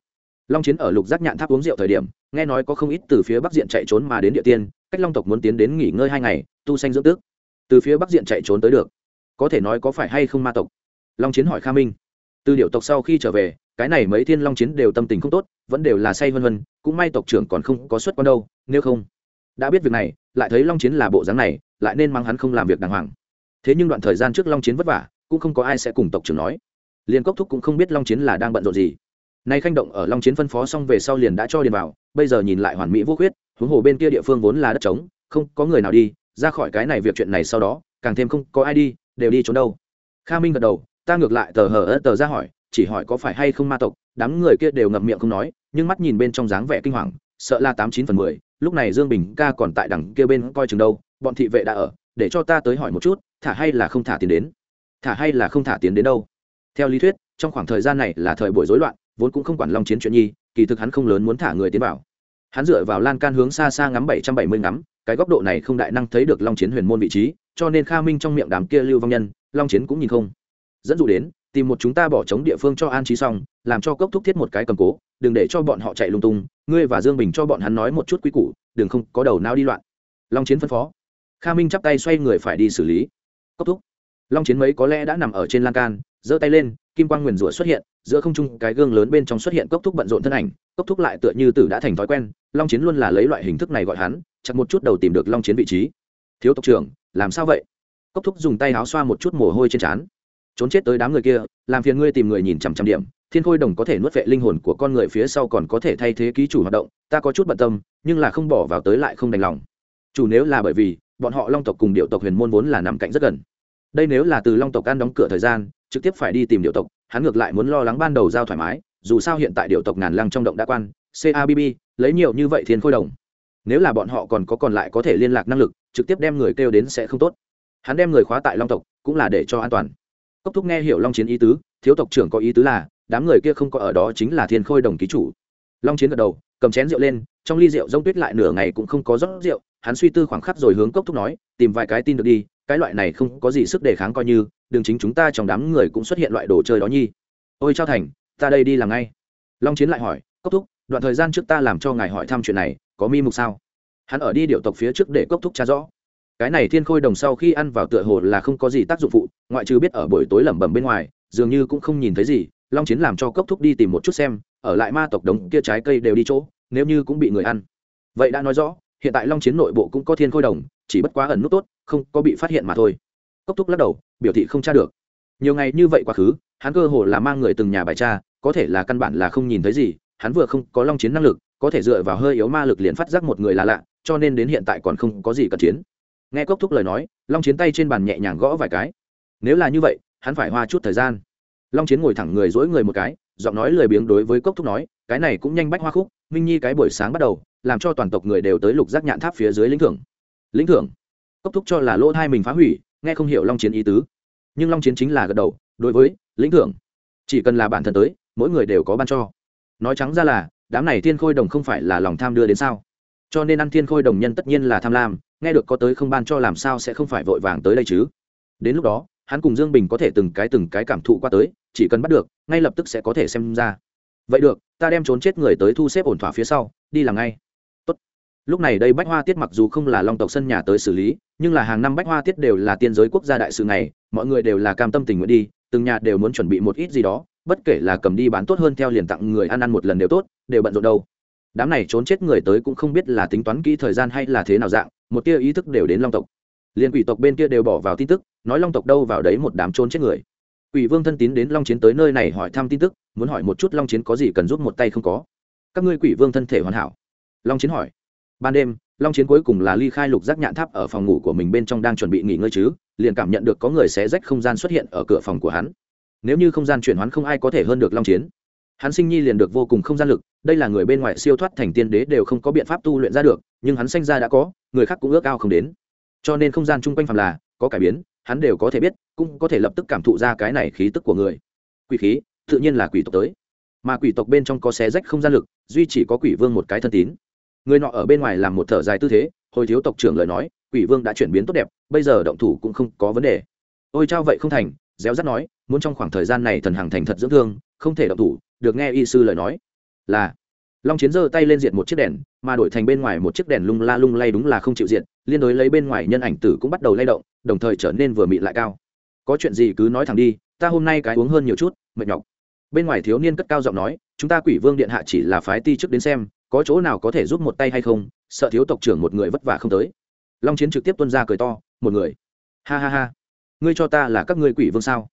Long chiến ở lục giác nhạn tháp uống rượu thời điểm, nghe nói có không ít từ phía bắc diện chạy trốn mà đến địa tiên, cách long tộc muốn tiến đến nghỉ ngơi hai ngày, tu sanh dưỡng tước. Từ phía bắc diện chạy trốn tới được. Có thể nói có phải hay không ma tộc? Long chiến hỏi kha minh. Từ điệu tộc sau khi trở về cái này mấy thiên long chiến đều tâm tình không tốt, vẫn đều là say vân vân cũng may tộc trưởng còn không có xuất quan đâu, nếu không, đã biết việc này, lại thấy long chiến là bộ dáng này, lại nên mang hắn không làm việc đàng hoàng. Thế nhưng đoạn thời gian trước long chiến vất vả, cũng không có ai sẽ cùng tộc trưởng nói. Liền cốc thúc cũng không biết long chiến là đang bận rộn gì. Nay khanh động ở long chiến phân phó xong về sau liền đã cho điền vào bây giờ nhìn lại hoàn mỹ vô khuyết, huống hồ bên kia địa phương vốn là đất trống, không có người nào đi, ra khỏi cái này việc chuyện này sau đó, càng thêm không có ai đi, đều đi trốn đâu. Kha minh gật đầu, ta ngược lại tờ hờ ớt tờ ra hỏi chỉ hỏi có phải hay không ma tộc, đám người kia đều ngậm miệng không nói, nhưng mắt nhìn bên trong dáng vẻ kinh hoàng, sợ là tám chín phần mười, lúc này dương bình ca còn tại đằng kia bên coi chừng đâu, bọn thị vệ đã ở, để cho ta tới hỏi một chút, thả hay là không thả tiền đến? Thả hay là không thả tiền đến đâu? Theo lý thuyết, trong khoảng thời gian này là thời buổi rối loạn, vốn cũng không quản long chiến chuyện nhi, kỳ thực hắn không lớn muốn thả người tiến vào. Hắn dựa vào lan can hướng xa xa ngắm bảy trăm bảy mươi ngắm, cái góc độ này không đại năng thấy được long chiến huyền môn vị trí, cho nên kha minh trong miệng đám kia lưu vong nhân, long chiến cũng nhìn không. Dẫn dụ đến tìm một chúng ta bỏ trống địa phương cho an trí xong, làm cho cốc thúc thiết một cái cầm cố, đừng để cho bọn họ chạy lung tung, ngươi và dương bình cho bọn hắn nói một chút quý củ, đừng không có đầu não đi loạn. Long chiến phân phó. Kha minh chắp tay xoay người phải đi xử lý. Cốc thúc. Long chiến mấy có lẽ đã nằm ở trên lan can, giơ tay lên, kim quang nguyền rủa xuất hiện, giữa không trung cái gương lớn bên trong xuất hiện cốc thúc bận rộn thân ảnh, cốc thúc lại tựa như tử đã thành thói quen, long chiến luôn là lấy loại hình thức này gọi hắn, chặt một chút đầu tìm được long chiến vị trí. Thiếu tộc trưởng, làm sao vậy? Cốc thúc dùng tay áo xoa một chút mồ hôi trên trán trốn chết tới đám người kia, làm phiền ngươi tìm người nhìn chằm chằm điểm. Thiên khôi đồng có thể nuốt vệ linh hồn của con người phía sau còn có thể thay thế ký chủ hoạt động, ta có chút bận tâm, nhưng là không bỏ vào tới lại không đành lòng. Chủ nếu là bởi vì, bọn họ long tộc cùng điệu tộc huyền môn vốn là nằm cạnh rất gần. Đây nếu là từ long tộc ăn đóng cửa thời gian, trực tiếp phải đi tìm điệu tộc, hắn ngược lại muốn lo lắng ban đầu giao thoải mái, dù sao hiện tại điệu tộc ngàn lăng trong động đã quan cabb lấy nhiều như vậy thiên khôi đồng. Nếu là bọn họ còn có còn lại có thể liên lạc năng lực, trực tiếp đem người kêu đến sẽ không tốt. Hắn đem người khóa tại long tộc, cũng là để cho an toàn cốc thúc nghe hiểu long chiến ý tứ, thiếu tộc trưởng có ý tứ là, đám người kia không có ở đó chính là thiên khôi đồng ký chủ. Long chiến gật đầu, cầm chén rượu lên, trong ly rượu rông tuyết lại nửa ngày cũng không có rót rượu, hắn suy tư khoảng khắc rồi hướng cốc thúc nói, tìm vài cái tin được đi, cái loại này không có gì sức đề kháng coi như đường chính chúng ta trong đám người cũng xuất hiện loại đồ chơi đó nhi. Ôi trao thành, ta đây đi làm ngay. Long chiến lại hỏi, cốc thúc, đoạn thời gian trước ta làm cho ngài hỏi thăm chuyện này, có mi mục sao? Hắn ở đi điệu tộc phía trước để cốc thúc tra rõ cái này thiên khôi đồng sau khi ăn vào tựa hồ là không có gì tác dụng phụ, ngoại trừ biết ở buổi tối lẩm bẩm bên ngoài, dường như cũng không nhìn thấy gì, long chiến làm cho cốc thúc đi tìm một chút xem, ở lại ma tộc đống kia trái cây đều đi chỗ, nếu như cũng bị người ăn. Vậy đã nói rõ, hiện tại long chiến nội bộ cũng có thiên khôi đồng, chỉ bất quá ẩn nút tốt, không có bị phát hiện mà thôi. Cốc thúc lắc đầu, biểu thị không tra được. Nhiều ngày như vậy quá khứ, hắn cơ hồ là mang người từng nhà bài tra, có thể là căn bản là không nhìn thấy gì, hắn vừa không có long chiến năng lực, có thể dựa vào hơi yếu ma lực liền phát giác một người là lạ, cho nên đến hiện tại còn không có gì cần chiến nghe cốc thúc lời nói, long chiến tay trên bàn nhẹ nhàng gõ vài cái. Nếu là như vậy, hắn phải hoa chút thời gian. Long chiến ngồi thẳng người dỗi người một cái, giọng nói lười biếng đối với cốc thúc nói, cái này cũng nhanh bách hoa khúc, minh nhi cái buổi sáng bắt đầu, làm cho toàn tộc người đều tới lục giác nhạn tháp phía dưới lĩnh thưởng. Lĩnh thưởng? Cốc thúc cho là lỗ hai mình phá hủy, nghe không hiểu long chiến ý tứ. Nhưng long chiến chính là gật đầu, đối với, lĩnh thưởng. Chỉ cần là bản thân tới, mỗi người đều có ban cho. Nói trắng ra là, đám này thiên khôi đồng không phải là lòng tham đưa đến sao? Cho nên ăn thiên khôi đồng nhân tất nhiên là tham lam nghe được có tới không ban cho làm sao sẽ không phải vội vàng tới đây chứ? Đến lúc đó, hắn cùng dương bình có thể từng cái từng cái cảm thụ qua tới, chỉ cần bắt được, ngay lập tức sẽ có thể xem ra. Vậy được, ta đem trốn chết người tới thu xếp ổn thỏa phía sau, đi làm ngay. Tốt. lúc này đây bách hoa tiết mặc dù không là long tộc sân nhà tới xử lý, nhưng là hàng năm bách hoa tiết đều là tiên giới quốc gia đại sự này mọi người đều là cam tâm tình nguyện đi, từng nhà đều muốn chuẩn bị một ít gì đó, bất kể là cầm đi bán tốt hơn theo liền tặng người ăn ăn một lần đều tốt, đều bận rộn đâu. Đám này trốn chết người tới cũng không biết là tính toán kỹ thời gian hay là thế nào dạng một tia ý thức đều đến long tộc. Liền quỷ tộc bên kia đều bỏ vào tin tức, nói long tộc đâu vào đấy một đám trốn chết người. Quỷ vương thân tín đến long chiến tới nơi này hỏi thăm tin tức, muốn hỏi một chút long chiến có gì cần giúp một tay không có. Các ngươi quỷ vương thân thể hoàn hảo. Long chiến hỏi. Ban đêm, long chiến cuối cùng là ly khai lục giác nhạn tháp ở phòng ngủ của mình bên trong đang chuẩn bị nghỉ ngơi chứ, liền cảm nhận được có người xé rách không gian xuất hiện ở cửa phòng của hắn. Nếu như không gian chuyển hoán không ai có thể hơn được long chiến. Hắn sinh nhi liền được vô cùng không gian lực, đây là người bên ngoài siêu thoát thành tiên đế đều không có biện pháp tu luyện ra được, nhưng hắn sinh ra đã có người khác cũng ước ao không đến. Cho nên không gian chung quanh phàm là, có cải biến, hắn đều có thể biết, cũng có thể lập tức cảm thụ ra cái này khí tức của người. Quỷ khí, tự nhiên là quỷ tộc tới. Mà quỷ tộc bên trong có xé rách không gian lực, duy chỉ có quỷ vương một cái thân tín. Người nọ ở bên ngoài làm một thở dài tư thế, hồi thiếu tộc trưởng lời nói, quỷ vương đã chuyển biến tốt đẹp, bây giờ động thủ cũng không có vấn đề. Ôi trao vậy không thành, réo rắt nói, muốn trong khoảng thời gian này thần hàng thành thật dưỡng thương, không thể động thủ, được nghe y sư lời nói. Là long chiến giơ tay lên diện một chiếc đèn, mà đổi thành bên ngoài một chiếc đèn lung la lung lay đúng là không chịu diện liên đối lấy bên ngoài nhân ảnh tử cũng bắt đầu lay động, đồng thời trở nên vừa mịn lại cao. Có chuyện gì cứ nói thẳng đi, ta hôm nay cái uống hơn nhiều chút, mệt nhọc. Bên ngoài thiếu niên cất cao giọng nói, chúng ta quỷ vương điện hạ chỉ là phái ti trước đến xem, có chỗ nào có thể giúp một tay hay không, sợ thiếu tộc trưởng một người vất vả không tới. Long chiến trực tiếp tuân ra cười to, một người. Ha ha ha. Ngươi cho ta là các ngươi quỷ vương sao?